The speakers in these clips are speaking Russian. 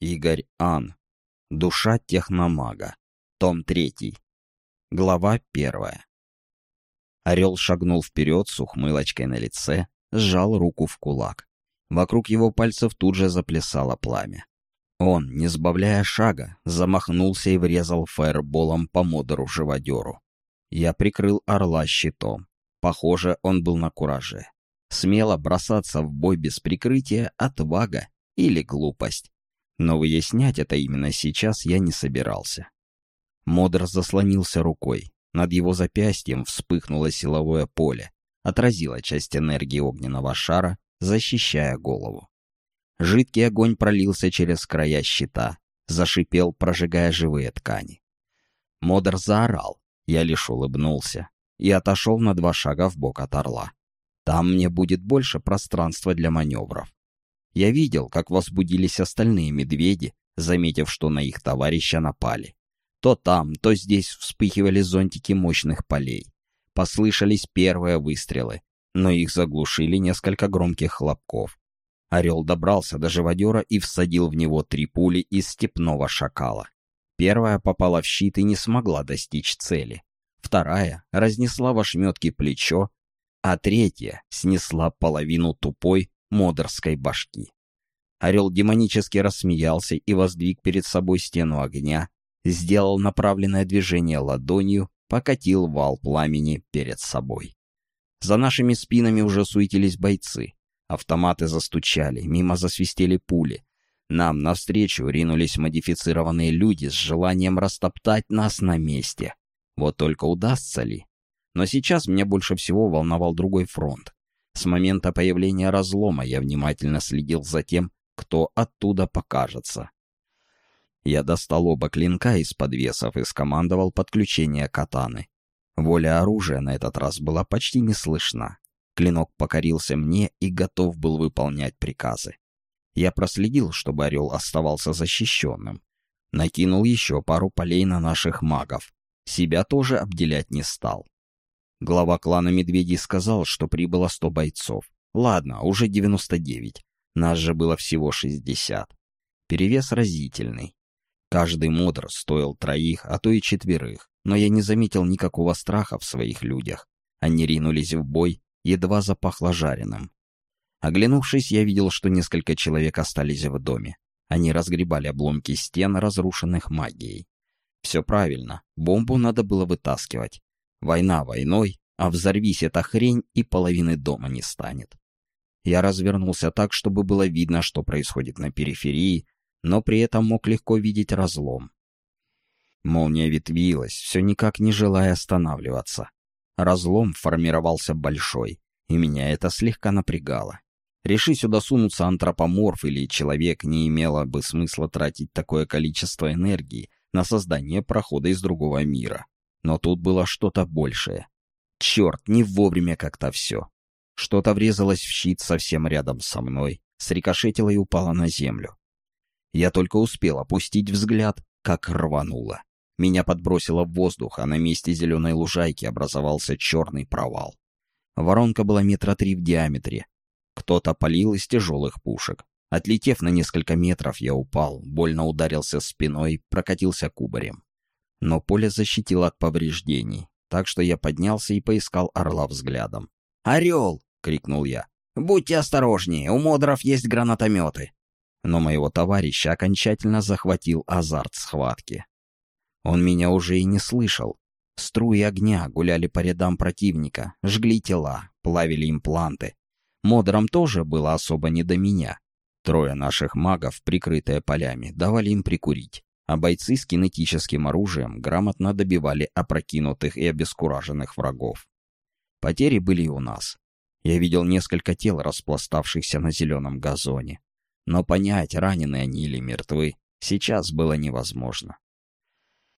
Игорь Ан. Душа техномага. Том 3. Глава 1. Орел шагнул вперед с ухмылочкой на лице, сжал руку в кулак. Вокруг его пальцев тут же заплясало пламя. Он, не сбавляя шага, замахнулся и врезал фаерболом по модеру-живодеру. Я прикрыл орла щитом. Похоже, он был на кураже. Смело бросаться в бой без прикрытия — отвага или глупость. Но выяснять это именно сейчас я не собирался. Модер заслонился рукой. Над его запястьем вспыхнуло силовое поле, отразило часть энергии огненного шара, защищая голову. Жидкий огонь пролился через края щита, зашипел, прожигая живые ткани. Модер заорал, я лишь улыбнулся и отошел на два шага в бок от орла. Там мне будет больше пространства для маневров. Я видел, как возбудились остальные медведи, заметив, что на их товарища напали. То там, то здесь вспыхивали зонтики мощных полей. Послышались первые выстрелы, но их заглушили несколько громких хлопков. Орел добрался до живодера и всадил в него три пули из степного шакала. Первая попала в щит и не смогла достичь цели. Вторая разнесла в ошметки плечо, а третья снесла половину тупой, модерской башки. Орел демонически рассмеялся и воздвиг перед собой стену огня, сделал направленное движение ладонью, покатил вал пламени перед собой. За нашими спинами уже суетились бойцы. Автоматы застучали, мимо засвистели пули. Нам навстречу ринулись модифицированные люди с желанием растоптать нас на месте. Вот только удастся ли? Но сейчас меня больше всего волновал другой фронт. С момента появления разлома я внимательно следил за тем, кто оттуда покажется. Я достал оба клинка из подвесов и скомандовал подключение катаны. Воля оружия на этот раз была почти не слышна. Клинок покорился мне и готов был выполнять приказы. Я проследил, чтобы орел оставался защищенным. Накинул еще пару полей на наших магов. Себя тоже обделять не стал. Глава клана Медведей сказал, что прибыло 100 бойцов. Ладно, уже 99. Нас же было всего 60. Перевес разительный. Каждый модр стоил троих, а то и четверых, но я не заметил никакого страха в своих людях. Они ринулись в бой, едва запахло жареным. Оглянувшись, я видел, что несколько человек остались в доме. Они разгребали обломки стен, разрушенных магией. Все правильно, бомбу надо было вытаскивать. Война войной, а взорвись эта хрень, и половины дома не станет. Я развернулся так, чтобы было видно, что происходит на периферии, но при этом мог легко видеть разлом. Молния ветвилась, все никак не желая останавливаться. Разлом формировался большой, и меня это слегка напрягало. Реши сюда сунуться антропоморф или человек, не имело бы смысла тратить такое количество энергии на создание прохода из другого мира. Но тут было что-то большее. Черт, не вовремя как-то все. Что-то врезалось в щит совсем рядом со мной, срикошетило и упало на землю. Я только успел опустить взгляд, как рвануло. Меня подбросило в воздух, а на месте зеленой лужайки образовался черный провал. Воронка была метра три в диаметре. Кто-то палил из тяжелых пушек. Отлетев на несколько метров, я упал, больно ударился спиной, прокатился кубарем но поле защитило от повреждений, так что я поднялся и поискал орла взглядом. «Орел!» — крикнул я. «Будьте осторожнее, у модров есть гранатометы!» Но моего товарища окончательно захватил азарт схватки. Он меня уже и не слышал. Струи огня гуляли по рядам противника, жгли тела, плавили импланты. Модерам тоже было особо не до меня. Трое наших магов, прикрытые полями, давали им прикурить а бойцы с кинетическим оружием грамотно добивали опрокинутых и обескураженных врагов. Потери были и у нас. Я видел несколько тел, распластавшихся на зеленом газоне. Но понять, ранены они или мертвы, сейчас было невозможно.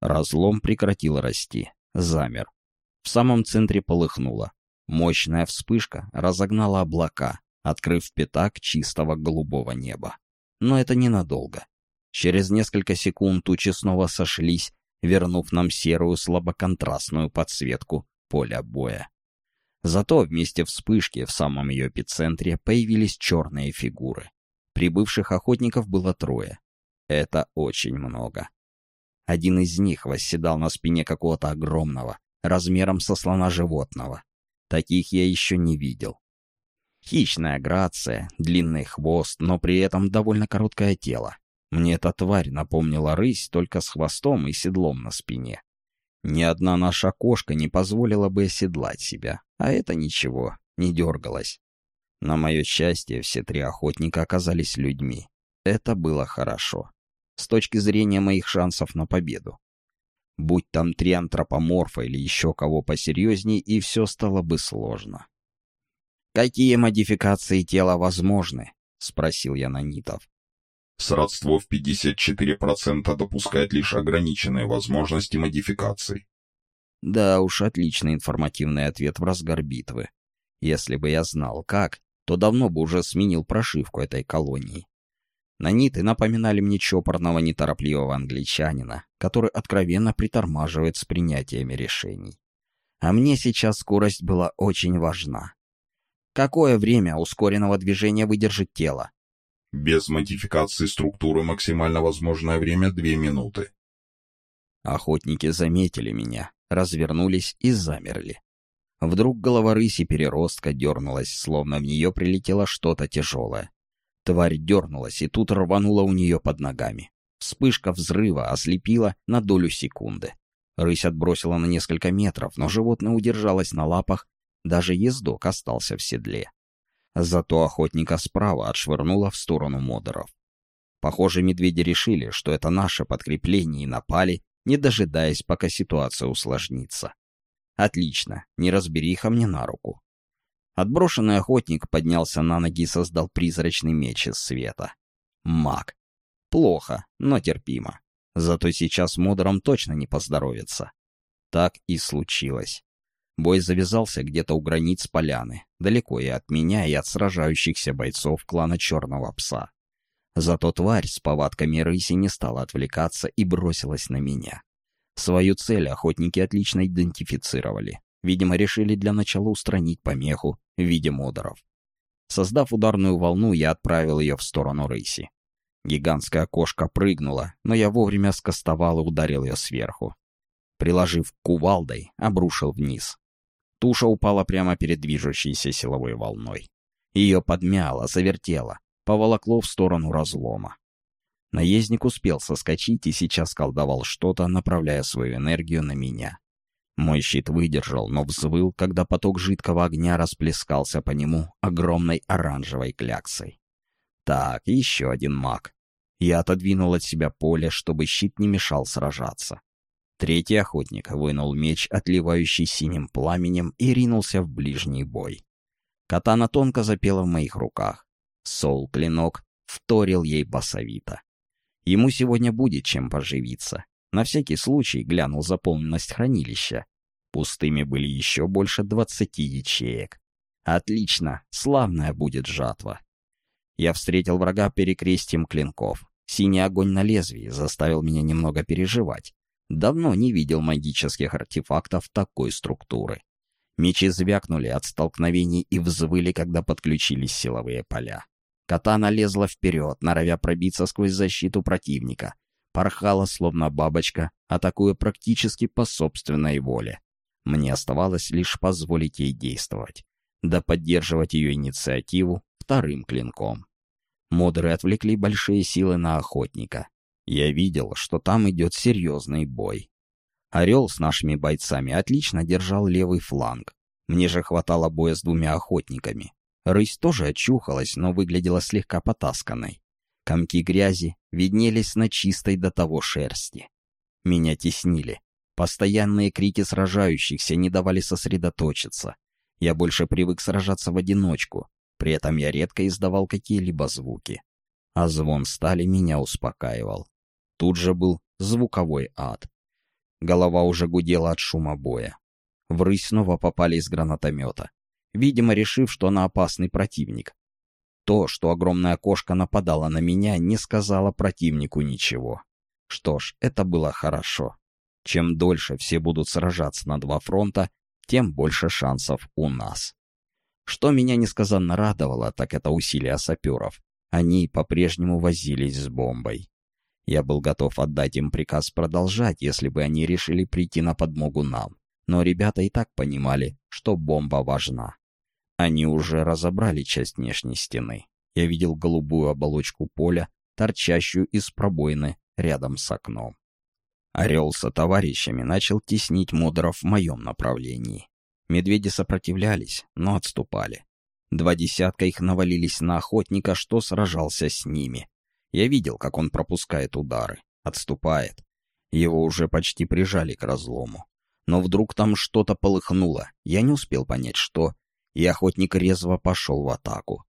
Разлом прекратил расти, замер. В самом центре полыхнуло. Мощная вспышка разогнала облака, открыв пятак чистого голубого неба. Но это ненадолго. Через несколько секунд тучи снова сошлись, вернув нам серую слабоконтрастную подсветку поля боя. Зато вместе вспышки в самом ее эпицентре появились черные фигуры. Прибывших охотников было трое. Это очень много. Один из них восседал на спине какого-то огромного, размером со слона животного. Таких я еще не видел. Хищная грация, длинный хвост, но при этом довольно короткое тело. Мне эта тварь напомнила рысь только с хвостом и седлом на спине. Ни одна наша кошка не позволила бы оседлать себя, а это ничего, не дергалась. На мое счастье, все три охотника оказались людьми. Это было хорошо. С точки зрения моих шансов на победу. Будь там три антропоморфа или еще кого посерьезней, и все стало бы сложно. «Какие модификации тела возможны?» — спросил я нанитов. Сродство в 54% допускает лишь ограниченные возможности модификаций. Да уж, отличный информативный ответ в разгар битвы. Если бы я знал как, то давно бы уже сменил прошивку этой колонии. Наниты напоминали мне чопорного неторопливого англичанина, который откровенно притормаживает с принятиями решений. А мне сейчас скорость была очень важна. Какое время ускоренного движения выдержит тело? Без модификации структуры максимально возможное время 2 минуты. Охотники заметили меня, развернулись и замерли. Вдруг голова рыси переростка дернулась, словно в нее прилетело что-то тяжелое. Тварь дернулась и тут рванула у нее под ногами. Вспышка взрыва ослепила на долю секунды. Рысь отбросила на несколько метров, но животное удержалось на лапах даже ездок остался в седле. Зато охотника справа отшвырнуло в сторону модеров. Похоже, медведи решили, что это наше подкрепление и напали, не дожидаясь, пока ситуация усложнится. Отлично, неразбериха мне на руку. Отброшенный охотник поднялся на ноги и создал призрачный меч из света. Маг. Плохо, но терпимо. Зато сейчас модерам точно не поздоровится. Так и случилось. Бой завязался где-то у границ поляны, далеко и от меня, и от сражающихся бойцов клана Черного Пса. Зато тварь с повадками рыси не стала отвлекаться и бросилась на меня. Свою цель охотники отлично идентифицировали. Видимо, решили для начала устранить помеху в виде модеров. Создав ударную волну, я отправил ее в сторону рыси. Гигантская кошка прыгнула, но я вовремя скостовал и ударил ее сверху. Приложив кувалдой, обрушил вниз. Туша упала прямо перед движущейся силовой волной. Ее подмяло, завертело, поволокло в сторону разлома. Наездник успел соскочить и сейчас колдовал что-то, направляя свою энергию на меня. Мой щит выдержал, но взвыл, когда поток жидкого огня расплескался по нему огромной оранжевой кляксой. Так, еще один маг. Я отодвинул от себя поле, чтобы щит не мешал сражаться. Третий охотник вынул меч, отливающий синим пламенем, и ринулся в ближний бой. Катана тонко запела в моих руках. Сол-клинок вторил ей басовито. Ему сегодня будет чем поживиться. На всякий случай глянул заполненность хранилища. Пустыми были еще больше двадцати ячеек. Отлично, славная будет жатва. Я встретил врага перекрестием клинков. Синий огонь на лезвии заставил меня немного переживать. Давно не видел магических артефактов такой структуры. Мечи звякнули от столкновений и взвыли, когда подключились силовые поля. Катана лезла вперед, норовя пробиться сквозь защиту противника. Порхала, словно бабочка, атакуя практически по собственной воле. Мне оставалось лишь позволить ей действовать, да поддерживать ее инициативу вторым клинком. Модеры отвлекли большие силы на охотника. Я видел, что там идет серьезный бой. Орел с нашими бойцами отлично держал левый фланг. Мне же хватало боя с двумя охотниками. Рысь тоже очухалась, но выглядела слегка потасканной. Комки грязи виднелись на чистой до того шерсти. Меня теснили. Постоянные крики сражающихся не давали сосредоточиться. Я больше привык сражаться в одиночку. При этом я редко издавал какие-либо звуки. А звон стали меня успокаивал. Тут же был звуковой ад. Голова уже гудела от шума боя. В рысь снова попали из гранатомета, видимо, решив, что она опасный противник. То, что огромная кошка нападала на меня, не сказала противнику ничего. Что ж, это было хорошо. Чем дольше все будут сражаться на два фронта, тем больше шансов у нас. Что меня несказанно радовало, так это усилия саперов. Они по-прежнему возились с бомбой. Я был готов отдать им приказ продолжать, если бы они решили прийти на подмогу нам. Но ребята и так понимали, что бомба важна. Они уже разобрали часть внешней стены. Я видел голубую оболочку поля, торчащую из пробоины рядом с окном. Орел со товарищами начал теснить модеров в моем направлении. Медведи сопротивлялись, но отступали. Два десятка их навалились на охотника, что сражался с ними. Я видел, как он пропускает удары, отступает. Его уже почти прижали к разлому. Но вдруг там что-то полыхнуло, я не успел понять, что, и охотник резво пошел в атаку.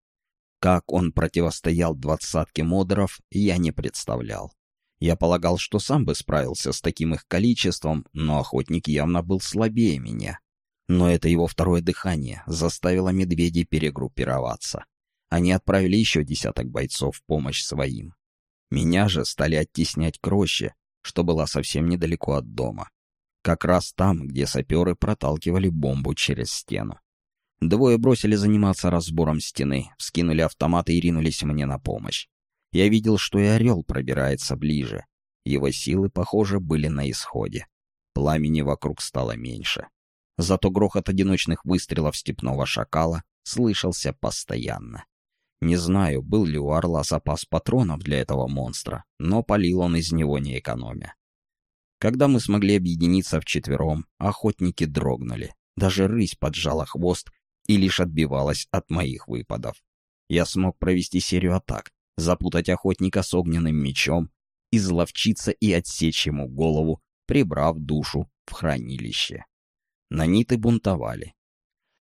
Как он противостоял двадцатке модеров, я не представлял. Я полагал, что сам бы справился с таким их количеством, но охотник явно был слабее меня. Но это его второе дыхание заставило медведей перегруппироваться. Они отправили еще десяток бойцов в помощь своим. Меня же стали оттеснять к роще, что была совсем недалеко от дома. Как раз там, где саперы проталкивали бомбу через стену. Двое бросили заниматься разбором стены, вскинули автоматы и ринулись мне на помощь. Я видел, что и орел пробирается ближе. Его силы, похоже, были на исходе. Пламени вокруг стало меньше. Зато грохот одиночных выстрелов степного шакала слышался постоянно. Не знаю, был ли у орла запас патронов для этого монстра, но палил он из него не экономя. Когда мы смогли объединиться вчетвером, охотники дрогнули. Даже рысь поджала хвост и лишь отбивалась от моих выпадов. Я смог провести серию атак, запутать охотника с огненным мечом, изловчиться и отсечь ему голову, прибрав душу в хранилище. Наниты бунтовали.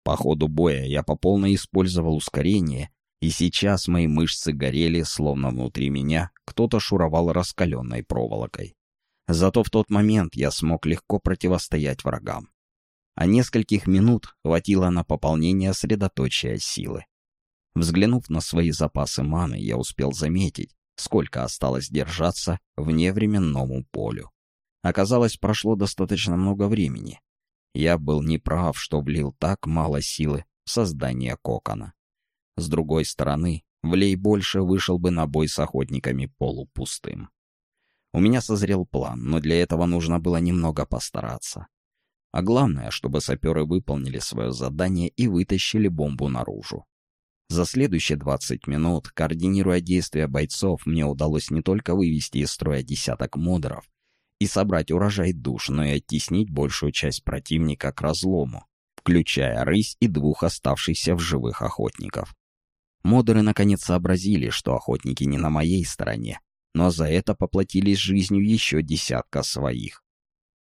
По ходу боя я по полной использовал ускорение и сейчас мои мышцы горели, словно внутри меня кто-то шуровал раскаленной проволокой. Зато в тот момент я смог легко противостоять врагам. А нескольких минут хватило на пополнение средоточия силы. Взглянув на свои запасы маны, я успел заметить, сколько осталось держаться вневременному полю. Оказалось, прошло достаточно много времени. Я был неправ, что влил так мало силы в создание кокона. С другой стороны, Влей больше вышел бы на бой с охотниками полупустым. У меня созрел план, но для этого нужно было немного постараться. А главное, чтобы саперы выполнили свое задание и вытащили бомбу наружу. За следующие 20 минут, координируя действия бойцов, мне удалось не только вывести из строя десяток модеров и собрать урожай душ, но и оттеснить большую часть противника к разлому, включая рысь и двух оставшихся в живых охотников. Модеры наконец сообразили, что охотники не на моей стороне, но за это поплатились жизнью еще десятка своих.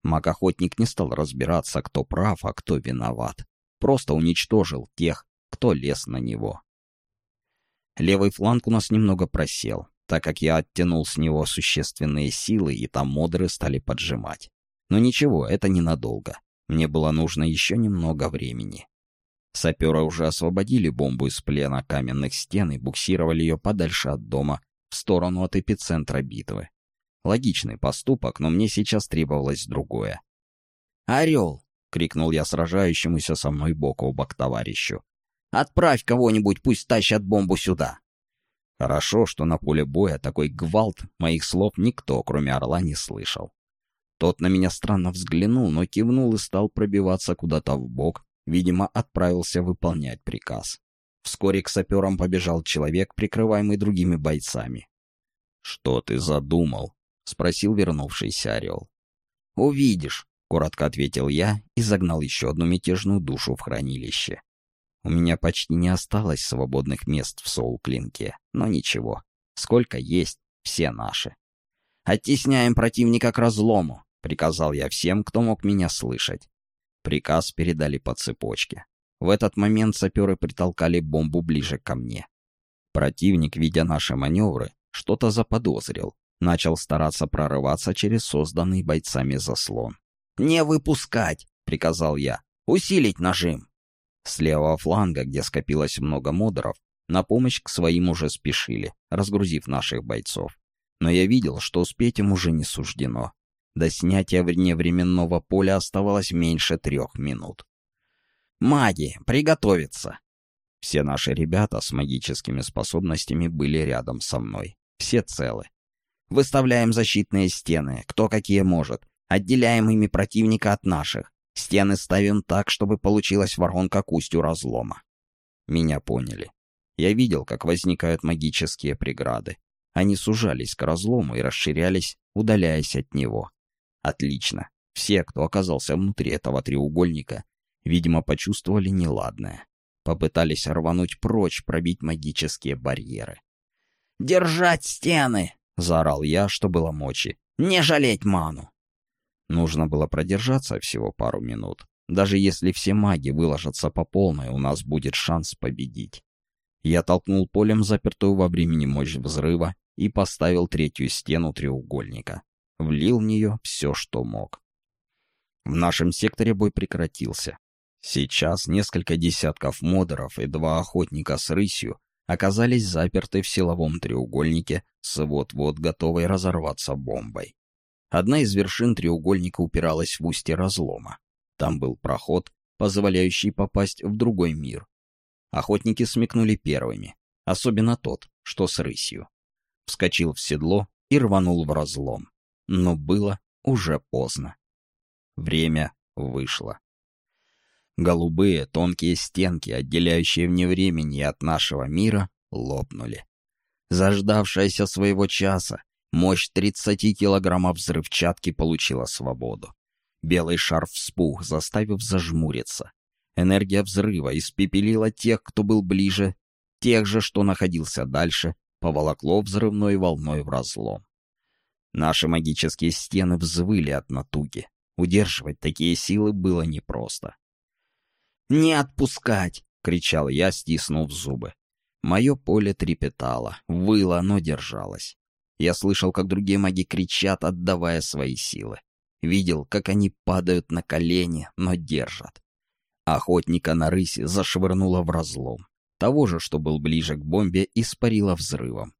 Маг-охотник не стал разбираться, кто прав, а кто виноват. Просто уничтожил тех, кто лез на него. Левый фланг у нас немного просел, так как я оттянул с него существенные силы, и там модеры стали поджимать. Но ничего, это ненадолго. Мне было нужно еще немного времени. Саперы уже освободили бомбу из плена каменных стен и буксировали ее подальше от дома, в сторону от эпицентра битвы. Логичный поступок, но мне сейчас требовалось другое. «Орел!» — крикнул я сражающемуся со мной бок о бок товарищу. «Отправь кого-нибудь, пусть тащат бомбу сюда!» Хорошо, что на поле боя такой гвалт моих слов никто, кроме орла, не слышал. Тот на меня странно взглянул, но кивнул и стал пробиваться куда-то в бок, Видимо, отправился выполнять приказ. Вскоре к саперам побежал человек, прикрываемый другими бойцами. «Что ты задумал?» — спросил вернувшийся орел. «Увидишь», — коротко ответил я и загнал еще одну мятежную душу в хранилище. У меня почти не осталось свободных мест в Соул-клинке, но ничего. Сколько есть, все наши. «Оттесняем противника к разлому», — приказал я всем, кто мог меня слышать. Приказ передали по цепочке. В этот момент саперы притолкали бомбу ближе ко мне. Противник, видя наши маневры, что-то заподозрил. Начал стараться прорываться через созданный бойцами заслон. «Не выпускать!» — приказал я. «Усилить нажим!» С левого фланга, где скопилось много модеров, на помощь к своим уже спешили, разгрузив наших бойцов. Но я видел, что успеть им уже не суждено. До снятия вневременного поля оставалось меньше трех минут. «Маги, приготовиться!» Все наши ребята с магическими способностями были рядом со мной. Все целы. Выставляем защитные стены, кто какие может. Отделяем ими противника от наших. Стены ставим так, чтобы получилась воронка к разлома. Меня поняли. Я видел, как возникают магические преграды. Они сужались к разлому и расширялись, удаляясь от него. Отлично. Все, кто оказался внутри этого треугольника, видимо, почувствовали неладное. Попытались рвануть прочь, пробить магические барьеры. «Держать стены!» — заорал я, что было мочи. «Не жалеть ману!» Нужно было продержаться всего пару минут. Даже если все маги выложатся по полной, у нас будет шанс победить. Я толкнул полем запертую во времени мощь взрыва и поставил третью стену треугольника. Влил в нее все, что мог. В нашем секторе бой прекратился. Сейчас несколько десятков модеров и два охотника с рысью оказались заперты в силовом треугольнике с вот-вот готовой разорваться бомбой. Одна из вершин треугольника упиралась в устье разлома. Там был проход, позволяющий попасть в другой мир. Охотники смекнули первыми, особенно тот, что с рысью. Вскочил в седло и рванул в разлом. Но было уже поздно. Время вышло. Голубые тонкие стенки, отделяющие вне времени от нашего мира, лопнули. Заждавшаяся своего часа, мощь 30 килограммов взрывчатки получила свободу. Белый шар вспух, заставив зажмуриться. Энергия взрыва испепелила тех, кто был ближе, тех же, что находился дальше, поволокло взрывной волной в разлом. Наши магические стены взвыли от натуги. Удерживать такие силы было непросто. «Не отпускать!» — кричал я, стиснув зубы. Мое поле трепетало, выло, но держалось. Я слышал, как другие маги кричат, отдавая свои силы. Видел, как они падают на колени, но держат. Охотника на рысе зашвырнуло в разлом. Того же, что был ближе к бомбе, испарило взрывом.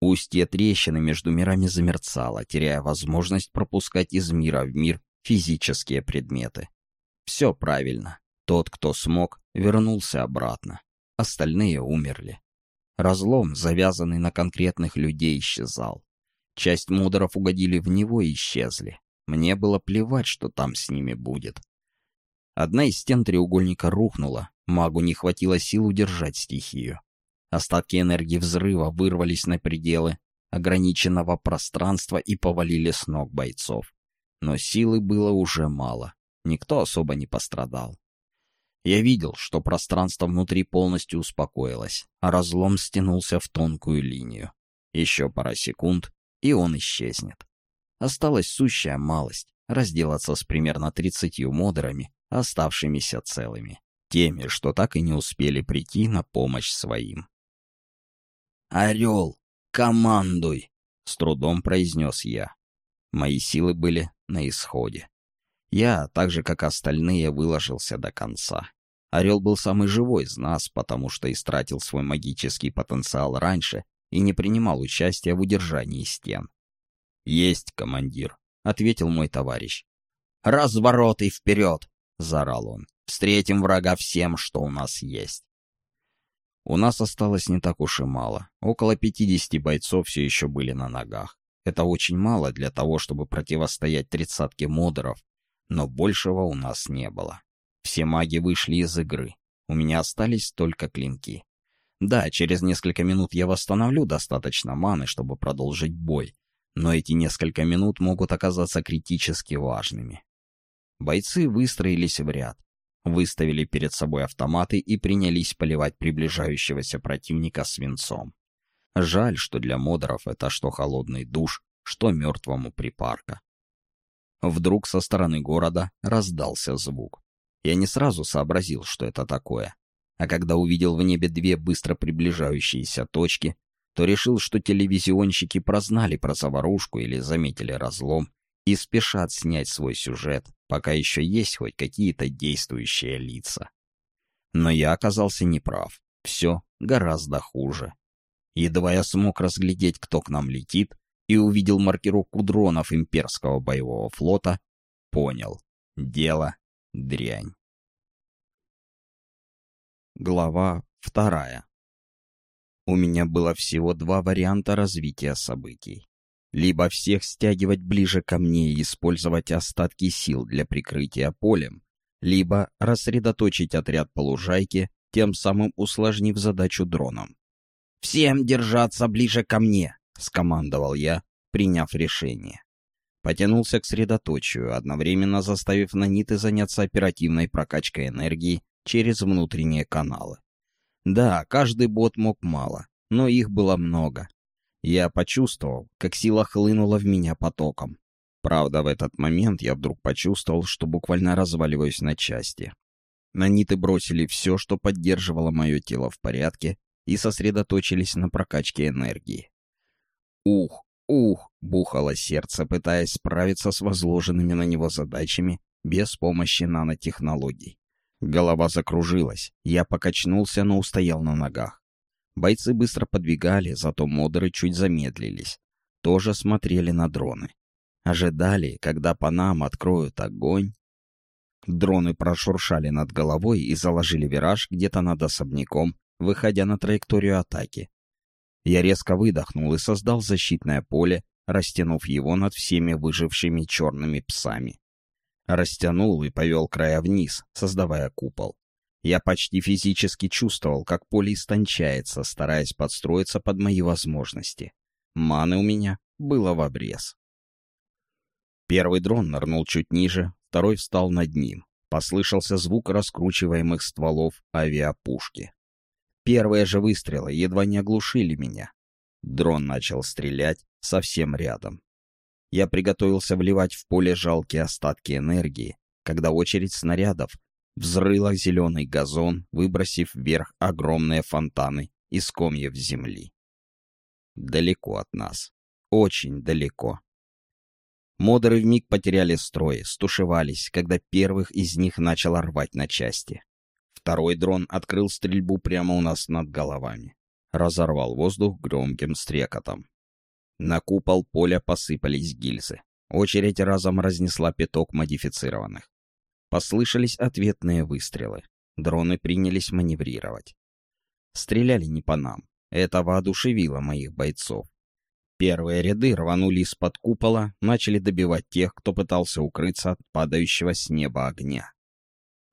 Устье трещины между мирами замерцало, теряя возможность пропускать из мира в мир физические предметы. Все правильно. Тот, кто смог, вернулся обратно. Остальные умерли. Разлом, завязанный на конкретных людей, исчезал. Часть мудоров угодили в него и исчезли. Мне было плевать, что там с ними будет. Одна из стен треугольника рухнула, магу не хватило сил удержать стихию. Остатки энергии взрыва вырвались на пределы ограниченного пространства и повалили с ног бойцов. Но силы было уже мало, никто особо не пострадал. Я видел, что пространство внутри полностью успокоилось, а разлом стянулся в тонкую линию. Еще пара секунд, и он исчезнет. Осталась сущая малость — разделаться с примерно тридцатью модерами, оставшимися целыми. Теми, что так и не успели прийти на помощь своим. «Орел, командуй!» — с трудом произнес я. Мои силы были на исходе. Я, так же как остальные, выложился до конца. Орел был самый живой из нас, потому что истратил свой магический потенциал раньше и не принимал участия в удержании стен. «Есть, командир», — ответил мой товарищ. «Развороты вперед!» — заорал он. «Встретим врага всем, что у нас есть». У нас осталось не так уж и мало. Около пятидесяти бойцов все еще были на ногах. Это очень мало для того, чтобы противостоять тридцатке модеров, но большего у нас не было. Все маги вышли из игры. У меня остались только клинки. Да, через несколько минут я восстановлю достаточно маны, чтобы продолжить бой, но эти несколько минут могут оказаться критически важными. Бойцы выстроились в ряд, выставили перед собой автоматы и принялись поливать приближающегося противника свинцом. Жаль, что для модеров это что холодный душ, что мертвому припарка. Вдруг со стороны города раздался звук. Я не сразу сообразил, что это такое. А когда увидел в небе две быстро приближающиеся точки, то решил, что телевизионщики прознали про заварушку или заметили разлом и спешат снять свой сюжет, пока еще есть хоть какие-то действующие лица. Но я оказался неправ. Все гораздо хуже. Едва я смог разглядеть, кто к нам летит, и увидел маркировку дронов имперского боевого флота, понял — дело дрянь. Глава вторая. У меня было всего два варианта развития событий. Либо всех стягивать ближе ко мне и использовать остатки сил для прикрытия полем, либо рассредоточить отряд по лужайке, тем самым усложнив задачу дроном. «Всем держаться ближе ко мне!» — скомандовал я, приняв решение. Потянулся к средоточию, одновременно заставив наниты заняться оперативной прокачкой энергии через внутренние каналы. Да, каждый бот мог мало, но их было много. Я почувствовал, как сила хлынула в меня потоком. Правда, в этот момент я вдруг почувствовал, что буквально разваливаюсь на части. Наниты бросили все, что поддерживало мое тело в порядке, и сосредоточились на прокачке энергии. Ух, ух, бухало сердце, пытаясь справиться с возложенными на него задачами без помощи нанотехнологий. Голова закружилась, я покачнулся, но устоял на ногах. Бойцы быстро подвигали, зато модеры чуть замедлились. Тоже смотрели на дроны. Ожидали, когда по нам откроют огонь. Дроны прошуршали над головой и заложили вираж где-то над особняком, выходя на траекторию атаки. Я резко выдохнул и создал защитное поле, растянув его над всеми выжившими черными псами. Растянул и повел края вниз, создавая купол. Я почти физически чувствовал, как поле истончается, стараясь подстроиться под мои возможности. Маны у меня было в обрез. Первый дрон нырнул чуть ниже, второй встал над ним. Послышался звук раскручиваемых стволов авиапушки. Первые же выстрелы едва не оглушили меня. Дрон начал стрелять совсем рядом. Я приготовился вливать в поле жалкие остатки энергии, когда очередь снарядов взрыла зеленый газон, выбросив вверх огромные фонтаны из комьев земли. Далеко от нас. Очень далеко. Модеры вмиг потеряли строй, стушевались, когда первых из них начало рвать на части. Второй дрон открыл стрельбу прямо у нас над головами. Разорвал воздух громким стрекотом. На купол поля посыпались гильзы. Очередь разом разнесла пяток модифицированных. Послышались ответные выстрелы. Дроны принялись маневрировать. Стреляли не по нам. Это воодушевило моих бойцов. Первые ряды рванули из-под купола, начали добивать тех, кто пытался укрыться от падающего с неба огня.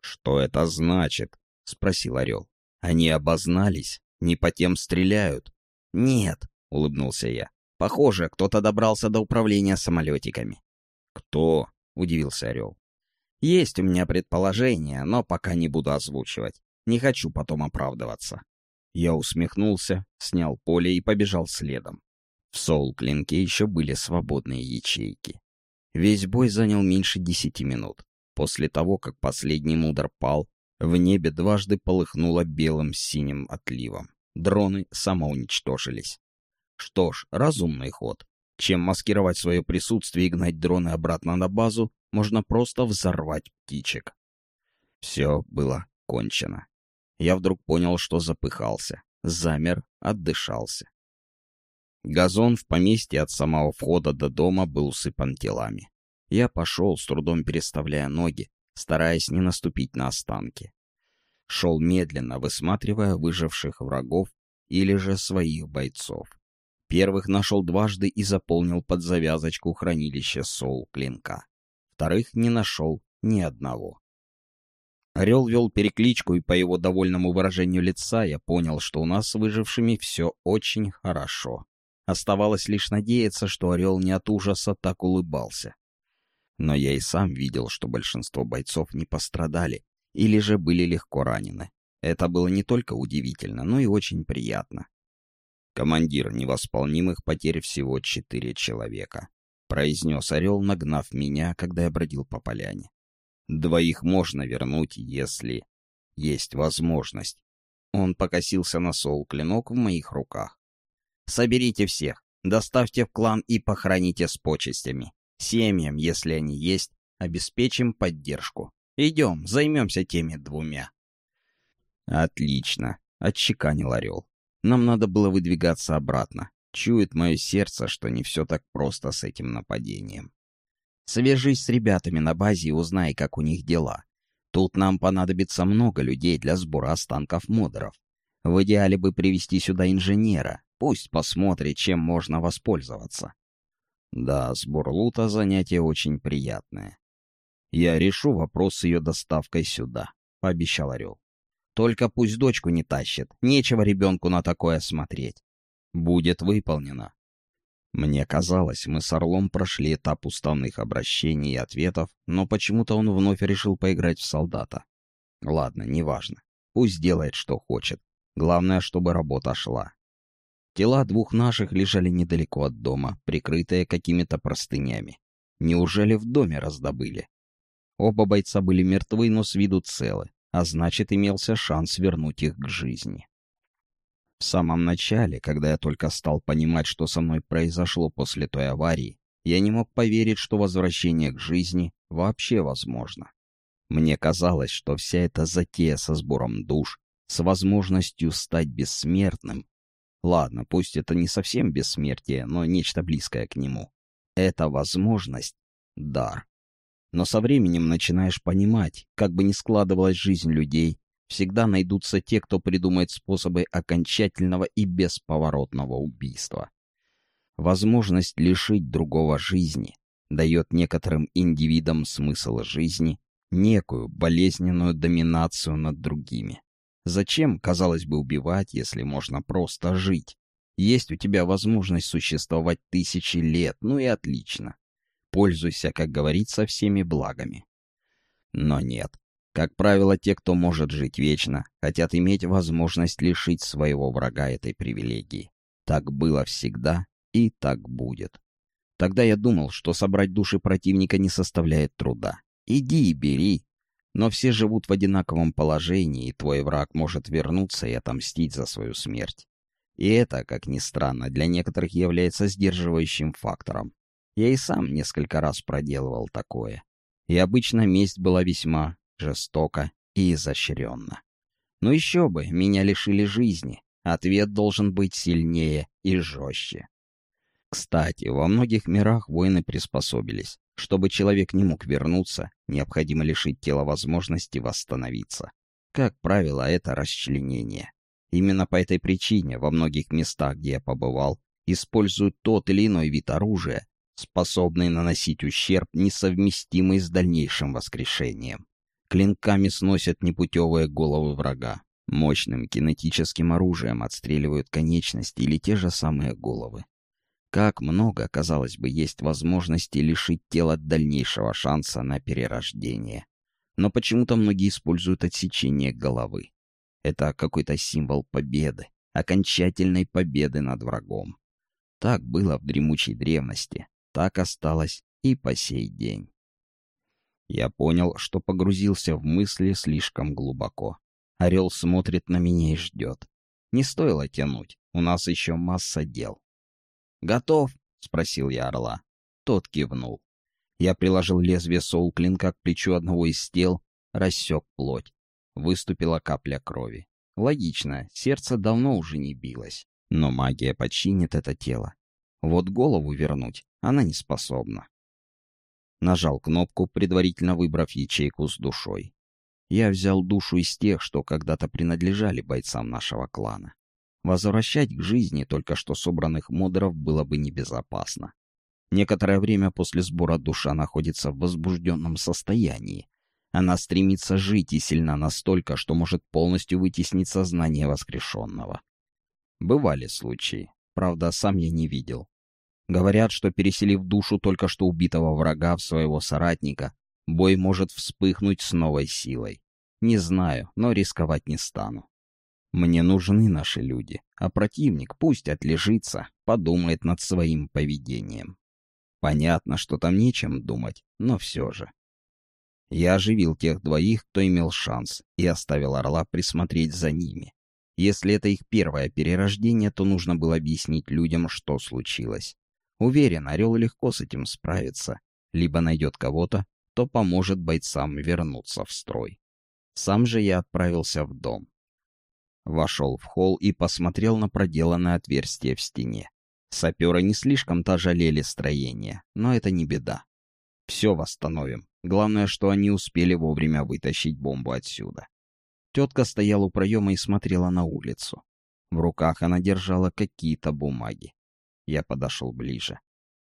«Что это значит?» — спросил Орел. «Они обознались? Не по тем стреляют?» «Нет», — улыбнулся я. «Похоже, кто-то добрался до управления самолетиками». «Кто?» — удивился Орел. «Есть у меня предположение, но пока не буду озвучивать. Не хочу потом оправдываться». Я усмехнулся, снял поле и побежал следом. В соул-клинке еще были свободные ячейки. Весь бой занял меньше десяти минут. После того, как последний мудр пал, в небе дважды полыхнуло белым синим отливом. Дроны самоуничтожились. Что ж, разумный ход. Чем маскировать свое присутствие и гнать дроны обратно на базу, можно просто взорвать птичек. Все было кончено. Я вдруг понял, что запыхался. Замер, отдышался. Газон в поместье от самого входа до дома был усыпан телами. Я пошел, с трудом переставляя ноги, стараясь не наступить на останки. Шел медленно, высматривая выживших врагов или же своих бойцов. Первых нашел дважды и заполнил под завязочку хранилище соул клинка. Вторых не нашел ни одного. Орел вел перекличку, и по его довольному выражению лица я понял, что у нас с выжившими все очень хорошо. Оставалось лишь надеяться, что Орел не от ужаса так улыбался. Но я и сам видел, что большинство бойцов не пострадали или же были легко ранены. Это было не только удивительно, но и очень приятно. «Командир, невосполнимых потерь всего четыре человека», — произнес Орел, нагнав меня, когда я бродил по поляне. «Двоих можно вернуть, если есть возможность». Он покосился на сол-клинок в моих руках. «Соберите всех, доставьте в клан и похороните с почестями. Семьям, если они есть, обеспечим поддержку. Идем, займемся теми двумя. Отлично, отчеканил Орел. Нам надо было выдвигаться обратно. Чует мое сердце, что не все так просто с этим нападением. Свяжись с ребятами на базе и узнай, как у них дела. Тут нам понадобится много людей для сбора останков модеров. В идеале бы привести сюда инженера, пусть посмотрит, чем можно воспользоваться. Да, сбор лута — занятие очень приятное. Я решу вопрос с ее доставкой сюда, — пообещал Орел. Только пусть дочку не тащит, нечего ребенку на такое смотреть. Будет выполнено. Мне казалось, мы с Орлом прошли этап уставных обращений и ответов, но почему-то он вновь решил поиграть в солдата. Ладно, неважно. Пусть делает, что хочет. Главное, чтобы работа шла. Тела двух наших лежали недалеко от дома, прикрытые какими-то простынями. Неужели в доме раздобыли? Оба бойца были мертвы, но с виду целы, а значит, имелся шанс вернуть их к жизни. В самом начале, когда я только стал понимать, что со мной произошло после той аварии, я не мог поверить, что возвращение к жизни вообще возможно. Мне казалось, что вся эта затея со сбором душ, с возможностью стать бессмертным, ладно, пусть это не совсем бессмертие, но нечто близкое к нему, эта возможность — дар. Но со временем начинаешь понимать, как бы ни складывалась жизнь людей, всегда найдутся те, кто придумает способы окончательного и бесповоротного убийства. Возможность лишить другого жизни дает некоторым индивидам смысл жизни, некую болезненную доминацию над другими. Зачем, казалось бы, убивать, если можно просто жить? Есть у тебя возможность существовать тысячи лет, ну и отлично. Пользуйся, как говорится, всеми благами. Но нет, как правило, те, кто может жить вечно, хотят иметь возможность лишить своего врага этой привилегии. Так было всегда и так будет. Тогда я думал, что собрать души противника не составляет труда. Иди и бери. Но все живут в одинаковом положении, и твой враг может вернуться и отомстить за свою смерть. И это, как ни странно, для некоторых является сдерживающим фактором. Я и сам несколько раз проделывал такое. И обычно месть была весьма жестоко и изощренно. Но еще бы, меня лишили жизни. Ответ должен быть сильнее и жестче. Кстати, во многих мирах воины приспособились. Чтобы человек не мог вернуться, необходимо лишить тела возможности восстановиться. Как правило, это расчленение. Именно по этой причине во многих местах, где я побывал, используют тот или иной вид оружия, способный наносить ущерб, несовместимый с дальнейшим воскрешением. Клинками сносят непутевые головы врага. Мощным кинетическим оружием отстреливают конечности или те же самые головы. Как много, казалось бы, есть возможности лишить тела дальнейшего шанса на перерождение. Но почему-то многие используют отсечение головы. Это какой-то символ победы, окончательной победы над врагом. Так было в дремучей древности, так осталось и по сей день. Я понял, что погрузился в мысли слишком глубоко. Орел смотрит на меня и ждет. Не стоило тянуть, у нас еще масса дел. «Готов?» — спросил я орла. Тот кивнул. Я приложил лезвие соул-клинка к плечу одного из тел, рассек плоть. Выступила капля крови. Логично, сердце давно уже не билось. Но магия починит это тело. Вот голову вернуть она не способна. Нажал кнопку, предварительно выбрав ячейку с душой. Я взял душу из тех, что когда-то принадлежали бойцам нашего клана. Возвращать к жизни только что собранных модеров было бы небезопасно. Некоторое время после сбора душа находится в возбужденном состоянии. Она стремится жить и сильна настолько, что может полностью вытеснить сознание воскрешенного. Бывали случаи, правда, сам я не видел. Говорят, что переселив душу только что убитого врага в своего соратника, бой может вспыхнуть с новой силой. Не знаю, но рисковать не стану. Мне нужны наши люди, а противник пусть отлежится, подумает над своим поведением. Понятно, что там нечем думать, но все же. Я оживил тех двоих, кто имел шанс, и оставил орла присмотреть за ними. Если это их первое перерождение, то нужно было объяснить людям, что случилось. Уверен, Орел легко с этим справится. Либо найдет кого-то, кто поможет бойцам вернуться в строй. Сам же я отправился в дом. Вошел в холл и посмотрел на проделанное отверстие в стене. Саперы не слишком-то жалели строение, но это не беда. Все восстановим. Главное, что они успели вовремя вытащить бомбу отсюда. Тетка стояла у проема и смотрела на улицу. В руках она держала какие-то бумаги. Я подошел ближе.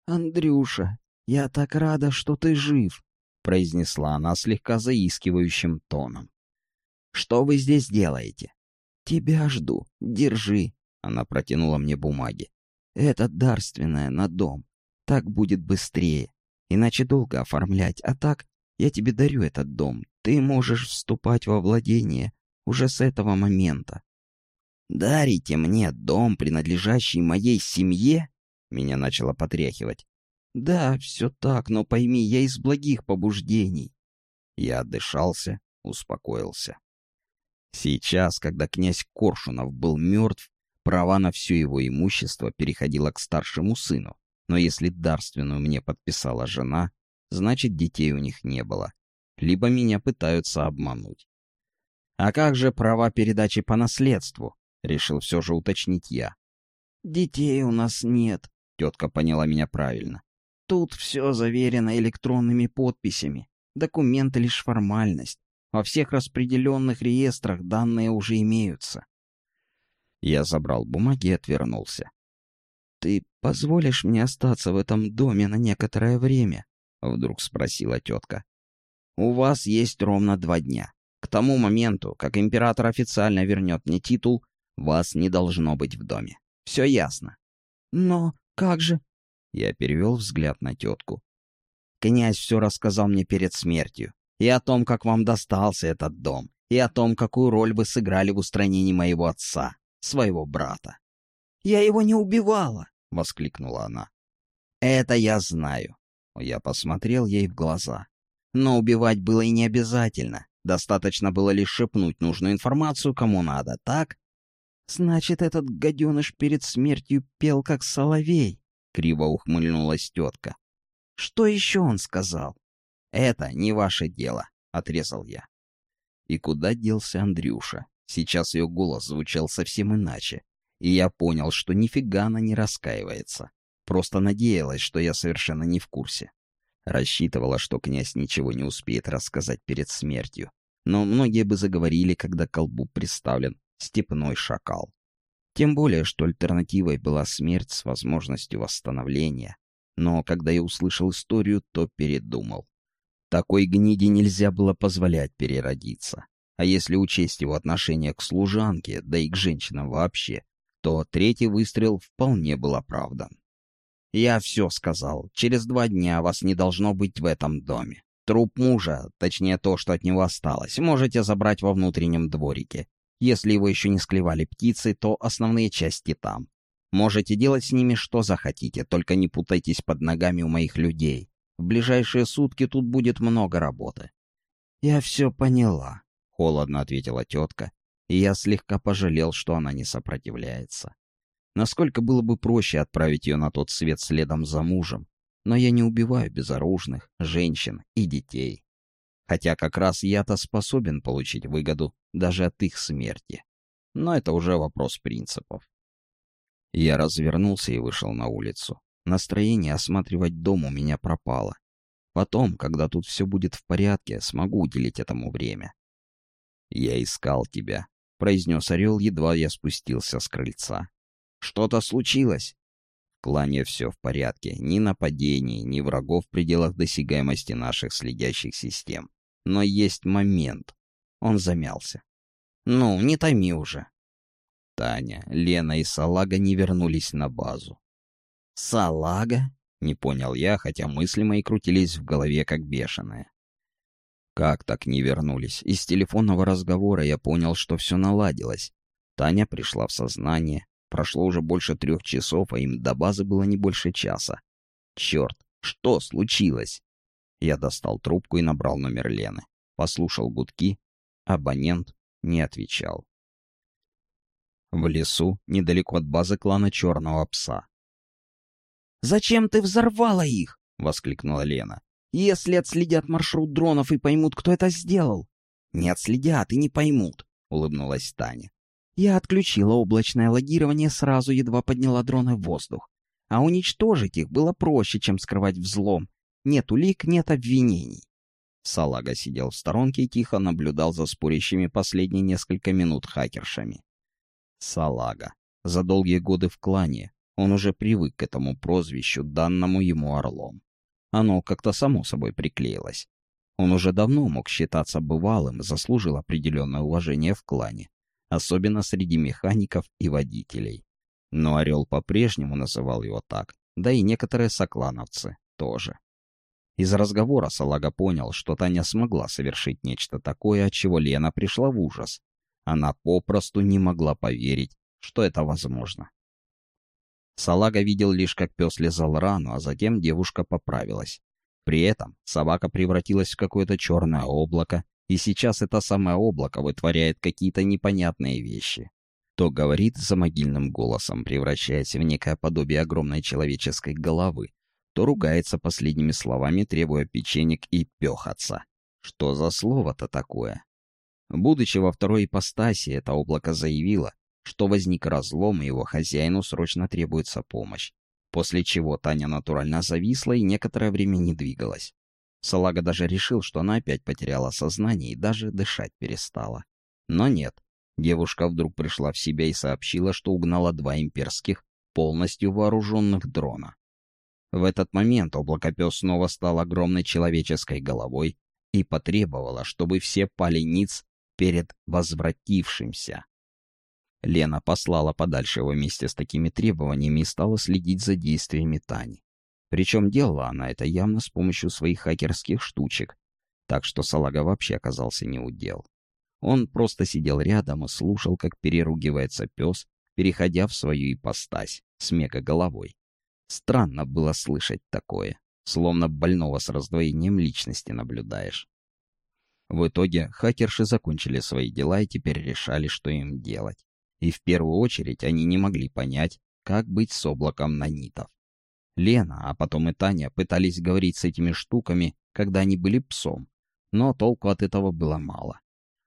«Андрюша, я так рада, что ты жив», — произнесла она слегка заискивающим тоном. «Что вы здесь делаете?» «Тебя жду. Держи», — она протянула мне бумаги. «Это дарственное на дом. Так будет быстрее. Иначе долго оформлять. А так, я тебе дарю этот дом. Ты можешь вступать во владение уже с этого момента. Дарите мне дом, принадлежащий моей семье? Меня начало потряхивать. Да, все так, но пойми, я из благих побуждений. Я отдышался, успокоился. Сейчас, когда князь Коршунов был мертв, права на все его имущество переходило к старшему сыну. Но если дарственную мне подписала жена, значит, детей у них не было. Либо меня пытаются обмануть. «А как же права передачи по наследству?» — решил все же уточнить я. «Детей у нас нет», — тетка поняла меня правильно. «Тут все заверено электронными подписями. Документы лишь формальность. Во всех распределенных реестрах данные уже имеются». Я забрал бумаги и отвернулся. «Ты позволишь мне остаться в этом доме на некоторое время?» — вдруг спросила тетка. «У вас есть ровно два дня. К тому моменту, как император официально вернет мне титул, вас не должно быть в доме. Все ясно». «Но как же...» Я перевел взгляд на тетку. «Князь все рассказал мне перед смертью. И о том, как вам достался этот дом. И о том, какую роль вы сыграли в устранении моего отца, своего брата. «Я его не убивала!» — воскликнула она. «Это я знаю». Я посмотрел ей в глаза. Но убивать было и не обязательно. Достаточно было лишь шепнуть нужную информацию, кому надо, так? «Значит, этот гаденыш перед смертью пел, как соловей», — криво ухмыльнулась тетка. «Что еще он сказал?» «Это не ваше дело», — отрезал я. И куда делся Андрюша? Сейчас ее голос звучал совсем иначе и я понял, что нифига она не раскаивается. Просто надеялась, что я совершенно не в курсе. Рассчитывала, что князь ничего не успеет рассказать перед смертью. Но многие бы заговорили, когда колбу представлен степной шакал. Тем более, что альтернативой была смерть с возможностью восстановления. Но когда я услышал историю, то передумал. Такой гниде нельзя было позволять переродиться. А если учесть его отношение к служанке, да и к женщинам вообще, то третий выстрел вполне был оправдан. «Я все сказал. Через два дня вас не должно быть в этом доме. Труп мужа, точнее то, что от него осталось, можете забрать во внутреннем дворике. Если его еще не склевали птицы, то основные части там. Можете делать с ними что захотите, только не путайтесь под ногами у моих людей. В ближайшие сутки тут будет много работы». «Я все поняла», — холодно ответила тетка и я слегка пожалел, что она не сопротивляется. Насколько было бы проще отправить ее на тот свет следом за мужем, но я не убиваю безоружных, женщин и детей. Хотя как раз я-то способен получить выгоду даже от их смерти. Но это уже вопрос принципов. Я развернулся и вышел на улицу. Настроение осматривать дом у меня пропало. Потом, когда тут все будет в порядке, смогу уделить этому время. Я искал тебя, — произнес орел, едва я спустился с крыльца. «Что-то случилось?» В клане все в порядке. Ни нападений, ни врагов в пределах досягаемости наших следящих систем. Но есть момент. Он замялся. «Ну, не томи уже». Таня, Лена и Салага не вернулись на базу. «Салага?» — не понял я, хотя мысли мои крутились в голове как бешеные. Как так не вернулись? Из телефонного разговора я понял, что все наладилось. Таня пришла в сознание. Прошло уже больше трех часов, а им до базы было не больше часа. Черт, что случилось? Я достал трубку и набрал номер Лены. Послушал гудки. Абонент не отвечал. В лесу, недалеко от базы клана Черного Пса. «Зачем ты взорвала их?» — воскликнула Лена. Если отследят маршрут дронов и поймут, кто это сделал. Не отследят и не поймут, улыбнулась Таня. Я отключила облачное логирование сразу, едва подняла дроны в воздух. А уничтожить их было проще, чем скрывать взлом. Нет улик, нет обвинений. Салага сидел в сторонке и тихо наблюдал за спорящими последние несколько минут хакершами. Салага. За долгие годы в клане Он уже привык к этому прозвищу, данному ему орлом. Оно как-то само собой приклеилось. Он уже давно мог считаться бывалым, заслужил определенное уважение в клане, особенно среди механиков и водителей. Но Орел по-прежнему называл его так, да и некоторые соклановцы тоже. Из разговора Салага понял, что Таня смогла совершить нечто такое, от чего Лена пришла в ужас. Она попросту не могла поверить, что это возможно. Салага видел лишь, как пес лезал рану, а затем девушка поправилась. При этом собака превратилась в какое-то черное облако, и сейчас это самое облако вытворяет какие-то непонятные вещи. То говорит за могильным голосом, превращаясь в некое подобие огромной человеческой головы, то ругается последними словами, требуя печенек и пехаться. Что за слово-то такое? Будучи во второй ипостаси, это облако заявило, что возник разлом, и его хозяину срочно требуется помощь. После чего Таня натурально зависла и некоторое время не двигалась. Салага даже решил, что она опять потеряла сознание и даже дышать перестала. Но нет. Девушка вдруг пришла в себя и сообщила, что угнала два имперских, полностью вооруженных дрона. В этот момент облакопес снова стал огромной человеческой головой и потребовала, чтобы все пали ниц перед возвратившимся. Лена послала подальше его вместе с такими требованиями и стала следить за действиями Тани. Причем делала она это явно с помощью своих хакерских штучек, так что Салага вообще оказался не удел. Он просто сидел рядом и слушал, как переругивается пес, переходя в свою ипостась с мега-головой. Странно было слышать такое, словно больного с раздвоением личности наблюдаешь. В итоге хакерши закончили свои дела и теперь решали, что им делать. И в первую очередь они не могли понять, как быть с облаком нанитов. Лена, а потом и Таня пытались говорить с этими штуками, когда они были псом, но толку от этого было мало.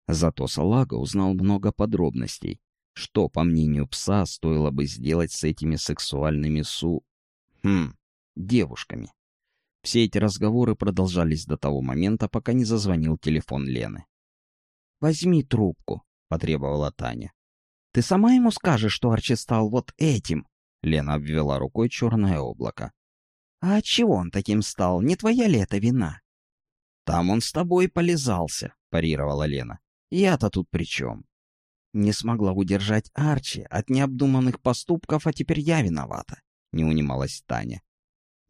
Зато Салага узнал много подробностей, что, по мнению пса, стоило бы сделать с этими сексуальными су... Хм, девушками. Все эти разговоры продолжались до того момента, пока не зазвонил телефон Лены. «Возьми трубку», — потребовала Таня. «Ты сама ему скажешь, что Арчи стал вот этим?» Лена обвела рукой черное облако. «А чего он таким стал? Не твоя ли это вина?» «Там он с тобой полезался», — парировала Лена. «Я-то тут при чем?» «Не смогла удержать Арчи от необдуманных поступков, а теперь я виновата», — не унималась Таня.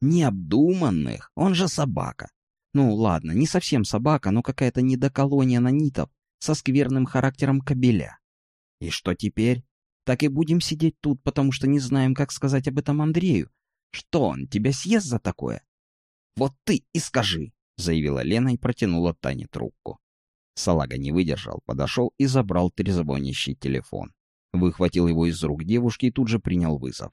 «Необдуманных? Он же собака. Ну, ладно, не совсем собака, но какая-то недоколония нанитов со скверным характером кобеля. И что теперь? Так и будем сидеть тут, потому что не знаем, как сказать об этом Андрею. Что он, тебя съест за такое? Вот ты и скажи, заявила Лена и протянула Тане трубку. Салага не выдержал, подошел и забрал трезвонящий телефон. Выхватил его из рук девушки и тут же принял вызов.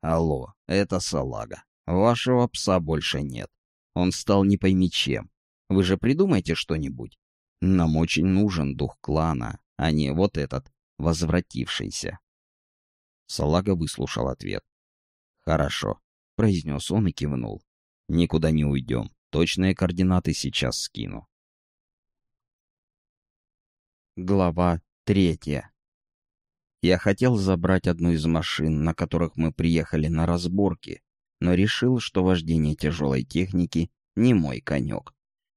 «Алло, это Салага. Вашего пса больше нет. Он стал не пойми чем. Вы же придумайте что-нибудь. Нам очень нужен дух клана, а не вот этот возвратившийся. Салага выслушал ответ. «Хорошо», — произнес он и кивнул. «Никуда не уйдем. Точные координаты сейчас скину». Глава третья. Я хотел забрать одну из машин, на которых мы приехали на разборки, но решил, что вождение тяжелой техники не мой конек.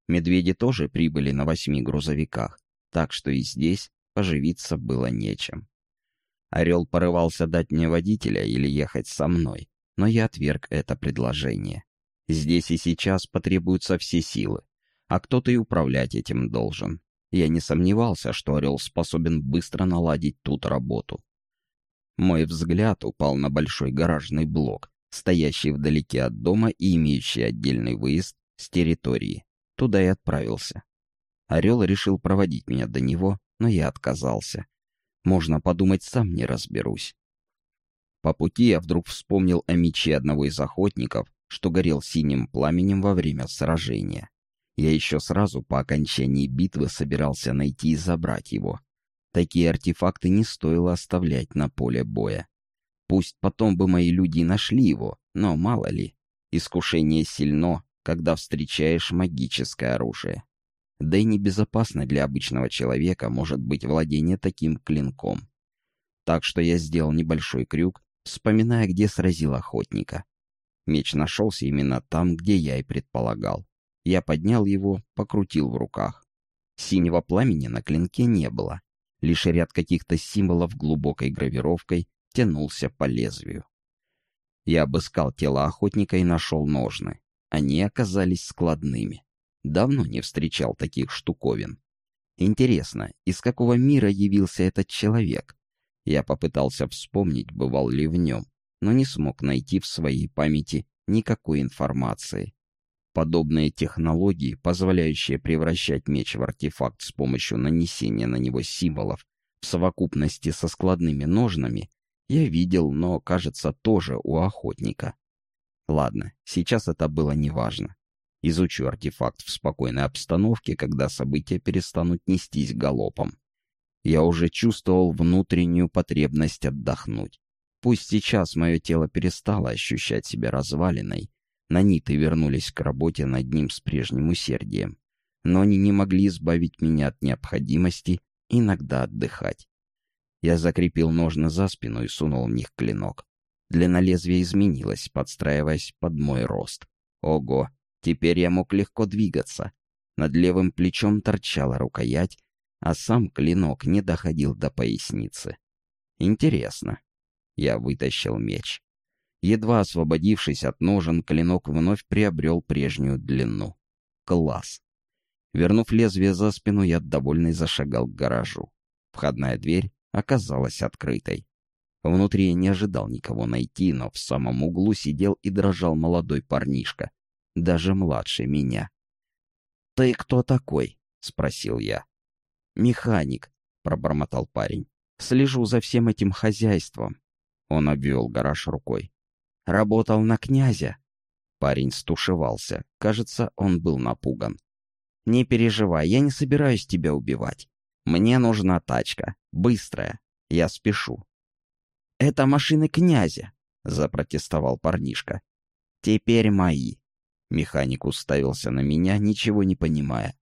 Медведи тоже прибыли на восьми грузовиках, так что и здесь поживиться было нечем. Орел порывался дать мне водителя или ехать со мной, но я отверг это предложение. Здесь и сейчас потребуются все силы, а кто-то и управлять этим должен. Я не сомневался, что Орел способен быстро наладить тут работу. Мой взгляд упал на большой гаражный блок, стоящий вдалеке от дома и имеющий отдельный выезд с территории. Туда и отправился. Орел решил проводить меня до него, но я отказался. Можно подумать, сам не разберусь. По пути я вдруг вспомнил о мече одного из охотников, что горел синим пламенем во время сражения. Я еще сразу по окончании битвы собирался найти и забрать его. Такие артефакты не стоило оставлять на поле боя. Пусть потом бы мои люди нашли его, но мало ли. Искушение сильно, когда встречаешь магическое оружие. Да и небезопасно для обычного человека может быть владение таким клинком. Так что я сделал небольшой крюк вспоминая, где сразил охотника. Меч нашелся именно там, где я и предполагал. Я поднял его, покрутил в руках. Синего пламени на клинке не было. Лишь ряд каких-то символов глубокой гравировкой тянулся по лезвию. Я обыскал тело охотника и нашел ножны. Они оказались складными. Давно не встречал таких штуковин. Интересно, из какого мира явился этот человек? Я попытался вспомнить, бывал ли в нем, но не смог найти в своей памяти никакой информации. Подобные технологии, позволяющие превращать меч в артефакт с помощью нанесения на него символов в совокупности со складными ножнами, я видел, но, кажется, тоже у охотника. Ладно, сейчас это было неважно. Изучу артефакт в спокойной обстановке, когда события перестанут нестись галопом. Я уже чувствовал внутреннюю потребность отдохнуть. Пусть сейчас мое тело перестало ощущать себя развалиной, наниты вернулись к работе над ним с прежним усердием, но они не могли избавить меня от необходимости иногда отдыхать. Я закрепил ножны за спину и сунул в них клинок. Длина лезвия изменилась, подстраиваясь под мой рост. Ого, Теперь я мог легко двигаться. Над левым плечом торчала рукоять, а сам клинок не доходил до поясницы. Интересно. Я вытащил меч. Едва освободившись от ножен, клинок вновь приобрел прежнюю длину. Класс. Вернув лезвие за спину, я довольный зашагал к гаражу. Входная дверь оказалась открытой. Внутри я не ожидал никого найти, но в самом углу сидел и дрожал молодой парнишка — даже младше меня. «Ты кто такой?» — спросил я. «Механик», — пробормотал парень. «Слежу за всем этим хозяйством». Он обвел гараж рукой. «Работал на князя». Парень стушевался. Кажется, он был напуган. «Не переживай, я не собираюсь тебя убивать. Мне нужна тачка. Быстрая. Я спешу». «Это машины князя», — запротестовал парнишка. «Теперь мои», Механик уставился на меня, ничего не понимая.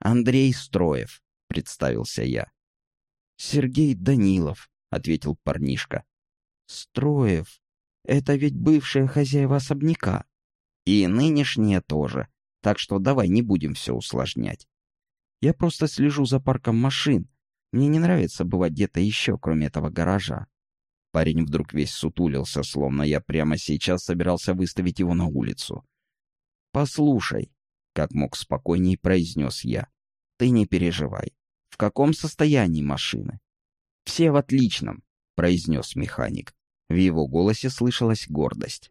«Андрей Строев», — представился я. «Сергей Данилов», — ответил парнишка. «Строев? Это ведь бывшие хозяева особняка. И нынешние тоже. Так что давай не будем все усложнять. Я просто слежу за парком машин. Мне не нравится бывать где-то еще, кроме этого гаража». Парень вдруг весь сутулился, словно я прямо сейчас собирался выставить его на улицу. «Послушай», — как мог спокойней произнес я, — «ты не переживай. В каком состоянии машины?» «Все в отличном», — произнес механик. В его голосе слышалась гордость.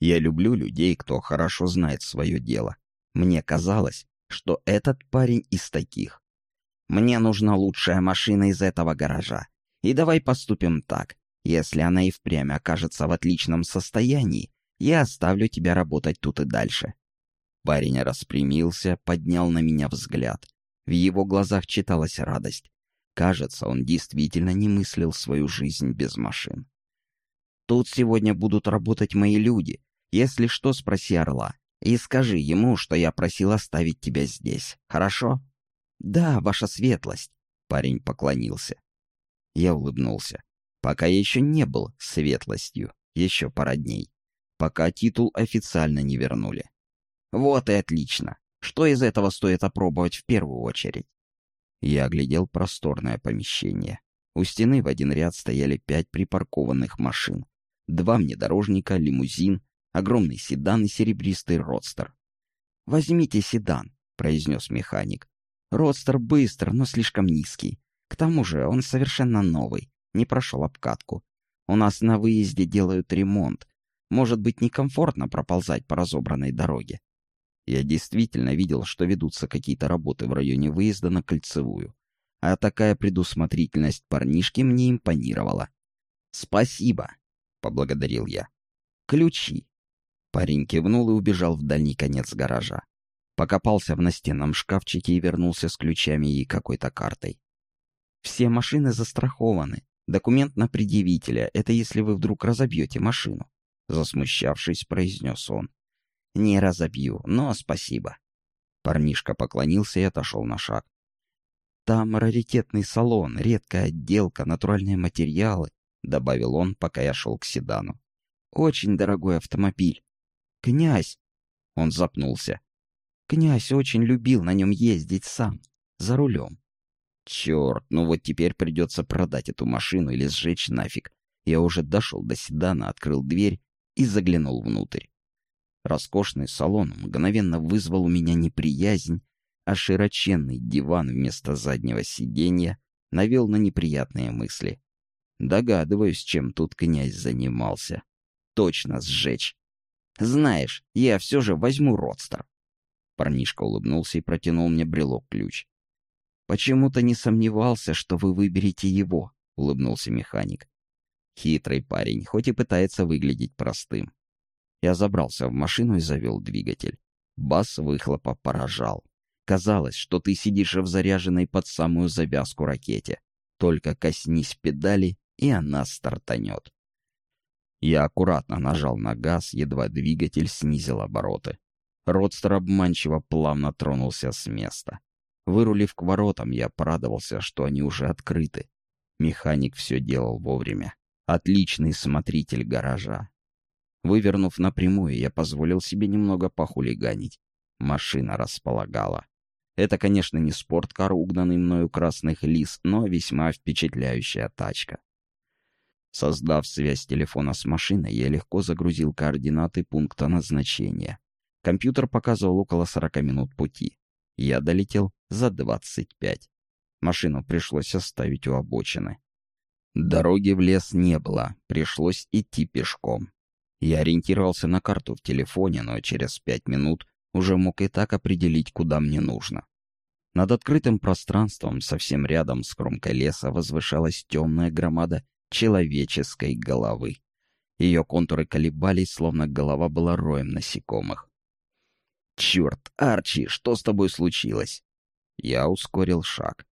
«Я люблю людей, кто хорошо знает свое дело. Мне казалось, что этот парень из таких. Мне нужна лучшая машина из этого гаража. И давай поступим так. Если она и впрямь окажется в отличном состоянии, я оставлю тебя работать тут и дальше. Парень распрямился, поднял на меня взгляд. В его глазах читалась радость. Кажется, он действительно не мыслил свою жизнь без машин. «Тут сегодня будут работать мои люди. Если что, спроси Орла. И скажи ему, что я просил оставить тебя здесь. Хорошо?» «Да, ваша светлость», — парень поклонился. Я улыбнулся. Пока я еще не был светлостью, еще пара дней. Пока титул официально не вернули. Вот и отлично. Что из этого стоит опробовать в первую очередь? Я оглядел просторное помещение. У стены в один ряд стояли пять припаркованных машин. Два внедорожника, лимузин, огромный седан и серебристый родстер. «Возьмите седан», — произнес механик. «Родстер быстр, но слишком низкий. К тому же он совершенно новый, не прошел обкатку. У нас на выезде делают ремонт. Может быть, некомфортно проползать по разобранной дороге. Я действительно видел, что ведутся какие-то работы в районе выезда на Кольцевую. А такая предусмотрительность парнишки мне импонировала. «Спасибо», — поблагодарил я. «Ключи». Парень кивнул и убежал в дальний конец гаража. Покопался в настенном шкафчике и вернулся с ключами и какой-то картой. «Все машины застрахованы. Документ на предъявителя — это если вы вдруг разобьете машину», — засмущавшись, произнес он. «Не разобью, но спасибо». Парнишка поклонился и отошел на шаг. «Там раритетный салон, редкая отделка, натуральные материалы. — добавил он, пока я шел к седану. «Очень дорогой автомобиль. Князь!» Он запнулся. «Князь очень любил на нем ездить сам, за рулем. Черт, ну вот теперь придется продать эту машину или сжечь нафиг. Я уже дошел до седана, открыл дверь и заглянул внутрь. Роскошный салон мгновенно вызвал у меня неприязнь, а широченный диван вместо заднего сиденья навел на неприятные мысли. Догадываюсь, чем тут князь занимался. Точно сжечь. Знаешь, я все же возьму родстер. Парнишка улыбнулся и протянул мне брелок-ключ. «Почему-то не сомневался, что вы выберете его», — улыбнулся механик. Хитрый парень, хоть и пытается выглядеть простым. Я забрался в машину и завел двигатель. Бас выхлопа поражал. Казалось, что ты сидишь в заряженной под самую завязку ракете. Только коснись педали, и она стартанет. Я аккуратно нажал на газ, едва двигатель снизил обороты. Родстер обманчиво плавно тронулся с места. Вырулив к воротам, я порадовался, что они уже открыты. Механик все делал вовремя. Отличный смотритель гаража. Вывернув напрямую, я позволил себе немного похулиганить. Машина располагала. Это, конечно, не спорткар, угнанный мною красных лис, но весьма впечатляющая тачка. Создав связь телефона с машиной, я легко загрузил координаты пункта назначения. Компьютер показывал около 40 минут пути. Я долетел за 25. Машину пришлось оставить у обочины. Дороги в лес не было, пришлось идти пешком. Я ориентировался на карту в телефоне, но через пять минут уже мог и так определить, куда мне нужно. Над открытым пространством, совсем рядом с кромкой леса, возвышалась темная громада человеческой головы. Ее контуры колебались, словно голова была роем насекомых. «Черт, Арчи, что с тобой случилось?» Я ускорил шаг.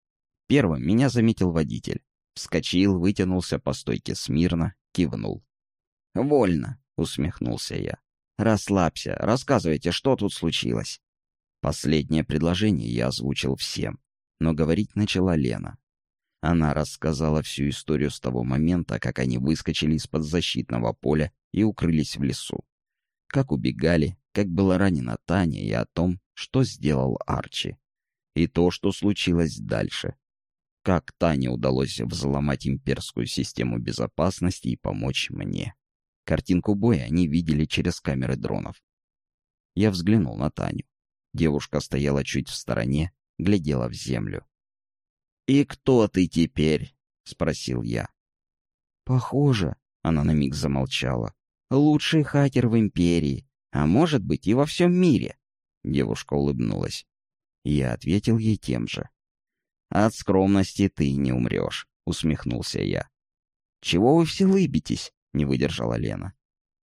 Первым меня заметил водитель. Вскочил, вытянулся по стойке смирно, кивнул. «Вольно», — усмехнулся я. «Расслабься, рассказывайте, что тут случилось». Последнее предложение я озвучил всем, но говорить начала Лена. Она рассказала всю историю с того момента, как они выскочили из-под защитного поля и укрылись в лесу. Как убегали, как была ранена Таня и о том, что сделал Арчи. И то, что случилось дальше. Как Тане удалось взломать имперскую систему безопасности и помочь мне. Картинку боя они видели через камеры дронов. Я взглянул на Таню. Девушка стояла чуть в стороне, глядела в землю. «И кто ты теперь?» — спросил я. «Похоже», — она на миг замолчала. «Лучший хакер в Империи. А может быть и во всем мире. Девушка улыбнулась. Я ответил ей тем же. От скромности ты не умрешь, усмехнулся я. Чего вы все лыбитесь? Не выдержала Лена.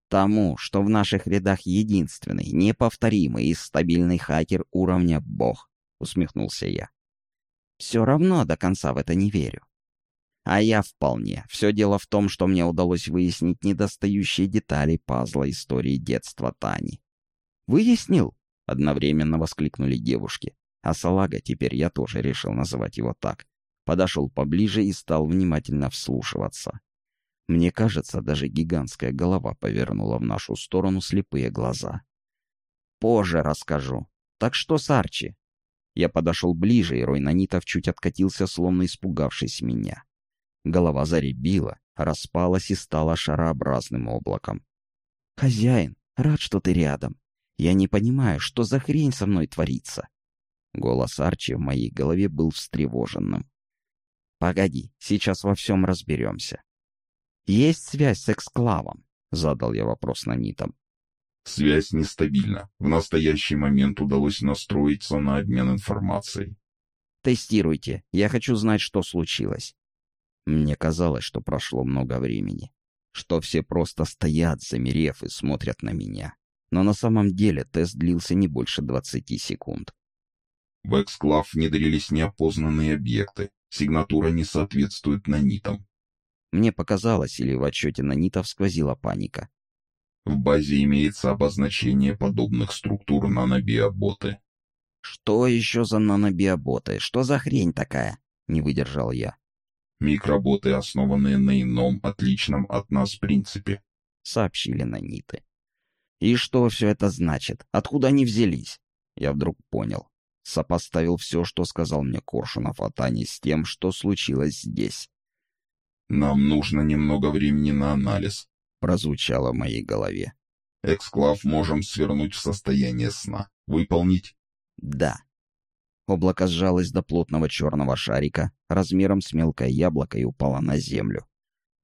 Тому, что в наших рядах единственный, неповторимый и стабильный хакер уровня бог, усмехнулся я. Все равно до конца в это не верю. А я вполне. Все дело в том, что мне удалось выяснить недостающие детали пазла истории детства Тани. «Выяснил?» — одновременно воскликнули девушки. А Салага теперь я тоже решил называть его так. Подошел поближе и стал внимательно вслушиваться. Мне кажется, даже гигантская голова повернула в нашу сторону слепые глаза. «Позже расскажу. Так что с Арчи?» Я подошел ближе, и Рой Нанитов чуть откатился, словно испугавшись меня. Голова заребила, распалась и стала шарообразным облаком. «Хозяин, рад, что ты рядом. Я не понимаю, что за хрень со мной творится». Голос Арчи в моей голове был встревоженным. «Погоди, сейчас во всем разберемся». «Есть связь с эксклавом?» — задал я вопрос на нитом. «Связь нестабильна. В настоящий момент удалось настроиться на обмен информацией». «Тестируйте. Я хочу знать, что случилось». Мне казалось, что прошло много времени, что все просто стоят, замерев, и смотрят на меня. Но на самом деле тест длился не больше 20 секунд. В эксклав внедрились неопознанные объекты. Сигнатура не соответствует нанитам. Мне показалось, или в отчете нанитов сквозила паника. В базе имеется обозначение подобных структур нанобиоботы. «Что еще за нанобиоботы? Что за хрень такая?» — не выдержал я. Микроботы, основанные на ином, отличном от нас принципе», — сообщили наниты. «И что все это значит? Откуда они взялись?» Я вдруг понял. Сопоставил все, что сказал мне Коршунов о Тане, с тем, что случилось здесь. «Нам нужно немного времени на анализ», — прозвучало в моей голове. «Эксклав можем свернуть в состояние сна. Выполнить?» «Да», Облако сжалось до плотного черного шарика, размером с мелкое яблоко, и упало на землю.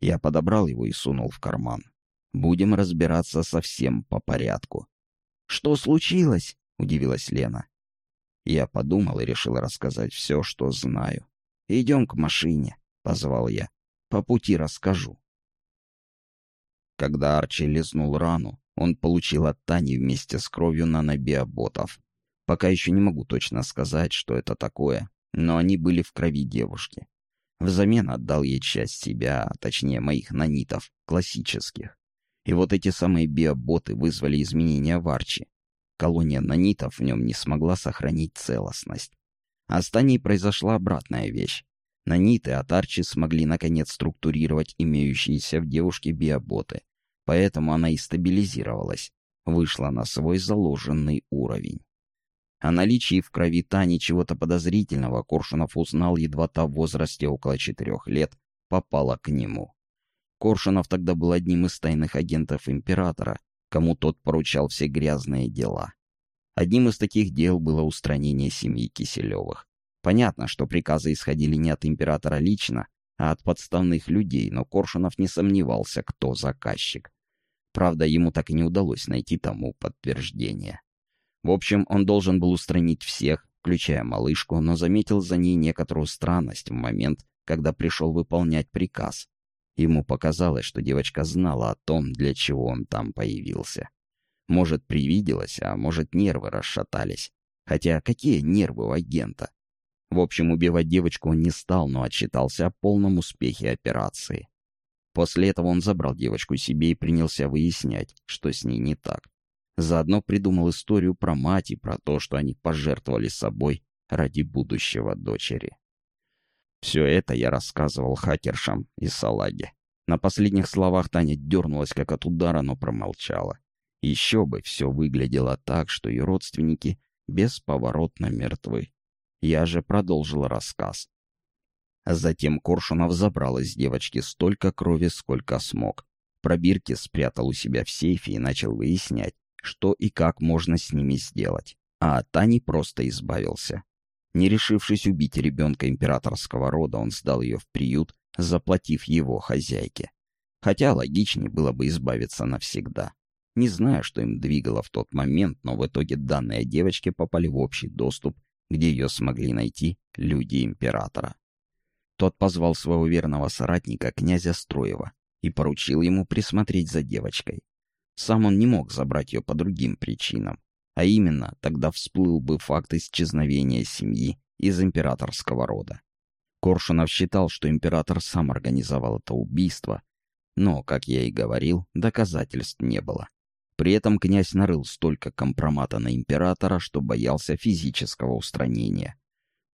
Я подобрал его и сунул в карман. Будем разбираться совсем по порядку. «Что случилось?» — удивилась Лена. Я подумал и решил рассказать все, что знаю. «Идем к машине», — позвал я. «По пути расскажу». Когда Арчи лизнул рану, он получил от Тани вместе с кровью нанобиоботов. Пока еще не могу точно сказать, что это такое, но они были в крови девушки. Взамен отдал ей часть себя, а точнее моих нанитов, классических. И вот эти самые биоботы вызвали изменения в Арчи. Колония нанитов в нем не смогла сохранить целостность. А с Таней произошла обратная вещь. Наниты от Арчи смогли наконец структурировать имеющиеся в девушке биоботы. Поэтому она и стабилизировалась. Вышла на свой заложенный уровень. О наличии в крови Тани чего-то подозрительного Коршунов узнал едва та в возрасте около четырех лет попала к нему. Коршунов тогда был одним из тайных агентов императора, кому тот поручал все грязные дела. Одним из таких дел было устранение семьи Киселевых. Понятно, что приказы исходили не от императора лично, а от подставных людей, но Коршунов не сомневался, кто заказчик. Правда, ему так и не удалось найти тому подтверждение. В общем, он должен был устранить всех, включая малышку, но заметил за ней некоторую странность в момент, когда пришел выполнять приказ. Ему показалось, что девочка знала о том, для чего он там появился. Может, привиделось, а может, нервы расшатались. Хотя какие нервы у агента? В общем, убивать девочку он не стал, но отчитался о полном успехе операции. После этого он забрал девочку себе и принялся выяснять, что с ней не так. Заодно придумал историю про мать и про то, что они пожертвовали собой ради будущего дочери. Все это я рассказывал хакершам и салаге. На последних словах Таня дернулась как от удара, но промолчала. Еще бы все выглядело так, что и родственники бесповоротно мертвы. Я же продолжил рассказ. Затем Коршунов забрал из девочки столько крови, сколько смог. Пробирки спрятал у себя в сейфе и начал выяснять, что и как можно с ними сделать. А от Тани просто избавился. Не решившись убить ребенка императорского рода, он сдал ее в приют, заплатив его хозяйке. Хотя логичнее было бы избавиться навсегда. Не знаю, что им двигало в тот момент, но в итоге данные девочки попали в общий доступ, где ее смогли найти люди императора. Тот позвал своего верного соратника, князя Строева, и поручил ему присмотреть за девочкой. Сам он не мог забрать ее по другим причинам. А именно, тогда всплыл бы факт исчезновения семьи из императорского рода. Коршунов считал, что император сам организовал это убийство, но, как я и говорил, доказательств не было. При этом князь нарыл столько компромата на императора, что боялся физического устранения.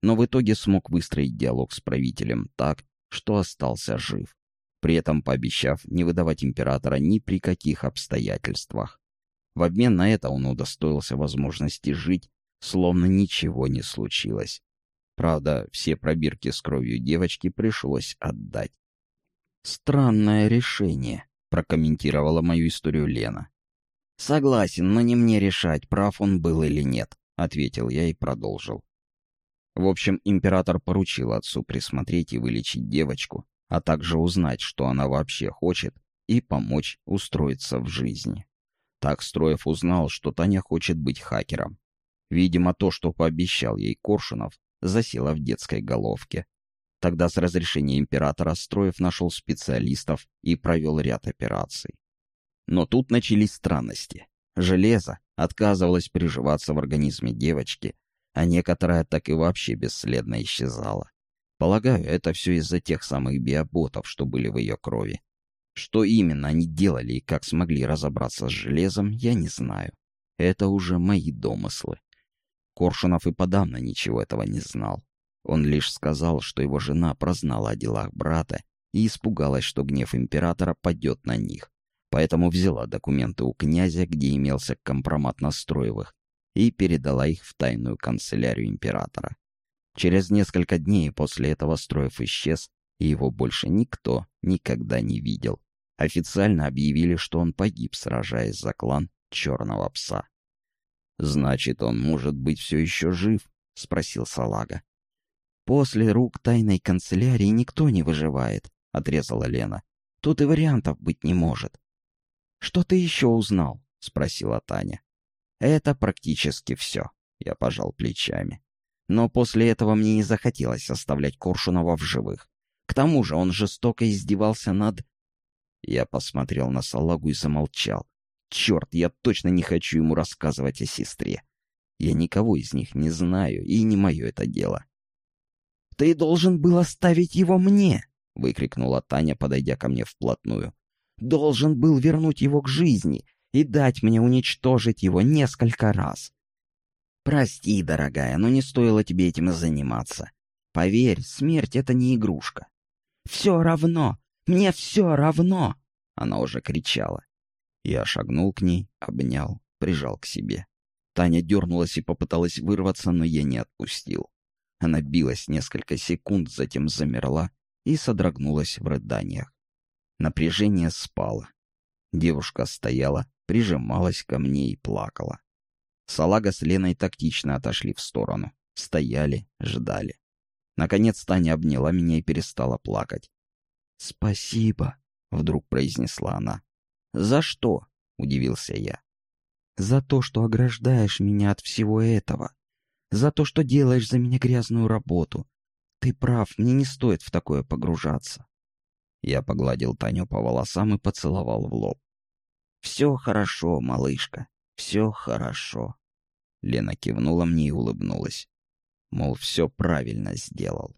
Но в итоге смог выстроить диалог с правителем так, что остался жив при этом пообещав не выдавать императора ни при каких обстоятельствах. В обмен на это он удостоился возможности жить, словно ничего не случилось. Правда, все пробирки с кровью девочки пришлось отдать. «Странное решение», — прокомментировала мою историю Лена. «Согласен, но не мне решать, прав он был или нет», — ответил я и продолжил. В общем, император поручил отцу присмотреть и вылечить девочку, а также узнать, что она вообще хочет, и помочь устроиться в жизни. Так Строев узнал, что Таня хочет быть хакером. Видимо, то, что пообещал ей Коршунов, засело в детской головке. Тогда с разрешения императора Строев нашел специалистов и провел ряд операций. Но тут начались странности. Железо отказывалось приживаться в организме девочки, а некоторое так и вообще бесследно исчезало. Полагаю, это все из-за тех самых биоботов, что были в ее крови. Что именно они делали и как смогли разобраться с железом, я не знаю. Это уже мои домыслы. Коршунов и подавно ничего этого не знал. Он лишь сказал, что его жена прознала о делах брата и испугалась, что гнев императора падет на них. Поэтому взяла документы у князя, где имелся компромат Настроевых, и передала их в тайную канцелярию императора. Через несколько дней после этого Строев исчез, и его больше никто никогда не видел. Официально объявили, что он погиб, сражаясь за клан Черного Пса. «Значит, он может быть все еще жив?» — спросил Салага. «После рук тайной канцелярии никто не выживает», — отрезала Лена. «Тут и вариантов быть не может». «Что ты еще узнал?» — спросила Таня. «Это практически все», — я пожал плечами. Но после этого мне не захотелось оставлять Коршунова в живых. К тому же он жестоко издевался над... Я посмотрел на Салагу и замолчал. Черт, я точно не хочу ему рассказывать о сестре. Я никого из них не знаю, и не мое это дело. «Ты должен был оставить его мне!» — выкрикнула Таня, подойдя ко мне вплотную. «Должен был вернуть его к жизни и дать мне уничтожить его несколько раз. Прости, дорогая, но не стоило тебе этим заниматься. Поверь, смерть — это не игрушка. «Все равно! Мне все равно!» Она уже кричала. Я шагнул к ней, обнял, прижал к себе. Таня дернулась и попыталась вырваться, но я не отпустил. Она билась несколько секунд, затем замерла и содрогнулась в рыданиях. Напряжение спало. Девушка стояла, прижималась ко мне и плакала. Салага с Леной тактично отошли в сторону. Стояли, ждали. Наконец Таня обняла меня и перестала плакать. «Спасибо», — вдруг произнесла она. «За что?» — удивился я. «За то, что ограждаешь меня от всего этого. За то, что делаешь за меня грязную работу. Ты прав, мне не стоит в такое погружаться». Я погладил Таню по волосам и поцеловал в лоб. «Все хорошо, малышка, все хорошо». Лена кивнула мне и улыбнулась. Мол, все правильно сделал.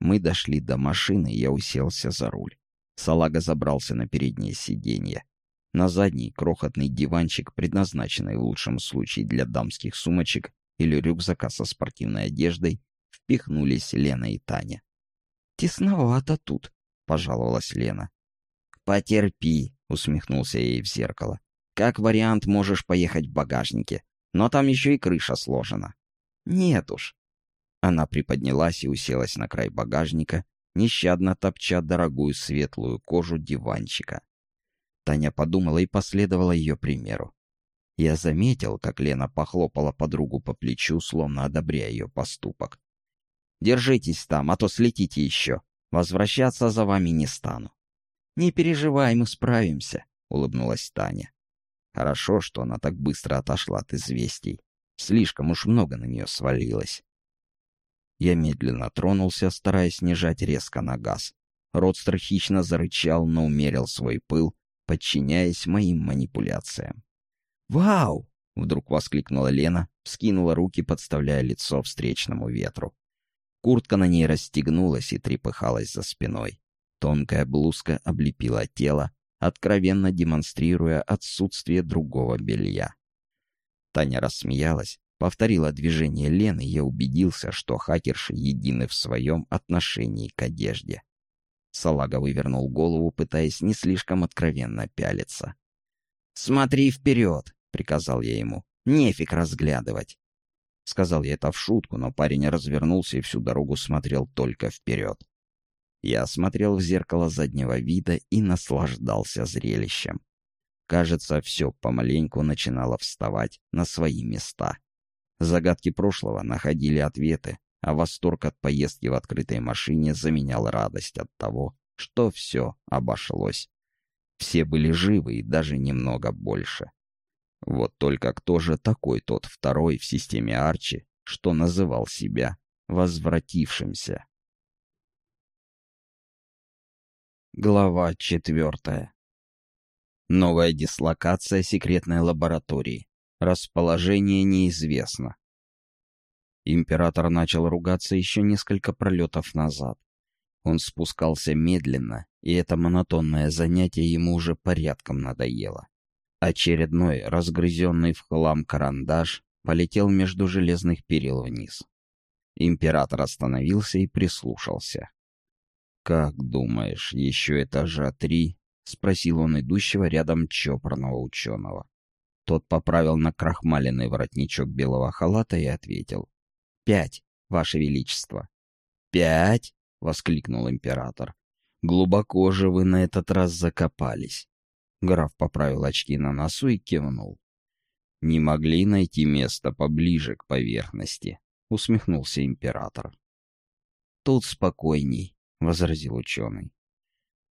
Мы дошли до машины, я уселся за руль. Салага забрался на переднее сиденье. На задний крохотный диванчик, предназначенный в лучшем случае для дамских сумочек или рюкзака со спортивной одеждой, впихнулись Лена и Таня. «Тесновато тут», — пожаловалась Лена. «Потерпи», — усмехнулся ей в зеркало. «Как вариант, можешь поехать в багажнике, но там еще и крыша сложена». «Нет уж». Она приподнялась и уселась на край багажника, нещадно топча дорогую светлую кожу диванчика. Таня подумала и последовала ее примеру. Я заметил, как Лена похлопала подругу по плечу, словно одобряя ее поступок. «Держитесь там, а то слетите еще. Возвращаться за вами не стану». «Не переживай, мы справимся», — улыбнулась Таня. Хорошо, что она так быстро отошла от известий. Слишком уж много на нее свалилось. Я медленно тронулся, стараясь снижать резко на газ. Родстер хищно зарычал, но умерил свой пыл, подчиняясь моим манипуляциям. «Вау!» — вдруг воскликнула Лена, вскинула руки, подставляя лицо встречному ветру. Куртка на ней расстегнулась и трепыхалась за спиной. Тонкая блузка облепила тело, откровенно демонстрируя отсутствие другого белья. Таня рассмеялась, повторила движение Лены, и я убедился, что хакерши едины в своем отношении к одежде. Салага вывернул голову, пытаясь не слишком откровенно пялиться. «Смотри вперед!» — приказал я ему. «Нефиг разглядывать!» Сказал я это в шутку, но парень развернулся и всю дорогу смотрел только вперед. Я смотрел в зеркало заднего вида и наслаждался зрелищем. Кажется, все помаленьку начинало вставать на свои места. Загадки прошлого находили ответы, а восторг от поездки в открытой машине заменял радость от того, что все обошлось. Все были живы и даже немного больше. Вот только кто же такой тот второй в системе Арчи, что называл себя возвратившимся? Глава четвертая. Новая дислокация секретной лаборатории. Расположение неизвестно. Император начал ругаться еще несколько пролетов назад. Он спускался медленно, и это монотонное занятие ему уже порядком надоело. Очередной, разгрызенный в хлам карандаш, полетел между железных перил вниз. Император остановился и прислушался. «Как думаешь, еще этажа три?» — спросил он идущего рядом чопорного ученого. Тот поправил на крахмаленный воротничок белого халата и ответил. «Пять, Ваше Величество». «Пять?» — воскликнул император. «Глубоко же вы на этот раз закопались». Граф поправил очки на носу и кивнул. «Не могли найти место поближе к поверхности», — усмехнулся император. «Тут спокойней», — возразил ученый.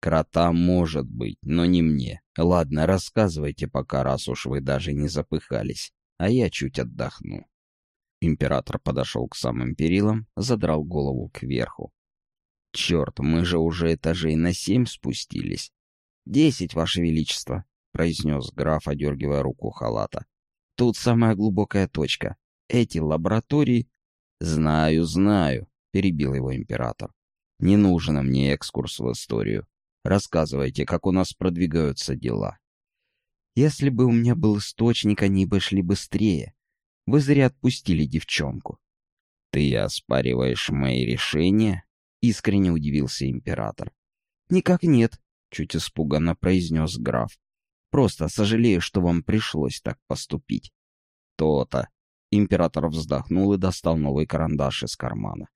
«Крота может быть, но не мне. Ладно, рассказывайте пока, раз уж вы даже не запыхались, а я чуть отдохну». Император подошел к самым перилам, задрал голову кверху. «Черт, мы же уже этажей на семь спустились». «Десять, Ваше Величество», — произнес граф, одергивая руку халата. «Тут самая глубокая точка. Эти лаборатории «Знаю, знаю», — перебил его император. «Не нужен мне экскурс в историю. Рассказывайте, как у нас продвигаются дела». «Если бы у меня был источник, они бы шли быстрее. Вы зря отпустили девчонку». «Ты оспариваешь мои решения?» — искренне удивился император. «Никак нет», — чуть испуганно произнес граф. «Просто сожалею, что вам пришлось так поступить». «То-то», Император вздохнул и достал новый карандаш из кармана.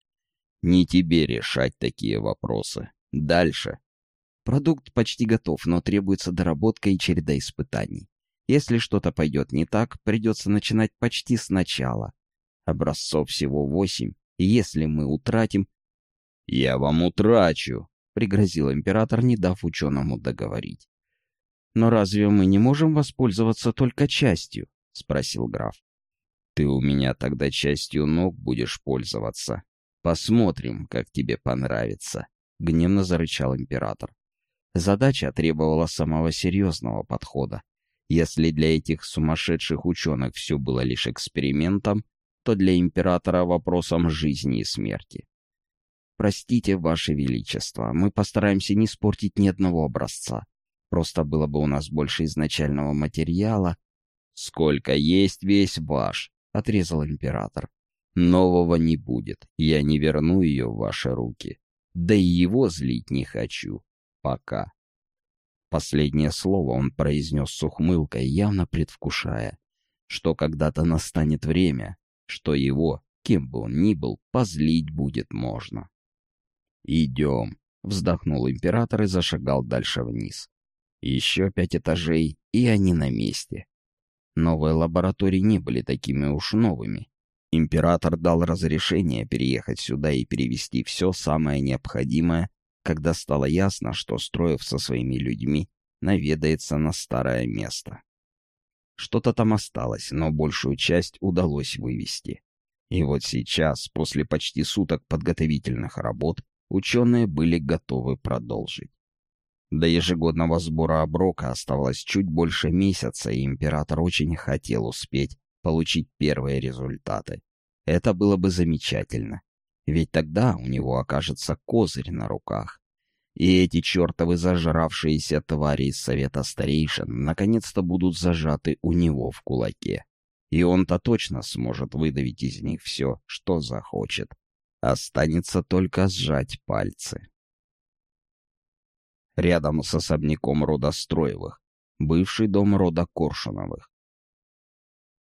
«Не тебе решать такие вопросы. Дальше». Продукт почти готов, но требуется доработка и череда испытаний. Если что-то пойдет не так, придется начинать почти сначала. Образцов всего восемь, и если мы утратим... «Я вам утрачу», — пригрозил император, не дав ученому договорить. «Но разве мы не можем воспользоваться только частью?» — спросил граф. Ты у меня тогда частью ног будешь пользоваться. Посмотрим, как тебе понравится», — гневно зарычал император. Задача требовала самого серьезного подхода. Если для этих сумасшедших ученых все было лишь экспериментом, то для императора вопросом жизни и смерти. «Простите, Ваше Величество, мы постараемся не испортить ни одного образца. Просто было бы у нас больше изначального материала. Сколько есть весь ваш, — отрезал император. «Нового не будет. Я не верну ее в ваши руки. Да и его злить не хочу. Пока». Последнее слово он произнес с ухмылкой, явно предвкушая, что когда-то настанет время, что его, кем бы он ни был, позлить будет можно. «Идем», — вздохнул император и зашагал дальше вниз. Еще пять этажей, и они на месте. Новые лаборатории не были такими уж новыми. Император дал разрешение переехать сюда и перевести все самое необходимое, когда стало ясно, что Строев со своими людьми наведается на старое место. Что-то там осталось, но большую часть удалось вывести. И вот сейчас, после почти суток подготовительных работ, ученые были готовы продолжить. До ежегодного сбора оброка оставалось чуть больше месяца, и император очень хотел успеть получить первые результаты. Это было бы замечательно, ведь тогда у него окажется козырь на руках. И эти чертовы зажравшиеся твари из Совета Старейшин наконец-то будут зажаты у него в кулаке. И он-то точно сможет выдавить из них все, что захочет. Останется только сжать пальцы рядом с особняком рода Строевых, бывший дом рода Коршуновых.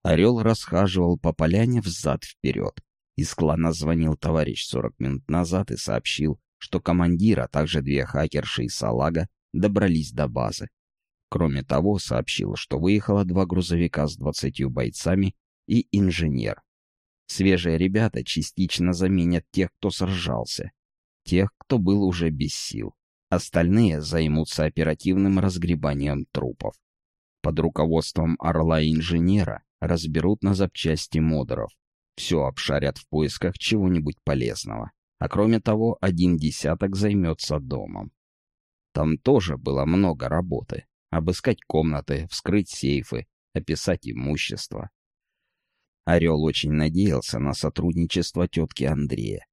Орел расхаживал по поляне взад-вперед. Из клана звонил товарищ 40 минут назад и сообщил, что командир, а также две хакерши и салага добрались до базы. Кроме того, сообщил, что выехало два грузовика с двадцатью бойцами и инженер. Свежие ребята частично заменят тех, кто сражался, тех, кто был уже без сил. Остальные займутся оперативным разгребанием трупов. Под руководством орла-инженера разберут на запчасти модеров. Все обшарят в поисках чего-нибудь полезного. А кроме того, один десяток займется домом. Там тоже было много работы. Обыскать комнаты, вскрыть сейфы, описать имущество. Орел очень надеялся на сотрудничество тетки Андрея.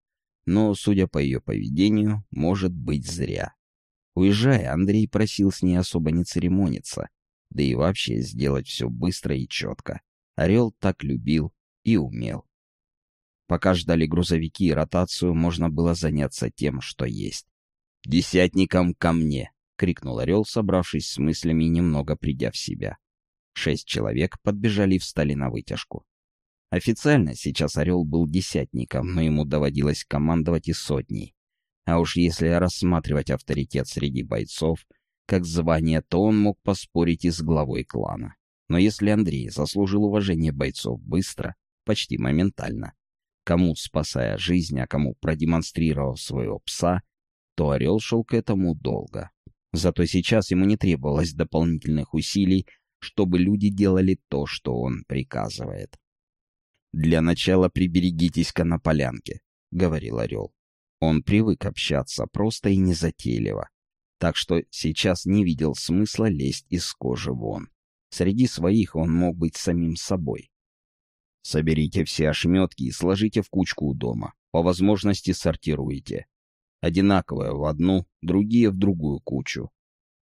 Но, судя по ее поведению, может быть зря. Уезжая, Андрей просил с ней особо не церемониться, да и вообще сделать все быстро и четко. Орел так любил и умел. Пока ждали грузовики и ротацию, можно было заняться тем, что есть. «Десятникам ко мне!» — крикнул Орел, собравшись с мыслями и немного придя в себя. Шесть человек подбежали и встали на вытяжку. Официально сейчас Орел был десятником, но ему доводилось командовать и сотней. А уж если рассматривать авторитет среди бойцов, как звание, то он мог поспорить и с главой клана. Но если Андрей заслужил уважение бойцов быстро, почти моментально, кому спасая жизнь, а кому продемонстрировав своего пса, то Орел шел к этому долго. Зато сейчас ему не требовалось дополнительных усилий, чтобы люди делали то, что он приказывает. «Для начала приберегитесь-ка на полянке», — говорил Орел. Он привык общаться просто и незатейливо, так что сейчас не видел смысла лезть из кожи вон. Среди своих он мог быть самим собой. Соберите все ошметки и сложите в кучку у дома. По возможности сортируйте. Одинаковое в одну, другие в другую кучу.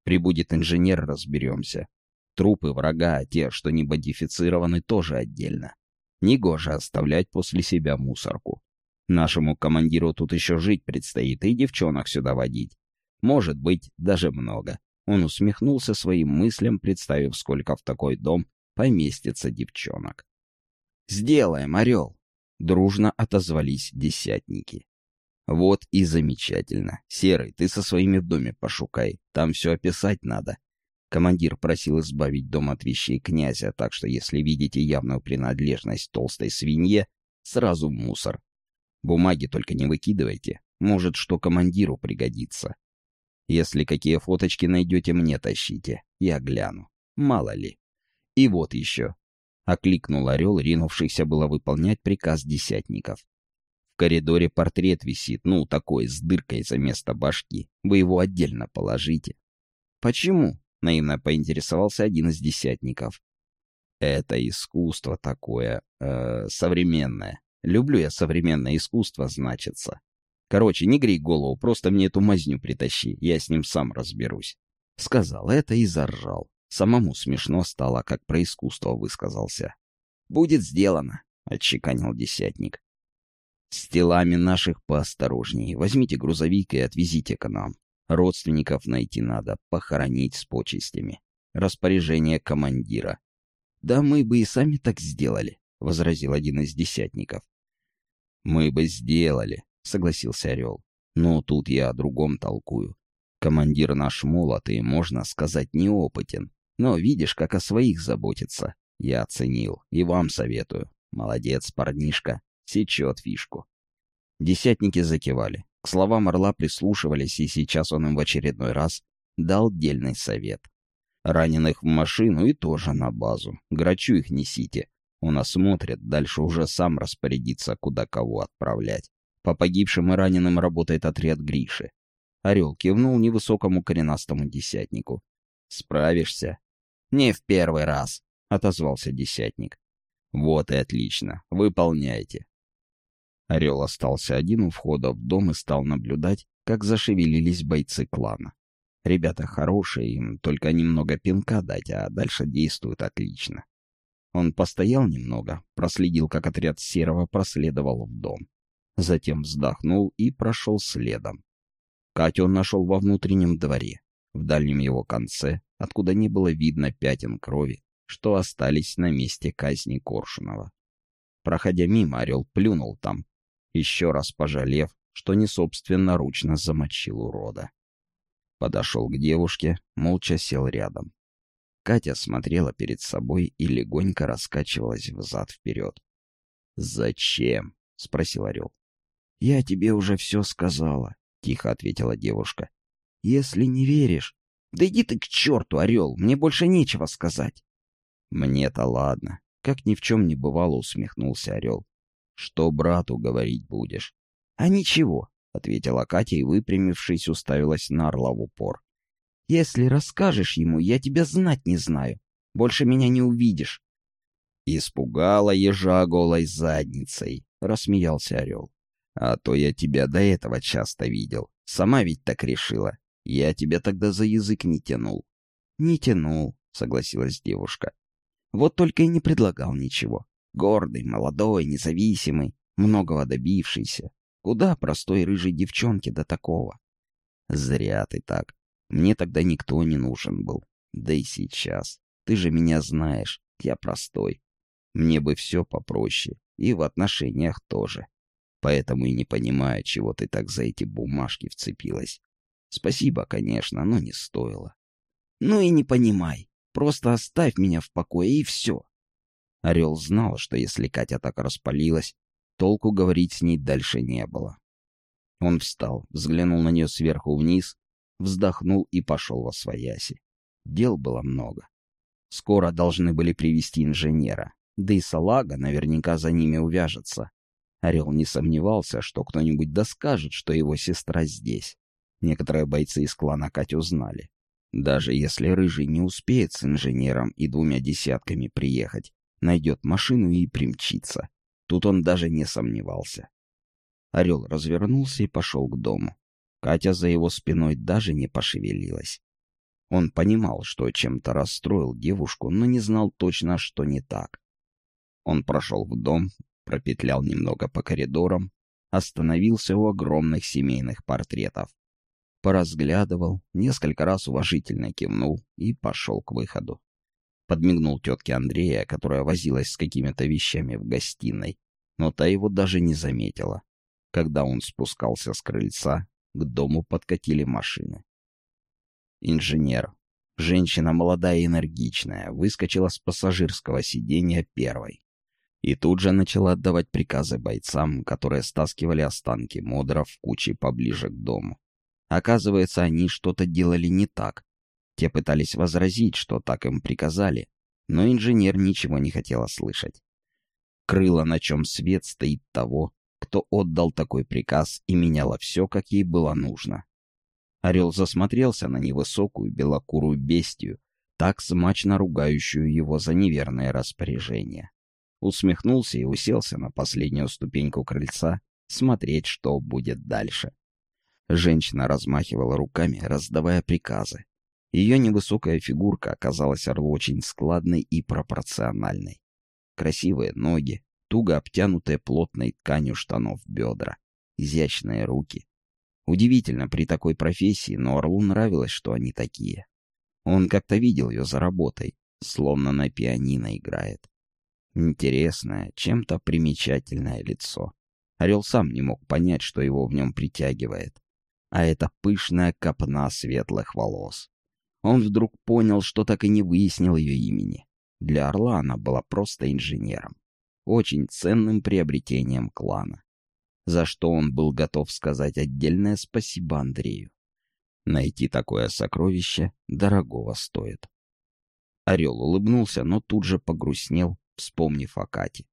Прибудет инженер, разберемся. Трупы врага, а те, что не модифицированы, тоже отдельно. Негоже оставлять после себя мусорку. Нашему командиру тут еще жить предстоит, и девчонок сюда водить. Может быть, даже много. Он усмехнулся своим мыслям, представив, сколько в такой дом поместится девчонок. «Сделаем, орел!» — дружно отозвались десятники. «Вот и замечательно. Серый, ты со своими в доме пошукай. Там все описать надо». Командир просил избавить дом от вещей князя, так что если видите явную принадлежность толстой свинье, сразу в мусор. Бумаги только не выкидывайте. Может, что командиру пригодится. Если какие фоточки найдете, мне тащите. Я гляну. Мало ли. И вот еще. — окликнул орел, ринувшийся было выполнять приказ десятников. «В коридоре портрет висит, ну, такой, с дыркой за место башки. Вы его отдельно положите». «Почему?» — наивно поинтересовался один из десятников. «Это искусство такое, э, современное. Люблю я современное искусство, значится. Короче, не грей голову, просто мне эту мазню притащи, я с ним сам разберусь». Сказал это и заржал. Самому смешно стало, как про искусство высказался. «Будет сделано», — отчеканил десятник. «С телами наших поосторожней. Возьмите грузовик и отвезите к нам. Родственников найти надо, похоронить с почестями. Распоряжение командира». «Да мы бы и сами так сделали», — возразил один из десятников. «Мы бы сделали», — согласился Орел. «Но тут я о другом толкую. Командир наш молод и, можно сказать, неопытен. Но видишь, как о своих заботится. Я оценил. И вам советую. Молодец, парнишка. Сечет фишку. Десятники закивали. К словам Орла прислушивались, и сейчас он им в очередной раз дал дельный совет. Раненых в машину и тоже на базу. Грачу их несите. Он осмотрит, дальше уже сам распорядится, куда кого отправлять. По погибшим и раненым работает отряд Гриши. Орел кивнул невысокому коренастому десятнику. «Справишься?» «Не в первый раз», — отозвался десятник. «Вот и отлично. Выполняйте». Орел остался один у входа в дом и стал наблюдать, как зашевелились бойцы клана. Ребята хорошие, им только немного пинка дать, а дальше действуют отлично. Он постоял немного, проследил, как отряд Серого проследовал в дом. Затем вздохнул и прошел следом. Катю он нашел во внутреннем дворе. В дальнем его конце откуда не было видно пятен крови, что остались на месте казни Коршунова. Проходя мимо, орел плюнул там, еще раз пожалев, что не собственноручно замочил урода. Подошел к девушке, молча сел рядом. Катя смотрела перед собой и легонько раскачивалась взад-вперед. «Зачем?» — спросил орел. «Я тебе уже все сказала», — тихо ответила девушка. «Если не веришь, да иди ты к черту, орел, мне больше нечего сказать. Мне-то ладно. Как ни в чем не бывало, усмехнулся орел. Что брату говорить будешь? А ничего, ответила Катя и, выпрямившись, уставилась на орла в упор. Если расскажешь ему, я тебя знать не знаю. Больше меня не увидишь. Испугала ежа голой задницей, рассмеялся орел. А то я тебя до этого часто видел. Сама ведь так решила. Я тебя тогда за язык не тянул. Не тянул, согласилась девушка. Вот только и не предлагал ничего. Гордый, молодой, независимый. многого добившийся. Куда простой рыжей девчонке до такого? Зря ты так. Мне тогда никто не нужен был. Да и сейчас. Ты же меня знаешь, я простой. Мне бы все попроще. И в отношениях тоже. Поэтому и не понимаю, чего ты так за эти бумажки вцепилась. Спасибо, конечно, но не стоило. Ну и не понимай. Просто оставь меня в покое, и все. Орел знал, что если Катя так распалилась, толку говорить с ней дальше не было. Он встал, взглянул на нее сверху вниз, вздохнул и пошел во свояси. Дел было много. Скоро должны были привести инженера, да и салага наверняка за ними увяжется. Орел не сомневался, что кто-нибудь доскажет, что его сестра здесь. Некоторые бойцы из клана Катю знали. Даже если Рыжий не успеет с инженером и двумя десятками приехать, найдет машину и примчится. Тут он даже не сомневался. Орел развернулся и пошел к дому. Катя за его спиной даже не пошевелилась. Он понимал, что чем-то расстроил девушку, но не знал точно, что не так. Он прошел в дом, пропетлял немного по коридорам, остановился у огромных семейных портретов. Поразглядывал, несколько раз уважительно кивнул и пошел к выходу. Подмигнул тетке Андрея, которая возилась с какими-то вещами в гостиной, но та его даже не заметила. Когда он спускался с крыльца, к дому подкатили машины. Инженер, женщина молодая и энергичная, выскочила с пассажирского сиденья первой. И тут же начала отдавать приказы бойцам, которые стаскивали останки модеров в куче поближе к дому. Оказывается, они что-то делали не так. Те пытались возразить, что так им приказали, но инженер ничего не хотела слышать. Крыло, на чем свет стоит того, кто отдал такой приказ и меняла все, как ей было нужно. Орел засмотрелся на невысокую белокурую бестию, так смачно ругающую его за неверное распоряжение усмехнулся и уселся на последнюю ступеньку крыльца смотреть, что будет дальше. Женщина размахивала руками, раздавая приказы. Ее невысокая фигурка оказалась орлу очень складной и пропорциональной. Красивые ноги, туго обтянутые плотной тканью штанов бедра, изящные руки. Удивительно при такой профессии, но Орлу нравилось, что они такие. Он как-то видел ее за работой, словно на пианино играет. Интересное, чем-то примечательное лицо. Орел сам не мог понять, что его в нем притягивает. А это пышная копна светлых волос. Он вдруг понял, что так и не выяснил ее имени. Для Орла она была просто инженером. Очень ценным приобретением клана. За что он был готов сказать отдельное спасибо Андрею. Найти такое сокровище дорогого стоит. Орел улыбнулся, но тут же погрустнел вспомнив о Кате.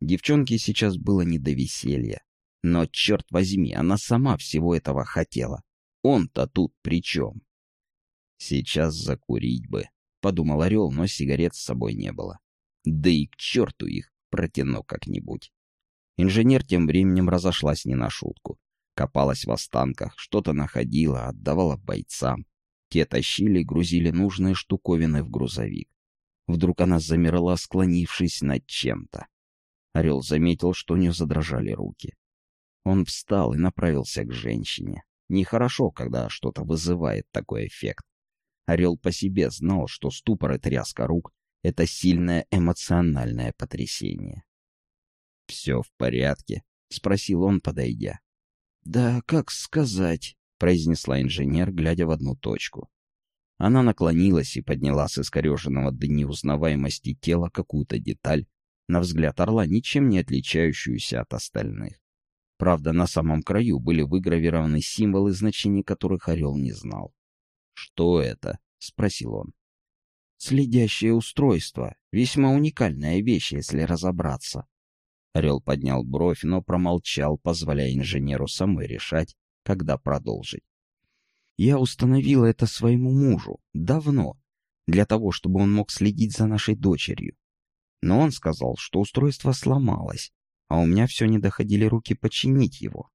Девчонке сейчас было не до веселья. Но, черт возьми, она сама всего этого хотела. Он-то тут при чем? Сейчас закурить бы, — подумал Орел, но сигарет с собой не было. Да и к черту их, протяну как-нибудь. Инженер тем временем разошлась не на шутку. Копалась в останках, что-то находила, отдавала бойцам. Те тащили и грузили нужные штуковины в грузовик. Вдруг она замерла, склонившись над чем-то. Орел заметил, что у нее задрожали руки. Он встал и направился к женщине. Нехорошо, когда что-то вызывает такой эффект. Орел по себе знал, что ступор и тряска рук — это сильное эмоциональное потрясение. «Все в порядке?» — спросил он, подойдя. «Да как сказать?» — произнесла инженер, глядя в одну точку. Она наклонилась и подняла с искореженного до неузнаваемости тела какую-то деталь, на взгляд орла, ничем не отличающуюся от остальных. Правда, на самом краю были выгравированы символы, значений которых орел не знал. «Что это?» — спросил он. «Следящее устройство. Весьма уникальная вещь, если разобраться». Орел поднял бровь, но промолчал, позволяя инженеру самой решать, когда продолжить. Я установила это своему мужу давно, для того, чтобы он мог следить за нашей дочерью. Но он сказал, что устройство сломалось, а у меня все не доходили руки починить его.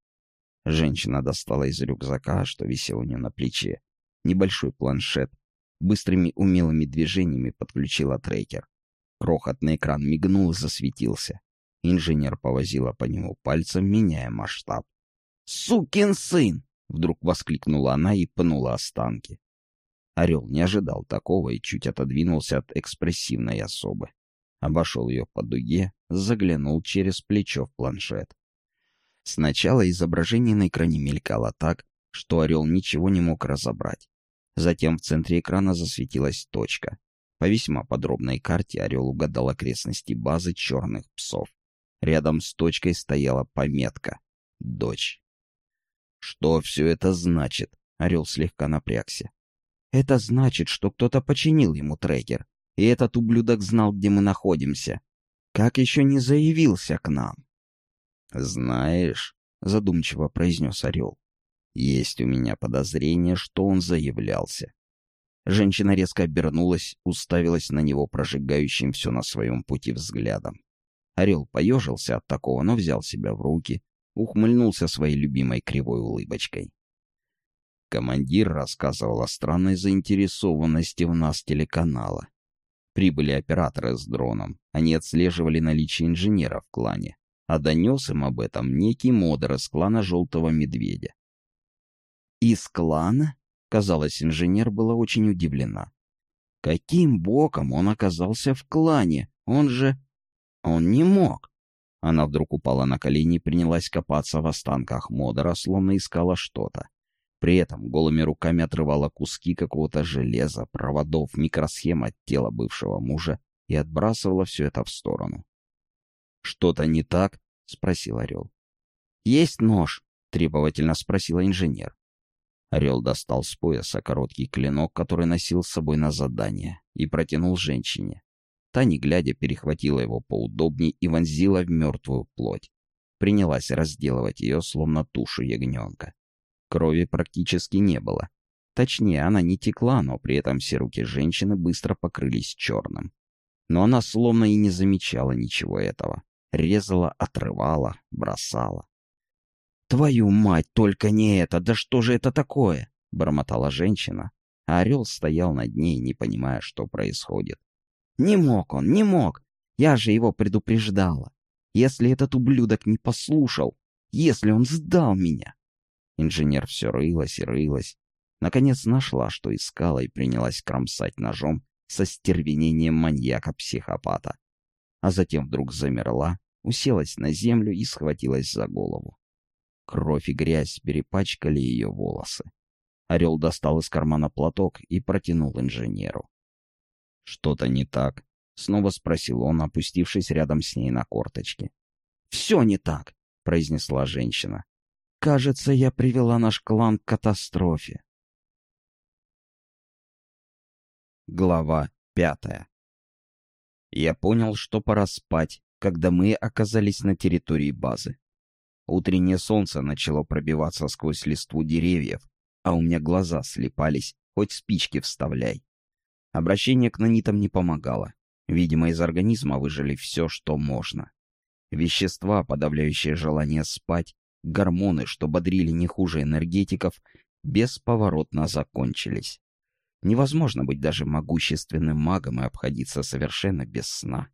Женщина достала из рюкзака, что висел у нее на плече, небольшой планшет, быстрыми умелыми движениями подключила трекер. Крохотный экран мигнул и засветился. Инженер повозила по нему пальцем, меняя масштаб. «Сукин сын!» — вдруг воскликнула она и пнула останки. Орел не ожидал такого и чуть отодвинулся от экспрессивной особы. Обошел ее по дуге, заглянул через плечо в планшет. Сначала изображение на экране мелькало так, что орел ничего не мог разобрать. Затем в центре экрана засветилась точка. По весьма подробной карте орел угадал окрестности базы черных псов. Рядом с точкой стояла пометка «Дочь». «Что все это значит?» — орел слегка напрягся. «Это значит, что кто-то починил ему трекер, и этот ублюдок знал, где мы находимся. Как еще не заявился к нам?» «Знаешь», — задумчиво произнес орел, — «есть у меня подозрение, что он заявлялся». Женщина резко обернулась, уставилась на него прожигающим все на своем пути взглядом. Орел поежился от такого, но взял себя в руки, ухмыльнулся своей любимой кривой улыбочкой. Командир рассказывал о странной заинтересованности в нас телеканала. Прибыли операторы с дроном. Они отслеживали наличие инженера в клане а донес им об этом некий модер из клана Желтого Медведя. «Из клана?» — казалось, инженер была очень удивлена. «Каким боком он оказался в клане? Он же... Он не мог!» Она вдруг упала на колени и принялась копаться в останках модера, словно искала что-то. При этом голыми руками отрывала куски какого-то железа, проводов, микросхем от тела бывшего мужа и отбрасывала все это в сторону. «Что-то не так?» — спросил Орел. «Есть нож?» — требовательно спросила инженер. Орел достал с пояса короткий клинок, который носил с собой на задание, и протянул женщине. Та, не глядя, перехватила его поудобнее и вонзила в мертвую плоть. Принялась разделывать ее, словно тушу ягненка. Крови практически не было. Точнее, она не текла, но при этом все руки женщины быстро покрылись черным. Но она словно и не замечала ничего этого. Резала, отрывала, бросала. «Твою мать, только не это! Да что же это такое?» — бормотала женщина, а орел стоял над ней, не понимая, что происходит. «Не мог он, не мог! Я же его предупреждала! Если этот ублюдок не послушал, если он сдал меня!» Инженер все рылась и рылась. Наконец нашла, что искала, и принялась кромсать ножом со стервенением маньяка-психопата а затем вдруг замерла, уселась на землю и схватилась за голову. Кровь и грязь перепачкали ее волосы. Орел достал из кармана платок и протянул инженеру. «Что-то не так?» — снова спросил он, опустившись рядом с ней на корточки. «Все не так!» — произнесла женщина. «Кажется, я привела наш клан к катастрофе». Глава пятая я понял, что пора спать, когда мы оказались на территории базы. Утреннее солнце начало пробиваться сквозь листву деревьев, а у меня глаза слепались, хоть спички вставляй. Обращение к нанитам не помогало. Видимо, из организма выжили все, что можно. Вещества, подавляющие желание спать, гормоны, что бодрили не хуже энергетиков, бесповоротно закончились. Невозможно быть даже могущественным магом и обходиться совершенно без сна.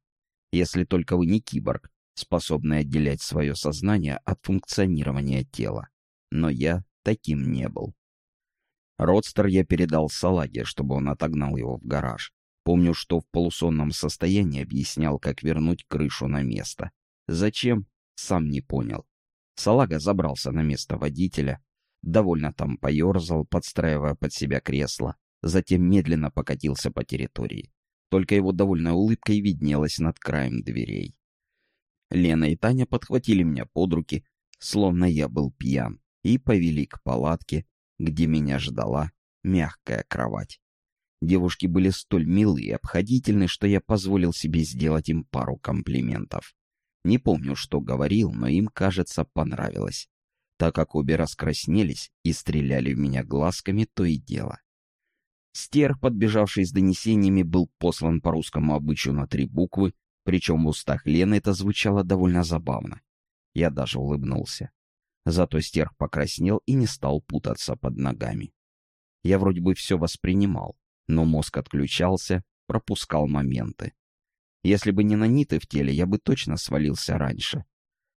Если только вы не киборг, способный отделять свое сознание от функционирования тела. Но я таким не был. Родстер я передал Салаге, чтобы он отогнал его в гараж. Помню, что в полусонном состоянии объяснял, как вернуть крышу на место. Зачем? Сам не понял. Салага забрался на место водителя, довольно там поерзал, подстраивая под себя кресло, затем медленно покатился по территории. Только его довольная улыбка и виднелась над краем дверей. Лена и Таня подхватили меня под руки, словно я был пьян, и повели к палатке, где меня ждала мягкая кровать. Девушки были столь милы и обходительны, что я позволил себе сделать им пару комплиментов. Не помню, что говорил, но им, кажется, понравилось, так как обе раскраснелись и стреляли в меня глазками то и дело. Стерх, подбежавший с донесениями, был послан по русскому обычаю на три буквы, причем в устах Лены это звучало довольно забавно. Я даже улыбнулся. Зато стерх покраснел и не стал путаться под ногами. Я вроде бы все воспринимал, но мозг отключался, пропускал моменты. Если бы не наниты в теле, я бы точно свалился раньше.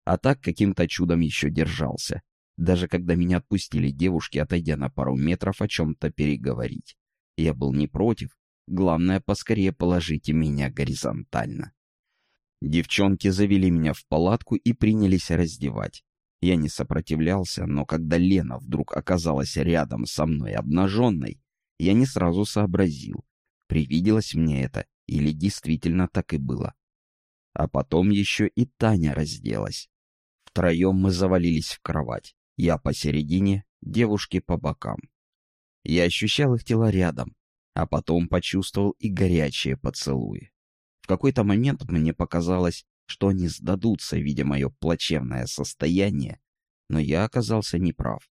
А так каким-то чудом еще держался. Даже когда меня отпустили девушки, отойдя на пару метров о чем-то переговорить. Я был не против. Главное, поскорее положите меня горизонтально. Девчонки завели меня в палатку и принялись раздевать. Я не сопротивлялся, но когда Лена вдруг оказалась рядом со мной обнаженной, я не сразу сообразил, привиделось мне это или действительно так и было. А потом еще и Таня разделась. Втроем мы завалились в кровать. Я посередине, девушки по бокам. Я ощущал их тела рядом, а потом почувствовал и горячие поцелуи. В какой-то момент мне показалось, что они сдадутся, видя мое плачевное состояние, но я оказался неправ.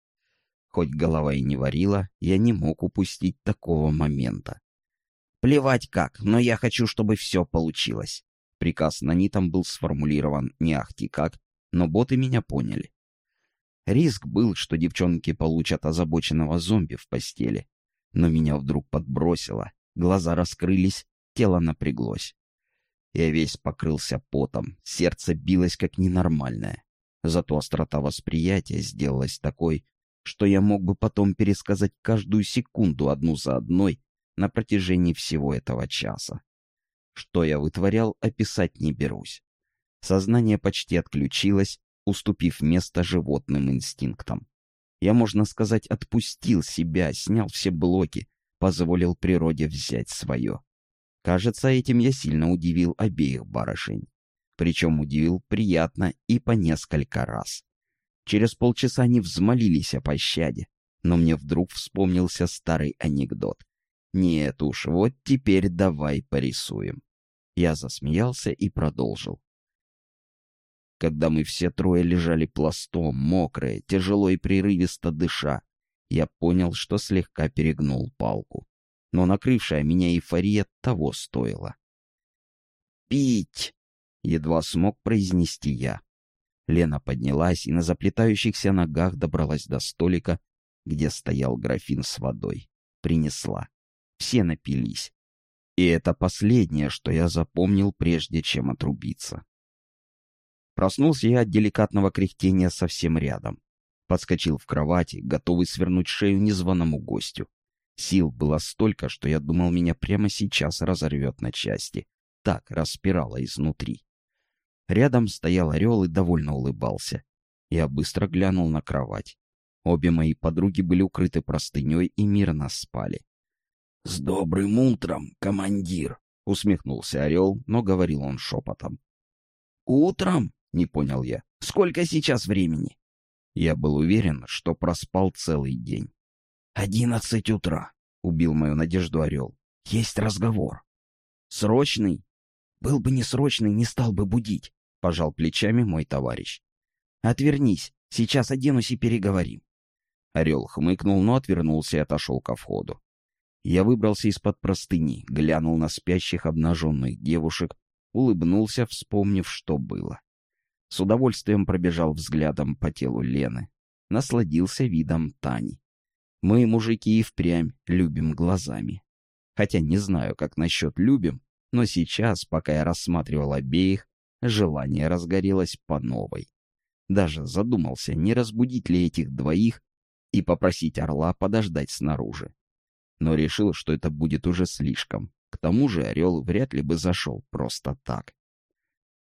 Хоть голова и не варила, я не мог упустить такого момента. «Плевать как, но я хочу, чтобы все получилось». Приказ на нитам был сформулирован не ахти как, но боты меня поняли. Риск был, что девчонки получат озабоченного зомби в постели. Но меня вдруг подбросило, глаза раскрылись, тело напряглось. Я весь покрылся потом, сердце билось как ненормальное. Зато острота восприятия сделалась такой, что я мог бы потом пересказать каждую секунду одну за одной на протяжении всего этого часа. Что я вытворял, описать не берусь. Сознание почти отключилось, уступив место животным инстинктам. Я, можно сказать, отпустил себя, снял все блоки, позволил природе взять свое. Кажется, этим я сильно удивил обеих барышень. Причем удивил приятно и по несколько раз. Через полчаса они взмолились о пощаде, но мне вдруг вспомнился старый анекдот. Нет уж, вот теперь давай порисуем. Я засмеялся и продолжил. Когда мы все трое лежали пластом, мокрые, тяжело и прерывисто дыша, я понял, что слегка перегнул палку. Но накрывшая меня эйфория того стоила. «Пить!» — едва смог произнести я. Лена поднялась и на заплетающихся ногах добралась до столика, где стоял графин с водой. Принесла. Все напились. И это последнее, что я запомнил, прежде чем отрубиться. Проснулся я от деликатного кряхтения совсем рядом. Подскочил в кровати, готовый свернуть шею незваному гостю. Сил было столько, что я думал, меня прямо сейчас разорвет на части. Так распирало изнутри. Рядом стоял орел и довольно улыбался. Я быстро глянул на кровать. Обе мои подруги были укрыты простыней и мирно спали. «С добрым утром, командир!» — усмехнулся орел, но говорил он шепотом. «Утром?» — не понял я. «Сколько сейчас времени?» Я был уверен, что проспал целый день. «Одиннадцать утра», — убил мою надежду орел. «Есть разговор». «Срочный?» «Был бы не срочный, не стал бы будить», — пожал плечами мой товарищ. «Отвернись, сейчас оденусь и переговорим». Орел хмыкнул, но отвернулся и отошел ко входу. Я выбрался из-под простыни, глянул на спящих обнаженных девушек, улыбнулся, вспомнив, что было. С удовольствием пробежал взглядом по телу Лены, насладился видом Тани. Мы, мужики, и впрямь любим глазами. Хотя не знаю, как насчет любим, но сейчас, пока я рассматривал обеих, желание разгорелось по новой. Даже задумался, не разбудить ли этих двоих и попросить орла подождать снаружи но решил, что это будет уже слишком. К тому же орел вряд ли бы зашел просто так.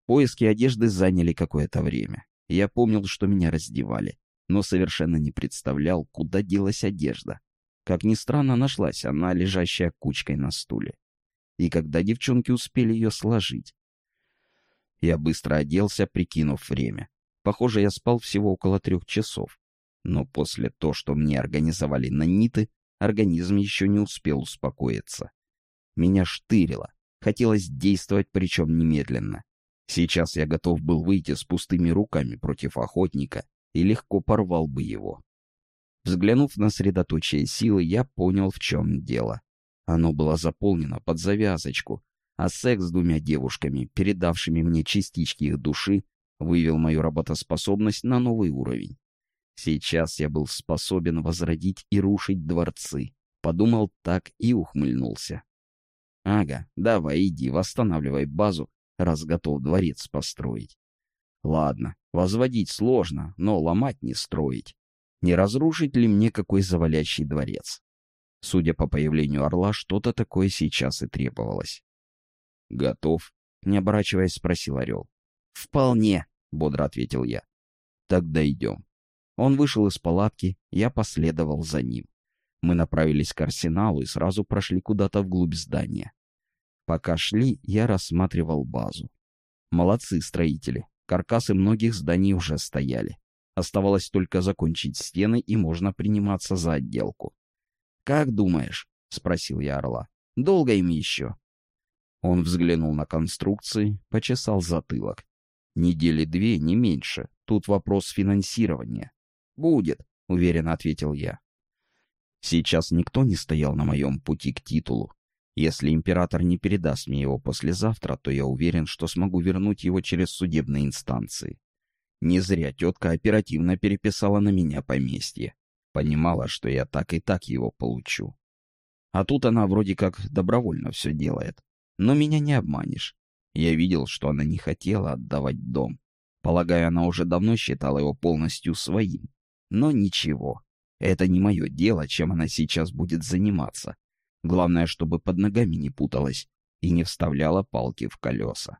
Поиски одежды заняли какое-то время. Я помнил, что меня раздевали, но совершенно не представлял, куда делась одежда. Как ни странно, нашлась она, лежащая кучкой на стуле. И когда девчонки успели ее сложить? Я быстро оделся, прикинув время. Похоже, я спал всего около трех часов. Но после того, что мне организовали наниты, Организм еще не успел успокоиться. Меня штырило. Хотелось действовать, причем немедленно. Сейчас я готов был выйти с пустыми руками против охотника и легко порвал бы его. Взглянув на средоточие силы, я понял, в чем дело. Оно было заполнено под завязочку, а секс с двумя девушками, передавшими мне частички их души, вывел мою работоспособность на новый уровень. Сейчас я был способен возродить и рушить дворцы. Подумал так и ухмыльнулся. Ага, давай иди, восстанавливай базу, раз готов дворец построить. Ладно, возводить сложно, но ломать не строить. Не разрушить ли мне какой завалящий дворец? Судя по появлению орла, что-то такое сейчас и требовалось. «Готов?» — не оборачиваясь, спросил орел. «Вполне», — бодро ответил я. «Тогда идем». Он вышел из палатки, я последовал за ним. Мы направились к арсеналу и сразу прошли куда-то вглубь здания. Пока шли, я рассматривал базу. Молодцы строители. Каркасы многих зданий уже стояли. Оставалось только закончить стены, и можно приниматься за отделку. «Как думаешь?» — спросил я орла. «Долго им еще?» Он взглянул на конструкции, почесал затылок. «Недели две, не меньше. Тут вопрос финансирования». «Будет», — уверенно ответил я. Сейчас никто не стоял на моем пути к титулу. Если император не передаст мне его послезавтра, то я уверен, что смогу вернуть его через судебные инстанции. Не зря тетка оперативно переписала на меня поместье. Понимала, что я так и так его получу. А тут она вроде как добровольно все делает. Но меня не обманешь. Я видел, что она не хотела отдавать дом. Полагаю, она уже давно считала его полностью своим. Но ничего. Это не мое дело, чем она сейчас будет заниматься. Главное, чтобы под ногами не путалась и не вставляла палки в колеса.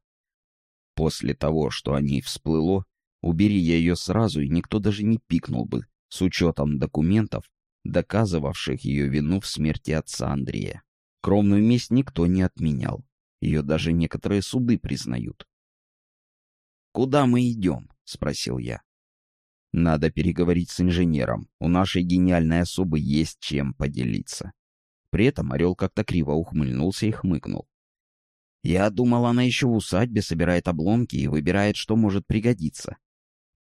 После того, что о ней всплыло, убери я ее сразу, и никто даже не пикнул бы, с учетом документов, доказывавших ее вину в смерти отца Андрея. Кровную месть никто не отменял. Ее даже некоторые суды признают. «Куда мы идем?» — спросил я. «Надо переговорить с инженером. У нашей гениальной особы есть чем поделиться». При этом орел как-то криво ухмыльнулся и хмыкнул. «Я думал, она еще в усадьбе собирает обломки и выбирает, что может пригодиться».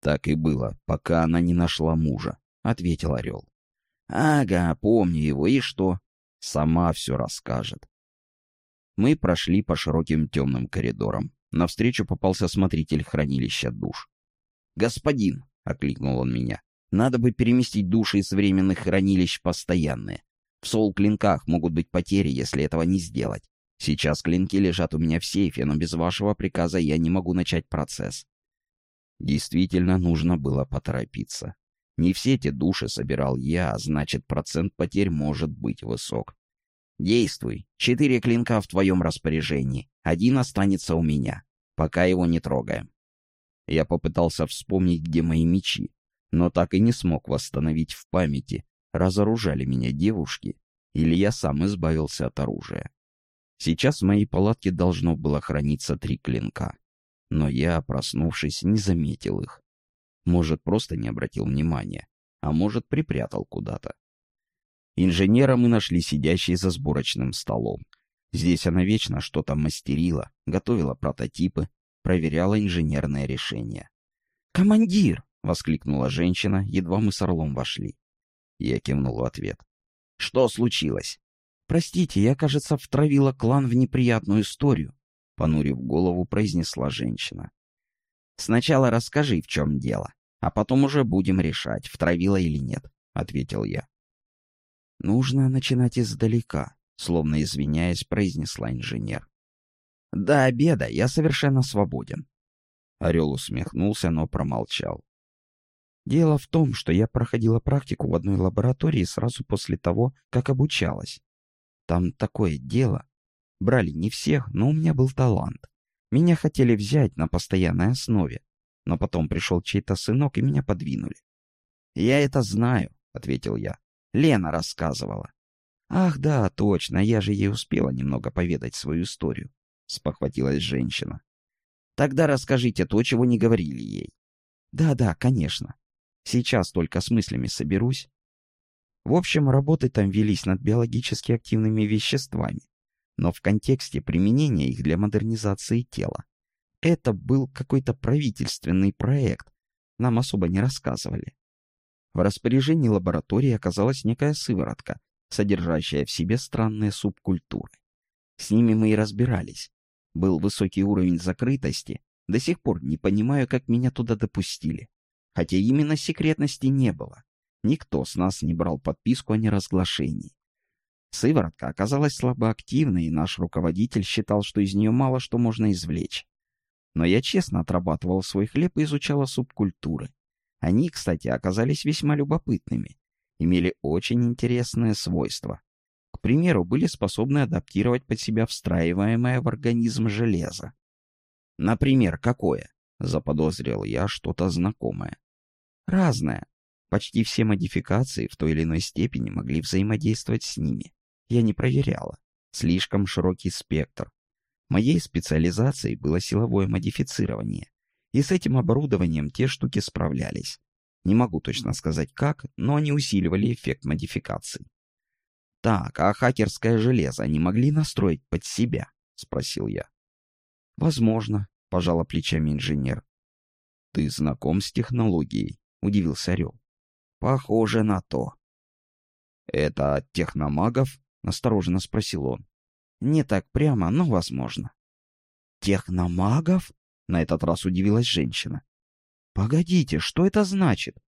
«Так и было, пока она не нашла мужа», — ответил орел. «Ага, помню его, и что?» «Сама все расскажет». Мы прошли по широким темным коридорам. Навстречу попался смотритель хранилища душ. «Господин!» — окликнул он меня. «Надо бы переместить души из временных хранилищ постоянные. В сол-клинках могут быть потери, если этого не сделать. Сейчас клинки лежат у меня в сейфе, но без вашего приказа я не могу начать процесс». Действительно, нужно было поторопиться. Не все эти души собирал я, а значит, процент потерь может быть высок. Действуй. Четыре клинка в твоем распоряжении. Один останется у меня. Пока его не трогаем. Я попытался вспомнить, где мои мечи, но так и не смог восстановить в памяти, разоружали меня девушки, или я сам избавился от оружия. Сейчас в моей палатке должно было храниться три клинка, но я, проснувшись, не заметил их. Может, просто не обратил внимания, а может, припрятал куда-то. Инженера мы нашли сидящей за сборочным столом. Здесь она вечно что-то мастерила, готовила прототипы, проверяла инженерное решение. «Командир!» — воскликнула женщина, едва мы с Орлом вошли. Я кивнул в ответ. «Что случилось?» «Простите, я, кажется, втравила клан в неприятную историю», — понурив голову, произнесла женщина. «Сначала расскажи, в чем дело, а потом уже будем решать, втравила или нет», — ответил я. «Нужно начинать издалека», — словно извиняясь, произнесла инженер. «До обеда я совершенно свободен». Орел усмехнулся, но промолчал. Дело в том, что я проходила практику в одной лаборатории сразу после того, как обучалась. Там такое дело. Брали не всех, но у меня был талант. Меня хотели взять на постоянной основе, но потом пришел чей-то сынок и меня подвинули. «Я это знаю», — ответил я. Лена рассказывала. «Ах, да, точно, я же ей успела немного поведать свою историю», — спохватилась женщина. «Тогда расскажите то, чего не говорили ей». «Да-да, конечно. Сейчас только с мыслями соберусь». В общем, работы там велись над биологически активными веществами, но в контексте применения их для модернизации тела. Это был какой-то правительственный проект, нам особо не рассказывали. В распоряжении лаборатории оказалась некая сыворотка, содержащая в себе странные субкультуры. С ними мы и разбирались. Был высокий уровень закрытости, до сих пор не понимаю, как меня туда допустили. Хотя именно секретности не было. Никто с нас не брал подписку о неразглашении. Сыворотка оказалась слабоактивной, и наш руководитель считал, что из нее мало что можно извлечь. Но я честно отрабатывал свой хлеб и изучала субкультуры. Они, кстати, оказались весьма любопытными, имели очень интересные свойства. К примеру, были способны адаптировать под себя встраиваемое в организм железо. Например, какое? Заподозрил я что-то знакомое. Разное. Почти все модификации в той или иной степени могли взаимодействовать с ними. Я не проверяла. Слишком широкий спектр. Моей специализацией было силовое модифицирование. И с этим оборудованием те штуки справлялись. Не могу точно сказать как, но они усиливали эффект модификаций. «Так, а хакерское железо они могли настроить под себя?» — спросил я. «Возможно», — пожала плечами инженер. «Ты знаком с технологией?» — удивился Орел. «Похоже на то». «Это от техномагов?» — настороженно спросил он. «Не так прямо, но возможно». «Техномагов?» — на этот раз удивилась женщина. «Погодите, что это значит?»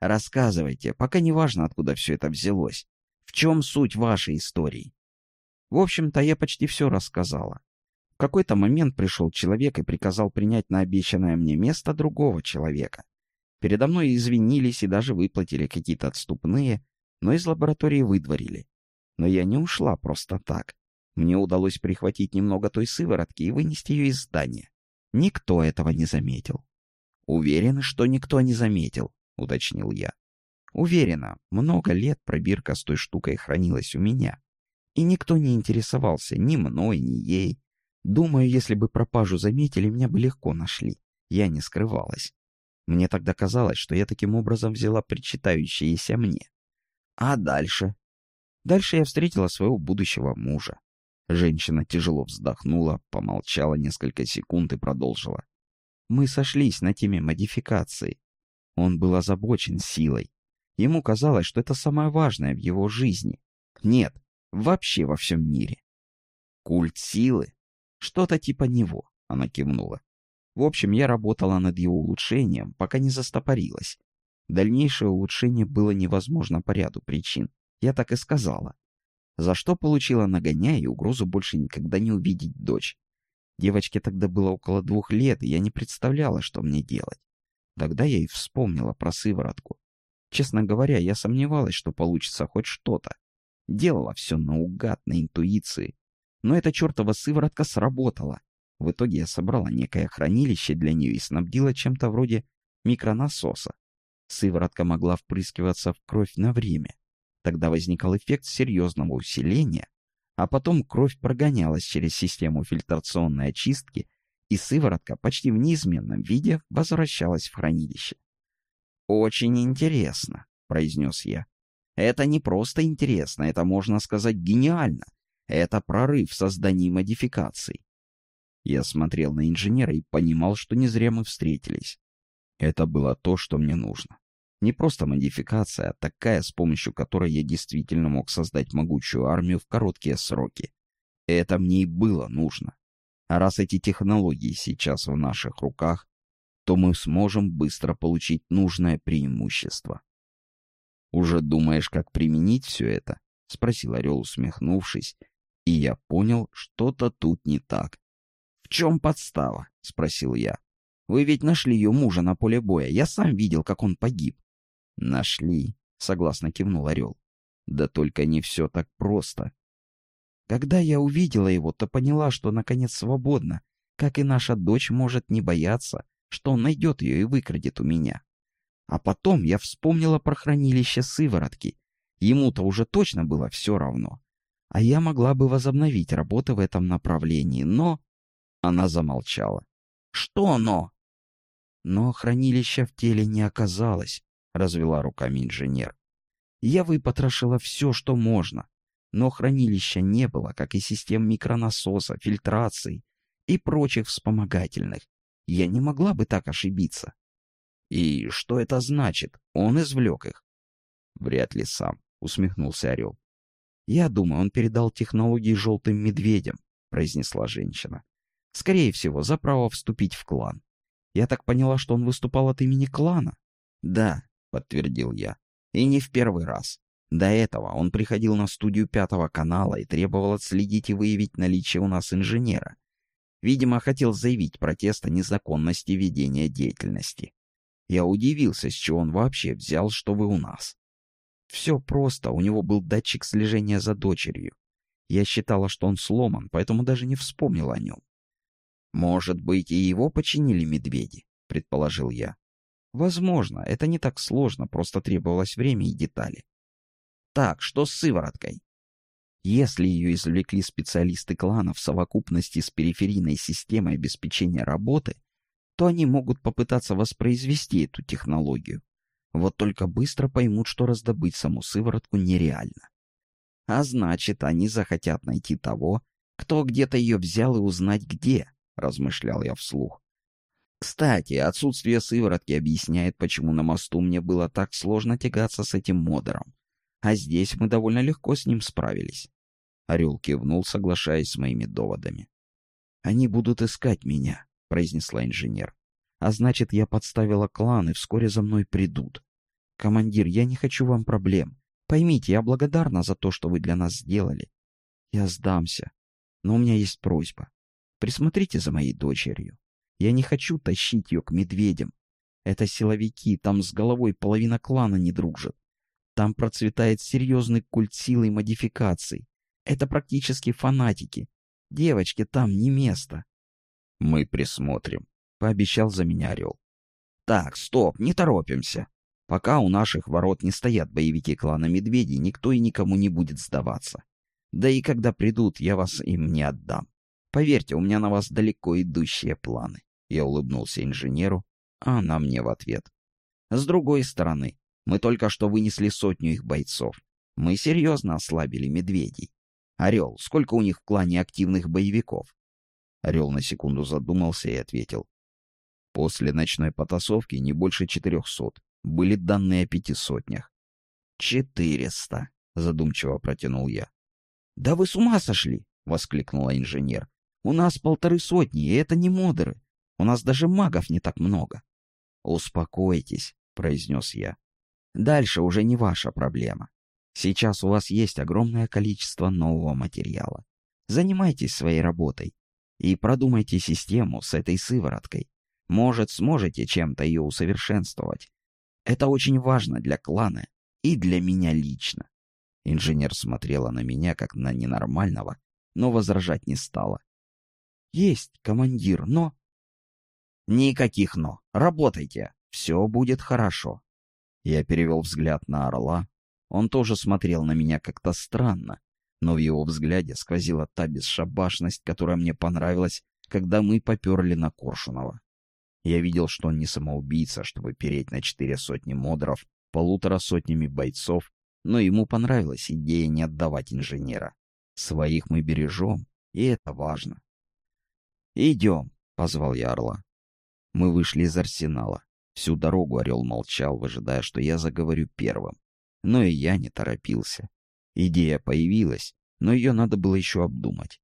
«Рассказывайте, пока не важно, откуда все это взялось. В чем суть вашей истории?» В общем-то, я почти все рассказала. В какой-то момент пришел человек и приказал принять на обещанное мне место другого человека. Передо мной извинились и даже выплатили какие-то отступные, но из лаборатории выдворили. Но я не ушла просто так. Мне удалось прихватить немного той сыворотки и вынести ее из здания. Никто этого не заметил. «Уверен, что никто не заметил», — уточнил я. «Уверена, много лет пробирка с той штукой хранилась у меня. И никто не интересовался ни мной, ни ей. Думаю, если бы пропажу заметили, меня бы легко нашли. Я не скрывалась. Мне тогда казалось, что я таким образом взяла причитающееся мне. А дальше? Дальше я встретила своего будущего мужа. Женщина тяжело вздохнула, помолчала несколько секунд и продолжила. Мы сошлись на теме модификации. Он был озабочен силой. Ему казалось, что это самое важное в его жизни. Нет, вообще во всем мире. Культ силы? Что-то типа него, она кивнула. В общем, я работала над его улучшением, пока не застопорилась. Дальнейшее улучшение было невозможно по ряду причин. Я так и сказала. За что получила нагоняя и угрозу больше никогда не увидеть дочь. Девочке тогда было около двух лет, и я не представляла, что мне делать. Тогда я и вспомнила про сыворотку. Честно говоря, я сомневалась, что получится хоть что-то. Делала все наугад, на интуиции. Но эта чертова сыворотка сработала. В итоге я собрала некое хранилище для нее и снабдила чем-то вроде микронасоса. Сыворотка могла впрыскиваться в кровь на время. Тогда возникал эффект серьезного усиления, а потом кровь прогонялась через систему фильтрационной очистки, и сыворотка почти в неизменном виде возвращалась в хранилище. «Очень интересно», — произнес я. «Это не просто интересно, это, можно сказать, гениально. Это прорыв в создании модификаций». Я смотрел на инженера и понимал, что не зря мы встретились. Это было то, что мне нужно. Не просто модификация, а такая, с помощью которой я действительно мог создать могучую армию в короткие сроки. Это мне и было нужно. А раз эти технологии сейчас в наших руках, то мы сможем быстро получить нужное преимущество. «Уже думаешь, как применить все это?» — спросил Орел, усмехнувшись, и я понял, что-то тут не так. «В чем подстава?» — спросил я. «Вы ведь нашли ее мужа на поле боя. Я сам видел, как он погиб. «Нашли», — согласно кивнул Орел. «Да только не все так просто». Когда я увидела его, то поняла, что наконец свободна, как и наша дочь может не бояться, что он найдет ее и выкрадет у меня. А потом я вспомнила про хранилище сыворотки. Ему-то уже точно было все равно. А я могла бы возобновить работы в этом направлении, но... Она замолчала. «Что но?» Но хранилища в теле не оказалось, — развела руками инженер. Я выпотрошила все, что можно, но хранилища не было, как и систем микронасоса, фильтрации и прочих вспомогательных. Я не могла бы так ошибиться. И что это значит? Он извлек их. Вряд ли сам, усмехнулся Орел. Я думаю, он передал технологии желтым медведям, произнесла женщина. Скорее всего, за право вступить в клан. Я так поняла, что он выступал от имени клана? Да, — подтвердил я. «И не в первый раз. До этого он приходил на студию Пятого канала и требовал отследить и выявить наличие у нас инженера. Видимо, хотел заявить протест о незаконности ведения деятельности. Я удивился, с чего он вообще взял, что вы у нас. Все просто, у него был датчик слежения за дочерью. Я считала, что он сломан, поэтому даже не вспомнил о нем. «Может быть, и его починили медведи?» — предположил я. «Возможно, это не так сложно, просто требовалось время и детали. Так, что с сывороткой? Если ее извлекли специалисты клана в совокупности с периферийной системой обеспечения работы, то они могут попытаться воспроизвести эту технологию. Вот только быстро поймут, что раздобыть саму сыворотку нереально. А значит, они захотят найти того, кто где-то ее взял и узнать где, размышлял я вслух. Кстати, отсутствие сыворотки объясняет, почему на мосту мне было так сложно тягаться с этим модером. А здесь мы довольно легко с ним справились. Орел кивнул, соглашаясь с моими доводами. «Они будут искать меня», — произнесла инженер. «А значит, я подставила клан, и вскоре за мной придут. Командир, я не хочу вам проблем. Поймите, я благодарна за то, что вы для нас сделали. Я сдамся. Но у меня есть просьба. Присмотрите за моей дочерью. Я не хочу тащить ее к медведям. Это силовики, там с головой половина клана не дружит. Там процветает серьезный культ силы и модификаций. Это практически фанатики. Девочке там не место. Мы присмотрим, пообещал за меня орел. Так, стоп, не торопимся. Пока у наших ворот не стоят боевики клана Медведей, никто и никому не будет сдаваться. Да и когда придут, я вас им не отдам. Поверьте, у меня на вас далеко идущие планы. Я улыбнулся инженеру, а она мне в ответ. С другой стороны, мы только что вынесли сотню их бойцов. Мы серьезно ослабили медведей. Орел, сколько у них в клане активных боевиков? Орел на секунду задумался и ответил. После ночной потасовки не больше четырехсот. Были данные о пяти сотнях. «Четыреста», — задумчиво протянул я. «Да вы с ума сошли!» — воскликнула инженер. «У нас полторы сотни, и это не модеры. У нас даже магов не так много». «Успокойтесь», — произнес я. Дальше уже не ваша проблема. Сейчас у вас есть огромное количество нового материала. Занимайтесь своей работой и продумайте систему с этой сывороткой. Может, сможете чем-то ее усовершенствовать. Это очень важно для клана и для меня лично. Инженер смотрела на меня, как на ненормального, но возражать не стала. «Есть, командир, но...» «Никаких «но». Работайте. Все будет хорошо». Я перевел взгляд на орла. Он тоже смотрел на меня как-то странно, но в его взгляде сквозила та бесшабашность, которая мне понравилась, когда мы поперли на Коршунова. Я видел, что он не самоубийца, чтобы переть на четыре сотни модров, полутора сотнями бойцов, но ему понравилась идея не отдавать инженера. Своих мы бережем, и это важно. «Идем», — позвал я орла. Мы вышли из арсенала. Всю дорогу орел молчал, выжидая, что я заговорю первым. Но и я не торопился. Идея появилась, но ее надо было еще обдумать.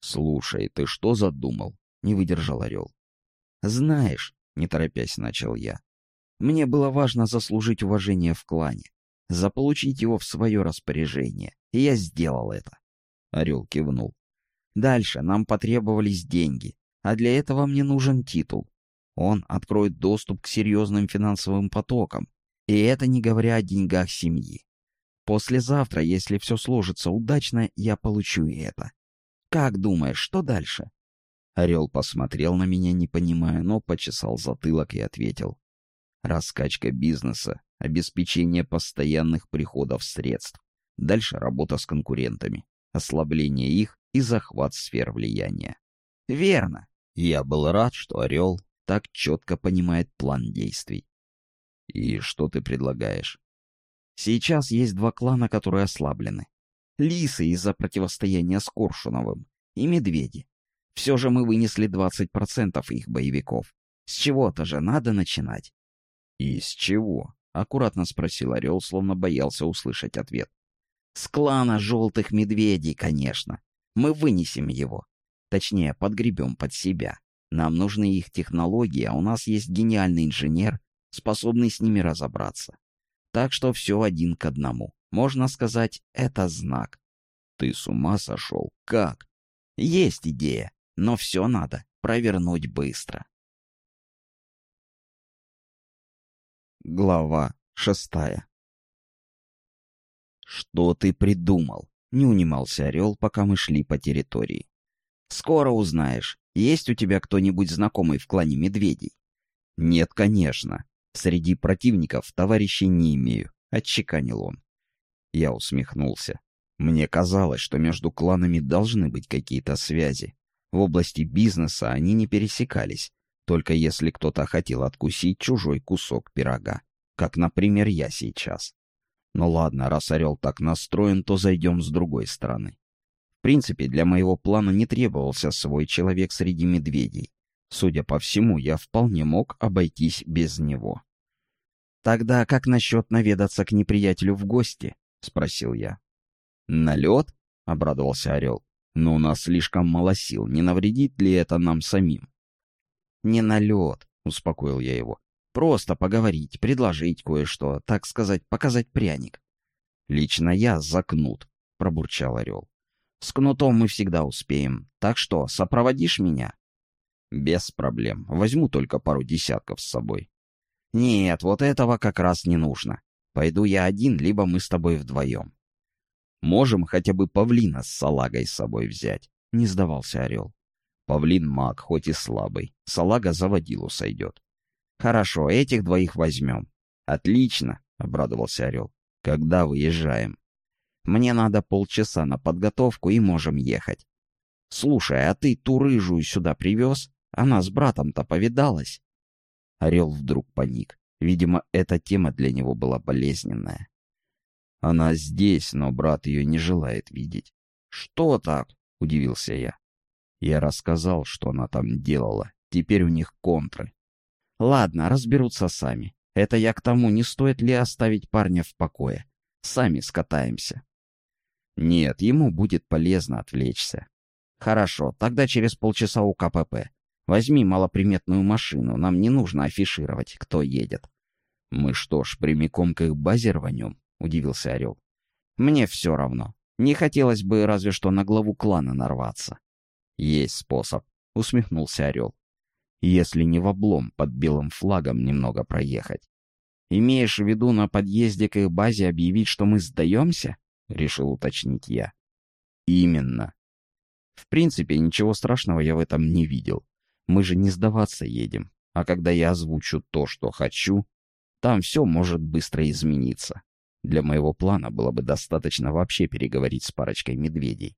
«Слушай, ты что задумал?» — не выдержал орел. «Знаешь», — не торопясь начал я, — «мне было важно заслужить уважение в клане, заполучить его в свое распоряжение, и я сделал это». Орел кивнул. «Дальше нам потребовались деньги, а для этого мне нужен титул. Он откроет доступ к серьезным финансовым потокам, и это не говоря о деньгах семьи. Послезавтра, если все сложится удачно, я получу и это. Как думаешь, что дальше? Орел посмотрел на меня, не понимая, но почесал затылок и ответил. Раскачка бизнеса, обеспечение постоянных приходов средств. Дальше работа с конкурентами, ослабление их и захват сфер влияния. Верно. Я был рад, что Орел так четко понимает план действий. И что ты предлагаешь? Сейчас есть два клана, которые ослаблены. Лисы из-за противостояния с Коршуновым и медведи. Все же мы вынесли 20% их боевиков. С чего-то же надо начинать. И с чего? Аккуратно спросил Орел, словно боялся услышать ответ. С клана желтых медведей, конечно. Мы вынесем его. Точнее, подгребем под себя. Нам нужны их технологии, а у нас есть гениальный инженер, способный с ними разобраться. Так что все один к одному. Можно сказать, это знак. Ты с ума сошел? Как? Есть идея, но все надо провернуть быстро. Глава шестая «Что ты придумал?» — не унимался Орел, пока мы шли по территории. «Скоро узнаешь. Есть у тебя кто-нибудь знакомый в клане медведей?» «Нет, конечно. Среди противников товарищей не имею», — отчеканил он. Я усмехнулся. Мне казалось, что между кланами должны быть какие-то связи. В области бизнеса они не пересекались, только если кто-то хотел откусить чужой кусок пирога, как, например, я сейчас. Ну ладно, раз Орел так настроен, то зайдем с другой стороны. В принципе, для моего плана не требовался свой человек среди медведей. Судя по всему, я вполне мог обойтись без него. «Тогда как насчет наведаться к неприятелю в гости?» — спросил я. «На лед?» — обрадовался Орел. «Но у нас слишком мало сил. Не навредит ли это нам самим?» «Не на лед», — успокоил я его. «Просто поговорить, предложить кое-что, так сказать, показать пряник». «Лично я за кнут», — пробурчал Орел. «С кнутом мы всегда успеем. Так что, сопроводишь меня?» «Без проблем. Возьму только пару десятков с собой». «Нет, вот этого как раз не нужно. Пойду я один, либо мы с тобой вдвоем». «Можем хотя бы павлина с салагой с собой взять», — не сдавался Орел. «Павлин маг, хоть и слабый. Салага за водилу сойдет». «Хорошо, этих двоих возьмем». «Отлично», — обрадовался Орел. «Когда выезжаем?» «Мне надо полчаса на подготовку и можем ехать». «Слушай, а ты ту рыжую сюда привез? Она с братом-то повидалась?» Орел вдруг паник. Видимо, эта тема для него была болезненная. Она здесь, но брат ее не желает видеть. «Что так?» — удивился я. Я рассказал, что она там делала. Теперь у них контры. Ладно, разберутся сами. Это я к тому, не стоит ли оставить парня в покое. Сами скатаемся. Нет, ему будет полезно отвлечься. Хорошо, тогда через полчаса у КПП. Возьми малоприметную машину, нам не нужно афишировать, кто едет. Мы что ж, прямиком к их базе рванем? удивился Орел. «Мне все равно. Не хотелось бы разве что на главу клана нарваться». «Есть способ», — усмехнулся Орел. «Если не в облом под белым флагом немного проехать». «Имеешь в виду на подъезде к их базе объявить, что мы сдаемся?» — решил уточнить я. «Именно». В принципе, ничего страшного я в этом не видел. Мы же не сдаваться едем. А когда я озвучу то, что хочу, там все может быстро измениться. Для моего плана было бы достаточно вообще переговорить с парочкой медведей.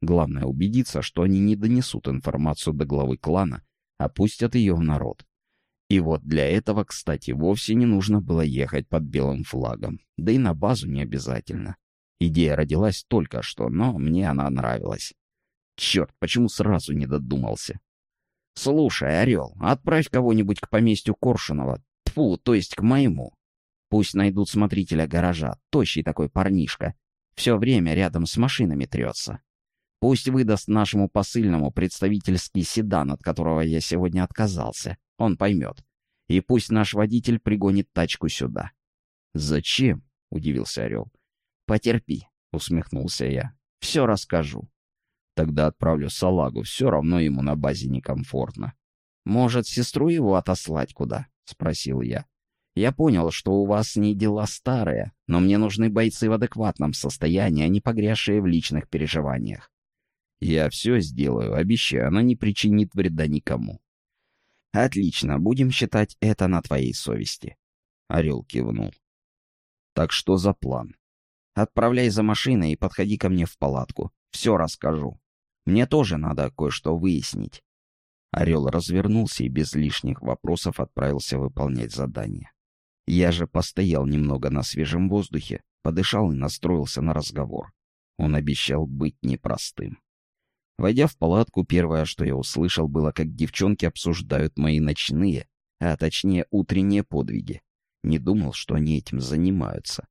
Главное убедиться, что они не донесут информацию до главы клана, а пустят ее в народ. И вот для этого, кстати, вовсе не нужно было ехать под белым флагом. Да и на базу не обязательно. Идея родилась только что, но мне она нравилась. Черт, почему сразу не додумался? Слушай, Орел, отправь кого-нибудь к поместью Коршунова. Тьфу, то есть к моему. Пусть найдут смотрителя гаража, тощий такой парнишка. Все время рядом с машинами трется. Пусть выдаст нашему посыльному представительский седан, от которого я сегодня отказался. Он поймет. И пусть наш водитель пригонит тачку сюда. «Зачем?» — удивился Орел. «Потерпи», — усмехнулся я. «Все расскажу». «Тогда отправлю салагу, все равно ему на базе некомфортно». «Может, сестру его отослать куда?» — спросил я. Я понял, что у вас с ней дела старые, но мне нужны бойцы в адекватном состоянии, а не погрязшие в личных переживаниях. Я все сделаю, обещаю, она не причинит вреда никому. Отлично, будем считать это на твоей совести. Орел кивнул. Так что за план? Отправляй за машиной и подходи ко мне в палатку. Все расскажу. Мне тоже надо кое-что выяснить. Орел развернулся и без лишних вопросов отправился выполнять задание. Я же постоял немного на свежем воздухе, подышал и настроился на разговор. Он обещал быть непростым. Войдя в палатку, первое, что я услышал, было, как девчонки обсуждают мои ночные, а точнее утренние подвиги. Не думал, что они этим занимаются.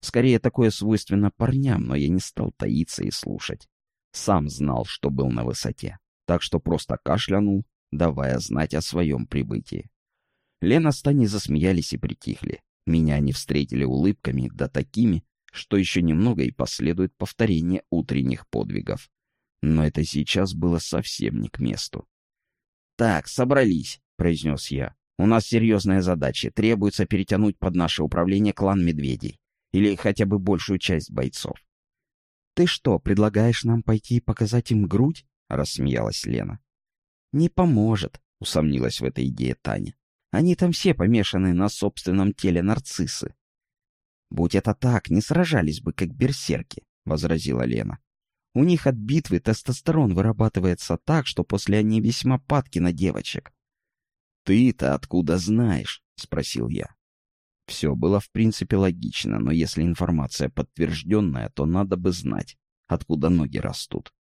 Скорее, такое свойственно парням, но я не стал таиться и слушать. Сам знал, что был на высоте, так что просто кашлянул, давая знать о своем прибытии. Лена с Таней засмеялись и притихли. Меня они встретили улыбками, да такими, что еще немного и последует повторение утренних подвигов. Но это сейчас было совсем не к месту. «Так, собрались», — произнес я. «У нас серьезная задача. Требуется перетянуть под наше управление клан медведей. Или хотя бы большую часть бойцов». «Ты что, предлагаешь нам пойти и показать им грудь?» — рассмеялась Лена. «Не поможет», — усомнилась в этой идее Таня. «Они там все помешаны на собственном теле нарциссы». «Будь это так, не сражались бы, как берсерки», — возразила Лена. «У них от битвы тестостерон вырабатывается так, что после они весьма падки на девочек». «Ты-то откуда знаешь?» — спросил я. Все было в принципе логично, но если информация подтвержденная, то надо бы знать, откуда ноги растут.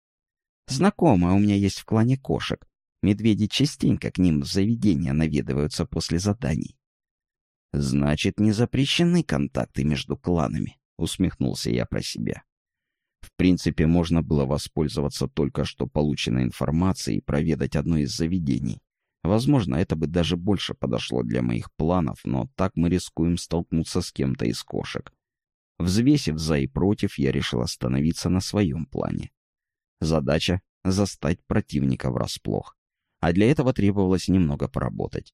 Знакомая у меня есть в клане кошек. Медведи частенько к ним в заведения наведываются после заданий. «Значит, не запрещены контакты между кланами», — усмехнулся я про себя. В принципе, можно было воспользоваться только что полученной информацией и проведать одно из заведений. Возможно, это бы даже больше подошло для моих планов, но так мы рискуем столкнуться с кем-то из кошек. Взвесив за и против, я решил остановиться на своем плане. Задача — застать противника врасплох. А для этого требовалось немного поработать.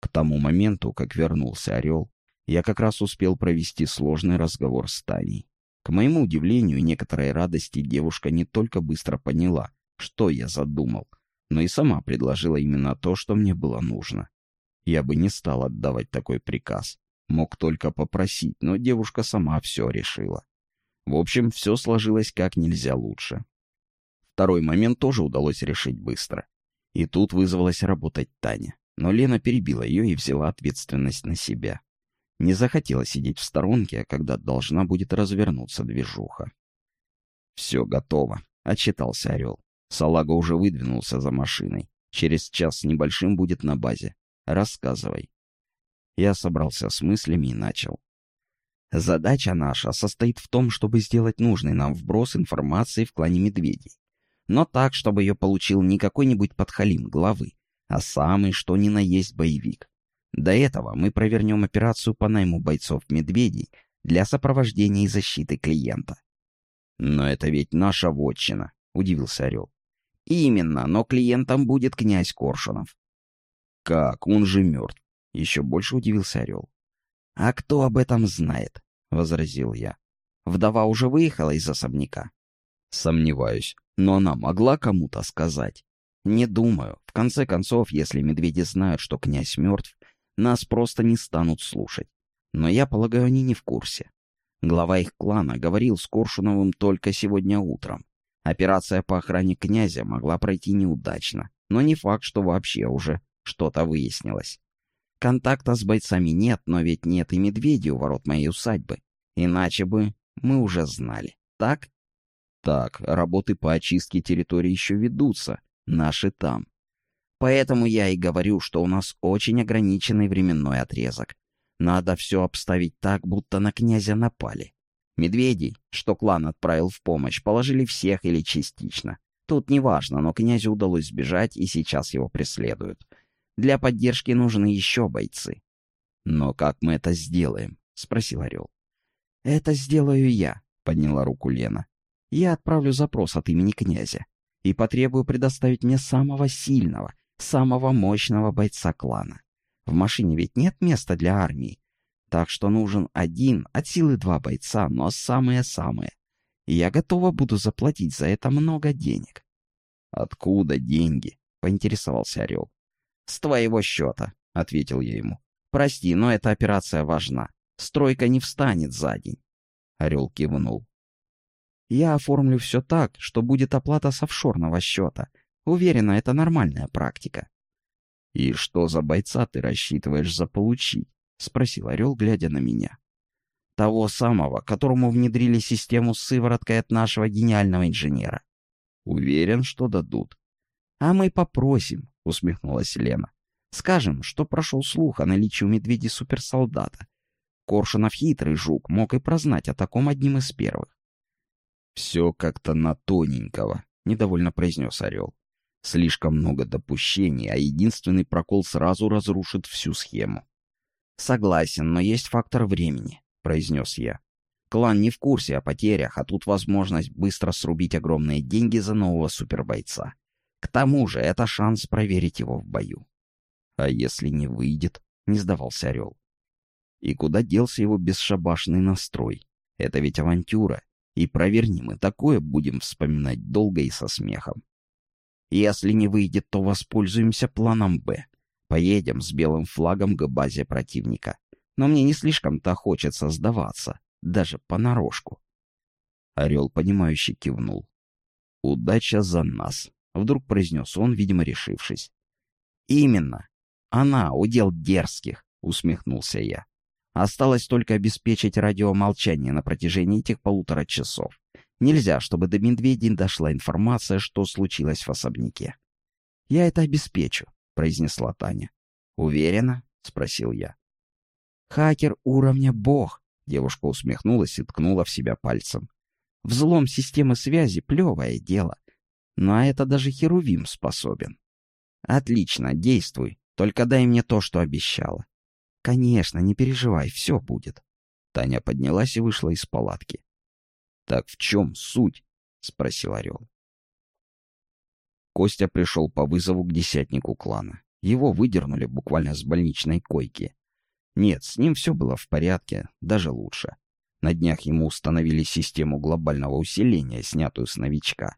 К тому моменту, как вернулся Орел, я как раз успел провести сложный разговор с Таней. К моему удивлению и некоторой радости девушка не только быстро поняла, что я задумал, но и сама предложила именно то, что мне было нужно. Я бы не стал отдавать такой приказ. Мог только попросить, но девушка сама все решила. В общем, все сложилось как нельзя лучше. Второй момент тоже удалось решить быстро. И тут вызвалась работать Таня. Но Лена перебила ее и взяла ответственность на себя. Не захотела сидеть в сторонке, когда должна будет развернуться движуха. «Все готово», — отчитался Орел. Салага уже выдвинулся за машиной. Через час с небольшим будет на базе. Рассказывай. Я собрался с мыслями и начал. Задача наша состоит в том, чтобы сделать нужный нам вброс информации в клане медведей. Но так, чтобы ее получил не какой-нибудь подхалим главы, а самый что ни на есть боевик. До этого мы провернем операцию по найму бойцов медведей для сопровождения и защиты клиента. «Но это ведь наша вотчина», — удивился Орел. «Именно, но клиентом будет князь Коршунов». «Как? Он же мертв!» — еще больше удивился Орел. «А кто об этом знает?» — возразил я. «Вдова уже выехала из особняка». «Сомневаюсь, но она могла кому-то сказать». «Не думаю. В конце концов, если медведи знают, что князь мертв, нас просто не станут слушать. Но я полагаю, они не в курсе. Глава их клана говорил с Коршуновым только сегодня утром. Операция по охране князя могла пройти неудачно, но не факт, что вообще уже что-то выяснилось. Контакта с бойцами нет, но ведь нет и медведей у ворот моей усадьбы. Иначе бы мы уже знали. Так? Так, работы по очистке территории еще ведутся. Наши там. Поэтому я и говорю, что у нас очень ограниченный временной отрезок. Надо все обставить так, будто на князя напали. Медведей, что клан отправил в помощь, положили всех или частично. Тут неважно, но князю удалось сбежать, и сейчас его преследуют. Для поддержки нужны еще бойцы. «Но как мы это сделаем?» — спросил Орел. «Это сделаю я», — подняла руку Лена. «Я отправлю запрос от имени князя и потребую предоставить мне самого сильного, самого мощного бойца клана. В машине ведь нет места для армии, так что нужен один, от силы два бойца, но самые-самые. Я готова буду заплатить за это много денег. — Откуда деньги? — поинтересовался Орел. — С твоего счета, — ответил я ему. — Прости, но эта операция важна. Стройка не встанет за день. Орел кивнул. Я оформлю все так, что будет оплата с офшорного счета. Уверена, это нормальная практика. — И что за бойца ты рассчитываешь заполучить? — спросил Орел, глядя на меня. — Того самого, которому внедрили систему с сывороткой от нашего гениального инженера. — Уверен, что дадут. — А мы попросим, — усмехнулась Лена. — Скажем, что прошел слух о наличии у медведей суперсолдата. Коршунов хитрый жук мог и прознать о таком одним из первых. «Все как-то на тоненького», — недовольно произнес Орел. «Слишком много допущений, а единственный прокол сразу разрушит всю схему». «Согласен, но есть фактор времени», — произнес я. Клан не в курсе о потерях, а тут возможность быстро срубить огромные деньги за нового супербойца. К тому же это шанс проверить его в бою. А если не выйдет, не сдавался Орел. И куда делся его бесшабашный настрой? Это ведь авантюра, и проверни мы такое будем вспоминать долго и со смехом. Если не выйдет, то воспользуемся планом «Б». Поедем с белым флагом к базе противника. Но мне не слишком-то хочется сдаваться, даже понарошку. Орел, понимающе кивнул. «Удача за нас», — вдруг произнес он, видимо, решившись. «Именно. Она, удел дерзких», — усмехнулся я. Осталось только обеспечить радиомолчание на протяжении этих полутора часов. Нельзя, чтобы до медведей дошла информация, что случилось в особняке. «Я это обеспечу», — произнесла Таня. «Уверена?» — спросил я. «Хакер уровня бог», — девушка усмехнулась и ткнула в себя пальцем. «Взлом системы связи — плевое дело. На это даже Херувим способен». «Отлично, действуй, только дай мне то, что обещала. «Конечно, не переживай, все будет». Таня поднялась и вышла из палатки. «Так в чем суть?» — спросил Орел. Костя пришел по вызову к десятнику клана. Его выдернули буквально с больничной койки. Нет, с ним все было в порядке, даже лучше. На днях ему установили систему глобального усиления, снятую с новичка.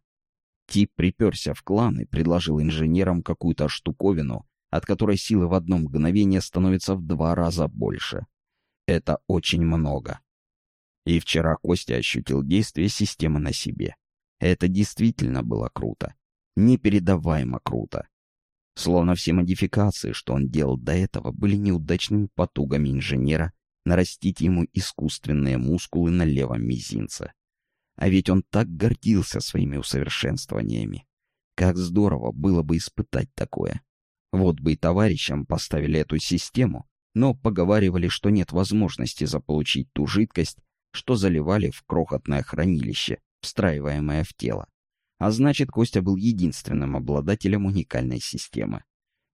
Тип приперся в клан и предложил инженерам какую-то штуковину, от которой силы в одно мгновение становится в два раза больше. Это очень много. И вчера Костя ощутил действие системы на себе. Это действительно было круто. Непередаваемо круто. Словно все модификации, что он делал до этого, были неудачными потугами инженера нарастить ему искусственные мускулы на левом мизинце. А ведь он так гордился своими усовершенствованиями. Как здорово было бы испытать такое. Вот бы и товарищам поставили эту систему, но поговаривали, что нет возможности заполучить ту жидкость, что заливали в крохотное хранилище, встраиваемое в тело. А значит, Костя был единственным обладателем уникальной системы.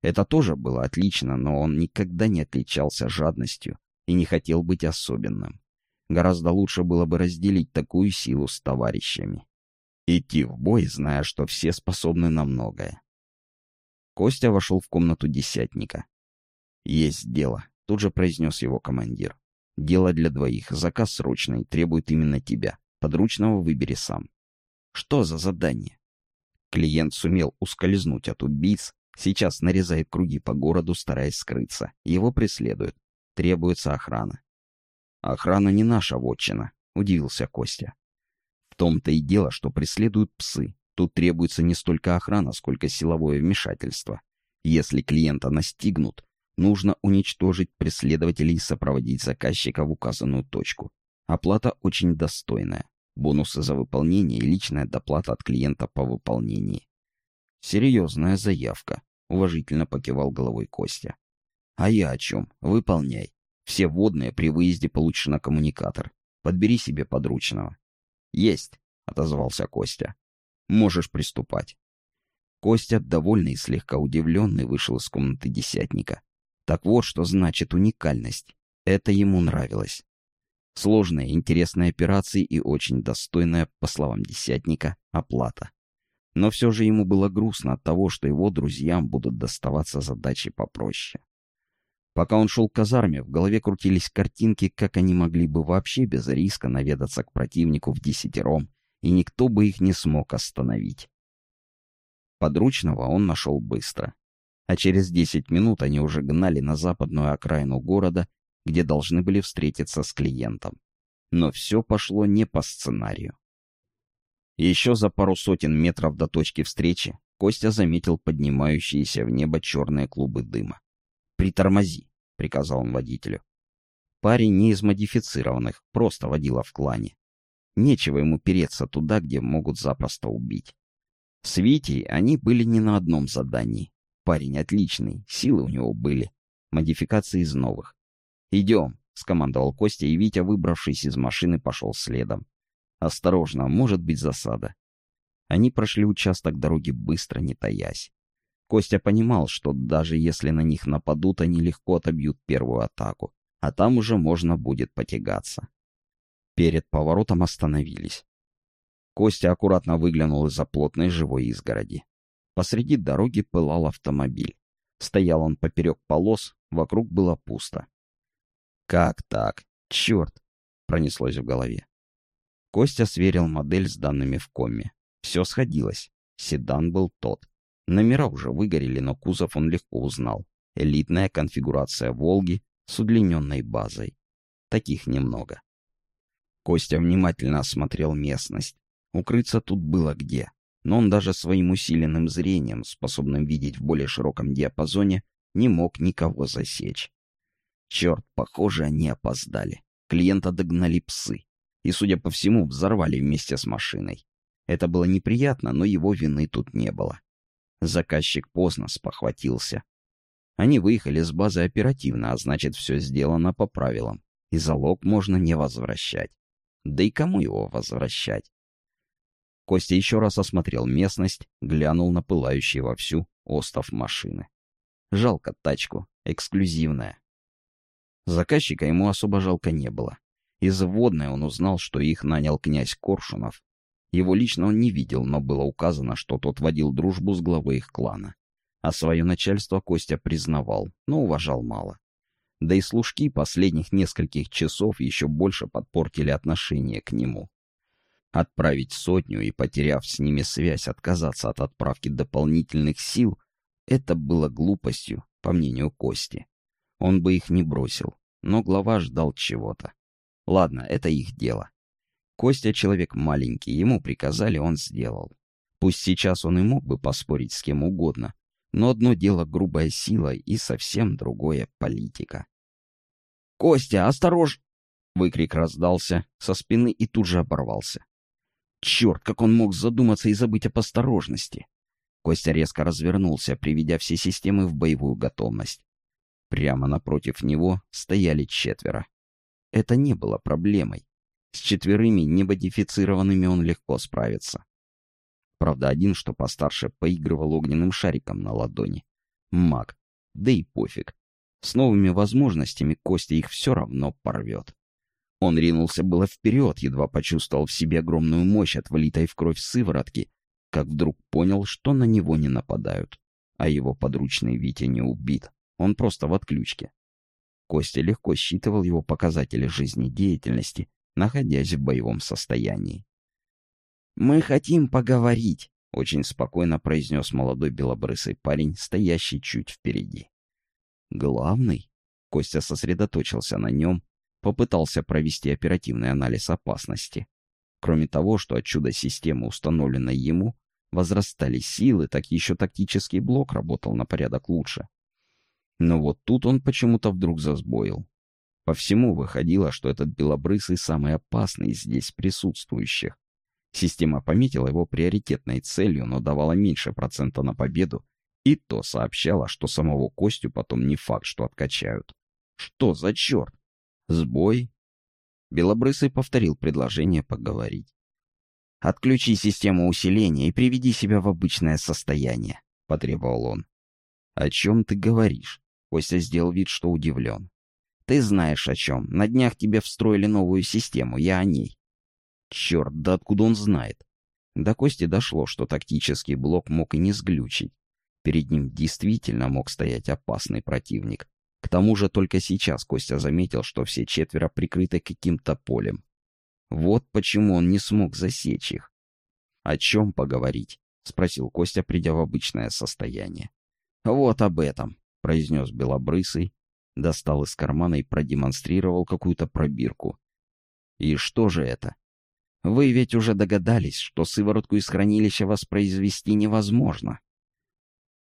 Это тоже было отлично, но он никогда не отличался жадностью и не хотел быть особенным. Гораздо лучше было бы разделить такую силу с товарищами. Идти в бой, зная, что все способны на многое. Костя вошел в комнату десятника. «Есть дело», — тут же произнес его командир. «Дело для двоих, заказ срочный, требует именно тебя. Подручного выбери сам». «Что за задание?» Клиент сумел ускользнуть от убийц, сейчас нарезает круги по городу, стараясь скрыться. Его преследуют. Требуется охрана. «Охрана не наша вотчина», — удивился Костя. «В том-то и дело, что преследуют псы. Тут требуется не столько охрана, сколько силовое вмешательство. Если клиента настигнут, нужно уничтожить преследователей и сопроводить заказчика в указанную точку. Оплата очень достойная. Бонусы за выполнение и личная доплата от клиента по выполнении. Серьезная заявка, уважительно покивал головой Костя. А я о чем? Выполняй. Все водные при выезде получишь на коммуникатор. Подбери себе подручного. Есть, отозвался Костя. Можешь приступать. Костя, довольный и слегка удивленный, вышел из комнаты десятника. Так вот, что значит уникальность. Это ему нравилось. Сложные, интересные операции и очень достойная, по словам десятника, оплата. Но все же ему было грустно от того, что его друзьям будут доставаться задачи попроще. Пока он шел к казарме, в голове крутились картинки, как они могли бы вообще без риска наведаться к противнику в десятером и никто бы их не смог остановить. Подручного он нашел быстро. А через десять минут они уже гнали на западную окраину города, где должны были встретиться с клиентом. Но все пошло не по сценарию. Еще за пару сотен метров до точки встречи Костя заметил поднимающиеся в небо черные клубы дыма. «Притормози», — приказал он водителю. Парень не из модифицированных, просто водила в клане. Нечего ему переться туда, где могут запросто убить. С Витей они были не на одном задании. Парень отличный, силы у него были. Модификации из новых. «Идем», — скомандовал Костя, и Витя, выбравшись из машины, пошел следом. «Осторожно, может быть засада». Они прошли участок дороги быстро, не таясь. Костя понимал, что даже если на них нападут, они легко отобьют первую атаку, а там уже можно будет потягаться. Перед поворотом остановились. Костя аккуратно выглянул из-за плотной живой изгороди. Посреди дороги пылал автомобиль. Стоял он поперек полос, вокруг было пусто. «Как так? Черт!» — пронеслось в голове. Костя сверил модель с данными в коме. Все сходилось. Седан был тот. Номера уже выгорели, но кузов он легко узнал. Элитная конфигурация «Волги» с удлиненной базой. Таких немного. Костя внимательно осмотрел местность. Укрыться тут было где. Но он даже своим усиленным зрением, способным видеть в более широком диапазоне, не мог никого засечь. Черт, похоже, они опоздали. Клиента догнали псы. И, судя по всему, взорвали вместе с машиной. Это было неприятно, но его вины тут не было. Заказчик поздно спохватился. Они выехали с базы оперативно, а значит, все сделано по правилам. И залог можно не возвращать. Да и кому его возвращать? Костя еще раз осмотрел местность, глянул на пылающий вовсю остов машины. Жалко тачку, эксклюзивная. Заказчика ему особо жалко не было. Из водной он узнал, что их нанял князь Коршунов. Его лично он не видел, но было указано, что тот водил дружбу с главой их клана. А свое начальство Костя признавал, но уважал мало. Да и служки последних нескольких часов еще больше подпортили отношение к нему. Отправить сотню и, потеряв с ними связь, отказаться от отправки дополнительных сил — это было глупостью, по мнению Кости. Он бы их не бросил, но глава ждал чего-то. Ладно, это их дело. Костя человек маленький, ему приказали, он сделал. Пусть сейчас он и мог бы поспорить с кем угодно, но одно дело грубая сила и совсем другое политика. «Костя, осторож!» Выкрик раздался со спины и тут же оборвался. Черт, как он мог задуматься и забыть об осторожности! Костя резко развернулся, приведя все системы в боевую готовность. Прямо напротив него стояли четверо. Это не было проблемой. С четверыми немодифицированными он легко справится. Правда, один, что постарше, поигрывал огненным шариком на ладони. Маг. Да и пофиг. С новыми возможностями Костя их все равно порвет. Он ринулся было вперед, едва почувствовал в себе огромную мощь от влитой в кровь сыворотки, как вдруг понял, что на него не нападают. А его подручный Витя не убит. Он просто в отключке. Костя легко считывал его показатели жизнедеятельности, находясь в боевом состоянии. «Мы хотим поговорить», — очень спокойно произнес молодой белобрысый парень, стоящий чуть впереди. «Главный?» — Костя сосредоточился на нем, попытался провести оперативный анализ опасности. Кроме того, что от чудо-системы, установленной ему, возрастали силы, так еще тактический блок работал на порядок лучше. Но вот тут он почему-то вдруг засбоил. По всему выходило, что этот белобрысый самый опасный здесь присутствующих. Система пометила его приоритетной целью, но давала меньше процента на победу, и то сообщала, что самого Костю потом не факт, что откачают. Что за черт? Сбой? Белобрысый повторил предложение поговорить. «Отключи систему усиления и приведи себя в обычное состояние», — потребовал он. «О чем ты говоришь?» Костя сделал вид, что удивлен. «Ты знаешь о чем. На днях тебе встроили новую систему, я о ней. Черт, да откуда он знает? До Кости дошло, что тактический блок мог и не сглючить. Перед ним действительно мог стоять опасный противник. К тому же только сейчас Костя заметил, что все четверо прикрыты каким-то полем. Вот почему он не смог засечь их. «О чем поговорить?» — спросил Костя, придя в обычное состояние. «Вот об этом», — произнес Белобрысый, достал из кармана и продемонстрировал какую-то пробирку. «И что же это?» Вы ведь уже догадались, что сыворотку из хранилища воспроизвести невозможно.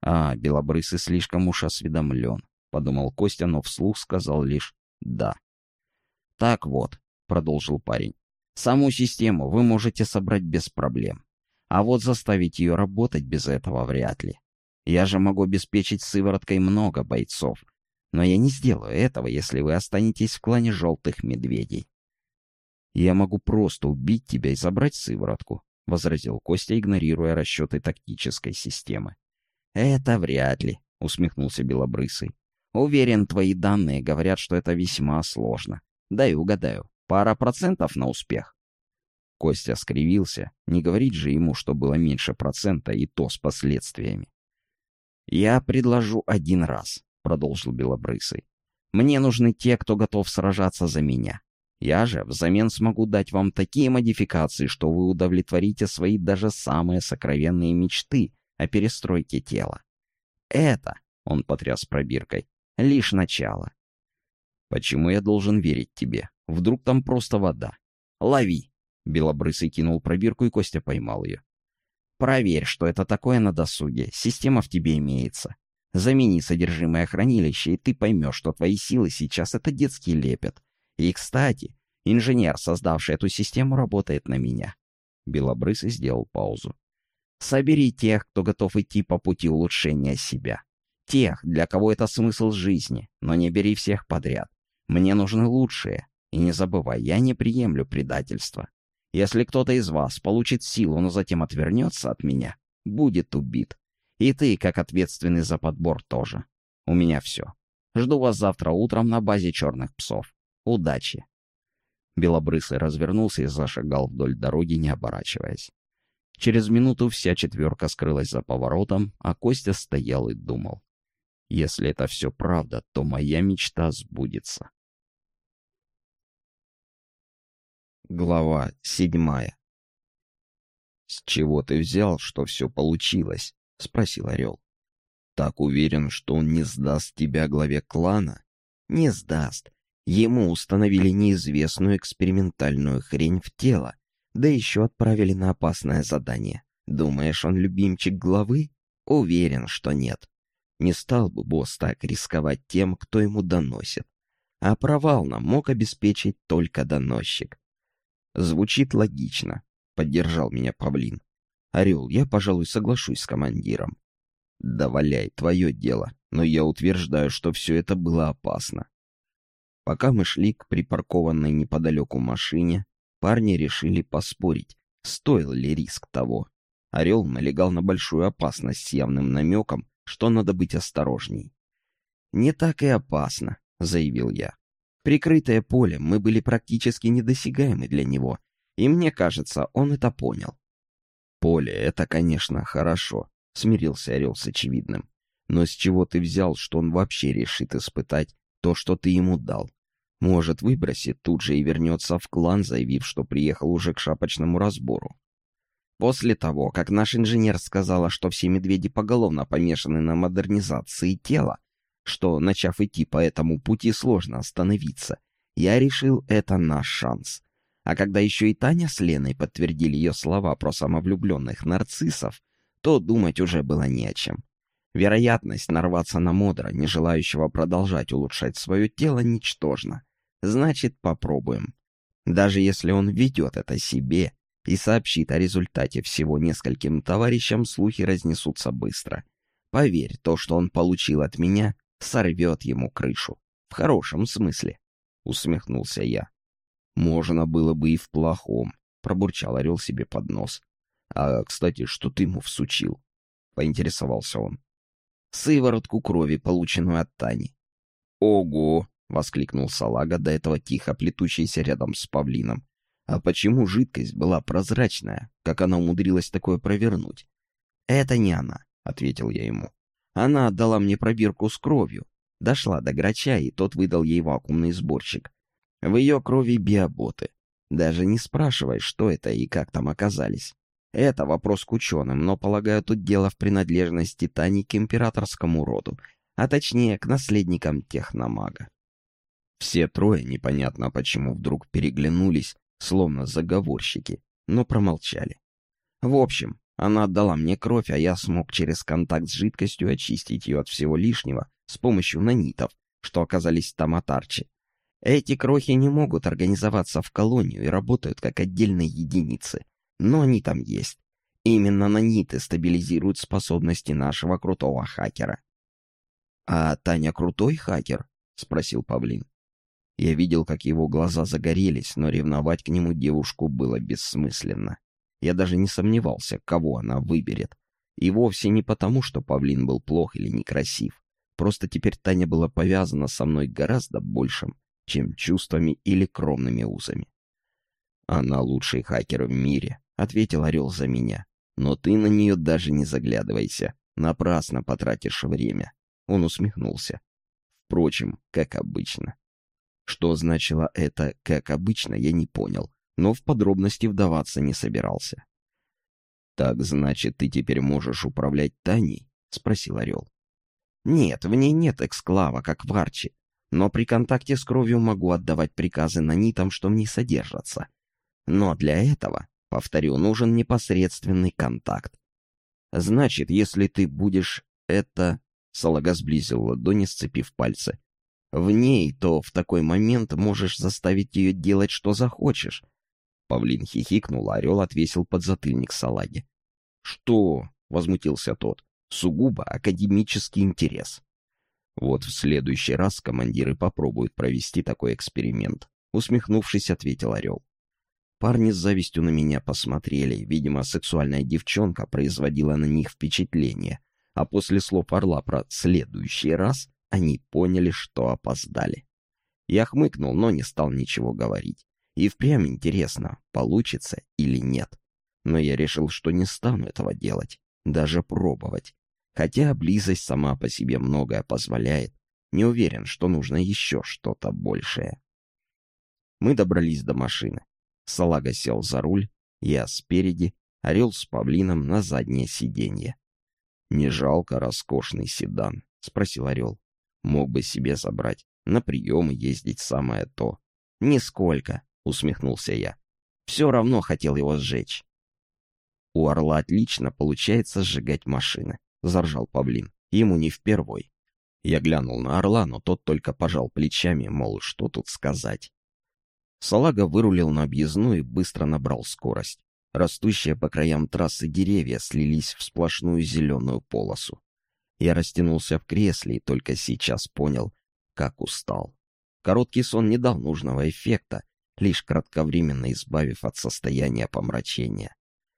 А, Белобрысый слишком уж осведомлен, подумал Костя, но вслух сказал лишь «да». Так вот, продолжил парень, саму систему вы можете собрать без проблем. А вот заставить ее работать без этого вряд ли. Я же могу обеспечить сывороткой много бойцов. Но я не сделаю этого, если вы останетесь в клане желтых медведей. «Я могу просто убить тебя и забрать сыворотку», — возразил Костя, игнорируя расчеты тактической системы. «Это вряд ли», — усмехнулся Белобрысый. «Уверен, твои данные говорят, что это весьма сложно. Дай угадаю. Пара процентов на успех. Костя скривился. Не говорить же ему, что было меньше процента, и то с последствиями. «Я предложу один раз», — продолжил Белобрысый. «Мне нужны те, кто готов сражаться за меня. Я же взамен смогу дать вам такие модификации, что вы удовлетворите свои даже самые сокровенные мечты о перестройке тела. Это, — он потряс пробиркой, — лишь начало. Почему я должен верить тебе? Вдруг там просто вода? Лови! Белобрысый кинул пробирку, и Костя поймал ее. Проверь, что это такое на досуге. Система в тебе имеется. Замени содержимое хранилища, и ты поймешь, что твои силы сейчас — это детский лепет. И, кстати, инженер, создавший эту систему, работает на меня. Белобрысый сделал паузу. Собери тех, кто готов идти по пути улучшения себя. Тех, для кого это смысл жизни, но не бери всех подряд. Мне нужны лучшие. И не забывай, я не приемлю предательства. Если кто-то из вас получит силу, но затем отвернется от меня, будет убит. И ты, как ответственный за подбор, тоже. У меня все. Жду вас завтра утром на базе черных псов. Удачи!» Белобрысый развернулся и зашагал вдоль дороги, не оборачиваясь. Через минуту вся четверка скрылась за поворотом, а Костя стоял и думал. «Если это все правда, то моя мечта сбудется». Глава седьмая «С чего ты взял, что все получилось?» — спросил Орел. «Так уверен, что он не сдаст тебя главе клана?» «Не сдаст. Ему установили неизвестную экспериментальную хрень в тело, да еще отправили на опасное задание. Думаешь, он любимчик главы? Уверен, что нет. Не стал бы босс так рисковать тем, кто ему доносит. А провал нам мог обеспечить только доносчик. Звучит логично, поддержал меня Павлин. Орел, я, пожалуй, соглашусь с командиром. Да валяй, твое дело, но я утверждаю, что все это было опасно. Пока мы шли к припаркованной неподалеку машине, парни решили поспорить, стоил ли риск того. Орел налегал на большую опасность с явным намеком, что надо быть осторожней. «Не так и опасно», — заявил я. «Прикрытое поле мы были практически недосягаемы для него, и мне кажется, он это понял». «Поле — это, конечно, хорошо», — смирился Орел с очевидным. «Но с чего ты взял, что он вообще решит испытать то, что ты ему дал. Может, выбросит тут же и вернется в клан, заявив, что приехал уже к шапочному разбору. После того, как наш инженер сказала, что все медведи поголовно помешаны на модернизации тела, что, начав идти по этому пути, сложно остановиться, я решил, это наш шанс. А когда еще и Таня с Леной подтвердили ее слова про самовлюбленных нарциссов, то думать уже было не о чем. Вероятность нарваться на модра, не желающего продолжать улучшать свое тело, ничтожна. Значит, попробуем. Даже если он ведет это себе и сообщит о результате всего нескольким товарищам, слухи разнесутся быстро. Поверь, то, что он получил от меня, сорвет ему крышу. В хорошем смысле. Усмехнулся я. Можно было бы и в плохом, пробурчал орел себе под нос. А, кстати, что ты ему всучил? Поинтересовался он сыворотку крови, полученную от Тани. «Ого!» — воскликнул салага, до этого тихо плетущийся рядом с павлином. «А почему жидкость была прозрачная? Как она умудрилась такое провернуть?» «Это не она», — ответил я ему. «Она отдала мне пробирку с кровью. Дошла до грача, и тот выдал ей вакуумный сборщик. В ее крови биоботы. Даже не спрашивай, что это и как там оказались. Это вопрос к ученым, но, полагаю, тут дело в принадлежности Тани к императорскому роду, а точнее к наследникам техномага. Все трое непонятно почему вдруг переглянулись, словно заговорщики, но промолчали. В общем, она отдала мне кровь, а я смог через контакт с жидкостью очистить ее от всего лишнего с помощью нанитов, что оказались там от Арчи. Эти крохи не могут организоваться в колонию и работают как отдельные единицы но они там есть. Именно наниты стабилизируют способности нашего крутого хакера. «А Таня крутой хакер?» — спросил Павлин. Я видел, как его глаза загорелись, но ревновать к нему девушку было бессмысленно. Я даже не сомневался, кого она выберет. И вовсе не потому, что Павлин был плох или некрасив. Просто теперь Таня была повязана со мной гораздо большим, чем чувствами или кровными узами. «Она лучший хакер в мире», — ответил Орел за меня. «Но ты на нее даже не заглядывайся. Напрасно потратишь время». Он усмехнулся. Впрочем, как обычно. Что значило это «как обычно» я не понял, но в подробности вдаваться не собирался. «Так, значит, ты теперь можешь управлять Таней?» — спросил Орел. «Нет, в ней нет эксклава, как в Арчи, но при контакте с кровью могу отдавать приказы на нитам, что в ней содержатся. Но для этого, повторю, нужен непосредственный контакт. Значит, если ты будешь это... Салага сблизил ладони, сцепив пальцы. В ней, то в такой момент можешь заставить ее делать, что захочешь. Павлин хихикнул, а орел отвесил подзатыльник салаге. «Что?» — возмутился тот. «Сугубо академический интерес». Вот в следующий раз командиры попробуют провести такой эксперимент. Усмехнувшись, ответил орел. Парни с завистью на меня посмотрели. Видимо, сексуальная девчонка производила на них впечатление. А после слов Орла про «следующий раз» они поняли, что опоздали. Я хмыкнул, но не стал ничего говорить. И впрямь интересно, получится или нет. Но я решил, что не стану этого делать, даже пробовать. Хотя близость сама по себе многое позволяет, не уверен, что нужно еще что-то большее. Мы добрались до машины. Салага сел за руль, я спереди, орел с павлином на заднее сиденье. «Не жалко роскошный седан?» — спросил орел. «Мог бы себе забрать. На приемы ездить самое то». «Нисколько», — усмехнулся я. «Все равно хотел его сжечь». «У орла отлично получается сжигать машины», — заржал павлин. «Ему не впервой». Я глянул на орла, но тот только пожал плечами, мол, что тут сказать. Салага вырулил на объездную и быстро набрал скорость. Растущие по краям трассы деревья слились в сплошную зеленую полосу. Я растянулся в кресле и только сейчас понял, как устал. Короткий сон не дал нужного эффекта, лишь кратковременно избавив от состояния помрачения.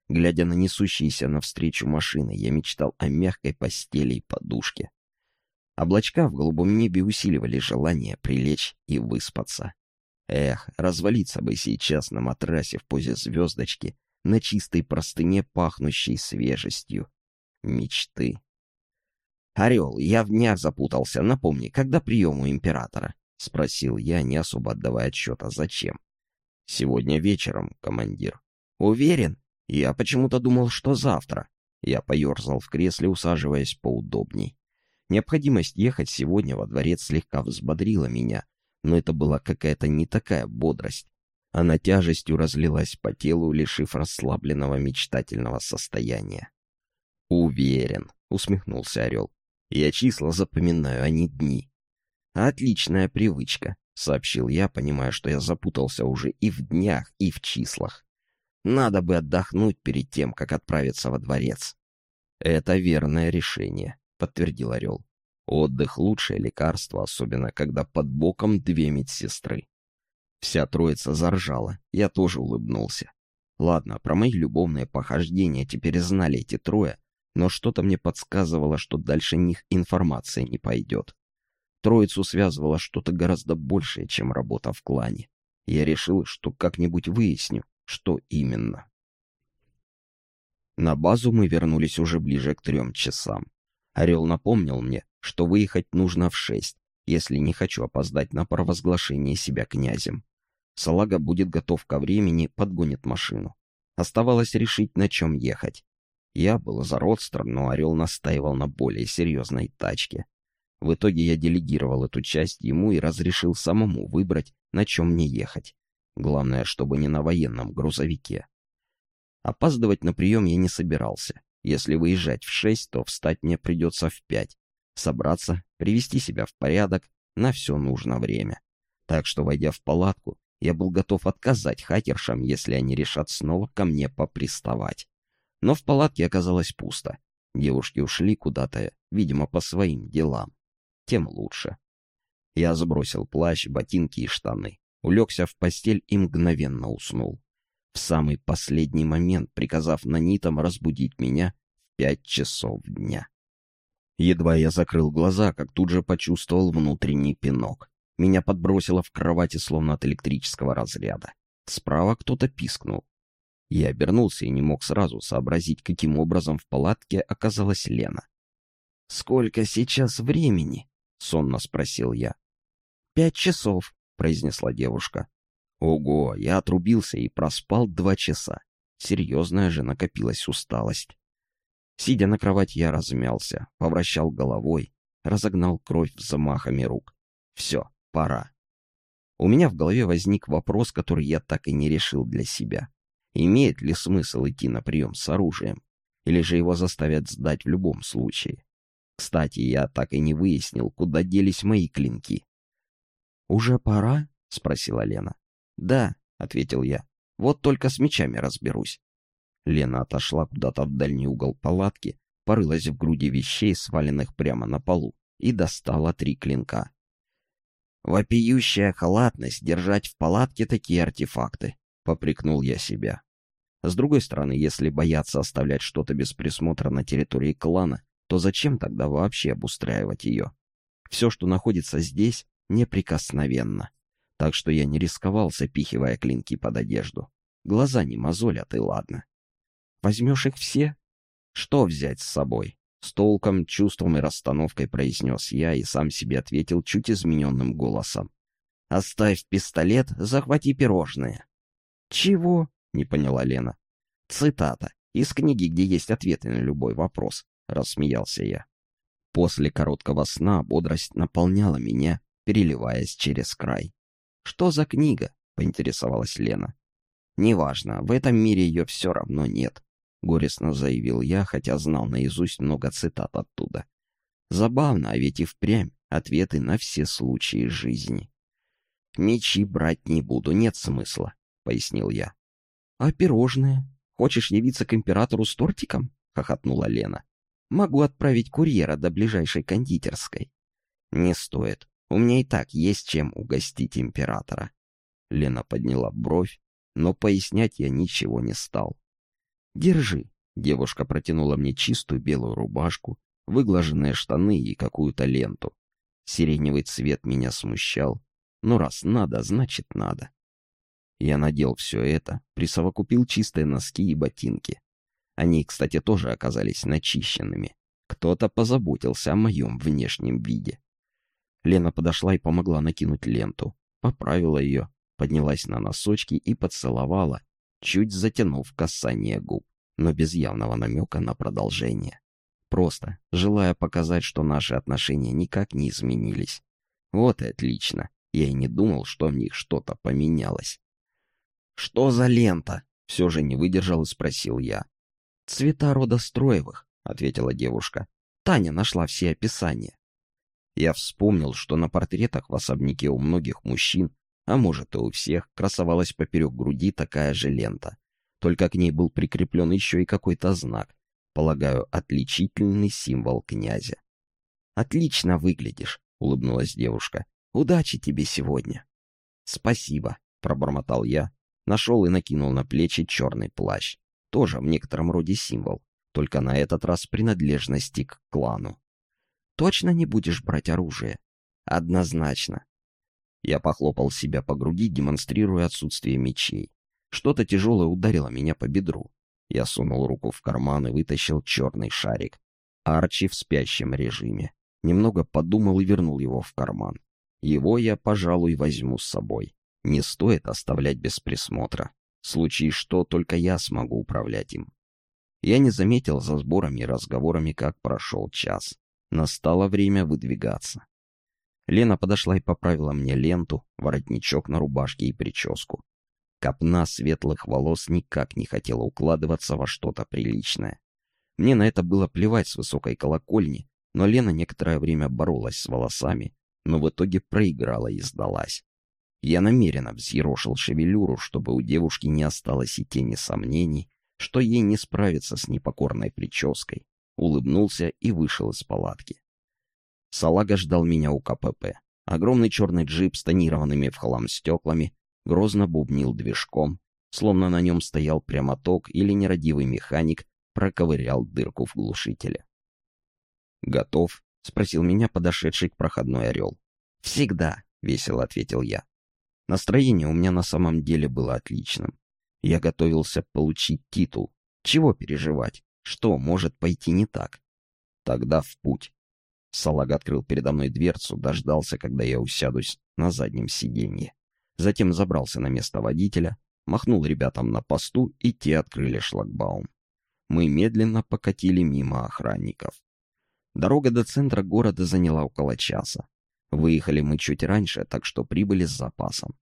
Глядя на несущиеся навстречу машины, я мечтал о мягкой постели и подушке. Облачка в голубом небе усиливали желание прилечь и выспаться. Эх, развалиться бы сейчас на матрасе в позе звездочки, на чистой простыне, пахнущей свежестью. Мечты. «Орел, я в днях запутался. Напомни, когда прием у императора?» — спросил я, не особо отдавая отчета, зачем. «Сегодня вечером, командир». «Уверен? Я почему-то думал, что завтра». Я поерзал в кресле, усаживаясь поудобней. Необходимость ехать сегодня во дворец слегка взбодрила меня, но это была какая-то не такая бодрость. Она тяжестью разлилась по телу, лишив расслабленного мечтательного состояния. «Уверен», — усмехнулся Орел. «Я числа запоминаю, а не дни». «Отличная привычка», — сообщил я, понимая, что я запутался уже и в днях, и в числах. «Надо бы отдохнуть перед тем, как отправиться во дворец». «Это верное решение», — подтвердил Орел. Отдых — лучшее лекарство, особенно когда под боком две медсестры. Вся троица заржала, я тоже улыбнулся. Ладно, про мои любовные похождения теперь знали эти трое, но что-то мне подсказывало, что дальше них информация не пойдет. Троицу связывало что-то гораздо большее, чем работа в клане. Я решил, что как-нибудь выясню, что именно. На базу мы вернулись уже ближе к трем часам. Орел напомнил мне, что выехать нужно в шесть, если не хочу опоздать на провозглашение себя князем. Салага будет готов ко времени, подгонит машину. Оставалось решить, на чем ехать. Я был за родстром, но Орел настаивал на более серьезной тачке. В итоге я делегировал эту часть ему и разрешил самому выбрать, на чем мне ехать. Главное, чтобы не на военном грузовике. Опаздывать на прием я не собирался. Если выезжать в шесть, то встать мне придется в пять, собраться, привести себя в порядок, на все нужно время. Так что, войдя в палатку, я был готов отказать хакершам, если они решат снова ко мне поприставать. Но в палатке оказалось пусто. Девушки ушли куда-то, видимо, по своим делам. Тем лучше. Я сбросил плащ, ботинки и штаны, улегся в постель и мгновенно уснул. В самый последний момент приказав нанитам разбудить меня в пять часов дня. Едва я закрыл глаза, как тут же почувствовал внутренний пинок. Меня подбросило в кровати, словно от электрического разряда. Справа кто-то пискнул. Я обернулся и не мог сразу сообразить, каким образом в палатке оказалась Лена. «Сколько сейчас времени?» — сонно спросил я. «Пять часов», — произнесла девушка. «Ого, я отрубился и проспал два часа. Серьезная же накопилась усталость». Сидя на кровати, я размялся, повращал головой, разогнал кровь взмахами рук. «Все, пора». У меня в голове возник вопрос, который я так и не решил для себя. Имеет ли смысл идти на прием с оружием? Или же его заставят сдать в любом случае? Кстати, я так и не выяснил, куда делись мои клинки. «Уже пора?» — спросила Лена. «Да», — ответил я. «Вот только с мечами разберусь». Лена отошла куда-то в дальний угол палатки, порылась в груди вещей, сваленных прямо на полу, и достала три клинка. «Вопиющая халатность держать в палатке такие артефакты», — попрекнул я себя. С другой стороны, если бояться оставлять что-то без присмотра на территории клана, то зачем тогда вообще обустраивать ее? Все, что находится здесь, неприкосновенно. Так что я не рисковал, запихивая клинки под одежду. Глаза не мозолят, и ладно. Возьмешь их все? Что взять с собой? С толком, чувством и расстановкой произнес я и сам себе ответил чуть измененным голосом. «Оставь пистолет, захвати пирожные». «Чего?» — не поняла Лена. «Цитата. Из книги, где есть ответы на любой вопрос. — рассмеялся я. После короткого сна бодрость наполняла меня, переливаясь через край. «Что за книга?» — поинтересовалась Лена. «Неважно, в этом мире ее все равно нет», — горестно заявил я, хотя знал наизусть много цитат оттуда. Забавно, а ведь и впрямь ответы на все случаи жизни. «Мечи брать не буду, нет смысла», — пояснил я. «А пирожные? Хочешь явиться к императору с тортиком?» — хохотнула Лена. Могу отправить курьера до ближайшей кондитерской. Не стоит. У меня и так есть чем угостить императора. Лена подняла бровь, но пояснять я ничего не стал. Держи. Девушка протянула мне чистую белую рубашку, выглаженные штаны и какую-то ленту. Сиреневый цвет меня смущал, но раз надо, значит надо. Я надел все это, присовокупил чистые носки и ботинки. Они, кстати, тоже оказались начищенными. Кто-то позаботился о моем внешнем виде. Лена подошла и помогла накинуть ленту, поправила ее, поднялась на носочки и поцеловала, чуть затянув касание губ, но без явного намека на продолжение. Просто, желая показать, что наши отношения никак не изменились. Вот и отлично. Я и не думал, что в них что-то поменялось. «Что за лента?» — все же не выдержал и спросил я. «Цвета рода Строевых», — ответила девушка. «Таня нашла все описания». Я вспомнил, что на портретах в особняке у многих мужчин, а может и у всех, красовалась поперек груди такая же лента. Только к ней был прикреплен еще и какой-то знак, полагаю, отличительный символ князя. «Отлично выглядишь», — улыбнулась девушка. «Удачи тебе сегодня». «Спасибо», — пробормотал я, нашел и накинул на плечи черный плащ тоже в некотором роде символ, только на этот раз принадлежности к клану. Точно не будешь брать оружие? Однозначно. Я похлопал себя по груди, демонстрируя отсутствие мечей. Что-то тяжелое ударило меня по бедру. Я сунул руку в карман и вытащил черный шарик. Арчи в спящем режиме. Немного подумал и вернул его в карман. Его я, пожалуй, возьму с собой. Не стоит оставлять без присмотра. Случай что, только я смогу управлять им. Я не заметил за сборами и разговорами, как прошел час. Настало время выдвигаться. Лена подошла и поправила мне ленту, воротничок на рубашке и прическу. Копна светлых волос никак не хотела укладываться во что-то приличное. Мне на это было плевать с высокой колокольни, но Лена некоторое время боролась с волосами, но в итоге проиграла и сдалась. Я намеренно взъерошил шевелюру, чтобы у девушки не осталось и тени сомнений, что ей не справиться с непокорной прической. Улыбнулся и вышел из палатки. Салага ждал меня у КПП. Огромный черный джип с тонированными в хлам стеклами грозно бубнил движком, словно на нем стоял прямоток или нерадивый механик проковырял дырку в глушителе. «Готов?» — спросил меня подошедший к проходной орел. «Всегда», — весело ответил я. Настроение у меня на самом деле было отличным. Я готовился получить титул. Чего переживать? Что может пойти не так? Тогда в путь. Салаг открыл передо мной дверцу, дождался, когда я усядусь на заднем сиденье. Затем забрался на место водителя, махнул ребятам на посту, и те открыли шлагбаум. Мы медленно покатили мимо охранников. Дорога до центра города заняла около часа. Выехали мы чуть раньше, так что прибыли с запасом.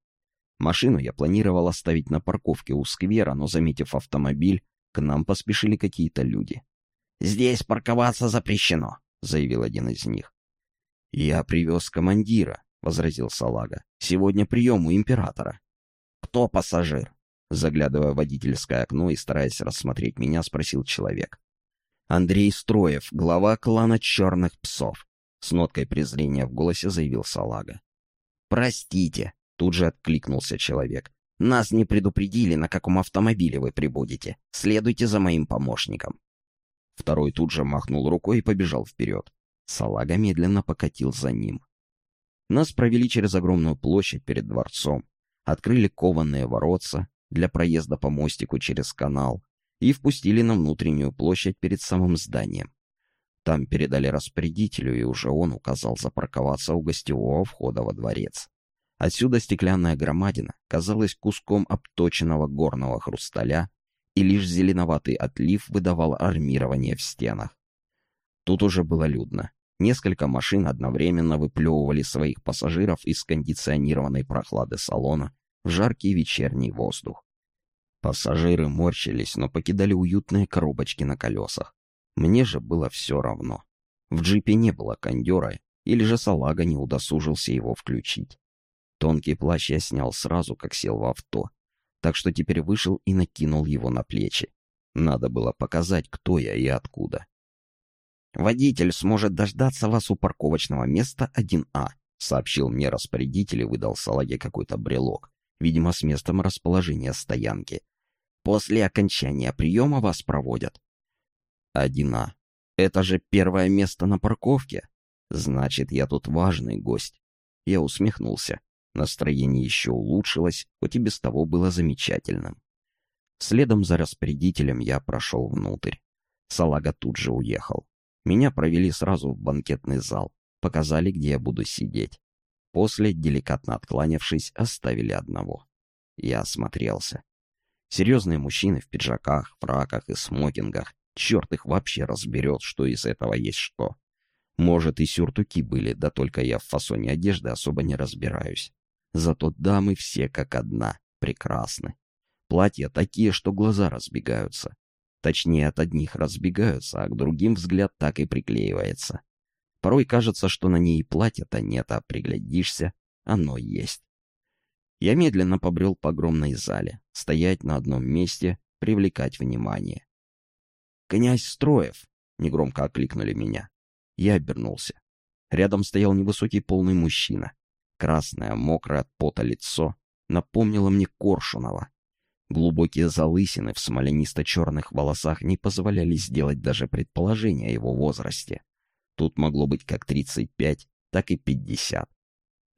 Машину я планировал оставить на парковке у сквера, но, заметив автомобиль, к нам поспешили какие-то люди. «Здесь парковаться запрещено», — заявил один из них. «Я привез командира», — возразил Салага. «Сегодня прием у императора». «Кто пассажир?» Заглядывая в водительское окно и стараясь рассмотреть меня, спросил человек. «Андрей Строев, глава клана Черных Псов», — с ноткой презрения в голосе заявил Салага. «Простите», — тут же откликнулся человек. «Нас не предупредили, на каком автомобиле вы прибудете. Следуйте за моим помощником». Второй тут же махнул рукой и побежал вперед. Салага медленно покатил за ним. Нас провели через огромную площадь перед дворцом, открыли кованные воротца, для проезда по мостику через канал и впустили на внутреннюю площадь перед самым зданием. Там передали распорядителю, и уже он указал запарковаться у гостевого входа во дворец. Отсюда стеклянная громадина казалась куском обточенного горного хрусталя, и лишь зеленоватый отлив выдавал армирование в стенах. Тут уже было людно. Несколько машин одновременно выплевывали своих пассажиров из кондиционированной прохлады салона в жаркий вечерний воздух. Пассажиры морщились, но покидали уютные коробочки на колесах. Мне же было все равно. В джипе не было кондера, или же салага не удосужился его включить. Тонкий плащ я снял сразу, как сел в авто, так что теперь вышел и накинул его на плечи. Надо было показать, кто я и откуда. «Водитель сможет дождаться вас у парковочного места 1А», — сообщил мне распорядитель и выдал салаге какой-то брелок, видимо, с местом расположения стоянки. После окончания приема вас проводят. Одина. Это же первое место на парковке. Значит, я тут важный гость. Я усмехнулся. Настроение еще улучшилось, хоть и без того было замечательным. Следом за распорядителем я прошел внутрь. Салага тут же уехал. Меня провели сразу в банкетный зал, показали, где я буду сидеть. После, деликатно откланявшись, оставили одного. Я осмотрелся. Серьезные мужчины в пиджаках, фраках и смокингах. Черт их вообще разберет, что из этого есть что. Может, и сюртуки были, да только я в фасоне одежды особо не разбираюсь. Зато дамы все как одна, прекрасны. Платья такие, что глаза разбегаются. Точнее, от одних разбегаются, а к другим взгляд так и приклеивается. Порой кажется, что на ней платья-то нет, а приглядишься, оно есть. Я медленно побрел по огромной зале, стоять на одном месте, привлекать внимание. «Князь Строев!» — негромко окликнули меня. Я обернулся. Рядом стоял невысокий полный мужчина. Красное, мокрое от пота лицо напомнило мне Коршунова. Глубокие залысины в смоленисто-черных волосах не позволяли сделать даже предположение о его возрасте. Тут могло быть как 35, так и 50.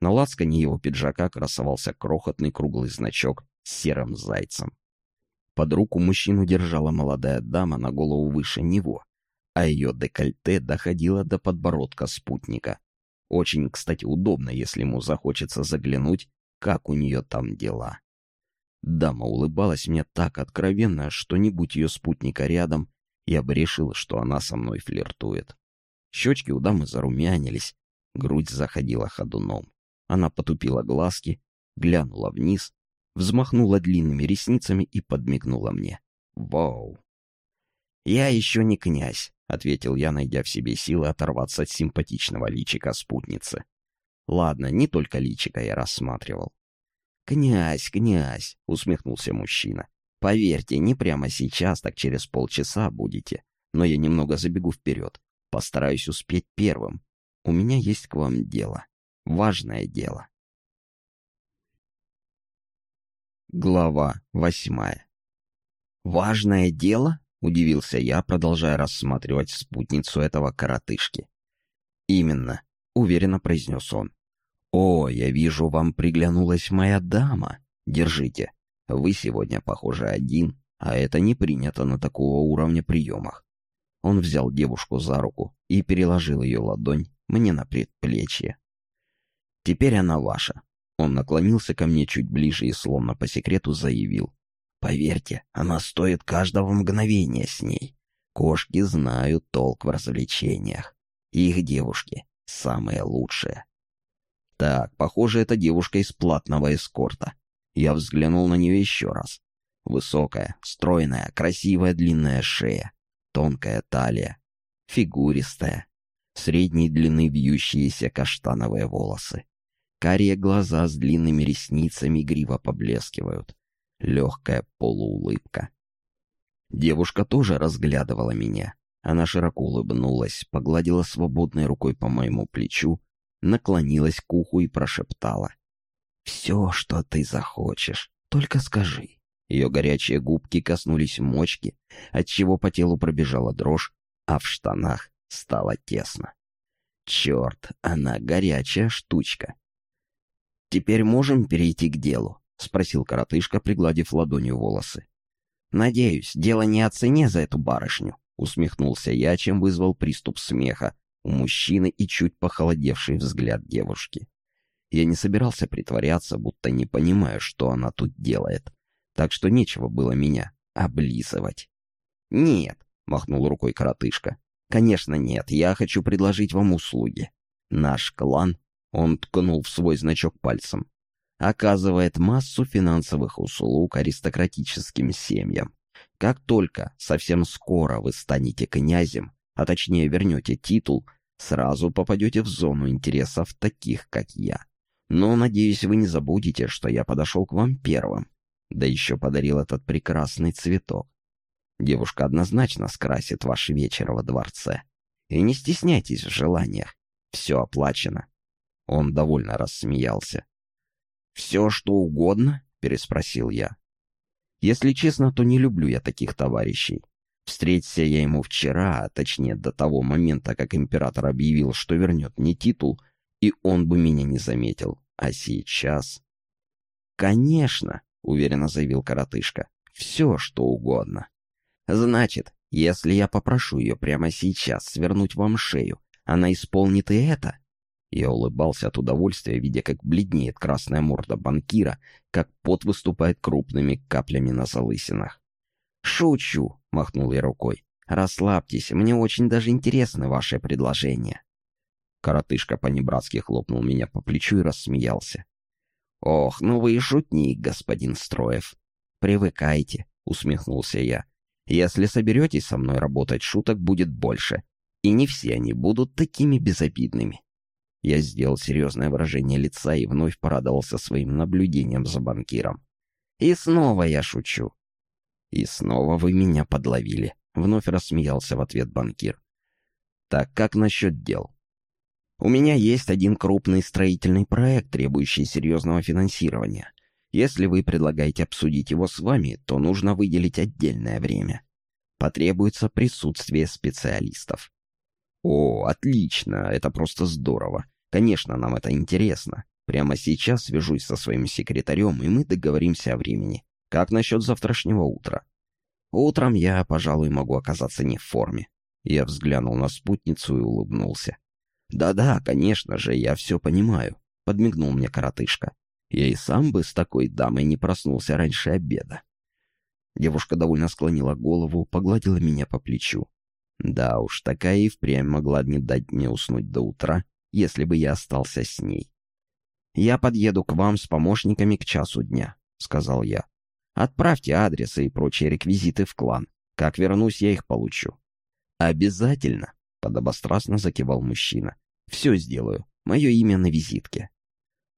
На лацкане его пиджака красовался крохотный круглый значок с серым зайцем. Под руку мужчину держала молодая дама на голову выше него, а ее декольте доходило до подбородка спутника. Очень, кстати, удобно, если ему захочется заглянуть, как у нее там дела. Дама улыбалась мне так откровенно, что не будь ее спутника рядом, я бы решил, что она со мной флиртует. Щечки у дамы зарумянились, грудь заходила ходуном. Она потупила глазки, глянула вниз, взмахнула длинными ресницами и подмигнула мне. «Вау!» «Я еще не князь», — ответил я, найдя в себе силы оторваться от симпатичного личика спутницы. Ладно, не только личика я рассматривал. «Князь, князь!» — усмехнулся мужчина. «Поверьте, не прямо сейчас, так через полчаса будете. Но я немного забегу вперед. Постараюсь успеть первым. У меня есть к вам дело». Важное дело. Глава восьмая. «Важное дело?» — удивился я, продолжая рассматривать спутницу этого коротышки. «Именно», — уверенно произнес он. «О, я вижу, вам приглянулась моя дама. Держите. Вы сегодня, похоже, один, а это не принято на такого уровня приемах». Он взял девушку за руку и переложил ее ладонь мне на предплечье. «Теперь она ваша». Он наклонился ко мне чуть ближе и словно по секрету заявил. «Поверьте, она стоит каждого мгновения с ней. Кошки знают толк в развлечениях. Их девушки самые лучшие». Так, похоже, это девушка из платного эскорта. Я взглянул на нее еще раз. Высокая, стройная, красивая длинная шея, тонкая талия, фигуристая, средней длины вьющиеся каштановые волосы. Карие глаза с длинными ресницами игриво поблескивают. Легкая полуулыбка. Девушка тоже разглядывала меня. Она широко улыбнулась, погладила свободной рукой по моему плечу, наклонилась к уху и прошептала. «Все, что ты захочешь, только скажи». Ее горячие губки коснулись мочки, отчего по телу пробежала дрожь, а в штанах стало тесно. Черт, она горячая штучка. «Теперь можем перейти к делу?» — спросил коротышка, пригладив ладонью волосы. «Надеюсь, дело не о цене за эту барышню», — усмехнулся я, чем вызвал приступ смеха у мужчины и чуть похолодевший взгляд девушки. Я не собирался притворяться, будто не понимаю, что она тут делает, так что нечего было меня облизывать. «Нет», — махнул рукой коротышка, — «конечно нет, я хочу предложить вам услуги. Наш клан он ткнул в свой значок пальцем. Оказывает массу финансовых услуг аристократическим семьям. Как только, совсем скоро вы станете князем, а точнее вернете титул, сразу попадете в зону интересов таких, как я. Но, надеюсь, вы не забудете, что я подошел к вам первым. Да еще подарил этот прекрасный цветок. Девушка однозначно скрасит ваш вечер во дворце. И не стесняйтесь в желаниях. Все оплачено. Он довольно рассмеялся. «Все, что угодно?» — переспросил я. «Если честно, то не люблю я таких товарищей. Встреться я ему вчера, а точнее до того момента, как император объявил, что вернет мне титул, и он бы меня не заметил. А сейчас...» «Конечно», — уверенно заявил коротышка, — «все, что угодно». «Значит, если я попрошу ее прямо сейчас свернуть вам шею, она исполнит и это?» Я улыбался от удовольствия, видя, как бледнеет красная морда банкира, как пот выступает крупными каплями на залысинах. «Шучу!» — махнул я рукой. «Расслабьтесь, мне очень даже интересны ваши предложения». Коротышка по-небратски хлопнул меня по плечу и рассмеялся. «Ох, ну вы и шутник, господин Строев!» «Привыкайте», — усмехнулся я. «Если соберетесь со мной работать, шуток будет больше, и не все они будут такими безобидными». Я сделал серьезное выражение лица и вновь порадовался своим наблюдением за банкиром. «И снова я шучу». «И снова вы меня подловили», — вновь рассмеялся в ответ банкир. «Так как насчет дел?» «У меня есть один крупный строительный проект, требующий серьезного финансирования. Если вы предлагаете обсудить его с вами, то нужно выделить отдельное время. Потребуется присутствие специалистов. «О, отлично, это просто здорово. Конечно, нам это интересно. Прямо сейчас свяжусь со своим секретарем, и мы договоримся о времени. Как насчет завтрашнего утра?» «Утром я, пожалуй, могу оказаться не в форме». Я взглянул на спутницу и улыбнулся. «Да-да, конечно же, я все понимаю», — подмигнул мне коротышка. «Я и сам бы с такой дамой не проснулся раньше обеда». Девушка довольно склонила голову, погладила меня по плечу. Да уж, такая и впрямь могла не дать мне уснуть до утра, если бы я остался с ней. «Я подъеду к вам с помощниками к часу дня», — сказал я. «Отправьте адресы и прочие реквизиты в клан. Как вернусь, я их получу». «Обязательно», — подобострастно закивал мужчина. «Все сделаю. Мое имя на визитке».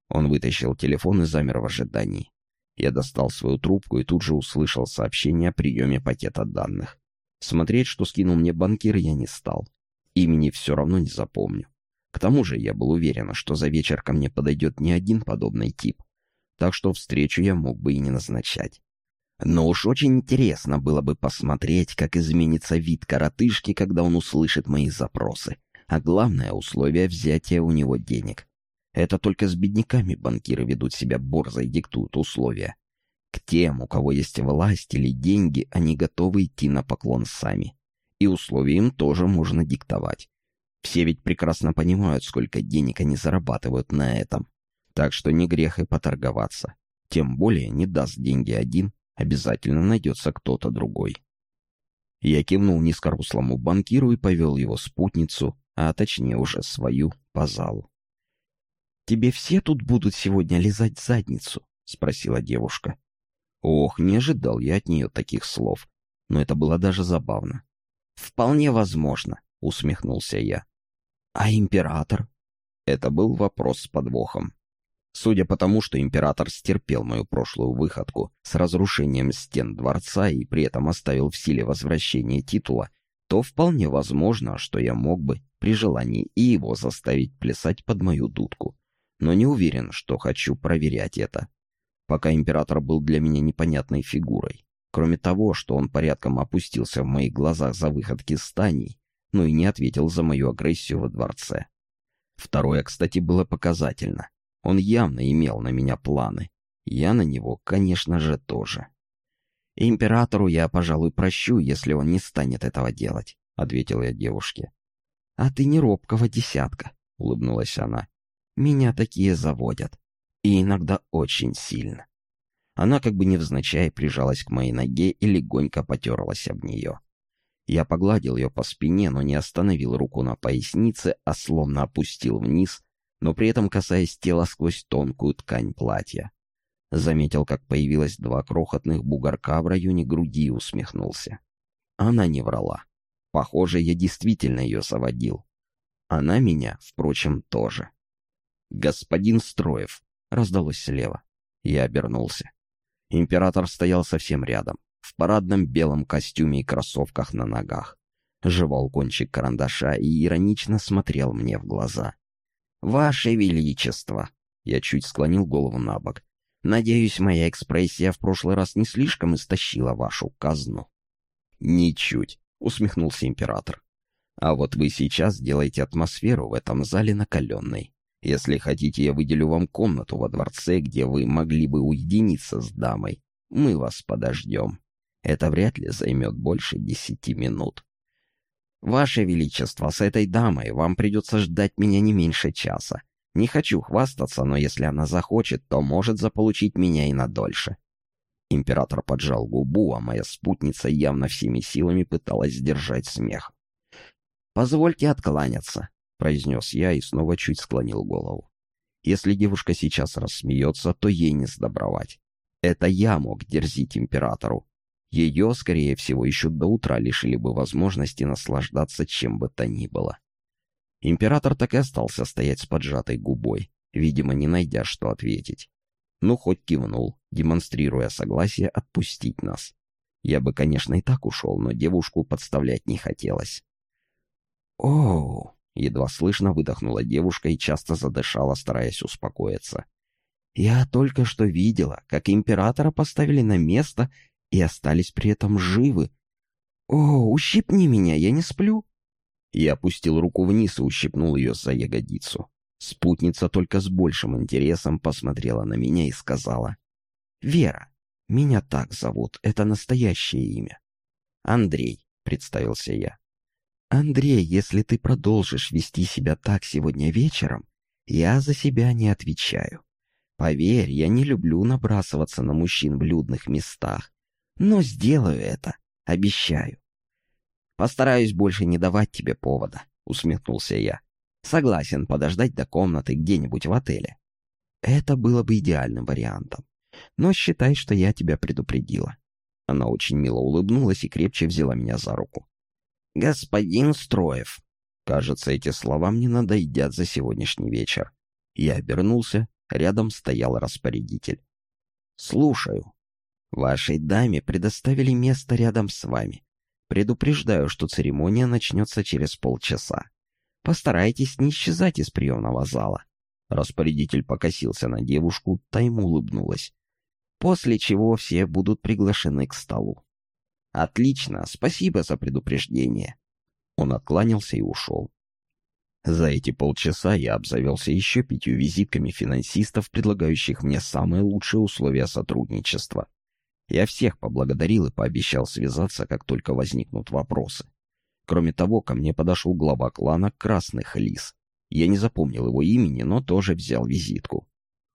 Он вытащил телефон и замер в ожидании. Я достал свою трубку и тут же услышал сообщение о приеме пакета данных. Смотреть, что скинул мне банкир, я не стал. Имени все равно не запомню. К тому же я был уверен, что за вечер ко мне подойдет не один подобный тип. Так что встречу я мог бы и не назначать. Но уж очень интересно было бы посмотреть, как изменится вид коротышки, когда он услышит мои запросы. А главное — условие взятия у него денег. Это только с бедняками банкиры ведут себя борзо и диктуют условия. К тем, у кого есть власть или деньги, они готовы идти на поклон сами. И условия им тоже можно диктовать. Все ведь прекрасно понимают, сколько денег они зарабатывают на этом. Так что не грех и поторговаться. Тем более не даст деньги один, обязательно найдется кто-то другой. Я кивнул низкорослому банкиру и повел его спутницу, а точнее уже свою, по залу. «Тебе все тут будут сегодня лизать задницу?» — спросила девушка. Ох, не ожидал я от нее таких слов, но это было даже забавно. «Вполне возможно», — усмехнулся я. «А император?» Это был вопрос с подвохом. Судя по тому, что император стерпел мою прошлую выходку с разрушением стен дворца и при этом оставил в силе возвращение титула, то вполне возможно, что я мог бы при желании и его заставить плясать под мою дудку. Но не уверен, что хочу проверять это. Пока император был для меня непонятной фигурой. Кроме того, что он порядком опустился в моих глазах за выходки станей, но и не ответил за мою агрессию во дворце. Второе, кстати, было показательно. Он явно имел на меня планы. Я на него, конечно же, тоже. «Императору я, пожалуй, прощу, если он не станет этого делать», — ответил я девушке. «А ты не робкого десятка», — улыбнулась она. «Меня такие заводят. И иногда очень сильно». Она как бы невзначай прижалась к моей ноге и легонько потерлась об нее. Я погладил ее по спине, но не остановил руку на пояснице, а словно опустил вниз, но при этом касаясь тела сквозь тонкую ткань платья. Заметил, как появилось два крохотных бугорка в районе груди и усмехнулся. Она не врала. Похоже, я действительно ее заводил. Она меня, впрочем, тоже. «Господин Строев», — раздалось слева. Я обернулся. Император стоял совсем рядом, в парадном белом костюме и кроссовках на ногах. Жевал кончик карандаша и иронично смотрел мне в глаза. «Ваше Величество!» Я чуть склонил голову на бок. «Надеюсь, моя экспрессия в прошлый раз не слишком истощила вашу казну». «Ничуть», — усмехнулся император. «А вот вы сейчас делаете атмосферу в этом зале накаленной. Если хотите, я выделю вам комнату во дворце, где вы могли бы уединиться с дамой. Мы вас подождем. Это вряд ли займет больше десяти минут». «Ваше Величество, с этой дамой вам придется ждать меня не меньше часа. Не хочу хвастаться, но если она захочет, то может заполучить меня и надольше». Император поджал губу, а моя спутница явно всеми силами пыталась сдержать смех. «Позвольте откланяться», — произнес я и снова чуть склонил голову. «Если девушка сейчас рассмеется, то ей не сдобровать. Это я мог дерзить императору, ее, скорее всего, еще до утра лишили бы возможности наслаждаться чем бы то ни было. Император так и остался стоять с поджатой губой, видимо, не найдя, что ответить. Ну, хоть кивнул, демонстрируя согласие отпустить нас. Я бы, конечно, и так ушел, но девушку подставлять не хотелось. «Оу!» — едва слышно выдохнула девушка и часто задышала, стараясь успокоиться. «Я только что видела, как императора поставили на место и остались при этом живы. «О, ущипни меня, я не сплю!» Я опустил руку вниз и ущипнул ее за ягодицу. Спутница только с большим интересом посмотрела на меня и сказала. «Вера, меня так зовут, это настоящее имя». «Андрей», — представился я. «Андрей, если ты продолжишь вести себя так сегодня вечером, я за себя не отвечаю. Поверь, я не люблю набрасываться на мужчин в людных местах, но сделаю это, обещаю. Постараюсь больше не давать тебе повода, усмехнулся я. Согласен подождать до комнаты где-нибудь в отеле. Это было бы идеальным вариантом. Но считай, что я тебя предупредила. Она очень мило улыбнулась и крепче взяла меня за руку. «Господин Строев!» Кажется, эти слова мне надоедят за сегодняшний вечер. Я обернулся, рядом стоял распорядитель. «Слушаю», Вашей даме предоставили место рядом с вами. Предупреждаю, что церемония начнется через полчаса. Постарайтесь не исчезать из приемного зала. Распорядитель покосился на девушку, та ему улыбнулась. После чего все будут приглашены к столу. Отлично, спасибо за предупреждение. Он откланялся и ушел. За эти полчаса я обзавелся еще пятью визитками финансистов, предлагающих мне самые лучшие условия сотрудничества. Я всех поблагодарил и пообещал связаться, как только возникнут вопросы. Кроме того, ко мне подошел глава клана Красных Лис. Я не запомнил его имени, но тоже взял визитку.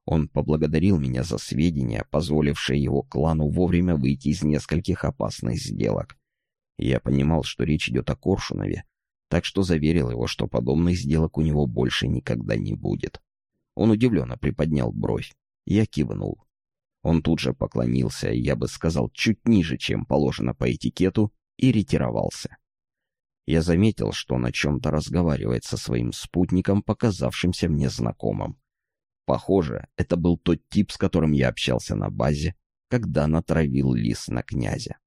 Он поблагодарил меня за сведения, позволившие его клану вовремя выйти из нескольких опасных сделок. Я понимал, что речь идет о Коршунове, так что заверил его, что подобных сделок у него больше никогда не будет. Он удивленно приподнял бровь. Я кивнул. Он тут же поклонился, я бы сказал, чуть ниже, чем положено по этикету, и ретировался. Я заметил, что он о чем-то разговаривает со своим спутником, показавшимся мне знакомым. Похоже, это был тот тип, с которым я общался на базе, когда натравил лис на князя.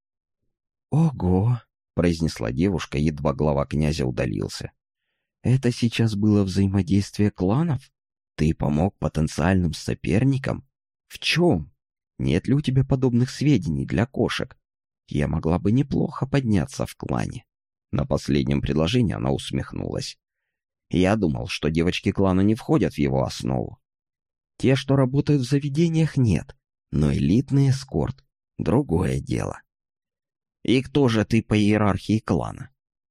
«Ого!» — произнесла девушка, едва глава князя удалился. «Это сейчас было взаимодействие кланов? Ты помог потенциальным соперникам? В чем? Нет ли у тебя подобных сведений для кошек? Я могла бы неплохо подняться в клане». На последнем предложении она усмехнулась. Я думал, что девочки клана не входят в его основу. Те, что работают в заведениях, нет. Но элитный эскорт — другое дело. «И кто же ты по иерархии клана?»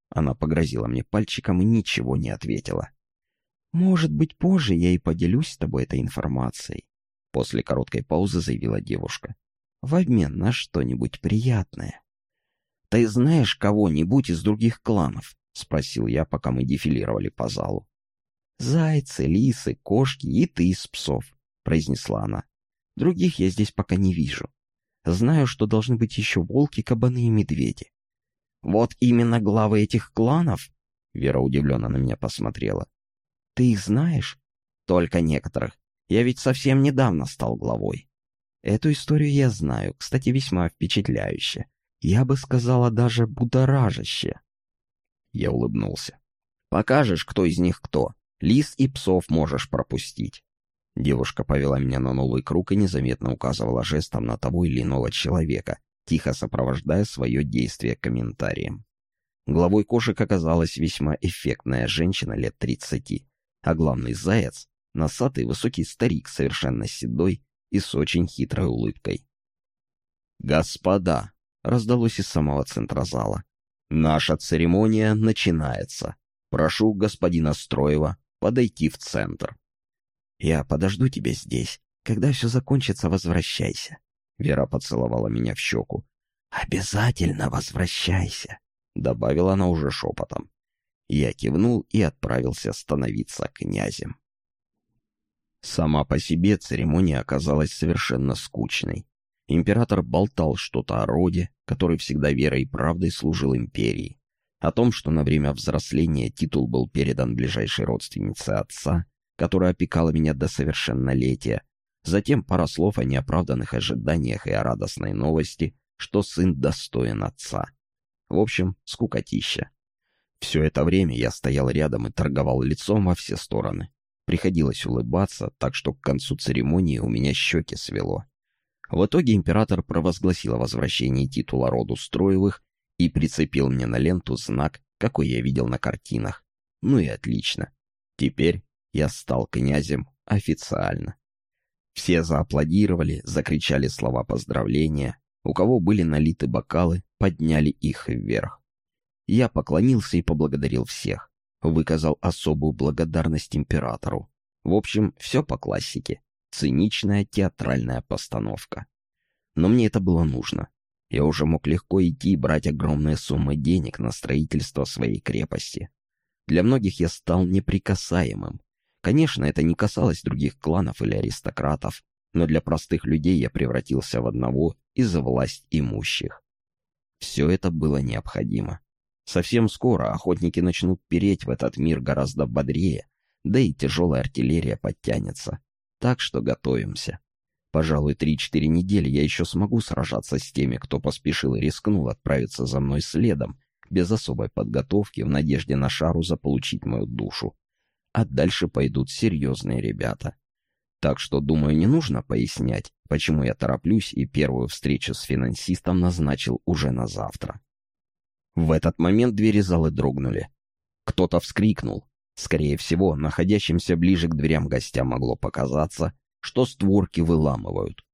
Она погрозила мне пальчиком и ничего не ответила. «Может быть, позже я и поделюсь с тобой этой информацией», — после короткой паузы заявила девушка. «В обмен на что-нибудь приятное». «Ты знаешь кого-нибудь из других кланов?» — спросил я, пока мы дефилировали по залу. «Зайцы, лисы, кошки и ты из псов произнесла она. Других я здесь пока не вижу. Знаю, что должны быть еще волки, кабаны и медведи. Вот именно главы этих кланов? Вера удивленно на меня посмотрела. Ты их знаешь? Только некоторых. Я ведь совсем недавно стал главой. Эту историю я знаю, кстати, весьма впечатляюще. Я бы сказала, даже будоражаще. Я улыбнулся. Покажешь, кто из них кто. Лис и псов можешь пропустить. Девушка повела меня на новый круг и незаметно указывала жестом на того или иного человека, тихо сопровождая свое действие комментарием. Главой кошек оказалась весьма эффектная женщина лет тридцати, а главный заяц — носатый высокий старик, совершенно седой и с очень хитрой улыбкой. «Господа!» — раздалось из самого центра зала. «Наша церемония начинается. Прошу господина Строева подойти в центр». Я подожду тебя здесь. Когда все закончится, возвращайся. Вера поцеловала меня в щеку. «Обязательно возвращайся», — добавила она уже шепотом. Я кивнул и отправился становиться князем. Сама по себе церемония оказалась совершенно скучной. Император болтал что-то о роде, который всегда верой и правдой служил империи, о том, что на время взросления титул был передан ближайшей родственнице отца, которая опекала меня до совершеннолетия. Затем пара слов о неоправданных ожиданиях и о радостной новости, что сын достоин отца. В общем, скукотища. Все это время я стоял рядом и торговал лицом во все стороны. Приходилось улыбаться, так что к концу церемонии у меня щеки свело. В итоге император провозгласил о возвращении титула роду Строевых и прицепил мне на ленту знак, какой я видел на картинах. Ну и отлично. Теперь я стал князем официально. Все зааплодировали, закричали слова поздравления. У кого были налиты бокалы, подняли их вверх. Я поклонился и поблагодарил всех. Выказал особую благодарность императору. В общем, все по классике. Циничная театральная постановка. Но мне это было нужно. Я уже мог легко идти и брать огромные суммы денег на строительство своей крепости. Для многих я стал неприкасаемым. Конечно, это не касалось других кланов или аристократов, но для простых людей я превратился в одного из власть имущих. Все это было необходимо. Совсем скоро охотники начнут переть в этот мир гораздо бодрее, да и тяжелая артиллерия подтянется. Так что готовимся. Пожалуй, три-четыре недели я еще смогу сражаться с теми, кто поспешил и рискнул отправиться за мной следом, без особой подготовки, в надежде на шару заполучить мою душу а дальше пойдут серьезные ребята. Так что, думаю, не нужно пояснять, почему я тороплюсь и первую встречу с финансистом назначил уже на завтра. В этот момент двери залы дрогнули. Кто-то вскрикнул. Скорее всего, находящимся ближе к дверям гостям могло показаться, что створки выламывают.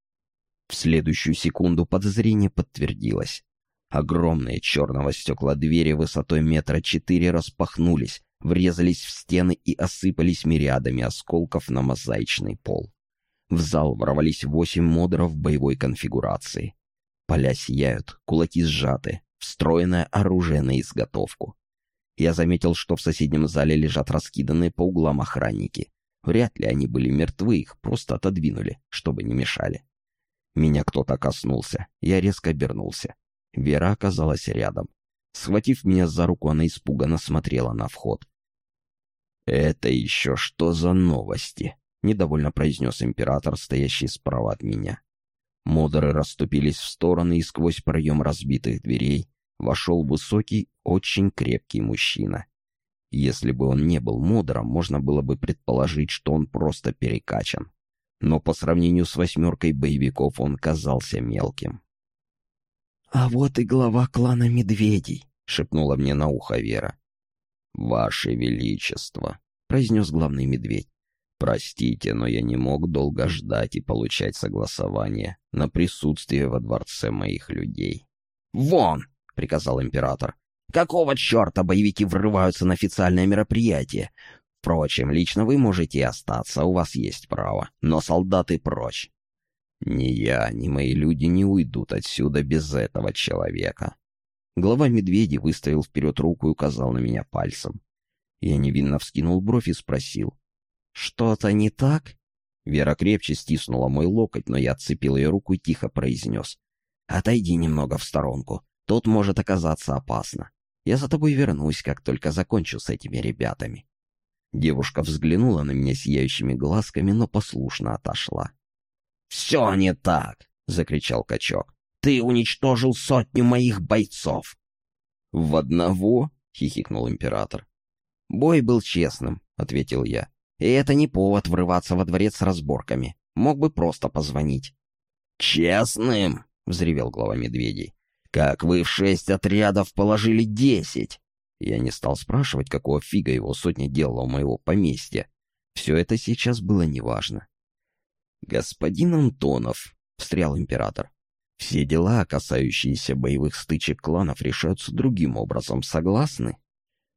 В следующую секунду подозрение подтвердилось. Огромные черного стекла двери высотой метра четыре распахнулись, врезались в стены и осыпались мириадами осколков на мозаичный пол. В зал ворвались восемь модеров боевой конфигурации. Поля сияют, кулаки сжаты, встроенное оружие на изготовку. Я заметил, что в соседнем зале лежат раскиданные по углам охранники. Вряд ли они были мертвы, их просто отодвинули, чтобы не мешали. Меня кто-то коснулся. Я резко обернулся. Вера оказалась рядом. Схватив меня за руку, она испуганно смотрела на вход. «Это еще что за новости?» — недовольно произнес император, стоящий справа от меня. Модеры расступились в стороны, и сквозь проем разбитых дверей вошел высокий, очень крепкий мужчина. Если бы он не был модером, можно было бы предположить, что он просто перекачан но по сравнению с восьмеркой боевиков он казался мелким. «А вот и глава клана Медведей», — шепнула мне на ухо Вера. «Ваше Величество», — произнес главный медведь, — «простите, но я не мог долго ждать и получать согласование на присутствие во дворце моих людей». «Вон!» — приказал император. «Какого черта боевики врываются на официальное мероприятие? Впрочем, лично вы можете остаться, у вас есть право, но солдаты прочь. Ни я, ни мои люди не уйдут отсюда без этого человека. Глава медведей выставил вперед руку и указал на меня пальцем. Я невинно вскинул бровь и спросил. «Что-то не так?» Вера крепче стиснула мой локоть, но я отцепил ее руку и тихо произнес. «Отойди немного в сторонку. Тут может оказаться опасно. Я за тобой вернусь, как только закончу с этими ребятами». Девушка взглянула на меня сияющими глазками, но послушно отошла. «Все не так!» — закричал качок. «Ты уничтожил сотню моих бойцов!» «В одного?» — хихикнул император. «Бой был честным», — ответил я. «И это не повод врываться во дворец с разборками. Мог бы просто позвонить». «Честным?» — взревел глава медведей. «Как вы в шесть отрядов положили десять? Я не стал спрашивать, какого фига его сотня делала у моего поместья. Все это сейчас было неважно. «Господин Антонов», — встрял император, — «все дела, касающиеся боевых стычек кланов, решаются другим образом, согласны?»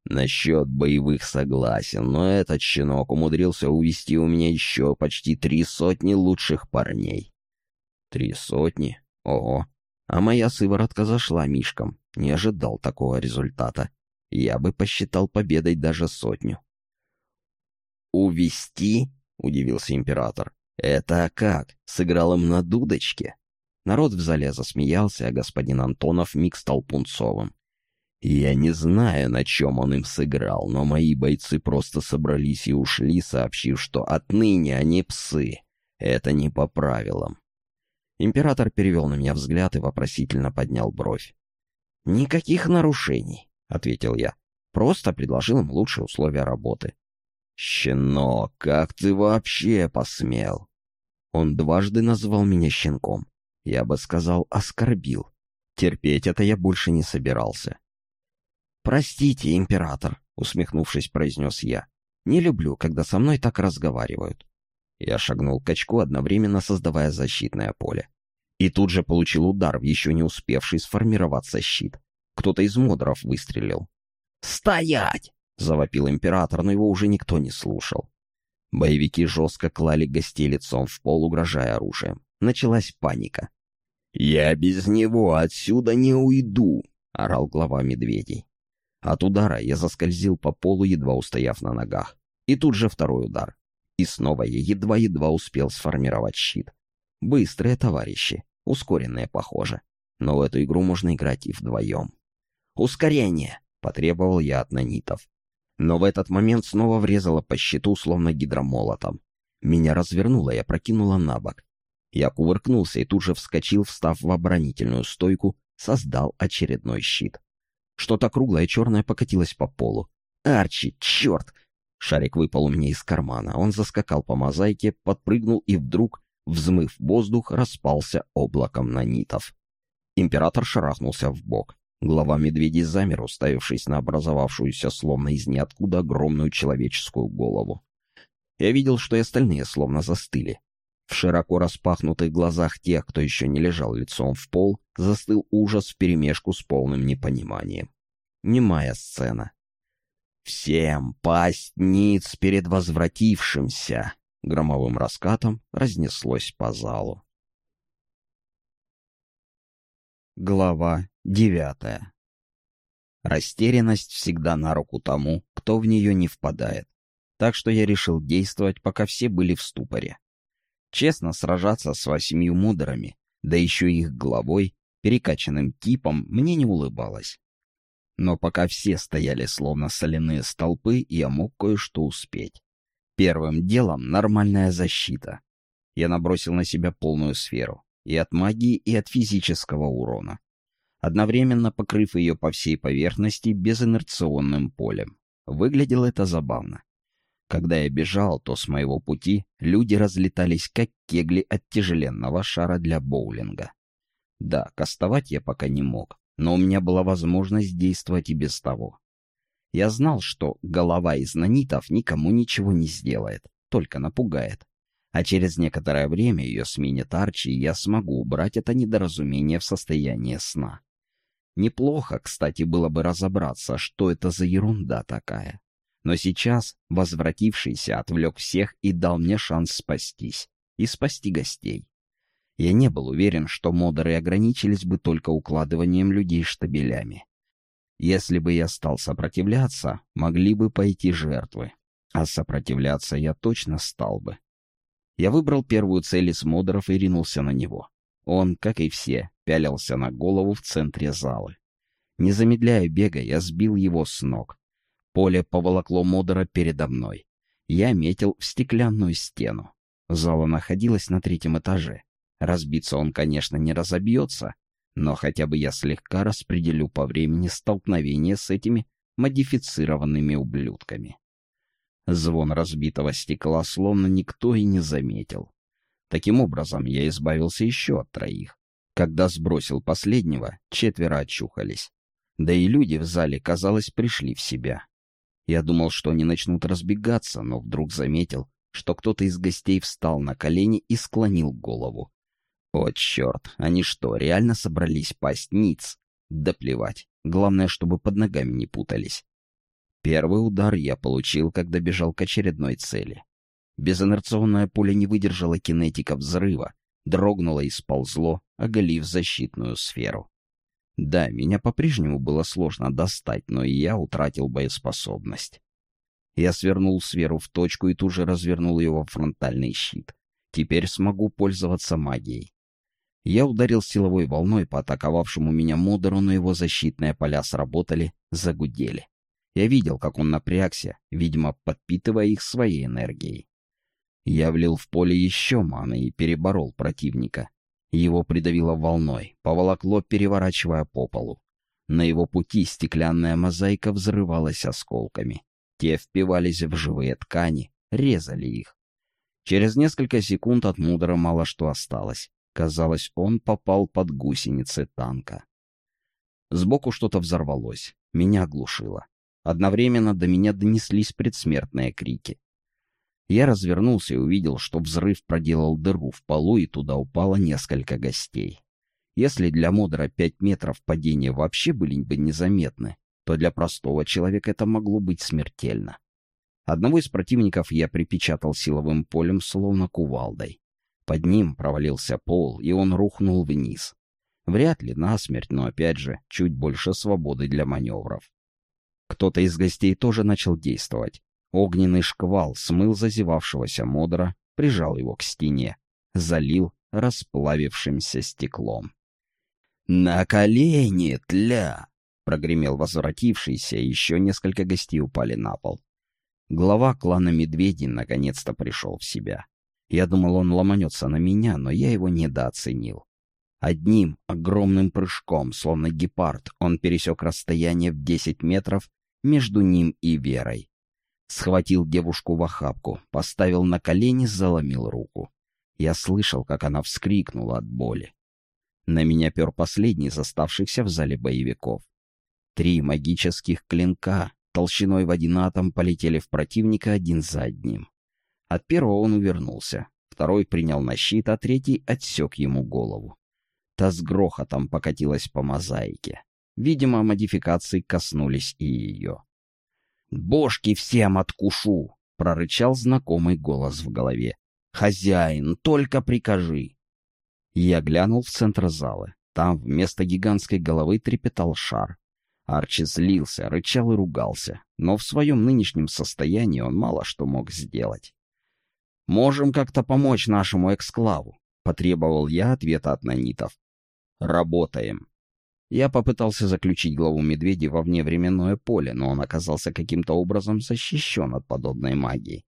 «Насчет боевых согласен, но этот щенок умудрился увести у меня еще почти три сотни лучших парней». «Три сотни? Ого! А моя сыворотка зашла мишкам. Не ожидал такого результата я бы посчитал победой даже сотню. «Увести?» — удивился император. «Это как? Сыграл им на дудочке?» Народ в зале засмеялся, а господин Антонов миг стал пунцовым. Я не знаю, на чем он им сыграл, но мои бойцы просто собрались и ушли, сообщив, что отныне они псы. Это не по правилам. Император перевел на меня взгляд и вопросительно поднял бровь. «Никаких нарушений. — ответил я. «Просто предложил им лучшие условия работы». «Щенок, как ты вообще посмел?» Он дважды назвал меня щенком. Я бы сказал, оскорбил. Терпеть это я больше не собирался. «Простите, император», — усмехнувшись, произнес я. «Не люблю, когда со мной так разговаривают». Я шагнул к очку, одновременно создавая защитное поле. И тут же получил удар в еще не успевший сформироваться щит. Кто-то из модеров выстрелил. «Стоять!» — завопил император, но его уже никто не слушал. Боевики жестко клали гостей лицом в пол, угрожая оружием. Началась паника. «Я без него отсюда не уйду!» — орал глава медведей. От удара я заскользил по полу, едва устояв на ногах. И тут же второй удар. И снова я едва-едва успел сформировать щит. Быстрые товарищи, ускоренные, похоже. Но в эту игру можно играть и вдвоем. «Ускорение!» — потребовал я от нанитов. Но в этот момент снова врезало по щиту, словно гидромолотом. Меня развернуло и опрокинуло на бок. Я кувыркнулся и тут же вскочил, встав в оборонительную стойку, создал очередной щит. Что-то круглое черное покатилось по полу. «Арчи, черт!» Шарик выпал у меня из кармана. Он заскакал по мозаике, подпрыгнул и вдруг, взмыв воздух, распался облаком нанитов. Император шарахнулся в бок. Глава медведей замер, уставившись на образовавшуюся словно из ниоткуда огромную человеческую голову. Я видел, что и остальные словно застыли. В широко распахнутых глазах тех, кто еще не лежал лицом в пол, застыл ужас вперемешку с полным непониманием. Немая сцена. «Всем пасть ниц перед возвратившимся!» Громовым раскатом разнеслось по залу. Глава девятая Растерянность всегда на руку тому, кто в нее не впадает. Так что я решил действовать, пока все были в ступоре. Честно сражаться с восемью мудрами, да еще их главой, перекачанным типом, мне не улыбалось. Но пока все стояли словно соляные столпы, я мог кое-что успеть. Первым делом нормальная защита. Я набросил на себя полную сферу. И от магии, и от физического урона. Одновременно покрыв ее по всей поверхности безинерционным полем. Выглядело это забавно. Когда я бежал, то с моего пути люди разлетались, как кегли от тяжеленного шара для боулинга. Да, кастовать я пока не мог, но у меня была возможность действовать и без того. Я знал, что голова из нанитов никому ничего не сделает, только напугает. А через некоторое время ее сменит Арчи, и я смогу убрать это недоразумение в состояние сна. Неплохо, кстати, было бы разобраться, что это за ерунда такая. Но сейчас возвратившийся отвлек всех и дал мне шанс спастись. И спасти гостей. Я не был уверен, что модеры ограничились бы только укладыванием людей штабелями. Если бы я стал сопротивляться, могли бы пойти жертвы. А сопротивляться я точно стал бы. Я выбрал первую цель из модеров и ринулся на него. Он, как и все, пялился на голову в центре залы. Не замедляя бега, я сбил его с ног. Поле поволокло модера передо мной. Я метил в стеклянную стену. Зала находилась на третьем этаже. Разбиться он, конечно, не разобьется, но хотя бы я слегка распределю по времени столкновение с этими модифицированными ублюдками. Звон разбитого стекла словно никто и не заметил. Таким образом, я избавился еще от троих. Когда сбросил последнего, четверо очухались. Да и люди в зале, казалось, пришли в себя. Я думал, что они начнут разбегаться, но вдруг заметил, что кто-то из гостей встал на колени и склонил голову. О, черт, они что, реально собрались пасть ниц? Да плевать, главное, чтобы под ногами не путались. Первый удар я получил, когда бежал к очередной цели. Безинерционное поле не выдержало кинетика взрыва, дрогнуло и сползло, оголив защитную сферу. Да, меня по-прежнему было сложно достать, но и я утратил боеспособность. Я свернул сферу в точку и тут же развернул его во фронтальный щит. Теперь смогу пользоваться магией. Я ударил силовой волной по атаковавшему меня Модеру, но его защитные поля сработали, загудели. Я видел, как он напрягся, видимо, подпитывая их своей энергией. Я влил в поле еще маны и переборол противника. Его придавило волной, поволокло, переворачивая по полу. На его пути стеклянная мозаика взрывалась осколками. Те впивались в живые ткани, резали их. Через несколько секунд от Мудра мало что осталось. Казалось, он попал под гусеницы танка. Сбоку что-то взорвалось, меня оглушило. Одновременно до меня донеслись предсмертные крики. Я развернулся и увидел, что взрыв проделал дыру в полу, и туда упало несколько гостей. Если для Модера пять метров падения вообще были бы незаметны, то для простого человека это могло быть смертельно. Одного из противников я припечатал силовым полем, словно кувалдой. Под ним провалился пол, и он рухнул вниз. Вряд ли насмерть, но опять же, чуть больше свободы для маневров. Кто-то из гостей тоже начал действовать. Огненный шквал смыл зазевавшегося модера, прижал его к стене, залил расплавившимся стеклом. «На колени, тля!» — прогремел возвратившийся, еще несколько гостей упали на пол. Глава клана Медведей наконец-то пришел в себя. Я думал, он ломанется на меня, но я его недооценил. Одним огромным прыжком, словно гепард, он пересек расстояние в десять метров между ним и Верой. Схватил девушку в охапку, поставил на колени, заломил руку. Я слышал, как она вскрикнула от боли. На меня пер последний из оставшихся в зале боевиков. Три магических клинка толщиной в один атом полетели в противника один за одним. От первого он увернулся, второй принял на щит, а третий отсек ему голову. Та с грохотом покатилась по мозаике. Видимо, модификации коснулись и ее. «Бошки всем откушу!» — прорычал знакомый голос в голове. «Хозяин, только прикажи!» Я глянул в центр зала. Там вместо гигантской головы трепетал шар. Арчи злился, рычал и ругался, но в своем нынешнем состоянии он мало что мог сделать. «Можем как-то помочь нашему эксклаву», — потребовал я ответа от нанитов. «Работаем». Я попытался заключить главу медведя во вневременное поле, но он оказался каким-то образом защищен от подобной магии.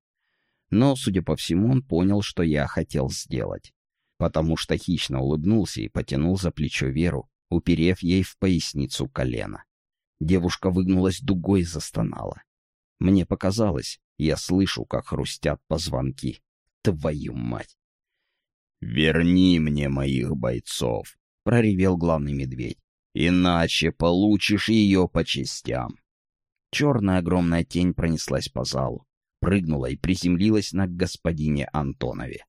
Но, судя по всему, он понял, что я хотел сделать, потому что хищно улыбнулся и потянул за плечо Веру, уперев ей в поясницу колено. Девушка выгнулась дугой и застонала. Мне показалось, я слышу, как хрустят позвонки. Твою мать! «Верни мне моих бойцов!» — проревел главный медведь. «Иначе получишь ее по частям!» Черная огромная тень пронеслась по залу, прыгнула и приземлилась на господине Антонове.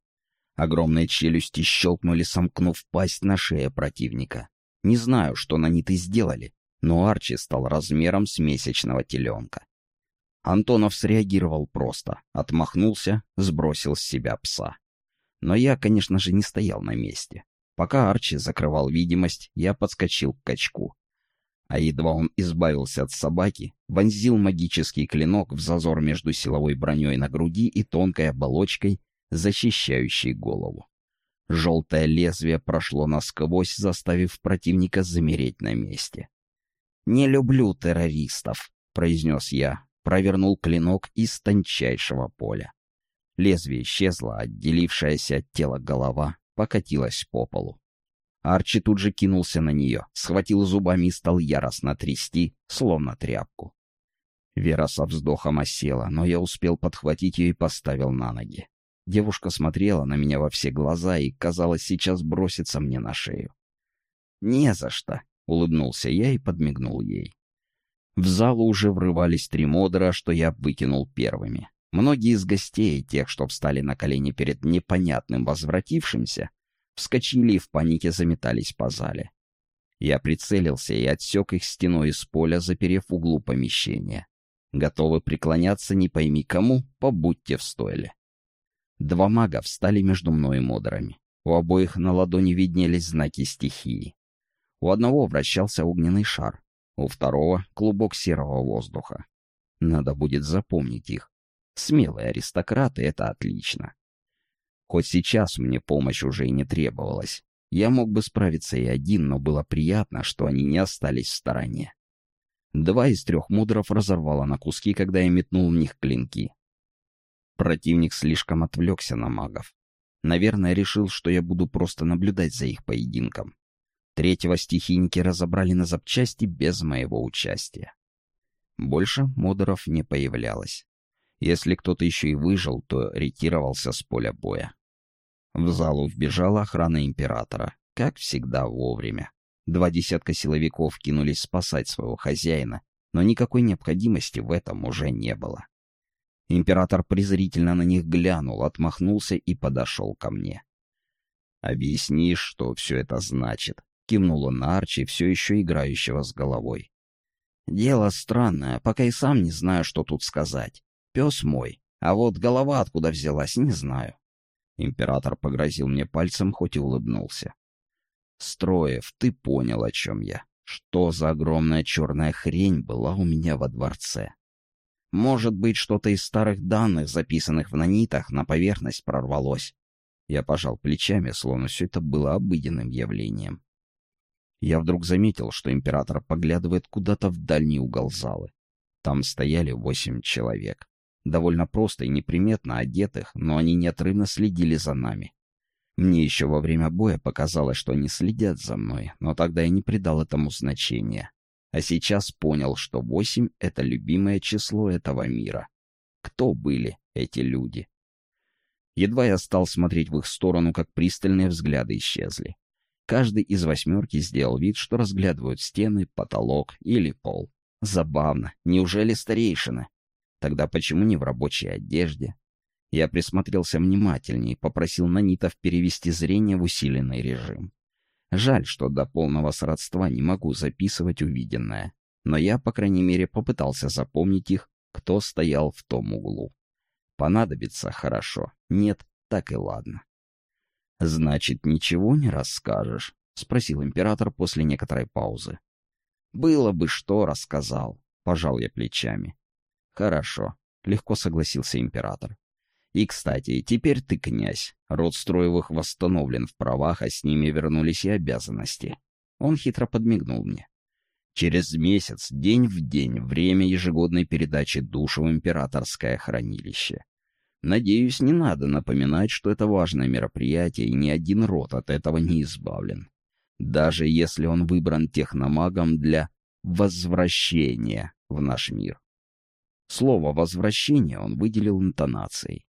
Огромные челюсти щелкнули, сомкнув пасть на шее противника. Не знаю, что наниты сделали, но Арчи стал размером с месячного теленка. Антонов среагировал просто, отмахнулся, сбросил с себя пса. Но я, конечно же, не стоял на месте. Пока Арчи закрывал видимость, я подскочил к качку. А едва он избавился от собаки, вонзил магический клинок в зазор между силовой броней на груди и тонкой оболочкой, защищающей голову. Желтое лезвие прошло насквозь, заставив противника замереть на месте. «Не люблю террористов», — произнес я, провернул клинок из тончайшего поля. Лезвие исчезло, отделившаяся от тела голова покатилась по полу. Арчи тут же кинулся на нее, схватил зубами и стал яростно трясти, словно тряпку. Вера со вздохом осела, но я успел подхватить ее и поставил на ноги. Девушка смотрела на меня во все глаза и, казалось, сейчас бросится мне на шею. «Не за что», Улыбнулся я и подмигнул ей. В залу уже врывались три модера, что я выкинул первыми. Многие из гостей, тех, что встали на колени перед непонятным возвратившимся, вскочили и в панике заметались по зале. Я прицелился и отсек их стеной из поля, заперев углу помещения. Готовы преклоняться не пойми кому, побудьте в стойле. Два мага встали между мной и модерами. У обоих на ладони виднелись знаки стихии. У одного вращался огненный шар, у второго — клубок серого воздуха. Надо будет запомнить их. Смелые аристократы — это отлично. Хоть сейчас мне помощь уже и не требовалась. Я мог бы справиться и один, но было приятно, что они не остались в стороне. Два из трех мудров разорвало на куски, когда я метнул в них клинки. Противник слишком отвлекся на магов. Наверное, решил, что я буду просто наблюдать за их поединком. Третьего стихийники разобрали на запчасти без моего участия. Больше модеров не появлялось. Если кто-то еще и выжил, то ретировался с поля боя. В залу вбежала охрана императора, как всегда вовремя. Два десятка силовиков кинулись спасать своего хозяина, но никакой необходимости в этом уже не было. Император презрительно на них глянул, отмахнулся и подошел ко мне. «Объясни, что все это значит», Кивнул он на Арчи, все еще играющего с головой. «Дело странное, пока и сам не знаю, что тут сказать. Пес мой, а вот голова откуда взялась, не знаю». Император погрозил мне пальцем, хоть и улыбнулся. «Строев, ты понял, о чем я. Что за огромная черная хрень была у меня во дворце? Может быть, что-то из старых данных, записанных в нанитах, на поверхность прорвалось?» Я пожал плечами, словно все это было обыденным явлением. Я вдруг заметил, что император поглядывает куда-то в дальний угол залы. Там стояли восемь человек. Довольно просто и неприметно одетых, но они неотрывно следили за нами. Мне еще во время боя показалось, что они следят за мной, но тогда я не придал этому значения. А сейчас понял, что восемь — это любимое число этого мира. Кто были эти люди? Едва я стал смотреть в их сторону, как пристальные взгляды исчезли. Каждый из восьмерки сделал вид, что разглядывают стены, потолок или пол. Забавно. Неужели старейшины? Тогда почему не в рабочей одежде? Я присмотрелся внимательнее и попросил нанитов перевести зрение в усиленный режим. Жаль, что до полного сродства не могу записывать увиденное, но я, по крайней мере, попытался запомнить их, кто стоял в том углу. Понадобится — хорошо, нет — так и ладно. «Значит, ничего не расскажешь?» — спросил император после некоторой паузы. «Было бы что, рассказал», — пожал я плечами. «Хорошо», — легко согласился император. «И, кстати, теперь ты князь. Род Строевых восстановлен в правах, а с ними вернулись и обязанности». Он хитро подмигнул мне. Через месяц, день в день, время ежегодной передачи душ в императорское хранилище. Надеюсь, не надо напоминать, что это важное мероприятие, и ни один род от этого не избавлен. Даже если он выбран техномагом для возвращения в наш мир. Слово «возвращение» он выделил интонацией.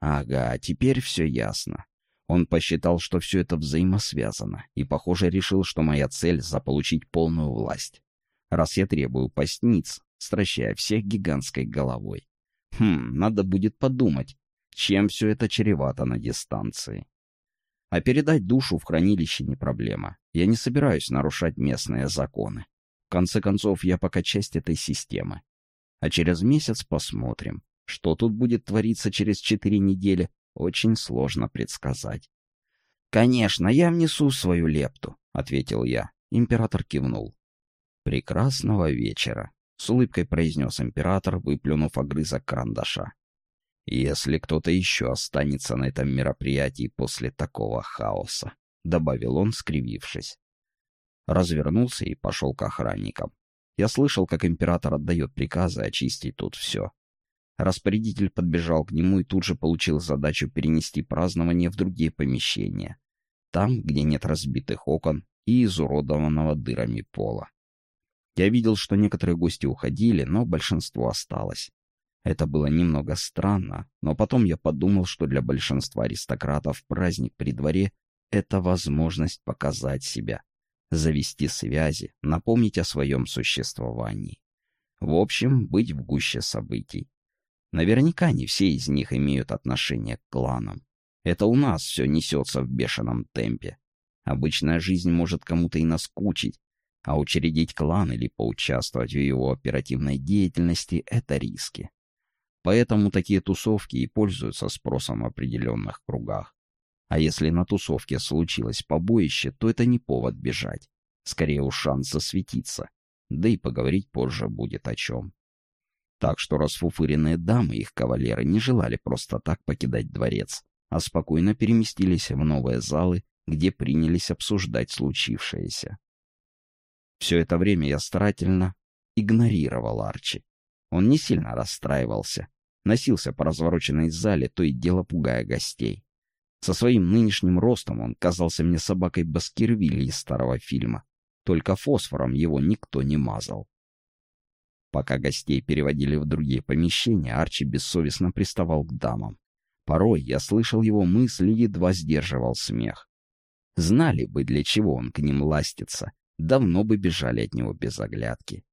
Ага, теперь все ясно. Он посчитал, что все это взаимосвязано, и, похоже, решил, что моя цель — заполучить полную власть. Раз я требую постниц, стращая всех гигантской головой. Хм, надо будет подумать, чем все это чревато на дистанции. А передать душу в хранилище не проблема. Я не собираюсь нарушать местные законы. В конце концов, я пока часть этой системы. А через месяц посмотрим. Что тут будет твориться через четыре недели, очень сложно предсказать. «Конечно, я внесу свою лепту», — ответил я. Император кивнул. «Прекрасного вечера», — с улыбкой произнес император, выплюнув огрызок карандаша. «Если кто-то еще останется на этом мероприятии после такого хаоса», — добавил он, скривившись. Развернулся и пошел к охранникам. Я слышал, как император отдает приказы очистить тут все. Распорядитель подбежал к нему и тут же получил задачу перенести празднование в другие помещения. Там, где нет разбитых окон и изуродованного дырами пола. Я видел, что некоторые гости уходили, но большинство осталось. Это было немного странно, но потом я подумал, что для большинства аристократов праздник при дворе — это возможность показать себя, завести связи, напомнить о своем существовании. В общем, быть в гуще событий. Наверняка не все из них имеют отношение к кланам. Это у нас все несется в бешеном темпе. Обычная жизнь может кому-то и наскучить, а учредить клан или поучаствовать в его оперативной деятельности — это риски. Поэтому такие тусовки и пользуются спросом в определенных кругах. А если на тусовке случилось побоище, то это не повод бежать. Скорее уж шанс засветиться. Да и поговорить позже будет о чем. Так что расфуфыренные дамы и их кавалеры не желали просто так покидать дворец, а спокойно переместились в новые залы, где принялись обсуждать случившееся. Все это время я старательно игнорировал Арчи. Он не сильно расстраивался, носился по развороченной зале, то и дело пугая гостей. Со своим нынешним ростом он казался мне собакой Баскервилли из старого фильма. Только фосфором его никто не мазал. Пока гостей переводили в другие помещения, Арчи бессовестно приставал к дамам. Порой я слышал его мысли и едва сдерживал смех. Знали бы, для чего он к ним ластится, давно бы бежали от него без оглядки.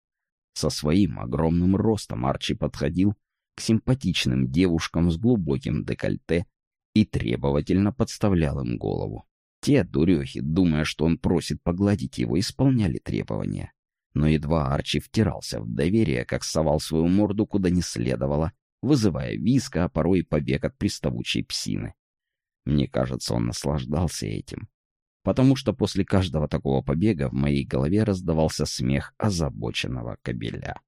Со своим огромным ростом Арчи подходил к симпатичным девушкам с глубоким декольте и требовательно подставлял им голову. Те дурехи, думая, что он просит погладить его, исполняли требования. Но едва Арчи втирался в доверие, как совал свою морду куда не следовало, вызывая виска, а порой и побег от приставучей псины. Мне кажется, он наслаждался этим потому что после каждого такого побега в моей голове раздавался смех озабоченного кобеля.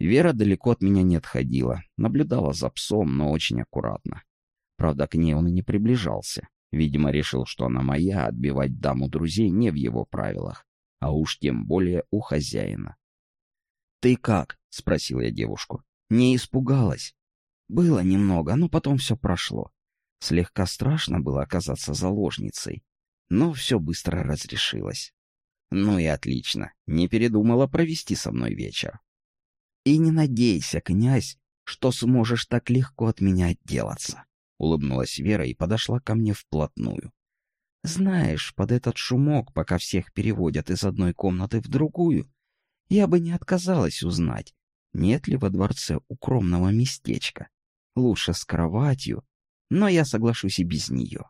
Вера далеко от меня не отходила, наблюдала за псом, но очень аккуратно. Правда, к ней он и не приближался. Видимо, решил, что она моя, отбивать даму друзей не в его правилах, а уж тем более у хозяина. «Ты как?» — спросил я девушку. «Не испугалась?» «Было немного, но потом все прошло. Слегка страшно было оказаться заложницей. Но все быстро разрешилось. Ну и отлично, не передумала провести со мной вечер. И не надейся, князь, что сможешь так легко от меня отделаться. Улыбнулась Вера и подошла ко мне вплотную. Знаешь, под этот шумок, пока всех переводят из одной комнаты в другую, я бы не отказалась узнать, нет ли во дворце укромного местечка. Лучше с кроватью, но я соглашусь и без нее.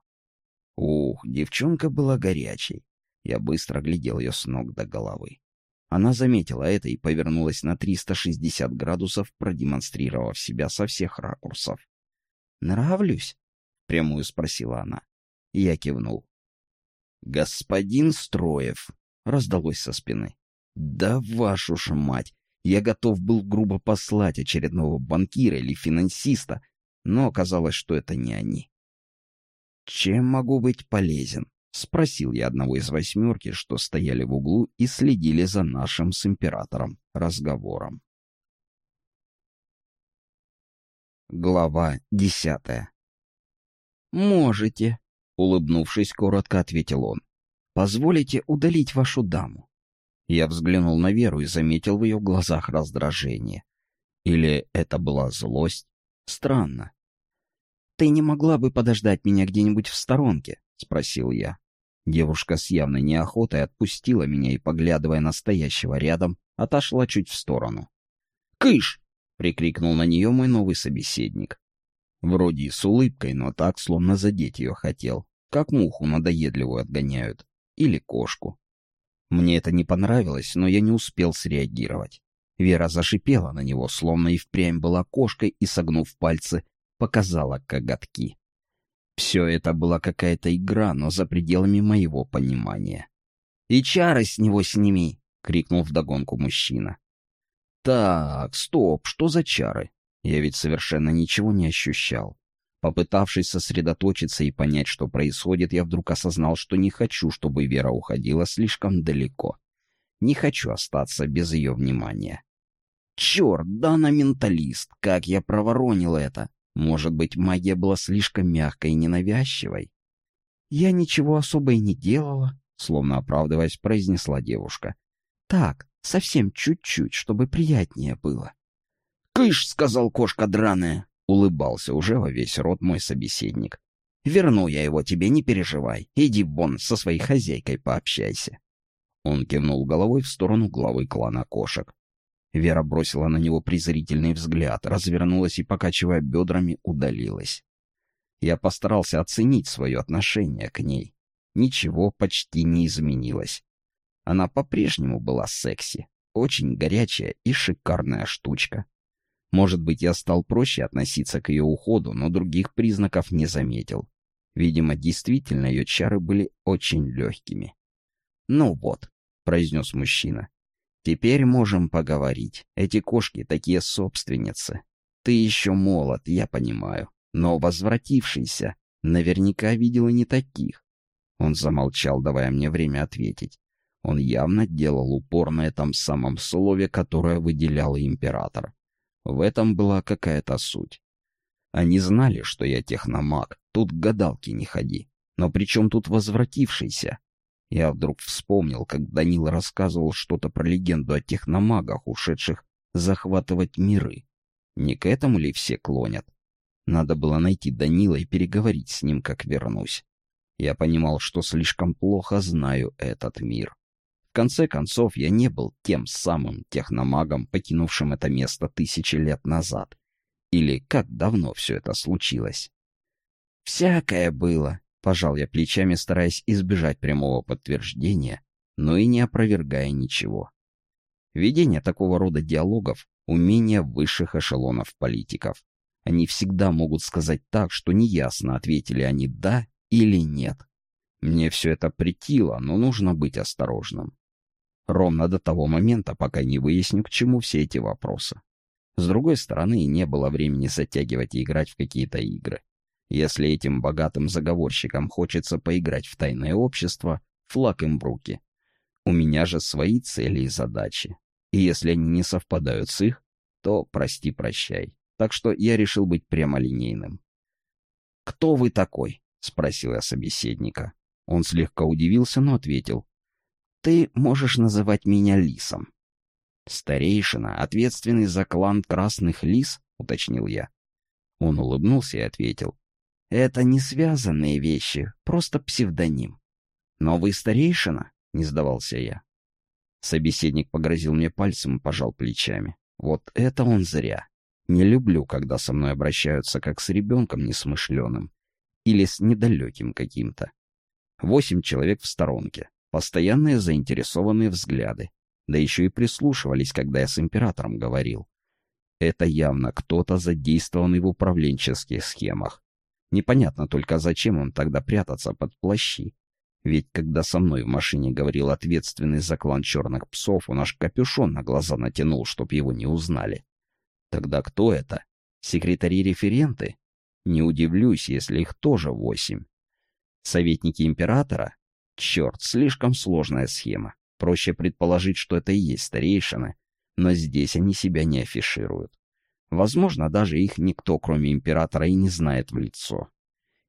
Ух, девчонка была горячей. Я быстро глядел ее с ног до головы. Она заметила это и повернулась на 360 градусов, продемонстрировав себя со всех ракурсов. «Нравлюсь?» — прямую спросила она. Я кивнул. «Господин Строев!» — раздалось со спины. «Да вашу ж мать! Я готов был грубо послать очередного банкира или финансиста, но оказалось, что это не они. «Чем могу быть полезен?» — спросил я одного из восьмерки, что стояли в углу и следили за нашим с императором разговором. Глава десятая «Можете», — улыбнувшись, коротко ответил он. «Позволите удалить вашу даму». Я взглянул на Веру и заметил в ее глазах раздражение. Или это была злость? Странно. «Ты не могла бы подождать меня где-нибудь в сторонке?» — спросил я. Девушка с явной неохотой отпустила меня и, поглядывая на стоящего рядом, отошла чуть в сторону. «Кыш!» — прикрикнул на нее мой новый собеседник. Вроде и с улыбкой, но так, словно задеть ее хотел. Как муху надоедливую отгоняют. Или кошку. Мне это не понравилось, но я не успел среагировать. Вера зашипела на него, словно и впрямь была кошкой, и, согнув пальцы, показала коготки. Все это была какая-то игра, но за пределами моего понимания. «И чары с него сними!» — крикнул вдогонку мужчина. «Так, стоп, что за чары? Я ведь совершенно ничего не ощущал. Попытавшись сосредоточиться и понять, что происходит, я вдруг осознал, что не хочу, чтобы Вера уходила слишком далеко. Не хочу остаться без ее внимания. Черт, да она менталист, как я проворонил это. Может быть, магия была слишком мягкой и ненавязчивой? Я ничего особо и не делала, словно оправдываясь, произнесла девушка. Так, совсем чуть-чуть, чтобы приятнее было. «Кыш!» — сказал кошка драная. Улыбался уже во весь рот мой собеседник. «Верну я его тебе, не переживай. Иди вон, со своей хозяйкой пообщайся». Он кивнул головой в сторону главы клана кошек. Вера бросила на него презрительный взгляд, развернулась и, покачивая бедрами, удалилась. Я постарался оценить свое отношение к ней. Ничего почти не изменилось. Она по-прежнему была секси, очень горячая и шикарная штучка. Может быть, я стал проще относиться к ее уходу, но других признаков не заметил. Видимо, действительно, ее чары были очень легкими. «Ну вот», — произнес мужчина, — «теперь можем поговорить. Эти кошки такие собственницы. Ты еще молод, я понимаю, но возвратившийся наверняка видел и не таких». Он замолчал, давая мне время ответить. Он явно делал упор на этом самом слове, которое выделял император. В этом была какая-то суть. Они знали, что я техномаг, тут гадалки не ходи. Но при чем тут возвратившийся? Я вдруг вспомнил, как Данил рассказывал что-то про легенду о техномагах, ушедших захватывать миры. Не к этому ли все клонят? Надо было найти Данила и переговорить с ним, как вернусь. Я понимал, что слишком плохо знаю этот мир конце концов, я не был тем самым техномагом, покинувшим это место тысячи лет назад. Или как давно все это случилось? «Всякое было», — пожал я плечами, стараясь избежать прямого подтверждения, но и не опровергая ничего. Ведение такого рода диалогов — умение высших эшелонов политиков. Они всегда могут сказать так, что неясно, ответили они «да» или «нет». Мне все это притило, но нужно быть осторожным. Ровно до того момента, пока не выясню, к чему все эти вопросы. С другой стороны, не было времени затягивать и играть в какие-то игры. Если этим богатым заговорщикам хочется поиграть в тайное общество, флаг им в руки. У меня же свои цели и задачи. И если они не совпадают с их, то прости-прощай. Так что я решил быть прямолинейным. «Кто вы такой?» — спросил я собеседника. Он слегка удивился, но ответил. Ты можешь называть меня Лисом. Старейшина, ответственный за клан Красных Лис, уточнил я. Он улыбнулся и ответил. Это не связанные вещи, просто псевдоним. «Но вы старейшина?» — не сдавался я. Собеседник погрозил мне пальцем и пожал плечами. «Вот это он зря. Не люблю, когда со мной обращаются как с ребенком несмышленым или с недалеким каким-то. Восемь человек в сторонке, постоянные заинтересованные взгляды, да еще и прислушивались, когда я с императором говорил. Это явно кто-то задействованный в управленческих схемах. Непонятно только, зачем он тогда прятаться под плащи. Ведь когда со мной в машине говорил ответственный за клан черных псов, он аж капюшон на глаза натянул, чтоб его не узнали. Тогда кто это? Секретари-референты? Не удивлюсь, если их тоже восемь. Советники императора? Черт, слишком сложная схема. Проще предположить, что это и есть старейшины, но здесь они себя не афишируют. Возможно, даже их никто, кроме императора, и не знает в лицо.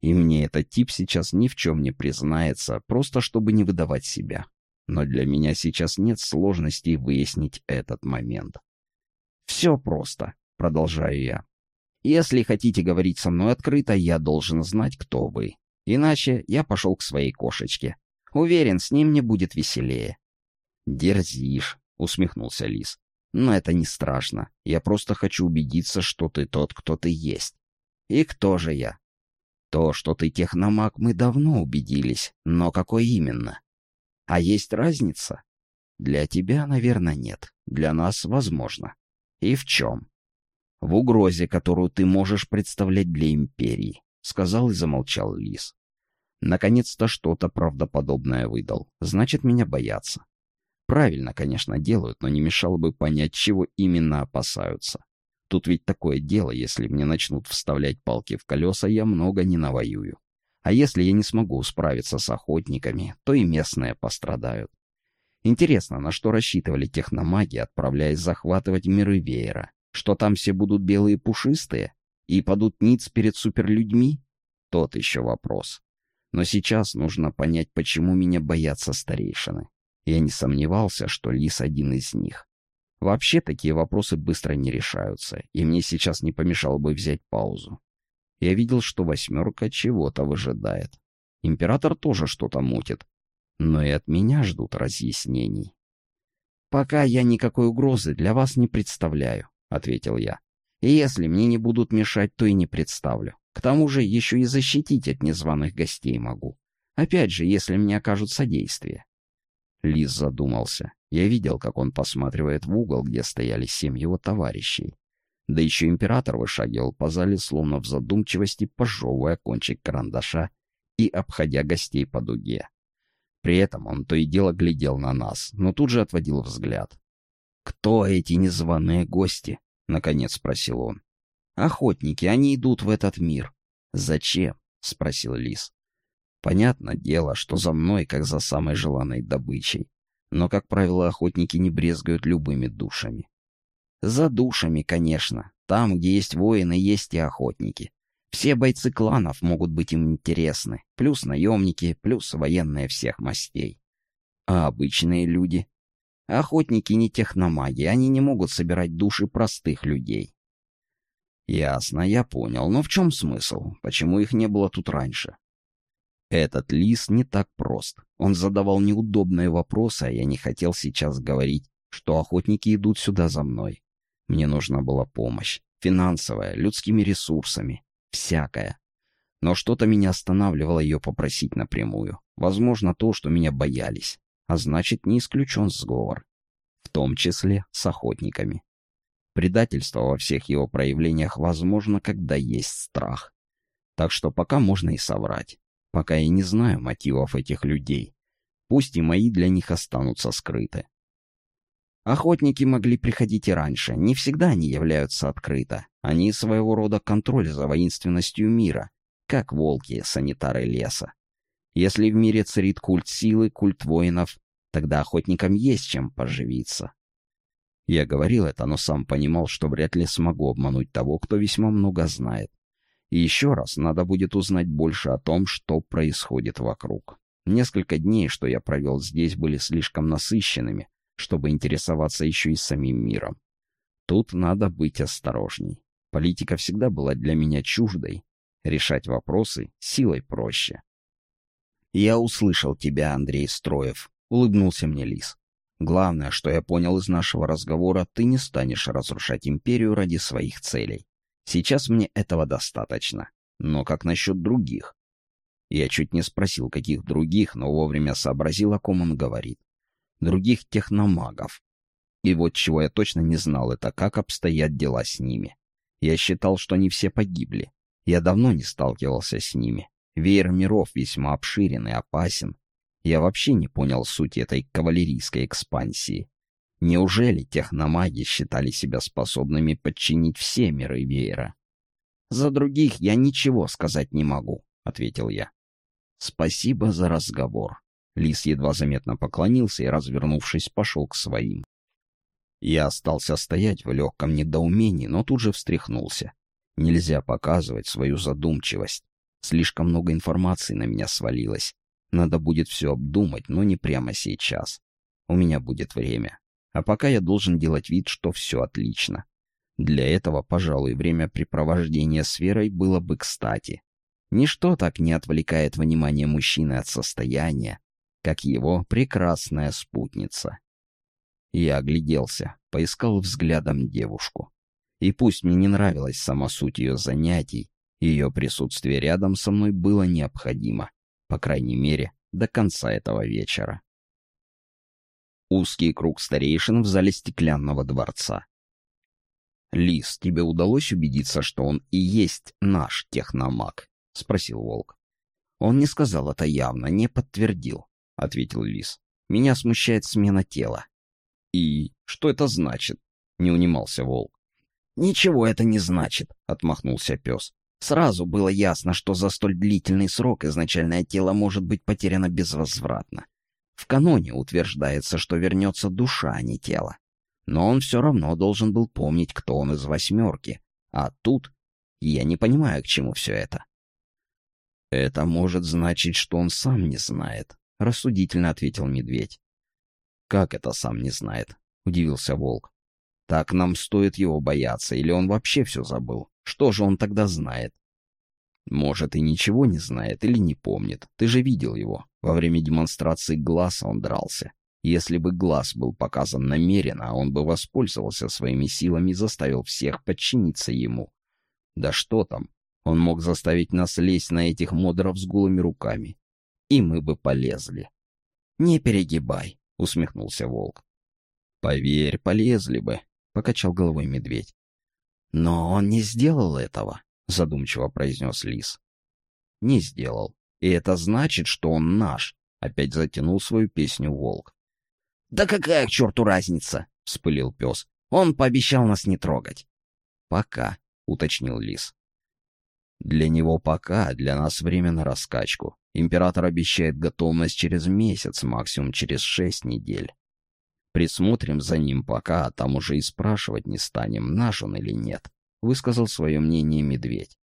И мне этот тип сейчас ни в чем не признается, просто чтобы не выдавать себя. Но для меня сейчас нет сложностей выяснить этот момент. «Все просто», — продолжаю я. «Если хотите говорить со мной открыто, я должен знать, кто вы. Иначе я пошел к своей кошечке. Уверен, с ним мне будет веселее». «Дерзишь», — усмехнулся Лис. Но это не страшно. Я просто хочу убедиться, что ты тот, кто ты есть. И кто же я? То, что ты техномаг, мы давно убедились. Но какой именно? А есть разница? Для тебя, наверное, нет. Для нас, возможно. И в чем? В угрозе, которую ты можешь представлять для Империи, — сказал и замолчал Лис. Наконец-то что-то правдоподобное выдал. Значит, меня боятся. Правильно, конечно, делают, но не мешало бы понять, чего именно опасаются. Тут ведь такое дело, если мне начнут вставлять палки в колеса, я много не навоюю. А если я не смогу справиться с охотниками, то и местные пострадают. Интересно, на что рассчитывали техномаги, отправляясь захватывать миры веера? Что там все будут белые пушистые? И падут ниц перед суперлюдьми? Тот еще вопрос. Но сейчас нужно понять, почему меня боятся старейшины. Я не сомневался, что Лис один из них. Вообще такие вопросы быстро не решаются, и мне сейчас не помешало бы взять паузу. Я видел, что восьмерка чего-то выжидает. Император тоже что-то мутит. Но и от меня ждут разъяснений. «Пока я никакой угрозы для вас не представляю», — ответил я. «И если мне не будут мешать, то и не представлю. К тому же еще и защитить от незваных гостей могу. Опять же, если мне окажут содействие. Лис задумался. Я видел, как он посматривает в угол, где стояли семь его товарищей. Да еще император вышагивал по зале, словно в задумчивости, пожевывая кончик карандаша и обходя гостей по дуге. При этом он то и дело глядел на нас, но тут же отводил взгляд. «Кто эти незваные гости?» — наконец спросил он. «Охотники, они идут в этот мир». «Зачем?» — спросил Лис. Понятно дело, что за мной, как за самой желанной добычей. Но, как правило, охотники не брезгают любыми душами. За душами, конечно. Там, где есть воины, есть и охотники. Все бойцы кланов могут быть им интересны. Плюс наемники, плюс военные всех мастей. А обычные люди? Охотники не техномаги, они не могут собирать души простых людей. Ясно, я понял. Но в чем смысл? Почему их не было тут раньше? Этот лис не так прост. Он задавал неудобные вопросы, а я не хотел сейчас говорить, что охотники идут сюда за мной. Мне нужна была помощь. Финансовая, людскими ресурсами. Всякая. Но что-то меня останавливало ее попросить напрямую. Возможно, то, что меня боялись. А значит, не исключен сговор. В том числе с охотниками. Предательство во всех его проявлениях возможно, когда есть страх. Так что пока можно и соврать пока я не знаю мотивов этих людей. Пусть и мои для них останутся скрыты. Охотники могли приходить и раньше, не всегда они являются открыто. Они своего рода контроль за воинственностью мира, как волки, санитары леса. Если в мире царит культ силы, культ воинов, тогда охотникам есть чем поживиться. Я говорил это, но сам понимал, что вряд ли смогу обмануть того, кто весьма много знает. И еще раз надо будет узнать больше о том, что происходит вокруг. Несколько дней, что я провел здесь, были слишком насыщенными, чтобы интересоваться еще и самим миром. Тут надо быть осторожней. Политика всегда была для меня чуждой. Решать вопросы силой проще. «Я услышал тебя, Андрей Строев», — улыбнулся мне Лис. «Главное, что я понял из нашего разговора, ты не станешь разрушать империю ради своих целей. Сейчас мне этого достаточно. Но как насчет других?» Я чуть не спросил, каких других, но вовремя сообразил, о ком он говорит. Других техномагов. И вот чего я точно не знал, это как обстоят дела с ними. Я считал, что они все погибли. Я давно не сталкивался с ними. Веер миров весьма обширен и опасен. Я вообще не понял сути этой кавалерийской экспансии. Неужели техномаги считали себя способными подчинить все миры веера? «За других я ничего сказать не могу», — ответил я. «Спасибо за разговор». Лис едва заметно поклонился и, развернувшись, пошел к своим. Я остался стоять в легком недоумении, но тут же встряхнулся. Нельзя показывать свою задумчивость. Слишком много информации на меня свалилось. Надо будет все обдумать, но не прямо сейчас. У меня будет время. А пока я должен делать вид, что все отлично. Для этого, пожалуй, времяпрепровождение с Верой было бы кстати. Ничто так не отвлекает внимание мужчины от состояния, как его прекрасная спутница. Я огляделся, поискал взглядом девушку. И пусть мне не нравилась сама суть ее занятий, ее присутствие рядом со мной было необходимо, по крайней мере, до конца этого вечера. Узкий круг старейшин в зале стеклянного дворца. «Лис, тебе удалось убедиться, что он и есть наш техномаг?» — спросил Волк. «Он не сказал это явно, не подтвердил», — ответил Лис. «Меня смущает смена тела». «И что это значит?» — не унимался Волк. «Ничего это не значит», — отмахнулся пес. «Сразу было ясно, что за столь длительный срок изначальное тело может быть потеряно безвозвратно. В каноне утверждается, что вернется душа, а не тело. Но он все равно должен был помнить, кто он из восьмерки. А тут я не понимаю, к чему все это». «Это может значить, что он сам не знает», — рассудительно ответил медведь. «Как это сам не знает?» — удивился волк. Так нам стоит его бояться, или он вообще все забыл? Что же он тогда знает? Может, и ничего не знает или не помнит. Ты же видел его. Во время демонстрации глаза он дрался. Если бы глаз был показан намеренно, он бы воспользовался своими силами и заставил всех подчиниться ему. Да что там, он мог заставить нас лезть на этих модеров с голыми руками. И мы бы полезли. «Не перегибай», — усмехнулся волк. «Поверь, полезли бы покачал головой медведь. Но он не сделал этого, задумчиво произнес лис. Не сделал. И это значит, что он наш, опять затянул свою песню волк. Да какая к черту разница? вспылил пес. Он пообещал нас не трогать. Пока, уточнил лис. Для него пока, для нас время на раскачку. Император обещает готовность через месяц, максимум через шесть недель. Присмотрим за ним пока, а там уже и спрашивать не станем, наш он или нет», — высказал свое мнение медведь.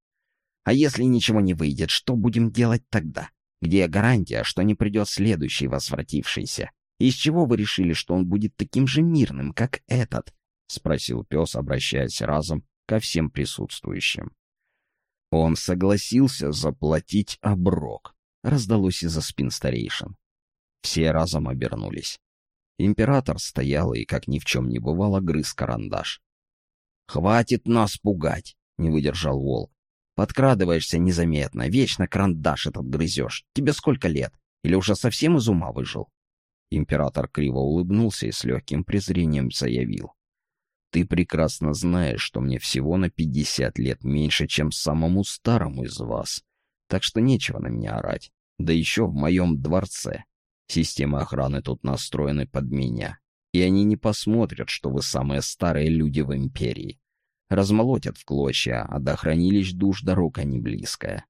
«А если ничего не выйдет, что будем делать тогда? Где гарантия, что не придет следующий возвратившийся? Из чего вы решили, что он будет таким же мирным, как этот?» — спросил пес, обращаясь разом ко всем присутствующим. Он согласился заплатить оброк. Раздалось из-за спин старейшин. Все разом обернулись. Император стоял и, как ни в чем не бывало, грыз карандаш. «Хватит нас пугать!» — не выдержал волк. «Подкрадываешься незаметно, вечно карандаш этот грызешь. Тебе сколько лет? Или уже совсем из ума выжил?» Император криво улыбнулся и с легким презрением заявил. «Ты прекрасно знаешь, что мне всего на пятьдесят лет меньше, чем самому старому из вас. Так что нечего на меня орать. Да еще в моем дворце. Системы охраны тут настроены под меня, и они не посмотрят, что вы самые старые люди в империи. Размолотят в клочья, а до хранилищ душ дорога не близкая.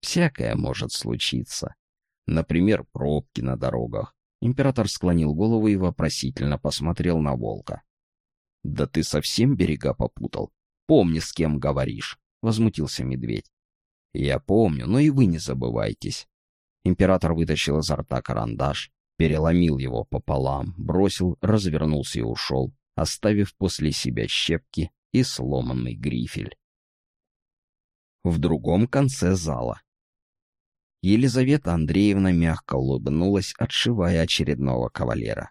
Всякое может случиться. Например, пробки на дорогах. Император склонил голову и вопросительно посмотрел на волка. «Да ты совсем берега попутал? Помни, с кем говоришь», — возмутился медведь. «Я помню, но и вы не забывайтесь. Император вытащил изо рта карандаш, переломил его пополам, бросил, развернулся и ушел, оставив после себя щепки и сломанный грифель. В другом конце зала. Елизавета Андреевна мягко улыбнулась, отшивая очередного кавалера.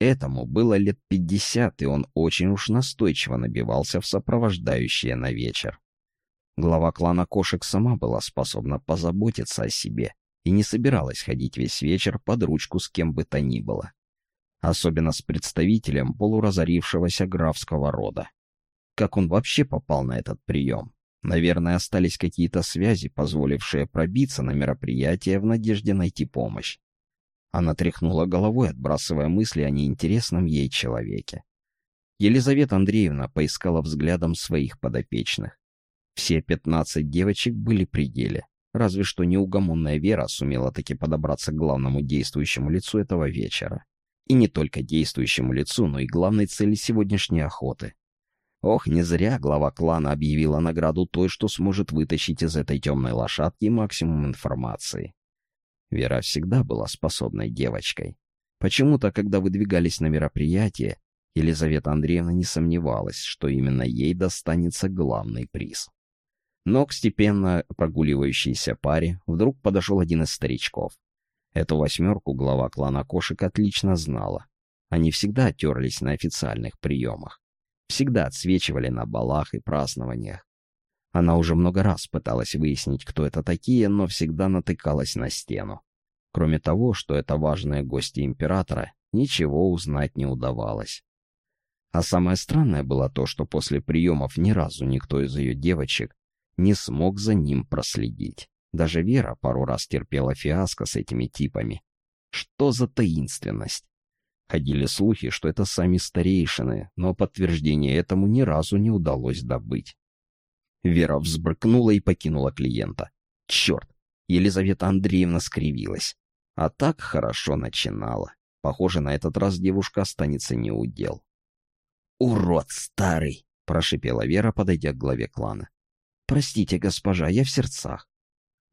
Этому было лет пятьдесят, и он очень уж настойчиво набивался в сопровождающие на вечер. Глава клана кошек сама была способна позаботиться о себе и не собиралась ходить весь вечер под ручку с кем бы то ни было. Особенно с представителем полуразорившегося графского рода. Как он вообще попал на этот прием? Наверное, остались какие-то связи, позволившие пробиться на мероприятие в надежде найти помощь. Она тряхнула головой, отбрасывая мысли о неинтересном ей человеке. Елизавета Андреевна поискала взглядом своих подопечных. Все пятнадцать девочек были при деле. Разве что неугомонная Вера сумела таки подобраться к главному действующему лицу этого вечера. И не только действующему лицу, но и главной цели сегодняшней охоты. Ох, не зря глава клана объявила награду той, что сможет вытащить из этой темной лошадки максимум информации. Вера всегда была способной девочкой. Почему-то, когда выдвигались на мероприятие, Елизавета Андреевна не сомневалась, что именно ей достанется главный приз. Но к степенно прогуливающейся паре вдруг подошел один из старичков. Эту восьмерку глава клана кошек отлично знала. Они всегда терлись на официальных приемах. Всегда отсвечивали на балах и празднованиях. Она уже много раз пыталась выяснить, кто это такие, но всегда натыкалась на стену. Кроме того, что это важные гости императора, ничего узнать не удавалось. А самое странное было то, что после приемов ни разу никто из ее девочек не смог за ним проследить. Даже Вера пару раз терпела фиаско с этими типами. Что за таинственность? Ходили слухи, что это сами старейшины, но подтверждения этому ни разу не удалось добыть. Вера взбрыкнула и покинула клиента. Черт! Елизавета Андреевна скривилась. А так хорошо начинала. Похоже, на этот раз девушка останется неудел. «Урод старый!» — прошипела Вера, подойдя к главе клана. «Простите, госпожа, я в сердцах».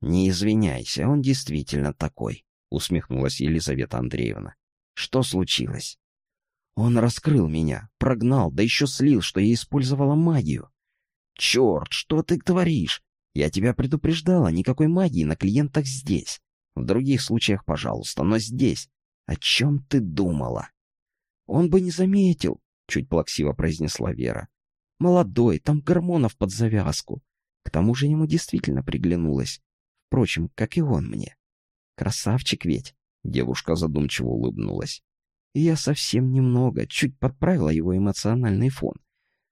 «Не извиняйся, он действительно такой», — усмехнулась Елизавета Андреевна. «Что случилось?» «Он раскрыл меня, прогнал, да еще слил, что я использовала магию». «Черт, что ты творишь? Я тебя предупреждала, никакой магии на клиентах здесь. В других случаях, пожалуйста, но здесь. О чем ты думала?» «Он бы не заметил», — чуть плаксиво произнесла Вера. «Молодой, там гормонов под завязку. К тому же ему действительно приглянулось. Впрочем, как и он мне. Красавчик ведь. Девушка задумчиво улыбнулась. И я совсем немного, чуть подправила его эмоциональный фон.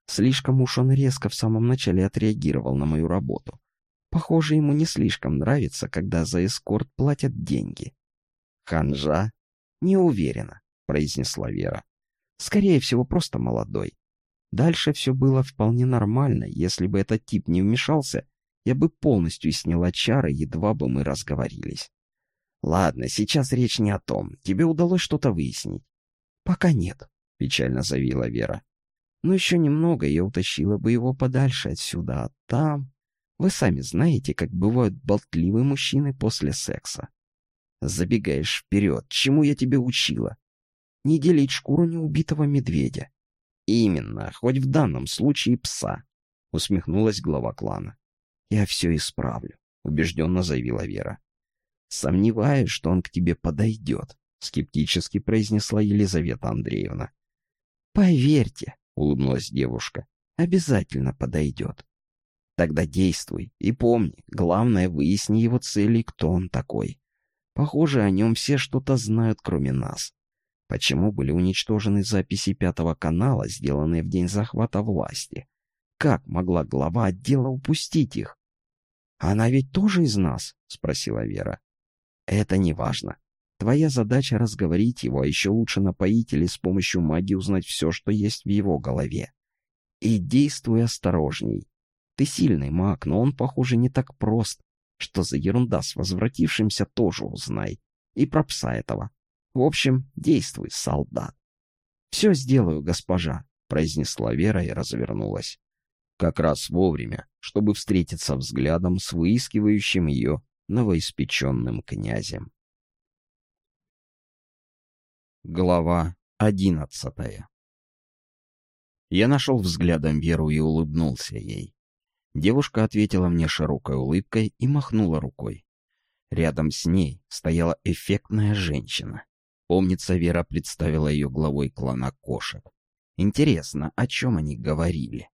Слишком уж он резко в самом начале отреагировал на мою работу. Похоже, ему не слишком нравится, когда за эскорт платят деньги. «Ханжа?» «Не уверена», — произнесла Вера. «Скорее всего, просто молодой. Дальше все было вполне нормально. Если бы этот тип не вмешался, я бы полностью сняла чары, едва бы мы разговорились. Ладно, сейчас речь не о том. Тебе удалось что-то выяснить? Пока нет, печально заявила Вера. Но еще немного я утащила бы его подальше отсюда, а там... Вы сами знаете, как бывают болтливые мужчины после секса. Забегаешь вперед, чему я тебя учила? Не делить шкуру неубитого медведя. «Именно, хоть в данном случае пса», — усмехнулась глава клана. «Я все исправлю», — убежденно заявила Вера. «Сомневаюсь, что он к тебе подойдет», — скептически произнесла Елизавета Андреевна. «Поверьте», — улыбнулась девушка, — «обязательно подойдет». «Тогда действуй и помни, главное, выясни его цели и кто он такой. Похоже, о нем все что-то знают, кроме нас. Почему были уничтожены записи Пятого канала, сделанные в день захвата власти? Как могла глава отдела упустить их? «Она ведь тоже из нас?» — спросила Вера. «Это не важно. Твоя задача разговорить его, а еще лучше напоить или с помощью магии узнать все, что есть в его голове. И действуй осторожней. Ты сильный маг, но он, похоже, не так прост. Что за ерунда с возвратившимся тоже узнай. И про пса этого. В общем, действуй, солдат. «Все сделаю, госпожа», — произнесла Вера и развернулась. Как раз вовремя, чтобы встретиться взглядом с выискивающим ее новоиспеченным князем. Глава одиннадцатая Я нашел взглядом Веру и улыбнулся ей. Девушка ответила мне широкой улыбкой и махнула рукой. Рядом с ней стояла эффектная женщина. Помнится, Вера представила ее главой клана кошек. Интересно, о чем они говорили?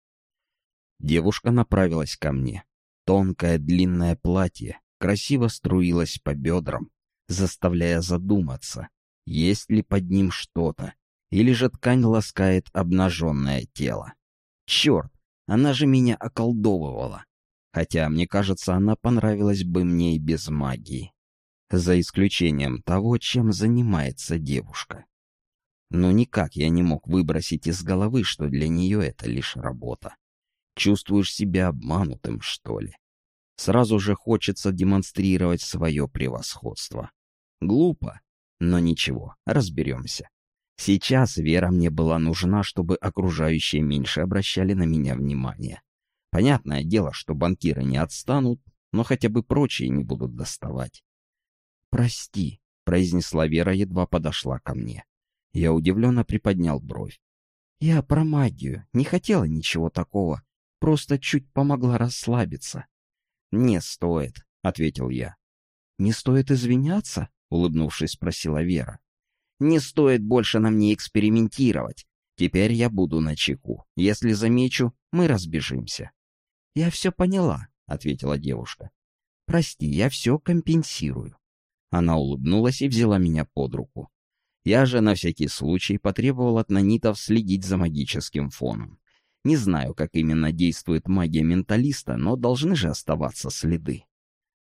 Девушка направилась ко мне. Тонкое длинное платье красиво струилось по бедрам, заставляя задуматься, есть ли под ним что-то, или же ткань ласкает обнаженное тело. Черт, она же меня околдовывала. Хотя, мне кажется, она понравилась бы мне и без магии. За исключением того, чем занимается девушка. Но никак я не мог выбросить из головы, что для нее это лишь работа. Чувствуешь себя обманутым, что ли? Сразу же хочется демонстрировать свое превосходство. Глупо, но ничего, разберемся. Сейчас Вера мне была нужна, чтобы окружающие меньше обращали на меня внимание. Понятное дело, что банкиры не отстанут, но хотя бы прочие не будут доставать. «Прости», — произнесла Вера, едва подошла ко мне. Я удивленно приподнял бровь. «Я про магию. Не хотела ничего такого. Просто чуть помогла расслабиться». «Не стоит», — ответил я. «Не стоит извиняться?» — улыбнувшись, спросила Вера. «Не стоит больше на мне экспериментировать. Теперь я буду на чеку. Если замечу, мы разбежимся». «Я все поняла», — ответила девушка. «Прости, я все компенсирую». Она улыбнулась и взяла меня под руку. Я же на всякий случай потребовал от нанитов следить за магическим фоном. Не знаю, как именно действует магия менталиста, но должны же оставаться следы.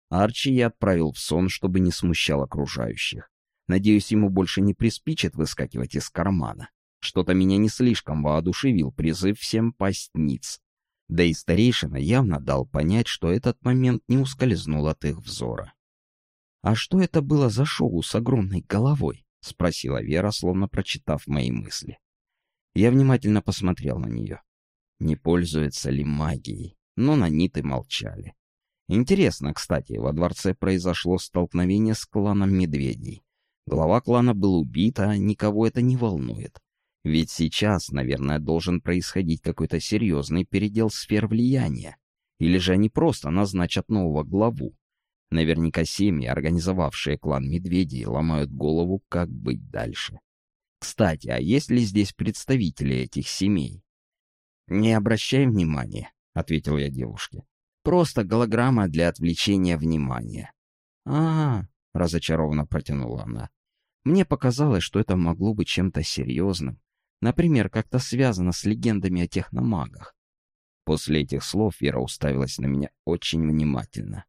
Арчи я отправил в сон, чтобы не смущал окружающих. Надеюсь, ему больше не приспичит выскакивать из кармана. Что-то меня не слишком воодушевил призыв всем пасть ниц. Да и старейшина явно дал понять, что этот момент не ускользнул от их взора. «А что это было за шоу с огромной головой?» — спросила Вера, словно прочитав мои мысли. Я внимательно посмотрел на нее. Не пользуется ли магией? Но наниты молчали. Интересно, кстати, во дворце произошло столкновение с кланом медведей. Глава клана был убит, а никого это не волнует. Ведь сейчас, наверное, должен происходить какой-то серьезный передел сфер влияния. Или же они просто назначат нового главу. Наверняка семьи, организовавшие клан медведей, ломают голову, как быть дальше. Кстати, а есть ли здесь представители этих семей? «Не обращай внимания», — ответил я девушке. Просто голограмма для отвлечения внимания. а, -а, -а разочарованно протянула она. Мне показалось, что это могло быть чем-то серьезным. Например, как-то связано с легендами о техномагах. После этих слов Вера уставилась на меня очень внимательно.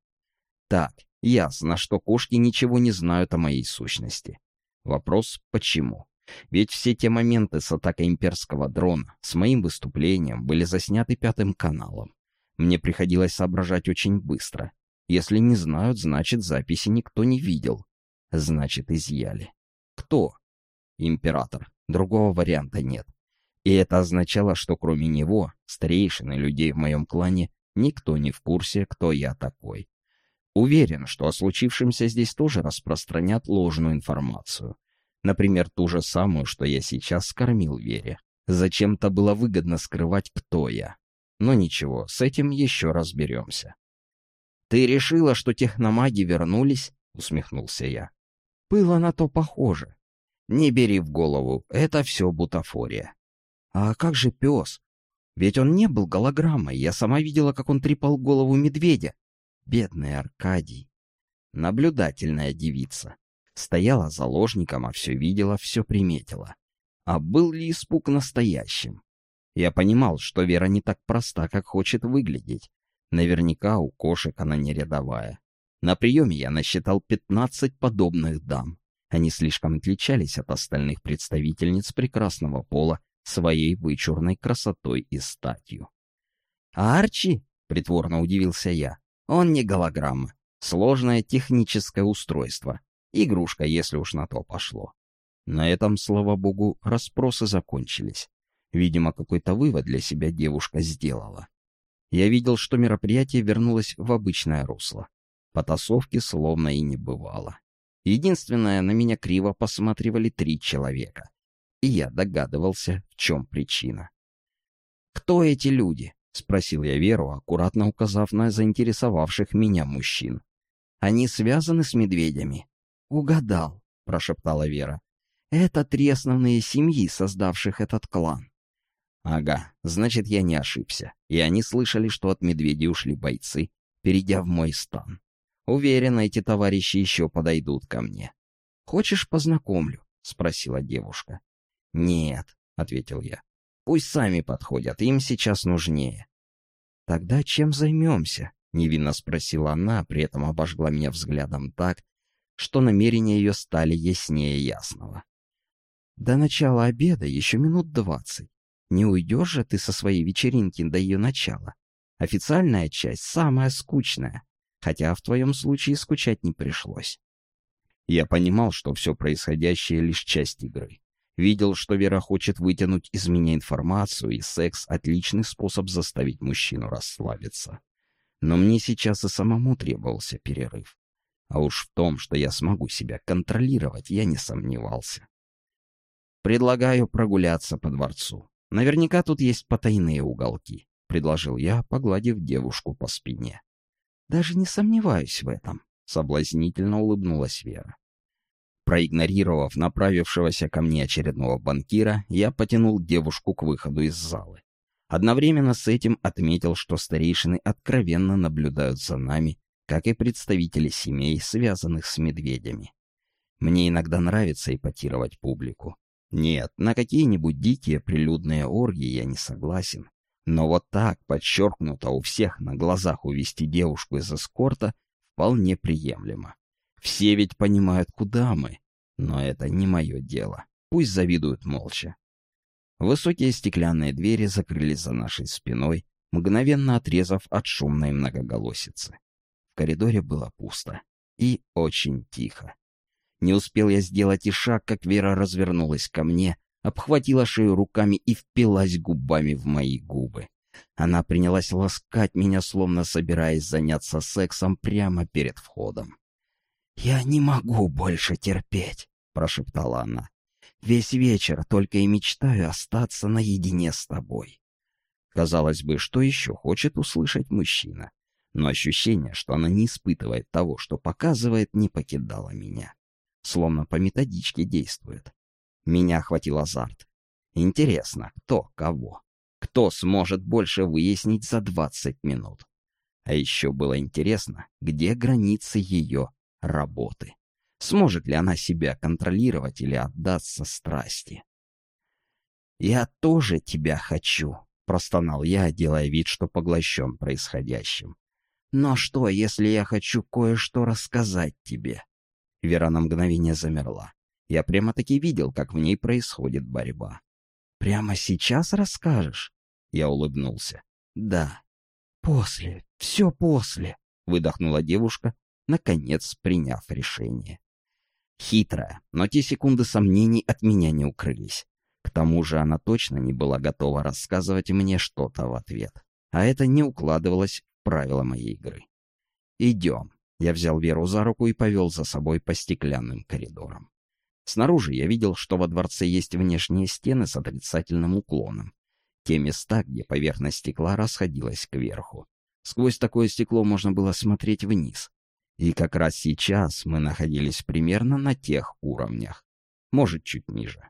Так, ясно, что кошки ничего не знают о моей сущности. Вопрос «почему?». Ведь все те моменты с атакой имперского дрона, с моим выступлением, были засняты пятым каналом. Мне приходилось соображать очень быстро. Если не знают, значит, записи никто не видел. Значит, изъяли. Кто? Император. Другого варианта нет. И это означало, что кроме него, старейшин и людей в моем клане, никто не в курсе, кто я такой. Уверен, что о случившемся здесь тоже распространят ложную информацию. Например, ту же самую, что я сейчас скормил Вере. Зачем-то было выгодно скрывать, кто я. Но ничего, с этим еще разберемся. «Ты решила, что техномаги вернулись?» — усмехнулся я. «Было на то похоже. Не бери в голову, это все бутафория. А как же пес? Ведь он не был голограммой, я сама видела, как он трепал голову медведя. Бедный Аркадий. Наблюдательная девица. Стояла заложником, а все видела, все приметила. А был ли испуг настоящим? Я понимал, что Вера не так проста, как хочет выглядеть. Наверняка у кошек она не рядовая. На приеме я насчитал пятнадцать подобных дам. Они слишком отличались от остальных представительниц прекрасного пола своей вычурной красотой и статью. «А Арчи?» — притворно удивился я. «Он не голограмма. Сложное техническое устройство. Игрушка, если уж на то пошло». На этом, слава богу, расспросы закончились. Видимо, какой-то вывод для себя девушка сделала. Я видел, что мероприятие вернулось в обычное русло. Потасовки словно и не бывало. Единственное, на меня криво посматривали три человека. И я догадывался, в чем причина. «Кто эти люди?» — спросил я Веру, аккуратно указав на заинтересовавших меня мужчин. Они связаны с медведями. Угадал, прошептала Вера. Это три основные семьи, создавших этот клан. Ага, значит, я не ошибся. И они слышали, что от медведей ушли бойцы, перейдя в мой стан. Уверен, эти товарищи еще подойдут ко мне. «Хочешь, познакомлю?» — спросила девушка. «Нет», — ответил я. «Пусть сами подходят, им сейчас нужнее». «Тогда чем займемся?» — невинно спросила она, при этом обожгла меня взглядом так, что намерения ее стали яснее ясного. «До начала обеда еще минут двадцать. Не уйдешь же ты со своей вечеринки до ее начала. Официальная часть самая скучная, хотя в твоем случае скучать не пришлось. Я понимал, что все происходящее — лишь часть игры. Видел, что Вера хочет вытянуть из меня информацию, и секс — отличный способ заставить мужчину расслабиться. Но мне сейчас и самому требовался перерыв. А уж в том, что я смогу себя контролировать, я не сомневался. Предлагаю прогуляться по дворцу. Наверняка тут есть потайные уголки, — предложил я, погладив девушку по спине. Даже не сомневаюсь в этом, — соблазнительно улыбнулась Вера. Проигнорировав направившегося ко мне очередного банкира, я потянул девушку к выходу из залы. Одновременно с этим отметил, что старейшины откровенно наблюдают за нами, как и представители семей, связанных с медведями. Мне иногда нравится ипотировать публику. Нет, на какие-нибудь дикие прилюдные оргии я не согласен. Но вот так, подчеркнуто у всех на глазах увести девушку из эскорта, вполне приемлемо. Все ведь понимают, куда мы. Но это не мое дело. Пусть завидуют молча. Высокие стеклянные двери закрылись за нашей спиной, мгновенно отрезав от шумной многоголосицы. В коридоре было пусто и очень тихо. Не успел я сделать и шаг, как Вера развернулась ко мне, обхватила шею руками и впилась губами в мои губы. Она принялась ласкать меня, словно собираясь заняться сексом прямо перед входом. «Я не могу больше терпеть», — прошептала она. «Весь вечер только и мечтаю остаться наедине с тобой». Казалось бы, что еще хочет услышать мужчина? Но ощущение, что она не испытывает того, что показывает, не покидало меня. Словно по методичке действует. Меня охватил азарт. Интересно, кто кого? Кто сможет больше выяснить за 20 минут? А еще было интересно, где границы ее работы. Сможет ли она себя контролировать или отдаться страсти? «Я тоже тебя хочу», — простонал я, делая вид, что поглощен происходящим. «Но что, если я хочу кое-что рассказать тебе?» Вера на мгновение замерла. Я прямо-таки видел, как в ней происходит борьба. «Прямо сейчас расскажешь?» Я улыбнулся. «Да». «После, все после», — выдохнула девушка, наконец приняв решение. Хитрая, но те секунды сомнений от меня не укрылись. К тому же она точно не была готова рассказывать мне что-то в ответ. А это не укладывалось в правила моей игры. «Идем». Я взял Веру за руку и повел за собой по стеклянным коридорам. Снаружи я видел, что во дворце есть внешние стены с отрицательным уклоном. Те места, где поверхность стекла расходилась кверху. Сквозь такое стекло можно было смотреть вниз. И как раз сейчас мы находились примерно на тех уровнях. Может, чуть ниже.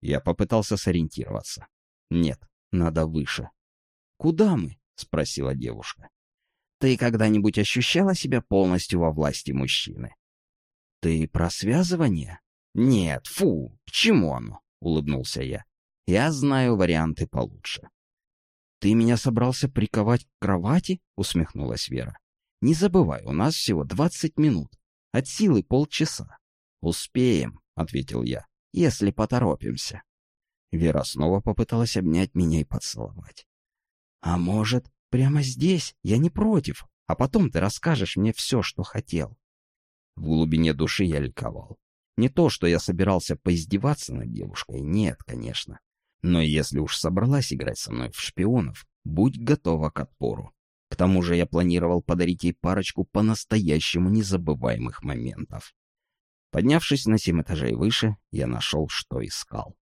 Я попытался сориентироваться. Нет, надо выше. «Куда мы?» — спросила девушка. «Ты когда-нибудь ощущала себя полностью во власти мужчины?» «Ты про связывание?» «Нет, фу, к чему оно?» — улыбнулся я. «Я знаю варианты получше». «Ты меня собрался приковать к кровати?» — усмехнулась Вера. «Не забывай, у нас всего двадцать минут. От силы полчаса». «Успеем», — ответил я, — «если поторопимся». Вера снова попыталась обнять меня и поцеловать. «А может, прямо здесь? Я не против, а потом ты расскажешь мне все, что хотел». В глубине души я ликовал. Не то, что я собирался поиздеваться над девушкой, нет, конечно. Но если уж собралась играть со мной в шпионов, будь готова к отпору. К тому же я планировал подарить ей парочку по-настоящему незабываемых моментов. Поднявшись на семь этажей выше, я нашел, что искал.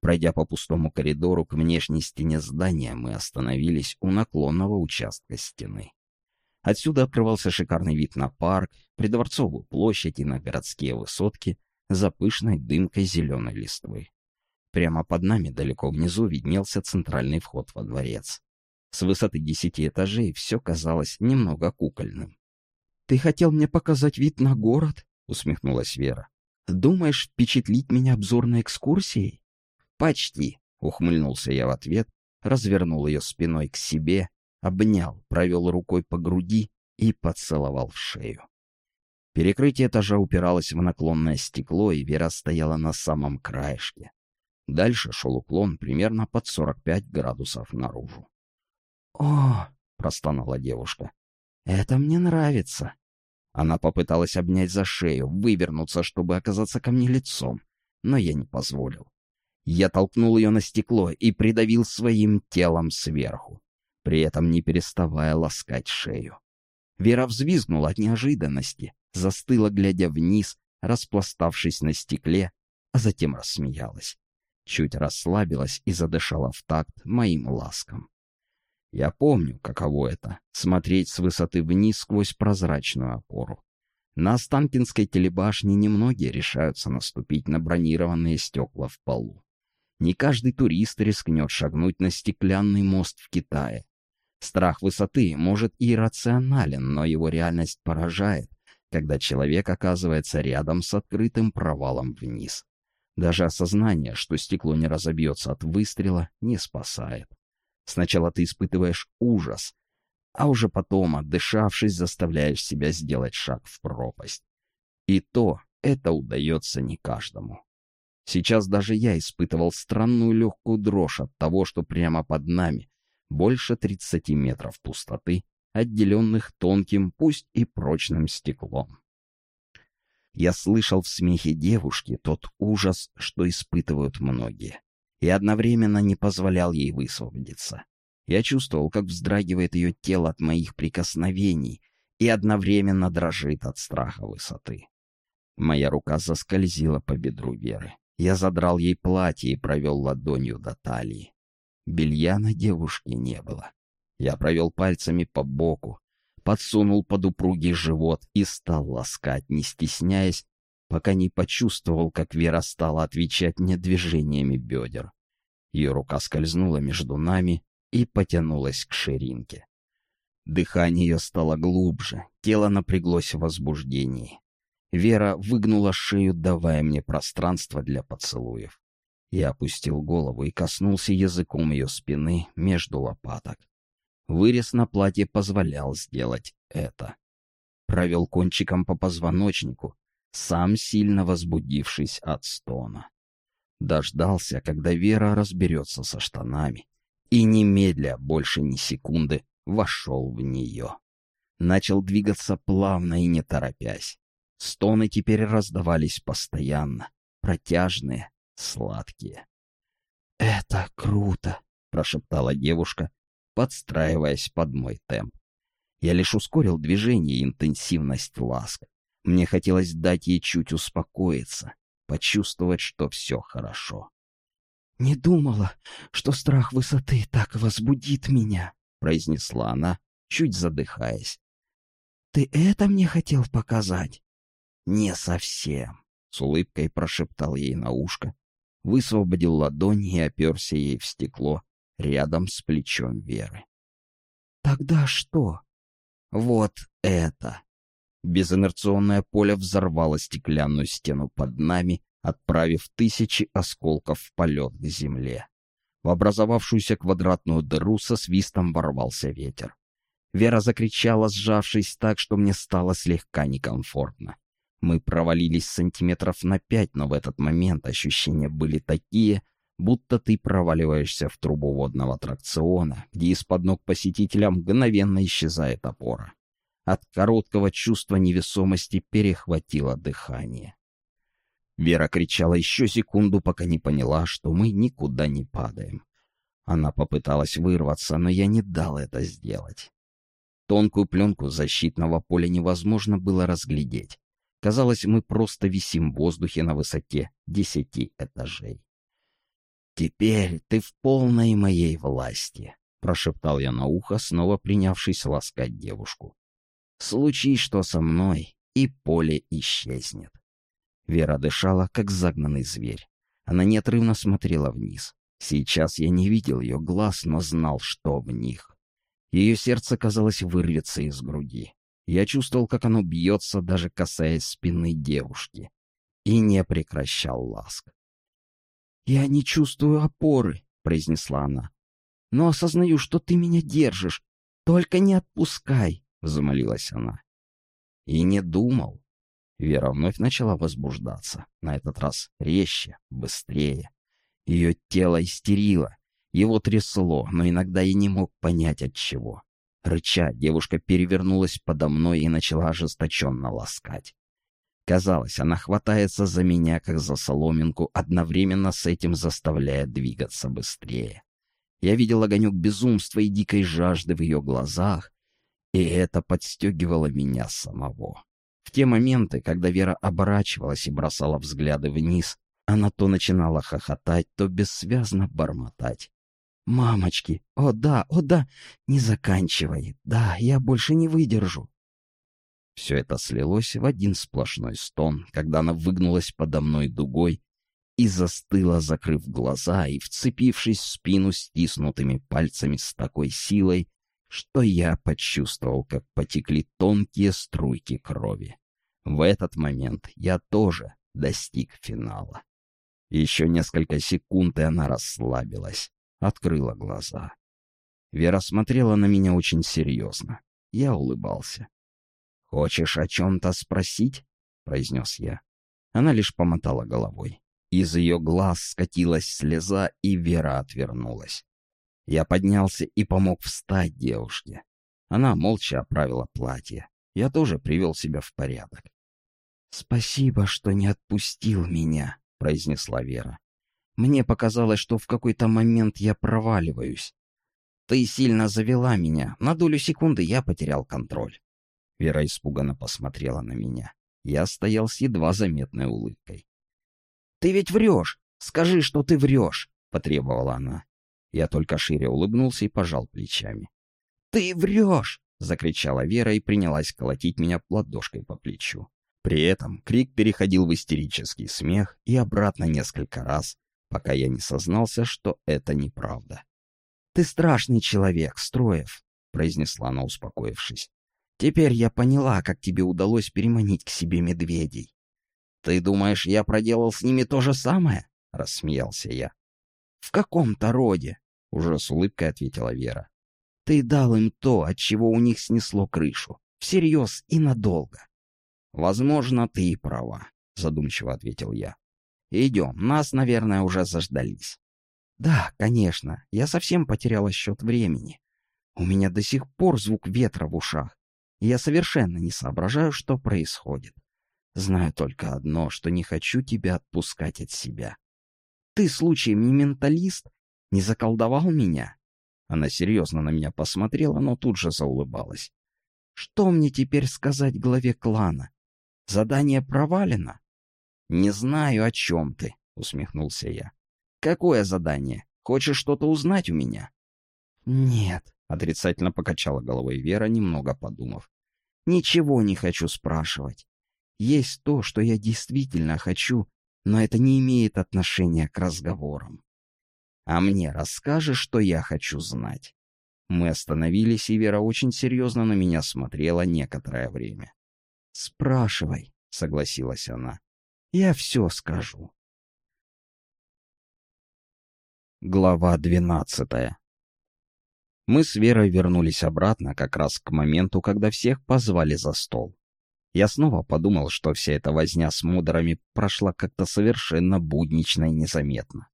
Пройдя по пустому коридору к внешней стене здания, мы остановились у наклонного участка стены. Отсюда открывался шикарный вид на парк, придворцовую площадь и на городские высотки за пышной дымкой зеленой листвы. Прямо под нами, далеко внизу, виднелся центральный вход во дворец. С высоты десяти этажей все казалось немного кукольным. «Ты хотел мне показать вид на город?» — усмехнулась Вера. «Думаешь, впечатлить меня обзорной экскурсией?» «Почти», — ухмыльнулся я в ответ, развернул ее спиной к себе, обнял, провел рукой по груди и поцеловал в шею. Перекрытие этажа упиралось в наклонное стекло, и Вера стояла на самом краешке. Дальше шел уклон примерно под 45 градусов наружу. «О!» — простонала девушка. «Это мне нравится». Она попыталась обнять за шею, вывернуться, чтобы оказаться ко мне лицом, но я не позволил. Я толкнул ее на стекло и придавил своим телом сверху, при этом не переставая ласкать шею. Вера взвизгнула от неожиданности, застыла, глядя вниз, распластавшись на стекле, а затем рассмеялась. Чуть расслабилась и задышала в такт моим ласкам. Я помню, каково это — смотреть с высоты вниз сквозь прозрачную опору. На Останкинской телебашне немногие решаются наступить на бронированные стекла в полу. Не каждый турист рискнет шагнуть на стеклянный мост в Китае. Страх высоты может и иррационален, но его реальность поражает, когда человек оказывается рядом с открытым провалом вниз. Даже осознание, что стекло не разобьется от выстрела, не спасает. Сначала ты испытываешь ужас, а уже потом, отдышавшись, заставляешь себя сделать шаг в пропасть. И то это удается не каждому. Сейчас даже я испытывал странную легкую дрожь от того, что прямо под нами больше 30 метров пустоты, отделенных тонким, пусть и прочным стеклом. Я слышал в смехе девушки тот ужас, что испытывают многие и одновременно не позволял ей высвободиться. Я чувствовал, как вздрагивает ее тело от моих прикосновений и одновременно дрожит от страха высоты. Моя рука заскользила по бедру Веры. Я задрал ей платье и провел ладонью до талии. Белья на девушке не было. Я провел пальцами по боку, подсунул под упругий живот и стал ласкать, не стесняясь, пока не почувствовал, как Вера стала отвечать мне движениями бедер. Ее рука скользнула между нами и потянулась к ширинке. Дыхание ее стало глубже, тело напряглось в возбуждении. Вера выгнула шею, давая мне пространство для поцелуев. Я опустил голову и коснулся языком ее спины между лопаток. Вырез на платье позволял сделать это. Провел кончиком по позвоночнику, сам сильно возбудившись от стона. Дождался, когда Вера разберется со штанами, и немедля, больше ни секунды, вошел в нее. Начал двигаться плавно и не торопясь. Стоны теперь раздавались постоянно, протяжные, сладкие. «Это круто!» — прошептала девушка, подстраиваясь под мой темп. Я лишь ускорил движение и интенсивность ласк. Мне хотелось дать ей чуть успокоиться, почувствовать, что все хорошо. «Не думала, что страх высоты так возбудит меня», — произнесла она, чуть задыхаясь. «Ты это мне хотел показать?» «Не совсем», — с улыбкой прошептал ей на ушко, высвободил ладонь и оперся ей в стекло рядом с плечом Веры. «Тогда что?» «Вот это!» Безинерционное поле взорвало стеклянную стену под нами, отправив тысячи осколков в полет к земле. В образовавшуюся квадратную дыру со свистом ворвался ветер. Вера закричала, сжавшись так, что мне стало слегка некомфортно. Мы провалились сантиметров на пять, но в этот момент ощущения были такие, будто ты проваливаешься в трубу водного аттракциона, где из-под ног посетителя мгновенно исчезает опора. От короткого чувства невесомости перехватило дыхание. Вера кричала еще секунду, пока не поняла, что мы никуда не падаем. Она попыталась вырваться, но я не дал это сделать. Тонкую пленку защитного поля невозможно было разглядеть. Казалось, мы просто висим в воздухе на высоте десяти этажей. «Теперь ты в полной моей власти», — прошептал я на ухо, снова принявшись ласкать девушку. Случись что со мной, и поле исчезнет. Вера дышала, как загнанный зверь. Она неотрывно смотрела вниз. Сейчас я не видел ее глаз, но знал, что в них. Ее сердце, казалось, вырвется из груди. Я чувствовал, как оно бьется, даже касаясь спины девушки. И не прекращал ласк. «Я не чувствую опоры», — произнесла она. «Но осознаю, что ты меня держишь. Только не отпускай», — взмолилась она. И не думал. Вера вновь начала возбуждаться. На этот раз резче, быстрее. Ее тело истерило. Его трясло, но иногда я не мог понять от чего. Рыча, девушка перевернулась подо мной и начала ожесточенно ласкать. Казалось, она хватается за меня, как за соломинку, одновременно с этим заставляя двигаться быстрее. Я видел огонек безумства и дикой жажды в ее глазах, и это подстегивало меня самого. В те моменты, когда Вера оборачивалась и бросала взгляды вниз, она то начинала хохотать, то бессвязно бормотать. «Мамочки! О да, о да! Не заканчивай! Да, я больше не выдержу!» Все это слилось в один сплошной стон, когда она выгнулась подо мной дугой и застыла, закрыв глаза и вцепившись в спину стиснутыми пальцами с такой силой, что я почувствовал, как потекли тонкие струйки крови. В этот момент я тоже достиг финала. Еще несколько секунд, и она расслабилась, открыла глаза. Вера смотрела на меня очень серьезно. Я улыбался. «Хочешь о чем-то спросить?» — произнес я. Она лишь помотала головой. Из ее глаз скатилась слеза, и Вера отвернулась. Я поднялся и помог встать девушке. Она молча оправила платье. Я тоже привел себя в порядок. «Спасибо, что не отпустил меня», — произнесла Вера. «Мне показалось, что в какой-то момент я проваливаюсь. Ты сильно завела меня. На долю секунды я потерял контроль». Вера испуганно посмотрела на меня. Я стоял с едва заметной улыбкой. «Ты ведь врешь! Скажи, что ты врешь!» — потребовала она. Я только шире улыбнулся и пожал плечами. «Ты врешь!» — закричала Вера и принялась колотить меня ладошкой по плечу. При этом крик переходил в истерический смех и обратно несколько раз, пока я не сознался, что это неправда. «Ты страшный человек, Строев», — произнесла она, успокоившись. «Теперь я поняла, как тебе удалось переманить к себе медведей. «Ты думаешь, я проделал с ними то же самое?» — рассмеялся я. «В каком-то роде», — уже с улыбкой ответила Вера. «Ты дал им то, от чего у них снесло крышу. Всерьез и надолго». «Возможно, ты и права», — задумчиво ответил я. «Идем, нас, наверное, уже заждались». «Да, конечно, я совсем потеряла счет времени. У меня до сих пор звук ветра в ушах, и я совершенно не соображаю, что происходит. Знаю только одно, что не хочу тебя отпускать от себя. Ты, случаем, не менталист? Не заколдовал меня?» Она серьезно на меня посмотрела, но тут же заулыбалась. «Что мне теперь сказать главе клана? Задание провалено?» «Не знаю, о чем ты», — усмехнулся я. «Какое задание? Хочешь что-то узнать у меня?» «Нет», — отрицательно покачала головой Вера, немного подумав. «Ничего не хочу спрашивать. Есть то, что я действительно хочу, но это не имеет отношения к разговорам. А мне расскажешь, что я хочу знать. Мы остановились, и Вера очень серьезно на меня смотрела некоторое время. «Спрашивай», — согласилась она. «Я все скажу». Глава двенадцатая Мы с Верой вернулись обратно как раз к моменту, когда всех позвали за стол. Я снова подумал, что вся эта возня с модерами прошла как-то совершенно буднично и незаметно.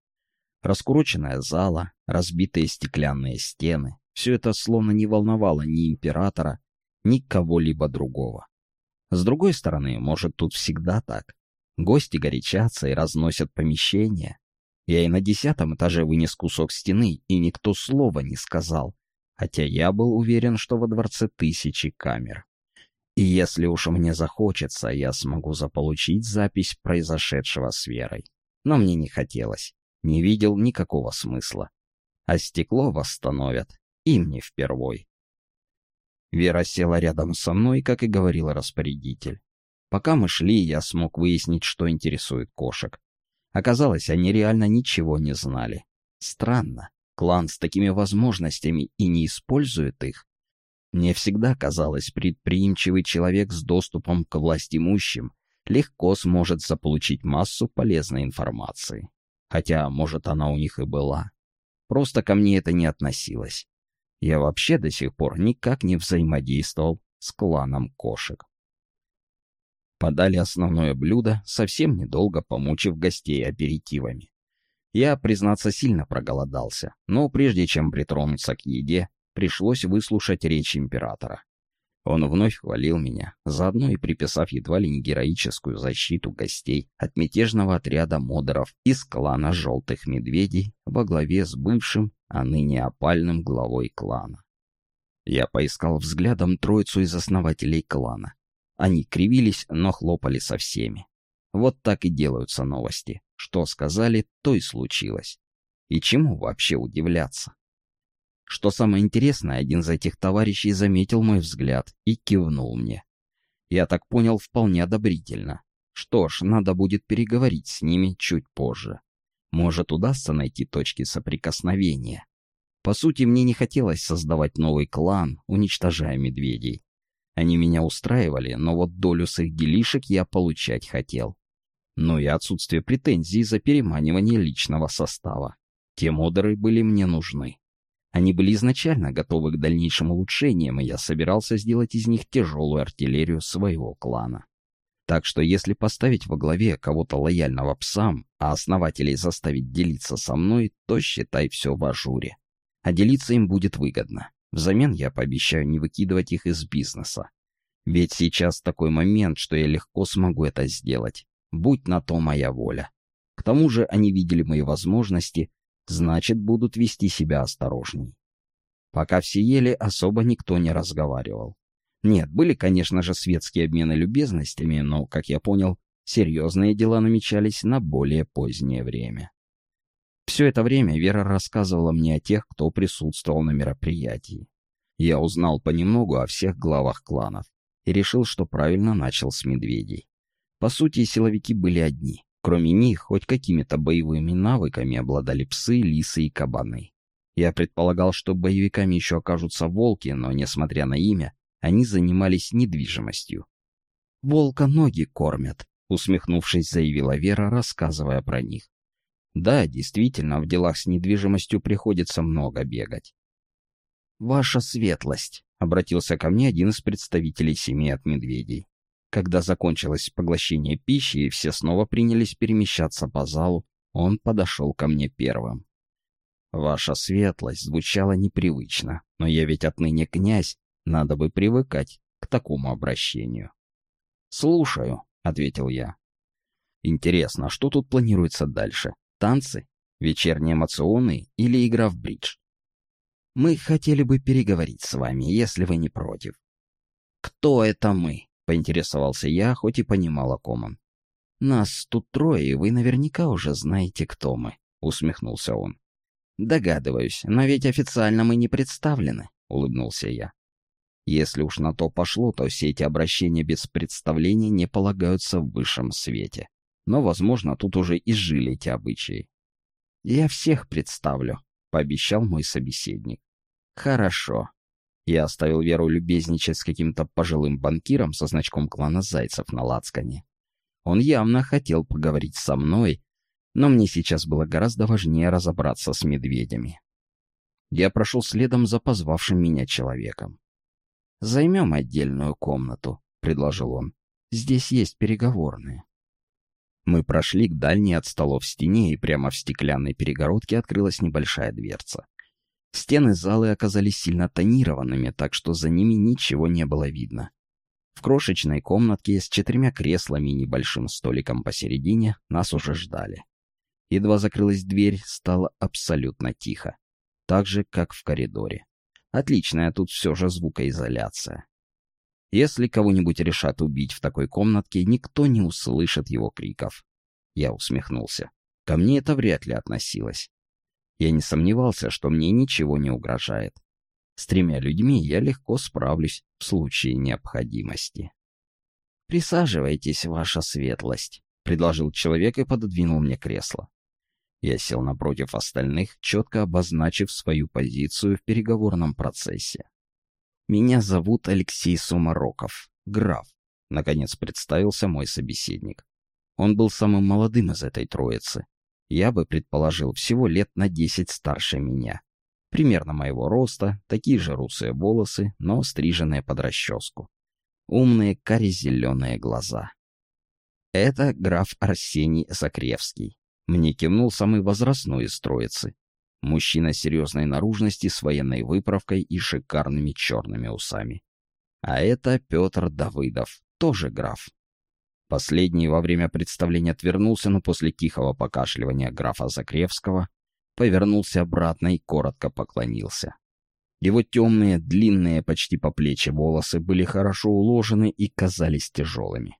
Раскуроченная зала, разбитые стеклянные стены — все это словно не волновало ни императора, ни кого-либо другого. С другой стороны, может, тут всегда так. Гости горячатся и разносят помещения. Я и на десятом этаже вынес кусок стены, и никто слова не сказал, хотя я был уверен, что во дворце тысячи камер. И если уж мне захочется, я смогу заполучить запись произошедшего с Верой. Но мне не хотелось. Не видел никакого смысла. А стекло восстановят. Им не впервой. Вера села рядом со мной, как и говорил распорядитель. Пока мы шли, я смог выяснить, что интересует кошек. Оказалось, они реально ничего не знали. Странно, клан с такими возможностями и не использует их. Мне всегда казалось, предприимчивый человек с доступом к властимущим легко сможет заполучить массу полезной информации. Хотя, может, она у них и была. Просто ко мне это не относилось. Я вообще до сих пор никак не взаимодействовал с кланом кошек. Подали основное блюдо, совсем недолго помучив гостей аперитивами. Я, признаться, сильно проголодался, но прежде чем притронуться к еде, пришлось выслушать речь императора. Он вновь хвалил меня, заодно и приписав едва ли не героическую защиту гостей от мятежного отряда модеров из клана «Желтых медведей» во главе с бывшим, а ныне опальным главой клана. Я поискал взглядом троицу из основателей клана. Они кривились, но хлопали со всеми. Вот так и делаются новости. Что сказали, то и случилось. И чему вообще удивляться? Что самое интересное, один из этих товарищей заметил мой взгляд и кивнул мне. Я так понял вполне одобрительно. Что ж, надо будет переговорить с ними чуть позже. Может, удастся найти точки соприкосновения. По сути, мне не хотелось создавать новый клан, уничтожая медведей. Они меня устраивали, но вот долю с их делишек я получать хотел. Но и отсутствие претензий за переманивание личного состава. Те модеры были мне нужны. Они были изначально готовы к дальнейшим улучшениям, и я собирался сделать из них тяжелую артиллерию своего клана. Так что если поставить во главе кого-то лояльного псам, а основателей заставить делиться со мной, то считай все в ажуре. А делиться им будет выгодно. Взамен я пообещаю не выкидывать их из бизнеса. Ведь сейчас такой момент, что я легко смогу это сделать. Будь на то моя воля. К тому же они видели мои возможности значит, будут вести себя осторожней. Пока все ели, особо никто не разговаривал. Нет, были, конечно же, светские обмены любезностями, но, как я понял, серьезные дела намечались на более позднее время. Все это время Вера рассказывала мне о тех, кто присутствовал на мероприятии. Я узнал понемногу о всех главах кланов и решил, что правильно начал с медведей. По сути, силовики были одни. Кроме них, хоть какими-то боевыми навыками обладали псы, лисы и кабаны. Я предполагал, что боевиками еще окажутся волки, но, несмотря на имя, они занимались недвижимостью. «Волка ноги кормят», — усмехнувшись, заявила Вера, рассказывая про них. «Да, действительно, в делах с недвижимостью приходится много бегать». «Ваша светлость», — обратился ко мне один из представителей семьи от медведей. Когда закончилось поглощение пищи и все снова принялись перемещаться по залу, он подошел ко мне первым. «Ваша светлость» звучала непривычно, но я ведь отныне князь, надо бы привыкать к такому обращению. «Слушаю», — ответил я. «Интересно, что тут планируется дальше? Танцы? Вечерние эмоционы или игра в бридж?» «Мы хотели бы переговорить с вами, если вы не против». «Кто это мы?» — поинтересовался я, хоть и понимал, о ком он. «Нас тут трое, и вы наверняка уже знаете, кто мы», — усмехнулся он. «Догадываюсь, но ведь официально мы не представлены», — улыбнулся я. «Если уж на то пошло, то все эти обращения без представления не полагаются в высшем свете. Но, возможно, тут уже изжили эти обычаи». «Я всех представлю», — пообещал мой собеседник. «Хорошо», я оставил Веру любезничать с каким-то пожилым банкиром со значком клана Зайцев на лацкане. Он явно хотел поговорить со мной, но мне сейчас было гораздо важнее разобраться с медведями. Я прошел следом за позвавшим меня человеком. «Займем отдельную комнату», — предложил он. «Здесь есть переговорные». Мы прошли к дальней от столов стене, и прямо в стеклянной перегородке открылась небольшая дверца. Стены залы оказались сильно тонированными, так что за ними ничего не было видно. В крошечной комнатке с четырьмя креслами и небольшим столиком посередине нас уже ждали. Едва закрылась дверь, стало абсолютно тихо. Так же, как в коридоре. Отличная тут все же звукоизоляция. Если кого-нибудь решат убить в такой комнатке, никто не услышит его криков. Я усмехнулся. Ко мне это вряд ли относилось. Я не сомневался, что мне ничего не угрожает. С тремя людьми я легко справлюсь в случае необходимости. «Присаживайтесь, ваша светлость», — предложил человек и пододвинул мне кресло. Я сел напротив остальных, четко обозначив свою позицию в переговорном процессе. «Меня зовут Алексей Сумароков, граф», — наконец представился мой собеседник. Он был самым молодым из этой троицы. Я бы предположил, всего лет на десять старше меня. Примерно моего роста, такие же русые волосы, но стриженные под расческу. Умные кари-зеленые глаза. Это граф Арсений Закревский. Мне кивнул самый возрастной из троицы. Мужчина серьезной наружности с военной выправкой и шикарными черными усами. А это Петр Давыдов, тоже граф. Последний во время представления отвернулся, но после тихого покашливания графа Закревского повернулся обратно и коротко поклонился. Его темные, длинные, почти по плечи волосы были хорошо уложены и казались тяжелыми.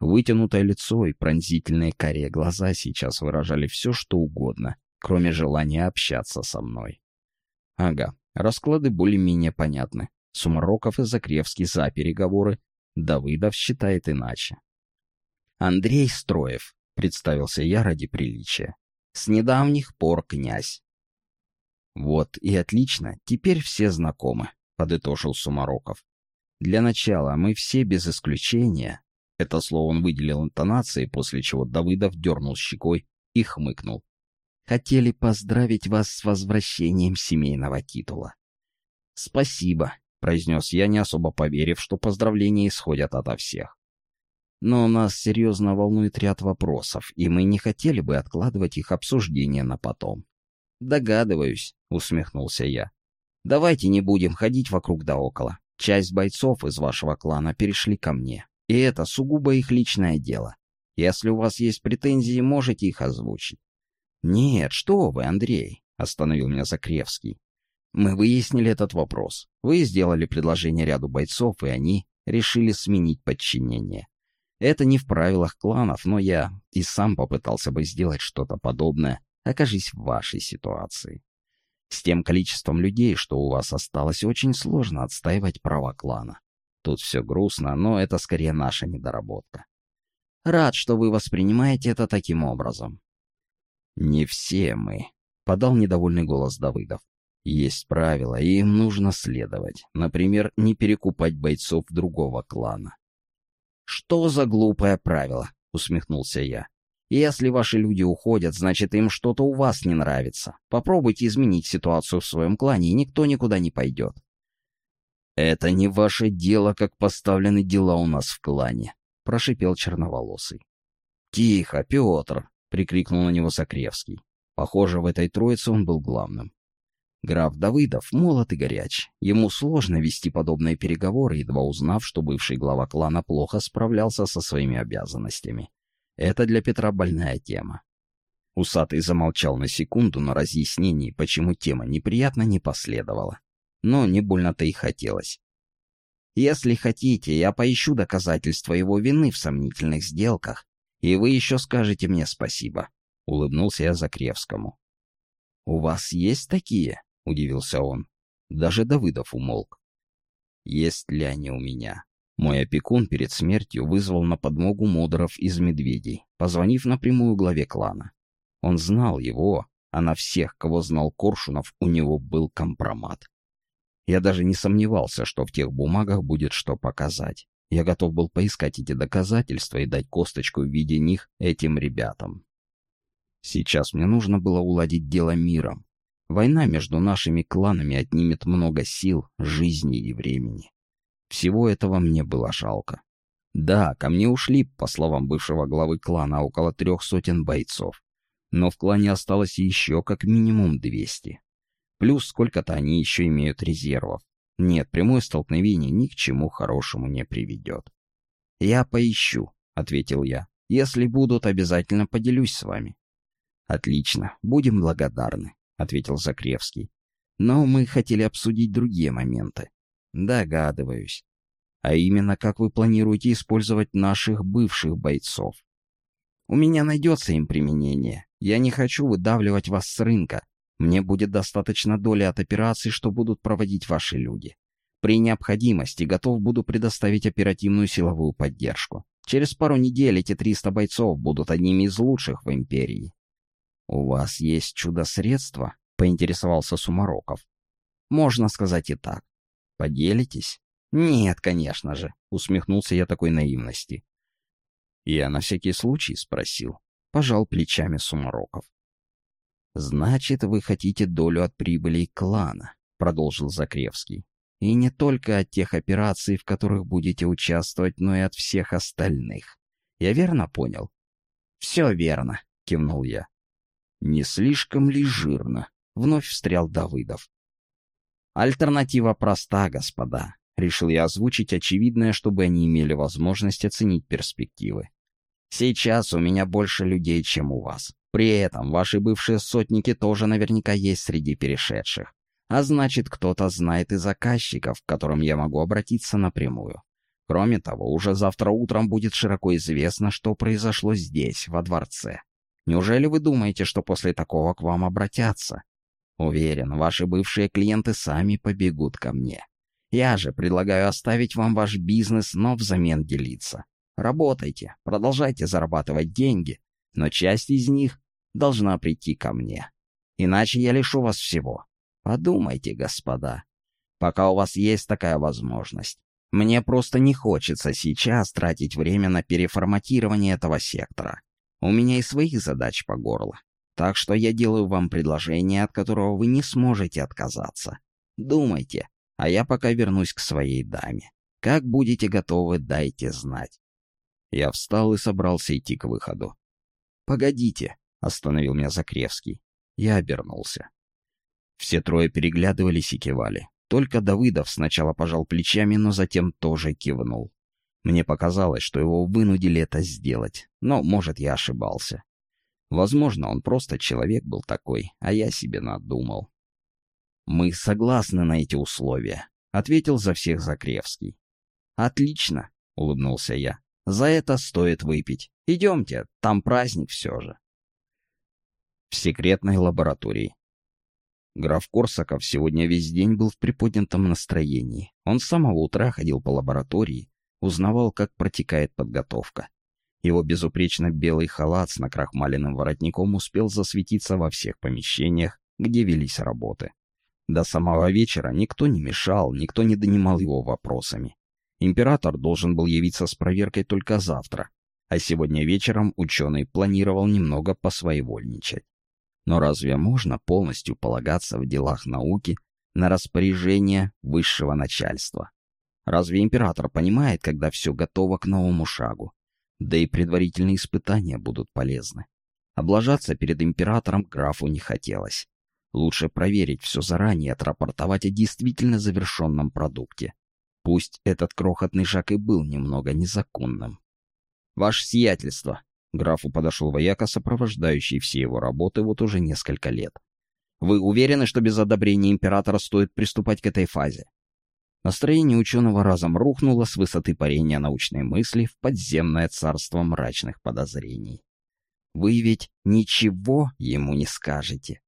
Вытянутое лицо и пронзительные карие глаза сейчас выражали все, что угодно, кроме желания общаться со мной. Ага, расклады более-менее понятны. Сумароков и Закревский за переговоры, Давыдов считает иначе. «Андрей Строев», — представился я ради приличия. «С недавних пор князь». «Вот и отлично, теперь все знакомы», — подытожил Сумароков. «Для начала мы все без исключения...» Это слово он выделил интонацией, после чего Давыдов дернул щекой и хмыкнул хотели поздравить вас с возвращением семейного титула. «Спасибо», — произнес я, не особо поверив, что поздравления исходят ото всех. «Но нас серьезно волнует ряд вопросов, и мы не хотели бы откладывать их обсуждение на потом». «Догадываюсь», — усмехнулся я. «Давайте не будем ходить вокруг да около. Часть бойцов из вашего клана перешли ко мне, и это сугубо их личное дело. Если у вас есть претензии, можете их озвучить. «Нет, что вы, Андрей», — остановил меня Закревский. «Мы выяснили этот вопрос. Вы сделали предложение ряду бойцов, и они решили сменить подчинение. Это не в правилах кланов, но я и сам попытался бы сделать что-то подобное, окажись в вашей ситуации. С тем количеством людей, что у вас осталось, очень сложно отстаивать права клана. Тут все грустно, но это скорее наша недоработка. Рад, что вы воспринимаете это таким образом. «Не все мы», — подал недовольный голос Давыдов. «Есть правила, и им нужно следовать. Например, не перекупать бойцов другого клана». «Что за глупое правило?» — усмехнулся я. «Если ваши люди уходят, значит, им что-то у вас не нравится. Попробуйте изменить ситуацию в своем клане, и никто никуда не пойдет». «Это не ваше дело, как поставлены дела у нас в клане», — прошипел черноволосый. «Тихо, Петр», прикрикнул на него Сокревский. Похоже, в этой троице он был главным. Граф Давыдов молод и горяч. Ему сложно вести подобные переговоры, едва узнав, что бывший глава клана плохо справлялся со своими обязанностями. Это для Петра больная тема. Усатый замолчал на секунду, но разъяснений, почему тема неприятна, не последовало. Но не больно-то и хотелось. «Если хотите, я поищу доказательства его вины в сомнительных сделках и вы еще скажете мне спасибо», — улыбнулся я Закревскому. «У вас есть такие?» — удивился он. Даже Давыдов умолк. «Есть ли они у меня?» Мой опекун перед смертью вызвал на подмогу Модоров из «Медведей», позвонив напрямую главе клана. Он знал его, а на всех, кого знал Коршунов, у него был компромат. Я даже не сомневался, что в тех бумагах будет что показать. Я готов был поискать эти доказательства и дать косточку в виде них этим ребятам. Сейчас мне нужно было уладить дело миром. Война между нашими кланами отнимет много сил, жизни и времени. Всего этого мне было жалко. Да, ко мне ушли, по словам бывшего главы клана, около трех сотен бойцов. Но в клане осталось еще как минимум двести. Плюс сколько-то они еще имеют резервов. Нет, прямое столкновение ни к чему хорошему не приведет. «Я поищу», — ответил я. «Если будут, обязательно поделюсь с вами». «Отлично, будем благодарны», — ответил Закревский. «Но мы хотели обсудить другие моменты». «Догадываюсь. А именно, как вы планируете использовать наших бывших бойцов?» «У меня найдется им применение. Я не хочу выдавливать вас с рынка. Мне будет достаточно доли от операций, что будут проводить ваши люди. При необходимости готов буду предоставить оперативную силовую поддержку. Через пару недель эти 300 бойцов будут одними из лучших в империи. «У вас есть чудо-средства?» — поинтересовался Сумароков. «Можно сказать и так. Поделитесь?» «Нет, конечно же», — усмехнулся я такой наивности. Я на всякий случай спросил. Пожал плечами Сумароков. «Значит, вы хотите долю от прибыли клана», — продолжил Закревский. «И не только от тех операций, в которых будете участвовать, но и от всех остальных. Я верно понял?» «Все верно», — кивнул я. «Не слишком ли жирно?» — вновь встрял Давыдов. «Альтернатива проста, господа», — решил я озвучить очевидное, чтобы они имели возможность оценить перспективы. «Сейчас у меня больше людей, чем у вас. При этом ваши бывшие сотники тоже наверняка есть среди перешедших. А значит, кто-то знает и заказчиков, к которым я могу обратиться напрямую. Кроме того, уже завтра утром будет широко известно, что произошло здесь, во дворце. Неужели вы думаете, что после такого к вам обратятся? Уверен, ваши бывшие клиенты сами побегут ко мне. Я же предлагаю оставить вам ваш бизнес, но взамен делиться. Работайте, продолжайте зарабатывать деньги, но часть из них должна прийти ко мне. Иначе я лишу вас всего. Подумайте, господа, пока у вас есть такая возможность. Мне просто не хочется сейчас тратить время на переформатирование этого сектора. У меня и своих задач по горло. Так что я делаю вам предложение, от которого вы не сможете отказаться. Думайте, а я пока вернусь к своей даме. Как будете готовы, дайте знать. Я встал и собрался идти к выходу. «Погодите», Остановил меня Закревский. Я обернулся. Все трое переглядывались и кивали. Только Давыдов сначала пожал плечами, но затем тоже кивнул. Мне показалось, что его вынудили это сделать, но, может, я ошибался. Возможно, он просто человек был такой, а я себе надумал. «Мы согласны на эти условия», — ответил за всех Закревский. «Отлично», — улыбнулся я. «За это стоит выпить. Идемте, там праздник все же» в секретной лаборатории. Граф Корсаков сегодня весь день был в приподнятом настроении. Он с самого утра ходил по лаборатории, узнавал, как протекает подготовка. Его безупречно белый халат с накрахмаленным воротником успел засветиться во всех помещениях, где велись работы. До самого вечера никто не мешал, никто не донимал его вопросами. Император должен был явиться с проверкой только завтра, а сегодня вечером ученый планировал немного посвоевольничать. Но разве можно полностью полагаться в делах науки на распоряжение высшего начальства? Разве император понимает, когда все готово к новому шагу? Да и предварительные испытания будут полезны. Облажаться перед императором графу не хотелось. Лучше проверить все заранее отрапортовать о действительно завершенном продукте. Пусть этот крохотный шаг и был немного незаконным. «Ваше сиятельство!» графу подошел вояка, сопровождающий все его работы вот уже несколько лет. «Вы уверены, что без одобрения императора стоит приступать к этой фазе?» Настроение ученого разом рухнуло с высоты парения научной мысли в подземное царство мрачных подозрений. «Вы ведь ничего ему не скажете?»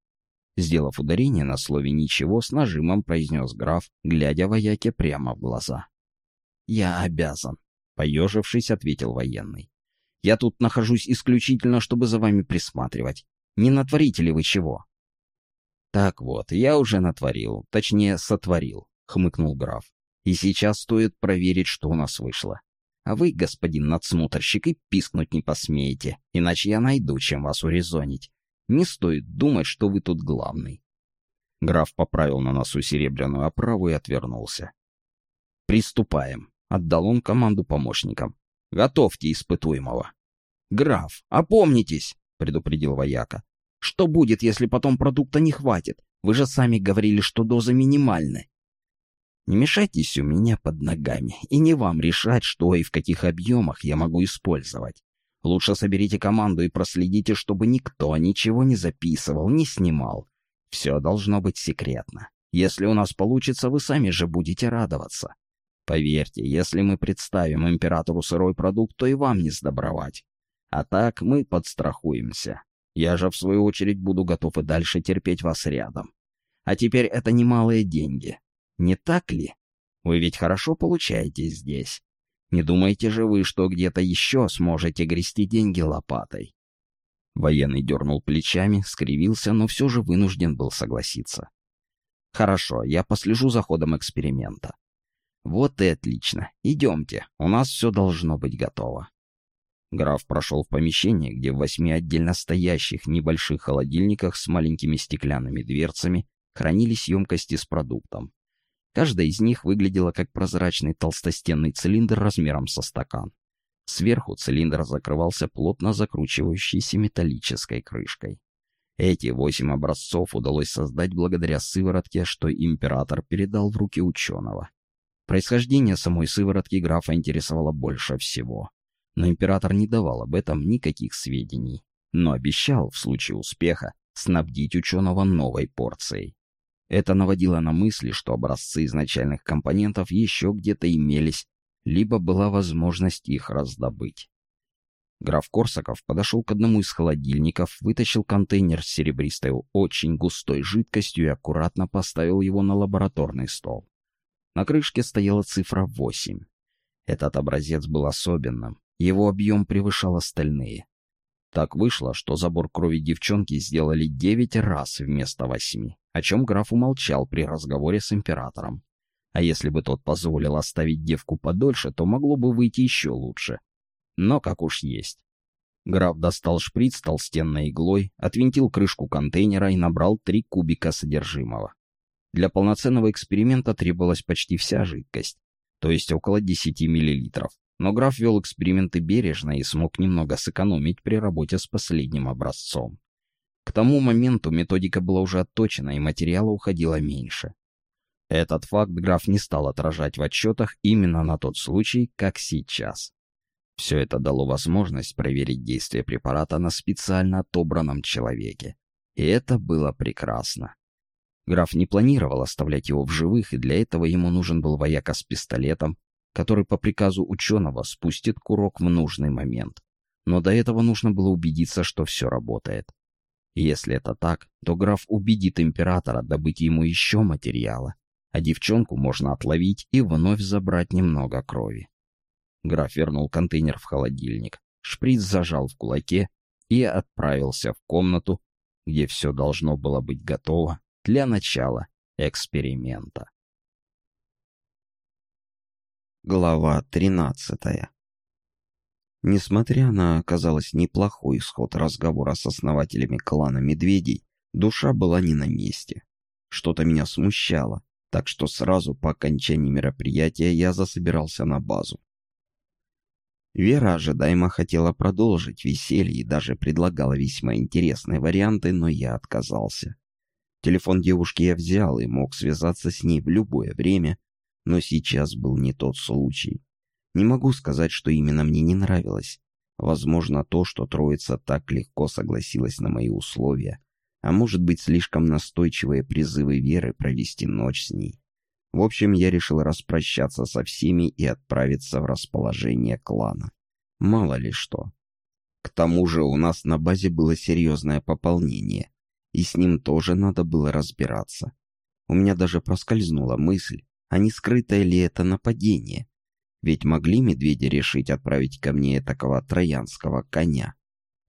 Сделав ударение на слове «ничего», с нажимом произнес граф, глядя вояке прямо в глаза. «Я обязан», — поежившись, ответил военный. Я тут нахожусь исключительно, чтобы за вами присматривать. Не натворите ли вы чего?» «Так вот, я уже натворил, точнее, сотворил», — хмыкнул граф. «И сейчас стоит проверить, что у нас вышло. А вы, господин надсмотрщик, и пискнуть не посмеете, иначе я найду, чем вас урезонить. Не стоит думать, что вы тут главный». Граф поправил на носу серебряную оправу и отвернулся. «Приступаем», — отдал он команду помощникам. Готовьте испытуемого. «Граф, опомнитесь!» — предупредил вояка. «Что будет, если потом продукта не хватит? Вы же сами говорили, что доза минимальны». «Не мешайтесь у меня под ногами, и не вам решать, что и в каких объемах я могу использовать. Лучше соберите команду и проследите, чтобы никто ничего не записывал, не снимал. Все должно быть секретно. Если у нас получится, вы сами же будете радоваться. Поверьте, если мы представим императору сырой продукт, то и вам не сдобровать. А так мы подстрахуемся. Я же, в свою очередь, буду готов и дальше терпеть вас рядом. А теперь это немалые деньги. Не так ли? Вы ведь хорошо получаете здесь. Не думаете же вы, что где-то еще сможете грести деньги лопатой?» Военный дернул плечами, скривился, но все же вынужден был согласиться. «Хорошо, я послежу за ходом эксперимента». «Вот и отлично. Идемте, у нас все должно быть готово». Граф прошел в помещение, где в восьми отдельно стоящих небольших холодильниках с маленькими стеклянными дверцами хранились емкости с продуктом. Каждая из них выглядела как прозрачный толстостенный цилиндр размером со стакан. Сверху цилиндр закрывался плотно закручивающейся металлической крышкой. Эти восемь образцов удалось создать благодаря сыворотке, что император передал в руки ученого. Происхождение самой сыворотки графа интересовало больше всего но император не давал об этом никаких сведений, но обещал, в случае успеха, снабдить ученого новой порцией. Это наводило на мысли, что образцы изначальных компонентов еще где-то имелись, либо была возможность их раздобыть. Граф Корсаков подошел к одному из холодильников, вытащил контейнер с серебристой очень густой жидкостью и аккуратно поставил его на лабораторный стол. На крышке стояла цифра 8. Этот образец был особенным. Его объем превышал остальные. Так вышло, что забор крови девчонки сделали девять раз вместо восьми, о чем граф умолчал при разговоре с императором. А если бы тот позволил оставить девку подольше, то могло бы выйти еще лучше. Но как уж есть. Граф достал шприц толстенной иглой, отвинтил крышку контейнера и набрал три кубика содержимого. Для полноценного эксперимента требовалась почти вся жидкость, то есть около 10 миллилитров. Но граф вел эксперименты бережно и смог немного сэкономить при работе с последним образцом. К тому моменту методика была уже отточена, и материала уходило меньше. Этот факт граф не стал отражать в отчетах именно на тот случай, как сейчас. Все это дало возможность проверить действие препарата на специально отобранном человеке. И это было прекрасно. Граф не планировал оставлять его в живых, и для этого ему нужен был вояка с пистолетом, который по приказу ученого спустит курок в нужный момент. Но до этого нужно было убедиться, что все работает. если это так, то граф убедит императора добыть ему еще материала, а девчонку можно отловить и вновь забрать немного крови. Граф вернул контейнер в холодильник, шприц зажал в кулаке и отправился в комнату, где все должно было быть готово для начала эксперимента. Глава 13 Несмотря на, казалось, неплохой исход разговора с основателями клана Медведей, душа была не на месте. Что-то меня смущало, так что сразу по окончании мероприятия я засобирался на базу. Вера ожидаемо хотела продолжить веселье и даже предлагала весьма интересные варианты, но я отказался. Телефон девушки я взял и мог связаться с ней в любое время, но сейчас был не тот случай. Не могу сказать, что именно мне не нравилось. Возможно, то, что троица так легко согласилась на мои условия, а может быть, слишком настойчивые призывы Веры провести ночь с ней. В общем, я решил распрощаться со всеми и отправиться в расположение клана. Мало ли что. К тому же у нас на базе было серьезное пополнение, и с ним тоже надо было разбираться. У меня даже проскользнула мысль, а не скрытое ли это нападение. Ведь могли медведи решить отправить ко мне такого троянского коня.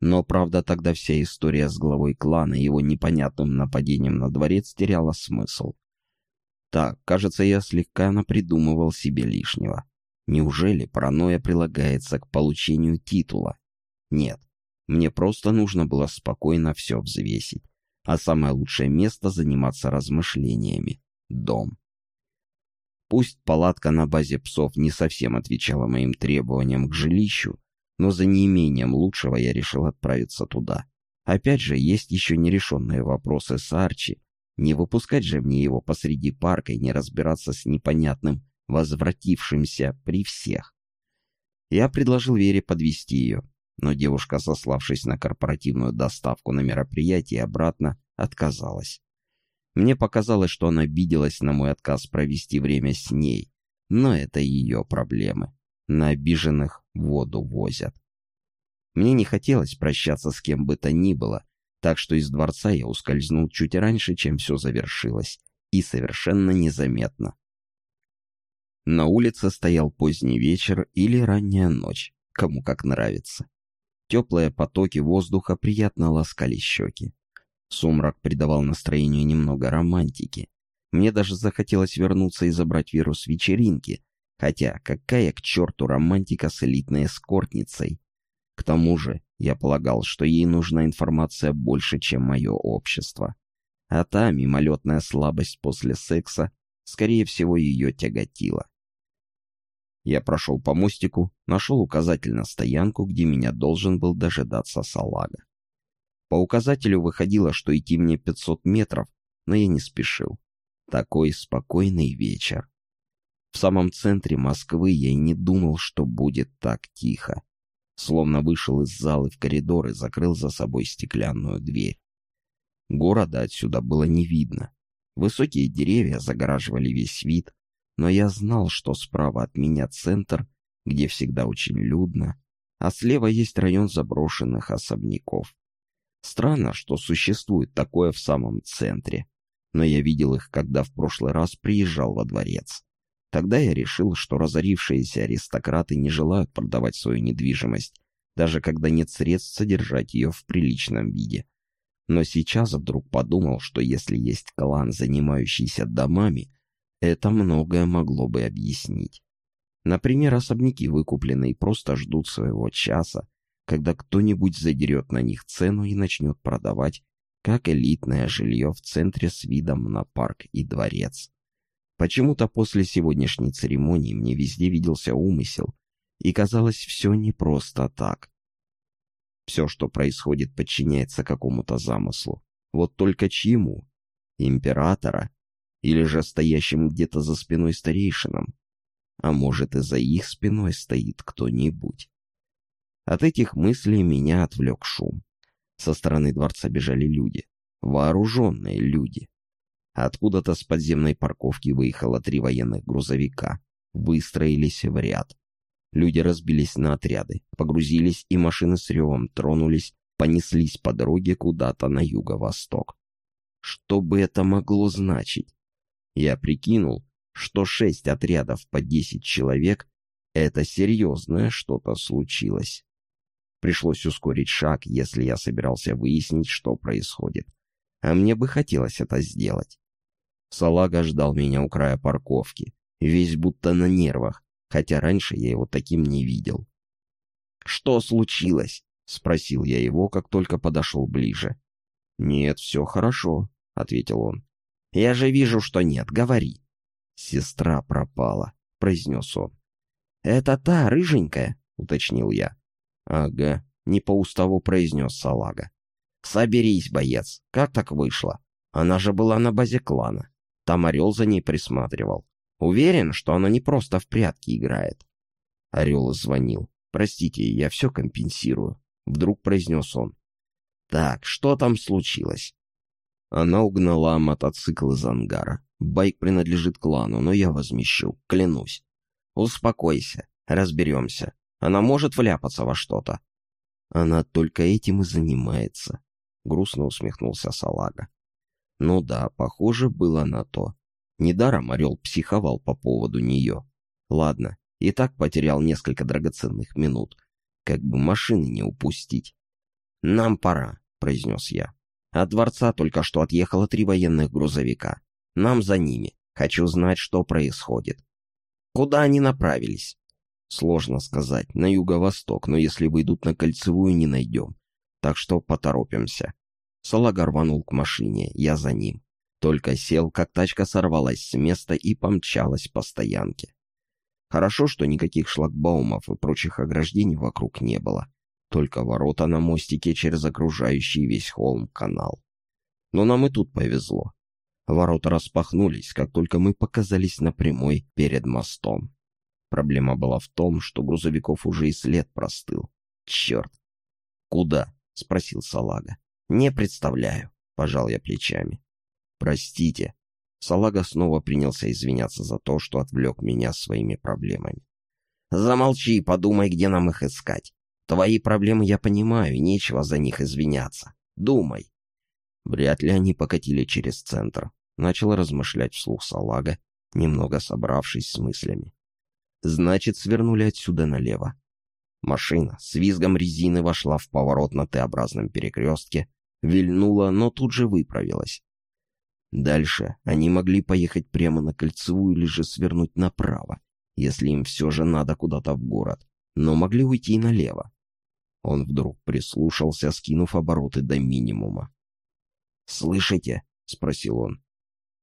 Но, правда, тогда вся история с главой клана и его непонятным нападением на дворец теряла смысл. Так, кажется, я слегка напридумывал себе лишнего. Неужели паранойя прилагается к получению титула? Нет, мне просто нужно было спокойно все взвесить. А самое лучшее место заниматься размышлениями — дом. Пусть палатка на базе псов не совсем отвечала моим требованиям к жилищу, но за неимением лучшего я решил отправиться туда. Опять же, есть еще нерешенные вопросы с Арчи. Не выпускать же мне его посреди парка и не разбираться с непонятным, возвратившимся при всех. Я предложил Вере подвести ее, но девушка, сославшись на корпоративную доставку на мероприятие обратно, отказалась. Мне показалось, что она обиделась на мой отказ провести время с ней. Но это ее проблемы. На обиженных воду возят. Мне не хотелось прощаться с кем бы то ни было, Так что из дворца я ускользнул чуть раньше, чем все завершилось, и совершенно незаметно. На улице стоял поздний вечер или ранняя ночь, кому как нравится. Теплые потоки воздуха приятно ласкали щеки. Сумрак придавал настроению немного романтики. Мне даже захотелось вернуться и забрать вирус вечеринки, хотя какая к черту романтика с элитной эскортницей? К тому же я полагал, что ей нужна информация больше, чем мое общество. А та мимолетная слабость после секса, скорее всего, ее тяготила. Я прошел по мостику, нашел указатель на стоянку, где меня должен был дожидаться салага. По указателю выходило, что идти мне 500 метров, но я не спешил. Такой спокойный вечер. В самом центре Москвы я и не думал, что будет так тихо. Словно вышел из залы в коридор и закрыл за собой стеклянную дверь. Города отсюда было не видно. Высокие деревья загораживали весь вид, но я знал, что справа от меня центр, где всегда очень людно, а слева есть район заброшенных особняков. Странно, что существует такое в самом центре, но я видел их, когда в прошлый раз приезжал во дворец. Тогда я решил, что разорившиеся аристократы не желают продавать свою недвижимость, даже когда нет средств содержать ее в приличном виде. Но сейчас вдруг подумал, что если есть клан, занимающийся домами, это многое могло бы объяснить. Например, особняки выкупленные просто ждут своего часа, когда кто-нибудь задерет на них цену и начнет продавать, как элитное жилье в центре с видом на парк и дворец. Почему-то после сегодняшней церемонии мне везде виделся умысел, и казалось все не просто так. Все, что происходит, подчиняется какому-то замыслу. Вот только чьему? Императора или же стоящим где-то за спиной старейшинам. А может, и за их спиной стоит кто-нибудь. От этих мыслей меня отвлек шум. Со стороны дворца бежали люди. Вооруженные люди. Откуда-то с подземной парковки выехало три военных грузовика. Выстроились в ряд. Люди разбились на отряды, погрузились, и машины с ревом тронулись, понеслись по дороге куда-то на юго-восток. Что бы это могло значить? Я прикинул, что шесть отрядов по десять человек — это серьезное что-то случилось. Пришлось ускорить шаг, если я собирался выяснить, что происходит. А мне бы хотелось это сделать. Салага ждал меня у края парковки, весь будто на нервах, хотя раньше я его таким не видел. «Что случилось?» — спросил я его, как только подошел ближе. «Нет, все хорошо», — ответил он. «Я же вижу, что нет. Говори». «Сестра пропала», — произнес он. «Это та, рыженькая», — уточнил я. «Ага», — не по уставу произнес Салага. «Соберись, боец. Как так вышло? Она же была на базе клана. Там Орел за ней присматривал. Уверен, что она не просто в прятки играет». Орел звонил. «Простите, я все компенсирую», — вдруг произнес он. «Так, что там случилось?» Она угнала мотоцикл из ангара. Байк принадлежит клану, но я возмещу, клянусь. Успокойся, разберемся. Она может вляпаться во что-то. Она только этим и занимается. Грустно усмехнулся Салага. Ну да, похоже было на то. Недаром Орел психовал по поводу нее. Ладно, и так потерял несколько драгоценных минут. Как бы машины не упустить. «Нам пора», — произнес я. От дворца только что отъехало три военных грузовика. Нам за ними. Хочу знать, что происходит. Куда они направились? Сложно сказать. На юго-восток, но если выйдут на кольцевую, не найдем. Так что поторопимся. Салага рванул к машине, я за ним. Только сел, как тачка сорвалась с места и помчалась по стоянке. Хорошо, что никаких шлагбаумов и прочих ограждений вокруг не было только ворота на мостике через окружающий весь холм канал. Но нам и тут повезло. Ворота распахнулись, как только мы показались на прямой перед мостом. Проблема была в том, что грузовиков уже и след простыл. Черт! Куда? — спросил Салага. Не представляю, — пожал я плечами. Простите. Салага снова принялся извиняться за то, что отвлек меня своими проблемами. Замолчи и подумай, где нам их искать. Твои проблемы я понимаю, нечего за них извиняться. Думай. Вряд ли они покатили через центр. Начал размышлять вслух салага, немного собравшись с мыслями. Значит, свернули отсюда налево. Машина с визгом резины вошла в поворот на Т-образном перекрестке, вильнула, но тут же выправилась. Дальше они могли поехать прямо на кольцевую или же свернуть направо, если им все же надо куда-то в город, но могли уйти налево. Он вдруг прислушался, скинув обороты до минимума. «Слышите?» — спросил он.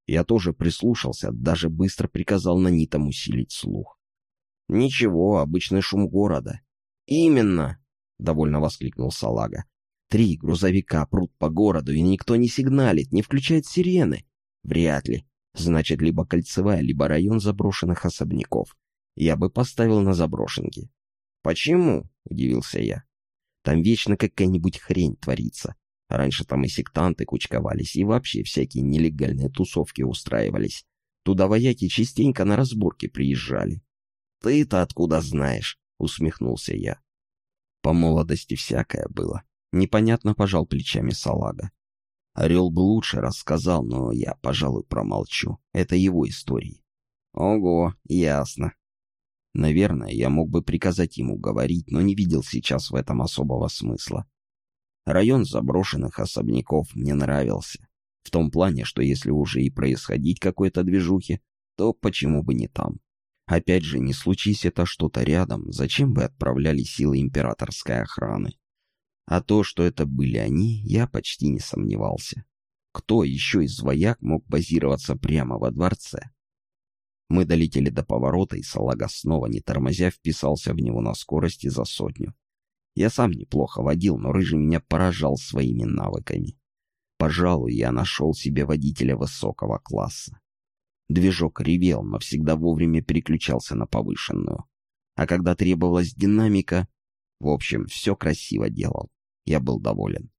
Я тоже прислушался, даже быстро приказал нанитам усилить слух. «Ничего, обычный шум города». «Именно!» — довольно воскликнул Салага. «Три грузовика прут по городу, и никто не сигналит, не включает сирены. Вряд ли. Значит, либо кольцевая, либо район заброшенных особняков. Я бы поставил на заброшенки». «Почему?» — удивился я. «Там вечно какая-нибудь хрень творится. Раньше там и сектанты кучковались, и вообще всякие нелегальные тусовки устраивались. Туда вояки частенько на разборки приезжали. «Ты-то откуда знаешь?» — усмехнулся я. По молодости всякое было. Непонятно пожал плечами салага. Орел бы лучше рассказал, но я, пожалуй, промолчу. Это его истории. Ого, ясно. Наверное, я мог бы приказать ему говорить, но не видел сейчас в этом особого смысла. Район заброшенных особняков мне нравился. В том плане, что если уже и происходить какой-то движухи, то почему бы не там? Опять же, не случись это что-то рядом, зачем бы отправляли силы императорской охраны? А то, что это были они, я почти не сомневался. Кто еще из вояк мог базироваться прямо во дворце? Мы долетели до поворота, и салага снова, не тормозя, вписался в него на скорости за сотню. Я сам неплохо водил, но Рыжий меня поражал своими навыками. Пожалуй, я нашел себе водителя высокого класса. Движок ревел, но всегда вовремя переключался на повышенную. А когда требовалась динамика, в общем, все красиво делал. Я был доволен.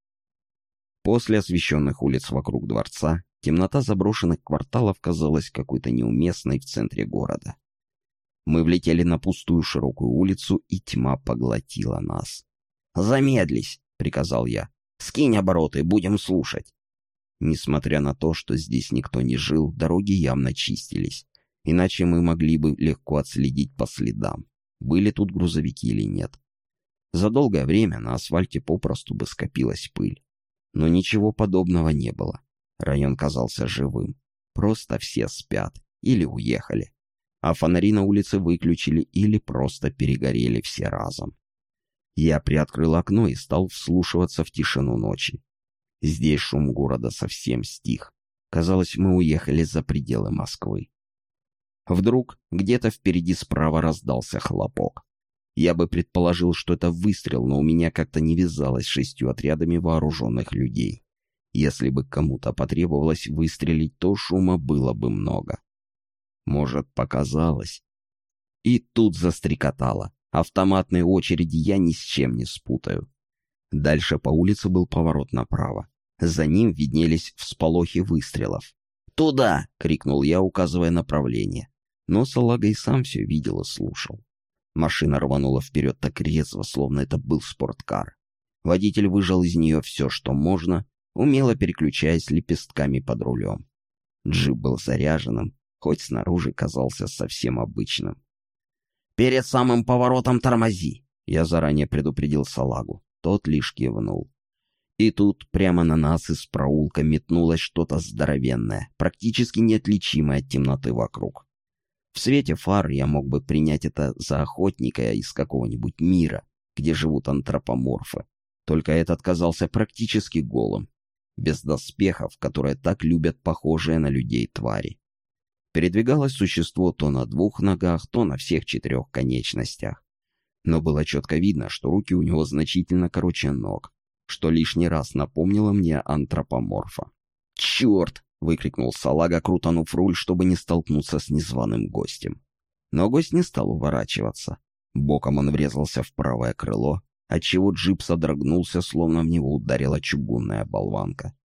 После освещенных улиц вокруг дворца, темнота заброшенных кварталов казалась какой-то неуместной в центре города. Мы влетели на пустую широкую улицу, и тьма поглотила нас. «Замедлись!» — приказал я. «Скинь обороты, будем слушать!» Несмотря на то, что здесь никто не жил, дороги явно чистились. Иначе мы могли бы легко отследить по следам, были тут грузовики или нет. За долгое время на асфальте попросту бы скопилась пыль. Но ничего подобного не было. Район казался живым. Просто все спят или уехали. А фонари на улице выключили или просто перегорели все разом. Я приоткрыл окно и стал вслушиваться в тишину ночи. Здесь шум города совсем стих. Казалось, мы уехали за пределы Москвы. Вдруг где-то впереди справа раздался хлопок. Я бы предположил, что это выстрел, но у меня как-то не вязалось шестью отрядами вооруженных людей. Если бы кому-то потребовалось выстрелить, то шума было бы много. Может, показалось. И тут застрекотало. Автоматные очереди я ни с чем не спутаю. Дальше по улице был поворот направо. За ним виднелись всполохи выстрелов. «Туда!» — крикнул я, указывая направление. Но Салага и сам все видел и слушал. Машина рванула вперед так резво, словно это был спорткар. Водитель выжал из нее все, что можно, умело переключаясь лепестками под рулем. Джип был заряженным, хоть снаружи казался совсем обычным. «Перед самым поворотом тормози!» Я заранее предупредил салагу. Тот лишь кивнул. И тут прямо на нас из проулка метнулось что-то здоровенное, практически неотличимое от темноты вокруг. В свете фар я мог бы принять это за охотника из какого-нибудь мира, где живут антропоморфы. Только этот казался практически голым, без доспехов, которые так любят похожие на людей твари. Передвигалось существо то на двух ногах, то на всех четырех конечностях. Но было четко видно, что руки у него значительно короче ног, что лишний раз напомнило мне антропоморфа. «Черт!» — выкрикнул салага, крутанув руль, чтобы не столкнуться с незваным гостем. Но гость не стал уворачиваться. Боком он врезался в правое крыло, отчего джип содрогнулся, словно в него ударила чугунная болванка.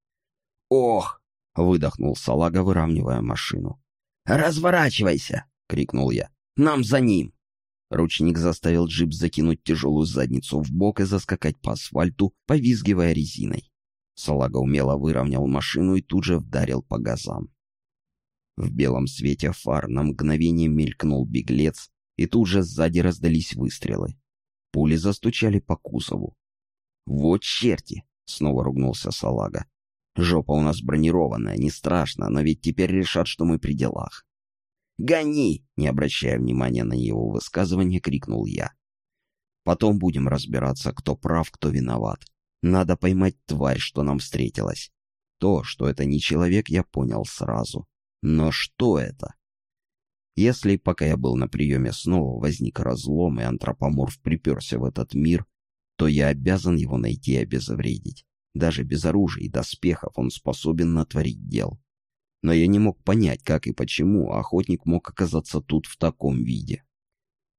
«Ох!» — выдохнул салага, выравнивая машину. «Разворачивайся!» — крикнул я. «Нам за ним!» Ручник заставил джип закинуть тяжелую задницу в бок и заскакать по асфальту, повизгивая резиной. Салага умело выровнял машину и тут же вдарил по газам. В белом свете фар на мгновение мелькнул беглец, и тут же сзади раздались выстрелы. Пули застучали по кузову. «Вот черти!» — снова ругнулся Салага. «Жопа у нас бронированная, не страшно, но ведь теперь решат, что мы при делах». «Гони!» — не обращая внимания на его высказывание, крикнул я. «Потом будем разбираться, кто прав, кто виноват. Надо поймать тварь, что нам встретилась. То, что это не человек, я понял сразу. Но что это?» Если, пока я был на приеме, снова возник разлом, и антропоморф приперся в этот мир, то я обязан его найти и обезвредить. Даже без оружия и доспехов он способен натворить дел. Но я не мог понять, как и почему охотник мог оказаться тут в таком виде.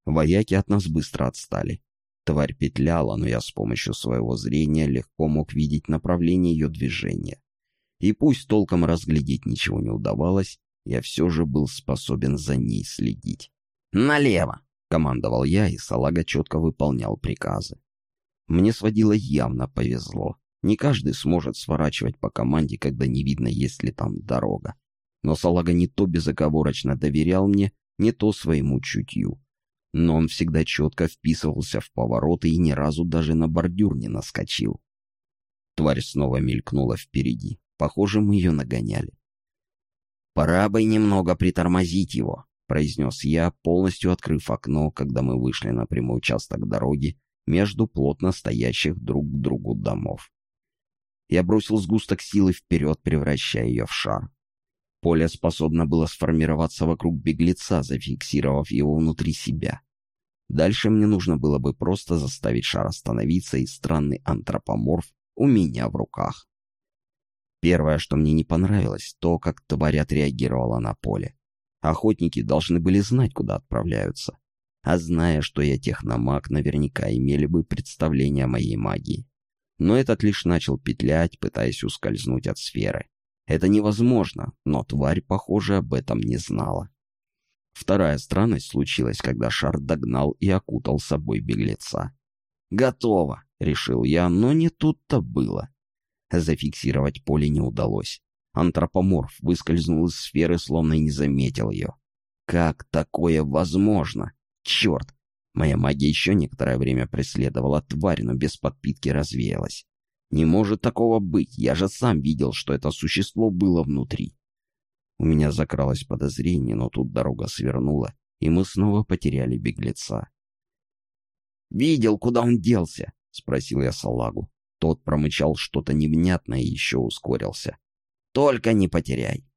Вояки от нас быстро отстали. Тварь петляла, но я с помощью своего зрения легко мог видеть направление ее движения. И пусть толком разглядеть ничего не удавалось, я все же был способен за ней следить. «Налево!» — командовал я, и Салага четко выполнял приказы. Мне сводило явно повезло. Не каждый сможет сворачивать по команде, когда не видно, есть ли там дорога. Но Салага не то безоговорочно доверял мне, не то своему чутью. Но он всегда четко вписывался в повороты и ни разу даже на бордюр не наскочил. Тварь снова мелькнула впереди. Похоже, мы ее нагоняли. «Пора бы немного притормозить его», — произнес я, полностью открыв окно, когда мы вышли на прямой участок дороги между плотно стоящих друг к другу домов. Я бросил сгусток силы вперед, превращая ее в шар. Поле способно было сформироваться вокруг беглеца, зафиксировав его внутри себя. Дальше мне нужно было бы просто заставить шар остановиться, и странный антропоморф у меня в руках. Первое, что мне не понравилось, то, как тварь отреагировала на поле. Охотники должны были знать, куда отправляются. А зная, что я техномаг, наверняка имели бы представление о моей магии. Но этот лишь начал петлять, пытаясь ускользнуть от сферы. Это невозможно, но тварь, похоже, об этом не знала. Вторая странность случилась, когда шар догнал и окутал собой беглеца. «Готово!» — решил я, но не тут-то было. Зафиксировать поле не удалось. Антропоморф выскользнул из сферы, словно и не заметил ее. Как такое возможно? Черт! Моя магия еще некоторое время преследовала тварь, но без подпитки развеялась. Не может такого быть, я же сам видел, что это существо было внутри. У меня закралось подозрение, но тут дорога свернула, и мы снова потеряли беглеца. «Видел, куда он делся?» — спросил я Салагу. Тот промычал что-то невнятное и еще ускорился. «Только не потеряй!»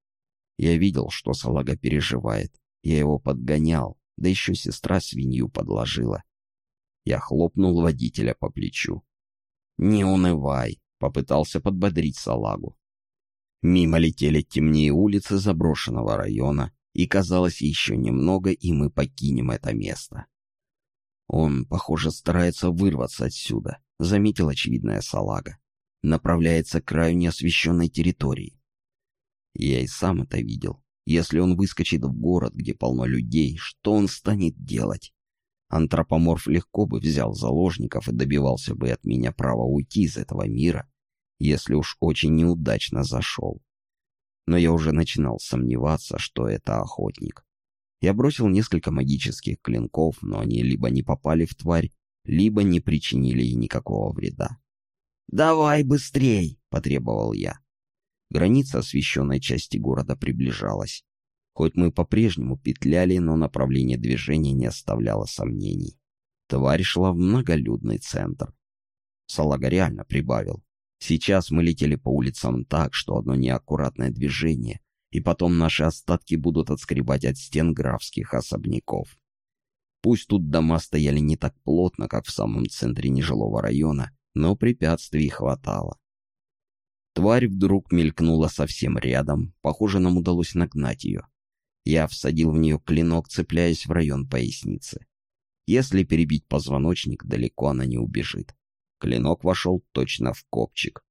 Я видел, что салага переживает. Я его подгонял, да еще сестра свинью подложила. Я хлопнул водителя по плечу. «Не унывай!» — попытался подбодрить салагу. Мимо летели темнее улицы заброшенного района, и казалось еще немного, и мы покинем это место. Он, похоже, старается вырваться отсюда заметил очевидная салага. Направляется к краю неосвещенной территории. Я и сам это видел. Если он выскочит в город, где полно людей, что он станет делать? Антропоморф легко бы взял заложников и добивался бы от меня права уйти из этого мира, если уж очень неудачно зашел. Но я уже начинал сомневаться, что это охотник. Я бросил несколько магических клинков, но они либо не попали в тварь, либо не причинили ей никакого вреда. «Давай быстрей!» — потребовал я. Граница освещенной части города приближалась. Хоть мы по-прежнему петляли, но направление движения не оставляло сомнений. Тварь шла в многолюдный центр. Салага реально прибавил. Сейчас мы летели по улицам так, что одно неаккуратное движение, и потом наши остатки будут отскребать от стен графских особняков. Пусть тут дома стояли не так плотно, как в самом центре нежилого района, но препятствий хватало. Тварь вдруг мелькнула совсем рядом, похоже, нам удалось нагнать ее. Я всадил в нее клинок, цепляясь в район поясницы. Если перебить позвоночник, далеко она не убежит. Клинок вошел точно в копчик.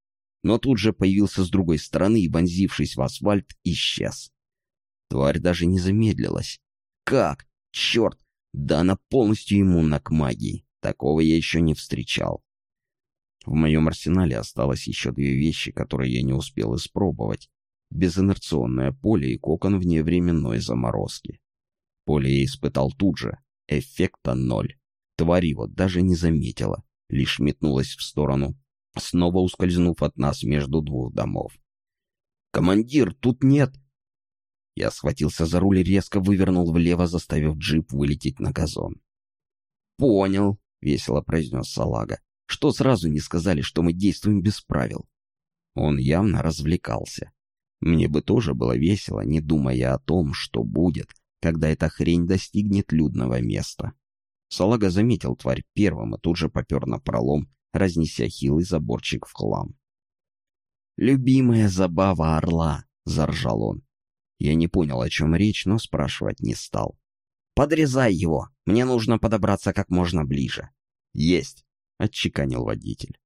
Но тут же появился с другой стороны и, вонзившись в асфальт, исчез. Тварь даже не замедлилась. Как? Черт! Да она полностью иммунна к магии. Такого я еще не встречал. В моем арсенале осталось еще две вещи, которые я не успел испробовать. Безинерционное поле и кокон вневременной заморозки. Поле я испытал тут же. Эффекта ноль. Тварь его даже не заметила, лишь метнулась в сторону, снова ускользнув от нас между двух домов. «Командир, тут нет!» Я схватился за руль и резко вывернул влево, заставив джип вылететь на газон. «Понял», — весело произнес Салага. «Что сразу не сказали, что мы действуем без правил?» Он явно развлекался. Мне бы тоже было весело, не думая о том, что будет, когда эта хрень достигнет людного места. Салага заметил тварь первым и тут же попер на пролом, разнеся хилый заборчик в хлам. «Любимая забава орла!» — заржал он. Я не понял, о чем речь, но спрашивать не стал. «Подрезай его! Мне нужно подобраться как можно ближе». «Есть!» — отчеканил водитель.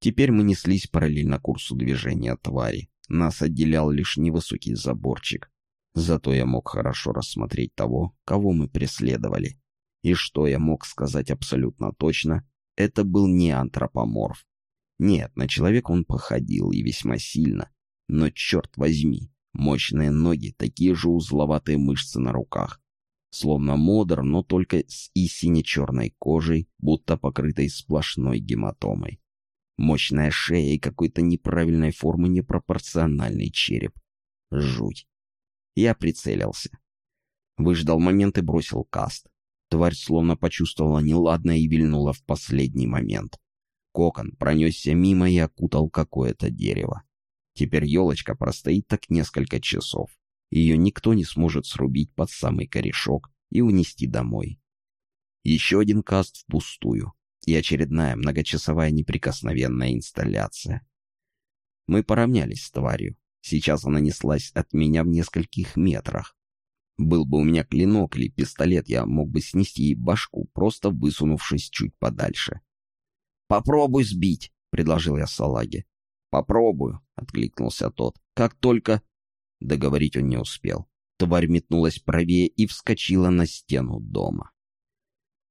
Теперь мы неслись параллельно курсу движения твари. Нас отделял лишь невысокий заборчик. Зато я мог хорошо рассмотреть того, кого мы преследовали. И что я мог сказать абсолютно точно, это был не антропоморф. Нет, на человека он походил и весьма сильно. Но черт возьми, мощные ноги, такие же узловатые мышцы на руках. Словно модер, но только с и сине-черной кожей, будто покрытой сплошной гематомой. Мощная шея и какой-то неправильной формы непропорциональный череп. Жуть. Я прицелился. Выждал момент и бросил каст. Тварь словно почувствовала неладное и вильнула в последний момент. Кокон пронесся мимо и окутал какое-то дерево. Теперь елочка простоит так несколько часов. Ее никто не сможет срубить под самый корешок и унести домой. Еще один каст впустую и очередная многочасовая неприкосновенная инсталляция. Мы поравнялись с тварью. Сейчас она неслась от меня в нескольких метрах. Был бы у меня клинок или пистолет, я мог бы снести ей башку, просто высунувшись чуть подальше. «Попробуй сбить», — предложил я Салаге. «Попробую», — откликнулся тот. «Как только...» Договорить он не успел. Тварь метнулась правее и вскочила на стену дома.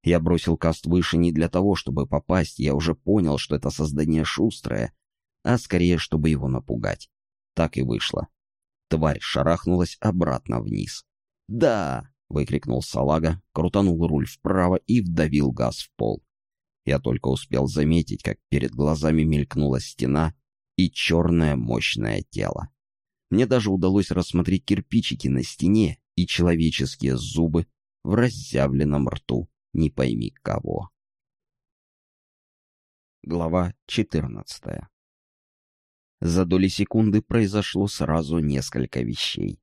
Я бросил каст выше не для того, чтобы попасть, я уже понял, что это создание шустрое, а скорее, чтобы его напугать. Так и вышло. Тварь шарахнулась обратно вниз. «Да!» — выкрикнул салага, крутанул руль вправо и вдавил газ в пол. Я только успел заметить, как перед глазами мелькнула стена и черное мощное тело. Мне даже удалось рассмотреть кирпичики на стене и человеческие зубы в разъявленном рту не пойми кого. Глава четырнадцатая. За доли секунды произошло сразу несколько вещей.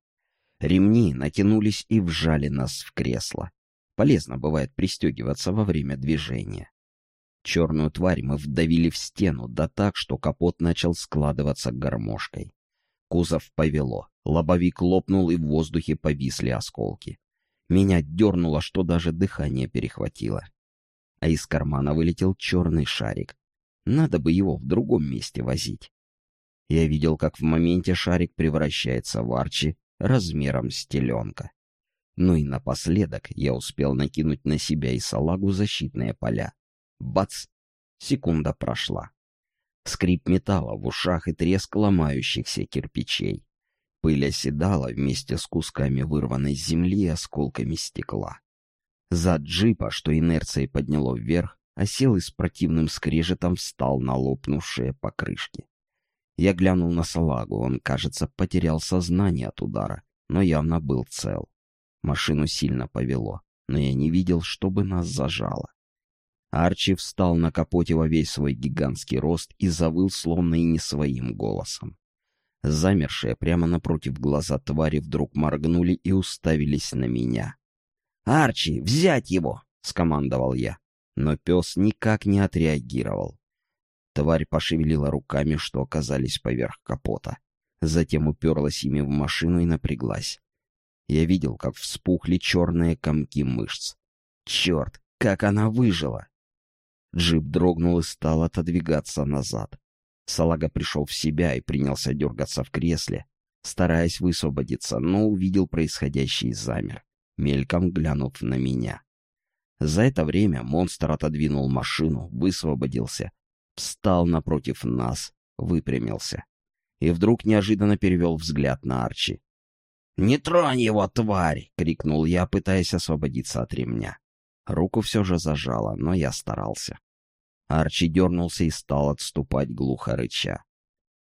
Ремни натянулись и вжали нас в кресло. Полезно бывает пристегиваться во время движения. Черную тварь мы вдавили в стену, да так, что капот начал складываться гармошкой. Кузов повело, лобовик лопнул, и в воздухе повисли осколки. Меня дернуло, что даже дыхание перехватило. А из кармана вылетел черный шарик. Надо бы его в другом месте возить. Я видел, как в моменте шарик превращается в арчи, размером с теленка. Ну и напоследок я успел накинуть на себя и салагу защитные поля. Бац! Секунда прошла. Скрип металла в ушах и треск ломающихся кирпичей. Пыль оседала вместе с кусками вырванной земли и осколками стекла. Зад джипа, что инерцией подняло вверх, осел и с противным скрежетом встал на лопнувшие покрышки. Я глянул на салагу, он, кажется, потерял сознание от удара, но явно был цел. Машину сильно повело, но я не видел, чтобы нас зажало. Арчи встал на капоте во весь свой гигантский рост и завыл словно и не своим голосом. Замершие прямо напротив глаза твари вдруг моргнули и уставились на меня. «Арчи, взять его!» — скомандовал я. Но пес никак не отреагировал. Тварь пошевелила руками, что оказались поверх капота. Затем уперлась ими в машину и напряглась. Я видел, как вспухли черные комки мышц. Черт, как она выжила! Джип дрогнул и стал отодвигаться назад. Салага пришел в себя и принялся дергаться в кресле, стараясь высвободиться, но увидел происходящее и замер, мельком глянув на меня. За это время монстр отодвинул машину, высвободился встал напротив нас, выпрямился. И вдруг неожиданно перевел взгляд на Арчи. «Не тронь его, тварь!» — крикнул я, пытаясь освободиться от ремня. Руку все же зажало, но я старался. Арчи дернулся и стал отступать, глухо рыча.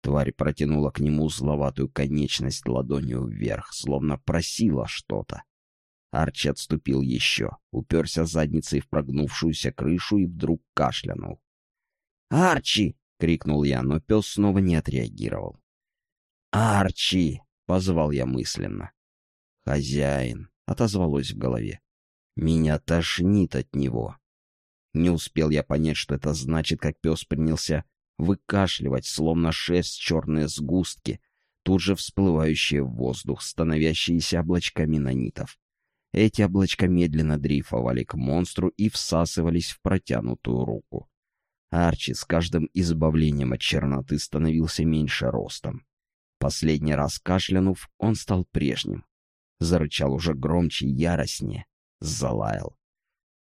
Тварь протянула к нему зловатую конечность ладонью вверх, словно просила что-то. Арчи отступил еще, уперся задницей в прогнувшуюся крышу и вдруг кашлянул. «Арчи!» — крикнул я, но пес снова не отреагировал. «Арчи!» — позвал я мысленно. «Хозяин!» — отозвалось в голове. «Меня тошнит от него!» Не успел я понять, что это значит, как пес принялся выкашливать, словно шесть черные сгустки, тут же всплывающие в воздух, становящиеся облачками нанитов. Эти облачка медленно дрейфовали к монстру и всасывались в протянутую руку. Арчи с каждым избавлением от черноты становился меньше ростом. Последний раз кашлянув, он стал прежним. Зарычал уже громче и яростнее. Залаял.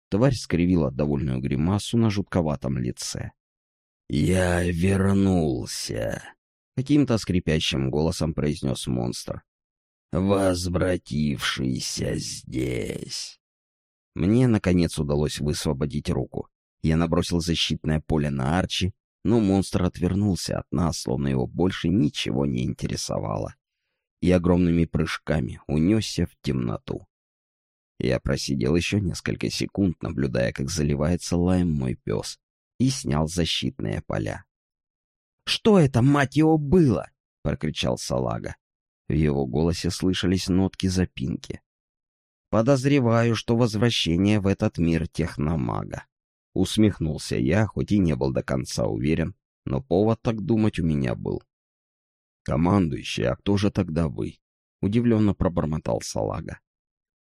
Тварь скривила довольную гримасу на жутковатом лице. «Я вернулся», — каким-то скрипящим голосом произнес монстр. «Возвратившийся здесь». Мне, наконец, удалось высвободить руку. Я набросил защитное поле на Арчи, но монстр отвернулся от нас, словно его больше ничего не интересовало, и огромными прыжками унесся в темноту. Я просидел еще несколько секунд, наблюдая, как заливается лаем мой пес, и снял защитные поля. «Что это, мать его, было?» — прокричал Салага. В его голосе слышались нотки запинки. «Подозреваю, что возвращение в этот мир техномага». Усмехнулся я, хоть и не был до конца уверен, но повод так думать у меня был. «Командующий, а кто же тогда вы?» — удивленно пробормотал Салага.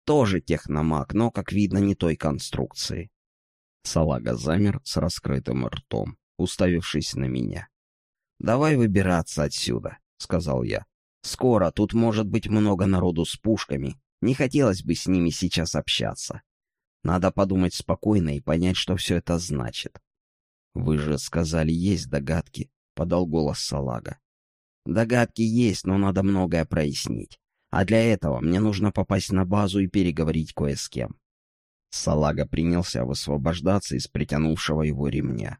«Тоже техномаг, но, как видно, не той конструкции». Салага замер с раскрытым ртом, уставившись на меня. «Давай выбираться отсюда», — сказал я. «Скоро тут может быть много народу с пушками. Не хотелось бы с ними сейчас общаться. Надо подумать спокойно и понять, что все это значит. «Вы же сказали, есть догадки», — подал голос Салага. «Догадки есть, но надо многое прояснить. А для этого мне нужно попасть на базу и переговорить кое с кем». Салага принялся высвобождаться из притянувшего его ремня.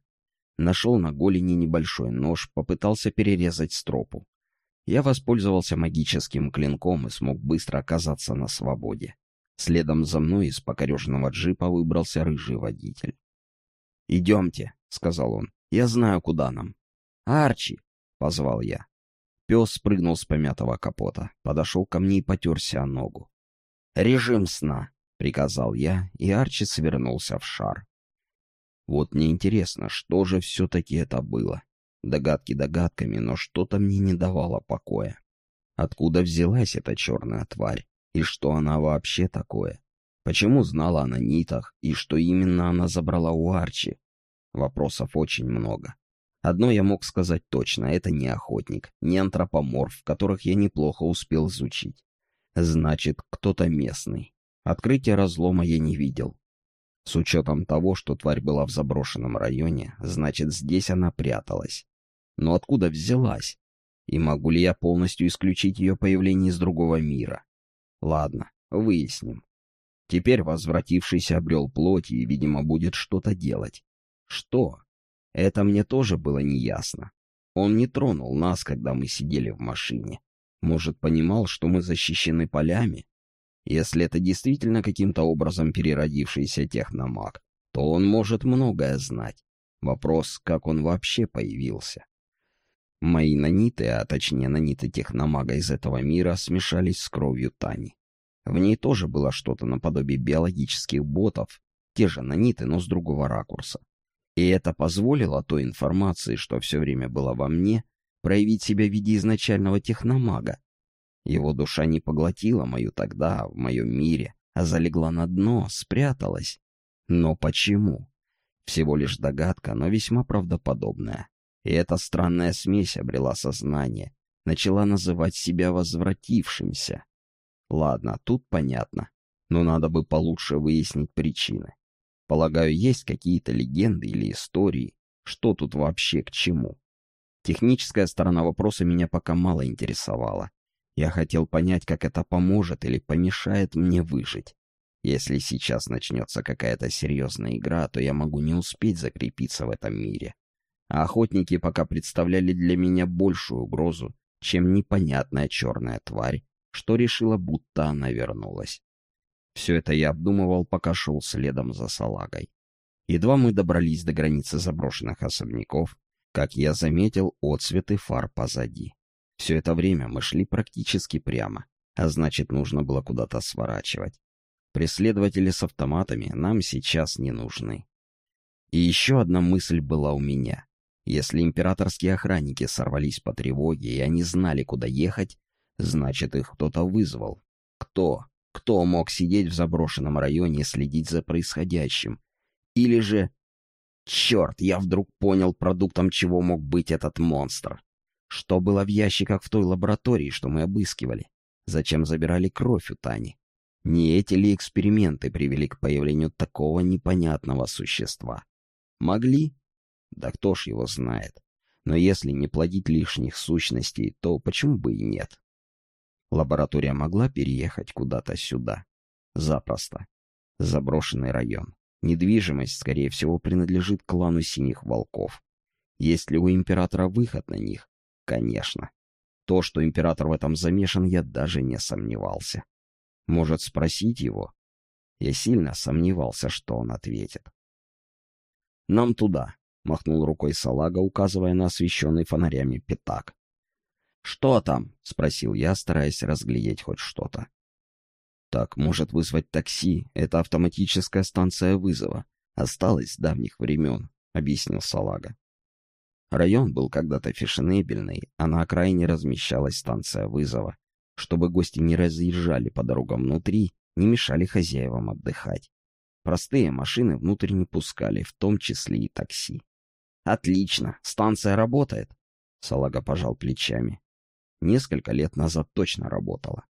Нашел на голени небольшой нож, попытался перерезать стропу. Я воспользовался магическим клинком и смог быстро оказаться на свободе. Следом за мной из покореженного джипа выбрался рыжий водитель. «Идемте», — сказал он, — «я знаю, куда нам». «Арчи!» — позвал я. Пес спрыгнул с помятого капота, подошел ко мне и потерся о ногу. «Режим сна», — приказал я, и Арчи свернулся в шар. Вот мне интересно, что же все-таки это было. Догадки догадками, но что-то мне не давало покоя. Откуда взялась эта черная тварь? И что она вообще такое? Почему знала она нитах, и что именно она забрала у Арчи? Вопросов очень много. Одно я мог сказать точно, это не охотник, не антропоморф, которых я неплохо успел изучить. Значит, кто-то местный. Открытия разлома я не видел. С учетом того, что тварь была в заброшенном районе, значит, здесь она пряталась. Но откуда взялась? И могу ли я полностью исключить ее появление из другого мира? Ладно, выясним. Теперь возвратившийся обрел плоть и, видимо, будет что-то делать. Что? Это мне тоже было неясно. Он не тронул нас, когда мы сидели в машине. Может, понимал, что мы защищены полями? Если это действительно каким-то образом переродившийся техномаг, то он может многое знать. Вопрос, как он вообще появился. Мои наниты, а точнее наниты техномага из этого мира, смешались с кровью Тани. В ней тоже было что-то наподобие биологических ботов, те же наниты, но с другого ракурса. И это позволило той информации, что все время была во мне, проявить себя в виде изначального техномага. Его душа не поглотила мою тогда, в моем мире, а залегла на дно, спряталась. Но почему? Всего лишь догадка, но весьма правдоподобная. И эта странная смесь обрела сознание, начала называть себя возвратившимся. Ладно, тут понятно, но надо бы получше выяснить причины. Полагаю, есть какие-то легенды или истории, Что тут вообще к чему? Техническая сторона вопроса меня пока мало интересовала. Я хотел понять, как это поможет или помешает мне выжить. Если сейчас начнется какая-то серьезная игра, то я могу не успеть закрепиться в этом мире. А охотники пока представляли для меня большую угрозу, чем непонятная черная тварь, что решила, будто она вернулась. Все это я обдумывал, пока шел следом за салагой. Едва мы добрались до границы заброшенных особняков, как я заметил отцветы фар позади. Все это время мы шли практически прямо, а значит, нужно было куда-то сворачивать. Преследователи с автоматами нам сейчас не нужны. И еще одна мысль была у меня. Если императорские охранники сорвались по тревоге и они знали, куда ехать, значит, их кто-то вызвал. Кто? Кто мог сидеть в заброшенном районе и следить за происходящим? Или же... Черт, я вдруг понял, продуктом чего мог быть этот монстр. Что было в ящиках в той лаборатории, что мы обыскивали? Зачем забирали кровь у Тани? Не эти ли эксперименты привели к появлению такого непонятного существа? Могли? Да кто ж его знает. Но если не плодить лишних сущностей, то почему бы и нет? Лаборатория могла переехать куда-то сюда. Запросто. Заброшенный район. Недвижимость, скорее всего, принадлежит клану Синих Волков. Есть ли у Императора выход на них? Конечно. То, что Император в этом замешан, я даже не сомневался. Может, спросить его? Я сильно сомневался, что он ответит. «Нам туда», — махнул рукой салага, указывая на освещенный фонарями пятак. «Что там?» — спросил я, стараясь разглядеть хоть что-то. «Так, может вызвать такси. Это автоматическая станция вызова. Осталось с давних времен», — объяснил Салага. Район был когда-то фешенебельный, а на окраине размещалась станция вызова, чтобы гости не разъезжали по дорогам внутри, не мешали хозяевам отдыхать. Простые машины внутрь не пускали, в том числе и такси. «Отлично, станция работает», — Салага пожал плечами несколько лет назад точно работала.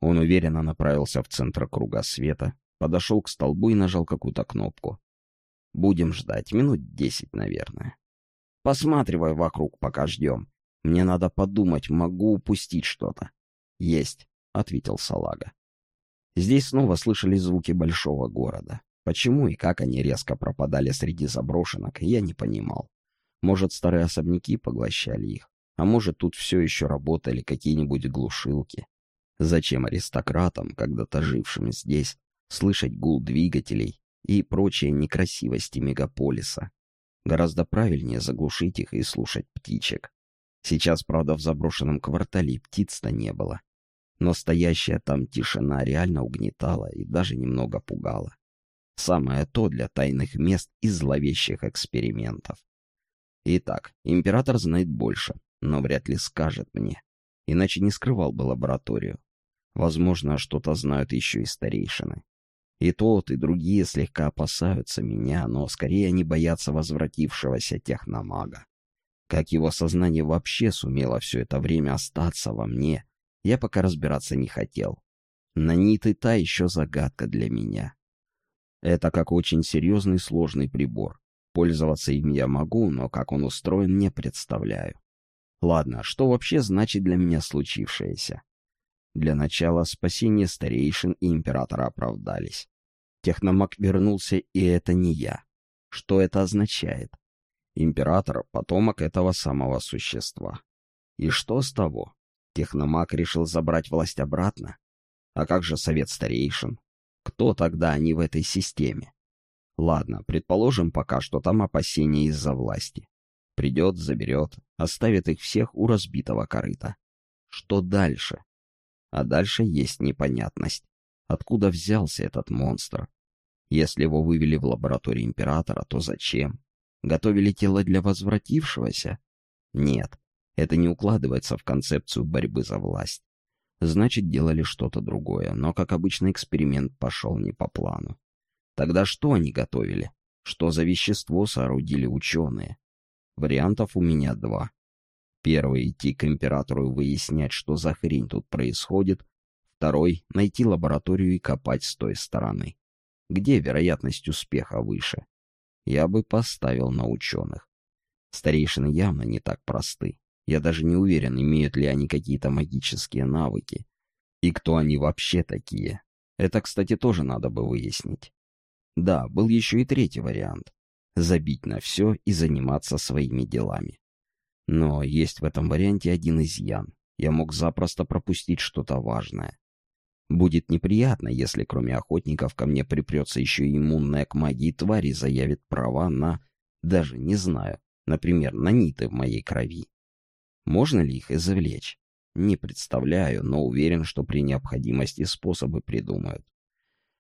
Он уверенно направился в центр круга света, подошел к столбу и нажал какую-то кнопку. Будем ждать, минут десять, наверное. Посматривай вокруг, пока ждем. Мне надо подумать, могу упустить что-то. Есть, — ответил Салага. Здесь снова слышали звуки большого города. Почему и как они резко пропадали среди заброшенок, я не понимал. Может, старые особняки поглощали их. А может, тут все еще работали какие-нибудь глушилки. Зачем аристократам, когда-то жившим здесь, слышать гул двигателей и прочие некрасивости мегаполиса? Гораздо правильнее заглушить их и слушать птичек. Сейчас, правда, в заброшенном квартале птиц-то не было. Но стоящая там тишина реально угнетала и даже немного пугала. Самое то для тайных мест и зловещих экспериментов. Итак, император знает больше, но вряд ли скажет мне. Иначе не скрывал бы лабораторию. Возможно, что-то знают еще и старейшины. И тот, и другие слегка опасаются меня, но скорее они боятся возвратившегося техномага. Как его сознание вообще сумело все это время остаться во мне, я пока разбираться не хотел. Нанит и та еще загадка для меня. Это как очень серьезный сложный прибор. Пользоваться им я могу, но как он устроен, не представляю. Ладно, что вообще значит для меня случившееся? Для начала спасение старейшин и императора оправдались. Техномаг вернулся, и это не я. Что это означает? Император — потомок этого самого существа. И что с того? Техномаг решил забрать власть обратно? А как же совет старейшин? Кто тогда они в этой системе? Ладно, предположим пока, что там опасения из-за власти. Придет, заберет, оставит их всех у разбитого корыта. Что дальше? А дальше есть непонятность. Откуда взялся этот монстр? Если его вывели в лабораторию императора, то зачем? Готовили тело для возвратившегося? Нет, это не укладывается в концепцию борьбы за власть. Значит, делали что-то другое, но, как обычно, эксперимент пошел не по плану. Тогда что они готовили? Что за вещество соорудили ученые? Вариантов у меня два. Первый — идти к императору и выяснять, что за хрень тут происходит. Второй — найти лабораторию и копать с той стороны. Где вероятность успеха выше? Я бы поставил на ученых. Старейшины явно не так просты. Я даже не уверен, имеют ли они какие-то магические навыки. И кто они вообще такие. Это, кстати, тоже надо бы выяснить. Да, был еще и третий вариант. Забить на все и заниматься своими делами. Но есть в этом варианте один изъян. Я мог запросто пропустить что-то важное. Будет неприятно, если кроме охотников ко мне припрется еще и иммунная к магии тварь и заявит права на... Даже не знаю. Например, на ниты в моей крови. Можно ли их извлечь? Не представляю, но уверен, что при необходимости способы придумают.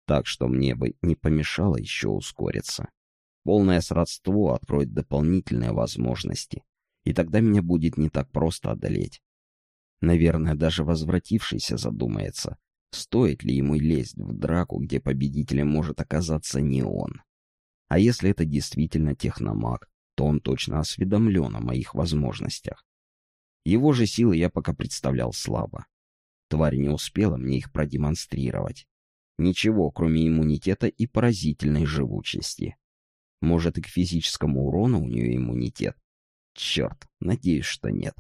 Так что мне бы не помешало еще ускориться. Полное сродство откроет дополнительные возможности, и тогда меня будет не так просто одолеть. Наверное, даже возвратившийся задумается, стоит ли ему лезть в драку, где победителем может оказаться не он. А если это действительно техномаг, то он точно осведомлен о моих возможностях. Его же силы я пока представлял слабо. Тварь не успела мне их продемонстрировать. Ничего, кроме иммунитета и поразительной живучести. Может, и к физическому урону у нее иммунитет? Черт, надеюсь, что нет.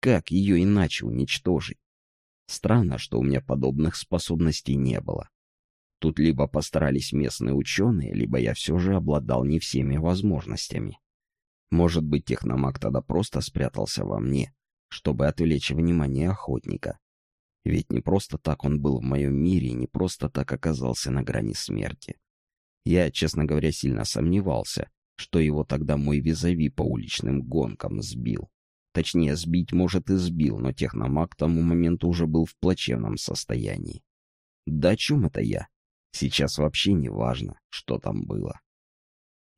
Как ее иначе уничтожить? Странно, что у меня подобных способностей не было. Тут либо постарались местные ученые, либо я все же обладал не всеми возможностями. Может быть, техномаг тогда просто спрятался во мне, чтобы отвлечь внимание охотника. Ведь не просто так он был в моем мире, не просто так оказался на грани смерти. Я, честно говоря, сильно сомневался, что его тогда мой визави по уличным гонкам сбил. Точнее, сбить, может, и сбил, но техномаг к тому моменту уже был в плачевном состоянии. Да о чем это я? Сейчас вообще не важно, что там было.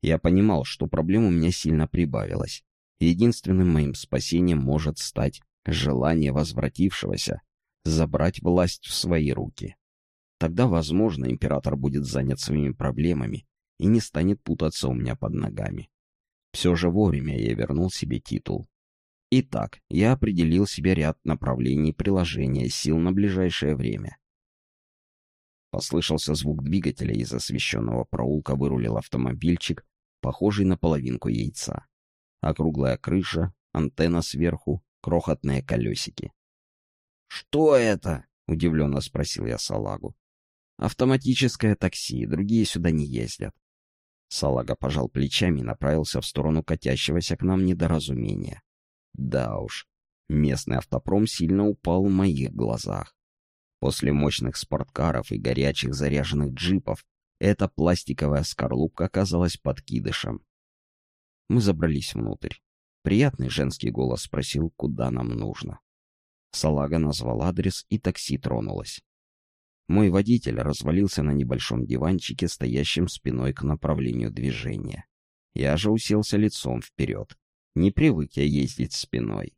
Я понимал, что проблем у меня сильно прибавилось. Единственным моим спасением может стать желание возвратившегося забрать власть в свои руки. Тогда, возможно, император будет занят своими проблемами и не станет путаться у меня под ногами. Все же вовремя я вернул себе титул. Итак, я определил себе ряд направлений приложения сил на ближайшее время. Послышался звук двигателя, из освещенного проулка вырулил автомобильчик, похожий на половинку яйца. Округлая крыша, антенна сверху, крохотные колесики. «Что это?» — удивленно спросил я Салагу. «Автоматическое такси, другие сюда не ездят». Салага пожал плечами и направился в сторону катящегося к нам недоразумения. Да уж, местный автопром сильно упал в моих глазах. После мощных спорткаров и горячих заряженных джипов эта пластиковая скорлупка оказалась подкидышем. Мы забрались внутрь. Приятный женский голос спросил, куда нам нужно. Салага назвал адрес, и такси тронулось. Мой водитель развалился на небольшом диванчике, стоящем спиной к направлению движения. Я же уселся лицом вперед. Не привык я ездить спиной.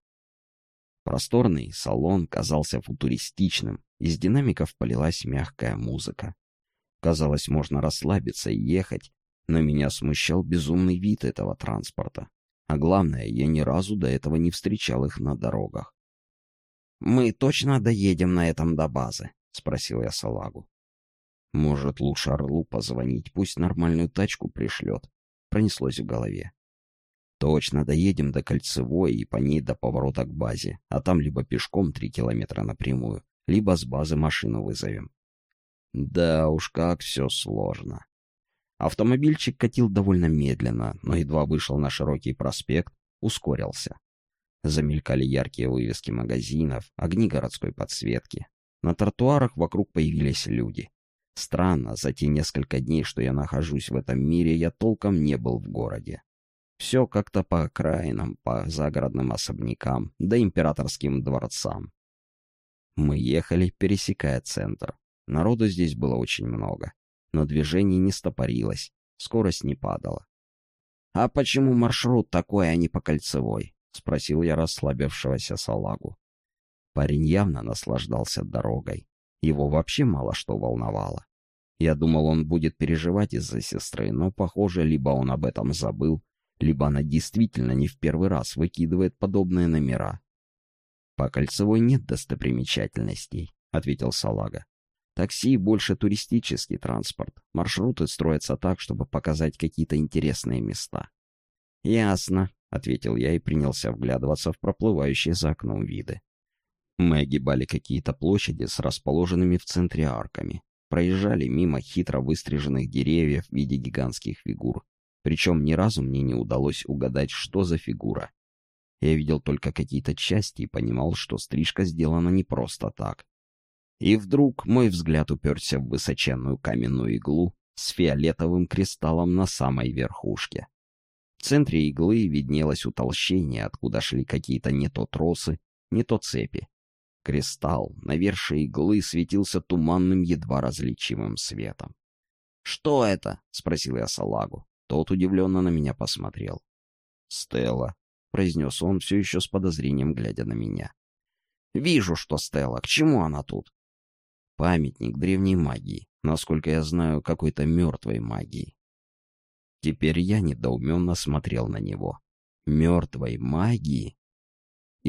Просторный салон казался футуристичным, из динамиков полилась мягкая музыка. Казалось, можно расслабиться и ехать, но меня смущал безумный вид этого транспорта. А главное, я ни разу до этого не встречал их на дорогах. «Мы точно доедем на этом до базы?» — спросил я Салагу. «Может, лучше Орлу позвонить, пусть нормальную тачку пришлет», — пронеслось в голове. «Точно доедем до Кольцевой и по ней до поворота к базе, а там либо пешком три километра напрямую, либо с базы машину вызовем». Да уж, как все сложно. Автомобильчик катил довольно медленно, но едва вышел на широкий проспект, ускорился. Замелькали яркие вывески магазинов, огни городской подсветки. На тротуарах вокруг появились люди. Странно, за те несколько дней, что я нахожусь в этом мире, я толком не был в городе. Все как-то по окраинам, по загородным особнякам, да императорским дворцам. Мы ехали, пересекая центр. Народу здесь было очень много, но движение не стопорилось, скорость не падала. «А почему маршрут такой, а не по кольцевой?» — спросил я расслабившегося салагу. Парень явно наслаждался дорогой. Его вообще мало что волновало. Я думал, он будет переживать из-за сестры, но, похоже, либо он об этом забыл, либо она действительно не в первый раз выкидывает подобные номера. «По кольцевой нет достопримечательностей», — ответил Салага. «Такси — больше туристический транспорт. Маршруты строятся так, чтобы показать какие-то интересные места». «Ясно», — ответил я и принялся вглядываться в проплывающие за окном виды. Мы огибали какие-то площади с расположенными в центре арками, проезжали мимо хитро выстриженных деревьев в виде гигантских фигур, причем ни разу мне не удалось угадать, что за фигура. Я видел только какие-то части и понимал, что стрижка сделана не просто так. И вдруг мой взгляд уперся в высоченную каменную иглу с фиолетовым кристаллом на самой верхушке. В центре иглы виднелось утолщение, откуда шли какие-то не то тросы, не то цепи. Кристалл на верше иглы светился туманным, едва различимым светом. «Что это?» — спросил я Салагу. Тот удивленно на меня посмотрел. «Стелла», — произнес он, все еще с подозрением глядя на меня. «Вижу, что Стелла. К чему она тут?» «Памятник древней магии. Насколько я знаю, какой-то мертвой магии». Теперь я недоуменно смотрел на него. «Мертвой магии?»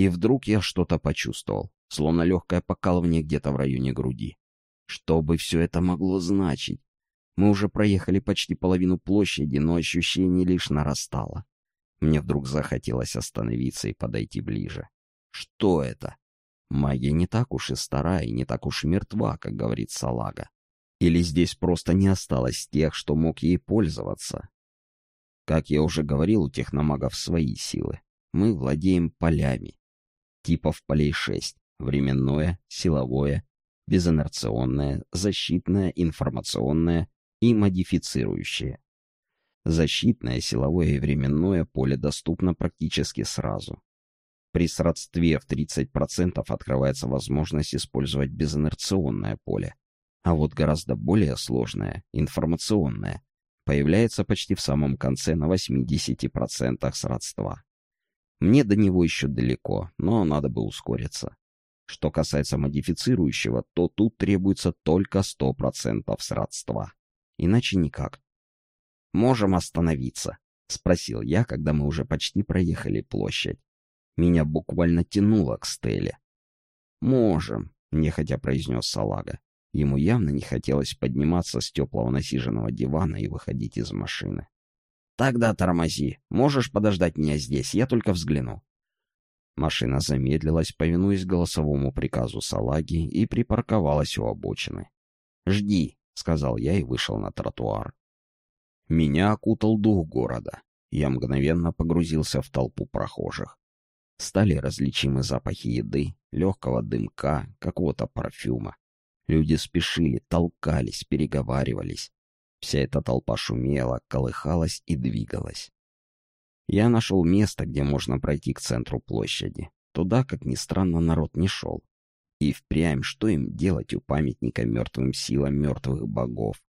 И вдруг я что-то почувствовал, словно легкое покалывание где-то в районе груди. Что бы все это могло значить? Мы уже проехали почти половину площади, но ощущение лишь нарастало. Мне вдруг захотелось остановиться и подойти ближе. Что это? Магия не так уж и старая, и не так уж и мертва, как говорит Салага. Или здесь просто не осталось тех, что мог ей пользоваться? Как я уже говорил, у техномагов свои силы. Мы владеем полями. Типов полей шесть. Временное, силовое, безинерционное, защитное, информационное и модифицирующее. Защитное, силовое и временное поле доступно практически сразу. При сродстве в 30% открывается возможность использовать безинерционное поле, а вот гораздо более сложное, информационное, появляется почти в самом конце на 80% сродства. Мне до него еще далеко, но надо бы ускориться. Что касается модифицирующего, то тут требуется только 100% сродства. Иначе никак можем остановиться?» — спросил я, когда мы уже почти проехали площадь. Меня буквально тянуло к Стелле. «Можем», — нехотя произнес Салага. Ему явно не хотелось подниматься с теплого насиженного дивана и выходить из машины. «Тогда тормози. Можешь подождать меня здесь, я только взгляну». Машина замедлилась, повинуясь голосовому приказу Салаги, и припарковалась у обочины. «Жди», — сказал я и вышел на тротуар. Меня окутал дух города. Я мгновенно погрузился в толпу прохожих. Стали различимы запахи еды, легкого дымка, какого-то парфюма. Люди спешили, толкались, переговаривались. Вся эта толпа шумела, колыхалась и двигалась. Я нашел место, где можно пройти к центру площади. Туда, как ни странно, народ не шел. И впрямь, что им делать у памятника мертвым силам мертвых богов?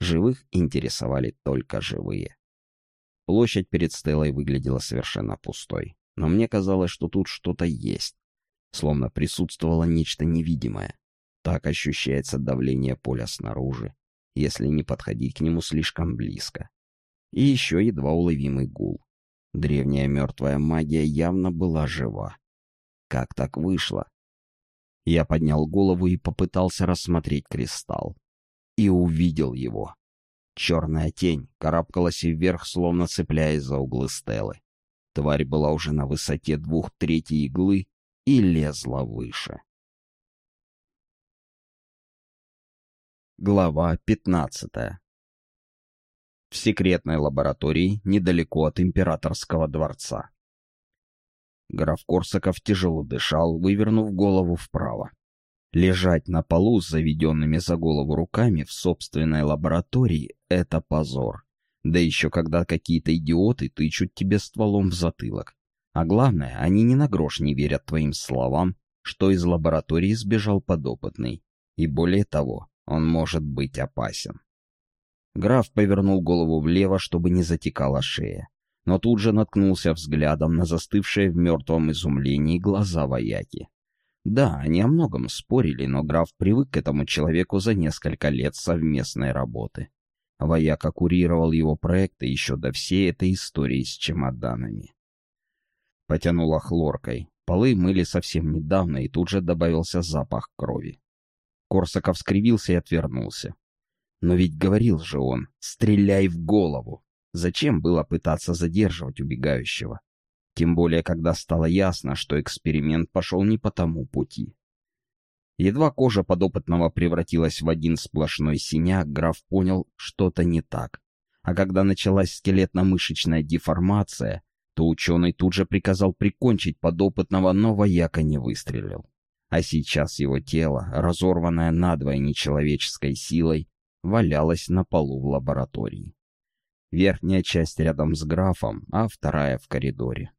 Живых интересовали только живые. Площадь перед Стеллой выглядела совершенно пустой, но мне казалось, что тут что-то есть, словно присутствовало нечто невидимое. Так ощущается давление поля снаружи, если не подходить к нему слишком близко. И еще едва уловимый гул. Древняя мертвая магия явно была жива. Как так вышло? Я поднял голову и попытался рассмотреть кристалл и увидел его. Черная тень карабкалась вверх, словно цепляясь за углы стелы. Тварь была уже на высоте двух третей иглы и лезла выше. Глава пятнадцатая В секретной лаборатории недалеко от императорского дворца. Граф Корсаков тяжело дышал, вывернув голову вправо. Лежать на полу с заведенными за голову руками в собственной лаборатории — это позор. Да еще когда какие-то идиоты тычут тебе стволом в затылок. А главное, они ни на грош не верят твоим словам, что из лаборатории сбежал подопытный. И более того, он может быть опасен. Граф повернул голову влево, чтобы не затекала шея, но тут же наткнулся взглядом на застывшие в мертвом изумлении глаза вояки. Да, они о многом спорили, но граф привык к этому человеку за несколько лет совместной работы. Вояка курировал его проекты еще до всей этой истории с чемоданами. Потянуло хлоркой. Полы мыли совсем недавно, и тут же добавился запах крови. Корсаков скривился и отвернулся. Но ведь говорил же он, стреляй в голову. Зачем было пытаться задерживать убегающего? Тем более, когда стало ясно, что эксперимент пошел не по тому пути. Едва кожа подопытного превратилась в один сплошной синяк, граф понял, что-то не так. А когда началась скелетно-мышечная деформация, то ученый тут же приказал прикончить подопытного, но вояка не выстрелил. А сейчас его тело, разорванное надвое нечеловеческой силой, валялось на полу в лаборатории. Верхняя часть рядом с графом, а вторая в коридоре.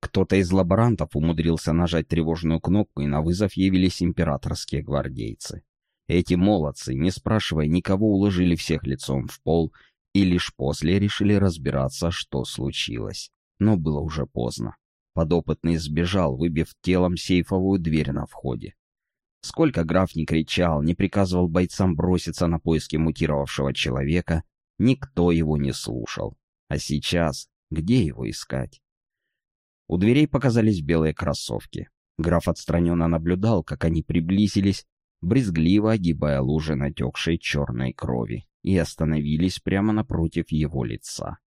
Кто-то из лаборантов умудрился нажать тревожную кнопку, и на вызов явились императорские гвардейцы. Эти молодцы, не спрашивая никого, уложили всех лицом в пол и лишь после решили разбираться, что случилось. Но было уже поздно. Подопытный сбежал, выбив телом сейфовую дверь на входе. Сколько граф не кричал, не приказывал бойцам броситься на поиски мутировавшего человека, никто его не слушал. А сейчас где его искать? У дверей показались белые кроссовки. Граф отстраненно наблюдал, как они приблизились, брезгливо огибая лужи натекшей черной крови, и остановились прямо напротив его лица.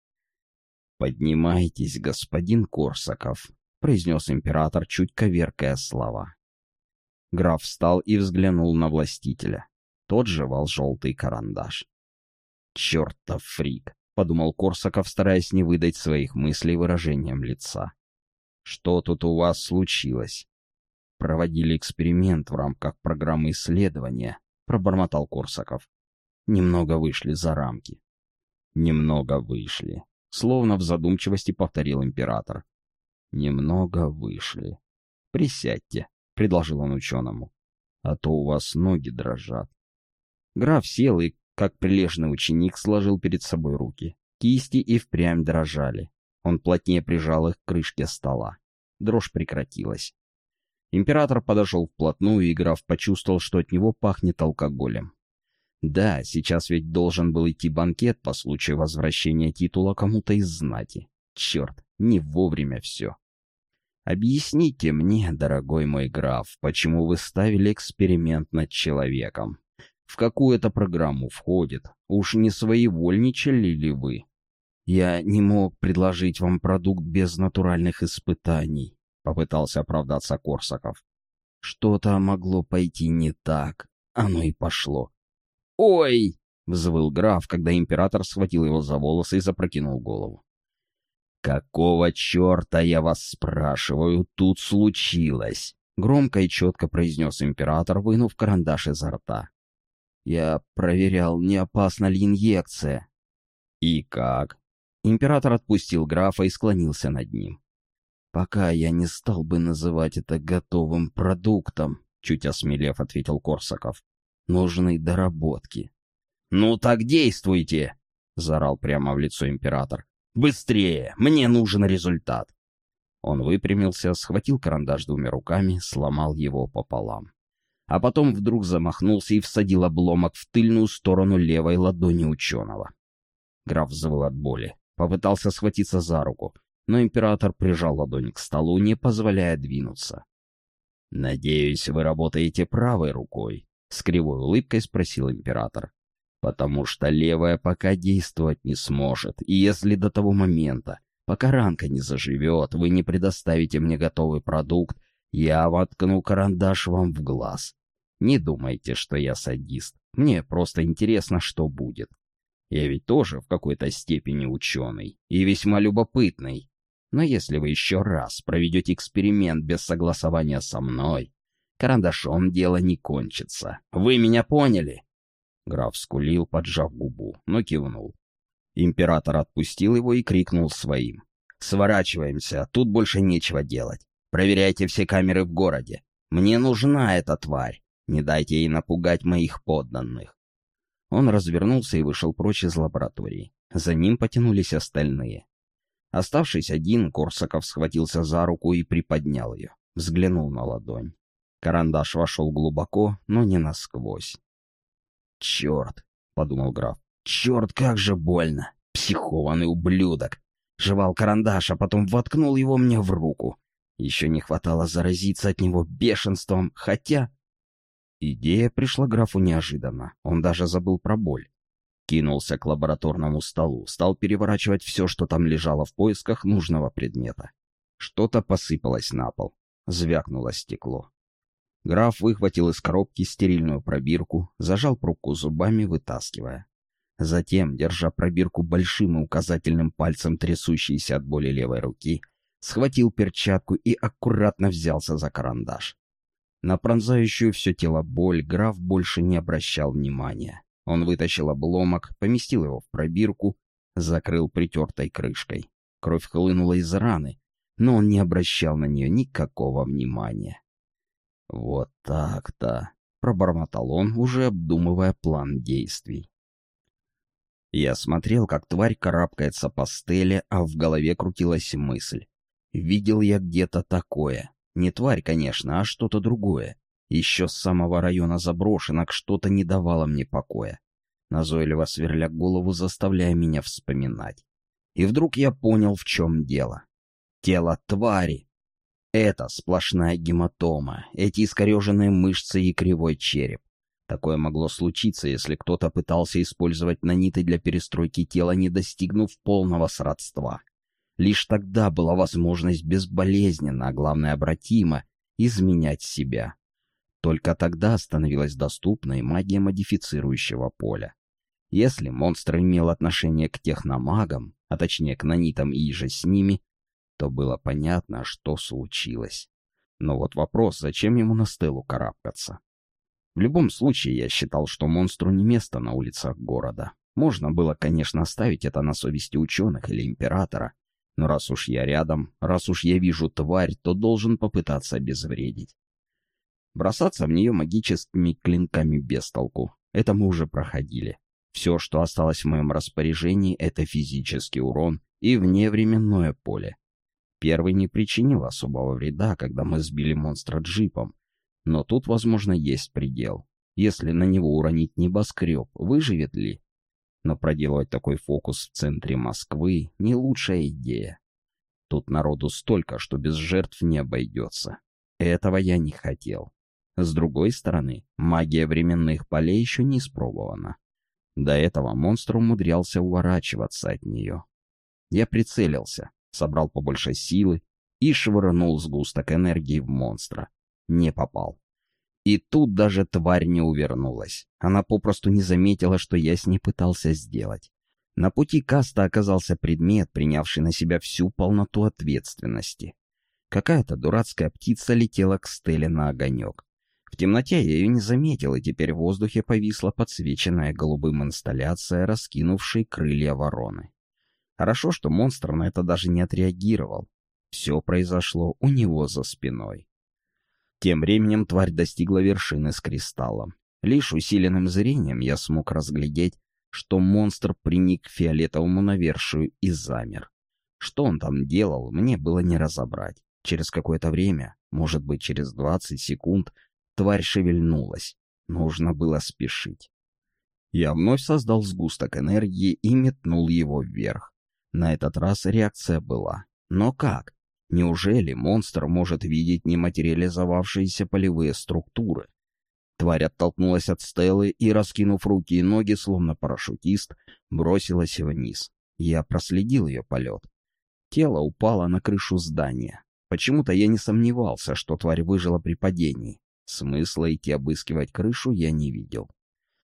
«Поднимайтесь, господин Корсаков», — произнес император, чуть коверкая слова. Граф встал и взглянул на властителя. Тот жевал желтый карандаш. «Чертов фрик», — подумал Корсаков, стараясь не выдать своих мыслей выражением лица. Что тут у вас случилось? Проводили эксперимент в рамках программы исследования, пробормотал Корсаков. Немного вышли за рамки. Немного вышли. Словно в задумчивости повторил император. Немного вышли. Присядьте, предложил он ученому. А то у вас ноги дрожат. Граф сел и, как прилежный ученик, сложил перед собой руки. Кисти и впрямь дрожали. Он плотнее прижал их к крышке стола. Дрожь прекратилась. Император подошел вплотную, и граф почувствовал, что от него пахнет алкоголем. Да, сейчас ведь должен был идти банкет по случаю возвращения титула кому-то из знати. Черт, не вовремя все. Объясните мне, дорогой мой граф, почему вы ставили эксперимент над человеком? В какую это программу входит? Уж не своевольничали ли вы? Я не мог предложить вам продукт без натуральных испытаний, попытался оправдаться Корсаков. Что-то могло пойти не так. Оно и пошло. Ой! взвыл граф, когда император схватил его за волосы и запрокинул голову. «Какого черта, я вас спрашиваю, тут случилось?» Громко и четко произнес император, вынув карандаш изо рта. «Я проверял, не опасна ли инъекция». «И как?» Император отпустил графа и склонился над ним. «Пока я не стал бы называть это готовым продуктом», — чуть осмелев ответил Корсаков. «Нужны доработки». «Ну так действуйте!» — заорал прямо в лицо император. «Быстрее! Мне нужен результат!» Он выпрямился, схватил карандаш двумя руками, сломал его пополам. А потом вдруг замахнулся и всадил обломок в тыльную сторону левой ладони ученого. Граф взвыл от боли. Попытался схватиться за руку, но император прижал ладонь к столу, не позволяя двинуться. «Надеюсь, вы работаете правой рукой?» — с кривой улыбкой спросил император. «Потому что левая пока действовать не сможет, и если до того момента, пока ранка не заживет, вы не предоставите мне готовый продукт, я воткну карандаш вам в глаз. Не думайте, что я садист. Мне просто интересно, что будет. Я ведь тоже в какой-то степени ученый и весьма любопытный. Но если вы еще раз проведете эксперимент без согласования со мной, карандашом дело не кончится. Вы меня поняли?» Граф скулил, поджав губу, но кивнул. Император отпустил его и крикнул своим. «Сворачиваемся, тут больше нечего делать. Проверяйте все камеры в городе. Мне нужна эта тварь. Не дайте ей напугать моих подданных. Он развернулся и вышел прочь из лаборатории. За ним потянулись остальные. Оставшись один, Корсаков схватился за руку и приподнял ее. Взглянул на ладонь. Карандаш вошел глубоко, но не насквозь. «Черт!» — подумал граф. «Черт, как же больно! Психованный ублюдок!» Жевал карандаш, а потом воткнул его мне в руку. Еще не хватало заразиться от него бешенством, хотя... Идея пришла графу неожиданно. Он даже забыл про боль. Кинулся к лабораторному столу, стал переворачивать все, что там лежало в поисках нужного предмета. Что-то посыпалось на пол. Звякнуло стекло. Граф выхватил из коробки стерильную пробирку, зажал пробку зубами, вытаскивая. Затем, держа пробирку большим и указательным пальцем трясущейся от боли левой руки, схватил перчатку и аккуратно взялся за карандаш. На пронзающую все тело боль граф больше не обращал внимания. Он вытащил обломок, поместил его в пробирку, закрыл притертой крышкой. Кровь хлынула из раны, но он не обращал на нее никакого внимания. «Вот так-то», — пробормотал он, уже обдумывая план действий. Я смотрел, как тварь карабкается по стеле, а в голове крутилась мысль. Видел я где-то такое. Не тварь, конечно, а что-то другое. Еще с самого района заброшенок что-то не давало мне покоя. Назойливо сверля голову, заставляя меня вспоминать. И вдруг я понял, в чем дело. Тело твари. Это сплошная гематома, эти искореженные мышцы и кривой череп. Такое могло случиться, если кто-то пытался использовать наниты для перестройки тела, не достигнув полного сродства. Лишь тогда была возможность безболезненно, а главное обратимо, изменять себя. Только тогда становилась доступной магия модифицирующего поля. Если монстр имел отношение к техномагам, а точнее к нанитам и же с ними, то было понятно, что случилось. Но вот вопрос, зачем ему на стелу карабкаться? В любом случае, я считал, что монстру не место на улицах города. Можно было, конечно, оставить это на совести ученых или императора, но раз уж я рядом, раз уж я вижу тварь, то должен попытаться обезвредить. Бросаться в нее магическими клинками без толку. Это мы уже проходили. Все, что осталось в моем распоряжении, это физический урон и вневременное поле. Первый не причинил особого вреда, когда мы сбили монстра джипом. Но тут, возможно, есть предел. Если на него уронить небоскреб, выживет ли? Но проделывать такой фокус в центре Москвы — не лучшая идея. Тут народу столько, что без жертв не обойдется. Этого я не хотел. С другой стороны, магия временных полей еще не испробована. До этого монстр умудрялся уворачиваться от нее. Я прицелился, собрал побольше силы и швырнул сгусток энергии в монстра. Не попал. И тут даже тварь не увернулась. Она попросту не заметила, что я с ней пытался сделать. На пути каста оказался предмет, принявший на себя всю полноту ответственности. Какая-то дурацкая птица летела к стеле на огонек. В темноте я ее не заметил, и теперь в воздухе повисла подсвеченная голубым инсталляция, раскинувшей крылья вороны. Хорошо, что монстр на это даже не отреагировал. Все произошло у него за спиной. Тем временем тварь достигла вершины с кристаллом. Лишь усиленным зрением я смог разглядеть, что монстр приник к фиолетовому навершию и замер. Что он там делал, мне было не разобрать. Через какое-то время, может быть, через 20 секунд, тварь шевельнулась. Нужно было спешить. Я вновь создал сгусток энергии и метнул его вверх. На этот раз реакция была. Но как? Неужели монстр может видеть нематериализовавшиеся полевые структуры? Тварь оттолкнулась от стелы и, раскинув руки и ноги, словно парашютист, бросилась вниз. Я проследил ее полет. Тело упало на крышу здания. Почему-то я не сомневался, что тварь выжила при падении. Смысла идти обыскивать крышу я не видел.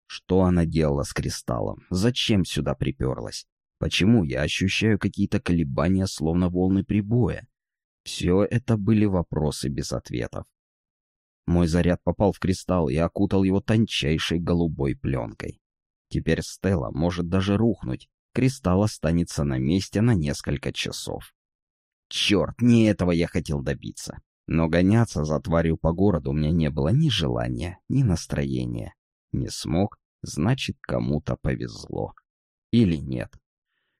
Что она делала с кристаллом? Зачем сюда приперлась? Почему я ощущаю какие-то колебания, словно волны прибоя? Все это были вопросы без ответов. Мой заряд попал в кристалл и окутал его тончайшей голубой пленкой. Теперь Стелла может даже рухнуть. Кристалл останется на месте на несколько часов. Черт, не этого я хотел добиться. Но гоняться за тварью по городу у меня не было ни желания, ни настроения. Не смог, значит, кому-то повезло. Или нет.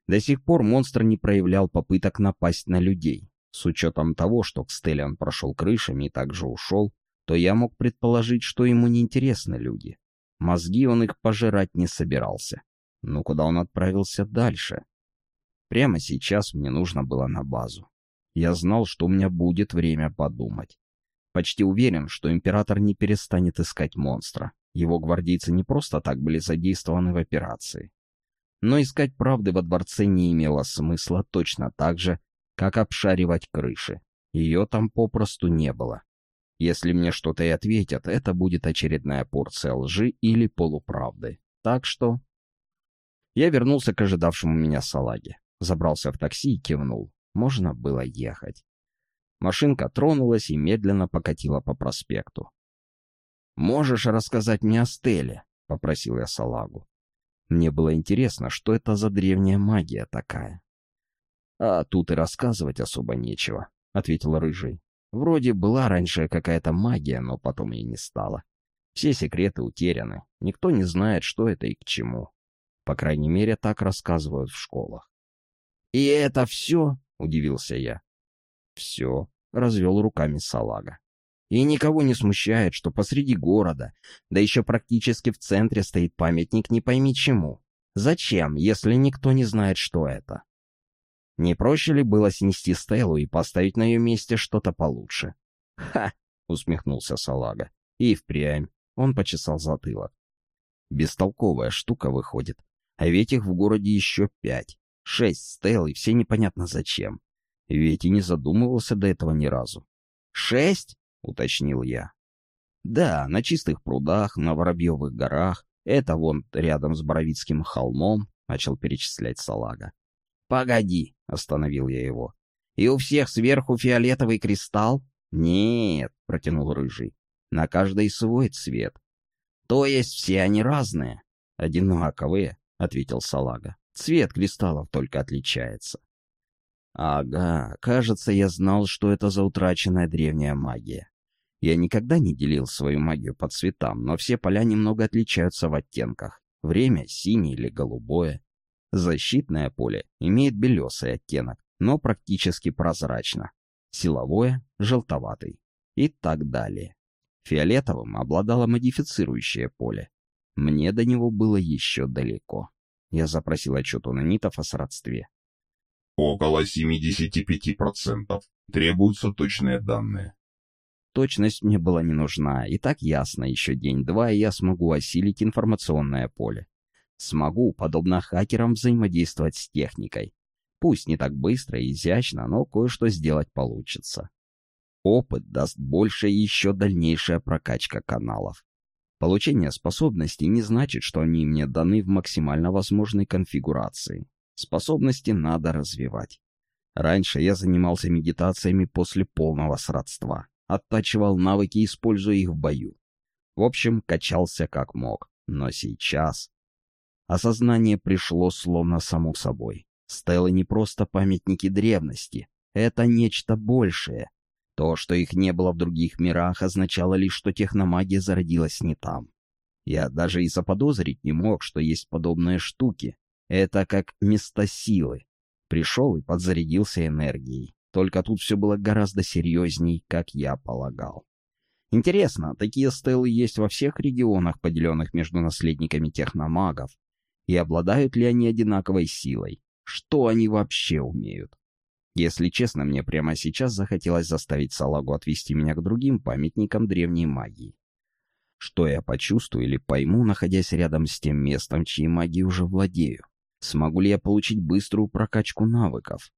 До сих пор монстр не проявлял попыток напасть на людей. С учетом того, что к Стелле прошел крышами и также ушел, то я мог предположить, что ему неинтересны люди. Мозги он их пожирать не собирался. Ну куда он отправился дальше? Прямо сейчас мне нужно было на базу. Я знал, что у меня будет время подумать. Почти уверен, что император не перестанет искать монстра. Его гвардейцы не просто так были задействованы в операции. Но искать правды во дворце не имело смысла точно так же, как обшаривать крыши. Ее там попросту не было. Если мне что-то и ответят, это будет очередная порция лжи или полуправды. Так что... Я вернулся к ожидавшему меня салаге. Забрался в такси и кивнул. Можно было ехать. Машинка тронулась и медленно покатила по проспекту. «Можешь рассказать мне о Стеле?» — попросил я салагу. Мне было интересно, что это за древняя магия такая. «А тут и рассказывать особо нечего», — ответил Рыжий. «Вроде была раньше какая-то магия, но потом и не стало. Все секреты утеряны, никто не знает, что это и к чему. По крайней мере, так рассказывают в школах. «И это все?» — удивился я. «Все», — развел руками салага. «И никого не смущает, что посреди города, да еще практически в центре стоит памятник не пойми чему. Зачем, если никто не знает, что это?» Не проще ли было снести Стеллу и поставить на ее месте что-то получше? «Ха!» — усмехнулся салага. И впрямь. Он почесал затылок. Бестолковая штука выходит. А ведь их в городе еще пять. Шесть стел, и все непонятно зачем. Ведь и не задумывался до этого ни разу. «Шесть?» — уточнил я. «Да, на чистых прудах, на Воробьевых горах. Это вон рядом с Боровицким холмом», — начал перечислять салага. «Погоди», — остановил я его. «И у всех сверху фиолетовый кристалл?» «Нет», — протянул Рыжий. На каждой свой цвет. То есть все они разные. Одинаковые, ответил Салага. Цвет кристаллов только отличается. Ага, кажется, я знал, что это за утраченная древняя магия. Я никогда не делил свою магию по цветам, но все поля немного отличаются в оттенках. Время — синее или голубое. Защитное поле имеет белесый оттенок, но практически прозрачно. Силовое — желтоватый. И так далее. Фиолетовым обладало модифицирующее поле. Мне до него было еще далеко. Я запросил отчет у нанитов о сродстве. Около 75%. Требуются точные данные. Точность мне была не нужна, и так ясно, еще день-два, и я смогу осилить информационное поле. Смогу, подобно хакерам, взаимодействовать с техникой. Пусть не так быстро и изящно, но кое-что сделать получится. Опыт даст больше и еще дальнейшая прокачка каналов. Получение способностей не значит, что они мне даны в максимально возможной конфигурации. Способности надо развивать. Раньше я занимался медитациями после полного сродства. Оттачивал навыки, используя их в бою. В общем, качался как мог. Но сейчас... Осознание пришло словно само собой. Стелы не просто памятники древности. Это нечто большее. То, что их не было в других мирах, означало лишь, что техномагия зародилась не там. Я даже и заподозрить не мог, что есть подобные штуки. Это как место силы. Пришел и подзарядился энергией. Только тут все было гораздо серьезней, как я полагал. Интересно, такие стелы есть во всех регионах, поделенных между наследниками техномагов? И обладают ли они одинаковой силой? Что они вообще умеют? Если честно, мне прямо сейчас захотелось заставить Салагу отвести меня к другим памятникам древней магии. Что я почувствую или пойму, находясь рядом с тем местом, чьей магией уже владею? Смогу ли я получить быструю прокачку навыков?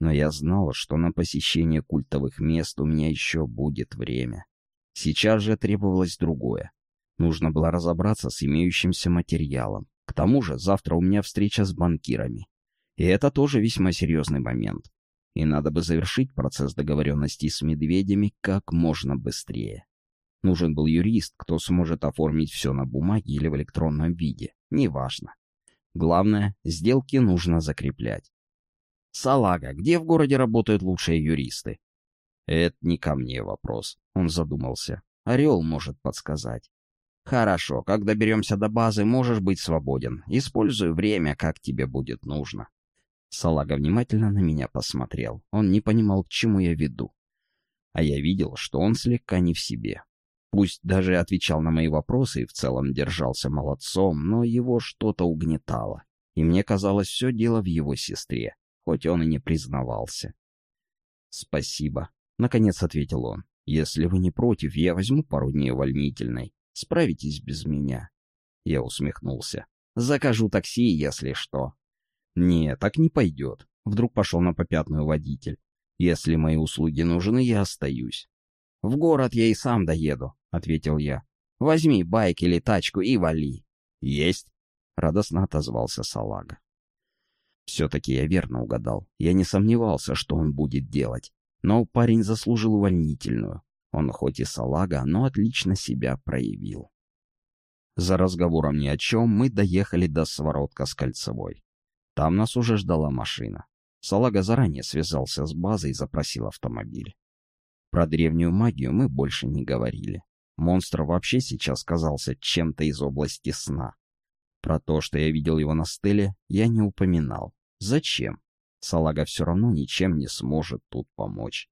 Но я знал, что на посещение культовых мест у меня еще будет время. Сейчас же требовалось другое. Нужно было разобраться с имеющимся материалом. К тому же завтра у меня встреча с банкирами. И это тоже весьма серьезный момент и надо бы завершить процесс договоренности с медведями как можно быстрее. Нужен был юрист, кто сможет оформить все на бумаге или в электронном виде, неважно. Главное, сделки нужно закреплять. «Салага, где в городе работают лучшие юристы?» «Это не ко мне вопрос», — он задумался. «Орел может подсказать». «Хорошо, как доберемся до базы, можешь быть свободен. Используй время, как тебе будет нужно». Салага внимательно на меня посмотрел. Он не понимал, к чему я веду. А я видел, что он слегка не в себе. Пусть даже отвечал на мои вопросы и в целом держался молодцом, но его что-то угнетало. И мне казалось, все дело в его сестре, хоть он и не признавался. «Спасибо», — наконец ответил он. «Если вы не против, я возьму пару дней увольнительной. Справитесь без меня». Я усмехнулся. «Закажу такси, если что». «Не, так не пойдет. Вдруг пошел на попятную водитель. «Если мои услуги нужны, я остаюсь». «В город я и сам доеду», — ответил я. «Возьми байк или тачку и вали». «Есть», — радостно отозвался Салага. Все-таки я верно угадал. Я не сомневался, что он будет делать. Но парень заслужил увольнительную. Он хоть и салага, но отлично себя проявил. За разговором ни о чем мы доехали до Своротка с Кольцевой. Там нас уже ждала машина. Салага заранее связался с базой и запросил автомобиль. Про древнюю магию мы больше не говорили. Монстр вообще сейчас казался чем-то из области сна. Про то, что я видел его на стеле, я не упоминал. Зачем? Салага все равно ничем не сможет тут помочь.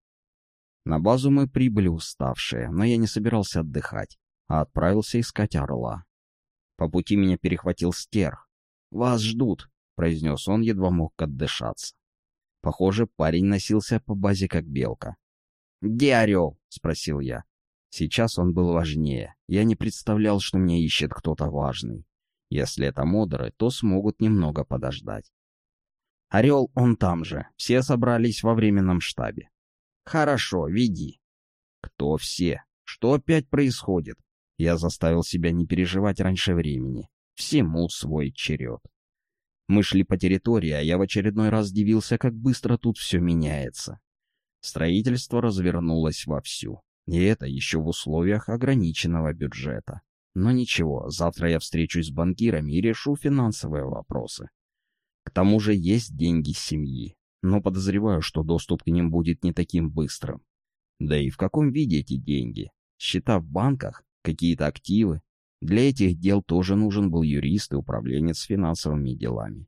На базу мы прибыли уставшие, но я не собирался отдыхать, а отправился искать орла. По пути меня перехватил стерх. «Вас ждут», — произнес он, едва мог отдышаться. Похоже, парень носился по базе как белка. «Где орел?» — спросил я. Сейчас он был важнее. Я не представлял, что меня ищет кто-то важный. Если это модеры, то смогут немного подождать. Орел, он там же. Все собрались во временном штабе. Хорошо, веди. Кто все? Что опять происходит? Я заставил себя не переживать раньше времени. Всему свой черед. Мы шли по территории, а я в очередной раз дивился, как быстро тут все меняется. Строительство развернулось вовсю. И это еще в условиях ограниченного бюджета. Но ничего, завтра я встречусь с банкирами и решу финансовые вопросы. К тому же есть деньги семьи, но подозреваю, что доступ к ним будет не таким быстрым. Да и в каком виде эти деньги? Счета в банках? Какие-то активы? Для этих дел тоже нужен был юрист и управленец финансовыми делами.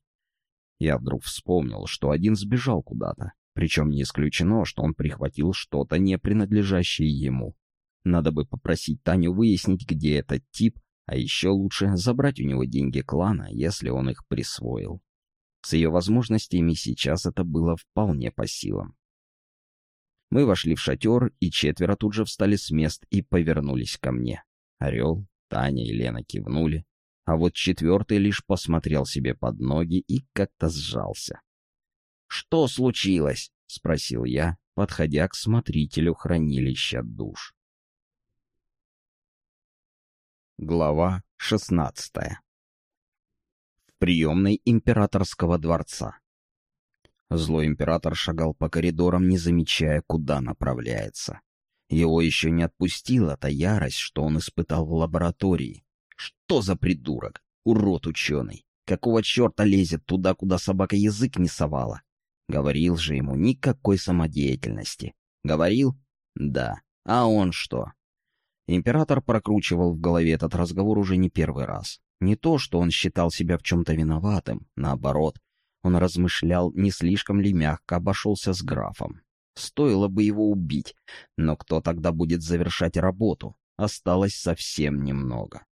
Я вдруг вспомнил, что один сбежал куда-то, причем не исключено, что он прихватил что-то, не принадлежащее ему. Надо бы попросить Таню выяснить, где этот тип, а еще лучше забрать у него деньги клана, если он их присвоил. С ее возможностями сейчас это было вполне по силам. Мы вошли в шатер, и четверо тут же встали с мест и повернулись ко мне. Орел, Таня и Лена кивнули, а вот четвертый лишь посмотрел себе под ноги и как-то сжался. «Что случилось?» — спросил я, подходя к смотрителю хранилища душ. Глава шестнадцатая приемной императорского дворца. Злой император шагал по коридорам, не замечая, куда направляется. Его еще не отпустила та ярость, что он испытал в лаборатории. Что за придурок? Урод ученый! Какого черта лезет туда, куда собака язык не совала? Говорил же ему никакой самодеятельности. Говорил? Да. А он что? Император прокручивал в голове этот разговор уже не первый раз. Не то, что он считал себя в чем-то виноватым, наоборот. Он размышлял, не слишком ли мягко обошелся с графом. Стоило бы его убить, но кто тогда будет завершать работу? Осталось совсем немного.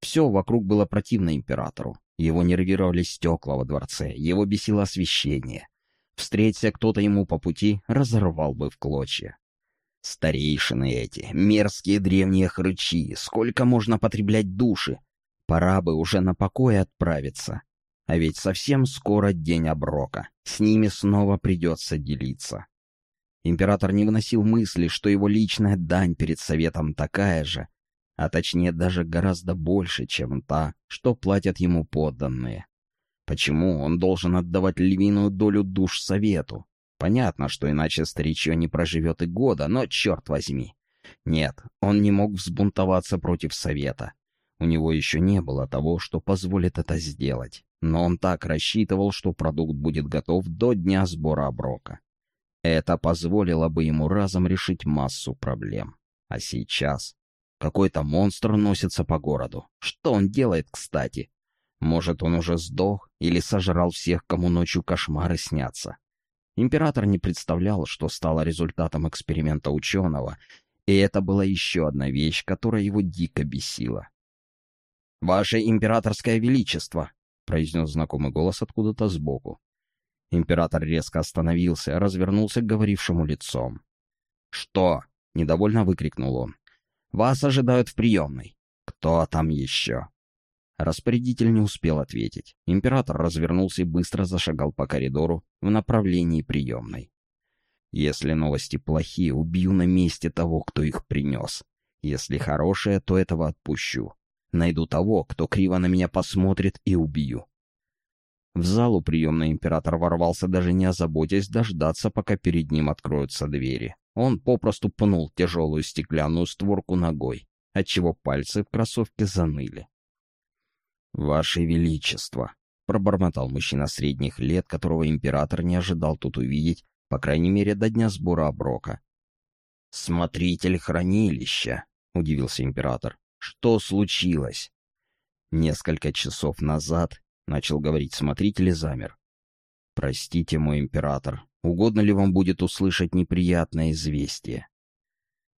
Все вокруг было противно императору. Его нервировали стекла во дворце, его бесило освещение. Встреться кто-то ему по пути, разорвал бы в клочья. Старейшины эти, мерзкие древние хрычи, сколько можно потреблять души, Пора бы уже на покой отправиться. А ведь совсем скоро день оброка. С ними снова придется делиться. Император не выносил мысли, что его личная дань перед советом такая же, а точнее даже гораздо больше, чем та, что платят ему подданные. Почему он должен отдавать львиную долю душ совету? Понятно, что иначе старичье не проживет и года, но черт возьми. Нет, он не мог взбунтоваться против совета. У него еще не было того, что позволит это сделать, но он так рассчитывал, что продукт будет готов до дня сбора оброка. Это позволило бы ему разом решить массу проблем. А сейчас... Какой-то монстр носится по городу. Что он делает, кстати? Может, он уже сдох или сожрал всех, кому ночью кошмары снятся? Император не представлял, что стало результатом эксперимента ученого, и это была еще одна вещь, которая его дико бесила. «Ваше императорское величество!» — произнес знакомый голос откуда-то сбоку. Император резко остановился, развернулся к говорившему лицом. «Что?» — недовольно выкрикнул он. «Вас ожидают в приемной. Кто там еще?» Распорядитель не успел ответить. Император развернулся и быстро зашагал по коридору в направлении приемной. Если новости плохие, убью на месте того, кто их принес. Если хорошие, то этого отпущу. Найду того, кто криво на меня посмотрит, и убью. В залу приемный император ворвался, даже не озаботясь дождаться, пока перед ним откроются двери. Он попросту пнул тяжелую стеклянную створку ногой, отчего пальцы в кроссовке заныли. «Ваше Величество!» — пробормотал мужчина средних лет, которого император не ожидал тут увидеть, по крайней мере, до дня сбора оброка. «Смотритель хранилища», — удивился император. «Что случилось?» Несколько часов назад, — начал говорить смотритель и замер. «Простите, мой император, угодно ли вам будет услышать неприятное известие?»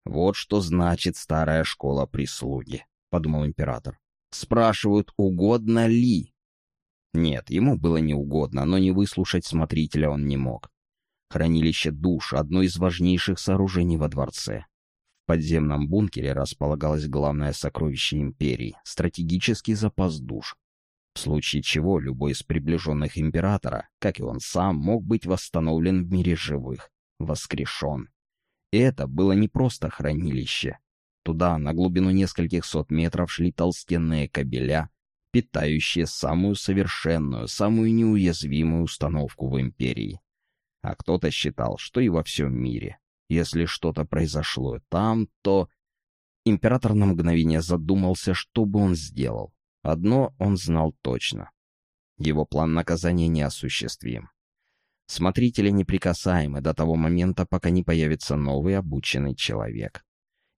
«Вот что значит старая школа прислуги», — подумал император. «Спрашивают, угодно ли?» Нет, ему было неугодно, но не выслушать смотрителя он не мог. Хранилище душ — одно из важнейших сооружений во дворце. В подземном бункере располагалось главное сокровище империи — стратегический запас душ. В случае чего любой из приближенных императора, как и он сам, мог быть восстановлен в мире живых, воскрешен. И это было не просто хранилище. Туда, на глубину нескольких сот метров, шли толстенные кабеля, питающие самую совершенную, самую неуязвимую установку в империи а кто-то считал, что и во всем мире. Если что-то произошло там, то... Император на мгновение задумался, что бы он сделал. Одно он знал точно. Его план наказания неосуществим. Смотрители неприкасаемы до того момента, пока не появится новый обученный человек.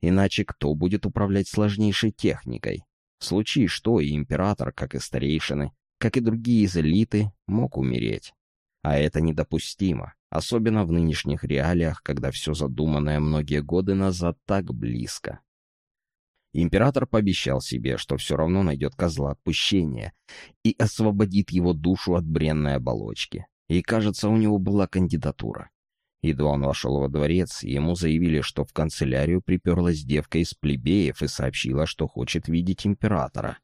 Иначе кто будет управлять сложнейшей техникой? В случае что и император, как и старейшины, как и другие из элиты, мог умереть. А это недопустимо. Особенно в нынешних реалиях, когда все задуманное многие годы назад так близко. Император пообещал себе, что все равно найдет козла отпущения и освободит его душу от бренной оболочки. И, кажется, у него была кандидатура. Едва он вошел во дворец, ему заявили, что в канцелярию приперлась девка из плебеев и сообщила, что хочет видеть императора,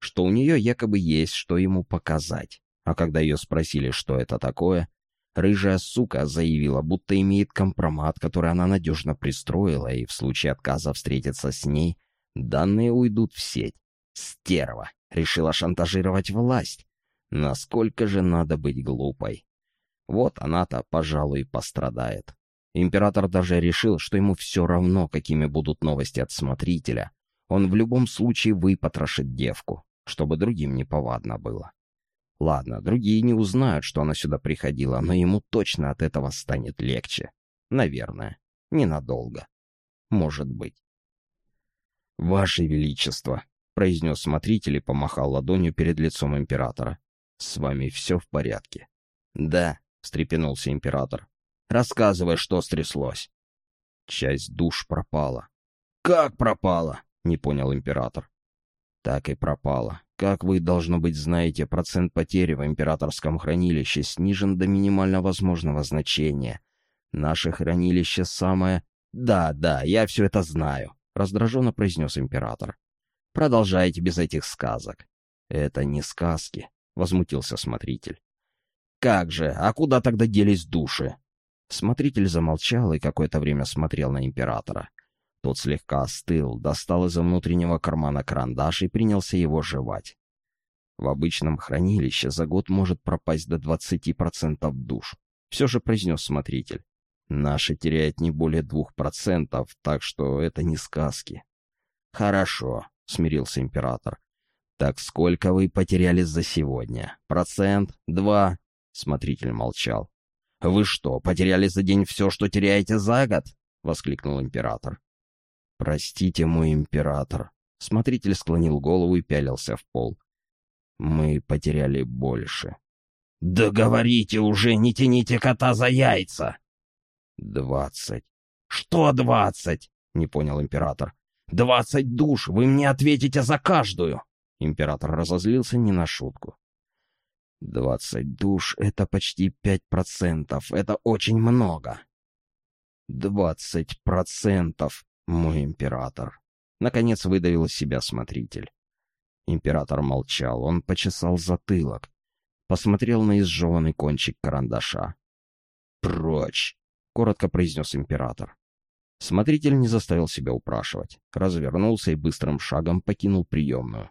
что у нее якобы есть что ему показать. А когда ее спросили, что это такое, Рыжая сука заявила, будто имеет компромат, который она надежно пристроила, и в случае отказа встретиться с ней, данные уйдут в сеть. Стерва. Решила шантажировать власть. Насколько же надо быть глупой. Вот она-то, пожалуй, пострадает. Император даже решил, что ему все равно, какими будут новости от смотрителя. Он в любом случае выпотрошит девку, чтобы другим неповадно было. Ладно, другие не узнают, что она сюда приходила, но ему точно от этого станет легче. Наверное. Ненадолго. Может быть. «Ваше Величество», — произнес смотритель и помахал ладонью перед лицом императора. «С вами все в порядке?» «Да», — встрепенулся император. «Рассказывай, что стряслось». Часть душ пропала. «Как пропала?» — не понял император. «Так и пропала. Как вы, должно быть, знаете, процент потери в императорском хранилище снижен до минимально возможного значения. Наше хранилище самое... Да, да, я все это знаю, раздраженно произнес император. Продолжайте без этих сказок. Это не сказки, возмутился смотритель. Как же, а куда тогда делись души? Смотритель замолчал и какое-то время смотрел на императора. Тот слегка остыл, достал из внутреннего кармана карандаш и принялся его жевать. В обычном хранилище за год может пропасть до 20% душ. Все же произнес смотритель. Наше теряет не более двух процентов, так что это не сказки. Хорошо, смирился император. Так сколько вы потеряли за сегодня? Процент? Два? Смотритель молчал. Вы что, потеряли за день все, что теряете за год? Воскликнул император. «Простите, мой император». Смотритель склонил голову и пялился в пол. «Мы потеряли больше». «Да говорите уже, не тяните кота за яйца!» «Двадцать». «Что двадцать?» — не понял император. «Двадцать душ! Вы мне ответите за каждую!» Император разозлился не на шутку. «Двадцать душ — это почти пять процентов. Это очень много». «Двадцать процентов!» мой император. Наконец выдавил из себя смотритель. Император молчал, он почесал затылок, посмотрел на изжеванный кончик карандаша. «Прочь!» — коротко произнес император. Смотритель не заставил себя упрашивать, развернулся и быстрым шагом покинул приемную.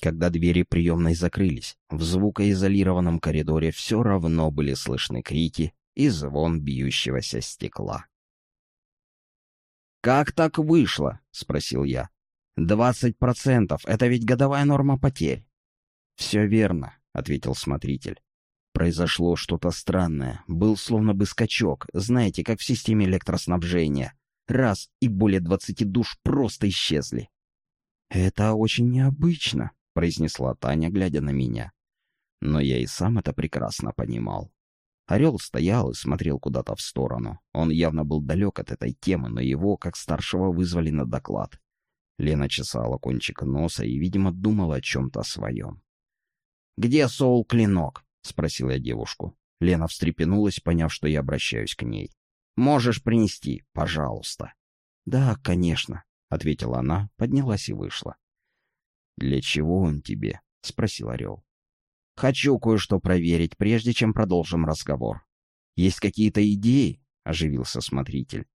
Когда двери приемной закрылись, в звукоизолированном коридоре все равно были слышны крики и звон бьющегося стекла. «Как так вышло?» — спросил я. «Двадцать процентов — это ведь годовая норма потерь». «Все верно», — ответил смотритель. Произошло что-то странное. Был словно бы скачок, знаете, как в системе электроснабжения. Раз, и более двадцати душ просто исчезли. «Это очень необычно», — произнесла Таня, глядя на меня. Но я и сам это прекрасно понимал. Орел стоял и смотрел куда-то в сторону. Он явно был далек от этой темы, но его, как старшего, вызвали на доклад. Лена чесала кончик носа и, видимо, думала о чем-то своем. «Где соул-клинок?» — спросил я девушку. Лена встрепенулась, поняв, что я обращаюсь к ней. «Можешь принести, пожалуйста». «Да, конечно», — ответила она, поднялась и вышла. «Для чего он тебе?» — спросил Орел. «Хочу кое-что проверить, прежде чем продолжим разговор. Есть какие-то идеи?» — оживился смотритель.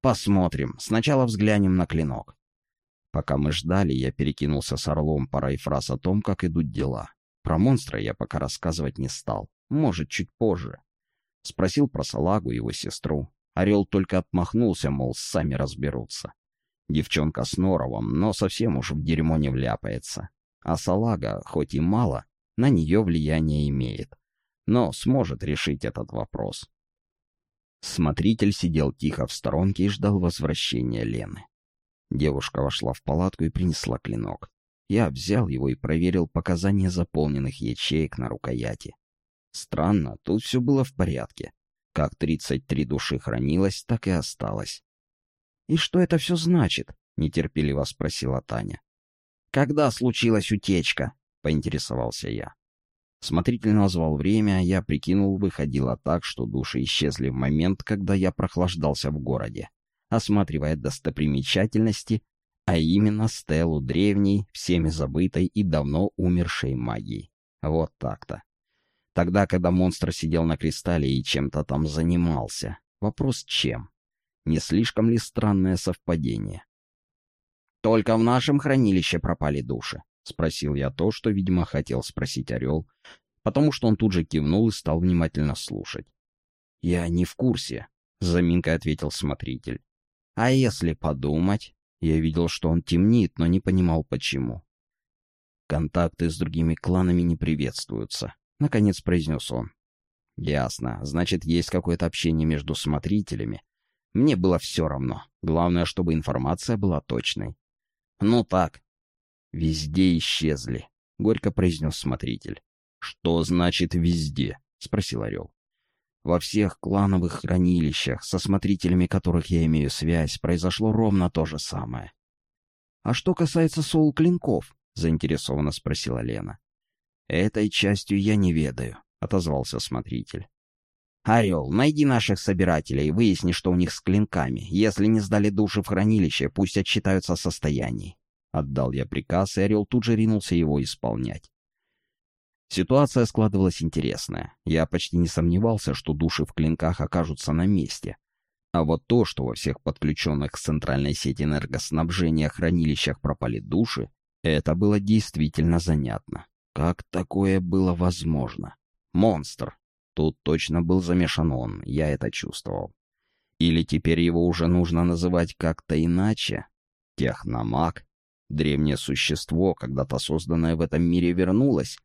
«Посмотрим. Сначала взглянем на клинок». Пока мы ждали, я перекинулся с Орлом парой фраз о том, как идут дела. Про монстра я пока рассказывать не стал. Может, чуть позже. Спросил про салагу его сестру. Орел только отмахнулся, мол, сами разберутся. Девчонка с норовом, но совсем уж в дерьмо не вляпается. А салага, хоть и мало, на нее влияние имеет. Но сможет решить этот вопрос. Смотритель сидел тихо в сторонке и ждал возвращения Лены. Девушка вошла в палатку и принесла клинок. Я взял его и проверил показания заполненных ячеек на рукояти. Странно, тут все было в порядке. Как 33 души хранилось, так и осталось. «И что это все значит?» — нетерпеливо спросила Таня. «Когда случилась утечка?» — поинтересовался я. Смотритель назвал время, я прикинул, выходило так, что души исчезли в момент, когда я прохлаждался в городе, осматривая достопримечательности, а именно стелу древней, всеми забытой и давно умершей магии. Вот так-то. Тогда, когда монстр сидел на кристалле и чем-то там занимался. Вопрос чем? Не слишком ли странное совпадение? «Только в нашем хранилище пропали души», — спросил я то, что, видимо, хотел спросить Орел, потому что он тут же кивнул и стал внимательно слушать. «Я не в курсе», — заминкой ответил смотритель. «А если подумать?» Я видел, что он темнит, но не понимал, почему. «Контакты с другими кланами не приветствуются», — наконец произнес он. «Ясно. Значит, есть какое-то общение между смотрителями. Мне было все равно. Главное, чтобы информация была точной». «Ну так». «Везде исчезли», — горько произнес смотритель. «Что значит «везде»?» — спросил Орел. Во всех клановых хранилищах, со смотрителями которых я имею связь, произошло ровно то же самое. — А что касается соул-клинков? — заинтересованно спросила Лена. — Этой частью я не ведаю, — отозвался смотритель. — Орел, найди наших собирателей и выясни, что у них с клинками. Если не сдали души в хранилище, пусть отчитаются о состоянии. Отдал я приказ, и Орел тут же ринулся его исполнять. Ситуация складывалась интересная. Я почти не сомневался, что души в клинках окажутся на месте. А вот то, что во всех подключенных к центральной сети энергоснабжения хранилищах пропали души, это было действительно занятно. Как такое было возможно? Монстр. Тут точно был замешан он, я это чувствовал. Или теперь его уже нужно называть как-то иначе? Техномаг? Древнее существо, когда-то созданное в этом мире, вернулось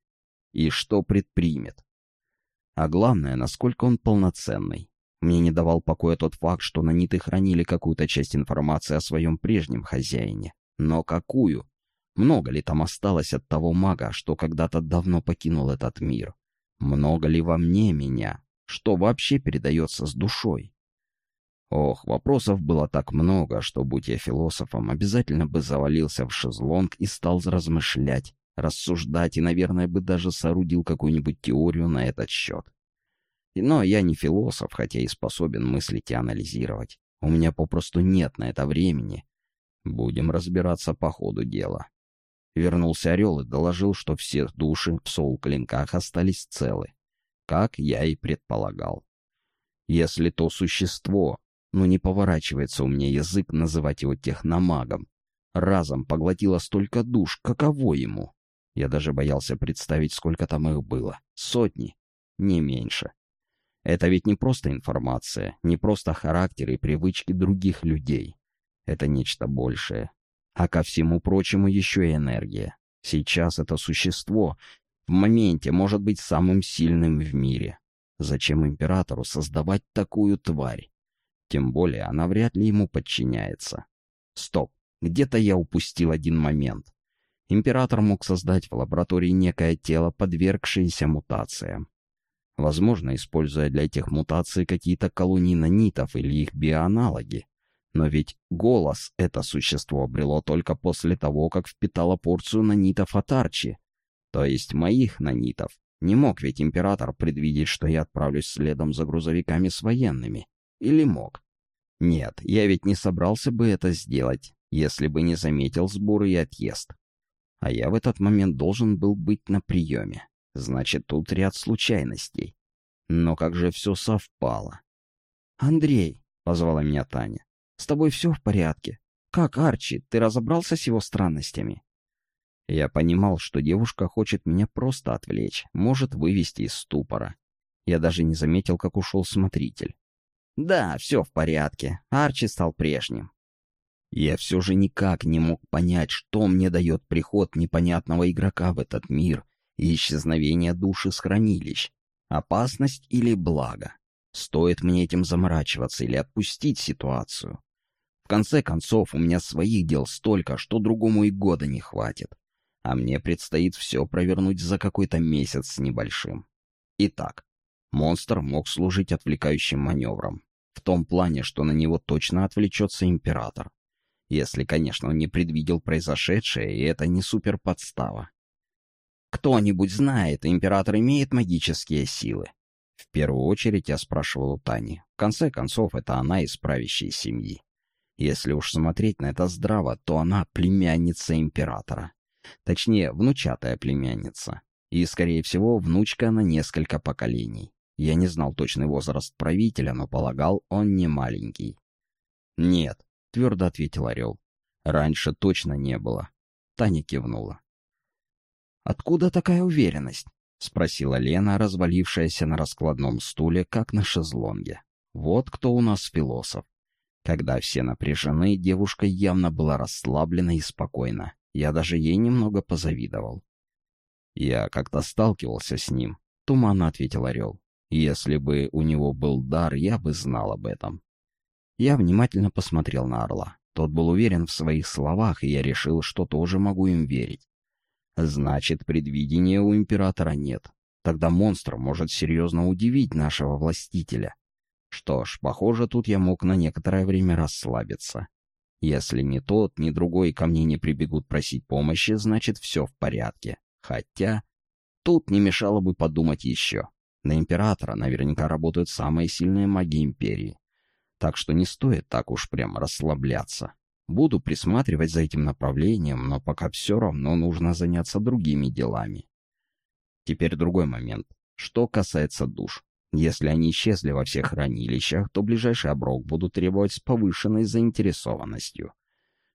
и что предпримет. А главное, насколько он полноценный. Мне не давал покоя тот факт, что наниты хранили какую-то часть информации о своем прежнем хозяине. Но какую? Много ли там осталось от того мага, что когда-то давно покинул этот мир? Много ли во мне меня? Что вообще передается с душой? Ох, вопросов было так много, что, будь я философом, обязательно бы завалился в шезлонг и стал размышлять, рассуждать и, наверное, бы даже соорудил какую-нибудь теорию на этот счет. Но я не философ, хотя и способен мыслить и анализировать. У меня попросту нет на это времени. Будем разбираться по ходу дела. Вернулся Орел и доложил, что все души в соул-клинках остались целы, как я и предполагал. Если то существо, ну не поворачивается у меня язык называть его техномагом, разом поглотило столько душ, каково ему? Я даже боялся представить, сколько там их было. Сотни, не меньше. Это ведь не просто информация, не просто характер и привычки других людей. Это нечто большее, а ко всему прочему еще и энергия. Сейчас это существо в моменте может быть самым сильным в мире. Зачем императору создавать такую тварь? Тем более она вряд ли ему подчиняется. Стоп, где-то я упустил один момент. Император мог создать в лаборатории некое тело, подвергшееся мутациям. Возможно, используя для этих мутаций какие-то колонии нанитов или их биоаналоги. Но ведь голос это существо обрело только после того, как впитало порцию нанитов от Арчи. То есть моих нанитов. Не мог ведь император предвидеть, что я отправлюсь следом за грузовиками с военными. Или мог? Нет, я ведь не собрался бы это сделать, если бы не заметил сборы и отъезд. А я в этот момент должен был быть на приеме. Значит, тут ряд случайностей. Но как же все совпало. «Андрей», — позвала меня Таня, с тобой все в порядке? Как, Арчи, ты разобрался с его странностями?» Я понимал, что девушка хочет меня просто отвлечь, может вывести из ступора. Я даже не заметил, как ушел смотритель. «Да, все в порядке. Арчи стал прежним». Я все же никак не мог понять, что мне дает приход непонятного игрока в этот мир и исчезновение души с хранилищ. Опасность или благо? Стоит мне этим заморачиваться или отпустить ситуацию? В конце концов, у меня своих дел столько, что другому и года не хватит. А мне предстоит все провернуть за какой-то месяц с небольшим. Итак, монстр мог служить отвлекающим маневром. В том плане, что на него точно отвлечется император. Если, конечно, он не предвидел произошедшее, и это не суперподстава. Кто-нибудь знает, император имеет магические силы? В первую очередь я спрашивал у Тани. В конце концов, это она из правящей семьи. Если уж смотреть на это здраво, то она племянница императора. Точнее, внучатая племянница. И, скорее всего, внучка на несколько поколений. Я не знал точный возраст правителя, но полагал, он не маленький. «Нет», — твердо ответил Орел. «Раньше точно не было». Таня кивнула. «Откуда такая уверенность?» — спросила Лена, развалившаяся на раскладном стуле, как на шезлонге. «Вот кто у нас философ. Когда все напряжены, девушка явно была расслаблена и спокойна. Я даже ей немного позавидовал. «Я как-то сталкивался с ним», — туманно ответил Орел. «Если бы у него был дар, я бы знал об этом». Я внимательно посмотрел на Орла. Тот был уверен в своих словах, и я решил, что тоже могу им верить. Значит, предвидения у императора нет. Тогда монстр может серьезно удивить нашего властителя. Что ж, похоже, тут я мог на некоторое время расслабиться. Если ни тот, ни другой ко мне не прибегут просить помощи, значит, все в порядке. Хотя, тут не мешало бы подумать еще. На Императора наверняка работают самые сильные маги Империи. Так что не стоит так уж прям расслабляться. Буду присматривать за этим направлением, но пока все равно нужно заняться другими делами. Теперь другой момент. Что касается душ. Если они исчезли во всех хранилищах, то ближайший оброк будут требовать с повышенной заинтересованностью.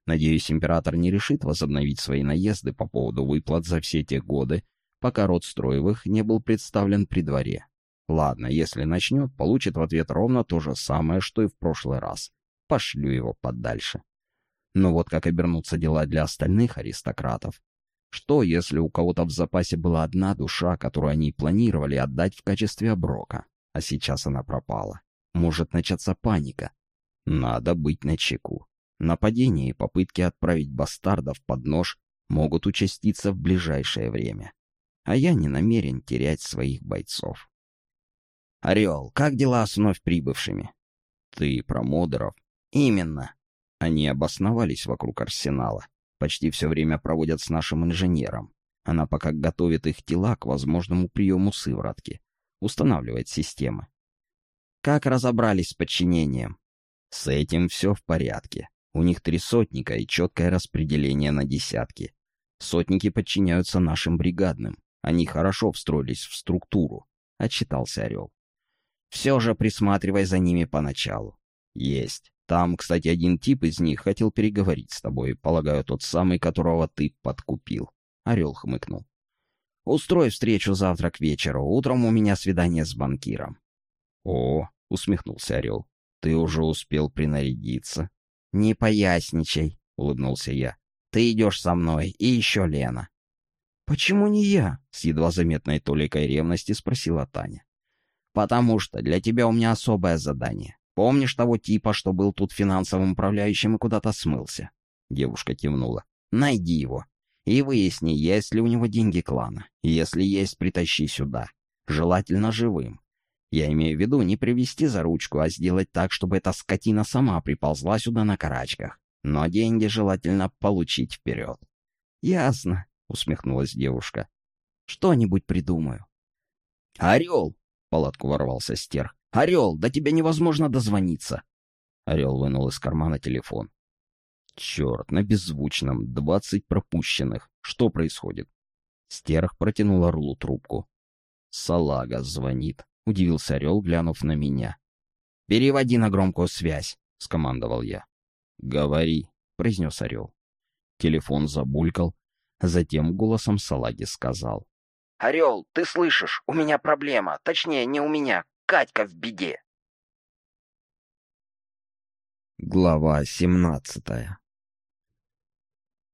Надеюсь, император не решит возобновить свои наезды по поводу выплат за все те годы, пока род Строевых не был представлен при дворе. Ладно, если начнет, получит в ответ ровно то же самое, что и в прошлый раз. Пошлю его подальше. Но вот как обернутся дела для остальных аристократов, что, если у кого-то в запасе была одна душа, которую они планировали отдать в качестве оброка, а сейчас она пропала? Может начаться паника. Надо быть начеку. Нападения и попытки отправить бастардов под нож могут участиться в ближайшее время. А я не намерен терять своих бойцов. «Орел, как дела с вновь прибывшими?» «Ты про модеров?» «Именно». Они обосновались вокруг арсенала почти все время проводят с нашим инженером. Она пока готовит их тела к возможному приему сыворотки, устанавливает системы. Как разобрались с подчинением? С этим все в порядке. У них три сотника и четкое распределение на десятки. Сотники подчиняются нашим бригадным. Они хорошо встроились в структуру», — отчитался Орел. «Все же присматривай за ними поначалу». «Есть. Там, кстати, один тип из них хотел переговорить с тобой, полагаю, тот самый, которого ты подкупил». Орел хмыкнул. «Устрой встречу завтра к вечеру. Утром у меня свидание с банкиром». «О», — усмехнулся Орел, — «ты уже успел принарядиться». «Не поясничай», — улыбнулся я. «Ты идешь со мной, и еще Лена». «Почему не я?» — с едва заметной толикой ревности спросила Таня. «Потому что для тебя у меня особое задание. Помнишь того типа, что был тут финансовым управляющим и куда-то смылся?» Девушка кивнула. «Найди его. И выясни, есть ли у него деньги клана. Если есть, притащи сюда. Желательно живым. Я имею в виду не привести за ручку, а сделать так, чтобы эта скотина сама приползла сюда на карачках. Но деньги желательно получить вперед. «Ясно», — усмехнулась девушка. «Что-нибудь придумаю». «Орел!» — палатку ворвался стерх. «Орел, до тебя невозможно дозвониться!» Орел вынул из кармана телефон. Черт, на беззвучном, двадцать пропущенных. Что происходит? Стерх протянул орлу трубку. Салага звонит. Удивился орел, глянув на меня. «Переводи на громкую связь», — скомандовал я. «Говори», — произнес орел. Телефон забулькал, затем голосом салаги сказал. «Орел, ты слышишь? У меня проблема. Точнее, не у меня. Катька в беде». Глава семнадцатая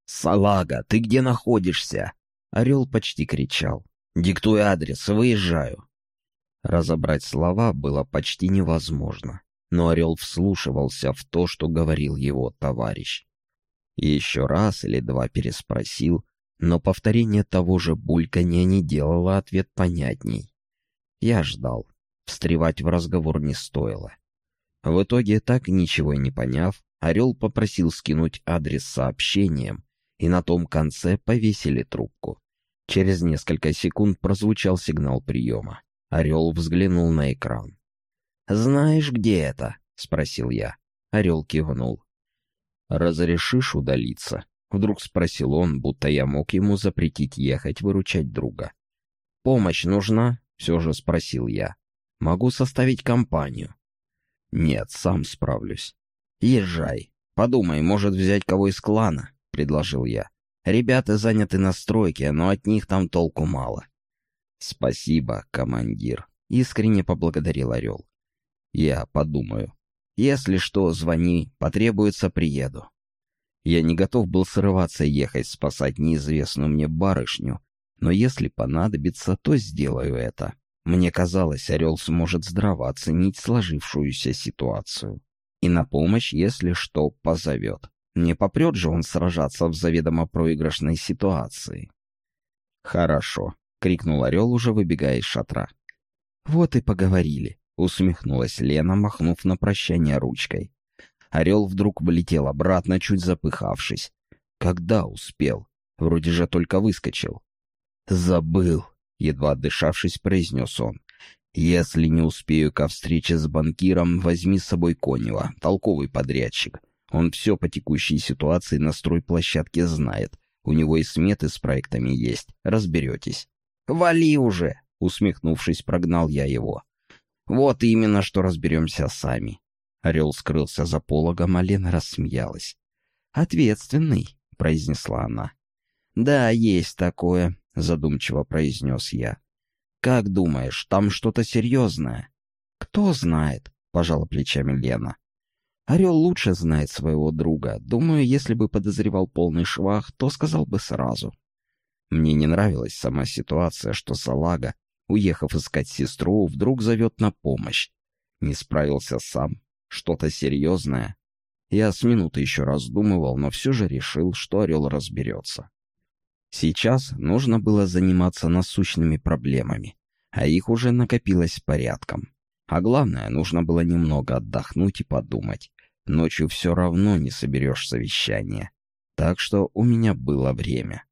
«Салага, ты где находишься?» Орел почти кричал. «Диктуй адрес, выезжаю». Разобрать слова было почти невозможно, но Орел вслушивался в то, что говорил его товарищ. Еще раз или два переспросил, но повторение того же бульканья не делало ответ понятней. Я ждал. Встревать в разговор не стоило. В итоге, так ничего и не поняв, Орел попросил скинуть адрес сообщением, и на том конце повесили трубку. Через несколько секунд прозвучал сигнал приема. Орел взглянул на экран. «Знаешь, где это?» — спросил я. Орел кивнул. «Разрешишь удалиться?» — вдруг спросил он, будто я мог ему запретить ехать выручать друга. «Помощь нужна?» — все же спросил я. «Могу составить компанию». «Нет, сам справлюсь». «Езжай. Подумай, может взять кого из клана?» — предложил я. «Ребята заняты на стройке, но от них там толку мало». «Спасибо, командир», — искренне поблагодарил Орел. «Я подумаю. Если что, звони, потребуется, приеду». Я не готов был срываться и ехать спасать неизвестную мне барышню, но если понадобится, то сделаю это. Мне казалось, Орел сможет здраво оценить сложившуюся ситуацию. И на помощь, если что, позовет. Не попрет же он сражаться в заведомо проигрышной ситуации. «Хорошо», — крикнул орел, уже выбегая из шатра. «Вот и поговорили», — усмехнулась Лена, махнув на прощание ручкой. Орел вдруг влетел обратно, чуть запыхавшись. Когда успел? Вроде же только выскочил. «Забыл», — едва отдышавшись, произнес он. «Если не успею ко встрече с банкиром, возьми с собой Конева, толковый подрядчик. Он все по текущей ситуации на стройплощадке знает. У него и сметы с проектами есть. Разберетесь. «Вали уже!» — усмехнувшись, прогнал я его. «Вот именно, что разберемся сами». Орел скрылся за пологом, а Лена рассмеялась. «Ответственный», — произнесла она. «Да, есть такое», — задумчиво произнес я. «Как думаешь, там что-то серьезное?» «Кто знает», — пожала плечами Лена. Орел лучше знает своего друга. Думаю, если бы подозревал полный швах, то сказал бы сразу. Мне не нравилась сама ситуация, что Салага, уехав искать сестру, вдруг зовет на помощь. Не справился сам. Что-то серьезное. Я с минуты еще раздумывал, но все же решил, что Орел разберется. Сейчас нужно было заниматься насущными проблемами, а их уже накопилось порядком. А главное, нужно было немного отдохнуть и подумать. Ночью все равно не соберешь совещание. Так что у меня было время.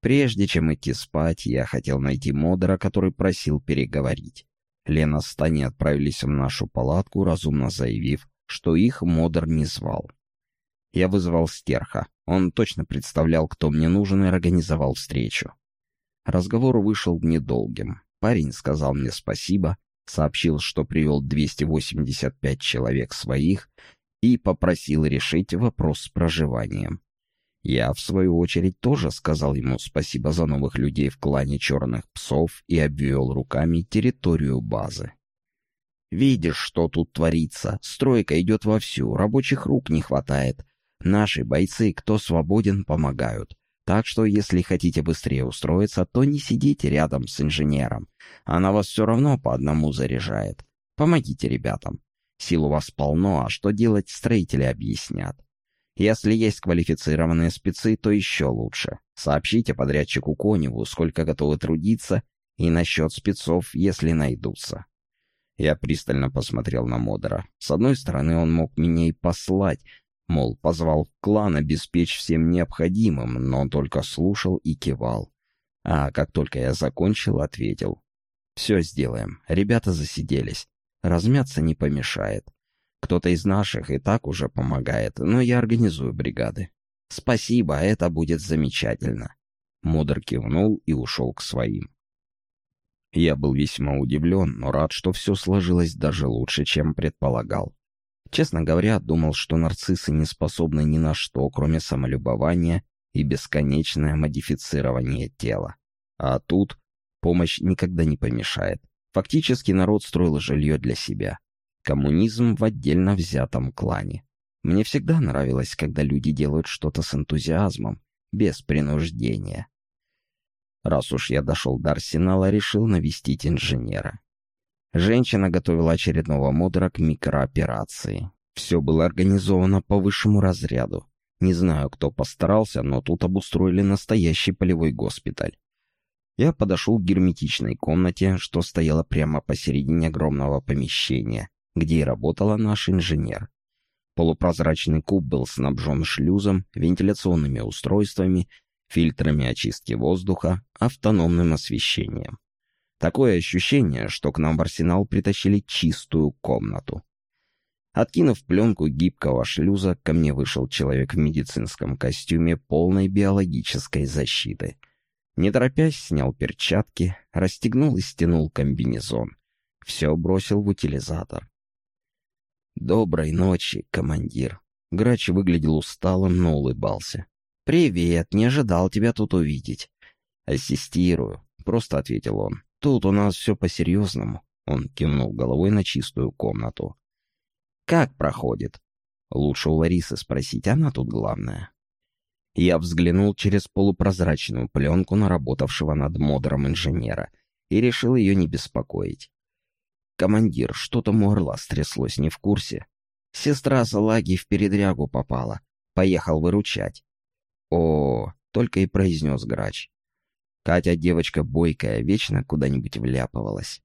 Прежде чем идти спать, я хотел найти Модера, который просил переговорить. Лена с Таней отправились в нашу палатку, разумно заявив, что их Модер не звал. Я вызвал стерха. Он точно представлял, кто мне нужен, и организовал встречу. Разговор вышел недолгим. Парень сказал мне спасибо, сообщил, что привел 285 человек своих и попросил решить вопрос с проживанием. Я, в свою очередь, тоже сказал ему спасибо за новых людей в клане черных псов и обвел руками территорию базы. «Видишь, что тут творится? Стройка идет вовсю, рабочих рук не хватает. Наши бойцы, кто свободен, помогают. Так что, если хотите быстрее устроиться, то не сидите рядом с инженером. Она вас все равно по одному заряжает. Помогите ребятам. Сил у вас полно, а что делать строители объяснят. Если есть квалифицированные спецы, то еще лучше. Сообщите подрядчику Коневу, сколько готовы трудиться, и насчет спецов, если найдутся. Я пристально посмотрел на Модера. С одной стороны, он мог меня и послать, Мол, позвал клан обеспечь всем необходимым, но только слушал и кивал. А как только я закончил, ответил. «Все сделаем. Ребята засиделись. Размяться не помешает. Кто-то из наших и так уже помогает, но я организую бригады. Спасибо, это будет замечательно». Мудр кивнул и ушел к своим. Я был весьма удивлен, но рад, что все сложилось даже лучше, чем предполагал. Честно говоря, думал, что нарциссы не способны ни на что, кроме самолюбования и бесконечное модифицирование тела. А тут помощь никогда не помешает. Фактически народ строил жилье для себя. Коммунизм в отдельно взятом клане. Мне всегда нравилось, когда люди делают что-то с энтузиазмом, без принуждения. Раз уж я дошел до арсенала, решил навестить инженера. Женщина готовила очередного модера к микрооперации. Все было организовано по высшему разряду. Не знаю, кто постарался, но тут обустроили настоящий полевой госпиталь. Я подошел к герметичной комнате, что стояла прямо посередине огромного помещения, где и работала наш инженер. Полупрозрачный куб был снабжен шлюзом, вентиляционными устройствами, фильтрами очистки воздуха, автономным освещением. Такое ощущение, что к нам в арсенал притащили чистую комнату. Откинув пленку гибкого шлюза, ко мне вышел человек в медицинском костюме полной биологической защиты. Не торопясь, снял перчатки, расстегнул и стянул комбинезон. Все бросил в утилизатор. «Доброй ночи, командир». Грач выглядел усталым, но улыбался. «Привет, не ожидал тебя тут увидеть». «Ассистирую», — просто ответил он. Тут у нас все по-серьезному. Он кивнул головой на чистую комнату. Как проходит? Лучше у Ларисы спросить, она тут главная. Я взглянул через полупрозрачную пленку на работавшего над модером инженера и решил ее не беспокоить. «Командир, что-то у орла стряслось, не в курсе. Сестра Салаги в передрягу попала. Поехал выручать». «О!» — только и произнес грач. Катя девочка бойкая, вечно куда-нибудь вляпывалась.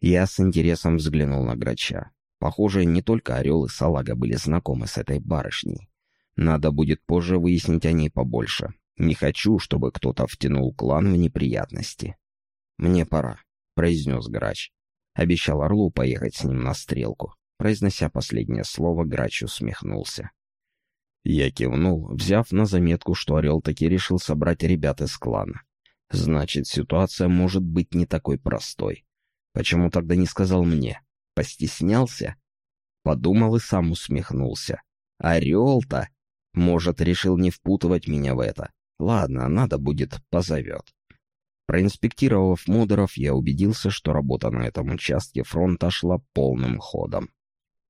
Я с интересом взглянул на Грача. Похоже, не только Орел и Салага были знакомы с этой барышней. Надо будет позже выяснить о ней побольше. Не хочу, чтобы кто-то втянул клан в неприятности. «Мне пора», — произнес Грач. Обещал Орлу поехать с ним на стрелку. Произнося последнее слово, Грач усмехнулся. Я кивнул, взяв на заметку, что Орел таки решил собрать ребят из клана. Значит, ситуация может быть не такой простой. Почему тогда не сказал мне? Постеснялся? Подумал и сам усмехнулся. Орел-то! Может, решил не впутывать меня в это. Ладно, надо будет, позовет. Проинспектировав модеров, я убедился, что работа на этом участке фронта шла полным ходом.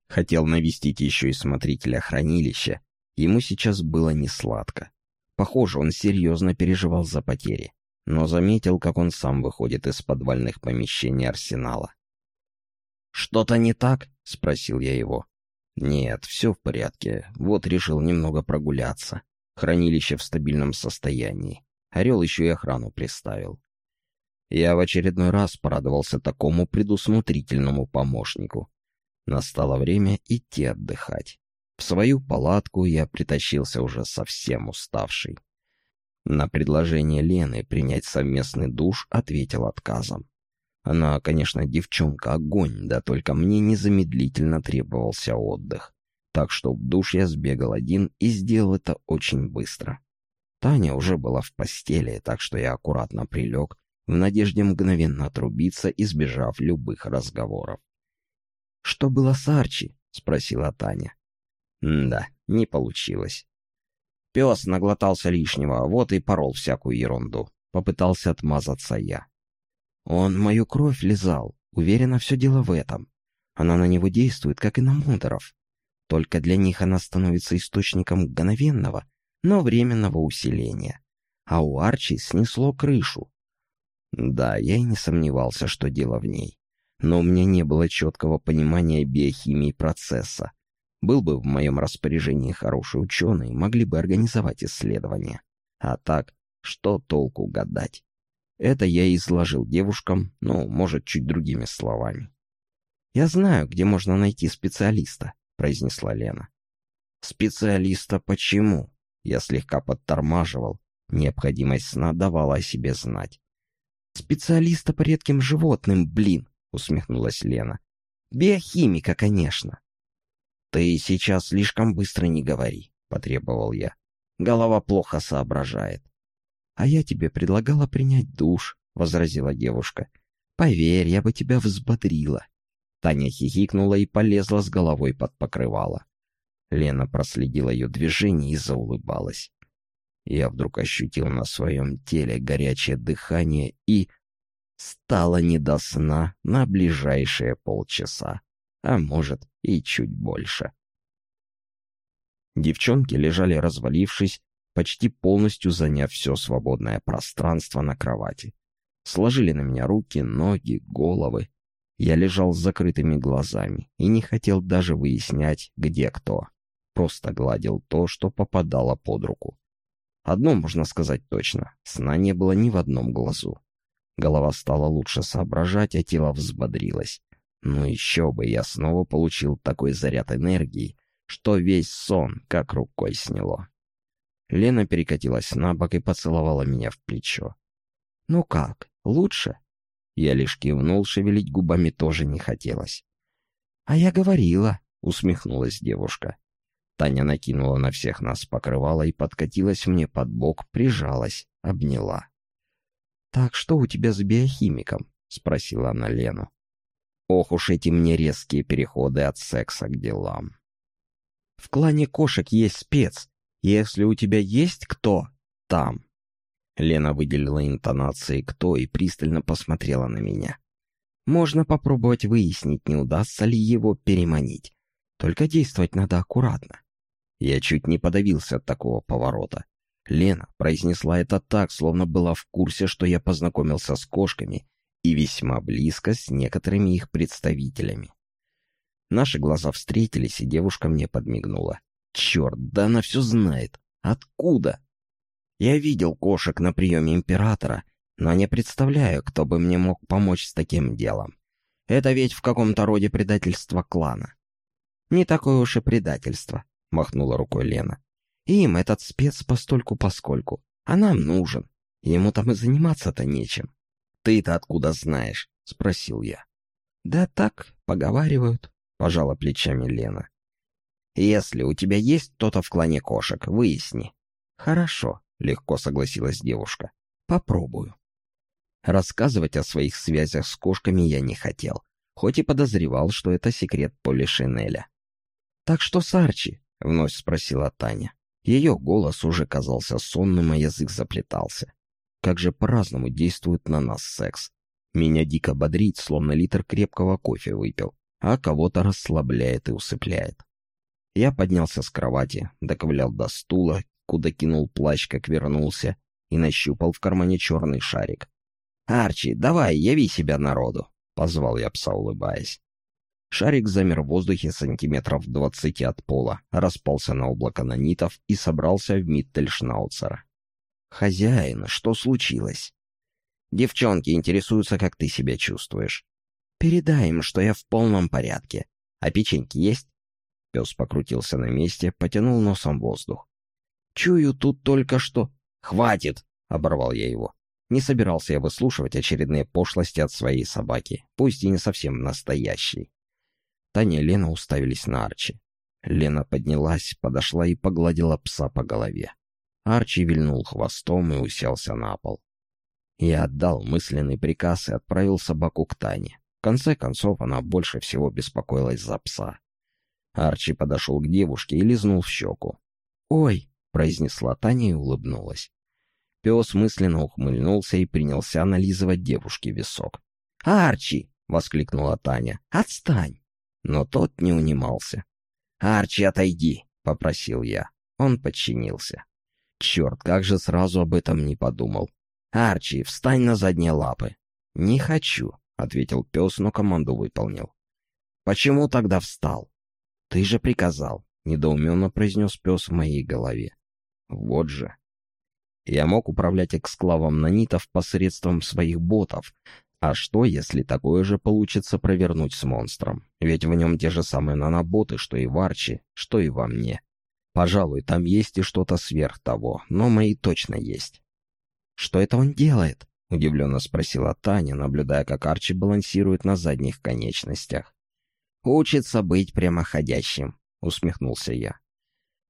Хотел навестить еще и смотрителя хранилища. Ему сейчас было не сладко. Похоже, он серьезно переживал за потери но заметил, как он сам выходит из подвальных помещений арсенала. «Что-то не так?» — спросил я его. «Нет, все в порядке. Вот решил немного прогуляться. Хранилище в стабильном состоянии. Орел еще и охрану приставил». Я в очередной раз порадовался такому предусмотрительному помощнику. Настало время идти отдыхать. В свою палатку я притащился уже совсем уставший. На предложение Лены принять совместный душ ответил отказом. Она, конечно, девчонка огонь, да только мне незамедлительно требовался отдых. Так что в душ я сбегал один и сделал это очень быстро. Таня уже была в постели, так что я аккуратно прилег, в надежде мгновенно отрубиться, избежав любых разговоров. «Что было с Арчи?» — спросила Таня. «Да, не получилось. Пес наглотался лишнего, вот и порол всякую ерунду. Попытался отмазаться я. Он мою кровь лизал. Уверена, все дело в этом. Она на него действует, как и на мундеров. Только для них она становится источником мгновенного, но временного усиления. А у Арчи снесло крышу. Да, я и не сомневался, что дело в ней. Но у меня не было четкого понимания биохимии процесса. Был бы в моем распоряжении хороший ученый, могли бы организовать исследование. А так, что толку гадать? Это я изложил девушкам, ну, может, чуть другими словами. «Я знаю, где можно найти специалиста», — произнесла Лена. «Специалиста почему?» Я слегка подтормаживал. Необходимость сна давала о себе знать. «Специалиста по редким животным, блин!» — усмехнулась Лена. «Биохимика, конечно». «Ты сейчас слишком быстро не говори», — потребовал я. «Голова плохо соображает». «А я тебе предлагала принять душ», — возразила девушка. «Поверь, я бы тебя взбодрила». Таня хихикнула и полезла с головой под покрывало. Лена проследила ее движение и заулыбалась. Я вдруг ощутил на своем теле горячее дыхание и... Стало не до сна на ближайшие полчаса, а может и чуть больше. Девчонки лежали развалившись, почти полностью заняв все свободное пространство на кровати. Сложили на меня руки, ноги, головы. Я лежал с закрытыми глазами и не хотел даже выяснять, где кто. Просто гладил то, что попадало под руку. Одно можно сказать точно — сна не было ни в одном глазу. Голова стала лучше соображать, а тело взбодрилось. Ну еще бы, я снова получил такой заряд энергии, что весь сон как рукой сняло. Лена перекатилась на бок и поцеловала меня в плечо. «Ну как, лучше?» Я лишь кивнул, шевелить губами тоже не хотелось. «А я говорила», — усмехнулась девушка. Таня накинула на всех нас покрывало и подкатилась мне под бок, прижалась, обняла. «Так что у тебя с биохимиком?» — спросила она Лену. Ох уж эти мне резкие переходы от секса к делам. В клане кошек есть спец, если у тебя есть кто, там. Лена выделила интонации «кто» и пристально посмотрела на меня. Можно попробовать выяснить, не удастся ли его переманить. Только действовать надо аккуратно. Я чуть не подавился от такого поворота. Лена произнесла это так, словно была в курсе, что я познакомился с кошками и весьма близко с некоторыми их представителями. Наши глаза встретились, и девушка мне подмигнула. Черт, да она все знает. Откуда? Я видел кошек на приеме императора, но не представляю, кто бы мне мог помочь с таким делом. Это ведь в каком-то роде предательство клана. Не такое уж и предательство, махнула рукой Лена. Им этот спец постольку-поскольку, а нам нужен. Ему там и заниматься-то нечем. Ты-то откуда знаешь? Спросил я. Да так, поговаривают, пожала плечами Лена. Если у тебя есть кто-то в клане кошек, выясни. Хорошо, легко согласилась девушка. Попробую. Рассказывать о своих связях с кошками я не хотел, хоть и подозревал, что это секрет Поли Шинеля. «Так что с Арчи?» — вновь спросила Таня. Ее голос уже казался сонным, а язык заплетался. Как же по-разному действует на нас секс. Меня дико бодрит, словно литр крепкого кофе выпил, а кого-то расслабляет и усыпляет. Я поднялся с кровати, доковылял до стула, куда кинул плащ, как вернулся, и нащупал в кармане черный шарик. «Арчи, давай, яви себя народу!» — позвал я пса, улыбаясь. Шарик замер в воздухе сантиметров двадцати от пола, распался на облако нанитов и собрался в Миттельшнауцера. «Хозяин, что случилось?» «Девчонки интересуются, как ты себя чувствуешь. Передай им, что я в полном порядке. А печеньки есть?» Пес покрутился на месте, потянул носом воздух. «Чую тут только что...» «Хватит!» — оборвал я его. Не собирался я выслушивать очередные пошлости от своей собаки, пусть и не совсем настоящей. Таня и Лена уставились на Арчи. Лена поднялась, подошла и погладила пса по голове. Арчи вильнул хвостом и уселся на пол. Я отдал мысленный приказ и отправил собаку к Тане. В конце концов, она больше всего беспокоилась за пса. Арчи подошел к девушке и лизнул в щеку. «Ой!» — произнесла Таня и улыбнулась. Пес мысленно ухмыльнулся и принялся нализывать девушке висок. «Арчи!» — воскликнула Таня. «Отстань!» Но тот не унимался. «Арчи, отойди!» — попросил я. Он подчинился. Черт, как же сразу об этом не подумал. «Арчи, встань на задние лапы!» «Не хочу», — ответил пес, но команду выполнил. «Почему тогда встал?» «Ты же приказал», — недоуменно произнес пес в моей голове. «Вот же». Я мог управлять эксклавом нанитов посредством своих ботов, а что, если такое же получится провернуть с монстром? Ведь в нем те же самые наноботы, что и в Арчи, что и во мне. Пожалуй, там есть и что-то сверх того, но мои точно есть. «Что это он делает?» — удивленно спросила Таня, наблюдая, как Арчи балансирует на задних конечностях. «Учится быть прямоходящим», — усмехнулся я.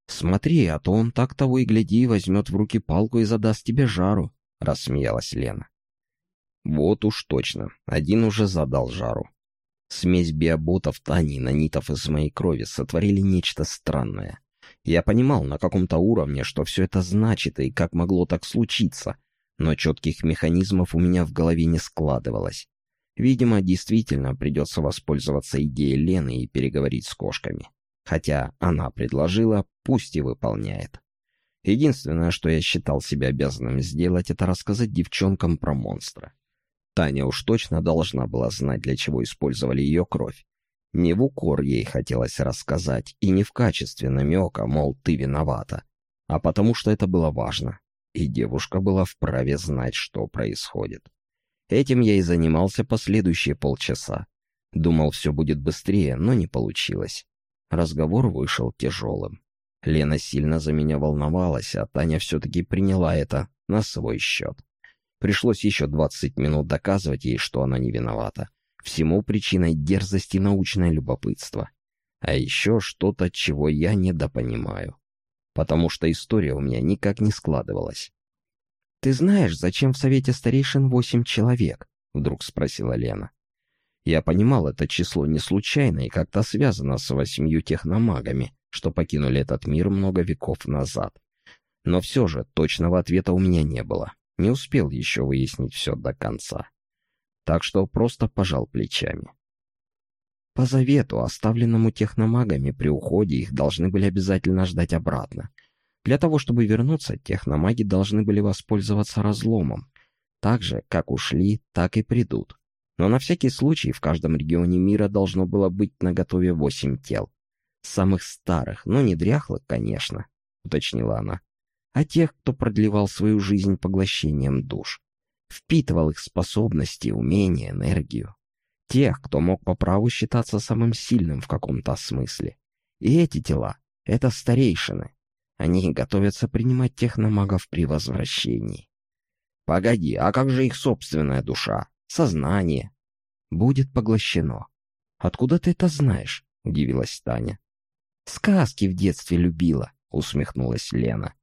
«Смотри, а то он так того и гляди возьмет в руки палку и задаст тебе жару», — рассмеялась Лена. Вот уж точно, один уже задал жару. Смесь биоботов, Тани нанитов из моей крови сотворили нечто странное. Я понимал на каком-то уровне, что все это значит и как могло так случиться, но четких механизмов у меня в голове не складывалось. Видимо, действительно придется воспользоваться идеей Лены и переговорить с кошками. Хотя она предложила, пусть и выполняет. Единственное, что я считал себя обязанным сделать, это рассказать девчонкам про монстра. Таня уж точно должна была знать, для чего использовали ее кровь. Не в укор ей хотелось рассказать, и не в качестве намека, мол, ты виновата, а потому что это было важно, и девушка была вправе знать, что происходит. Этим я и занимался последующие полчаса. Думал, все будет быстрее, но не получилось. Разговор вышел тяжелым. Лена сильно за меня волновалась, а Таня все-таки приняла это на свой счет. Пришлось еще двадцать минут доказывать ей, что она не виновата. Всему причиной дерзости научное любопытство. А еще что-то, чего я недопонимаю. Потому что история у меня никак не складывалась. «Ты знаешь, зачем в Совете Старейшин восемь человек?» — вдруг спросила Лена. Я понимал, это число не случайно и как-то связано с восьмью техномагами, что покинули этот мир много веков назад. Но все же точного ответа у меня не было. Не успел еще выяснить все до конца. Так что просто пожал плечами. По завету, оставленному техномагами при уходе, их должны были обязательно ждать обратно. Для того, чтобы вернуться, техномаги должны были воспользоваться разломом. Так же, как ушли, так и придут. Но на всякий случай в каждом регионе мира должно было быть наготове восемь тел. Самых старых, но не дряхлых, конечно, уточнила она а тех, кто продлевал свою жизнь поглощением душ. Впитывал их способности, умения, энергию. Тех, кто мог по праву считаться самым сильным в каком-то смысле. И эти тела — это старейшины. Они готовятся принимать техномагов при возвращении. Погоди, а как же их собственная душа, сознание? Будет поглощено. Откуда ты это знаешь? Удивилась Таня. Сказки в детстве любила, усмехнулась Лена.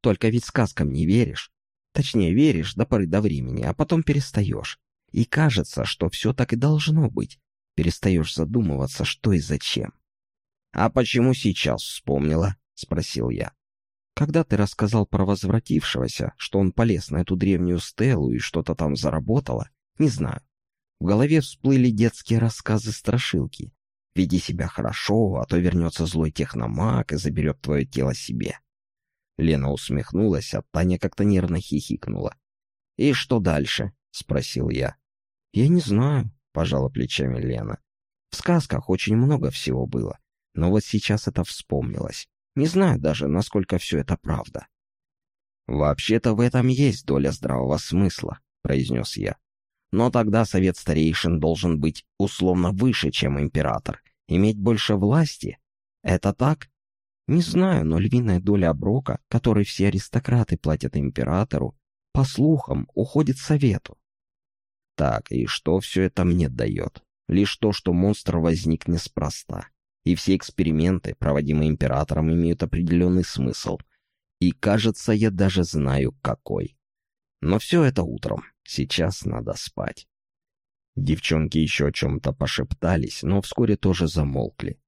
Только ведь сказкам не веришь. Точнее, веришь до поры до времени, а потом перестаешь. И кажется, что все так и должно быть. Перестаешь задумываться, что и зачем. «А почему сейчас вспомнила?» — спросил я. «Когда ты рассказал про возвратившегося, что он полез на эту древнюю стелу и что-то там заработало, не знаю. В голове всплыли детские рассказы-страшилки. Веди себя хорошо, а то вернется злой техномаг и заберет твое тело себе. Лена усмехнулась, а Таня как-то нервно хихикнула. «И что дальше?» — спросил я. «Я не знаю», — пожала плечами Лена. «В сказках очень много всего было, но вот сейчас это вспомнилось. Не знаю даже, насколько все это правда». «Вообще-то в этом есть доля здравого смысла», — произнес я. «Но тогда совет старейшин должен быть условно выше, чем император, иметь больше власти. Это так?» Не знаю, но львиная доля оброка, который все аристократы платят императору, по слухам, уходит совету. Так, и что все это мне дает? Лишь то, что монстр возник неспроста. И все эксперименты, проводимые императором, имеют определенный смысл. И, кажется, я даже знаю, какой. Но все это утром. Сейчас надо спать. Девчонки еще о чем-то пошептались, но вскоре тоже замолкли.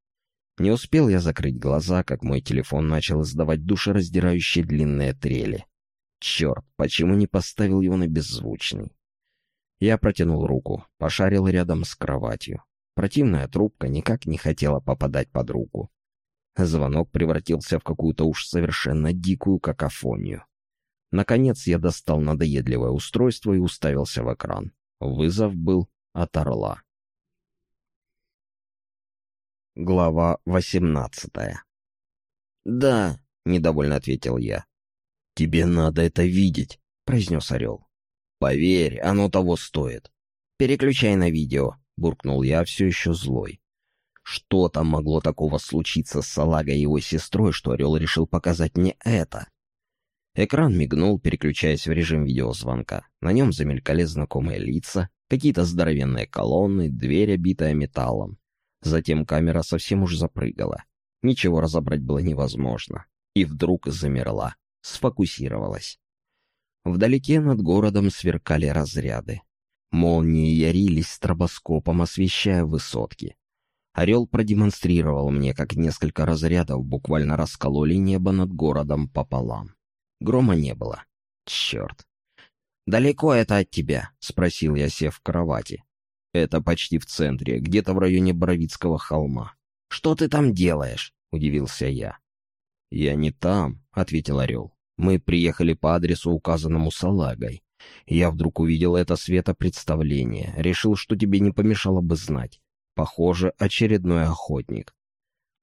Не успел я закрыть глаза, как мой телефон начал издавать душераздирающие длинные трели. Черт, почему не поставил его на беззвучный? Я протянул руку, пошарил рядом с кроватью. Противная трубка никак не хотела попадать под руку. Звонок превратился в какую-то уж совершенно дикую какофонию. Наконец я достал надоедливое устройство и уставился в экран. Вызов был от Орла. Глава восемнадцатая. «Да», — недовольно ответил я. «Тебе надо это видеть», — произнес Орел. «Поверь, оно того стоит». «Переключай на видео», — буркнул я, все еще злой. Что там могло такого случиться с Салагой и его сестрой, что Орел решил показать мне это? Экран мигнул, переключаясь в режим видеозвонка. На нем замелькали знакомые лица, какие-то здоровенные колонны, дверь, обитая металлом. Затем камера совсем уж запрыгала. Ничего разобрать было невозможно. И вдруг замерла, сфокусировалась. Вдалеке над городом сверкали разряды. Молнии ярились стробоскопом, освещая высотки. Орел продемонстрировал мне, как несколько разрядов буквально раскололи небо над городом пополам. Грома не было. Черт. «Далеко это от тебя?» — спросил я, сев в кровати. Это почти в центре, где-то в районе Боровицкого холма. «Что ты там делаешь?» — удивился я. «Я не там», — ответил Орел. «Мы приехали по адресу, указанному Салагой. Я вдруг увидел это светопредставление. Решил, что тебе не помешало бы знать. Похоже, очередной охотник».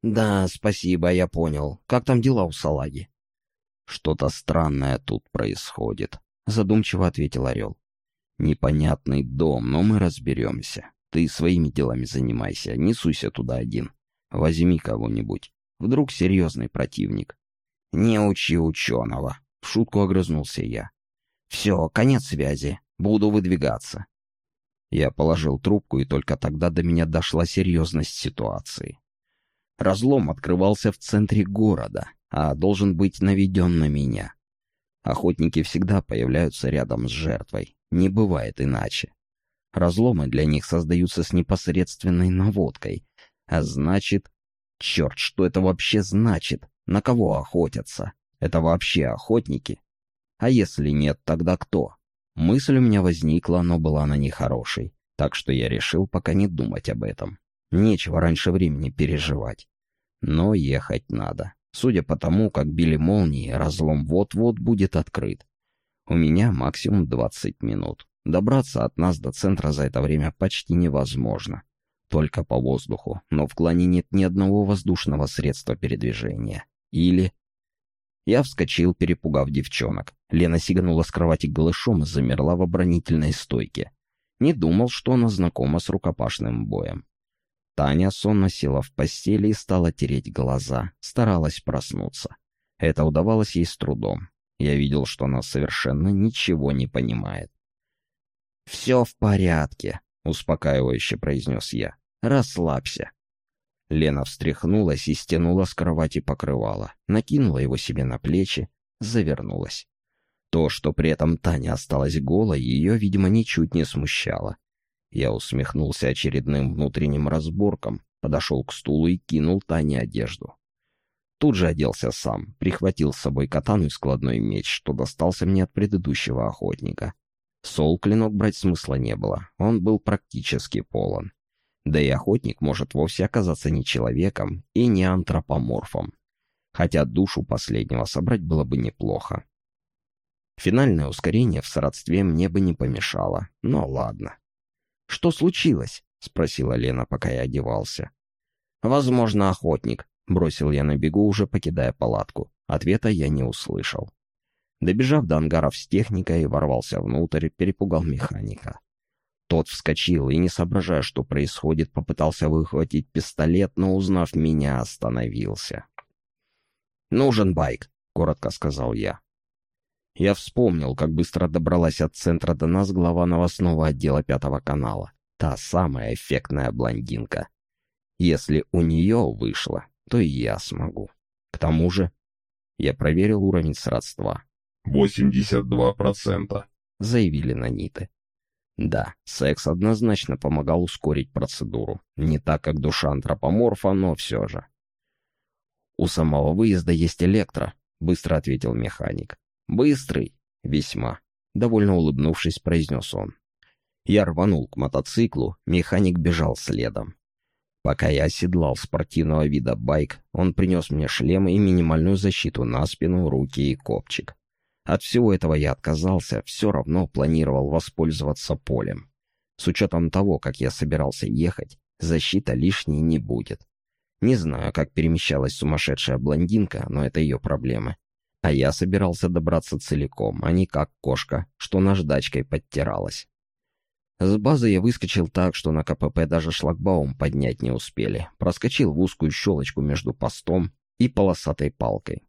«Да, спасибо, я понял. Как там дела у Салаги?» «Что-то странное тут происходит», — задумчиво ответил Орел. Непонятный дом, но мы разберемся. Ты своими делами занимайся, не суйся туда один. Возьми кого-нибудь. Вдруг серьезный противник. Не учи ученого. В шутку огрызнулся я. Все, конец связи. Буду выдвигаться. Я положил трубку, и только тогда до меня дошла серьезность ситуации. Разлом открывался в центре города, а должен быть наведен на меня. Охотники всегда появляются рядом с жертвой, не бывает иначе. Разломы для них создаются с непосредственной наводкой. А значит... Черт, что это вообще значит? На кого охотятся? Это вообще охотники? А если нет, тогда кто? Мысль у меня возникла, но была она нехорошей. Так что я решил пока не думать об этом. Нечего раньше времени переживать. Но ехать надо. Судя по тому, как били молнии, разлом вот-вот будет открыт. У меня максимум 20 минут. Добраться от нас до центра за это время почти невозможно. Только по воздуху, но в клане нет ни одного воздушного средства передвижения. Или... Я вскочил, перепугав девчонок. Лена сиганула с кровати голышом и замерла в оборонительной стойке. Не думал, что она знакома с рукопашным боем. Таня сонно села в постели и стала тереть глаза, старалась проснуться. Это удавалось ей с трудом. Я видел, что она совершенно ничего не понимает. «Все в порядке», — успокаивающе произнес я. «Расслабься». Лена встряхнулась и стянула с кровати покрывало, накинула его себе на плечи, завернулась. То, что при этом Таня осталась голой, ее, видимо, ничуть не смущало. Я усмехнулся очередным внутренним разборком, подошел к стулу и кинул Тане одежду. Тут же оделся сам, прихватил с собой катану и складной меч, что достался мне от предыдущего охотника. Сол клинок брать смысла не было, он был практически полон. Да и охотник может вовсе оказаться не человеком и не антропоморфом. Хотя душу последнего собрать было бы неплохо. Финальное ускорение в сродстве мне бы не помешало, но ладно. «Что случилось?» — спросила Лена, пока я одевался. «Возможно, охотник», Бросил я на бегу, уже покидая палатку. Ответа я не услышал. Добежав до ангаров с техникой, ворвался внутрь, перепугал механика. Тот вскочил и, не соображая, что происходит, попытался выхватить пистолет, но, узнав меня, остановился. «Нужен байк», — коротко сказал я. Я вспомнил, как быстро добралась от центра до нас глава новостного отдела Пятого канала. Та самая эффектная блондинка. Если у нее вышло, то и я смогу. К тому же, я проверил уровень сродства. 82%. Заявили наниты. Да, секс однозначно помогал ускорить процедуру. Не так, как душа антропоморфа, но все же. «У самого выезда есть электро», — быстро ответил механик. «Быстрый?» «Весьма», — довольно улыбнувшись, произнес он. Я рванул к мотоциклу, механик бежал следом. Пока я оседлал спортивного вида байк, он принес мне шлем и минимальную защиту на спину, руки и копчик. От всего этого я отказался, все равно планировал воспользоваться полем. С учетом того, как я собирался ехать, защита лишней не будет. Не знаю, как перемещалась сумасшедшая блондинка, но это ее проблемы. А я собирался добраться целиком, а не как кошка, что наждачкой подтиралась. С базы я выскочил так, что на КПП даже шлагбаум поднять не успели. Проскочил в узкую щелочку между постом и полосатой палкой.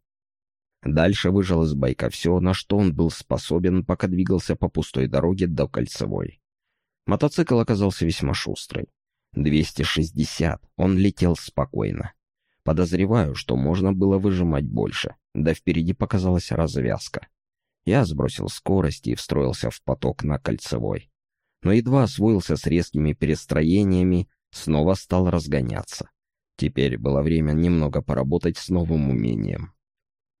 Дальше выжал из байка все, на что он был способен, пока двигался по пустой дороге до Кольцевой. Мотоцикл оказался весьма шустрый. 260, он летел спокойно. Подозреваю, что можно было выжимать больше, да впереди показалась развязка. Я сбросил скорость и встроился в поток на Кольцевой но едва освоился с резкими перестроениями, снова стал разгоняться. Теперь было время немного поработать с новым умением.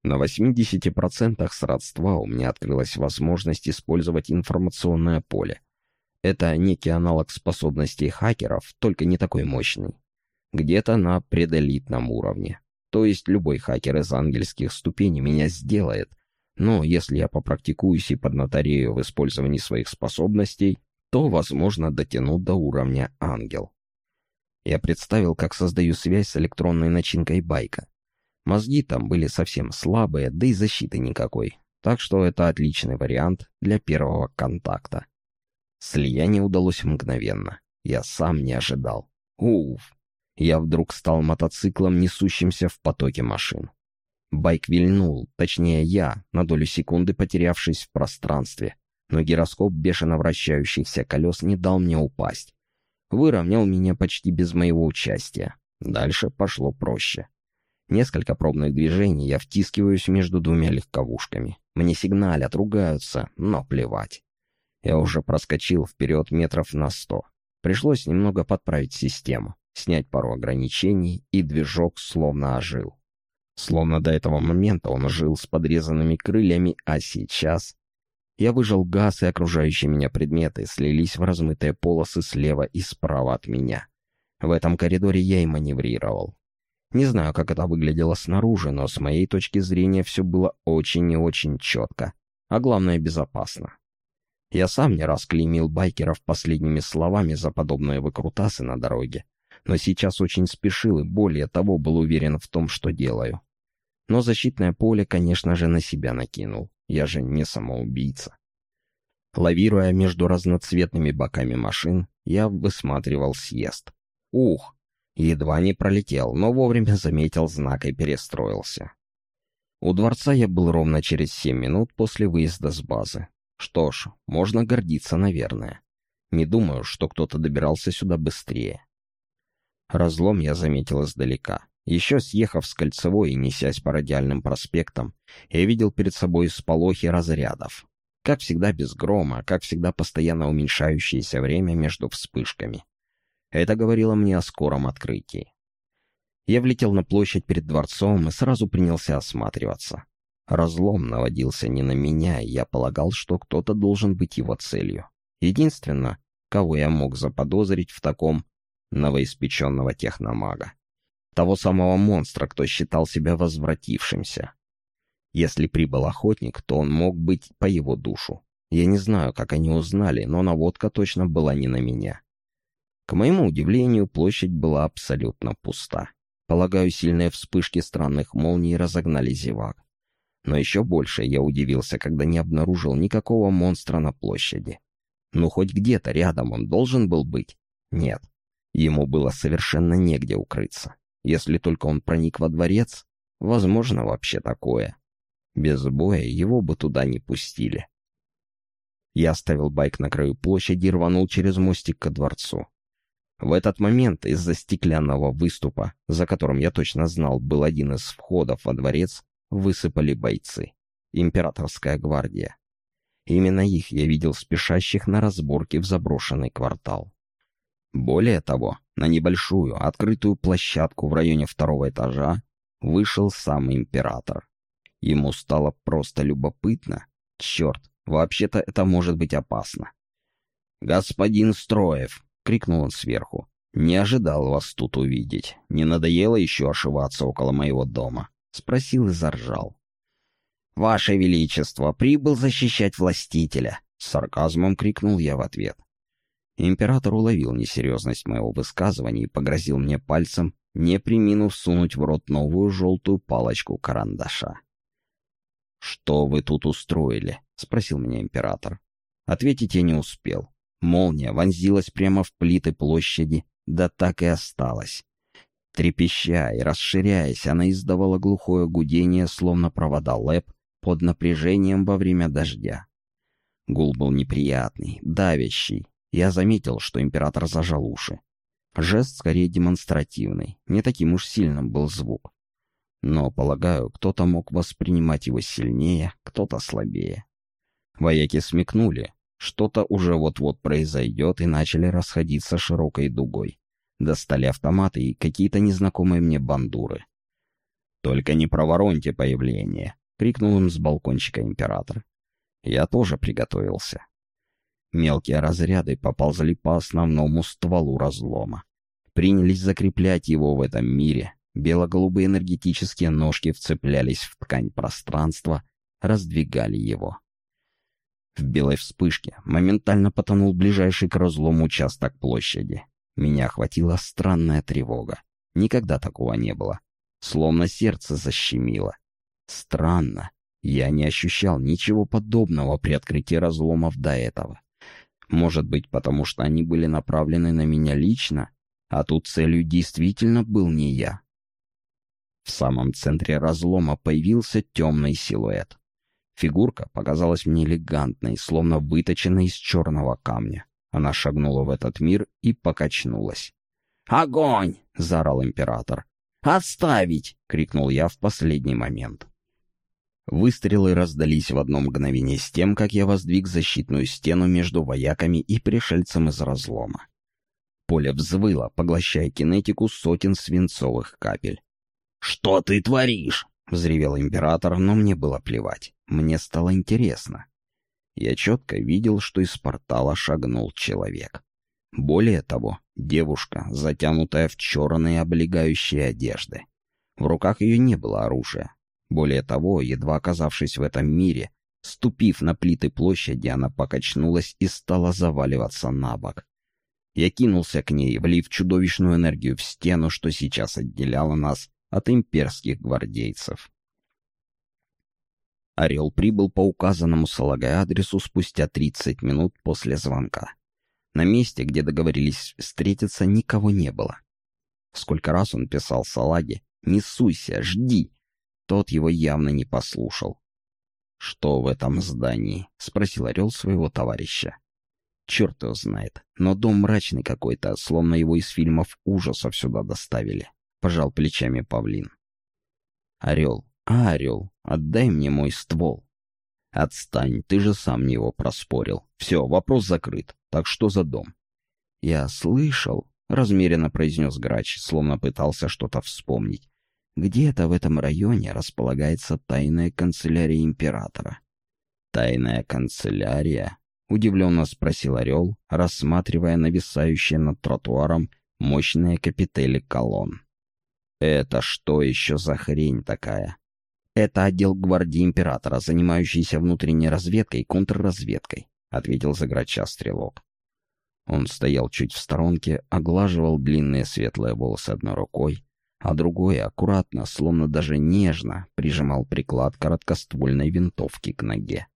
На 80% сродства у меня открылась возможность использовать информационное поле. Это некий аналог способностей хакеров, только не такой мощный. Где-то на пределитном уровне. То есть любой хакер из ангельских ступеней меня сделает, но если я попрактикуюсь и поднаторею в использовании своих способностей, то, возможно, дотяну до уровня ангел. Я представил, как создаю связь с электронной начинкой байка. Мозги там были совсем слабые, да и защиты никакой, так что это отличный вариант для первого контакта. Слияние удалось мгновенно. Я сам не ожидал. Уф! Я вдруг стал мотоциклом, несущимся в потоке машин. Байк вильнул, точнее я, на долю секунды потерявшись в пространстве, но гироскоп бешено вращающихся колес не дал мне упасть. Выровнял меня почти без моего участия. Дальше пошло проще. Несколько пробных движений я втискиваюсь между двумя легковушками. Мне сигналят, ругаются, но плевать. Я уже проскочил вперед метров на сто. Пришлось немного подправить систему, снять пару ограничений, и движок словно ожил. Словно до этого момента он жил с подрезанными крыльями, а сейчас я выжал газ, и окружающие меня предметы слились в размытые полосы слева и справа от меня. В этом коридоре я и маневрировал. Не знаю, как это выглядело снаружи, но с моей точки зрения все было очень и очень четко, а главное безопасно. Я сам не раз клеймил байкеров последними словами за подобные выкрутасы на дороге, но сейчас очень спешил и более того был уверен в том, что делаю. Но защитное поле, конечно же, на себя накинул. Я же не самоубийца. Лавируя между разноцветными боками машин, я высматривал съезд. Ух! Едва не пролетел, но вовремя заметил знак и перестроился. У дворца я был ровно через семь минут после выезда с базы. Что ж, можно гордиться, наверное. Не думаю, что кто-то добирался сюда быстрее. Разлом я заметил издалека. Еще съехав с кольцевой и несясь по радиальным проспектам, я видел перед собой сполохи разрядов. Как всегда без грома, как всегда постоянно уменьшающееся время между вспышками. Это говорило мне о скором открытии. Я влетел на площадь перед дворцом и сразу принялся осматриваться. Разлом наводился не на меня, и я полагал, что кто-то должен быть его целью. Единственное, кого я мог заподозрить в таком новоиспеченного техномага. Того самого монстра, кто считал себя возвратившимся. Если прибыл охотник, то он мог быть по его душу. Я не знаю, как они узнали, но наводка точно была не на меня. К моему удивлению, площадь была абсолютно пуста. Полагаю, сильные вспышки странных молний разогнали зевак. Но еще больше я удивился, когда не обнаружил никакого монстра на площади. Ну, хоть где-то рядом он должен был быть? Нет. Ему было совершенно негде укрыться. Если только он проник во дворец, возможно вообще такое. Без боя его бы туда не пустили. Я оставил байк на краю площади и рванул через мостик ко дворцу. В этот момент из-за стеклянного выступа, за которым я точно знал был один из входов во дворец, высыпали бойцы. Императорская гвардия. Именно их я видел спешащих на разборки в заброшенный квартал. Более того, на небольшую открытую площадку в районе второго этажа вышел сам император. Ему стало просто любопытно. Черт, вообще-то это может быть опасно. «Господин Строев!» — крикнул он сверху. «Не ожидал вас тут увидеть. Не надоело еще ошиваться около моего дома?» — спросил и заржал. «Ваше Величество, прибыл защищать властителя!» — с сарказмом крикнул я в ответ. Император уловил несерьезность моего высказывания и погрозил мне пальцем, не приминув сунуть в рот новую желтую палочку карандаша. «Что вы тут устроили?» — спросил меня император. Ответить я не успел. Молния вонзилась прямо в плиты площади, да так и осталась. Трепеща и расширяясь, она издавала глухое гудение, словно провода ЛЭП под напряжением во время дождя. Гул был неприятный, давящий. Я заметил, что император зажал уши. Жест скорее демонстративный, не таким уж сильным был звук. Но, полагаю, кто-то мог воспринимать его сильнее, кто-то слабее. Вояки смекнули, что-то уже вот-вот произойдет, и начали расходиться широкой дугой. Достали автоматы и какие-то незнакомые мне бандуры. «Только не провороньте появление!» — крикнул им с балкончика император. Я тоже приготовился. Мелкие разряды поползли по основному стволу разлома. Принялись закреплять его в этом мире, Бело-голубые энергетические ножки вцеплялись в ткань пространства, раздвигали его. В белой вспышке моментально потонул ближайший к разлому участок площади. Меня охватила странная тревога. Никогда такого не было. Словно сердце защемило. Странно. Я не ощущал ничего подобного при открытии разломов до этого. Может быть, потому что они были направлены на меня лично, а тут целью действительно был не я. В самом центре разлома появился темный силуэт. Фигурка показалась мне элегантной, словно выточенной из черного камня. Она шагнула в этот мир и покачнулась. «Огонь!» — заорал император. «Отставить!» — крикнул я в последний момент. Выстрелы раздались в одно мгновение с тем, как я воздвиг защитную стену между вояками и пришельцем из разлома. Поле взвыло, поглощая кинетику сотен свинцовых капель. «Что ты творишь?» — взревел император, но мне было плевать. Мне стало интересно. Я четко видел, что из портала шагнул человек. Более того, девушка, затянутая в черные облегающие одежды. В руках ее не было оружия. Более того, едва оказавшись в этом мире, ступив на плиты площади, она покачнулась и стала заваливаться на бок. Я кинулся к ней, влив чудовищную энергию в стену, что сейчас отделяло нас от имперских гвардейцев. Орел прибыл по указанному Салагай адресу спустя 30 минут после звонка. На месте, где договорились встретиться, никого не было. Сколько раз он писал Салаге «Не суйся, жди!» Тот его явно не послушал. «Что в этом здании?» — спросил Орел своего товарища. Черт его знает, но дом мрачный какой-то, словно его из фильмов ужасов сюда доставили. — пожал плечами павлин. «Орел, а, орел, отдай мне мой ствол». «Отстань, ты же сам мне его проспорил. Все, вопрос закрыт. Так что за дом?» «Я слышал», — размеренно произнес грач, словно пытался что-то вспомнить. «Где-то в этом районе располагается тайная канцелярия императора». «Тайная канцелярия?» — удивленно спросил Орел, рассматривая нависающие над тротуаром мощные капители колонн. «Это что еще за хрень такая?» «Это отдел гвардии императора, занимающийся внутренней разведкой и контрразведкой», — ответил заграча стрелок. Он стоял чуть в сторонке, оглаживал длинные светлые волосы одной рукой, а другой аккуратно, словно даже нежно, прижимал приклад короткоствольной винтовки к ноге.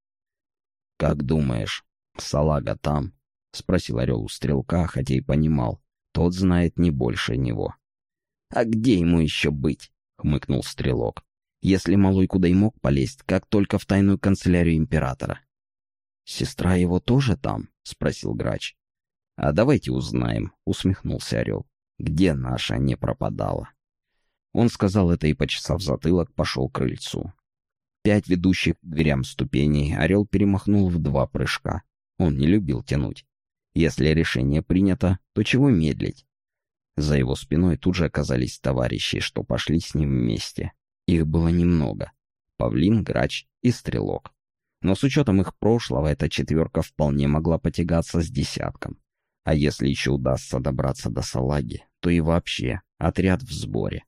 «Как думаешь, салага там?» — спросил орел у стрелка, хотя и понимал, тот знает не больше него. «А где ему еще быть?» — хмыкнул Стрелок. «Если малой куда и мог полезть, как только в тайную канцелярию императора». «Сестра его тоже там?» — спросил Грач. «А давайте узнаем», — усмехнулся Орел. «Где наша не пропадала?» Он сказал это и, почесав затылок, пошел к крыльцу. Пять ведущих к дверям ступеней Орел перемахнул в два прыжка. Он не любил тянуть. Если решение принято, то чего медлить? За его спиной тут же оказались товарищи, что пошли с ним вместе. Их было немного. Павлин, Грач и Стрелок. Но с учетом их прошлого, эта четверка вполне могла потягаться с десятком. А если еще удастся добраться до салаги, то и вообще отряд в сборе.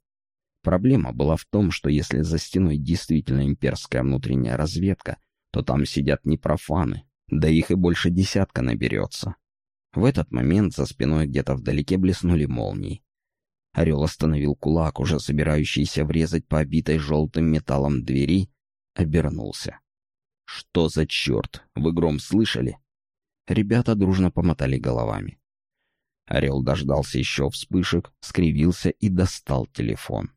Проблема была в том, что если за стеной действительно имперская внутренняя разведка, то там сидят не профаны, да их и больше десятка наберется. В этот момент за спиной где-то вдалеке блеснули молнии. Орел остановил кулак, уже собирающийся врезать по обитой желтым металлом двери, обернулся. «Что за черт? Вы гром слышали?» Ребята дружно помотали головами. Орел дождался еще вспышек, скривился и достал телефон.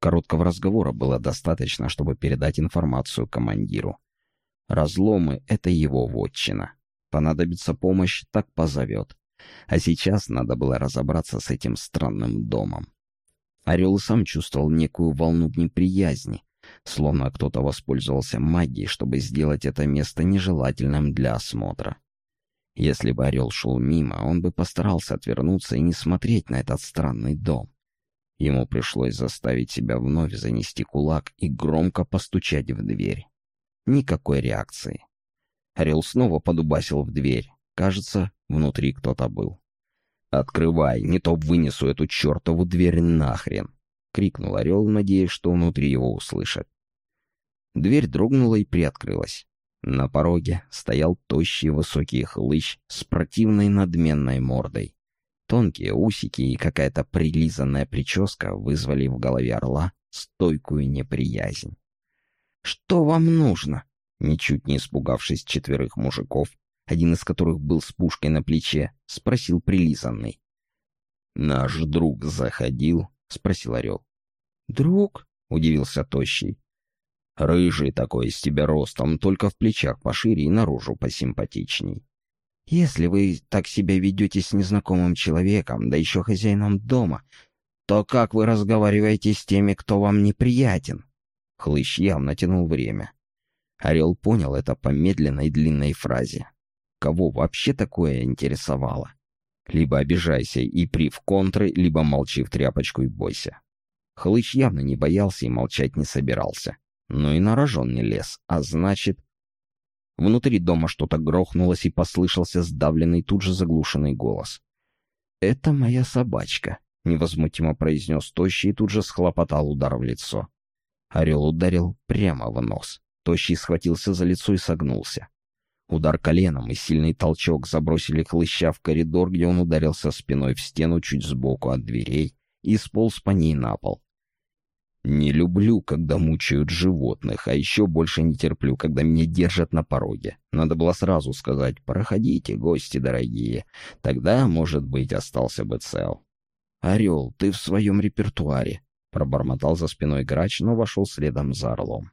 Короткого разговора было достаточно, чтобы передать информацию командиру. Разломы — это его вотчина. Понадобится помощь, так позовет. А сейчас надо было разобраться с этим странным домом. Орел сам чувствовал некую волну неприязни, словно кто-то воспользовался магией, чтобы сделать это место нежелательным для осмотра. Если бы Орел шел мимо, он бы постарался отвернуться и не смотреть на этот странный дом. Ему пришлось заставить себя вновь занести кулак и громко постучать в дверь. Никакой реакции. Орел снова подубасил в дверь. Кажется, внутри кто-то был. «Открывай, не то вынесу эту чертову дверь нахрен!» — крикнул Орел, надеясь, что внутри его услышат. Дверь дрогнула и приоткрылась. На пороге стоял тощий высокий хлыщ с противной надменной мордой. Тонкие усики и какая-то прилизанная прическа вызвали в голове орла стойкую неприязнь. «Что вам нужно?» Ничуть не испугавшись четверых мужиков, один из которых был с пушкой на плече, спросил прилизанный. «Наш друг заходил?» — спросил Орел. «Друг?» — удивился Тощий. «Рыжий такой из тебя ростом, только в плечах пошире и наружу посимпатичней. Если вы так себя ведете с незнакомым человеком, да еще хозяином дома, то как вы разговариваете с теми, кто вам неприятен?» Хлыщ явно тянул время. Орел понял это по медленной длинной фразе. Кого вообще такое интересовало? Либо обижайся и прив контры, либо молчи в тряпочку и бойся. Хлыч явно не боялся и молчать не собирался. Но и на рожон не лез, а значит... Внутри дома что-то грохнулось и послышался сдавленный, тут же заглушенный голос. «Это моя собачка», — невозмутимо произнес тощий и тут же схлопотал удар в лицо. Орел ударил прямо в нос. Тощий схватился за лицо и согнулся. Удар коленом и сильный толчок забросили хлыща в коридор, где он ударился спиной в стену чуть сбоку от дверей и сполз по ней на пол. «Не люблю, когда мучают животных, а еще больше не терплю, когда меня держат на пороге. Надо было сразу сказать «Проходите, гости дорогие». Тогда, может быть, остался бы цел. «Орел, ты в своем репертуаре», — пробормотал за спиной грач, но вошел следом за орлом.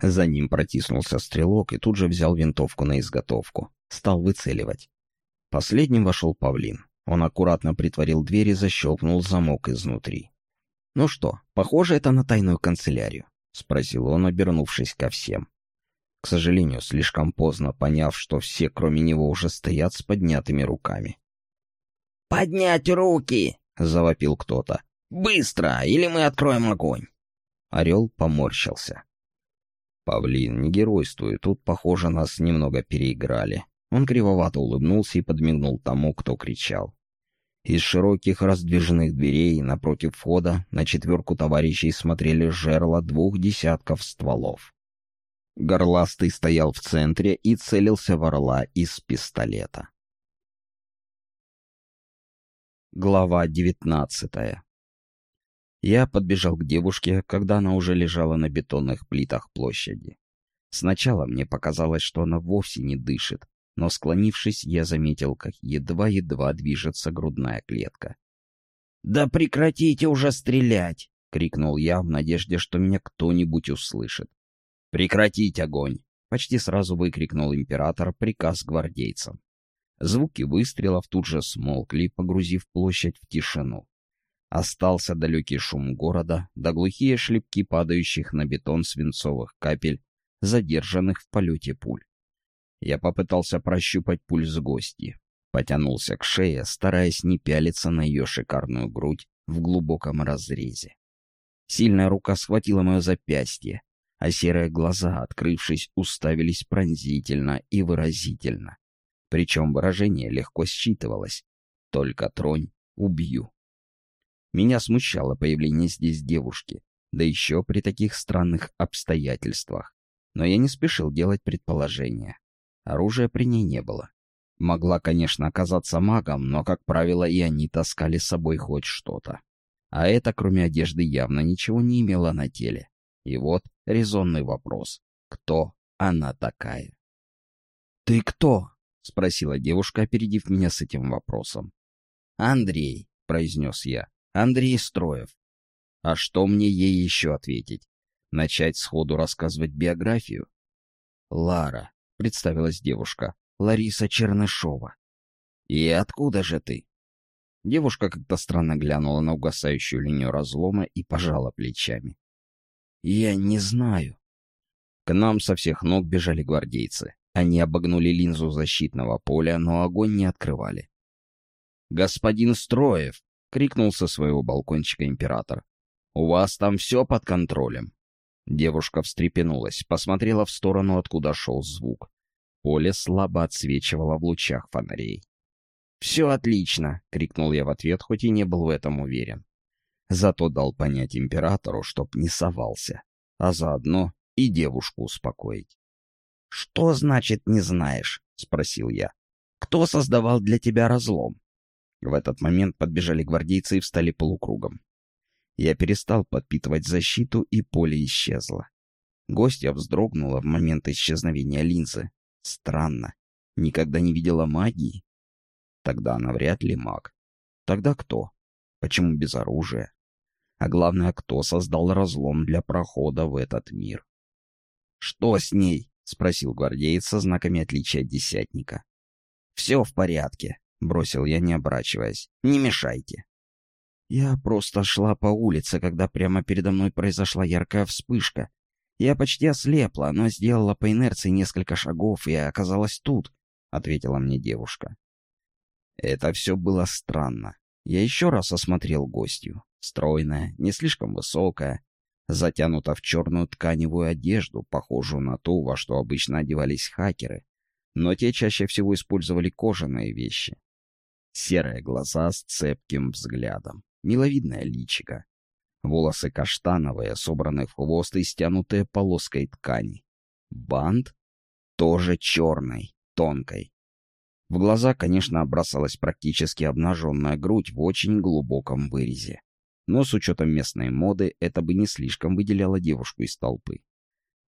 За ним протиснулся стрелок и тут же взял винтовку на изготовку. Стал выцеливать. Последним вошел павлин. Он аккуратно притворил дверь и защелкнул замок изнутри. «Ну что, похоже это на тайную канцелярию?» — спросил он, обернувшись ко всем. К сожалению, слишком поздно поняв, что все, кроме него, уже стоят с поднятыми руками. «Поднять руки!» — завопил кто-то. «Быстро, или мы откроем огонь!» Орел поморщился. «Павлин, не геройствуй, тут, похоже, нас немного переиграли». Он кривовато улыбнулся и подмигнул тому, кто кричал. Из широких раздвижных дверей напротив входа на четверку товарищей смотрели жерла двух десятков стволов. Горластый стоял в центре и целился в орла из пистолета. Глава девятнадцатая я подбежал к девушке, когда она уже лежала на бетонных плитах площади. Сначала мне показалось, что она вовсе не дышит, но, склонившись, я заметил, как едва-едва движется грудная клетка. «Да прекратите уже стрелять!» — крикнул я в надежде, что меня кто-нибудь услышит. «Прекратить огонь!» — почти сразу выкрикнул император приказ гвардейцам. Звуки выстрелов тут же смолкли, погрузив площадь в тишину. Остался далекий шум города, да глухие шлепки падающих на бетон свинцовых капель, задержанных в полете пуль. Я попытался прощупать пульс гости. Потянулся к шее, стараясь не пялиться на ее шикарную грудь в глубоком разрезе. Сильная рука схватила мое запястье, а серые глаза, открывшись, уставились пронзительно и выразительно. Причем выражение легко считывалось. Только тронь, убью. Меня смущало появление здесь девушки, да еще при таких странных обстоятельствах. Но я не спешил делать предположения. Оружия при ней не было. Могла, конечно, оказаться магом, но, как правило, и они таскали с собой хоть что-то. А это, кроме одежды, явно ничего не имело на теле. И вот резонный вопрос. Кто она такая? «Ты кто?» — спросила девушка, опередив меня с этим вопросом. «Андрей», — произнес я. Андрей Строев. А что мне ей еще ответить? Начать сходу рассказывать биографию? Лара, представилась девушка. Лариса Чернышова. И откуда же ты? Девушка как-то странно глянула на угасающую линию разлома и пожала плечами. «Я не знаю». К нам со всех ног бежали гвардейцы. Они обогнули линзу защитного поля, но огонь не открывали. «Господин Строев!» крикнул со своего балкончика император. «У вас там все под контролем?» Девушка встрепенулась, посмотрела в сторону, откуда шел звук. Поле слабо отсвечивало в лучах фонарей. «Все отлично!» — крикнул я в ответ, хоть и не был в этом уверен. Зато дал понять императору, чтоб не совался, а заодно и девушку успокоить. «Что значит «не знаешь»?» — спросил я. «Кто создавал для тебя разлом?» В этот момент подбежали гвардейцы и встали полукругом. Я перестал подпитывать защиту, и поле исчезло. Гостья вздрогнула в момент исчезновения линзы. Странно. Никогда не видела магии. Тогда она вряд ли маг. Тогда кто? Почему без оружия? А главное, кто создал разлом для прохода в этот мир? «Что с ней?» — спросил гвардеец со знаками отличия от десятника. «Все в порядке», бросил я, не оборачиваясь. «Не мешайте». Я просто шла по улице, когда прямо передо мной произошла яркая вспышка. Я почти ослепла, но сделала по инерции несколько шагов и оказалась тут, — ответила мне девушка. Это все было странно. Я еще раз осмотрел гостью. Стройная, не слишком высокая, затянута в черную тканевую одежду, похожую на ту, во что обычно одевались хакеры. Но те чаще всего использовали кожаные вещи. Серые глаза с цепким взглядом, миловидное личико. Волосы каштановые, собранные в хвост и стянутые полоской ткани. Бант тоже черный, тонкой. В глаза, конечно, бросалась практически обнаженная грудь в очень глубоком вырезе. Но с учетом местной моды это бы не слишком выделяло девушку из толпы.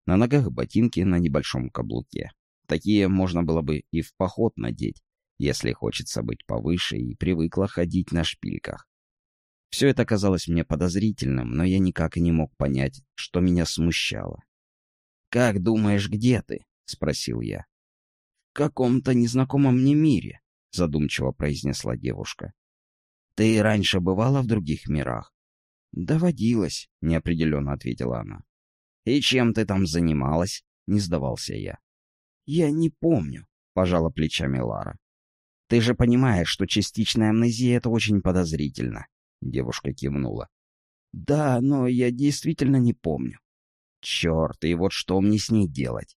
На ногах ботинки на небольшом каблуке. Такие можно было бы и в поход надеть, если хочется быть повыше и привыкла ходить на шпильках. Все это казалось мне подозрительным, но я никак и не мог понять, что меня смущало. «Как думаешь, где ты?» — спросил я. «В каком-то незнакомом мне мире», — задумчиво произнесла девушка. «Ты раньше бывала в других мирах?» «Доводилось», — неопределенно ответила она. «И чем ты там занималась?» — не сдавался я. «Я не помню», — пожала плечами Лара. Ты же понимаешь, что частичная амнезия — это очень подозрительно. Девушка кивнула. Да, но я действительно не помню. Черт, и вот что мне с ней делать?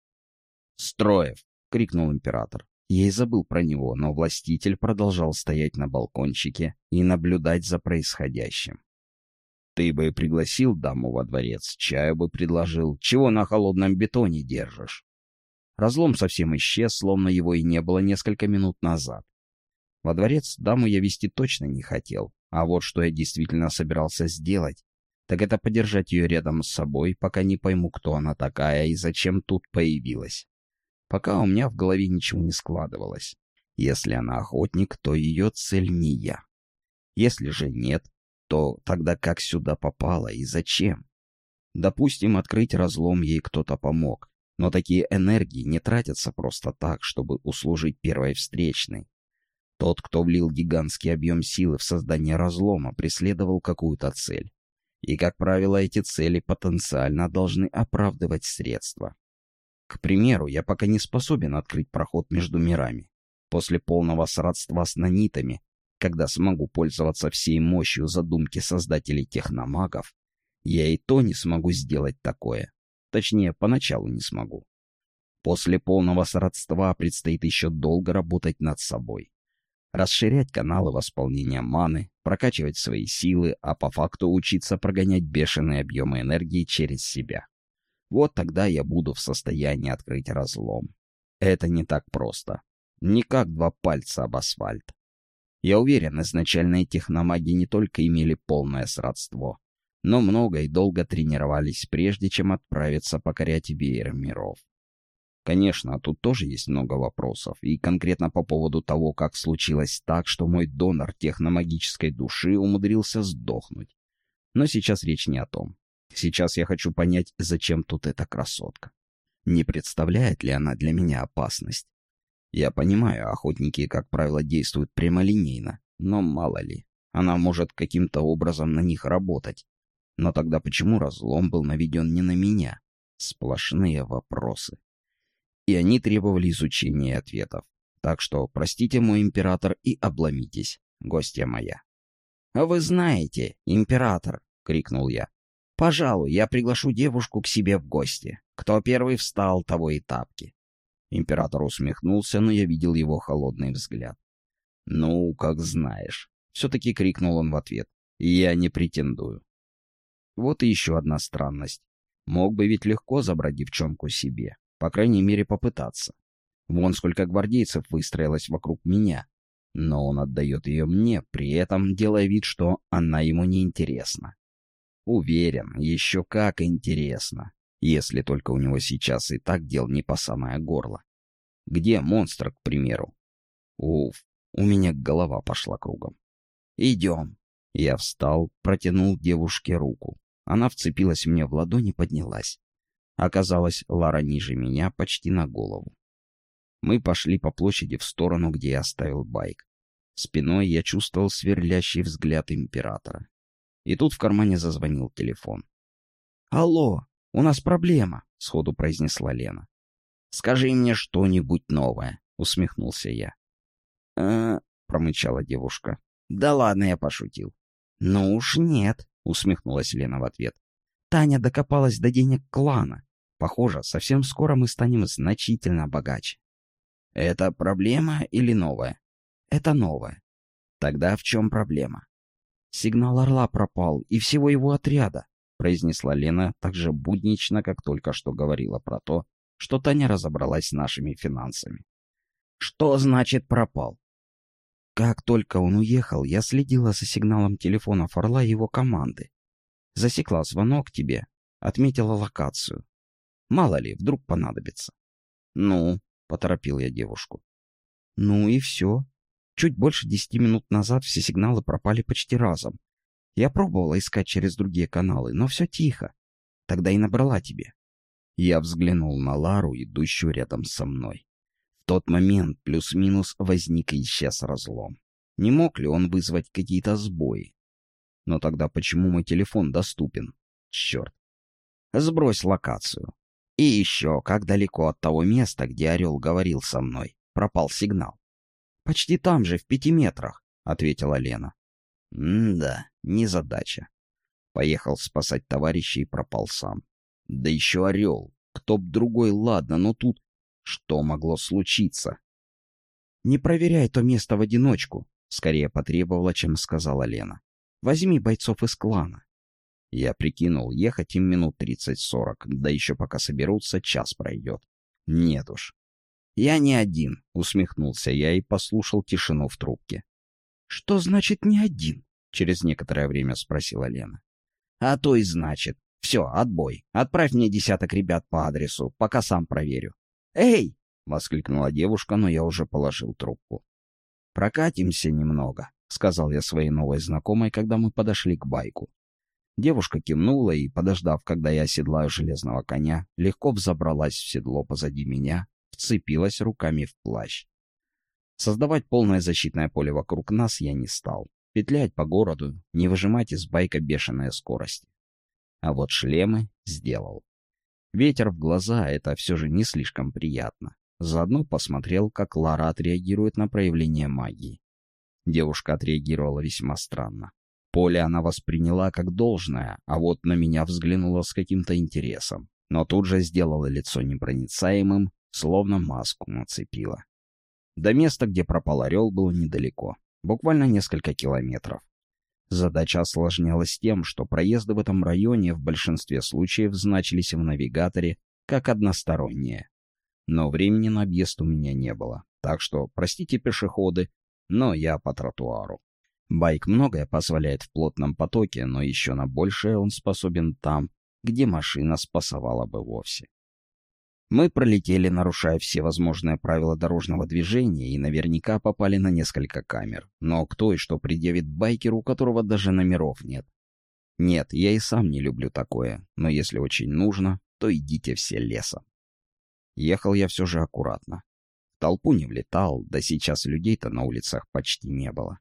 Строев! — крикнул император. Я и забыл про него, но властитель продолжал стоять на балкончике и наблюдать за происходящим. Ты бы пригласил даму во дворец, чаю бы предложил. Чего на холодном бетоне держишь? Разлом совсем исчез, словно его и не было несколько минут назад. Во дворец даму я вести точно не хотел, а вот что я действительно собирался сделать, так это подержать ее рядом с собой, пока не пойму, кто она такая и зачем тут появилась. Пока у меня в голове ничего не складывалось. Если она охотник, то ее цель не я. Если же нет, то тогда как сюда попала и зачем? Допустим, открыть разлом ей кто-то помог, но такие энергии не тратятся просто так, чтобы услужить первой встречной. Тот, кто влил гигантский объем силы в создание разлома, преследовал какую-то цель. И, как правило, эти цели потенциально должны оправдывать средства. К примеру, я пока не способен открыть проход между мирами. После полного сродства с нанитами, когда смогу пользоваться всей мощью задумки создателей техномагов, я и то не смогу сделать такое. Точнее, поначалу не смогу. После полного сродства предстоит еще долго работать над собой. Расширять каналы восполнения маны, прокачивать свои силы, а по факту учиться прогонять бешеные объемы энергии через себя. Вот тогда я буду в состоянии открыть разлом. Это не так просто. Не как два пальца об асфальт. Я уверен, изначальные техномаги не только имели полное сродство, но много и долго тренировались, прежде чем отправиться покорять веер миров. Конечно, тут тоже есть много вопросов, и конкретно по поводу того, как случилось так, что мой донор техномагической души умудрился сдохнуть. Но сейчас речь не о том. Сейчас я хочу понять, зачем тут эта красотка. Не представляет ли она для меня опасность? Я понимаю, охотники, как правило, действуют прямолинейно, но мало ли, она может каким-то образом на них работать. Но тогда почему разлом был наведен не на меня? Сплошные вопросы и они требовали изучения ответов. Так что простите, мой император, и обломитесь, гостья моя. «А вы знаете, император!» — крикнул я. «Пожалуй, я приглашу девушку к себе в гости. Кто первый встал, того и тапки». Император усмехнулся, но я видел его холодный взгляд. «Ну, как знаешь». Все-таки крикнул он в ответ. «Я не претендую». Вот и еще одна странность. Мог бы ведь легко забрать девчонку себе. По крайней мере, попытаться. Вон сколько гвардейцев выстроилось вокруг меня. Но он отдает ее мне, при этом делая вид, что она ему не интересна. Уверен, еще как интересно. Если только у него сейчас и так дел не по самое горло. Где монстр, к примеру? Уф, у меня голова пошла кругом. «Идем». Я встал, протянул девушке руку. Она вцепилась мне в ладонь и поднялась. Оказалось, Лара ниже меня почти на голову. Мы пошли по площади в сторону, где я оставил байк. Спиной я чувствовал сверлящий взгляд императора. И тут в кармане зазвонил телефон. «Алло, у нас проблема», — сходу произнесла Лена. «Скажи мне что-нибудь новое», — усмехнулся я. «Э-э», промычала девушка. «Да ладно, я пошутил». «Ну уж нет», — усмехнулась Лена в ответ. «Таня докопалась до денег клана. Похоже, совсем скоро мы станем значительно богаче. Это проблема или новая? Это новая. Тогда в чем проблема? Сигнал Орла пропал, и всего его отряда, произнесла Лена так же буднично, как только что говорила про то, что Таня разобралась с нашими финансами. Что значит пропал? Как только он уехал, я следила за сигналом телефонов Орла и его команды. Засекла звонок тебе, отметила локацию. Мало ли, вдруг понадобится. «Ну», — поторопил я девушку. «Ну и все. Чуть больше десяти минут назад все сигналы пропали почти разом. Я пробовала искать через другие каналы, но все тихо. Тогда и набрала тебе». Я взглянул на Лару, идущую рядом со мной. В тот момент плюс-минус возник и исчез разлом. Не мог ли он вызвать какие-то сбои? Но тогда почему мой телефон доступен? Черт. Сбрось локацию. И еще, как далеко от того места, где орел говорил со мной, пропал сигнал. «Почти там же, в пяти метрах», — ответила Лена. «М-да, незадача. Поехал спасать товарища и пропал сам. Да еще орел. Кто б другой, ладно, но тут... Что могло случиться?» «Не проверяй то место в одиночку», — скорее потребовала, чем сказала Лена. «Возьми бойцов из клана. Я прикинул, ехать им минут тридцать-сорок, да еще пока соберутся, час пройдет. Нет уж. «Я не один», — усмехнулся я и послушал тишину в трубке. «Что значит «не один»?» — через некоторое время спросила Лена. «А то и значит. Все, отбой. Отправь мне десяток ребят по адресу, пока сам проверю». «Эй!» — воскликнула девушка, но я уже положил трубку. «Прокатимся немного», — сказал я своей новой знакомой, когда мы подошли к байку. Девушка кивнула и, подождав, когда я оседлаю железного коня, легко взобралась в седло позади меня, вцепилась руками в плащ. Создавать полное защитное поле вокруг нас я не стал. Петлять по городу, не выжимать из байка бешеная скорость. А вот шлемы сделал. Ветер в глаза — это все же не слишком приятно. Заодно посмотрел, как Лара отреагирует на проявление магии. Девушка отреагировала весьма странно. Поле она восприняла как должное, а вот на меня взглянула с каким-то интересом. Но тут же сделала лицо непроницаемым, словно маску нацепила. До места, где пропал орел, было недалеко. Буквально несколько километров. Задача осложнялась тем, что проезды в этом районе в большинстве случаев значились в навигаторе как односторонние. Но времени на объезд у меня не было, так что, простите пешеходы, но я по тротуару. Байк многое позволяет в плотном потоке, но еще на большее он способен там, где машина спасовала бы вовсе. Мы пролетели, нарушая все возможные правила дорожного движения, и наверняка попали на несколько камер. Но кто и что предъявит байкеру, у которого даже номеров нет? Нет, я и сам не люблю такое, но если очень нужно, то идите все лесом. Ехал я все же аккуратно. Толпу не влетал, да сейчас людей-то на улицах почти не было.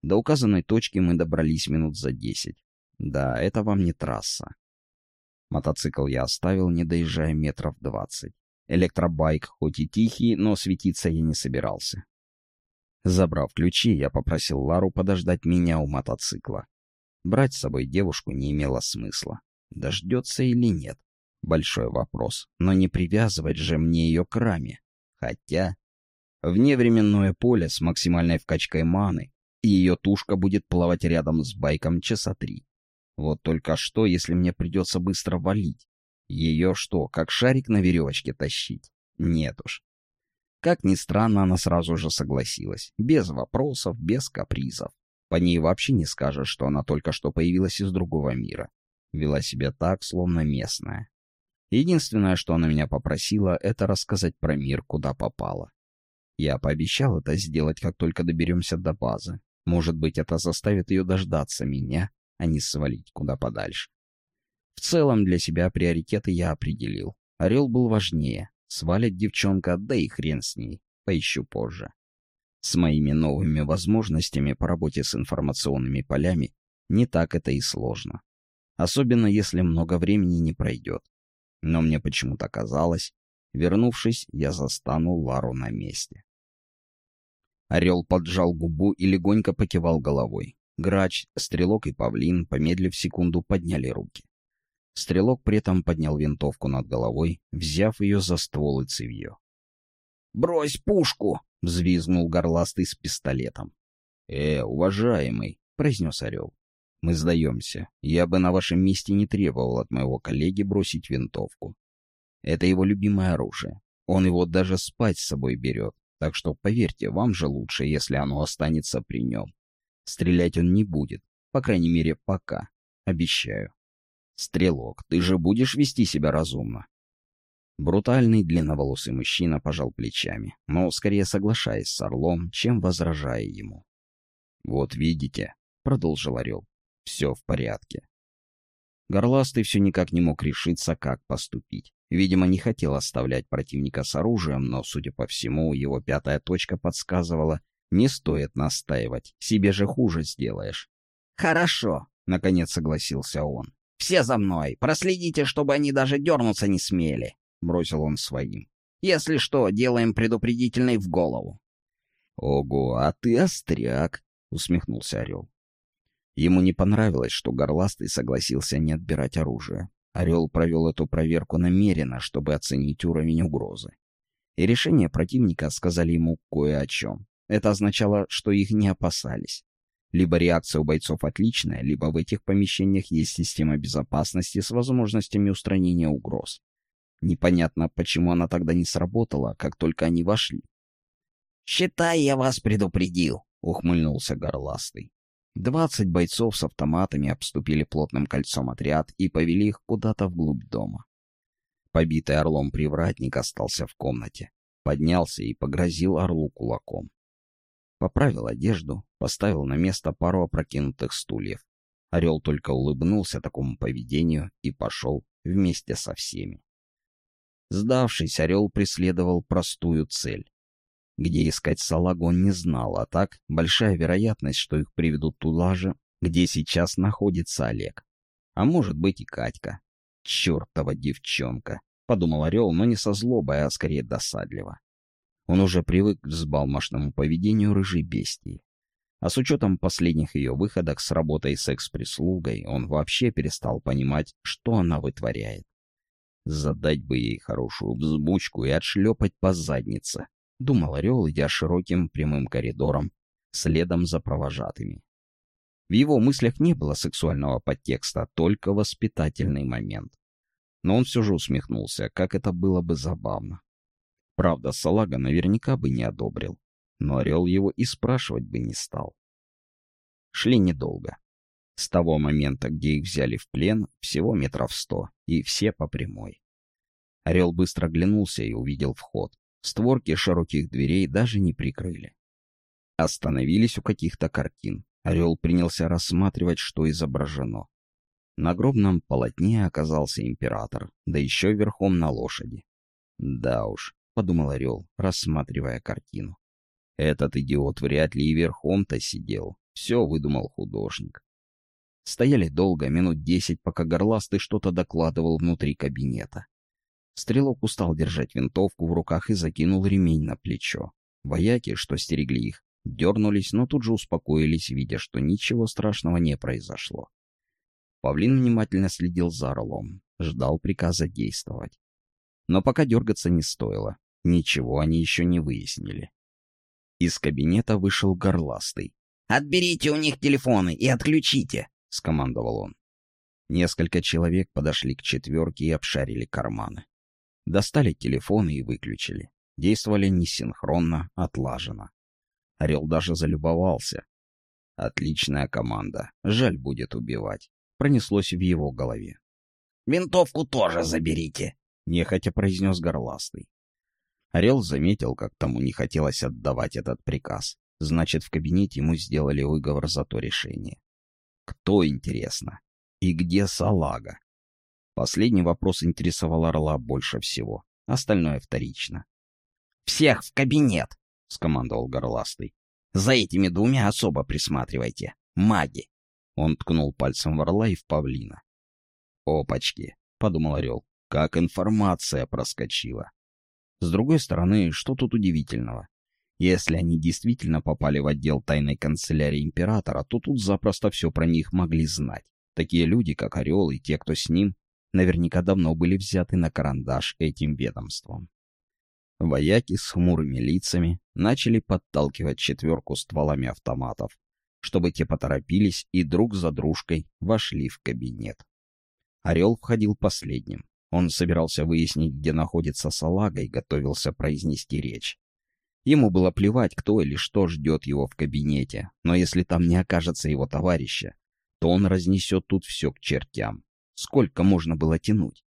До указанной точки мы добрались минут за десять. Да, это вам не трасса. Мотоцикл я оставил, не доезжая метров двадцать. Электробайк хоть и тихий, но светиться я не собирался. Забрав ключи, я попросил Лару подождать меня у мотоцикла. Брать с собой девушку не имело смысла. Дождется или нет? Большой вопрос. Но не привязывать же мне ее к раме. Хотя... Вневременное поле с максимальной вкачкой маны, и ее тушка будет плавать рядом с байком часа три. Вот только что, если мне придется быстро валить? Ее что, как шарик на веревочке тащить? Нет уж. Как ни странно, она сразу же согласилась. Без вопросов, без капризов. По ней вообще не скажешь, что она только что появилась из другого мира. Вела себя так, словно местная. Единственное, что она меня попросила, это рассказать про мир, куда попала. Я пообещал это сделать, как только доберемся до базы. Может быть, это заставит ее дождаться меня а не свалить куда подальше. В целом для себя приоритеты я определил. Орел был важнее. Свалит девчонка, да и хрен с ней. Поищу позже. С моими новыми возможностями по работе с информационными полями не так это и сложно. Особенно если много времени не пройдет. Но мне почему-то казалось, вернувшись, я застану Лару на месте. Орел поджал губу и легонько покивал головой. Грач, Стрелок и Павлин, помедлив секунду, подняли руки. Стрелок при этом поднял винтовку над головой, взяв ее за ствол и цевье. «Брось пушку!» — взвизгнул горластый с пистолетом. «Э, уважаемый!» — произнес Орел. «Мы сдаемся. Я бы на вашем месте не требовал от моего коллеги бросить винтовку. Это его любимое оружие. Он его даже спать с собой берет. Так что, поверьте, вам же лучше, если оно останется при нем. Стрелять он не будет. По крайней мере, пока. Обещаю. Стрелок, ты же будешь вести себя разумно. Брутальный длинноволосый мужчина пожал плечами, но скорее соглашаясь с Орлом, чем возражая ему. «Вот видите», — продолжил Орел, — «все в порядке». Горластый все никак не мог решиться, как поступить. Видимо, не хотел оставлять противника с оружием, но, судя по всему, его пятая точка подсказывала, не стоит настаивать, себе же хуже сделаешь. Хорошо, наконец согласился он. Все за мной, проследите, чтобы они даже дернуться не смели, бросил он своим. Если что, делаем предупредительный в голову. Ого, а ты остряк, усмехнулся Орел. Ему не понравилось, что Горластый согласился не отбирать оружие. Орел провел эту проверку намеренно, чтобы оценить уровень угрозы. И решения противника сказали ему кое о чем. Это означало, что их не опасались. Либо реакция у бойцов отличная, либо в этих помещениях есть система безопасности с возможностями устранения угроз. Непонятно, почему она тогда не сработала, как только они вошли. «Считай, я вас предупредил», — ухмыльнулся горластый. Двадцать бойцов с автоматами обступили плотным кольцом отряд и повели их куда-то вглубь дома. Побитый орлом привратник остался в комнате, поднялся и погрозил орлу кулаком. Поправил одежду, поставил на место пару опрокинутых стульев. Орел только улыбнулся такому поведению и пошел вместе со всеми. Сдавшись, Орел преследовал простую цель. Где искать салагу не знал, а так большая вероятность, что их приведут туда же, где сейчас находится Олег. А может быть и Катька. Чертова девчонка, — подумал Орел, но не со злобой, а скорее досадливо. Он уже привык к взбалмошному поведению рыжей бестии. А с учетом последних ее выходок с работой секс-прислугой, он вообще перестал понимать, что она вытворяет. Задать бы ей хорошую взбучку и отшлепать по заднице, — думал Орел, идя широким прямым коридором, следом за провожатыми. В его мыслях не было сексуального подтекста, только воспитательный момент. Но он все же усмехнулся, как это было бы забавно. Правда, Салага наверняка бы не одобрил, но Орел его и спрашивать бы не стал. Шли недолго. С того момента, где их взяли в плен, всего метров сто, и все по прямой. Орел быстро оглянулся и увидел вход. Створки широких дверей даже не прикрыли. Остановились у каких-то картин. Орел принялся рассматривать, что изображено. На гробном полотне оказался император, да еще верхом на лошади. «Да уж», — подумал Орел, рассматривая картину. «Этот идиот вряд ли и верхом-то сидел. Все выдумал художник». Стояли долго, минут десять, пока горластый что-то докладывал внутри кабинета. Стрелок устал держать винтовку в руках и закинул ремень на плечо. Вояки, что стерегли их, дернулись, но тут же успокоились, видя, что ничего страшного не произошло. Павлин внимательно следил за орлом, ждал приказа действовать. Но пока дергаться не стоило, ничего они еще не выяснили. Из кабинета вышел горластый. «Отберите у них телефоны и отключите!» — скомандовал он. Несколько человек подошли к четверке и обшарили карманы. Достали телефоны и выключили. Действовали несинхронно, отлаженно. Орел даже залюбовался. Отличная команда. Жаль будет убивать. Пронеслось в его голове. «Винтовку тоже заберите», — нехотя произнес горластый. Орел заметил, как тому не хотелось отдавать этот приказ. Значит, в кабинете ему сделали выговор за то решение. Кто, интересно? И где салага? Последний вопрос интересовал Орла больше всего. Остальное вторично. «Всех в кабинет!» — скомандовал Горластый. «За этими двумя особо присматривайте. Маги!» Он ткнул пальцем в Орла и в Павлина. «Опачки!» — подумал Орел. «Как информация проскочила!» С другой стороны, что тут удивительного? Если они действительно попали в отдел тайной канцелярии императора, то тут запросто все про них могли знать. Такие люди, как Орел и те, кто с ним, наверняка давно были взяты на карандаш этим ведомством. Вояки с хмурыми лицами начали подталкивать четверку стволами автоматов, чтобы те поторопились и друг за дружкой вошли в кабинет. Орел входил последним. Он собирался выяснить, где находится салага, и готовился произнести речь. Ему было плевать, кто или что ждет его в кабинете, но если там не окажется его товарища, то он разнесет тут все к чертям. Сколько можно было тянуть?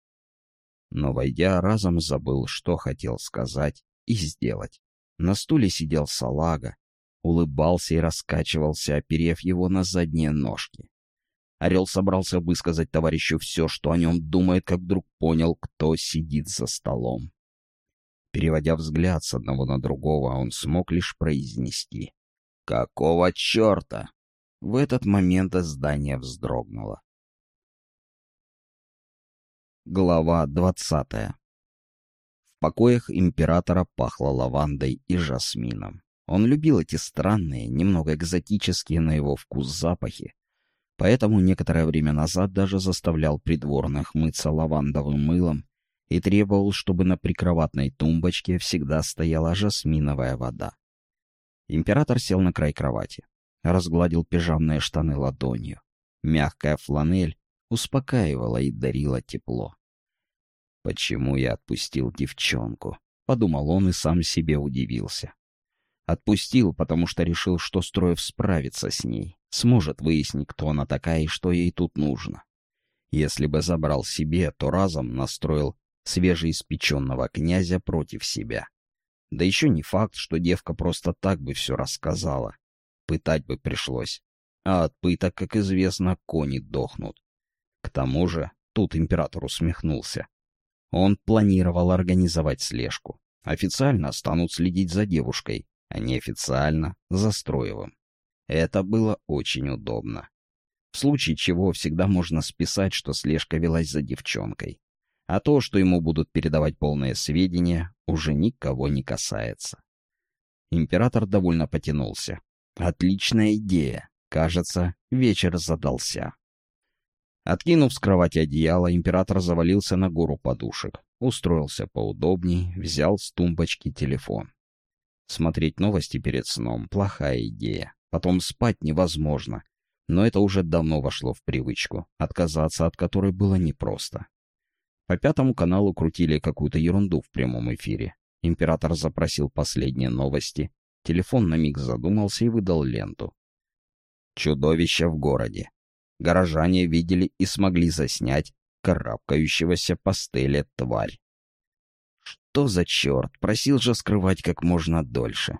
Но, войдя, разом забыл, что хотел сказать и сделать. На стуле сидел салага, улыбался и раскачивался, оперев его на задние ножки. Орел собрался высказать товарищу все, что о нем думает, как вдруг понял, кто сидит за столом. Переводя взгляд с одного на другого, он смог лишь произнести «Какого черта?» В этот момент здание вздрогнуло. Глава двадцатая В покоях императора пахло лавандой и жасмином. Он любил эти странные, немного экзотические на его вкус запахи, поэтому некоторое время назад даже заставлял придворных мыться лавандовым мылом и требовал, чтобы на прикроватной тумбочке всегда стояла жасминовая вода. Император сел на край кровати, разгладил пижамные штаны ладонью. Мягкая фланель успокаивала и дарила тепло. Почему я отпустил девчонку? Подумал он и сам себе удивился. Отпустил, потому что решил, что Строев справится с ней, сможет выяснить, кто она такая и что ей тут нужно. Если бы забрал себе, то разом настроил свежеиспеченного князя против себя. Да еще не факт, что девка просто так бы все рассказала. Пытать бы пришлось. А от пыток, как известно, кони дохнут. К тому же, тут император усмехнулся. Он планировал организовать слежку. Официально станут следить за девушкой, а неофициально — за Строевым. Это было очень удобно. В случае чего всегда можно списать, что слежка велась за девчонкой. А то, что ему будут передавать полные сведения, уже никого не касается. Император довольно потянулся. Отличная идея. Кажется, вечер задался. Откинув с кровати одеяло, император завалился на гору подушек, устроился поудобней, взял с тумбочки телефон. Смотреть новости перед сном — плохая идея. Потом спать невозможно. Но это уже давно вошло в привычку, отказаться от которой было непросто. По пятому каналу крутили какую-то ерунду в прямом эфире. Император запросил последние новости. Телефон на миг задумался и выдал ленту. Чудовище в городе. Горожане видели и смогли заснять карабкающегося по стеле тварь. Что за черт? Просил же скрывать как можно дольше.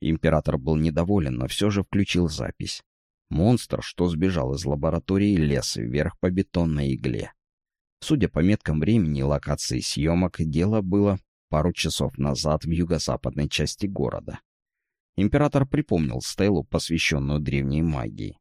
Император был недоволен, но все же включил запись. Монстр, что сбежал из лаборатории, лез вверх по бетонной игле. Судя по меткам времени и локации съемок, дело было пару часов назад в юго-западной части города. Император припомнил стелу, посвященную древней магии.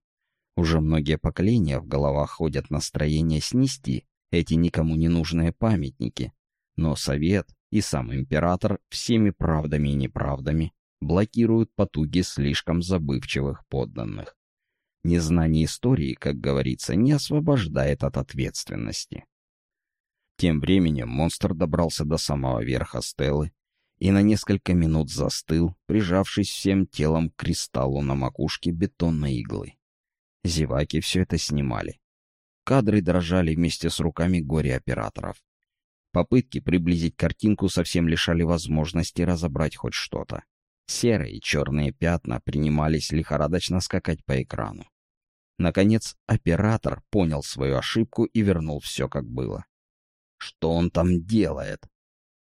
Уже многие поколения в головах ходят настроение снести эти никому не нужные памятники. Но Совет и сам император всеми правдами и неправдами блокируют потуги слишком забывчивых подданных. Незнание истории, как говорится, не освобождает от ответственности. Тем временем монстр добрался до самого верха стелы и на несколько минут застыл, прижавшись всем телом к кристаллу на макушке бетонной иглы. Зеваки все это снимали. Кадры дрожали вместе с руками горе-операторов. Попытки приблизить картинку совсем лишали возможности разобрать хоть что-то. Серые и черные пятна принимались лихорадочно скакать по экрану. Наконец, оператор понял свою ошибку и вернул все как было. Что он там делает?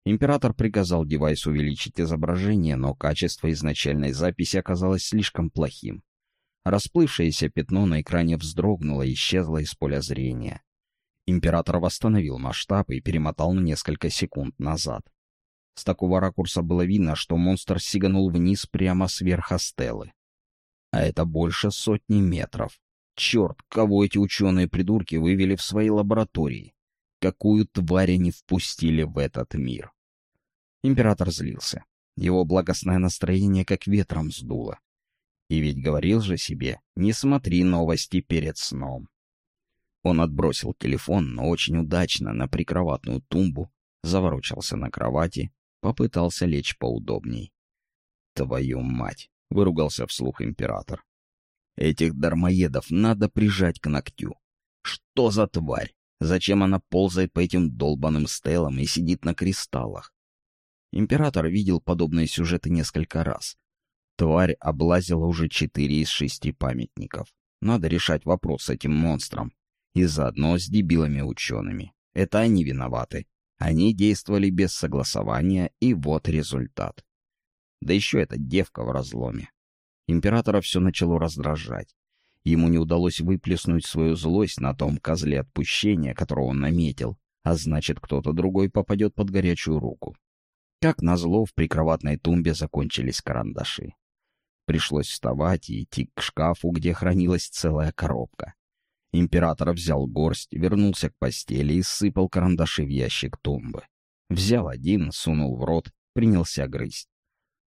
Император приказал девайсу увеличить изображение, но качество изначальной записи оказалось слишком плохим. Расплывшееся пятно на экране вздрогнуло и исчезло из поля зрения. Император восстановил масштаб и перемотал на несколько секунд назад. С такого ракурса было видно, что монстр сиганул вниз прямо сверху стелы. А это больше сотни метров. Черт, кого эти ученые-придурки вывели в свои лаборатории? какую тварь они впустили в этот мир. Император злился. Его благостное настроение как ветром сдуло. И ведь говорил же себе, не смотри новости перед сном. Он отбросил телефон, но очень удачно, на прикроватную тумбу, заворочался на кровати, попытался лечь поудобней. «Твою мать!» — выругался вслух император. «Этих дармоедов надо прижать к ногтю. Что за тварь? Зачем она ползает по этим долбаным стелам и сидит на кристаллах? Император видел подобные сюжеты несколько раз. Тварь облазила уже четыре из шести памятников. Надо решать вопрос с этим монстром. И заодно с дебилами-учеными. Это они виноваты. Они действовали без согласования, и вот результат. Да еще эта девка в разломе. Императора все начало раздражать. Ему не удалось выплеснуть свою злость на том козле отпущения, которого он наметил, а значит, кто-то другой попадет под горячую руку. Как назло, в прикроватной тумбе закончились карандаши. Пришлось вставать и идти к шкафу, где хранилась целая коробка. Император взял горсть, вернулся к постели и сыпал карандаши в ящик тумбы. Взял один, сунул в рот, принялся грызть.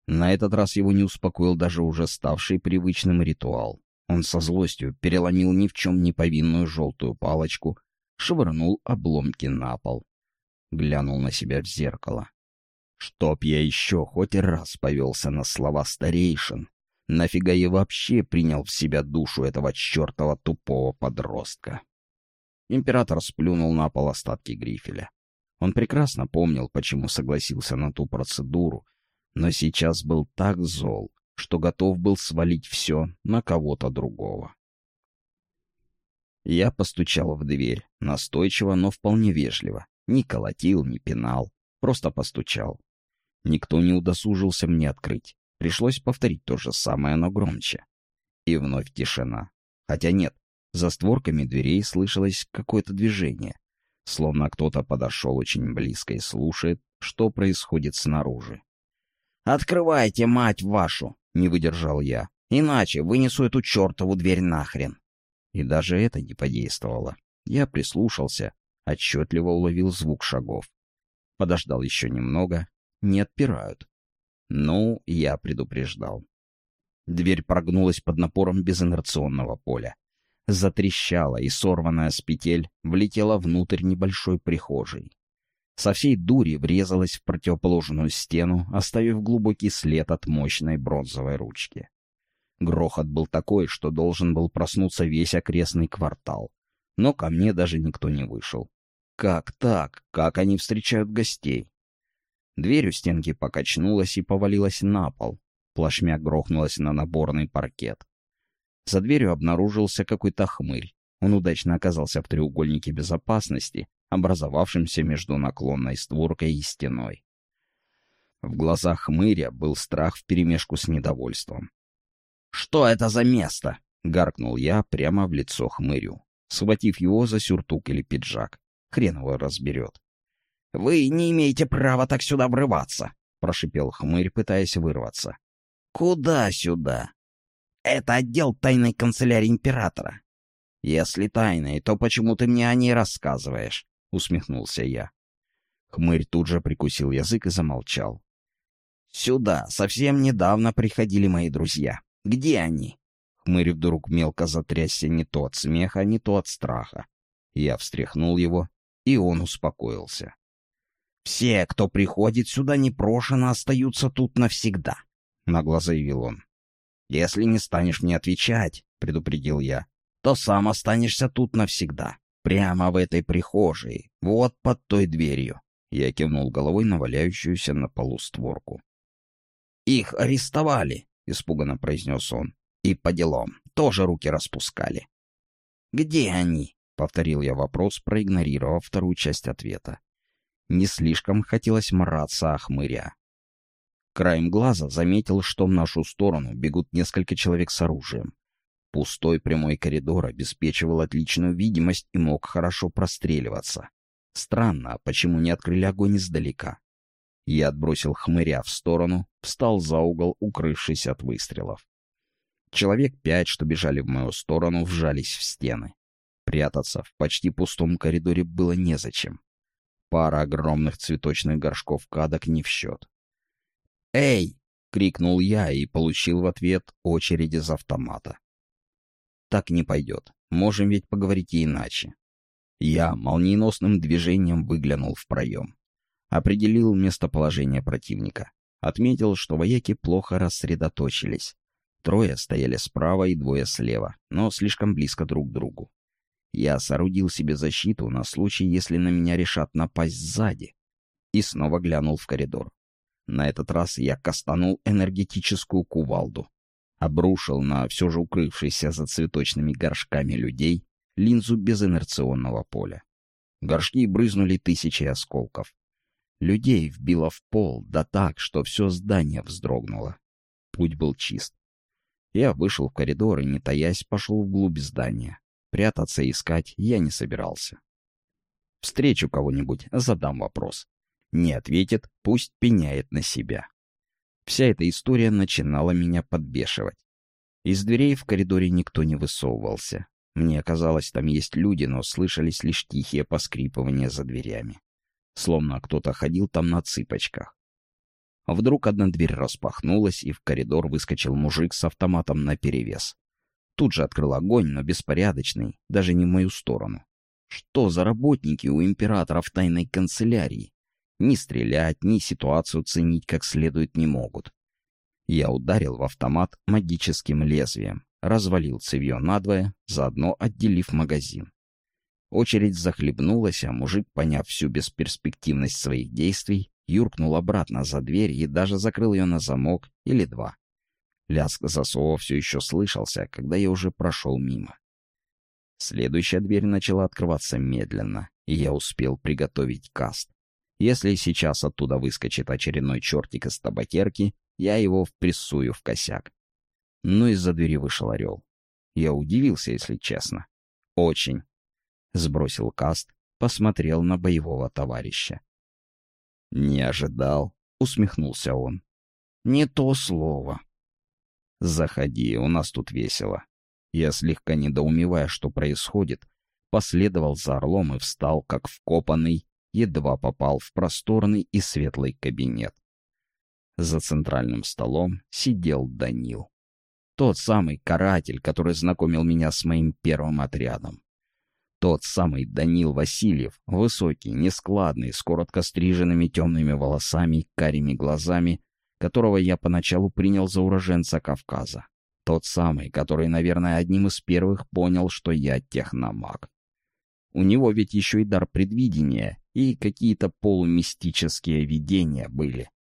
На этот раз его не успокоил даже уже ставший привычным ритуал. Он со злостью переломил ни в чем не повинную желтую палочку, швырнул обломки на пол. Глянул на себя в зеркало. Чтоб я еще хоть раз повелся на слова старейшин, нафига я вообще принял в себя душу этого чертова тупого подростка? Император сплюнул на пол остатки грифеля. Он прекрасно помнил, почему согласился на ту процедуру, но сейчас был так зол, что готов был свалить все на кого-то другого. Я постучал в дверь, настойчиво, но вполне вежливо. Не колотил, не пинал, просто постучал. Никто не удосужился мне открыть. Пришлось повторить то же самое, но громче. И вновь тишина. Хотя нет, за створками дверей слышалось какое-то движение. словно кто-то подошел очень близко и слушает, что происходит снаружи. «Открывайте, мать вашу!» — не выдержал я. «Иначе вынесу эту чертову дверь нахрен!» И даже это не подействовало. Я прислушался, отчетливо уловил звук шагов. Подождал еще немного. Не отпирают. Ну, я предупреждал. Дверь прогнулась под напором безинерционного поля. Затрещала, и сорванная с петель влетела внутрь небольшой прихожей. Со всей дури врезалась в противоположную стену, оставив глубокий след от мощной бронзовой ручки. Грохот был такой, что должен был проснуться весь окрестный квартал. Но ко мне даже никто не вышел. Как так? Как они встречают гостей? Дверь у стенки покачнулась и повалилась на пол. Плашмя грохнулась на наборный паркет. За дверью обнаружился какой-то хмырь. Он удачно оказался в треугольнике безопасности, образовавшемся между наклонной створкой и стеной. В глазах хмыря был страх вперемешку с недовольством. «Что это за место?» — гаркнул я прямо в лицо хмырю, схватив его за сюртук или пиджак. Хрен его разберет. «Вы не имеете права так сюда врываться», — прошипел хмырь, пытаясь вырваться. «Куда сюда?» «Это отдел тайной канцелярии императора». «Если тайной, то почему ты мне о ней рассказываешь?» — усмехнулся я. Хмырь тут же прикусил язык и замолчал. «Сюда совсем недавно приходили мои друзья. Где они?» Хмырь вдруг мелко затрясся не то от смеха, не то от страха. Я встряхнул его, и он успокоился. «Все, кто приходит сюда непрошено, остаются тут навсегда», — нагло заявил он. «Если не станешь мне отвечать», — предупредил я, — «то сам останешься тут навсегда, прямо в этой прихожей, вот под той дверью». Я кивнул головой на валяющуюся на полу створку. «Их арестовали», — испуганно произнес он. «И по делам. Тоже руки распускали». «Где они?» — повторил я вопрос, проигнорировав вторую часть ответа. Не слишком хотелось мраться охмыря. Краем глаза заметил, что в нашу сторону бегут несколько человек с оружием. Пустой прямой коридор обеспечивал отличную видимость и мог хорошо простреливаться. Странно, почему не открыли огонь издалека. Я отбросил хмыря в сторону, встал за угол, укрывшись от выстрелов. Человек пять, что бежали в мою сторону, вжались в стены. Прятаться в почти пустом коридоре было незачем. Пара огромных цветочных горшков кадок не в счет. «Эй!» — крикнул я и получил в ответ очередь из автомата. «Так не пойдет. Можем ведь поговорить и иначе». Я молниеносным движением выглянул в проем. Определил местоположение противника. Отметил, что вояки плохо рассредоточились. Трое стояли справа и двое слева, но слишком близко друг к другу. Я соорудил себе защиту на случай, если на меня решат напасть сзади. И снова глянул в коридор. На этот раз я кастанул энергетическую кувалду. Обрушил на все же укрывшийся за цветочными горшками людей линзу безинерционного поля. Горшки брызнули тысячи осколков. Людей вбило в пол, да так, что все здание вздрогнуло. Путь был чист. Я вышел в коридор и, не таясь, пошел вглубь здания. Прятаться и искать я не собирался. Встречу кого-нибудь, задам вопрос. Не ответит, пусть пеняет на себя. Вся эта история начинала меня подбешивать. Из дверей в коридоре никто не высовывался. Мне казалось, там есть люди, но слышались лишь тихие поскрипывания за дверями. Словно кто-то ходил там на цыпочках. Вдруг одна дверь распахнулась, и в коридор выскочил мужик с автоматом наперевес. Тут же открыл огонь, но беспорядочный, даже не в мою сторону. Что за работники у императора в тайной канцелярии? Ни стрелять, ни ситуацию ценить как следует не могут. Я ударил в автомат магическим лезвием, развалил цевье надвое, заодно отделив магазин. Очередь захлебнулась, а мужик, поняв всю бесперспективность своих действий, юркнул обратно за дверь и даже закрыл ее на замок или два. Лязг засова все еще слышался, когда я уже прошел мимо. Следующая дверь начала открываться медленно, и я успел приготовить каст. Если сейчас оттуда выскочит очередной чертик из табакерки, я его впрессую в косяк. Но из-за двери вышел орел. Я удивился, если честно. Очень. Сбросил каст, посмотрел на боевого товарища. «Не ожидал», — усмехнулся он. «Не то слово». «Заходи, у нас тут весело». Я, слегка недоумевая, что происходит, последовал за орлом и встал, как вкопанный, едва попал в просторный и светлый кабинет. За центральным столом сидел Данил. Тот самый каратель, который знакомил меня с моим первым отрядом. Тот самый Данил Васильев, высокий, нескладный, с коротко стриженными темными волосами, карими глазами, которого я поначалу принял за уроженца Кавказа. Тот самый, который, наверное, одним из первых понял, что я техномаг. У него ведь еще и дар предвидения, и какие-то полумистические видения были.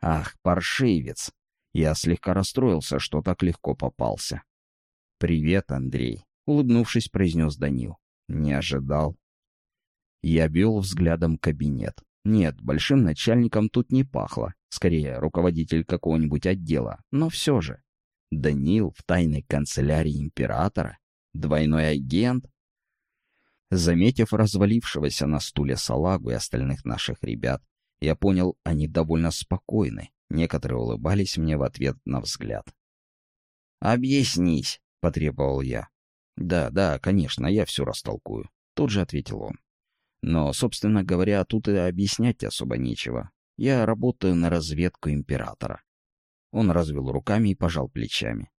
Ах, паршивец! Я слегка расстроился, что так легко попался. «Привет, Андрей», — улыбнувшись, произнес Данил. «Не ожидал». Я бил взглядом кабинет. Нет, большим начальником тут не пахло. Скорее, руководитель какого-нибудь отдела. Но все же. Данил в тайной канцелярии императора? Двойной агент? Заметив развалившегося на стуле салагу и остальных наших ребят, я понял, они довольно спокойны. Некоторые улыбались мне в ответ на взгляд. «Объяснись», — потребовал я. «Да, да, конечно, я все растолкую», — тут же ответил он. «Но, собственно говоря, тут и объяснять особо нечего. Я работаю на разведку императора». Он развел руками и пожал плечами.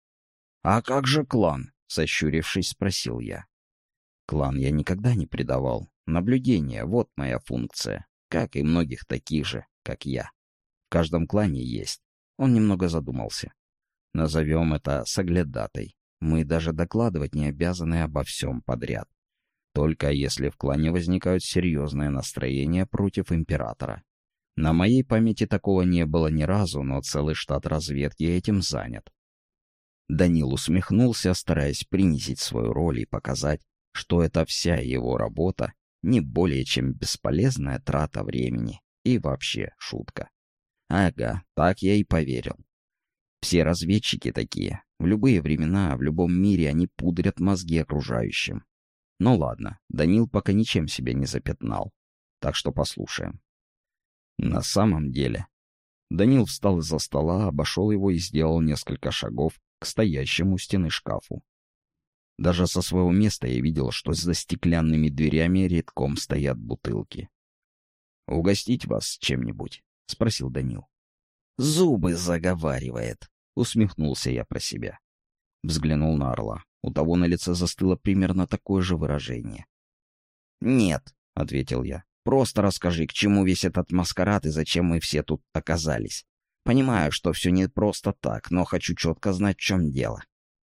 «А как же клан?» — сощурившись, спросил я. «Клан я никогда не предавал. Наблюдение — вот моя функция, как и многих таких же, как я. В каждом клане есть». Он немного задумался. Назовем это соглядатой. Мы даже докладывать не обязаны обо всем подряд. Только если в клане возникают серьезные настроения против императора. На моей памяти такого не было ни разу, но целый штат разведки этим занят. Данил усмехнулся, стараясь принизить свою роль и показать, что это вся его работа не более чем бесполезная трата времени и вообще шутка. Ага, так я и поверил. Все разведчики такие. В любые времена, в любом мире они пудрят мозги окружающим. Ну ладно, Данил пока ничем себя не запятнал. Так что послушаем. На самом деле... Данил встал из-за стола, обошел его и сделал несколько шагов к стоящему у стены шкафу. Даже со своего места я видел, что за стеклянными дверями редком стоят бутылки. «Угостить вас чем-нибудь?» — спросил Данил. «Зубы заговаривает», — усмехнулся я про себя. Взглянул на орла. У того на лице застыло примерно такое же выражение. «Нет», — ответил я. Просто расскажи, к чему весь этот маскарад и зачем мы все тут оказались. Понимаю, что все не просто так, но хочу четко знать, в чем дело.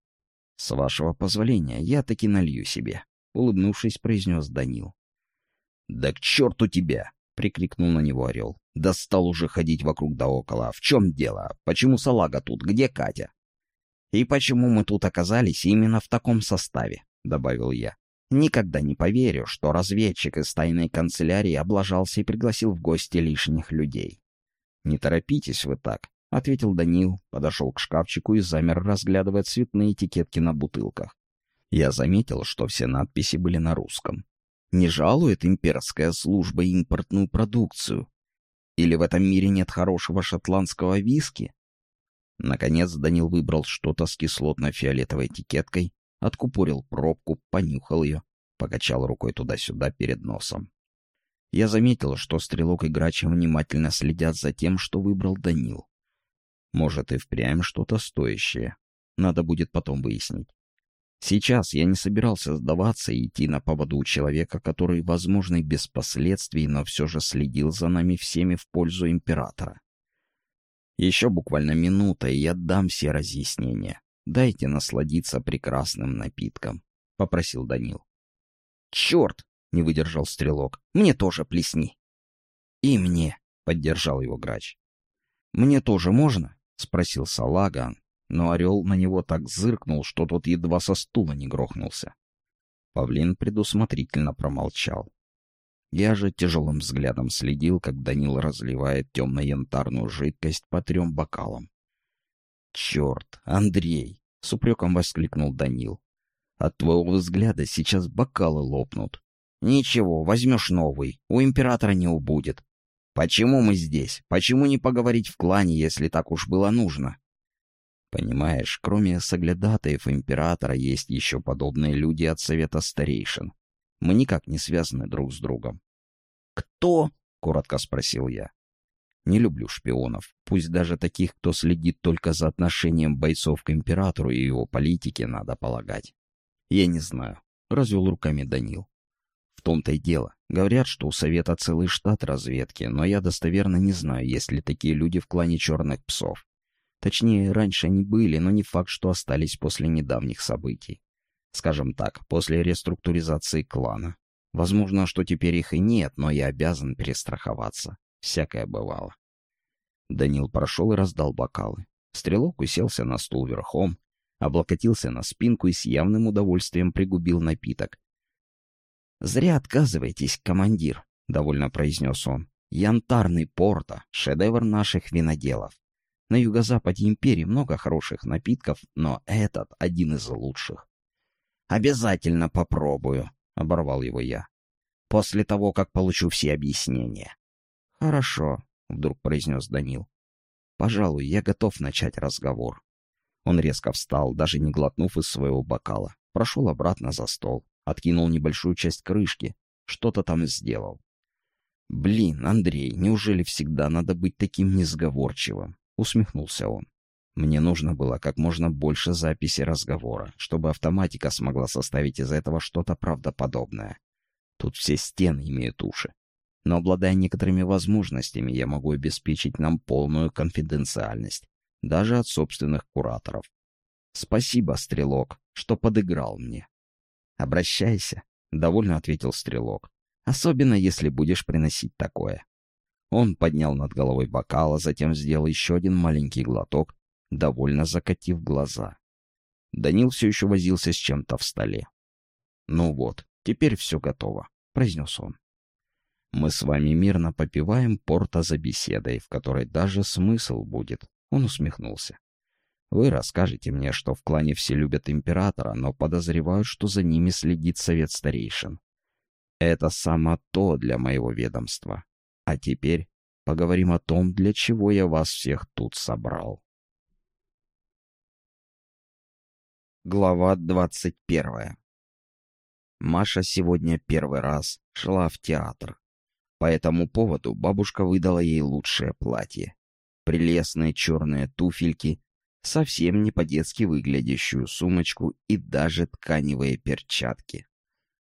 — С вашего позволения, я таки налью себе, — улыбнувшись, произнес Данил. — Да к черту тебя! — прикрикнул на него орел. — Достал уже ходить вокруг да около. В чем дело? Почему салага тут? Где Катя? — И почему мы тут оказались именно в таком составе? — добавил я. Никогда не поверю, что разведчик из тайной канцелярии облажался и пригласил в гости лишних людей. «Не торопитесь вы так», — ответил Данил, подошел к шкафчику и замер, разглядывая цветные этикетки на бутылках. Я заметил, что все надписи были на русском. Не жалует имперская служба импортную продукцию? Или в этом мире нет хорошего шотландского виски? Наконец Данил выбрал что-то с кислотно-фиолетовой этикеткой откупорил пробку, понюхал ее, покачал рукой туда-сюда перед носом. Я заметил, что стрелок и грач внимательно следят за тем, что выбрал Данил. Может, и впрямь что-то стоящее. Надо будет потом выяснить. Сейчас я не собирался сдаваться и идти на поводу у человека, который, возможно, без последствий, но все же следил за нами всеми в пользу императора. Еще буквально минута, и я дам все разъяснения. «Дайте насладиться прекрасным напитком», — попросил Данил. «Черт!» — не выдержал стрелок. «Мне тоже плесни». «И мне», — поддержал его грач. «Мне тоже можно?» — спросил Салаган, но орел на него так зыркнул, что тот едва со стула не грохнулся. Павлин предусмотрительно промолчал. Я же тяжелым взглядом следил, как Данил разливает темно-янтарную жидкость по трем бокалам. «Черт, Андрей!» — с упреком воскликнул Данил. «От твоего взгляда сейчас бокалы лопнут». Ничего, возьмешь новый, у императора не убудет. Почему мы здесь? Почему не поговорить в клане, если так уж было нужно? Понимаешь, кроме соглядатаев императора есть еще подобные люди от Совета Старейшин. Мы никак не связаны друг с другом. «Кто?» — коротко спросил я. Не люблю шпионов, пусть даже таких, кто следит только за отношением бойцов к императору и его политике, надо полагать. Я не знаю, развел руками Данил. В том-то и дело. Говорят, что у Совета целый штат разведки, но я достоверно не знаю, есть ли такие люди в клане черных псов. Точнее, раньше они были, но не факт, что остались после недавних событий. Скажем так, после реструктуризации клана. Возможно, что теперь их и нет, но я обязан перестраховаться. Всякое бывало. Данил прошел и раздал бокалы. Стрелок уселся на стул верхом, облокотился на спинку и с явным удовольствием пригубил напиток, «Зря отказываетесь, командир», — довольно произнес он. «Янтарный порта — шедевр наших виноделов. На юго-западе империи много хороших напитков, но этот один из лучших». «Обязательно попробую», — оборвал его я. «После того, как получу все объяснения». «Хорошо», — вдруг произнес Данил. «Пожалуй, я готов начать разговор». Он резко встал, даже не глотнув из своего бокала. Прошел обратно за стол. Откинул небольшую часть крышки. Что-то там сделал. «Блин, Андрей, неужели всегда надо быть таким несговорчивым?» — усмехнулся он. «Мне нужно было как можно больше записи разговора, чтобы автоматика смогла составить из этого что-то правдоподобное. Тут все стены имеют уши. Но обладая некоторыми возможностями, я могу обеспечить нам полную конфиденциальность, даже от собственных кураторов. Спасибо, Стрелок, что подыграл мне. «Обращайся», — довольно ответил стрелок. «Особенно, если будешь приносить такое». Он поднял над головой бокал, а затем сделал еще один маленький глоток, довольно закатив глаза. Данил все еще возился с чем-то в столе. «Ну вот, теперь все готово», — произнес он. «Мы с вами мирно попиваем порта за беседой, в которой даже смысл будет», — он усмехнулся. Вы расскажете мне, что в клане все любят императора, но подозревают, что за ними следит совет старейшин. Это само то для моего ведомства. А теперь поговорим о том, для чего я вас всех тут собрал. Глава двадцать первая Маша сегодня первый раз шла в театр. По этому поводу бабушка выдала ей лучшее платье. Прелестные черные туфельки совсем не по-детски выглядящую сумочку и даже тканевые перчатки.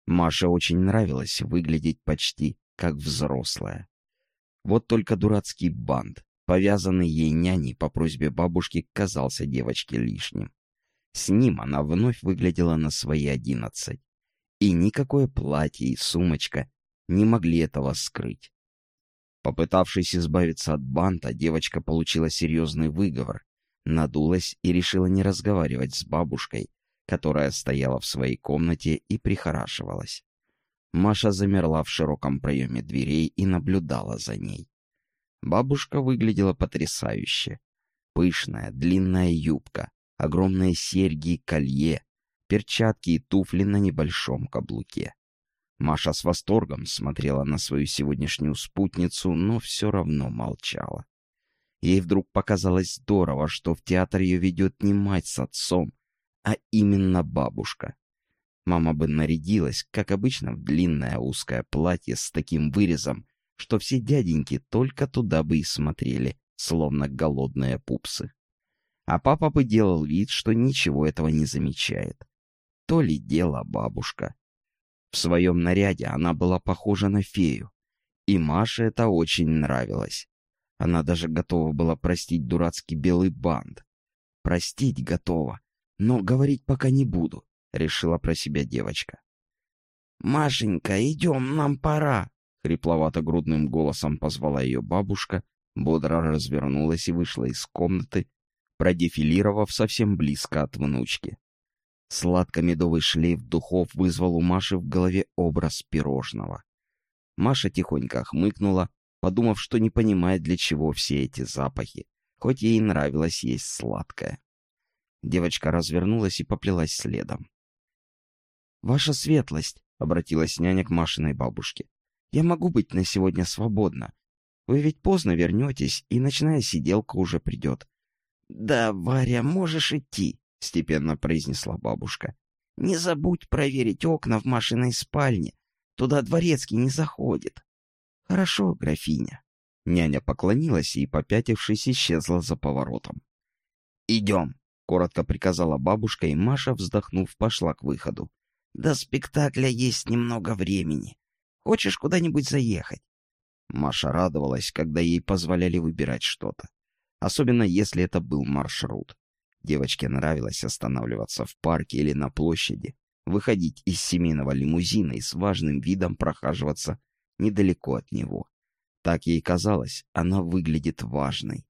Маше очень нравилось выглядеть почти как взрослая. Вот только дурацкий бант, повязанный ей няней по просьбе бабушки, казался девочке лишним. С ним она вновь выглядела на свои одиннадцать. И никакое платье и сумочка не могли этого скрыть. Попытавшись избавиться от банта, девочка получила серьезный выговор надулась и решила не разговаривать с бабушкой, которая стояла в своей комнате и прихорашивалась. Маша замерла в широком проеме дверей и наблюдала за ней. Бабушка выглядела потрясающе. Пышная, длинная юбка, огромные серьги и колье, перчатки и туфли на небольшом каблуке. Маша с восторгом смотрела на свою сегодняшнюю спутницу, но все равно молчала. Ей вдруг показалось здорово, что в театр ее ведет не мать с отцом, а именно бабушка. Мама бы нарядилась, как обычно, в длинное узкое платье с таким вырезом, что все дяденьки только туда бы и смотрели, словно голодные пупсы. А папа бы делал вид, что ничего этого не замечает. То ли дело бабушка. В своем наряде она была похожа на фею, и Маше это очень нравилось. Она даже готова была простить дурацкий белый бант. Простить готова, но говорить пока не буду, решила про себя девочка. «Машенька, идем, нам пора!» Хрипловато-грудным голосом позвала ее бабушка, бодро развернулась и вышла из комнаты, продефилировав совсем близко от внучки. Сладко-медовый шлейф духов вызвал у Маши в голове образ пирожного. Маша тихонько хмыкнула, подумав, что не понимает, для чего все эти запахи, хоть ей нравилось есть сладкое. Девочка развернулась и поплелась следом. «Ваша светлость!» — обратилась няня к Машиной бабушке. «Я могу быть на сегодня свободна. Вы ведь поздно вернетесь, и ночная сиделка уже придет». «Да, Варя, можешь идти», — степенно произнесла бабушка. «Не забудь проверить окна в Машиной спальне. Туда дворецкий не заходит». «Хорошо, графиня». Няня поклонилась и, попятившись, исчезла за поворотом. «Идем», — коротко приказала бабушка, и Маша, вздохнув, пошла к выходу. «До спектакля есть немного времени. Хочешь куда-нибудь заехать?» Маша радовалась, когда ей позволяли выбирать что-то. Особенно, если это был маршрут. Девочке нравилось останавливаться в парке или на площади, выходить из семейного лимузина и с важным видом прохаживаться недалеко от него. Так ей казалось, она выглядит важной.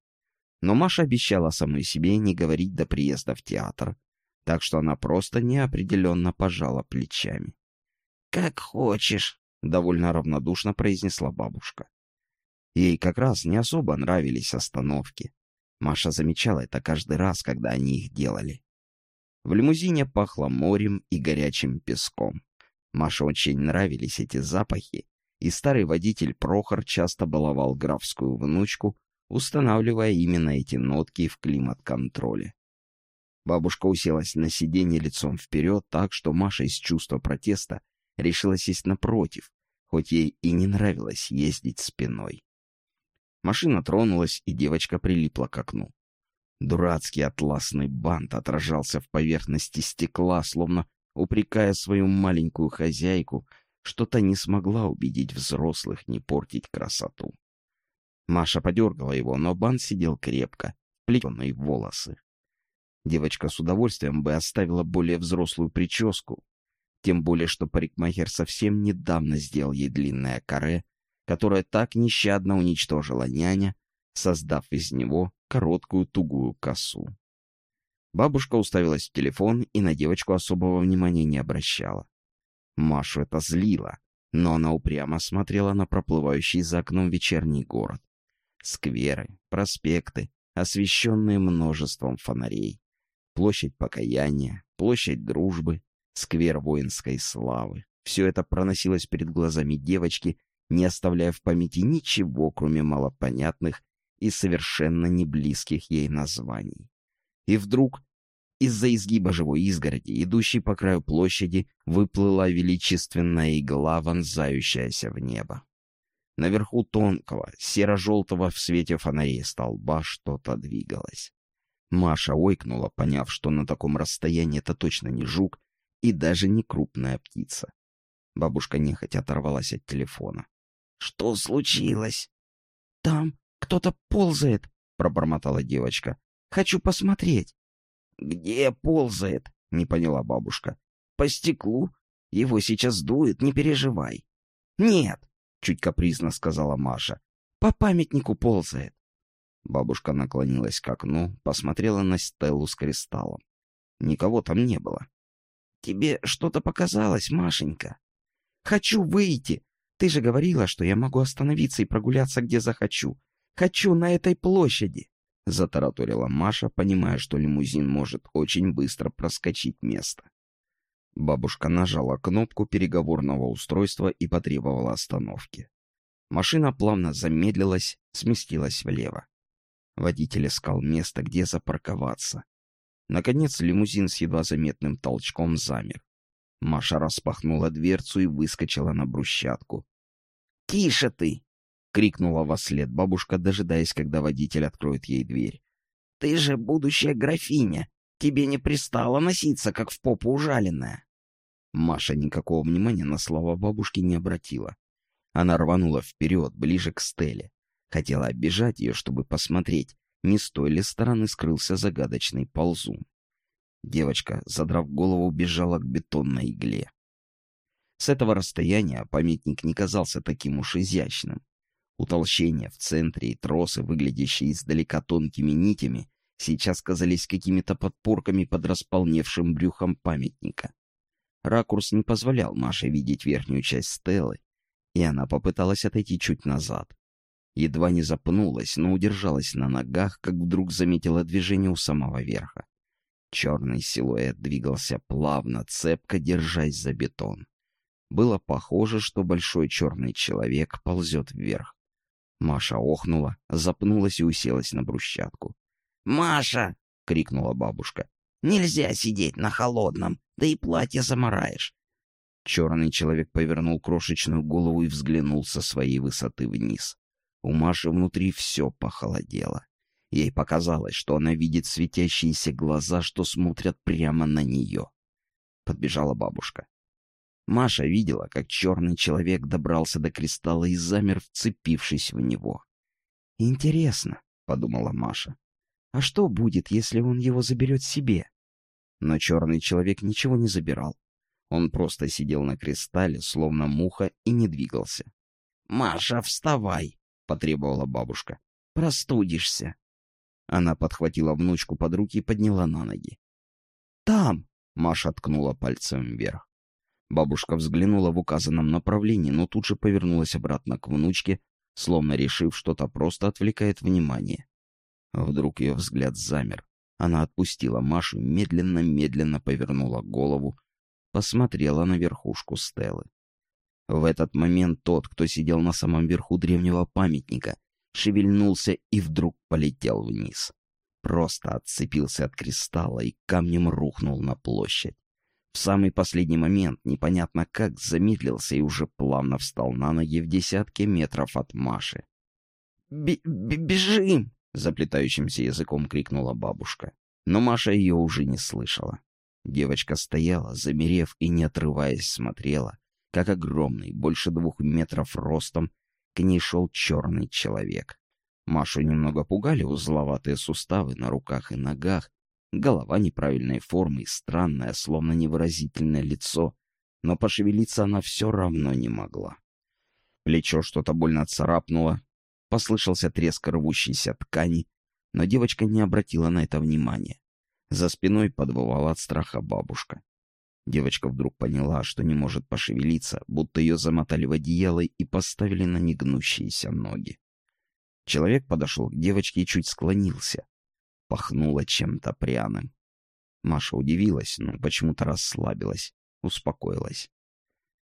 Но Маша обещала самой себе не говорить до приезда в театр, так что она просто неопределенно пожала плечами. «Как хочешь», — довольно равнодушно произнесла бабушка. Ей как раз не особо нравились остановки. Маша замечала это каждый раз, когда они их делали. В лимузине пахло морем и горячим песком. Маше очень нравились эти запахи, и старый водитель Прохор часто баловал графскую внучку, устанавливая именно эти нотки в климат-контроле. Бабушка уселась на сиденье лицом вперед так, что Маша из чувства протеста решила сесть напротив, хоть ей и не нравилось ездить спиной. Машина тронулась, и девочка прилипла к окну. Дурацкий атласный бант отражался в поверхности стекла, словно упрекая свою маленькую хозяйку, что то не смогла убедить взрослых не портить красоту. Маша подергала его, но бант сидел крепко, плетеные волосы. Девочка с удовольствием бы оставила более взрослую прическу, тем более что парикмахер совсем недавно сделал ей длинное каре, которое так нещадно уничтожила няня, создав из него короткую тугую косу. Бабушка уставилась в телефон и на девочку особого внимания не обращала. Машу это злило, но она упрямо смотрела на проплывающий за окном вечерний город. Скверы, проспекты, освещенные множеством фонарей. Площадь покаяния, площадь дружбы, сквер воинской славы. Все это проносилось перед глазами девочки, не оставляя в памяти ничего, кроме малопонятных и совершенно не близких ей названий. И вдруг из-за изгиба живой изгороди, идущей по краю площади, выплыла величественная игла, вонзающаяся в небо. Наверху тонкого, серо-желтого в свете фонарей столба что-то двигалось. Маша ойкнула, поняв, что на таком расстоянии это точно не жук и даже не крупная птица. Бабушка нехотя оторвалась от телефона. «Что случилось?» «Там кто-то ползает», — пробормотала девочка. «Хочу посмотреть». «Где ползает?» — не поняла бабушка. «По стеклу. Его сейчас дует, не переживай». «Нет», — чуть капризно сказала Маша. «По памятнику ползает». Бабушка наклонилась к окну, посмотрела на стелу с кристаллом. Никого там не было. «Тебе что-то показалось, Машенька?» «Хочу выйти. Ты же говорила, что я могу остановиться и прогуляться, где захочу. Хочу на этой площади!» — затараторила Маша, понимая, что лимузин может очень быстро проскочить место. Бабушка нажала кнопку переговорного устройства и потребовала остановки. Машина плавно замедлилась, сместилась влево. Водитель искал место, где запарковаться. Наконец лимузин с едва заметным толчком замер. Маша распахнула дверцу и выскочила на брусчатку. «Тише ты!» крикнула во след бабушка, дожидаясь, когда водитель откроет ей дверь. «Ты же будущая графиня! Тебе не пристало носиться, как в попу ужаленная!» Маша никакого внимания на слова бабушки не обратила. Она рванула вперед, ближе к Стелле. Хотела оббежать ее, чтобы посмотреть, не с той ли стороны скрылся загадочный ползун. Девочка, задрав голову, бежала к бетонной игле. С этого расстояния памятник не казался таким уж изящным. Утолщения в центре и тросы, выглядящие издалека тонкими нитями, сейчас казались какими-то подпорками под располневшим брюхом памятника. Ракурс не позволял Маше видеть верхнюю часть стелы, и она попыталась отойти чуть назад. Едва не запнулась, но удержалась на ногах, как вдруг заметила движение у самого верха. Черный силуэт двигался плавно, цепко держась за бетон. Было похоже, что большой черный человек ползет вверх. Маша охнула, запнулась и уселась на брусчатку. «Маша!» — крикнула бабушка. «Нельзя сидеть на холодном, да и платье замараешь». Черный человек повернул крошечную голову и взглянул со своей высоты вниз. У Маши внутри все похолодело. Ей показалось, что она видит светящиеся глаза, что смотрят прямо на нее. Подбежала бабушка. Маша видела, как черный человек добрался до кристалла и замер, вцепившись в него. «Интересно», — подумала Маша, — «а что будет, если он его заберет себе?» Но черный человек ничего не забирал. Он просто сидел на кристалле, словно муха, и не двигался. «Маша, вставай!» — потребовала бабушка. «Простудишься!» Она подхватила внучку под руки и подняла на ноги. «Там!» — Маша ткнула пальцем вверх. Бабушка взглянула в указанном направлении, но тут же повернулась обратно к внучке, словно решив, что-то просто отвлекает внимание. Вдруг ее взгляд замер. Она отпустила Машу, медленно-медленно повернула голову, посмотрела на верхушку стелы. В этот момент тот, кто сидел на самом верху древнего памятника, шевельнулся и вдруг полетел вниз. Просто отцепился от кристалла и камнем рухнул на площадь. В самый последний момент, непонятно как, замедлился и уже плавно встал на ноги в десятке метров от Маши. «Бежим!» — заплетающимся языком крикнула бабушка. Но Маша ее уже не слышала. Девочка стояла, замерев и не отрываясь смотрела, как огромный, больше двух метров ростом, к ней шел черный человек. Машу немного пугали узловатые суставы на руках и ногах, голова неправильной формы и странное, словно невыразительное лицо, но пошевелиться она все равно не могла. Плечо что-то больно царапнуло, послышался треск рвущейся ткани, но девочка не обратила на это внимания. За спиной подвывала от страха бабушка. Девочка вдруг поняла, что не может пошевелиться, будто ее замотали в одеяло и поставили на негнущиеся ноги. Человек подошел к девочке и чуть склонился. Пахнуло чем-то пряным. Маша удивилась, но почему-то расслабилась, успокоилась.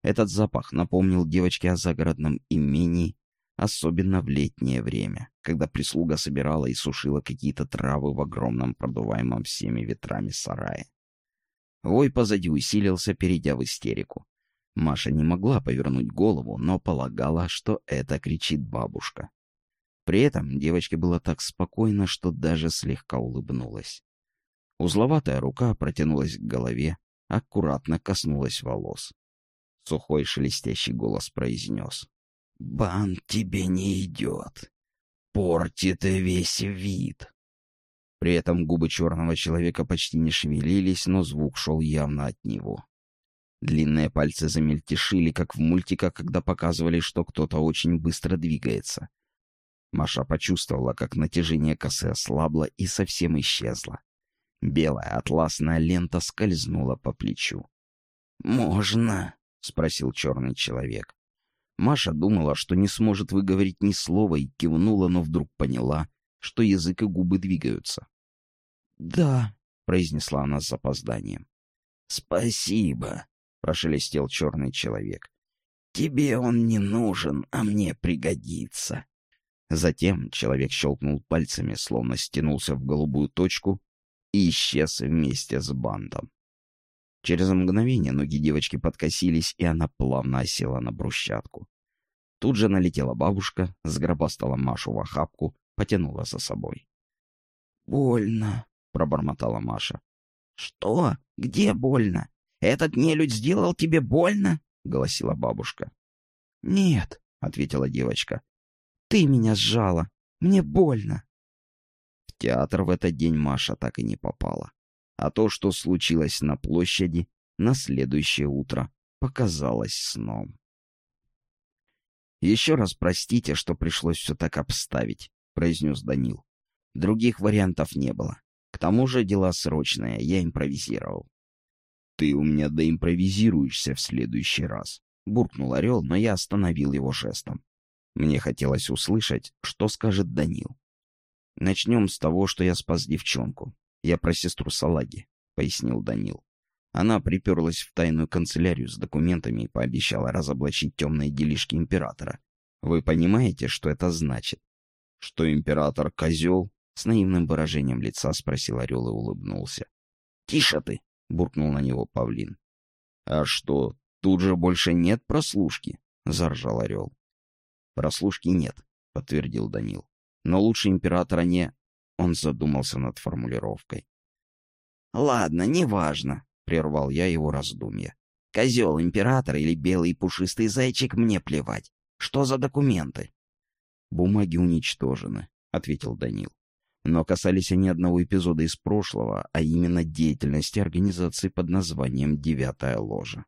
Этот запах напомнил девочке о загородном имении, особенно в летнее время, когда прислуга собирала и сушила какие-то травы в огромном продуваемом всеми ветрами сарае. Вой позади усилился, перейдя в истерику. Маша не могла повернуть голову, но полагала, что это кричит бабушка. При этом девочке было так спокойно, что даже слегка улыбнулась. Узловатая рука протянулась к голове, аккуратно коснулась волос. Сухой шелестящий голос произнес. «Бан тебе не идет. Портит весь вид. При этом губы черного человека почти не шевелились, но звук шел явно от него. Длинные пальцы замельтешили, как в мультиках, когда показывали, что кто-то очень быстро двигается. Маша почувствовала, как натяжение косы ослабло и совсем исчезло. Белая атласная лента скользнула по плечу. «Можно?» — спросил черный человек. Маша думала, что не сможет выговорить ни слова, и кивнула, но вдруг поняла, что язык и губы двигаются. «Да», — произнесла она с запозданием. «Спасибо», — прошелестел черный человек. «Тебе он не нужен, а мне пригодится». Затем человек щелкнул пальцами, словно стянулся в голубую точку и исчез вместе с бандом. Через мгновение ноги девочки подкосились, и она плавно осела на брусчатку. Тут же налетела бабушка, сгробастала Машу в охапку, потянула за собой. «Больно», — пробормотала Маша. «Что? Где больно? Этот нелюдь сделал тебе больно?» — голосила бабушка. «Нет», — ответила девочка. «Ты меня сжала. Мне больно». В театр в этот день Маша так и не попала. А то, что случилось на площади, на следующее утро показалось сном. «Еще раз простите, что пришлось все так обставить», — произнес Данил. «Других вариантов не было. К тому же дела срочные, я импровизировал». «Ты у меня доимпровизируешься в следующий раз», — буркнул Орел, но я остановил его жестом. Мне хотелось услышать, что скажет Данил. «Начнем с того, что я спас девчонку. Я про сестру Салаги», — пояснил Данил. Она приперлась в тайную канцелярию с документами и пообещала разоблачить темные делишки императора. Вы понимаете, что это значит? Что император козел? С наивным выражением лица спросил орел и улыбнулся. «Тише ты!» — буркнул на него павлин. «А что, тут же больше нет прослушки?» — заржал орел. «Прослушки нет», — подтвердил Данил. «Но лучше императора не...» Он задумался над формулировкой. «Ладно, неважно», — прервал я его раздумья. «Козел император или белый пушистый зайчик, мне плевать. Что за документы?» «Бумаги уничтожены», — ответил Данил. Но касались они одного эпизода из прошлого, а именно деятельности организации под названием «Девятая ложа».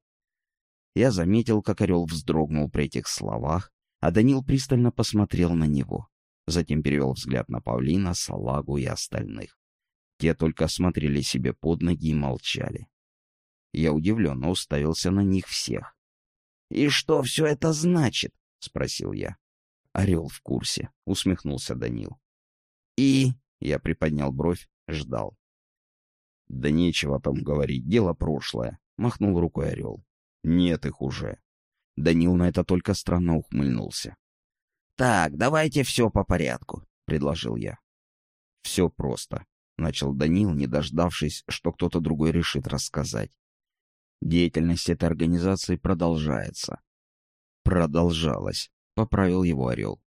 Я заметил, как Орел вздрогнул при этих словах, а Данил пристально посмотрел на него. Затем перевел взгляд на Павлина, Салагу и остальных. Те только смотрели себе под ноги и молчали. Я удивленно уставился на них всех. «И что все это значит?» — спросил я. «Орел в курсе», — усмехнулся Данил. «И...» — я приподнял бровь, ждал. «Да нечего там говорить, дело прошлое», — махнул рукой Орел. «Нет их уже». Данил на это только странно ухмыльнулся. «Так, давайте все по порядку», — предложил я. «Все просто», — начал Данил, не дождавшись, что кто-то другой решит рассказать. «Деятельность этой организации продолжается». «Продолжалась», — поправил его Орел.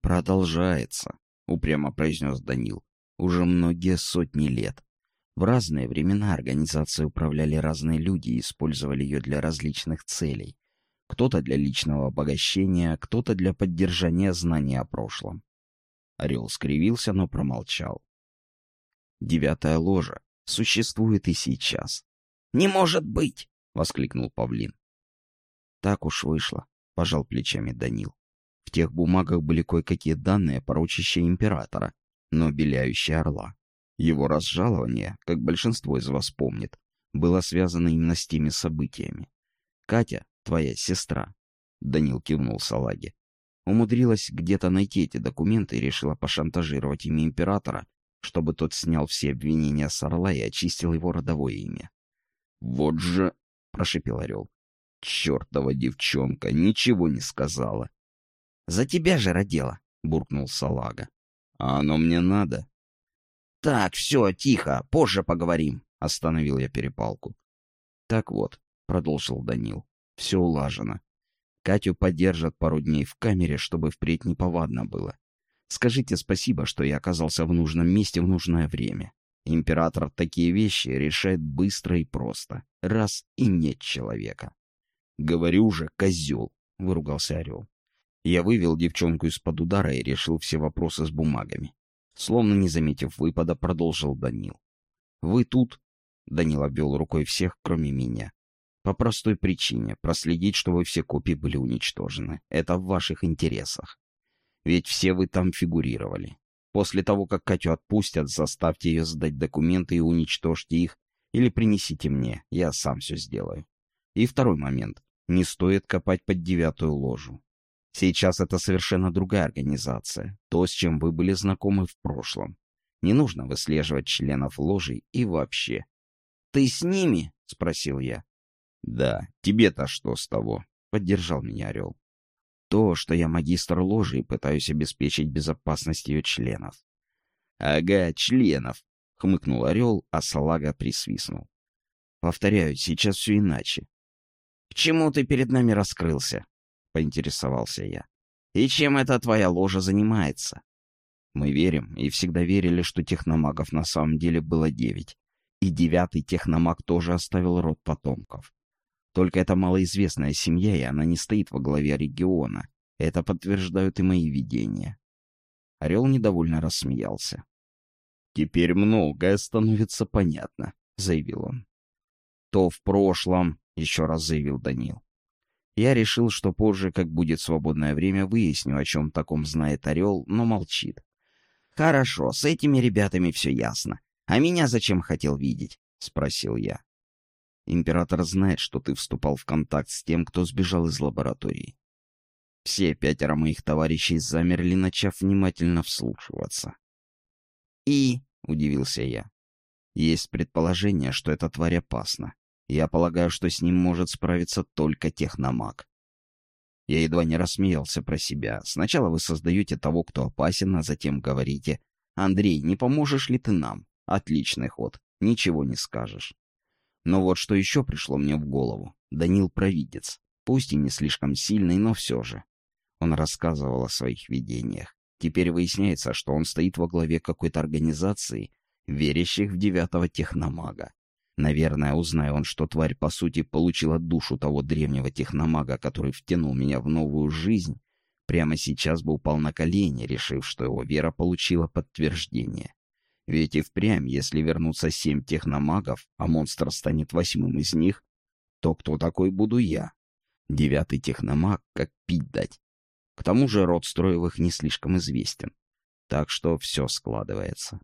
«Продолжается», — упрямо произнес Данил. «Уже многие сотни лет. В разные времена организацией управляли разные люди и использовали ее для различных целей. Кто-то для личного обогащения, кто-то для поддержания знаний о прошлом. Орел скривился, но промолчал. Девятая ложа существует и сейчас. «Не может быть!» — воскликнул Павлин. «Так уж вышло», — пожал плечами Данил. В тех бумагах были кое-какие данные, порочащие императора, но беляющие орла. Его разжалование, как большинство из вас помнит, было связано именно с теми событиями. Катя, твоя сестра, Данил кивнул Салаге, умудрилась где-то найти эти документы и решила пошантажировать ими императора, чтобы тот снял все обвинения с Орла и очистил его родовое имя. «Вот же!» — прошипел Орел. «Чертова девчонка, ничего не сказала!» «За тебя же родила!» — буркнул Салага. «А оно мне надо?» «Так, все, тихо, позже поговорим», — остановил я перепалку. «Так вот», — продолжил Данил, — «все улажено. Катю подержат пару дней в камере, чтобы впредь неповадно было. Скажите спасибо, что я оказался в нужном месте в нужное время. Император такие вещи решает быстро и просто. Раз и нет человека. «Говорю же, козел!» — выругался Орел. Я вывел девчонку из-под удара и решил все вопросы с бумагами. Словно не заметив выпада, продолжил Данил. «Вы тут?» — Данил обвел рукой всех, кроме меня. «По простой причине. Проследить, чтобы все копии были уничтожены. Это в ваших интересах. Ведь все вы там фигурировали. После того, как Катю отпустят, заставьте ее сдать документы и уничтожьте их, или принесите мне, я сам все сделаю. И второй момент. Не стоит копать под девятую ложу. Сейчас это совершенно другая организация, то, с чем вы были знакомы в прошлом. Не нужно выслеживать членов ложей и вообще. «Ты с ними?» — спросил я. «Да, тебе-то что с того?» — поддержал меня Орел. «То, что я магистр ложи и пытаюсь обеспечить безопасность ее членов». «Ага, членов!» — хмыкнул Орел, а Салага присвистнул. «Повторяю, сейчас все иначе». «К чему ты перед нами раскрылся?» поинтересовался я. «И чем эта твоя ложа занимается?» Мы верим и всегда верили, что техномагов на самом деле было девять. И девятый техномаг тоже оставил род потомков. Только это малоизвестная семья, и она не стоит во главе региона. Это подтверждают и мои видения. Орел недовольно рассмеялся. «Теперь многое становится понятно», — заявил он. «То в прошлом», — еще раз заявил Данил. Я решил, что позже, как будет свободное время, выясню, о чем таком знает Орел, но молчит. «Хорошо, с этими ребятами все ясно. А меня зачем хотел видеть?» — спросил я. «Император знает, что ты вступал в контакт с тем, кто сбежал из лаборатории. Все пятеро моих товарищей замерли, начав внимательно вслушиваться. «И?» — удивился я. «Есть предположение, что эта тварь опасна. Я полагаю, что с ним может справиться только техномаг. Я едва не рассмеялся про себя. Сначала вы создаете того, кто опасен, а затем говорите, «Андрей, не поможешь ли ты нам?» Отличный ход. Ничего не скажешь. Но вот что еще пришло мне в голову. Данил провидец. Пусть и не слишком сильный, но все же. Он рассказывал о своих видениях. Теперь выясняется, что он стоит во главе какой-то организации, верящих в девятого техномага. Наверное, узная он, что тварь, по сути, получила душу того древнего техномага, который втянул меня в новую жизнь, прямо сейчас бы упал на колени, решив, что его вера получила подтверждение. Ведь и впрямь, если вернутся семь техномагов, а монстр станет восьмым из них, то кто такой буду я? Девятый техномаг, как пить дать. К тому же род Строевых не слишком известен. Так что все складывается.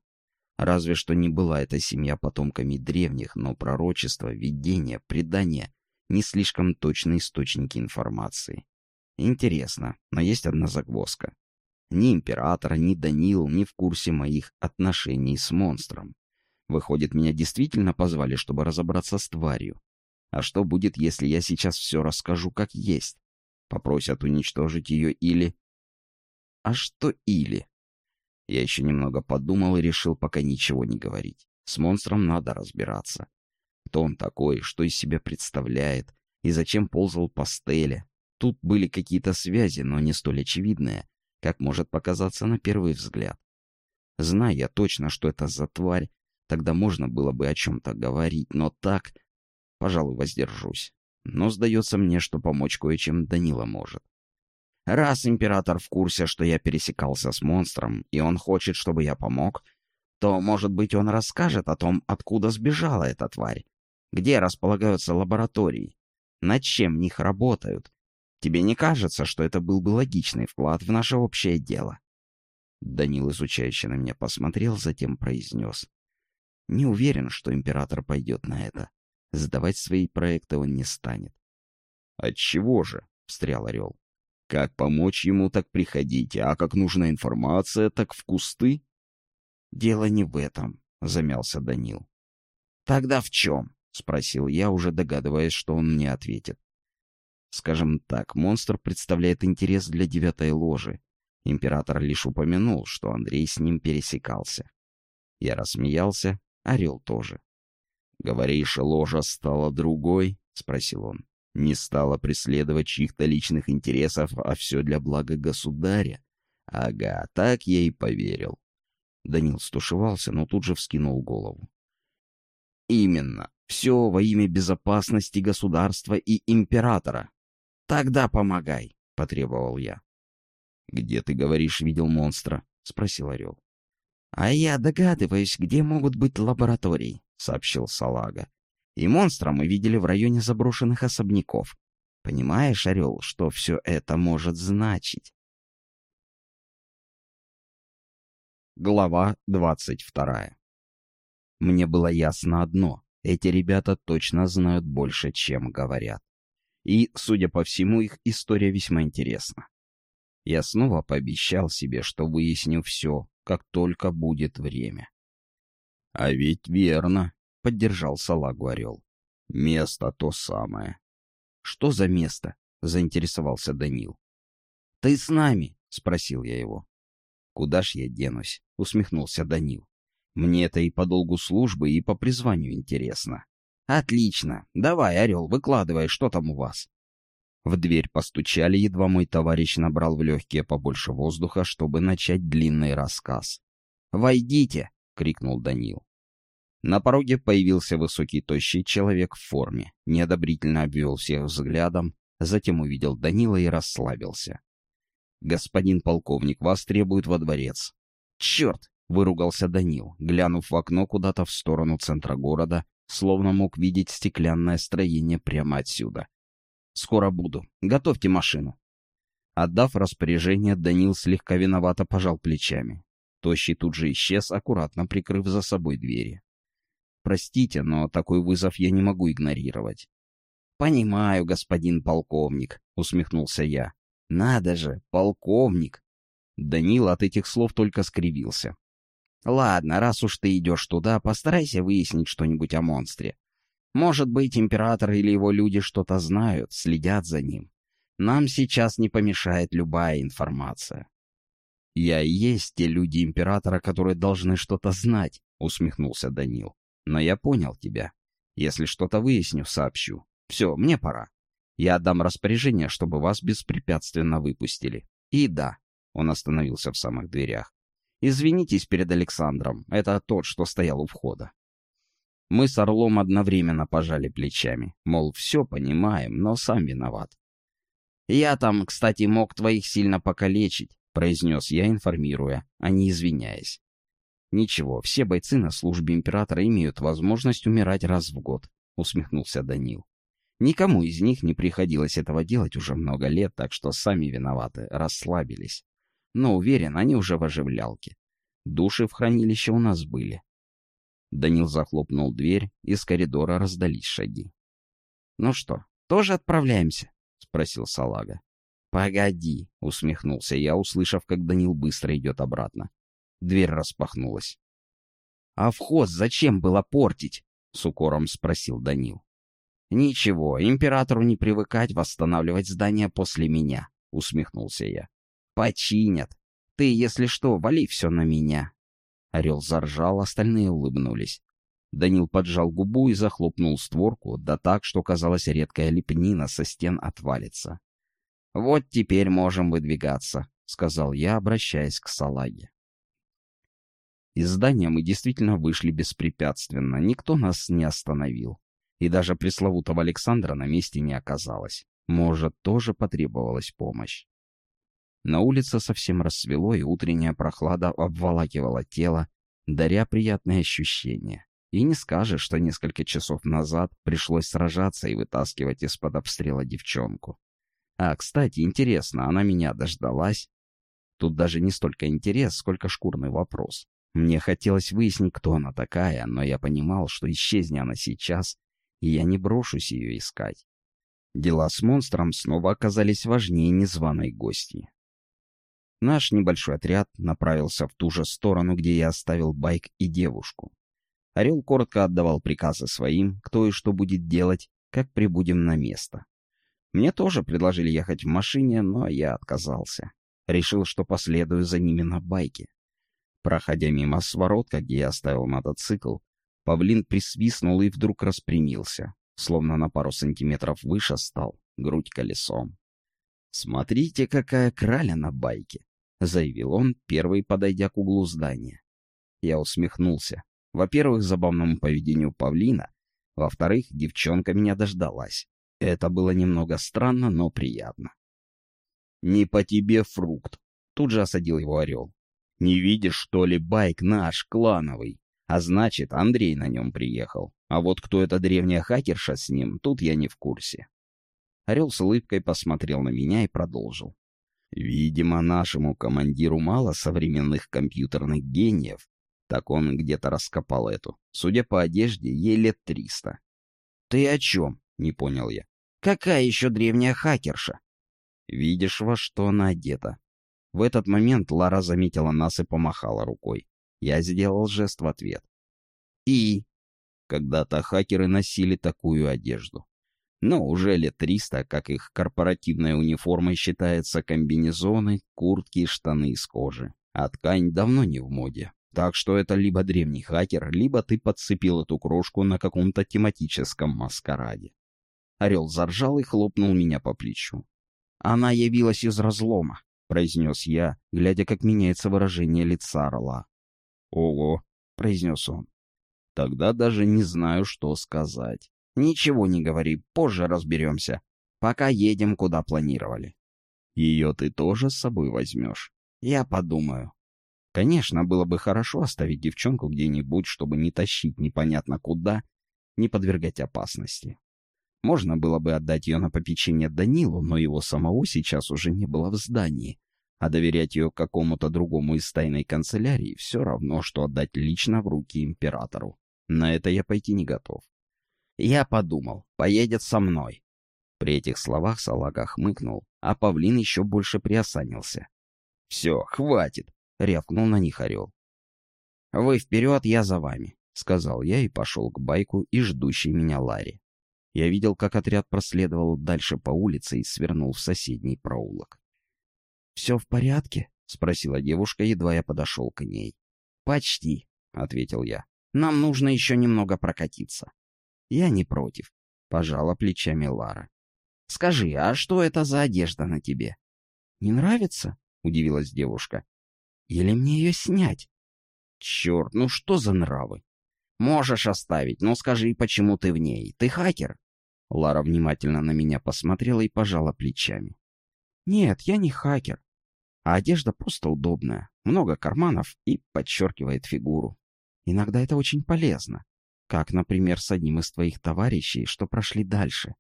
Разве что не была эта семья потомками древних, но пророчества, видения, предания — не слишком точные источники информации. Интересно, но есть одна загвоздка. Ни император, ни Данил не в курсе моих отношений с монстром. Выходит, меня действительно позвали, чтобы разобраться с тварью. А что будет, если я сейчас все расскажу как есть? Попросят уничтожить ее или... А что или? Я еще немного подумал и решил пока ничего не говорить. С монстром надо разбираться. Кто он такой, что из себя представляет, и зачем ползал по стеле. Тут были какие-то связи, но не столь очевидные, как может показаться на первый взгляд. Зная я точно, что это за тварь, тогда можно было бы о чем-то говорить, но так, пожалуй, воздержусь. Но сдается мне, что помочь кое-чем Данила может. Раз император в курсе, что я пересекался с монстром, и он хочет, чтобы я помог, то, может быть, он расскажет о том, откуда сбежала эта тварь, где располагаются лаборатории, над чем в них работают. Тебе не кажется, что это был бы логичный вклад в наше общее дело?» Данил, изучающе на меня, посмотрел, затем произнес. «Не уверен, что император пойдет на это. Сдавать свои проекты он не станет». «Отчего же?» — встрял Орел. Как помочь ему, так приходите, а как нужна информация, так в кусты. — Дело не в этом, — замялся Данил. — Тогда в чем? — спросил я, уже догадываясь, что он мне ответит. Скажем так, монстр представляет интерес для девятой ложи. Император лишь упомянул, что Андрей с ним пересекался. Я рассмеялся, Орел тоже. — Говоришь, ложа стала другой? — спросил он не стала преследовать чьих-то личных интересов, а все для блага государя. Ага, так я и поверил. Данил стушевался, но тут же вскинул голову. Именно. Все во имя безопасности государства и императора. Тогда помогай, потребовал я. Где, ты говоришь, видел монстра? Спросил Орел. А я догадываюсь, где могут быть лаборатории, сообщил Салага. И монстра мы видели в районе заброшенных особняков. Понимаешь, Орел, что все это может значить? Глава двадцать вторая. Мне было ясно одно. Эти ребята точно знают больше, чем говорят. И, судя по всему, их история весьма интересна. Я снова пообещал себе, что выясню все, как только будет время. — А ведь верно, — поддержал салагу орел. «Место то самое». «Что за место?» — заинтересовался Данил. «Ты с нами?» — спросил я его. «Куда ж я денусь?» — усмехнулся Данил. «Мне это и по долгу службы, и по призванию интересно». «Отлично. Давай, Орел, выкладывай, что там у вас?» В дверь постучали, едва мой товарищ набрал в легкие побольше воздуха, чтобы начать длинный рассказ. «Войдите!» — крикнул Данил. На пороге появился высокий тощий человек в форме, неодобрительно обвел всех взглядом, затем увидел Данила и расслабился. «Господин полковник, вас требуют во дворец». «Черт!» — выругался Данил, глянув в окно куда-то в сторону центра города, словно мог видеть стеклянное строение прямо отсюда. «Скоро буду. Готовьте машину». Отдав распоряжение, Данил слегка виновато пожал плечами. Тощий тут же исчез, аккуратно прикрыв за собой двери. Простите, но такой вызов я не могу игнорировать. «Понимаю, господин полковник», — усмехнулся я. «Надо же, полковник!» Данил от этих слов только скривился. «Ладно, раз уж ты идешь туда, постарайся выяснить что-нибудь о монстре. Может быть, император или его люди что-то знают, следят за ним. Нам сейчас не помешает любая информация. «Я и есть те люди императора, которые должны что-то знать», — усмехнулся Данил. «Но я понял тебя. Если что-то выясню, сообщу. Все, мне пора. Я отдам распоряжение, чтобы вас беспрепятственно выпустили. И да, он остановился в самых дверях. Извинитесь перед Александром, это тот, что стоял у входа. Мы с Орлом одновременно пожали плечами, мол, все понимаем, но сам виноват. «Я там, кстати, мог твоих сильно покалечить», — произнес я, информируя, а не извиняясь. «Ничего, все бойцы на службе императора имеют возможность умирать раз в год», — усмехнулся Данил. «Никому из них не приходилось этого делать уже много лет, так что сами виноваты, расслабились. Но уверен, они уже в оживлялке. Души в хранилище у нас были». Данил захлопнул дверь, из коридора раздались шаги. «Ну что, тоже отправляемся?» — спросил Салага. «Погоди», — усмехнулся я, услышав, как Данил быстро идет обратно. Дверь распахнулась. «А вход зачем было портить?» — с укором спросил Данил. «Ничего, императору не привыкать восстанавливать здание после меня», — усмехнулся я. «Починят. Ты, если что, вали все на меня». Орел заржал, остальные улыбнулись. Данил поджал губу и захлопнул створку, да так, что, казалось, редкая лепнина со стен отвалится. «Вот теперь можем выдвигаться», — сказал я, обращаясь к Салаге. Из здания мы действительно вышли беспрепятственно, никто нас не остановил. И даже пресловутого Александра на месте не оказалось. Может, тоже потребовалась помощь. На улице совсем рассвело, и утренняя прохлада обволакивала тело, даря приятные ощущения. И не скажешь, что несколько часов назад пришлось сражаться и вытаскивать из-под обстрела девчонку. А, кстати, интересно, она меня дождалась? Тут даже не столько интерес, сколько шкурный вопрос. Мне хотелось выяснить, кто она такая, но я понимал, что исчезни она сейчас, и я не брошусь ее искать. Дела с монстром снова оказались важнее незваной гости. Наш небольшой отряд направился в ту же сторону, где я оставил байк и девушку. Орел коротко отдавал приказы своим, кто и что будет делать, как прибудем на место. Мне тоже предложили ехать в машине, но я отказался. Решил, что последую за ними на байке. Проходя мимо своротка, где я оставил мотоцикл, павлин присвистнул и вдруг распрямился, словно на пару сантиметров выше стал, грудь колесом. «Смотрите, какая краля на байке!» — заявил он, первый подойдя к углу здания. Я усмехнулся. Во-первых, забавному поведению павлина, во-вторых, девчонка меня дождалась. Это было немного странно, но приятно. «Не по тебе, фрукт!» — тут же осадил его орел. Не видишь, что ли, байк наш, клановый? А значит, Андрей на нем приехал. А вот кто эта древняя хакерша с ним, тут я не в курсе. Орел с улыбкой посмотрел на меня и продолжил. Видимо, нашему командиру мало современных компьютерных гениев. Так он где-то раскопал эту. Судя по одежде, ей лет триста. «Ты о чем?» — не понял я. «Какая еще древняя хакерша?» «Видишь, во что она одета. В этот момент Лара заметила нас и помахала рукой. Я сделал жест в ответ. И когда-то хакеры носили такую одежду. Но уже лет триста, как их корпоративной униформой считается комбинезоны, куртки и штаны из кожи. А ткань давно не в моде. Так что это либо древний хакер, либо ты подцепил эту крошку на каком-то тематическом маскараде. Орел заржал и хлопнул меня по плечу. Она явилась из разлома произнес я, глядя, как меняется выражение лица орла. «Ого!» — произнес он. «Тогда даже не знаю, что сказать. Ничего не говори, позже разберемся. Пока едем, куда планировали». «Ее ты тоже с собой возьмешь?» «Я подумаю». Конечно, было бы хорошо оставить девчонку где-нибудь, чтобы не тащить непонятно куда, не подвергать опасности. Можно было бы отдать ее на попечение Данилу, но его самого сейчас уже не было в здании. А доверять ее какому-то другому из тайной канцелярии все равно, что отдать лично в руки императору. На это я пойти не готов. Я подумал, поедет со мной. При этих словах Салага хмыкнул, а павлин еще больше приосанился. «Все, хватит!» — рявкнул на них орел. «Вы вперед, я за вами. — сказал я и пошел к байку и ждущей меня Ларе. Я видел, как отряд проследовал дальше по улице и свернул в соседний проулок. «Все в порядке?» — спросила девушка, едва я подошел к ней. «Почти», — ответил я. «Нам нужно еще немного прокатиться». «Я не против», — пожала плечами Лара. «Скажи, а что это за одежда на тебе?» «Не нравится?» — удивилась девушка. «Или мне ее снять?» «Черт, ну что за нравы?» «Можешь оставить, но скажи, почему ты в ней? Ты хакер?» Лара внимательно на меня посмотрела и пожала плечами. «Нет, я не хакер. А одежда просто удобная, много карманов и подчеркивает фигуру. Иногда это очень полезно. Как, например, с одним из твоих товарищей, что прошли дальше.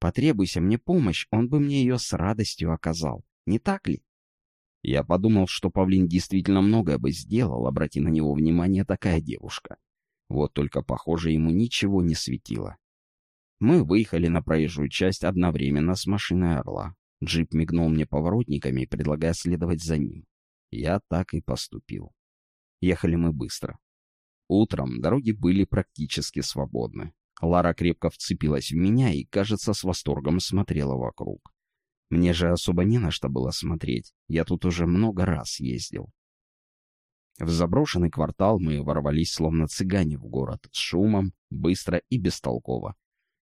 Потребуйся мне помощь, он бы мне ее с радостью оказал. Не так ли? Я подумал, что Павлин действительно многое бы сделал, обрати на него внимание такая девушка. Вот только, похоже, ему ничего не светило. Мы выехали на проезжую часть одновременно с машиной «Орла». Джип мигнул мне поворотниками, предлагая следовать за ним. Я так и поступил. Ехали мы быстро. Утром дороги были практически свободны. Лара крепко вцепилась в меня и, кажется, с восторгом смотрела вокруг. Мне же особо не на что было смотреть. Я тут уже много раз ездил. В заброшенный квартал мы ворвались, словно цыгане в город, с шумом, быстро и бестолково.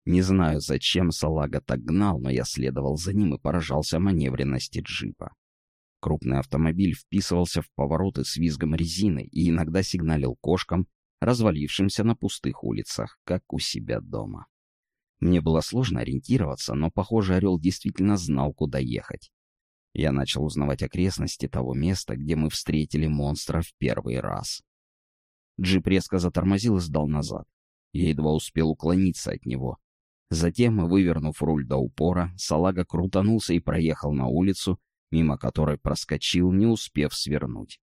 Не знаю, зачем салага так гнал, но я следовал за ним и поражался маневренности джипа. Крупный автомобиль вписывался в повороты с визгом резины и иногда сигналил кошкам, развалившимся на пустых улицах, как у себя дома. Мне было сложно ориентироваться, но, похоже, Орел действительно знал, куда ехать. Я начал узнавать окрестности того места, где мы встретили монстра в первый раз. Джип резко затормозил и сдал назад. Я едва успел уклониться от него. Затем, вывернув руль до упора, салага крутанулся и проехал на улицу, мимо которой проскочил, не успев свернуть.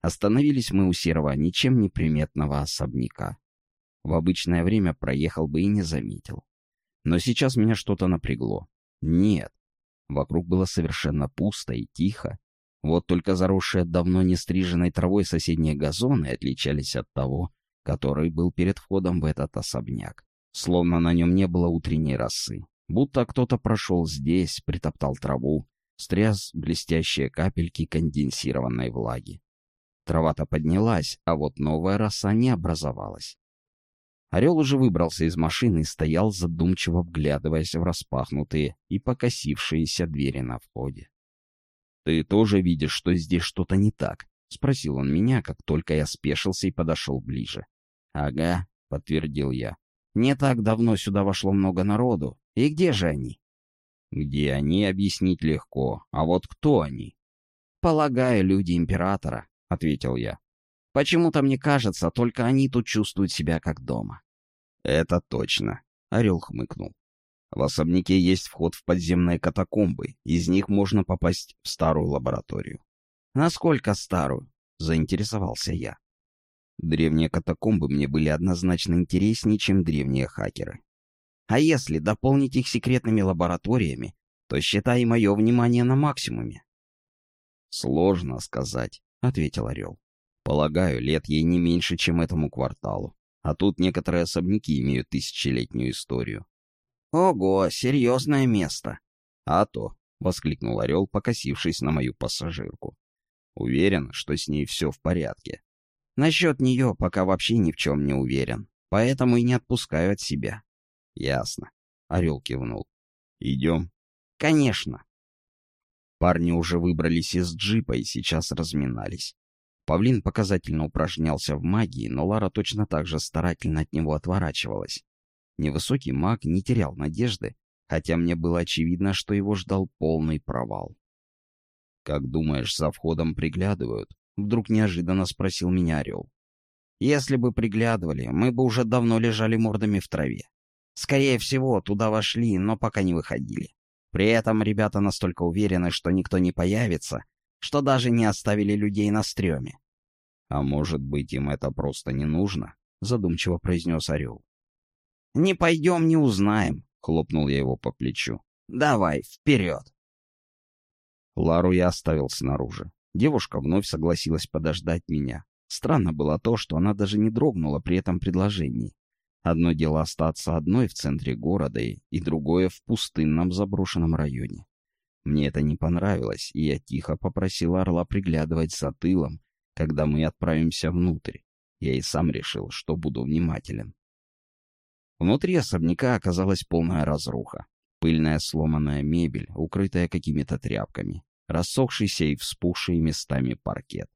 Остановились мы у серого, ничем не приметного особняка. В обычное время проехал бы и не заметил. Но сейчас меня что-то напрягло. Нет. Вокруг было совершенно пусто и тихо. Вот только заросшие давно не стриженной травой соседние газоны отличались от того, который был перед входом в этот особняк. Словно на нем не было утренней росы. Будто кто-то прошел здесь, притоптал траву, стряс блестящие капельки конденсированной влаги. Трава-то поднялась, а вот новая роса не образовалась. Орел уже выбрался из машины и стоял, задумчиво вглядываясь в распахнутые и покосившиеся двери на входе. «Ты тоже видишь, что здесь что-то не так?» — спросил он меня, как только я спешился и подошел ближе. «Ага», — подтвердил я. «Не так давно сюда вошло много народу. И где же они?» «Где они, объяснить легко. А вот кто они?» «Полагаю, люди Императора», — ответил я. «Почему-то мне кажется, только они тут чувствуют себя как дома». «Это точно», — Орел хмыкнул. «В особняке есть вход в подземные катакомбы. Из них можно попасть в старую лабораторию». «Насколько старую?» — заинтересовался я. Древние катакомбы мне были однозначно интереснее, чем древние хакеры. А если дополнить их секретными лабораториями, то считай мое внимание на максимуме. «Сложно сказать», — ответил Орел. «Полагаю, лет ей не меньше, чем этому кварталу. А тут некоторые особняки имеют тысячелетнюю историю». «Ого, серьезное место!» «А то», — воскликнул Орел, покосившись на мою пассажирку. «Уверен, что с ней все в порядке». «Насчет нее пока вообще ни в чем не уверен, поэтому и не отпускаю от себя». «Ясно», — Орел кивнул. «Идем?» «Конечно». Парни уже выбрались из джипа и сейчас разминались. Павлин показательно упражнялся в магии, но Лара точно так же старательно от него отворачивалась. Невысокий маг не терял надежды, хотя мне было очевидно, что его ждал полный провал. «Как думаешь, за входом приглядывают?» — вдруг неожиданно спросил меня Орел. «Если бы приглядывали, мы бы уже давно лежали мордами в траве. Скорее всего, туда вошли, но пока не выходили. При этом ребята настолько уверены, что никто не появится, что даже не оставили людей на стреме. «А может быть, им это просто не нужно?» — задумчиво произнес Орел. «Не пойдем, не узнаем», — хлопнул я его по плечу. «Давай, вперед!» Лару я оставил снаружи. Девушка вновь согласилась подождать меня. Странно было то, что она даже не дрогнула при этом предложении. Одно дело остаться одной в центре города, и другое в пустынном заброшенном районе. Мне это не понравилось, и я тихо попросил Орла приглядывать за тылом, когда мы отправимся внутрь. Я и сам решил, что буду внимателен. Внутри особняка оказалась полная разруха. Пыльная сломанная мебель, укрытая какими-то тряпками, рассохшийся и вспухший местами паркет.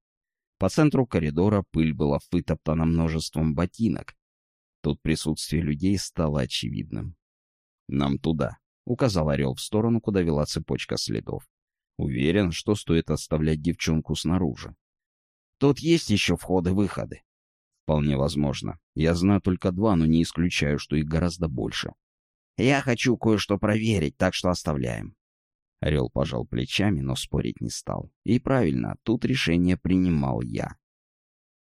По центру коридора пыль была вытоптана множеством ботинок. Тут присутствие людей стало очевидным. «Нам туда», — указал Орел в сторону, куда вела цепочка следов. «Уверен, что стоит оставлять девчонку снаружи». «Тут есть еще входы-выходы». «Вполне возможно. Я знаю только два, но не исключаю, что их гораздо больше». «Я хочу кое-что проверить, так что оставляем». Орел пожал плечами, но спорить не стал. И правильно, тут решение принимал я.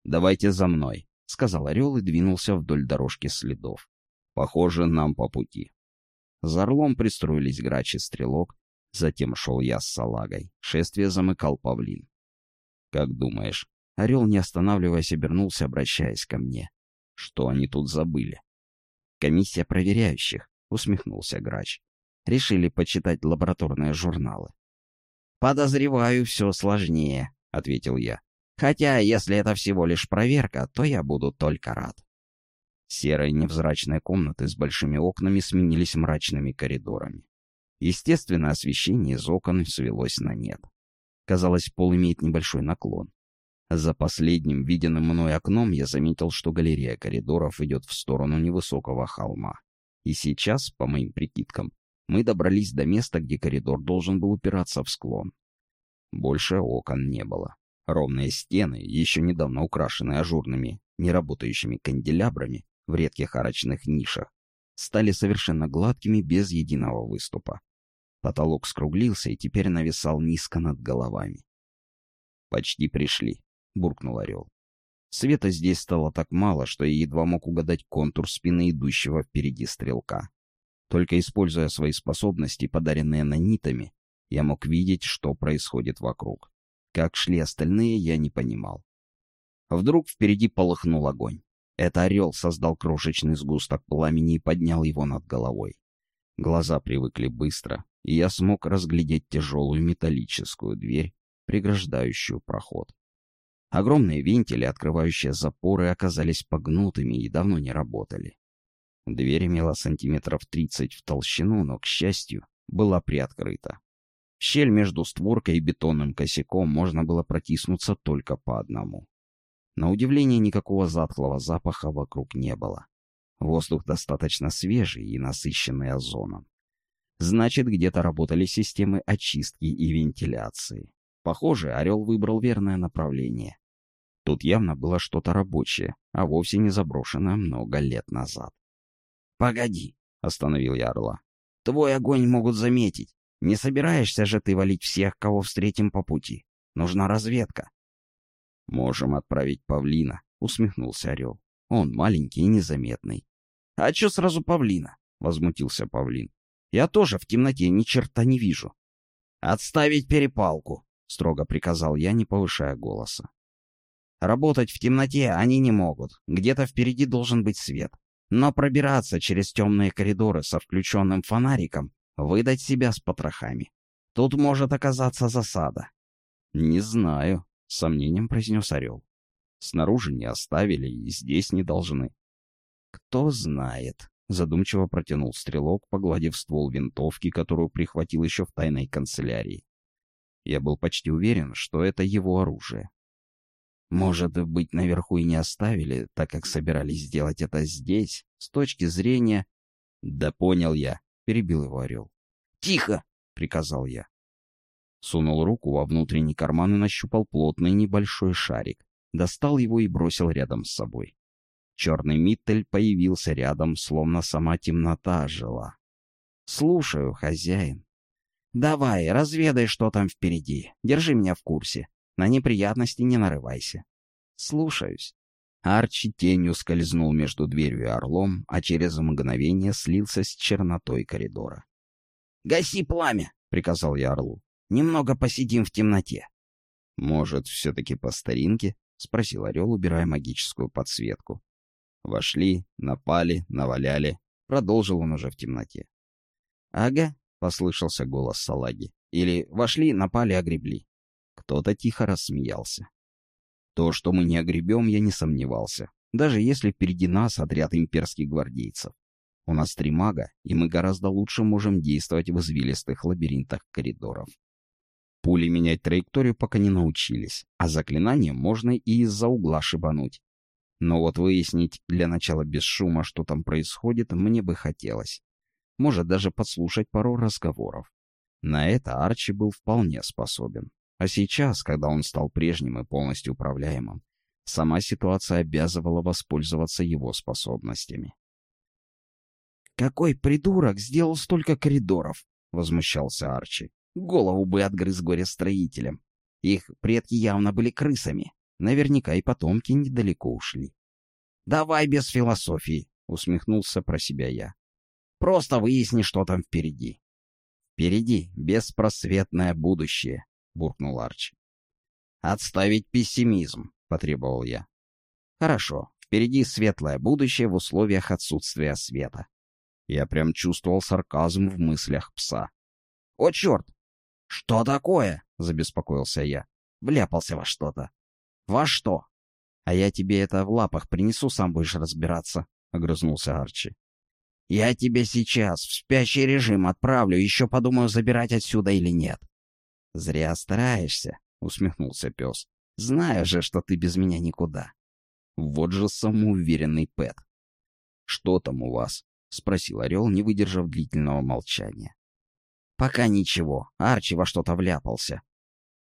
«Давайте за мной», — сказал Орел и двинулся вдоль дорожки следов. «Похоже, нам по пути». За Орлом пристроились грач и стрелок, затем шел я с салагой. Шествие замыкал павлин. «Как думаешь?» Орел, не останавливаясь, обернулся, обращаясь ко мне. «Что они тут забыли?» «Комиссия проверяющих», — усмехнулся грач решили почитать лабораторные журналы. «Подозреваю, все сложнее», — ответил я. «Хотя, если это всего лишь проверка, то я буду только рад». Серые невзрачные комнаты с большими окнами сменились мрачными коридорами. Естественное освещение из окон свелось на нет. Казалось, пол имеет небольшой наклон. За последним виденным мной окном я заметил, что галерея коридоров идет в сторону невысокого холма. И сейчас, по моим прикидкам, мы добрались до места, где коридор должен был упираться в склон. Больше окон не было. Ровные стены, еще недавно украшенные ажурными, неработающими канделябрами в редких арочных нишах, стали совершенно гладкими без единого выступа. Потолок скруглился и теперь нависал низко над головами. «Почти пришли», — буркнул орел. Света здесь стало так мало, что я едва мог угадать контур спины идущего впереди стрелка. Только используя свои способности, подаренные нанитами, я мог видеть, что происходит вокруг. Как шли остальные, я не понимал. Вдруг впереди полыхнул огонь. Это орел создал крошечный сгусток пламени и поднял его над головой. Глаза привыкли быстро, и я смог разглядеть тяжелую металлическую дверь, преграждающую проход. Огромные вентили, открывающие запоры, оказались погнутыми и давно не работали. Дверь имела сантиметров тридцать в толщину, но, к счастью, была приоткрыта. В щель между створкой и бетонным косяком можно было протиснуться только по одному. На удивление, никакого затхлого запаха вокруг не было. Воздух достаточно свежий и насыщенный озоном. Значит, где-то работали системы очистки и вентиляции. Похоже, Орел выбрал верное направление. Тут явно было что-то рабочее, а вовсе не заброшенное много лет назад. «Погоди», — остановил я орла. «Твой огонь могут заметить. Не собираешься же ты валить всех, кого встретим по пути. Нужна разведка». «Можем отправить павлина», — усмехнулся орел. «Он маленький и незаметный». «А чё сразу павлина?» — возмутился павлин. «Я тоже в темноте ни черта не вижу». «Отставить перепалку», — строго приказал я, не повышая голоса. «Работать в темноте они не могут. Где-то впереди должен быть свет. Но пробираться через темные коридоры со включенным фонариком, выдать себя с потрохами. Тут может оказаться засада. «Не знаю», — с сомнением произнес Орел. «Снаружи не оставили и здесь не должны». «Кто знает», — задумчиво протянул стрелок, погладив ствол винтовки, которую прихватил еще в тайной канцелярии. Я был почти уверен, что это его оружие. Может быть, наверху и не оставили, так как собирались сделать это здесь, с точки зрения... Да понял я, перебил его орел. Тихо, приказал я. Сунул руку во внутренний карман и нащупал плотный небольшой шарик. Достал его и бросил рядом с собой. Черный Миттель появился рядом, словно сама темнота ожила. «Слушаю, хозяин. Давай, разведай, что там впереди. Держи меня в курсе. На неприятности не нарывайся. Слушаюсь. Арчи тенью скользнул между дверью и орлом, а через мгновение слился с чернотой коридора. «Гаси пламя!» — приказал я орлу. «Немного посидим в темноте». «Может, все-таки по старинке?» — спросил Орел, убирая магическую подсветку. Вошли, напали, наваляли. Продолжил он уже в темноте. «Ага», — послышался голос салаги. «Или вошли, напали, огребли». Кто-то тихо рассмеялся. То, что мы не огребем, я не сомневался. Даже если впереди нас отряд имперских гвардейцев. У нас три мага, и мы гораздо лучше можем действовать в извилистых лабиринтах коридоров. Пули менять траекторию пока не научились, а заклинание можно и из-за угла шибануть. Но вот выяснить для начала без шума, что там происходит, мне бы хотелось. Может, даже подслушать пару разговоров. На это Арчи был вполне способен. А сейчас, когда он стал прежним и полностью управляемым, сама ситуация обязывала воспользоваться его способностями. «Какой придурок сделал столько коридоров?» — возмущался Арчи. «Голову бы отгрыз горе-строителям. Их предки явно были крысами. Наверняка и потомки недалеко ушли». «Давай без философии», — усмехнулся про себя я. «Просто выясни, что там впереди». «Впереди беспросветное будущее», — буркнул Арчи. «Отставить пессимизм», — потребовал я. «Хорошо, впереди светлое будущее в условиях отсутствия света. Я прям чувствовал сарказм в мыслях пса. «О, черт! Что такое?» — забеспокоился я. Вляпался во что-то. «Во что?» «А я тебе это в лапах принесу, сам будешь разбираться», — огрызнулся Арчи. «Я тебя сейчас в спящий режим отправлю, еще подумаю, забирать отсюда или нет». «Зря стараешься», — усмехнулся пес. «Знаю же, что ты без меня никуда». Вот же самоуверенный Пэт. «Что там у вас?» — спросил Орел, не выдержав длительного молчания. «Пока ничего. Арчи во что-то вляпался».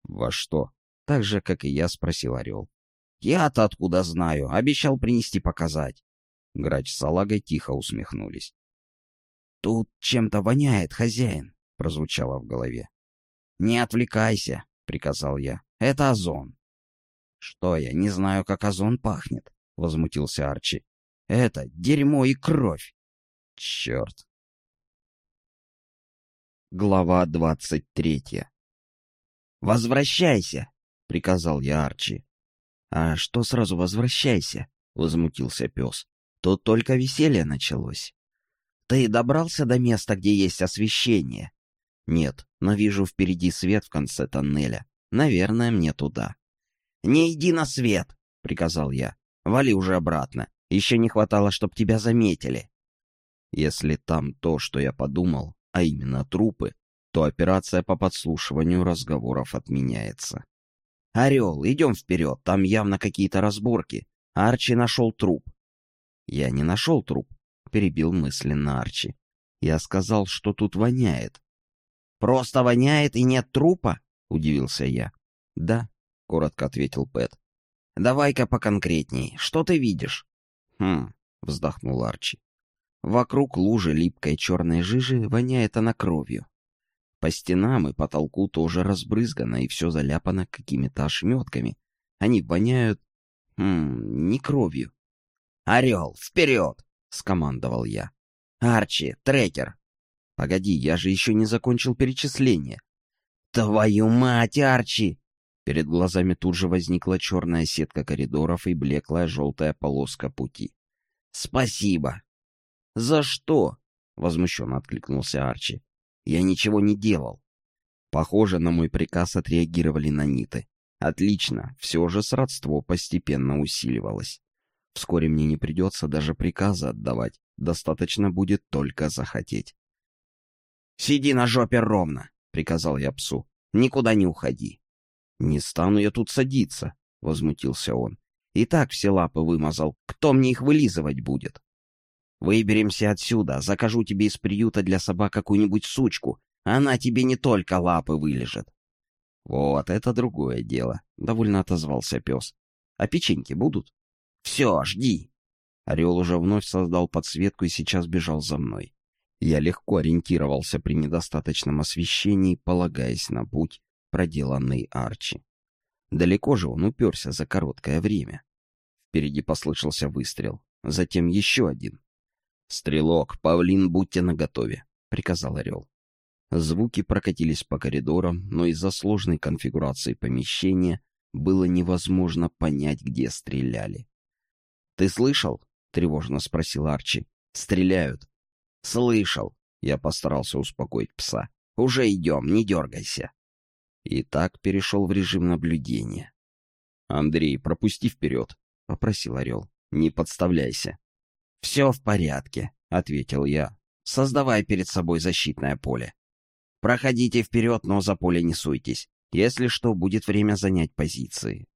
«Во что?» — так же, как и я, спросил Орел. «Я-то откуда знаю? Обещал принести показать». Грач с Салагой тихо усмехнулись. «Тут чем-то воняет, хозяин», — прозвучало в голове. «Не отвлекайся», — приказал я. «Это озон». «Что я, не знаю, как озон пахнет?» — возмутился Арчи. «Это дерьмо и кровь». Черт. Глава двадцать третья. «Возвращайся!» — приказал я Арчи. «А что сразу возвращайся?» — возмутился пес. «Тут только веселье началось». «Ты добрался до места, где есть освещение?» «Нет, но вижу впереди свет в конце тоннеля. Наверное, мне туда». «Не иди на свет!» — приказал я. «Вали уже обратно. Еще не хватало, чтоб тебя заметили». Если там то, что я подумал, а именно трупы, то операция по подслушиванию разговоров отменяется. «Орел, идем вперед, там явно какие-то разборки. Арчи нашел труп». «Я не нашел труп», — перебил мысленно Арчи. «Я сказал, что тут воняет». «Просто воняет и нет трупа?» — удивился я. «Да», — коротко ответил Пэт. «Давай-ка поконкретней. Что ты видишь?» «Хм», — вздохнул Арчи. Вокруг лужи липкой черной жижи воняет она кровью. По стенам и потолку тоже разбрызгано, и все заляпано какими-то ошметками. Они воняют... Хм, не кровью. «Орел, вперед!» — скомандовал я. «Арчи, трекер!» «Погоди, я же еще не закончил перечисление». «Твою мать, Арчи!» Перед глазами тут же возникла черная сетка коридоров и блеклая желтая полоска пути. «Спасибо!» «За что?» — возмущенно откликнулся Арчи. «Я ничего не делал». Похоже, на мой приказ отреагировали наниты. Отлично, все же сродство постепенно усиливалось. Вскоре мне не придется даже приказы отдавать, достаточно будет только захотеть. «Сиди на жопе ровно!» — приказал я псу. «Никуда не уходи!» «Не стану я тут садиться!» — возмутился он. «И так все лапы вымазал. Кто мне их вылизывать будет?» Выберемся отсюда, закажу тебе из приюта для собак какую-нибудь сучку. Она тебе не только лапы вылежит. Вот, это другое дело, — довольно отозвался пес. А печеньки будут? Все, жди. Орел уже вновь создал подсветку и сейчас бежал за мной. Я легко ориентировался при недостаточном освещении, полагаясь на путь, проделанный Арчи. Далеко же он уперся за короткое время. Впереди послышался выстрел, затем еще один. «Стрелок, павлин, будьте наготове», — приказал Орел. Звуки прокатились по коридорам, но из-за сложной конфигурации помещения было невозможно понять, где стреляли. «Ты слышал?» — тревожно спросил Арчи. «Стреляют». «Слышал». Я постарался успокоить пса. «Уже идем, не дергайся». И так перешел в режим наблюдения. «Андрей, пропусти вперед», — попросил Орел. «Не подставляйся». «Все в порядке», — ответил я, создавая перед собой защитное поле. «Проходите вперед, но за поле не суйтесь. Если что, будет время занять позиции».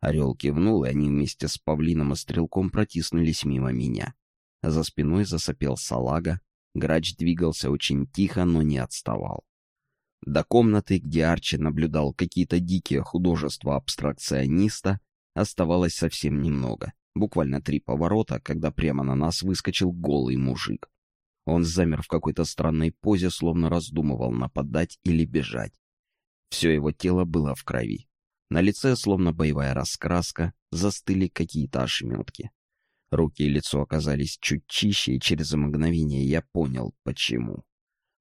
Орел кивнул, и они вместе с павлином и стрелком протиснулись мимо меня. За спиной засопел салага, грач двигался очень тихо, но не отставал. До комнаты, где Арчи наблюдал какие-то дикие художества абстракциониста, оставалось совсем немного. Буквально три поворота, когда прямо на нас выскочил голый мужик. Он замер в какой-то странной позе, словно раздумывал, нападать или бежать. Все его тело было в крови. На лице, словно боевая раскраска, застыли какие-то ошметки. Руки и лицо оказались чуть чище, и через мгновение я понял, почему.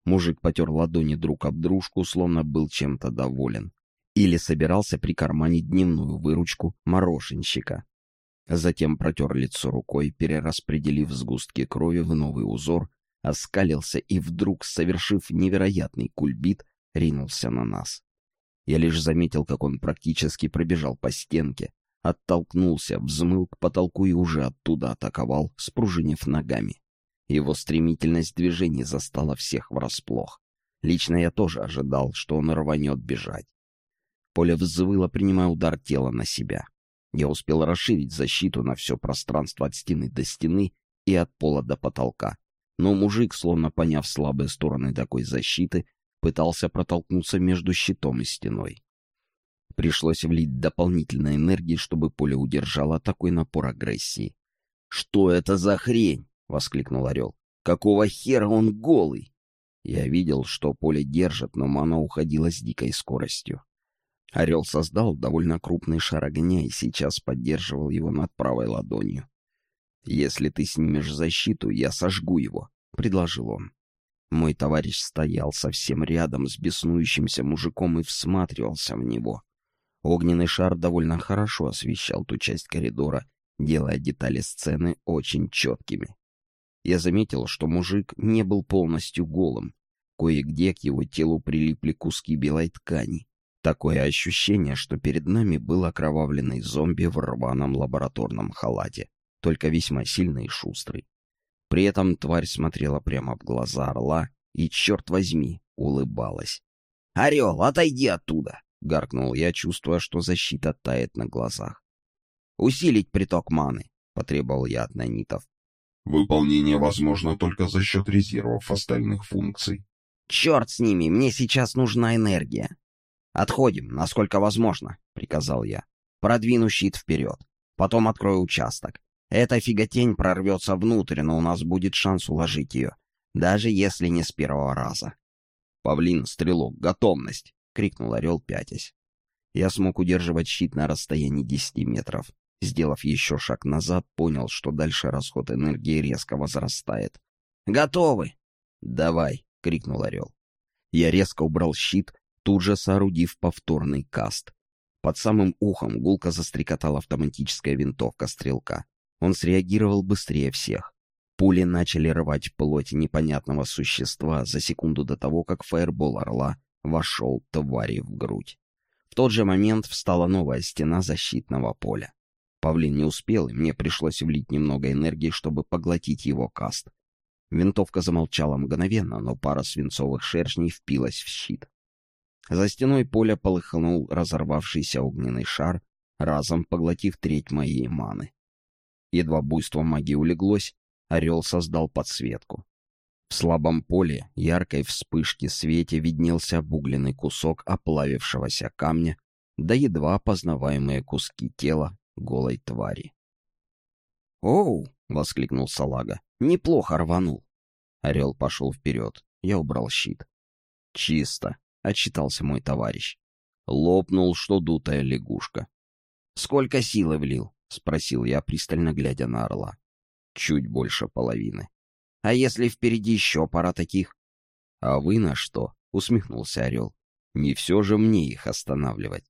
Мужик потер ладони друг об дружку, словно был чем-то доволен. Или собирался прикарманить дневную выручку мороженщика. Затем протер лицо рукой, перераспределив сгустки крови в новый узор, оскалился и вдруг, совершив невероятный кульбит, ринулся на нас. Я лишь заметил, как он практически пробежал по стенке, оттолкнулся, взмыл к потолку и уже оттуда атаковал, спружинив ногами. Его стремительность движений застала всех врасплох. Лично я тоже ожидал, что он рванет бежать. Поле взвыло, принимая удар тела на себя. Я успел расширить защиту на все пространство от стены до стены и от пола до потолка. Но мужик, словно поняв слабые стороны такой защиты, пытался протолкнуться между щитом и стеной. Пришлось влить дополнительной энергии, чтобы поле удержало такой напор агрессии. «Что это за хрень?» — воскликнул Орел. «Какого хера он голый?» Я видел, что поле держит, но мана уходила с дикой скоростью. Орел создал довольно крупный шар огня и сейчас поддерживал его над правой ладонью. «Если ты снимешь защиту, я сожгу его», — предложил он. Мой товарищ стоял совсем рядом с беснующимся мужиком и всматривался в него. Огненный шар довольно хорошо освещал ту часть коридора, делая детали сцены очень четкими. Я заметил, что мужик не был полностью голым. Кое-где к его телу прилипли куски белой ткани. Такое ощущение, что перед нами был окровавленный зомби в рваном лабораторном халате, только весьма сильный и шустрый. При этом тварь смотрела прямо в глаза орла и, черт возьми, улыбалась. «Орел, отойди оттуда!» — гаркнул я, чувствуя, что защита тает на глазах. «Усилить приток маны!» — потребовал я от нанитов. Выполнение возможно только за счет резервов остальных функций. «Черт с ними, мне сейчас нужна энергия!» «Отходим, насколько возможно», — приказал я. «Продвину щит вперед. Потом открою участок. Эта фиготень прорвется внутрь, но у нас будет шанс уложить ее, даже если не с первого раза». «Павлин, стрелок, готовность!» — крикнул орел, пятясь. Я смог удерживать щит на расстоянии десяти метров. Сделав еще шаг назад, понял, что дальше расход энергии резко возрастает. «Готовы!» «Давай!» — крикнул орел. Я резко убрал щит, тут же соорудив повторный каст. Под самым ухом гулко застрекотала автоматическая винтовка стрелка. Он среагировал быстрее всех. Пули начали рвать плоть непонятного существа за секунду до того, как фаербол орла вошел твари в грудь. В тот же момент встала новая стена защитного поля. Павлин не успел, и мне пришлось влить немного энергии, чтобы поглотить его каст. Винтовка замолчала мгновенно, но пара свинцовых шершней впилась в щит. За стеной поля полыхнул разорвавшийся огненный шар, разом поглотив треть моей маны. Едва буйство магии улеглось, орел создал подсветку. В слабом поле яркой вспышки свете виднелся обугленный кусок оплавившегося камня, да едва опознаваемые куски тела голой твари. «Оу!» — воскликнул салага. «Неплохо рванул!» Орел пошел вперед. Я убрал щит. «Чисто!» — отчитался мой товарищ. Лопнул, что дутая лягушка. «Сколько силы влил?» — спросил я, пристально глядя на орла. «Чуть больше половины». «А если впереди еще пара таких?» «А вы на что?» — усмехнулся орел. «Не все же мне их останавливать».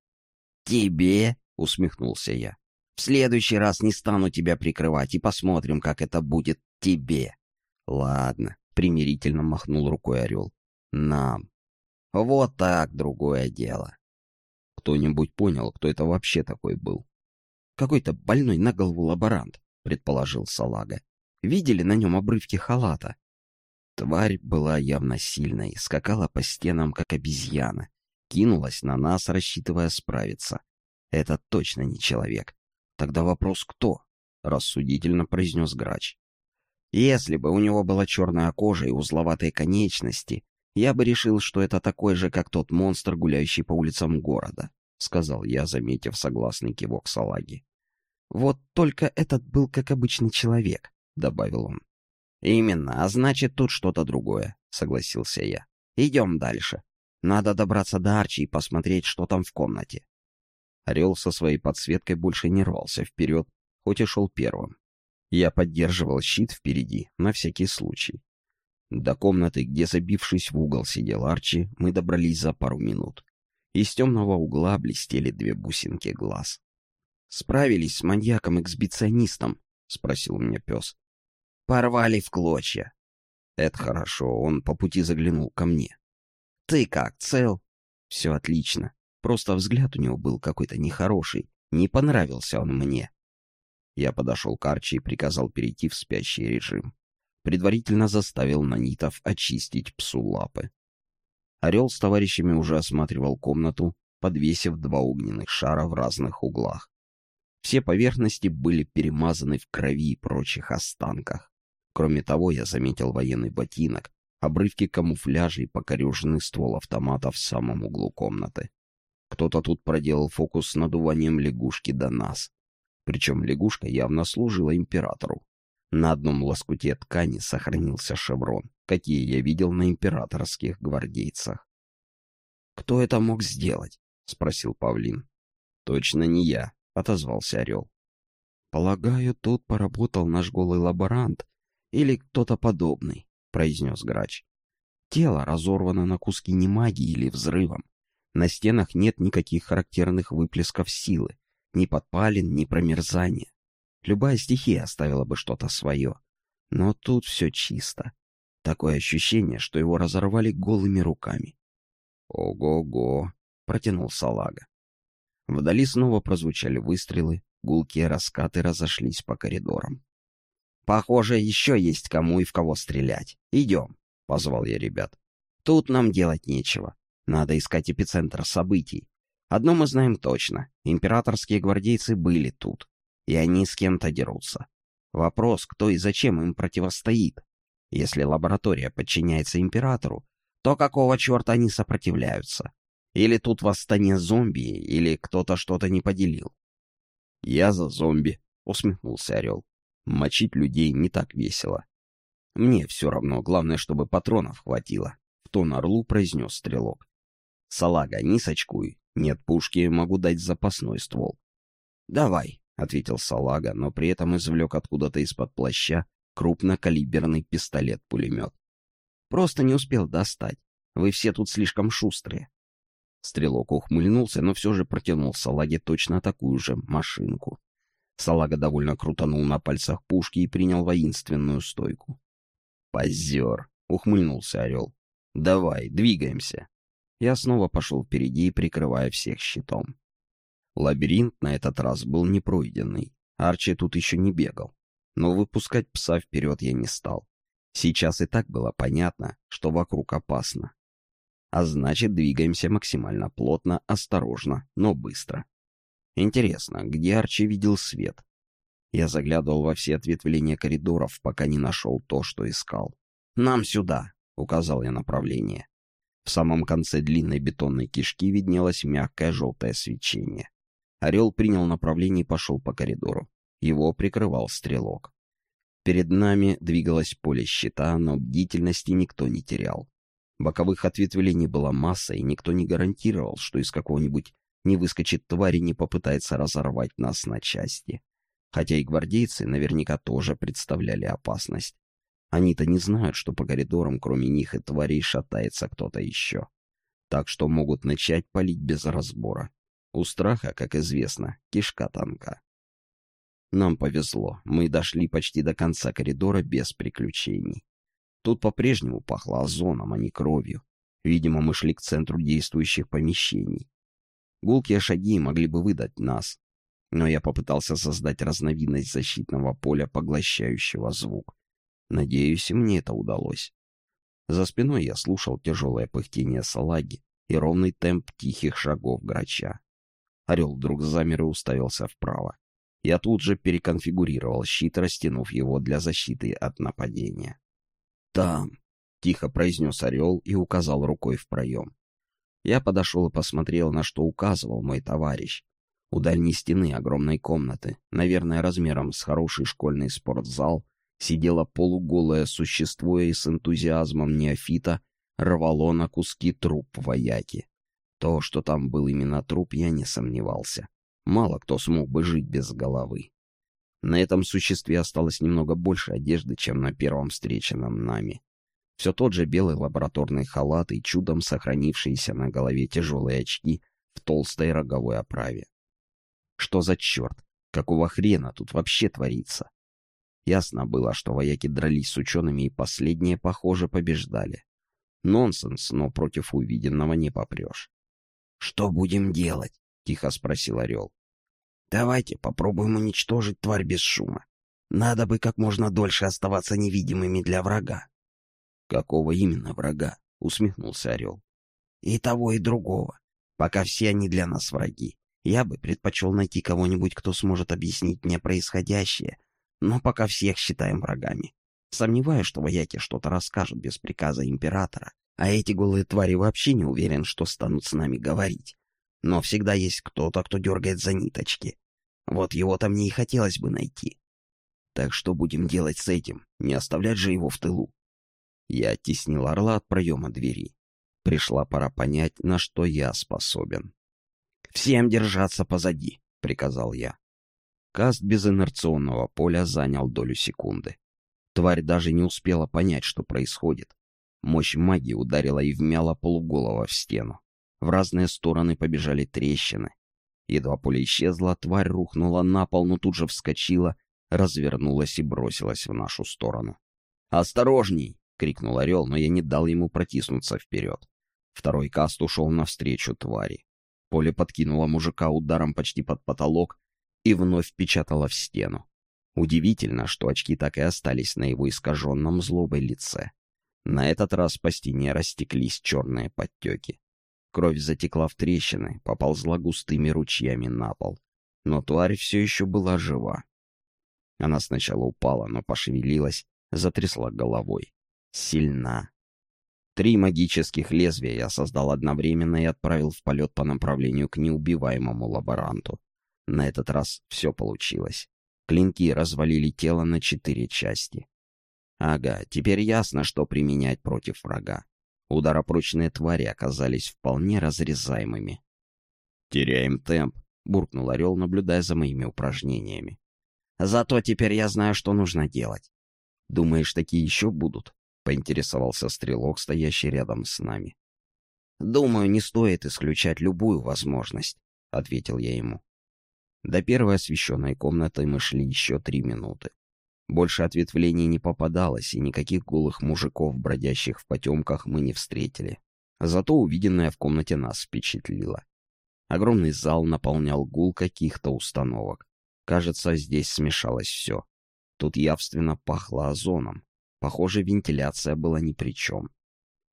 «Тебе?» — усмехнулся я. «В следующий раз не стану тебя прикрывать и посмотрим, как это будет тебе». «Ладно», — примирительно махнул рукой орел. «Нам». «Вот так, другое дело». Кто-нибудь понял, кто это вообще такой был? «Какой-то больной на голову лаборант», — предположил Салага. «Видели на нем обрывки халата?» Тварь была явно сильной, скакала по стенам, как обезьяна. Кинулась на нас, рассчитывая справиться. Это точно не человек. Тогда вопрос кто? Рассудительно произнес грач. Если бы у него была черная кожа и узловатые конечности, я бы решил, что это такой же, как тот монстр, гуляющий по улицам города, сказал я, заметив согласный кивок салаги. Вот только этот был как обычный человек, добавил он. Именно, а значит, тут что-то другое, согласился я. Идем дальше. Надо добраться до Арчи и посмотреть, что там в комнате. Орел со своей подсветкой больше не рвался вперед, хоть и шел первым. Я поддерживал щит впереди, на всякий случай. До комнаты, где, забившись в угол, сидел Арчи, мы добрались за пару минут. Из темного угла блестели две бусинки глаз. «Справились с маньяком-эксбиционистом?» — спросил меня пес. «Порвали в клочья». «Это хорошо, он по пути заглянул ко мне». «Ты как, цел?» «Все отлично. Просто взгляд у него был какой-то нехороший. Не понравился он мне». Я подошел к Арчи и приказал перейти в спящий режим. Предварительно заставил нанитов очистить псу лапы. Орел с товарищами уже осматривал комнату, подвесив два огненных шара в разных углах. Все поверхности были перемазаны в крови и прочих останках. Кроме того, я заметил военный ботинок, обрывки камуфляжа и покореженный ствол автомата в самом углу комнаты. Кто-то тут проделал фокус с надуванием лягушки до нас. Причем лягушка явно служила императору. На одном лоскуте ткани сохранился шеврон, какие я видел на императорских гвардейцах. «Кто это мог сделать?» — спросил павлин. «Точно не я», — отозвался орел. «Полагаю, тут поработал наш голый лаборант или кто-то подобный произнес грач. Тело разорвано на куски не магией или взрывом. На стенах нет никаких характерных выплесков силы, ни подпалин, ни промерзания. Любая стихия оставила бы что-то свое. Но тут все чисто. Такое ощущение, что его разорвали голыми руками. «Ого-го!» — протянул Салага. Вдали снова прозвучали выстрелы, гулкие раскаты разошлись по коридорам. Похоже, еще есть кому и в кого стрелять. Идем, — позвал я ребят. Тут нам делать нечего. Надо искать эпицентр событий. Одно мы знаем точно. Императорские гвардейцы были тут. И они с кем-то дерутся. Вопрос, кто и зачем им противостоит. Если лаборатория подчиняется императору, то какого черта они сопротивляются? Или тут восстание зомби, или кто-то что-то не поделил? — Я за зомби, — усмехнулся Орел. Мочить людей не так весело. Мне все равно, главное, чтобы патронов хватило. В тон орлу произнес стрелок. Салага, не сочкуй. Нет пушки, могу дать запасной ствол. Давай, ответил Салага, но при этом извлек откуда-то из-под плаща крупнокалиберный пистолет-пулемет. Просто не успел достать. Вы все тут слишком шустрые. Стрелок ухмыльнулся, но все же протянул Салаге точно такую же машинку. Салага довольно крутанул на пальцах пушки и принял воинственную стойку. «Позер!» — ухмыльнулся орел. «Давай, двигаемся!» Я снова пошел впереди, прикрывая всех щитом. Лабиринт на этот раз был непройденный. Арчи тут еще не бегал. Но выпускать пса вперед я не стал. Сейчас и так было понятно, что вокруг опасно. А значит, двигаемся максимально плотно, осторожно, но быстро. Интересно, где Арчи видел свет? Я заглядывал во все ответвления коридоров, пока не нашел то, что искал. «Нам сюда!» — указал я направление. В самом конце длинной бетонной кишки виднелось мягкое желтое свечение. Орел принял направление и пошел по коридору. Его прикрывал стрелок. Перед нами двигалось поле щита, но бдительности никто не терял. Боковых ответвлений была масса, и никто не гарантировал, что из какого-нибудь не выскочит тварь и не попытается разорвать нас на части. Хотя и гвардейцы наверняка тоже представляли опасность. Они-то не знают, что по коридорам кроме них и тварей шатается кто-то еще. Так что могут начать палить без разбора. У страха, как известно, кишка тонка. Нам повезло, мы дошли почти до конца коридора без приключений. Тут по-прежнему пахло озоном, а не кровью. Видимо, мы шли к центру действующих помещений. Гулкие шаги могли бы выдать нас, но я попытался создать разновидность защитного поля, поглощающего звук. Надеюсь, мне это удалось. За спиной я слушал тяжелое пыхтение салаги и ровный темп тихих шагов грача. Орел вдруг замер и уставился вправо. Я тут же переконфигурировал щит, растянув его для защиты от нападения. «Там!» — тихо произнес орел и указал рукой в проем. Я подошел и посмотрел, на что указывал мой товарищ. У дальней стены огромной комнаты, наверное, размером с хороший школьный спортзал, сидело полуголое существо и с энтузиазмом неофита рвало на куски труп вояки. То, что там был именно труп, я не сомневался. Мало кто смог бы жить без головы. На этом существе осталось немного больше одежды, чем на первом встреченном нами. Все тот же белый лабораторный халат и чудом сохранившиеся на голове тяжелые очки в толстой роговой оправе. Что за черт? Какого хрена тут вообще творится? Ясно было, что вояки дрались с учеными, и последние, похоже, побеждали. Нонсенс, но против увиденного не попрешь. — Что будем делать? — тихо спросил Орел. — Давайте попробуем уничтожить тварь без шума. Надо бы как можно дольше оставаться невидимыми для врага. — Какого именно врага? — усмехнулся Орел. — И того, и другого. Пока все они для нас враги. Я бы предпочел найти кого-нибудь, кто сможет объяснить мне происходящее, но пока всех считаем врагами. Сомневаюсь, что вояки что-то расскажут без приказа императора, а эти голые твари вообще не уверен, что станут с нами говорить. Но всегда есть кто-то, кто дергает за ниточки. Вот его-то мне и хотелось бы найти. Так что будем делать с этим? Не оставлять же его в тылу. Я оттеснил орла от проема двери. Пришла пора понять, на что я способен. «Всем держаться позади», — приказал я. Каст без инерционного поля занял долю секунды. Тварь даже не успела понять, что происходит. Мощь магии ударила и вмяла полуголова в стену. В разные стороны побежали трещины. Едва поле исчезло, тварь рухнула на пол, но тут же вскочила, развернулась и бросилась в нашу сторону. «Осторожней!» — крикнул орел, но я не дал ему протиснуться вперед. Второй каст ушел навстречу твари. Поле подкинуло мужика ударом почти под потолок и вновь впечатало в стену. Удивительно, что очки так и остались на его искаженном злобой лице. На этот раз по стене растеклись черные подтеки. Кровь затекла в трещины, поползла густыми ручьями на пол. Но тварь все еще была жива. Она сначала упала, но пошевелилась, затрясла головой. Сильна. Три магических лезвия я создал одновременно и отправил в полет по направлению к неубиваемому лаборанту. На этот раз все получилось. Клинки развалили тело на четыре части. Ага, теперь ясно, что применять против врага. Ударопрочные твари оказались вполне разрезаемыми. «Теряем темп», — буркнул Орел, наблюдая за моими упражнениями. «Зато теперь я знаю, что нужно делать». «Думаешь, такие еще будут?» — поинтересовался стрелок, стоящий рядом с нами. «Думаю, не стоит исключать любую возможность», — ответил я ему. До первой освещенной комнаты мы шли еще три минуты. Больше ответвлений не попадалось, и никаких голых мужиков, бродящих в потемках, мы не встретили. Зато увиденное в комнате нас впечатлило. Огромный зал наполнял гул каких-то установок. Кажется, здесь смешалось все. Тут явственно пахло озоном. Похоже, вентиляция была ни при чем.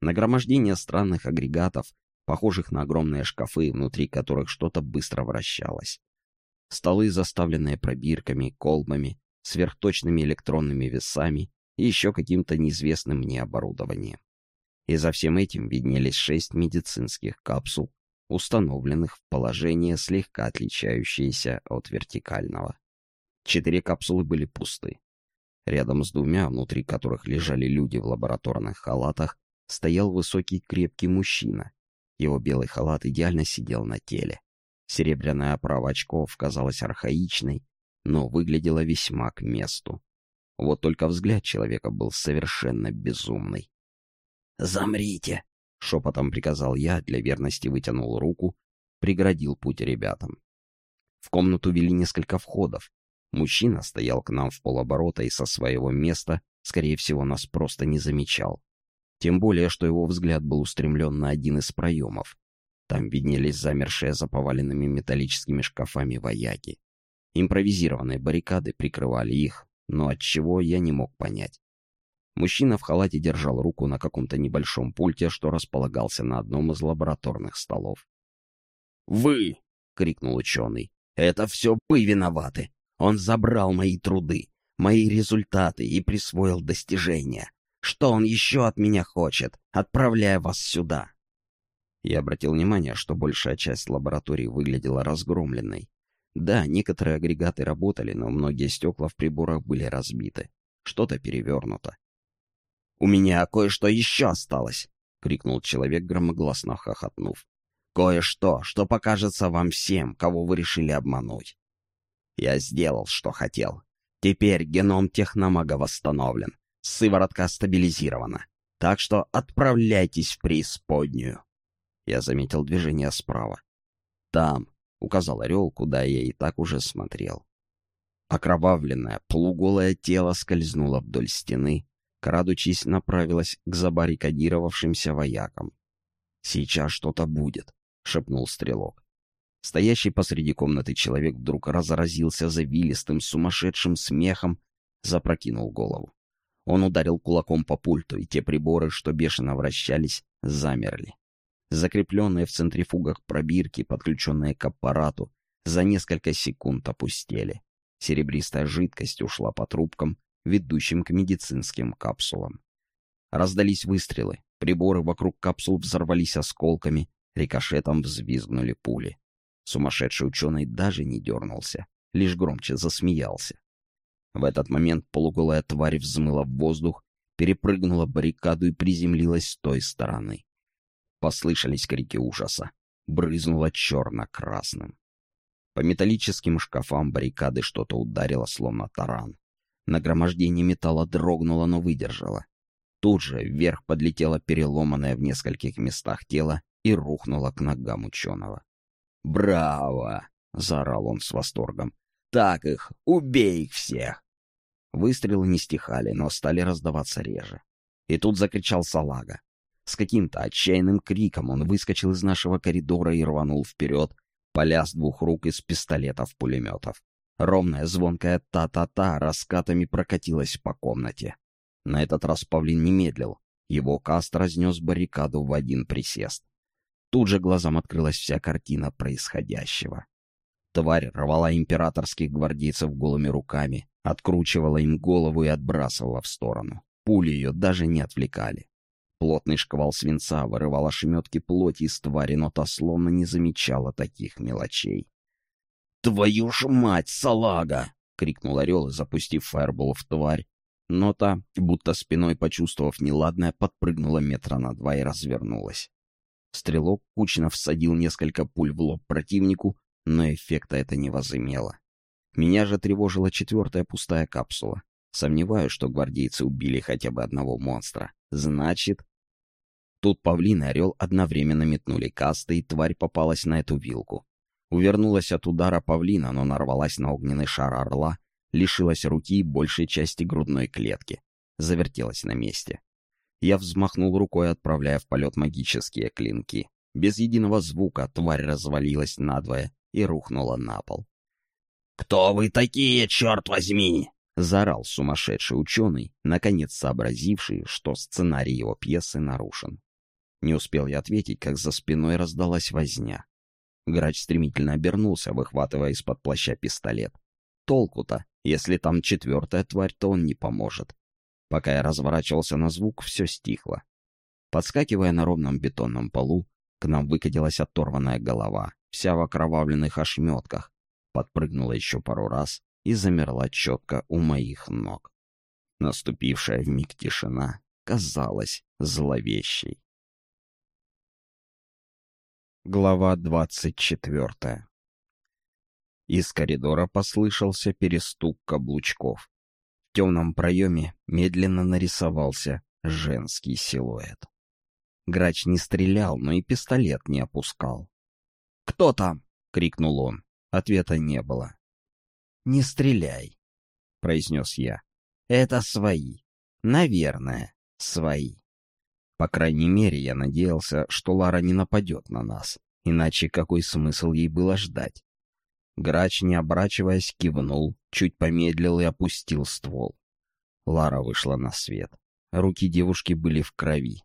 Нагромождение странных агрегатов, похожих на огромные шкафы, внутри которых что-то быстро вращалось столы, заставленные пробирками, колбами, сверхточными электронными весами и еще каким-то неизвестным мне оборудованием. И за всем этим виднелись шесть медицинских капсул, установленных в положение, слегка отличающееся от вертикального. Четыре капсулы были пусты. Рядом с двумя, внутри которых лежали люди в лабораторных халатах, стоял высокий крепкий мужчина. Его белый халат идеально сидел на теле. Серебряная оправа очков казалась архаичной, но выглядела весьма к месту. Вот только взгляд человека был совершенно безумный. «Замрите!» — шепотом приказал я, для верности вытянул руку, преградил путь ребятам. В комнату вели несколько входов. Мужчина стоял к нам в полоборота и со своего места, скорее всего, нас просто не замечал. Тем более, что его взгляд был устремлен на один из проемов. Там виднелись замершие за поваленными металлическими шкафами вояки. Импровизированные баррикады прикрывали их, но от чего я не мог понять. Мужчина в халате держал руку на каком-то небольшом пульте, что располагался на одном из лабораторных столов. «Вы!» — крикнул ученый. «Это все вы виноваты! Он забрал мои труды, мои результаты и присвоил достижения. Что он еще от меня хочет, отправляя вас сюда?» Я обратил внимание, что большая часть лаборатории выглядела разгромленной. Да, некоторые агрегаты работали, но многие стекла в приборах были разбиты. Что-то перевернуто. «У меня кое-что еще осталось!» — крикнул человек, громогласно хохотнув. «Кое-что, что покажется вам всем, кого вы решили обмануть. Я сделал, что хотел. Теперь геном техномага восстановлен, сыворотка стабилизирована. Так что отправляйтесь в преисподнюю». Я заметил движение справа. «Там», — указал орел, куда я и так уже смотрел. Окровавленное, полуголое тело скользнуло вдоль стены, крадучись, направилась к забаррикадировавшимся воякам. «Сейчас что-то будет», — шепнул стрелок. Стоящий посреди комнаты человек вдруг разразился завилистым, сумасшедшим смехом, запрокинул голову. Он ударил кулаком по пульту, и те приборы, что бешено вращались, замерли. Закрепленные в центрифугах пробирки, подключенные к аппарату, за несколько секунд опустели. Серебристая жидкость ушла по трубкам, ведущим к медицинским капсулам. Раздались выстрелы, приборы вокруг капсул взорвались осколками, рикошетом взвизгнули пули. Сумасшедший ученый даже не дернулся, лишь громче засмеялся. В этот момент полуголая тварь взмыла в воздух, перепрыгнула баррикаду и приземлилась с той стороны. Послышались крики ужаса. Брызнуло черно-красным. По металлическим шкафам баррикады что-то ударило, словно таран. Нагромождение металла дрогнуло, но выдержало. Тут же вверх подлетело переломанное в нескольких местах тело и рухнуло к ногам ученого. «Браво!» — заорал он с восторгом. «Так их! Убей их всех!» Выстрелы не стихали, но стали раздаваться реже. И тут закричал Салага. С каким-то отчаянным криком он выскочил из нашего коридора и рванул вперед, поля с двух рук из пистолетов-пулеметов. Ровная звонкая та-та-та раскатами прокатилась по комнате. На этот раз павлин не медлил. Его каст разнес баррикаду в один присест. Тут же глазам открылась вся картина происходящего. Тварь рвала императорских гвардейцев голыми руками, откручивала им голову и отбрасывала в сторону. Пули ее даже не отвлекали. Плотный шквал свинца вырывал ошметки плоти из твари, но та словно не замечала таких мелочей. «Твою ж мать, салага!» — крикнул орел, запустив фаербол в тварь. Но та, будто спиной почувствовав неладное, подпрыгнула метра на два и развернулась. Стрелок кучно всадил несколько пуль в лоб противнику, но эффекта это не возымело. Меня же тревожила четвертая пустая капсула. Сомневаюсь, что гвардейцы убили хотя бы одного монстра. Значит... Тут павлин и орел одновременно метнули касты, и тварь попалась на эту вилку. Увернулась от удара павлина, но нарвалась на огненный шар орла, лишилась руки и большей части грудной клетки. Завертелась на месте. Я взмахнул рукой, отправляя в полет магические клинки. Без единого звука тварь развалилась надвое и рухнула на пол. «Кто вы такие, черт возьми?» — заорал сумасшедший ученый, наконец сообразивший, что сценарий его пьесы нарушен. Не успел я ответить, как за спиной раздалась возня. Грач стремительно обернулся, выхватывая из-под плаща пистолет. Толку-то, если там четвертая тварь, то он не поможет. Пока я разворачивался на звук, все стихло. Подскакивая на ровном бетонном полу, к нам выкатилась оторванная голова, вся в окровавленных ошметках, подпрыгнула еще пару раз и замерла четко у моих ног. Наступившая вмиг тишина казалась зловещей. Глава двадцать четвертая Из коридора послышался перестук каблучков. В темном проеме медленно нарисовался женский силуэт. Грач не стрелял, но и пистолет не опускал. «Кто там?» — крикнул он. Ответа не было. «Не стреляй», — произнес я. «Это свои. Наверное, свои». По крайней мере, я надеялся, что Лара не нападет на нас, иначе какой смысл ей было ждать? Грач, не оборачиваясь, кивнул, чуть помедлил и опустил ствол. Лара вышла на свет. Руки девушки были в крови.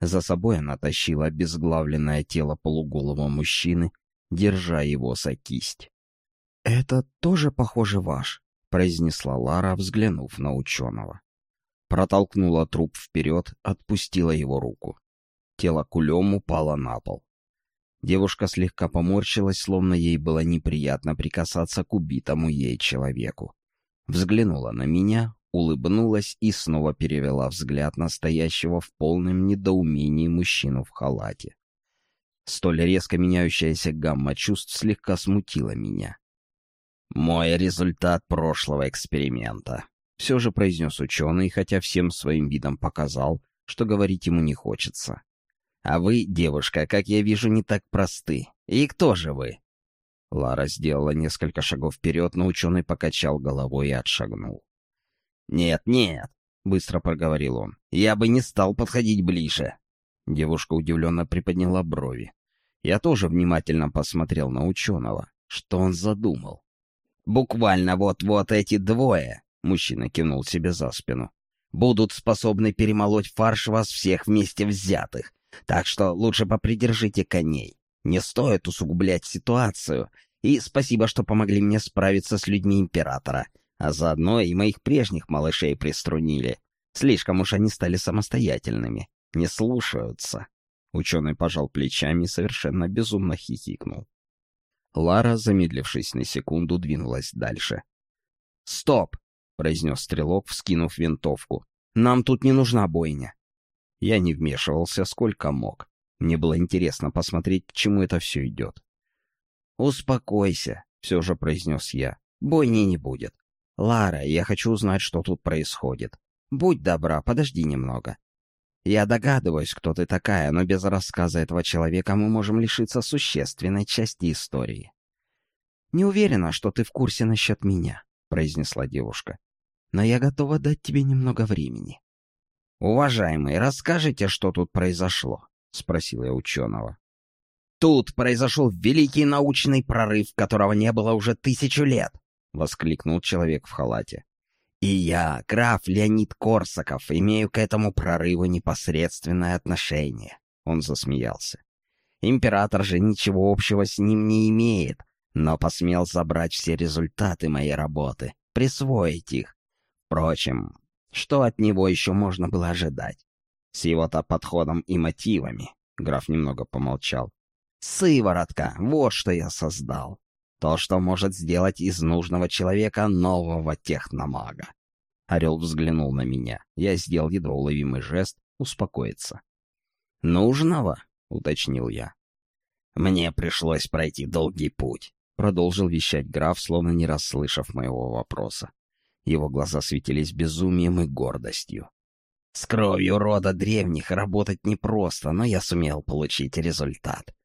За собой она тащила обезглавленное тело полуголого мужчины, держа его за кисть. «Это тоже, похоже, ваш», — произнесла Лара, взглянув на ученого. Протолкнула труп вперед, отпустила его руку. Тело кулем упало на пол. Девушка слегка поморщилась, словно ей было неприятно прикасаться к убитому ей человеку. Взглянула на меня, улыбнулась и снова перевела взгляд на стоящего в полном недоумении мужчину в халате. Столь резко меняющаяся гамма чувств слегка смутила меня. «Мой результат прошлого эксперимента», — все же произнес ученый, хотя всем своим видом показал, что говорить ему не хочется. «А вы, девушка, как я вижу, не так просты. И кто же вы?» Лара сделала несколько шагов вперед, но ученый покачал головой и отшагнул. «Нет, нет», — быстро проговорил он, — «я бы не стал подходить ближе». Девушка удивленно приподняла брови. Я тоже внимательно посмотрел на ученого. Что он задумал? «Буквально вот-вот эти двое», — мужчина кинул себе за спину, «будут способны перемолоть фарш вас всех вместе взятых, так что лучше попридержите коней. Не стоит усугублять ситуацию, и спасибо, что помогли мне справиться с людьми Императора а заодно и моих прежних малышей приструнили. Слишком уж они стали самостоятельными, не слушаются. Ученый пожал плечами и совершенно безумно хихикнул. Лара, замедлившись на секунду, двинулась дальше. «Стоп!» — произнес стрелок, вскинув винтовку. «Нам тут не нужна бойня». Я не вмешивался, сколько мог. Мне было интересно посмотреть, к чему это все идет. «Успокойся», — все же произнес я. «Бойни не будет. «Лара, я хочу узнать, что тут происходит. Будь добра, подожди немного. Я догадываюсь, кто ты такая, но без рассказа этого человека мы можем лишиться существенной части истории». «Не уверена, что ты в курсе насчет меня», — произнесла девушка. «Но я готова дать тебе немного времени». «Уважаемый, расскажите, что тут произошло?» — спросил я ученого. «Тут произошел великий научный прорыв, которого не было уже тысячу лет», воскликнул человек в халате. «И я, граф Леонид Корсаков, имею к этому прорыву непосредственное отношение», — он засмеялся. «Император же ничего общего с ним не имеет, но посмел забрать все результаты моей работы, присвоить их. Впрочем, что от него еще можно было ожидать? С его-то подходом и мотивами», — граф немного помолчал. «Сыворотка, вот что я создал. То, что может сделать из нужного человека нового техномага. Орел взглянул на меня. Я сделал едва уловимый жест успокоиться. «Нужного?» — уточнил я. «Мне пришлось пройти долгий путь», — продолжил вещать граф, словно не расслышав моего вопроса. Его глаза светились безумием и гордостью. «С кровью рода древних работать непросто, но я сумел получить результат.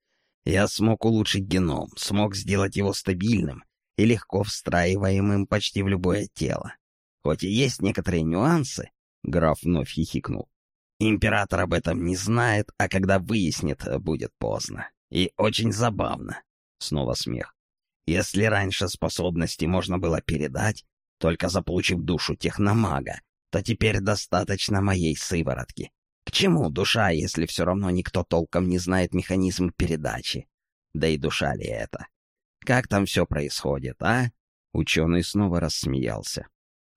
Я смог улучшить геном, смог сделать его стабильным и легко встраиваемым почти в любое тело. Хоть и есть некоторые нюансы, граф вновь хихикнул. Император об этом не знает, а когда выяснит, будет поздно. И очень забавно. Снова смех. Если раньше способности можно было передать, только заполучив душу техномага, то теперь достаточно моей сыворотки. К чему душа, если все равно никто толком не знает механизм передачи? Да и душа ли это? Как там все происходит, а? Ученый снова рассмеялся.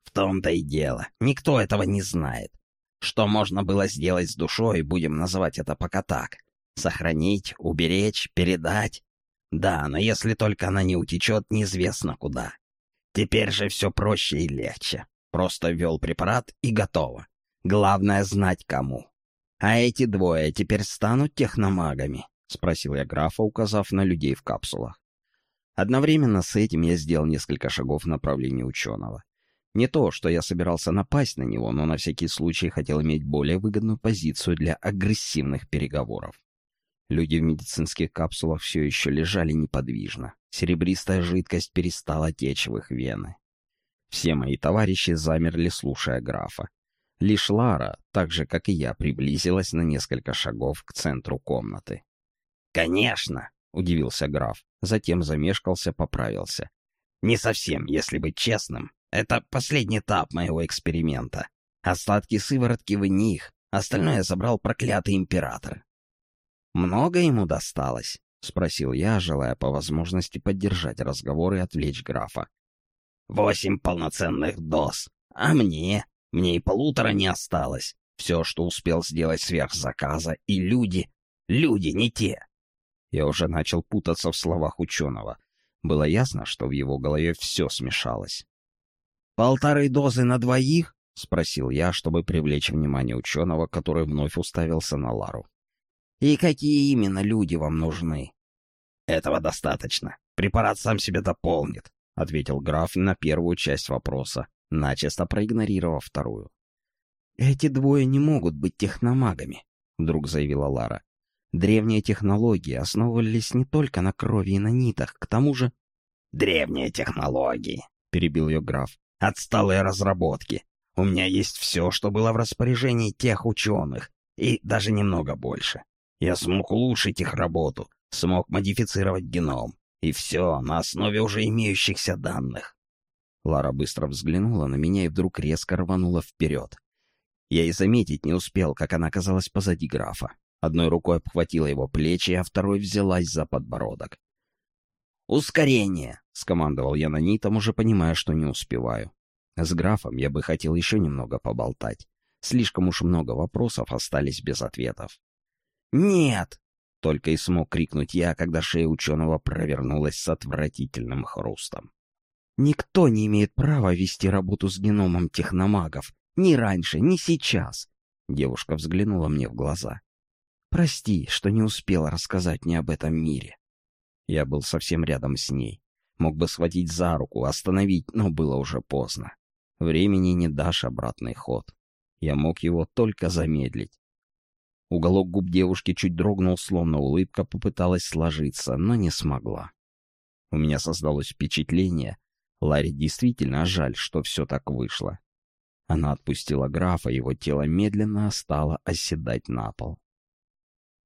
В том-то и дело. Никто этого не знает. Что можно было сделать с душой, будем называть это пока так. Сохранить, уберечь, передать. Да, но если только она не утечет неизвестно куда. Теперь же все проще и легче. Просто ввел препарат и готово. Главное знать кому. «А эти двое теперь станут техномагами?» — спросил я графа, указав на людей в капсулах. Одновременно с этим я сделал несколько шагов в направлении ученого. Не то, что я собирался напасть на него, но на всякий случай хотел иметь более выгодную позицию для агрессивных переговоров. Люди в медицинских капсулах все еще лежали неподвижно. Серебристая жидкость перестала течь в их вены. Все мои товарищи замерли, слушая графа. Лишь Лара, так же, как и я, приблизилась на несколько шагов к центру комнаты. «Конечно!» — удивился граф. Затем замешкался, поправился. «Не совсем, если быть честным. Это последний этап моего эксперимента. Остатки сыворотки в них, остальное забрал проклятый император. «Много ему досталось?» — спросил я, желая по возможности поддержать разговор и отвлечь графа. «Восемь полноценных доз. А мне? Мне и полутора не осталось. Все, что успел сделать сверх заказа, и люди... Люди не те!» Я уже начал путаться в словах ученого. Было ясно, что в его голове все смешалось. «Полторы дозы на двоих?» — спросил я, чтобы привлечь внимание ученого, который вновь уставился на Лару. И какие именно люди вам нужны? Этого достаточно. Препарат сам себя дополнит, ответил граф на первую часть вопроса, начисто проигнорировав вторую. Эти двое не могут быть техномагами, вдруг заявила Лара. Древние технологии основывались не только на крови и на нитах, к тому же... «Древние технологии», — перебил ее граф. «Отсталые разработки. У меня есть все, что было в распоряжении тех ученых, и даже немного больше. Я смог улучшить их работу, смог модифицировать геном. И все на основе уже имеющихся данных. Лара быстро взглянула на меня и вдруг резко рванула вперед. Я и заметить не успел, как она оказалась позади графа. Одной рукой обхватила его плечи, а второй взялась за подбородок. «Ускорение!» — скомандовал я на нитом, уже понимая, что не успеваю. С графом я бы хотел еще немного поболтать. Слишком уж много вопросов остались без ответов. «Нет!» — только и смог крикнуть я, когда шея ученого провернулась с отвратительным хрустом. «Никто не имеет права вести работу с геномом техномагов. Ни раньше, ни сейчас!» Девушка взглянула мне в глаза. «Прости, что не успела рассказать мне об этом мире». Я был совсем рядом с ней. Мог бы схватить за руку, остановить, но было уже поздно. Времени не дашь обратный ход. Я мог его только замедлить. Уголок губ девушки чуть дрогнул, словно улыбка попыталась сложиться, но не смогла. У меня создалось впечатление, Ларри действительно жаль, что все так вышло. Она отпустила графа, его тело медленно стало оседать на пол.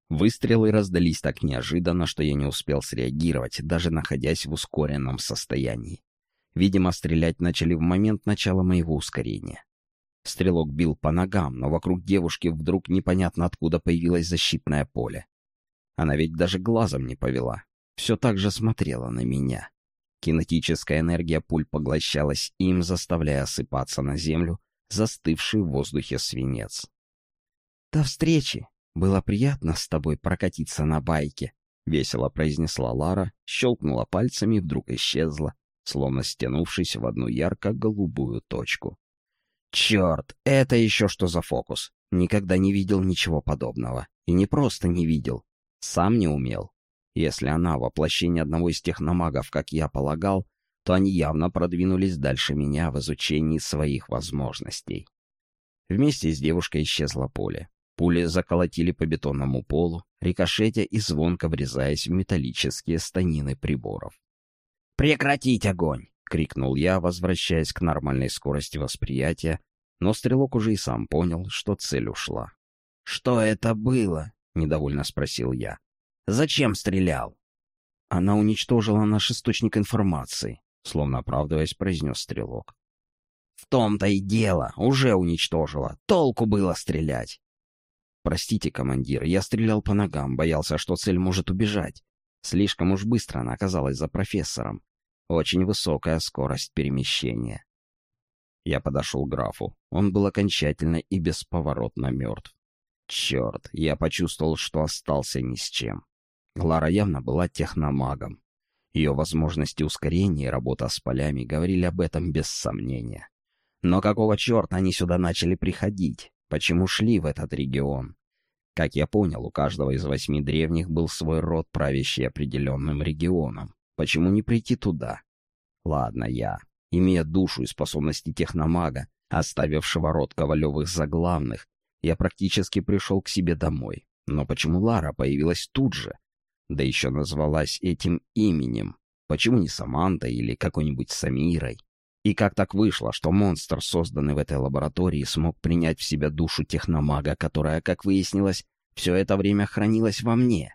Выстрелы раздались так неожиданно, что я не успел среагировать, даже находясь в ускоренном состоянии. Видимо, стрелять начали в момент начала моего ускорения. Стрелок бил по ногам, но вокруг девушки вдруг непонятно откуда появилось защитное поле. Она ведь даже глазом не повела. Все так же смотрела на меня. Кинетическая энергия пуль поглощалась им, заставляя осыпаться на землю застывший в воздухе свинец. «До встречи! Было приятно с тобой прокатиться на байке», — весело произнесла Лара, щелкнула пальцами и вдруг исчезла, словно стянувшись в одну ярко-голубую точку. Черт, это еще что за фокус? Никогда не видел ничего подобного. И не просто не видел, сам не умел. Если она воплощение одного из техномагов, как я полагал, то они явно продвинулись дальше меня в изучении своих возможностей. Вместе с девушкой исчезло поле. Пули заколотили по бетонному полу, рикошетя и звонко врезаясь в металлические станины приборов. «Прекратить огонь!» — крикнул я, возвращаясь к нормальной скорости восприятия, но стрелок уже и сам понял, что цель ушла. «Что это было?» — недовольно спросил я. «Зачем стрелял?» «Она уничтожила наш источник информации», — словно оправдываясь, произнес стрелок. «В том-то и дело, уже уничтожила. Толку было стрелять». «Простите, командир, я стрелял по ногам, боялся, что цель может убежать. Слишком уж быстро она оказалась за профессором. Очень высокая скорость перемещения. Я подошел к графу. Он был окончательно и бесповоротно мертв. Черт, я почувствовал, что остался ни с чем. Лара явно была техномагом. Ее возможности ускорения и работа с полями говорили об этом без сомнения. Но какого черта они сюда начали приходить? Почему шли в этот регион? Как я понял, у каждого из восьми древних был свой род, правящий определенным регионом. Почему не прийти туда? Ладно, я, имея душу и способности техномага, оставившего род Ковалевых за главных, я практически пришел к себе домой. Но почему Лара появилась тут же? Да еще назвалась этим именем. Почему не Самантой или какой-нибудь Самирой? И как так вышло, что монстр, созданный в этой лаборатории, смог принять в себя душу техномага, которая, как выяснилось, все это время хранилась во мне?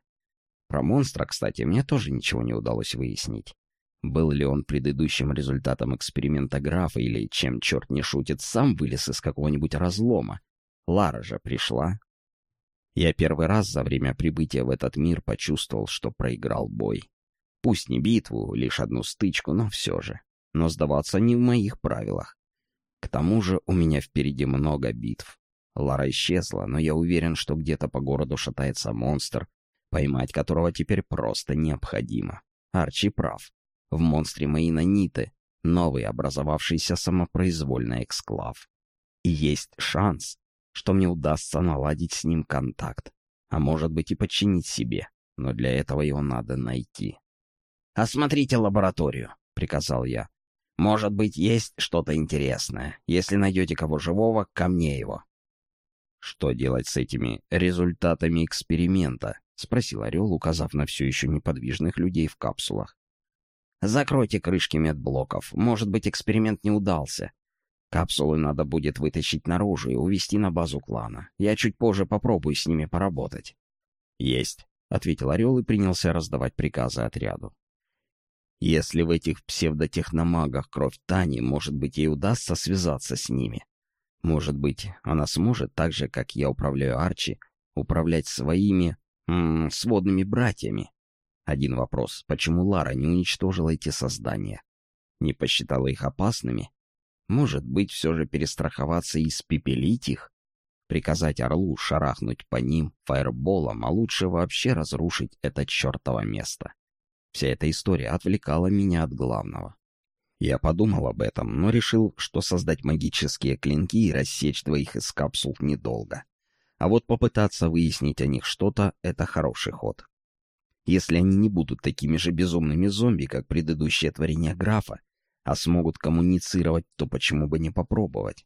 Про монстра, кстати, мне тоже ничего не удалось выяснить. Был ли он предыдущим результатом эксперимента графа или, чем черт не шутит, сам вылез из какого-нибудь разлома? Лара же пришла. Я первый раз за время прибытия в этот мир почувствовал, что проиграл бой. Пусть не битву, лишь одну стычку, но все же. Но сдаваться не в моих правилах. К тому же у меня впереди много битв. Лара исчезла, но я уверен, что где-то по городу шатается монстр, поймать которого теперь просто необходимо. Арчи прав. В монстре мои наниты, новый образовавшийся самопроизвольный эксклав. И есть шанс, что мне удастся наладить с ним контакт, а может быть и подчинить себе, но для этого его надо найти. «Осмотрите лабораторию», — приказал я. «Может быть, есть что-то интересное. Если найдете кого живого, ко мне его». «Что делать с этими результатами эксперимента?» — спросил Орел, указав на все еще неподвижных людей в капсулах. «Закройте крышки медблоков. Может быть, эксперимент не удался. Капсулы надо будет вытащить наружу и увезти на базу клана. Я чуть позже попробую с ними поработать». «Есть», — ответил Орел и принялся раздавать приказы отряду. Если в этих псевдотехномагах кровь Тани, может быть, ей удастся связаться с ними. Может быть, она сможет, так же, как я управляю Арчи, управлять своими м -м, сводными братьями. Один вопрос. Почему Лара не уничтожила эти создания? Не посчитала их опасными? Может быть, все же перестраховаться и спепелить их? Приказать Орлу шарахнуть по ним фаерболом, а лучше вообще разрушить это чертово место. Вся эта история отвлекала меня от главного. Я подумал об этом, но решил, что создать магические клинки и рассечь двоих из капсул недолго. А вот попытаться выяснить о них что-то — это хороший ход. Если они не будут такими же безумными зомби, как предыдущее творение графа, а смогут коммуницировать, то почему бы не попробовать?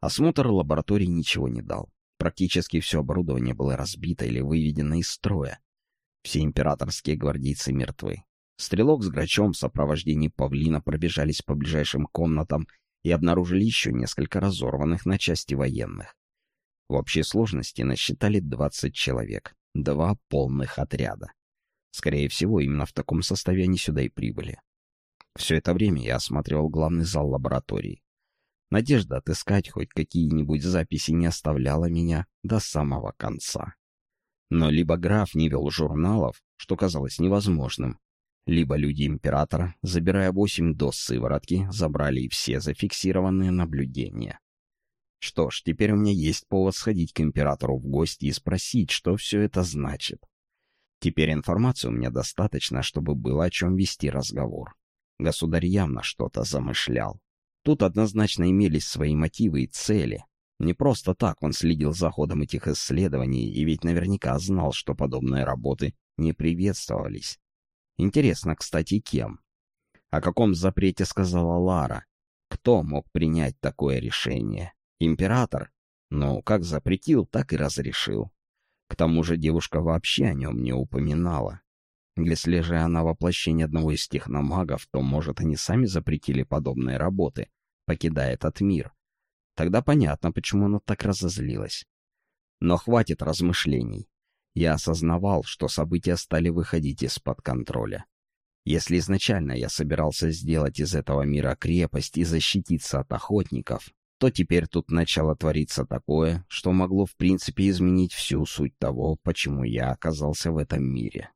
Осмотр лаборатории ничего не дал. Практически все оборудование было разбито или выведено из строя. Все императорские гвардейцы мертвы. Стрелок с грачом в сопровождении павлина пробежались по ближайшим комнатам и обнаружили еще несколько разорванных на части военных. В общей сложности насчитали 20 человек, два полных отряда. Скорее всего, именно в таком составе они сюда и прибыли. Все это время я осматривал главный зал лаборатории. Надежда отыскать хоть какие-нибудь записи не оставляла меня до самого конца. Но либо граф не вел журналов, что казалось невозможным, либо люди императора, забирая восемь доз сыворотки, забрали и все зафиксированные наблюдения. Что ж, теперь у меня есть повод сходить к императору в гости и спросить, что все это значит. Теперь информации у меня достаточно, чтобы было о чем вести разговор. Государь явно что-то замышлял. Тут однозначно имелись свои мотивы и цели. Не просто так он следил за ходом этих исследований и ведь наверняка знал, что подобные работы не приветствовались. Интересно, кстати, кем? О каком запрете сказала Лара? Кто мог принять такое решение? Император? Ну, как запретил, так и разрешил. К тому же девушка вообще о нем не упоминала. Если же она воплощение одного из техномагов, то, может, они сами запретили подобные работы, покидая этот мир. Тогда понятно, почему она так разозлилась. Но хватит размышлений. Я осознавал, что события стали выходить из-под контроля. Если изначально я собирался сделать из этого мира крепость и защититься от охотников, то теперь тут начало твориться такое, что могло в принципе изменить всю суть того, почему я оказался в этом мире.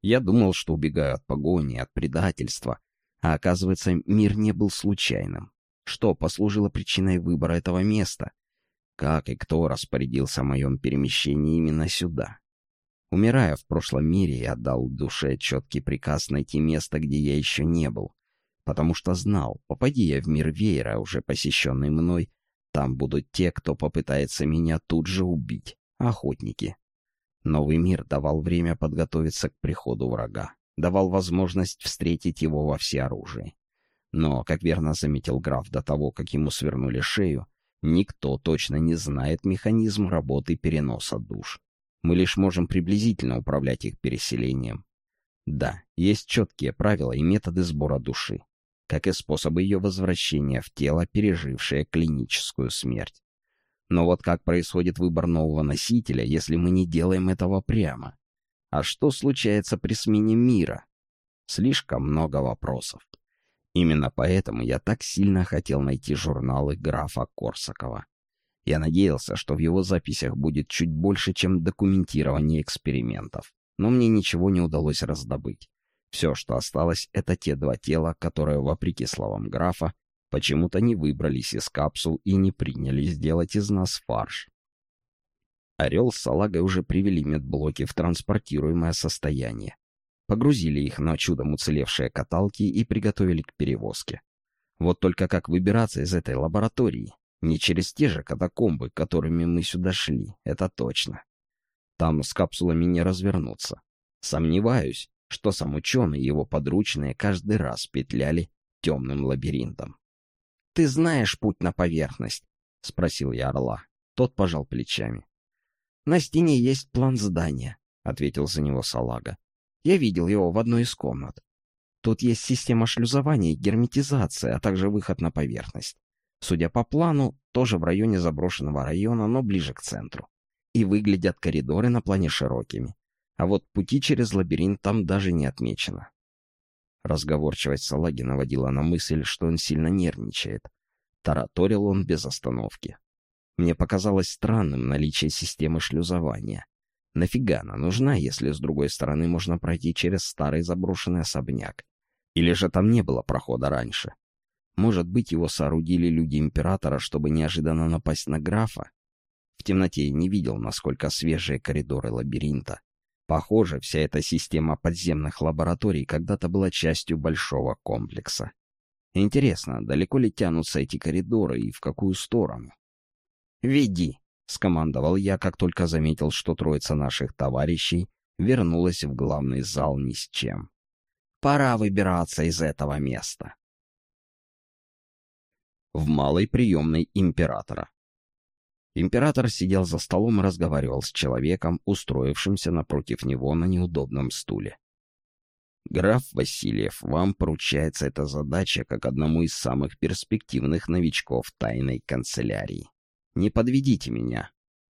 Я думал, что убегаю от погони, от предательства, а оказывается, мир не был случайным. Что послужило причиной выбора этого места? Как и кто распорядился о моем перемещении именно сюда? Умирая в прошлом мире, я дал душе четкий приказ найти место, где я еще не был, потому что знал, попади я в мир веера, уже посещенный мной, там будут те, кто попытается меня тут же убить, охотники. Новый мир давал время подготовиться к приходу врага, давал возможность встретить его во всеоружии. Но, как верно заметил граф до того, как ему свернули шею, никто точно не знает механизм работы переноса душ. Мы лишь можем приблизительно управлять их переселением. Да, есть четкие правила и методы сбора души, как и способы ее возвращения в тело, пережившее клиническую смерть. Но вот как происходит выбор нового носителя, если мы не делаем этого прямо? А что случается при смене мира? Слишком много вопросов. Именно поэтому я так сильно хотел найти журналы графа Корсакова. Я надеялся, что в его записях будет чуть больше, чем документирование экспериментов. Но мне ничего не удалось раздобыть. Все, что осталось, это те два тела, которые, вопреки словам графа, почему-то не выбрались из капсул и не приняли сделать из нас фарш. Орел с салагой уже привели медблоки в транспортируемое состояние. Погрузили их на чудом уцелевшие каталки и приготовили к перевозке. Вот только как выбираться из этой лаборатории? Не через те же катакомбы, которыми мы сюда шли, это точно. Там с капсулами не развернуться. Сомневаюсь, что сам ученый и его подручные каждый раз петляли темным лабиринтом. «Ты знаешь путь на поверхность?» — спросил я орла. Тот пожал плечами. «На стене есть план здания», — ответил за него салага. «Я видел его в одной из комнат. Тут есть система шлюзования и герметизации, а также выход на поверхность. Судя по плану, тоже в районе заброшенного района, но ближе к центру. И выглядят коридоры на плане широкими. А вот пути через лабиринт там даже не отмечено. Разговорчивость салаги наводила на мысль, что он сильно нервничает. Тараторил он без остановки. Мне показалось странным наличие системы шлюзования. Нафига она нужна, если с другой стороны можно пройти через старый заброшенный особняк? Или же там не было прохода раньше? Может быть, его соорудили люди Императора, чтобы неожиданно напасть на графа? В темноте я не видел, насколько свежие коридоры лабиринта. Похоже, вся эта система подземных лабораторий когда-то была частью большого комплекса. Интересно, далеко ли тянутся эти коридоры и в какую сторону? «Веди!» — скомандовал я, как только заметил, что троица наших товарищей вернулась в главный зал ни с чем. «Пора выбираться из этого места!» В малой приемной императора. Император сидел за столом и разговаривал с человеком, устроившимся напротив него на неудобном стуле. «Граф Васильев, вам поручается эта задача как одному из самых перспективных новичков тайной канцелярии. Не подведите меня.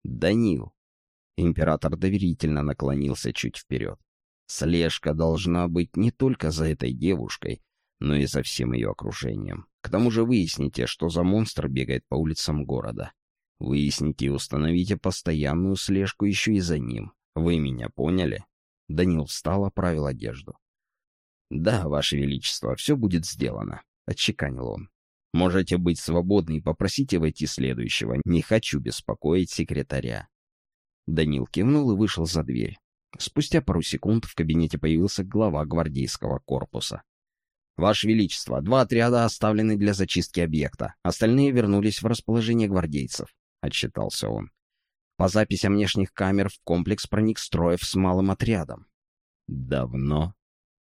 Данил». Император доверительно наклонился чуть вперед. «Слежка должна быть не только за этой девушкой, но и за всем ее окружением. К тому же выясните, что за монстр бегает по улицам города. Выясните и установите постоянную слежку еще и за ним. Вы меня поняли?» Данил встал, оправил одежду. «Да, Ваше Величество, все будет сделано», — отчеканил он. «Можете быть свободны и попросите войти следующего. Не хочу беспокоить секретаря». Данил кивнул и вышел за дверь. Спустя пару секунд в кабинете появился глава гвардейского корпуса. «Ваше Величество, два отряда оставлены для зачистки объекта. Остальные вернулись в расположение гвардейцев. — отчитался он. По записям внешних камер в комплекс проник Строев с малым отрядом. Давно?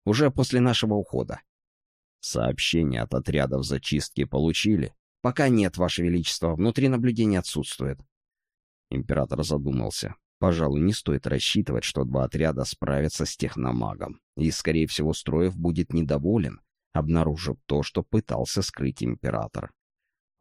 Уже после нашего ухода. Сообщения от отрядов зачистки получили? Пока нет, Ваше Величество, внутри наблюдения отсутствует. Император задумался. Пожалуй, не стоит рассчитывать, что два отряда справятся с техномагом. И, скорее всего, Строев будет недоволен, обнаружив то, что пытался скрыть император.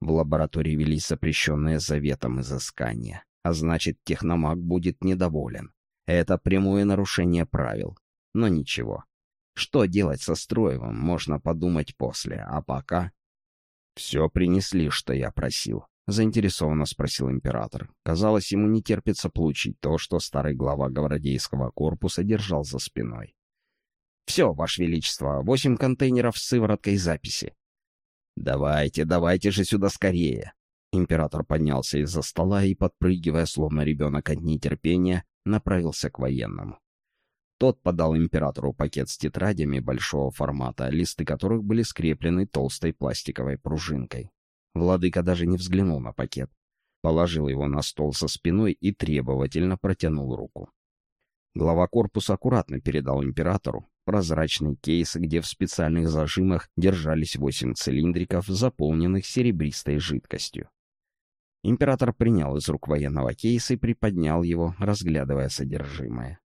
В лаборатории велись запрещенные заветом изыскания, а значит, техномаг будет недоволен. Это прямое нарушение правил. Но ничего. Что делать со Строевым, можно подумать после, а пока... «Все принесли, что я просил», — заинтересованно спросил император. Казалось, ему не терпится получить то, что старый глава гвардейского корпуса держал за спиной. «Все, Ваше Величество, восемь контейнеров с сывороткой записи. «Давайте, давайте же сюда скорее!» Император поднялся из-за стола и, подпрыгивая, словно ребенок от нетерпения, направился к военному. Тот подал императору пакет с тетрадями большого формата, листы которых были скреплены толстой пластиковой пружинкой. Владыка даже не взглянул на пакет. Положил его на стол со спиной и требовательно протянул руку. Глава корпуса аккуратно передал императору прозрачный кейс, где в специальных зажимах держались восемь цилиндриков, заполненных серебристой жидкостью. Император принял из рук военного кейса и приподнял его, разглядывая содержимое.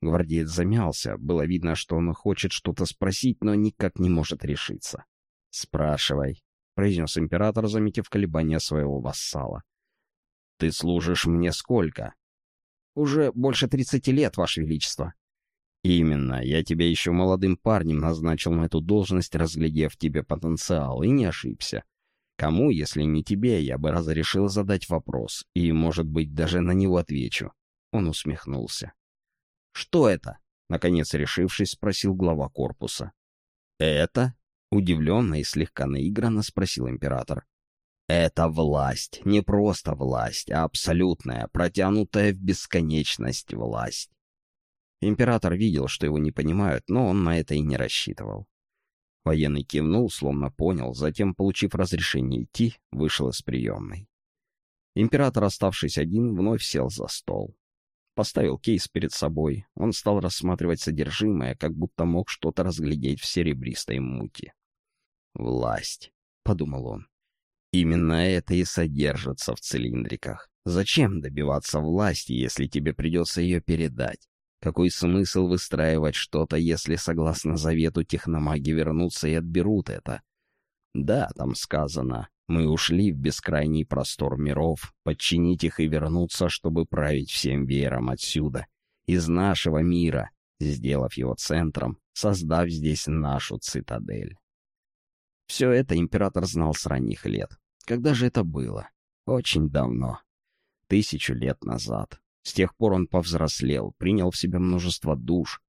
Гвардеец замялся, было видно, что он хочет что-то спросить, но никак не может решиться. «Спрашивай», — произнес император, заметив колебания своего вассала. «Ты служишь мне сколько?» «Уже больше тридцати лет, Ваше Величество». «Именно. Я тебя еще молодым парнем назначил на эту должность, разглядев тебе потенциал, и не ошибся. Кому, если не тебе, я бы разрешил задать вопрос, и, может быть, даже на него отвечу». Он усмехнулся. «Что это?» — наконец решившись, спросил глава корпуса. «Это?» — удивленно и слегка наигранно спросил император. «Это власть. Не просто власть, а абсолютная, протянутая в бесконечность власть». Император видел, что его не понимают, но он на это и не рассчитывал. Военный кивнул, словно понял, затем, получив разрешение идти, вышел из приемной. Император, оставшись один, вновь сел за стол. Поставил кейс перед собой. Он стал рассматривать содержимое, как будто мог что-то разглядеть в серебристой мути. «Власть», — подумал он. «Именно это и содержится в цилиндриках. Зачем добиваться власти, если тебе придется ее передать? Какой смысл выстраивать что-то, если, согласно завету, техномаги вернутся и отберут это? Да, там сказано, мы ушли в бескрайний простор миров, подчинить их и вернуться, чтобы править всем веером отсюда, из нашего мира, сделав его центром, создав здесь нашу цитадель. Все это император знал с ранних лет. Когда же это было? Очень давно. Тысячу лет назад. С тех пор он повзрослел, принял в себя множество душ,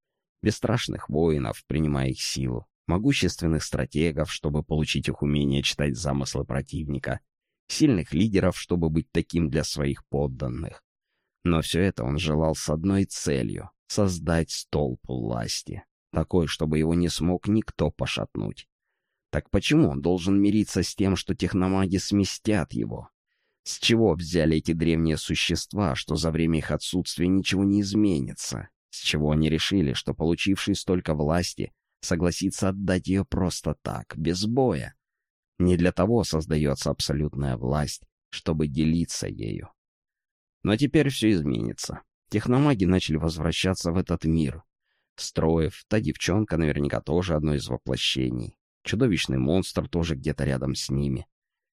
бесстрашных воинов, принимая их силу, могущественных стратегов, чтобы получить их умение читать замыслы противника, сильных лидеров, чтобы быть таким для своих подданных. Но все это он желал с одной целью — создать столб власти, такой, чтобы его не смог никто пошатнуть. Так почему он должен мириться с тем, что техномаги сместят его? С чего взяли эти древние существа, что за время их отсутствия ничего не изменится? С чего они решили, что получивший столько власти согласится отдать ее просто так, без боя. Не для того создается абсолютная власть, чтобы делиться ею. Но теперь все изменится. Техномаги начали возвращаться в этот мир. Строев, та девчонка наверняка тоже одно из воплощений. Чудовищный монстр тоже где-то рядом с ними.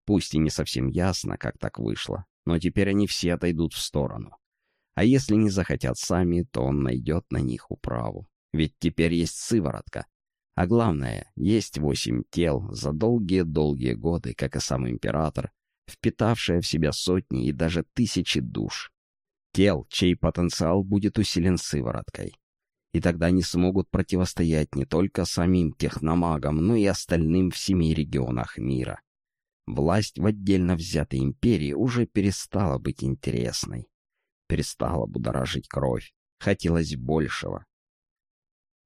Пусть и не совсем ясно, как так вышло, но теперь они все отойдут в сторону. А если не захотят сами, то он найдет на них управу. Ведь теперь есть сыворотка, а главное, есть восемь тел за долгие-долгие годы, как и сам император, впитавшая в себя сотни и даже тысячи душ. Тел, чей потенциал будет усилен сывороткой. И тогда они смогут противостоять не только самим техномагам, но и остальным в семи регионах мира. Власть в отдельно взятой империи уже перестала быть интересной. Перестала будоражить кровь. Хотелось большего.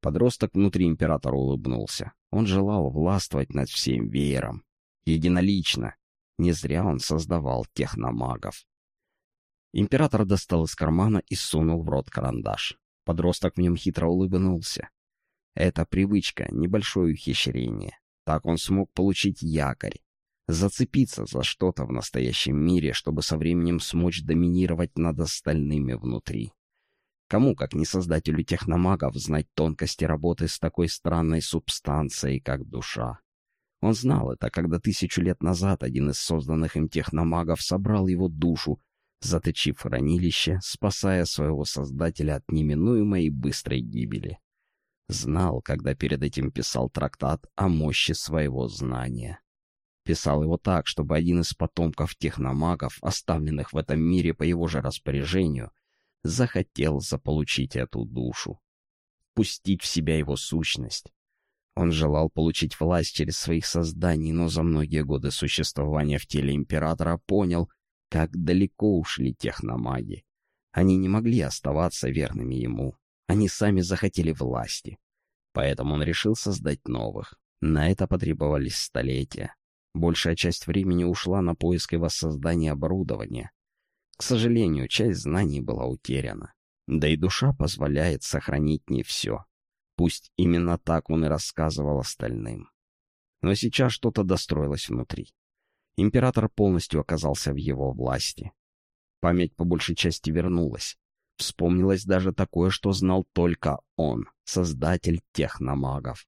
Подросток внутри императора улыбнулся. Он желал властвовать над всем веером. Единолично. Не зря он создавал техномагов. Император достал из кармана и сунул в рот карандаш. Подросток в нем хитро улыбнулся. Это привычка, небольшое ухищрение. Так он смог получить якорь. Зацепиться за что-то в настоящем мире, чтобы со временем смочь доминировать над остальными внутри. Кому, как не создателю техномагов, знать тонкости работы с такой странной субстанцией, как душа? Он знал это, когда тысячу лет назад один из созданных им техномагов собрал его душу, заточив хранилище, спасая своего создателя от неминуемой и быстрой гибели. Знал, когда перед этим писал трактат о мощи своего знания. Писал его так, чтобы один из потомков техномагов, оставленных в этом мире по его же распоряжению, захотел заполучить эту душу, пустить в себя его сущность. Он желал получить власть через своих созданий, но за многие годы существования в теле императора понял, как далеко ушли техномаги. Они не могли оставаться верными ему. Они сами захотели власти. Поэтому он решил создать новых. На это потребовались столетия. Большая часть времени ушла на поиск и воссоздание оборудования. К сожалению, часть знаний была утеряна. Да и душа позволяет сохранить не все. Пусть именно так он и рассказывал остальным. Но сейчас что-то достроилось внутри. Император полностью оказался в его власти. Память по большей части вернулась. Вспомнилось даже такое, что знал только он, создатель техномагов.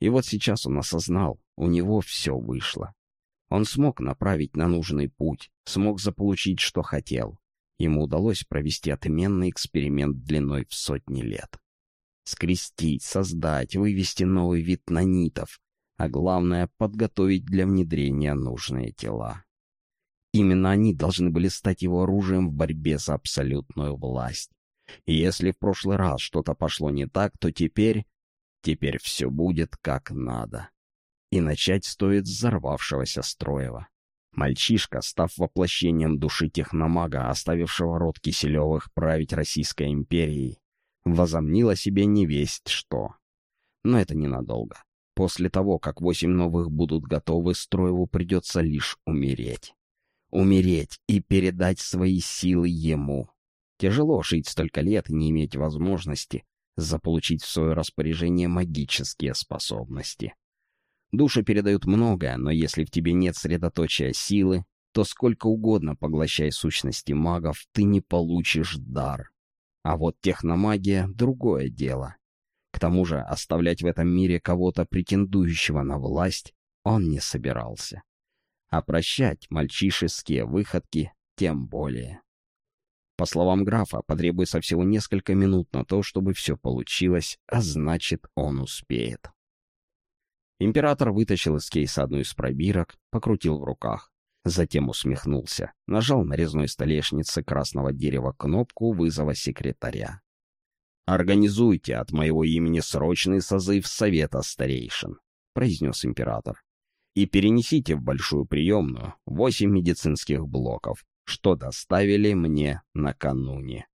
И вот сейчас он осознал, у него все вышло. Он смог направить на нужный путь, смог заполучить, что хотел. Ему удалось провести отменный эксперимент длиной в сотни лет. Скрестить, создать, вывести новый вид нанитов, а главное — подготовить для внедрения нужные тела. Именно они должны были стать его оружием в борьбе за абсолютную власть. И если в прошлый раз что-то пошло не так, то теперь... Теперь все будет как надо. И начать стоит с взорвавшегося Строева. Мальчишка, став воплощением души техномага, оставившего род Киселевых править Российской империей, возомнил о себе невесть что. Но это ненадолго. После того, как восемь новых будут готовы, Строеву придется лишь умереть. Умереть и передать свои силы ему. Тяжело жить столько лет и не иметь возможности заполучить в свое распоряжение магические способности. Души передают многое, но если в тебе нет средоточия силы, то сколько угодно поглощай сущности магов, ты не получишь дар. А вот техномагия — другое дело. К тому же оставлять в этом мире кого-то претендующего на власть он не собирался. А прощать мальчишеские выходки тем более. По словам графа, потребуется всего несколько минут на то, чтобы все получилось, а значит, он успеет. Император вытащил из кейса одну из пробирок, покрутил в руках. Затем усмехнулся, нажал на резной столешнице красного дерева кнопку вызова секретаря. «Организуйте от моего имени срочный созыв Совета Старейшин», — произнес император. «И перенесите в большую приемную восемь медицинских блоков, что доставили мне накануне».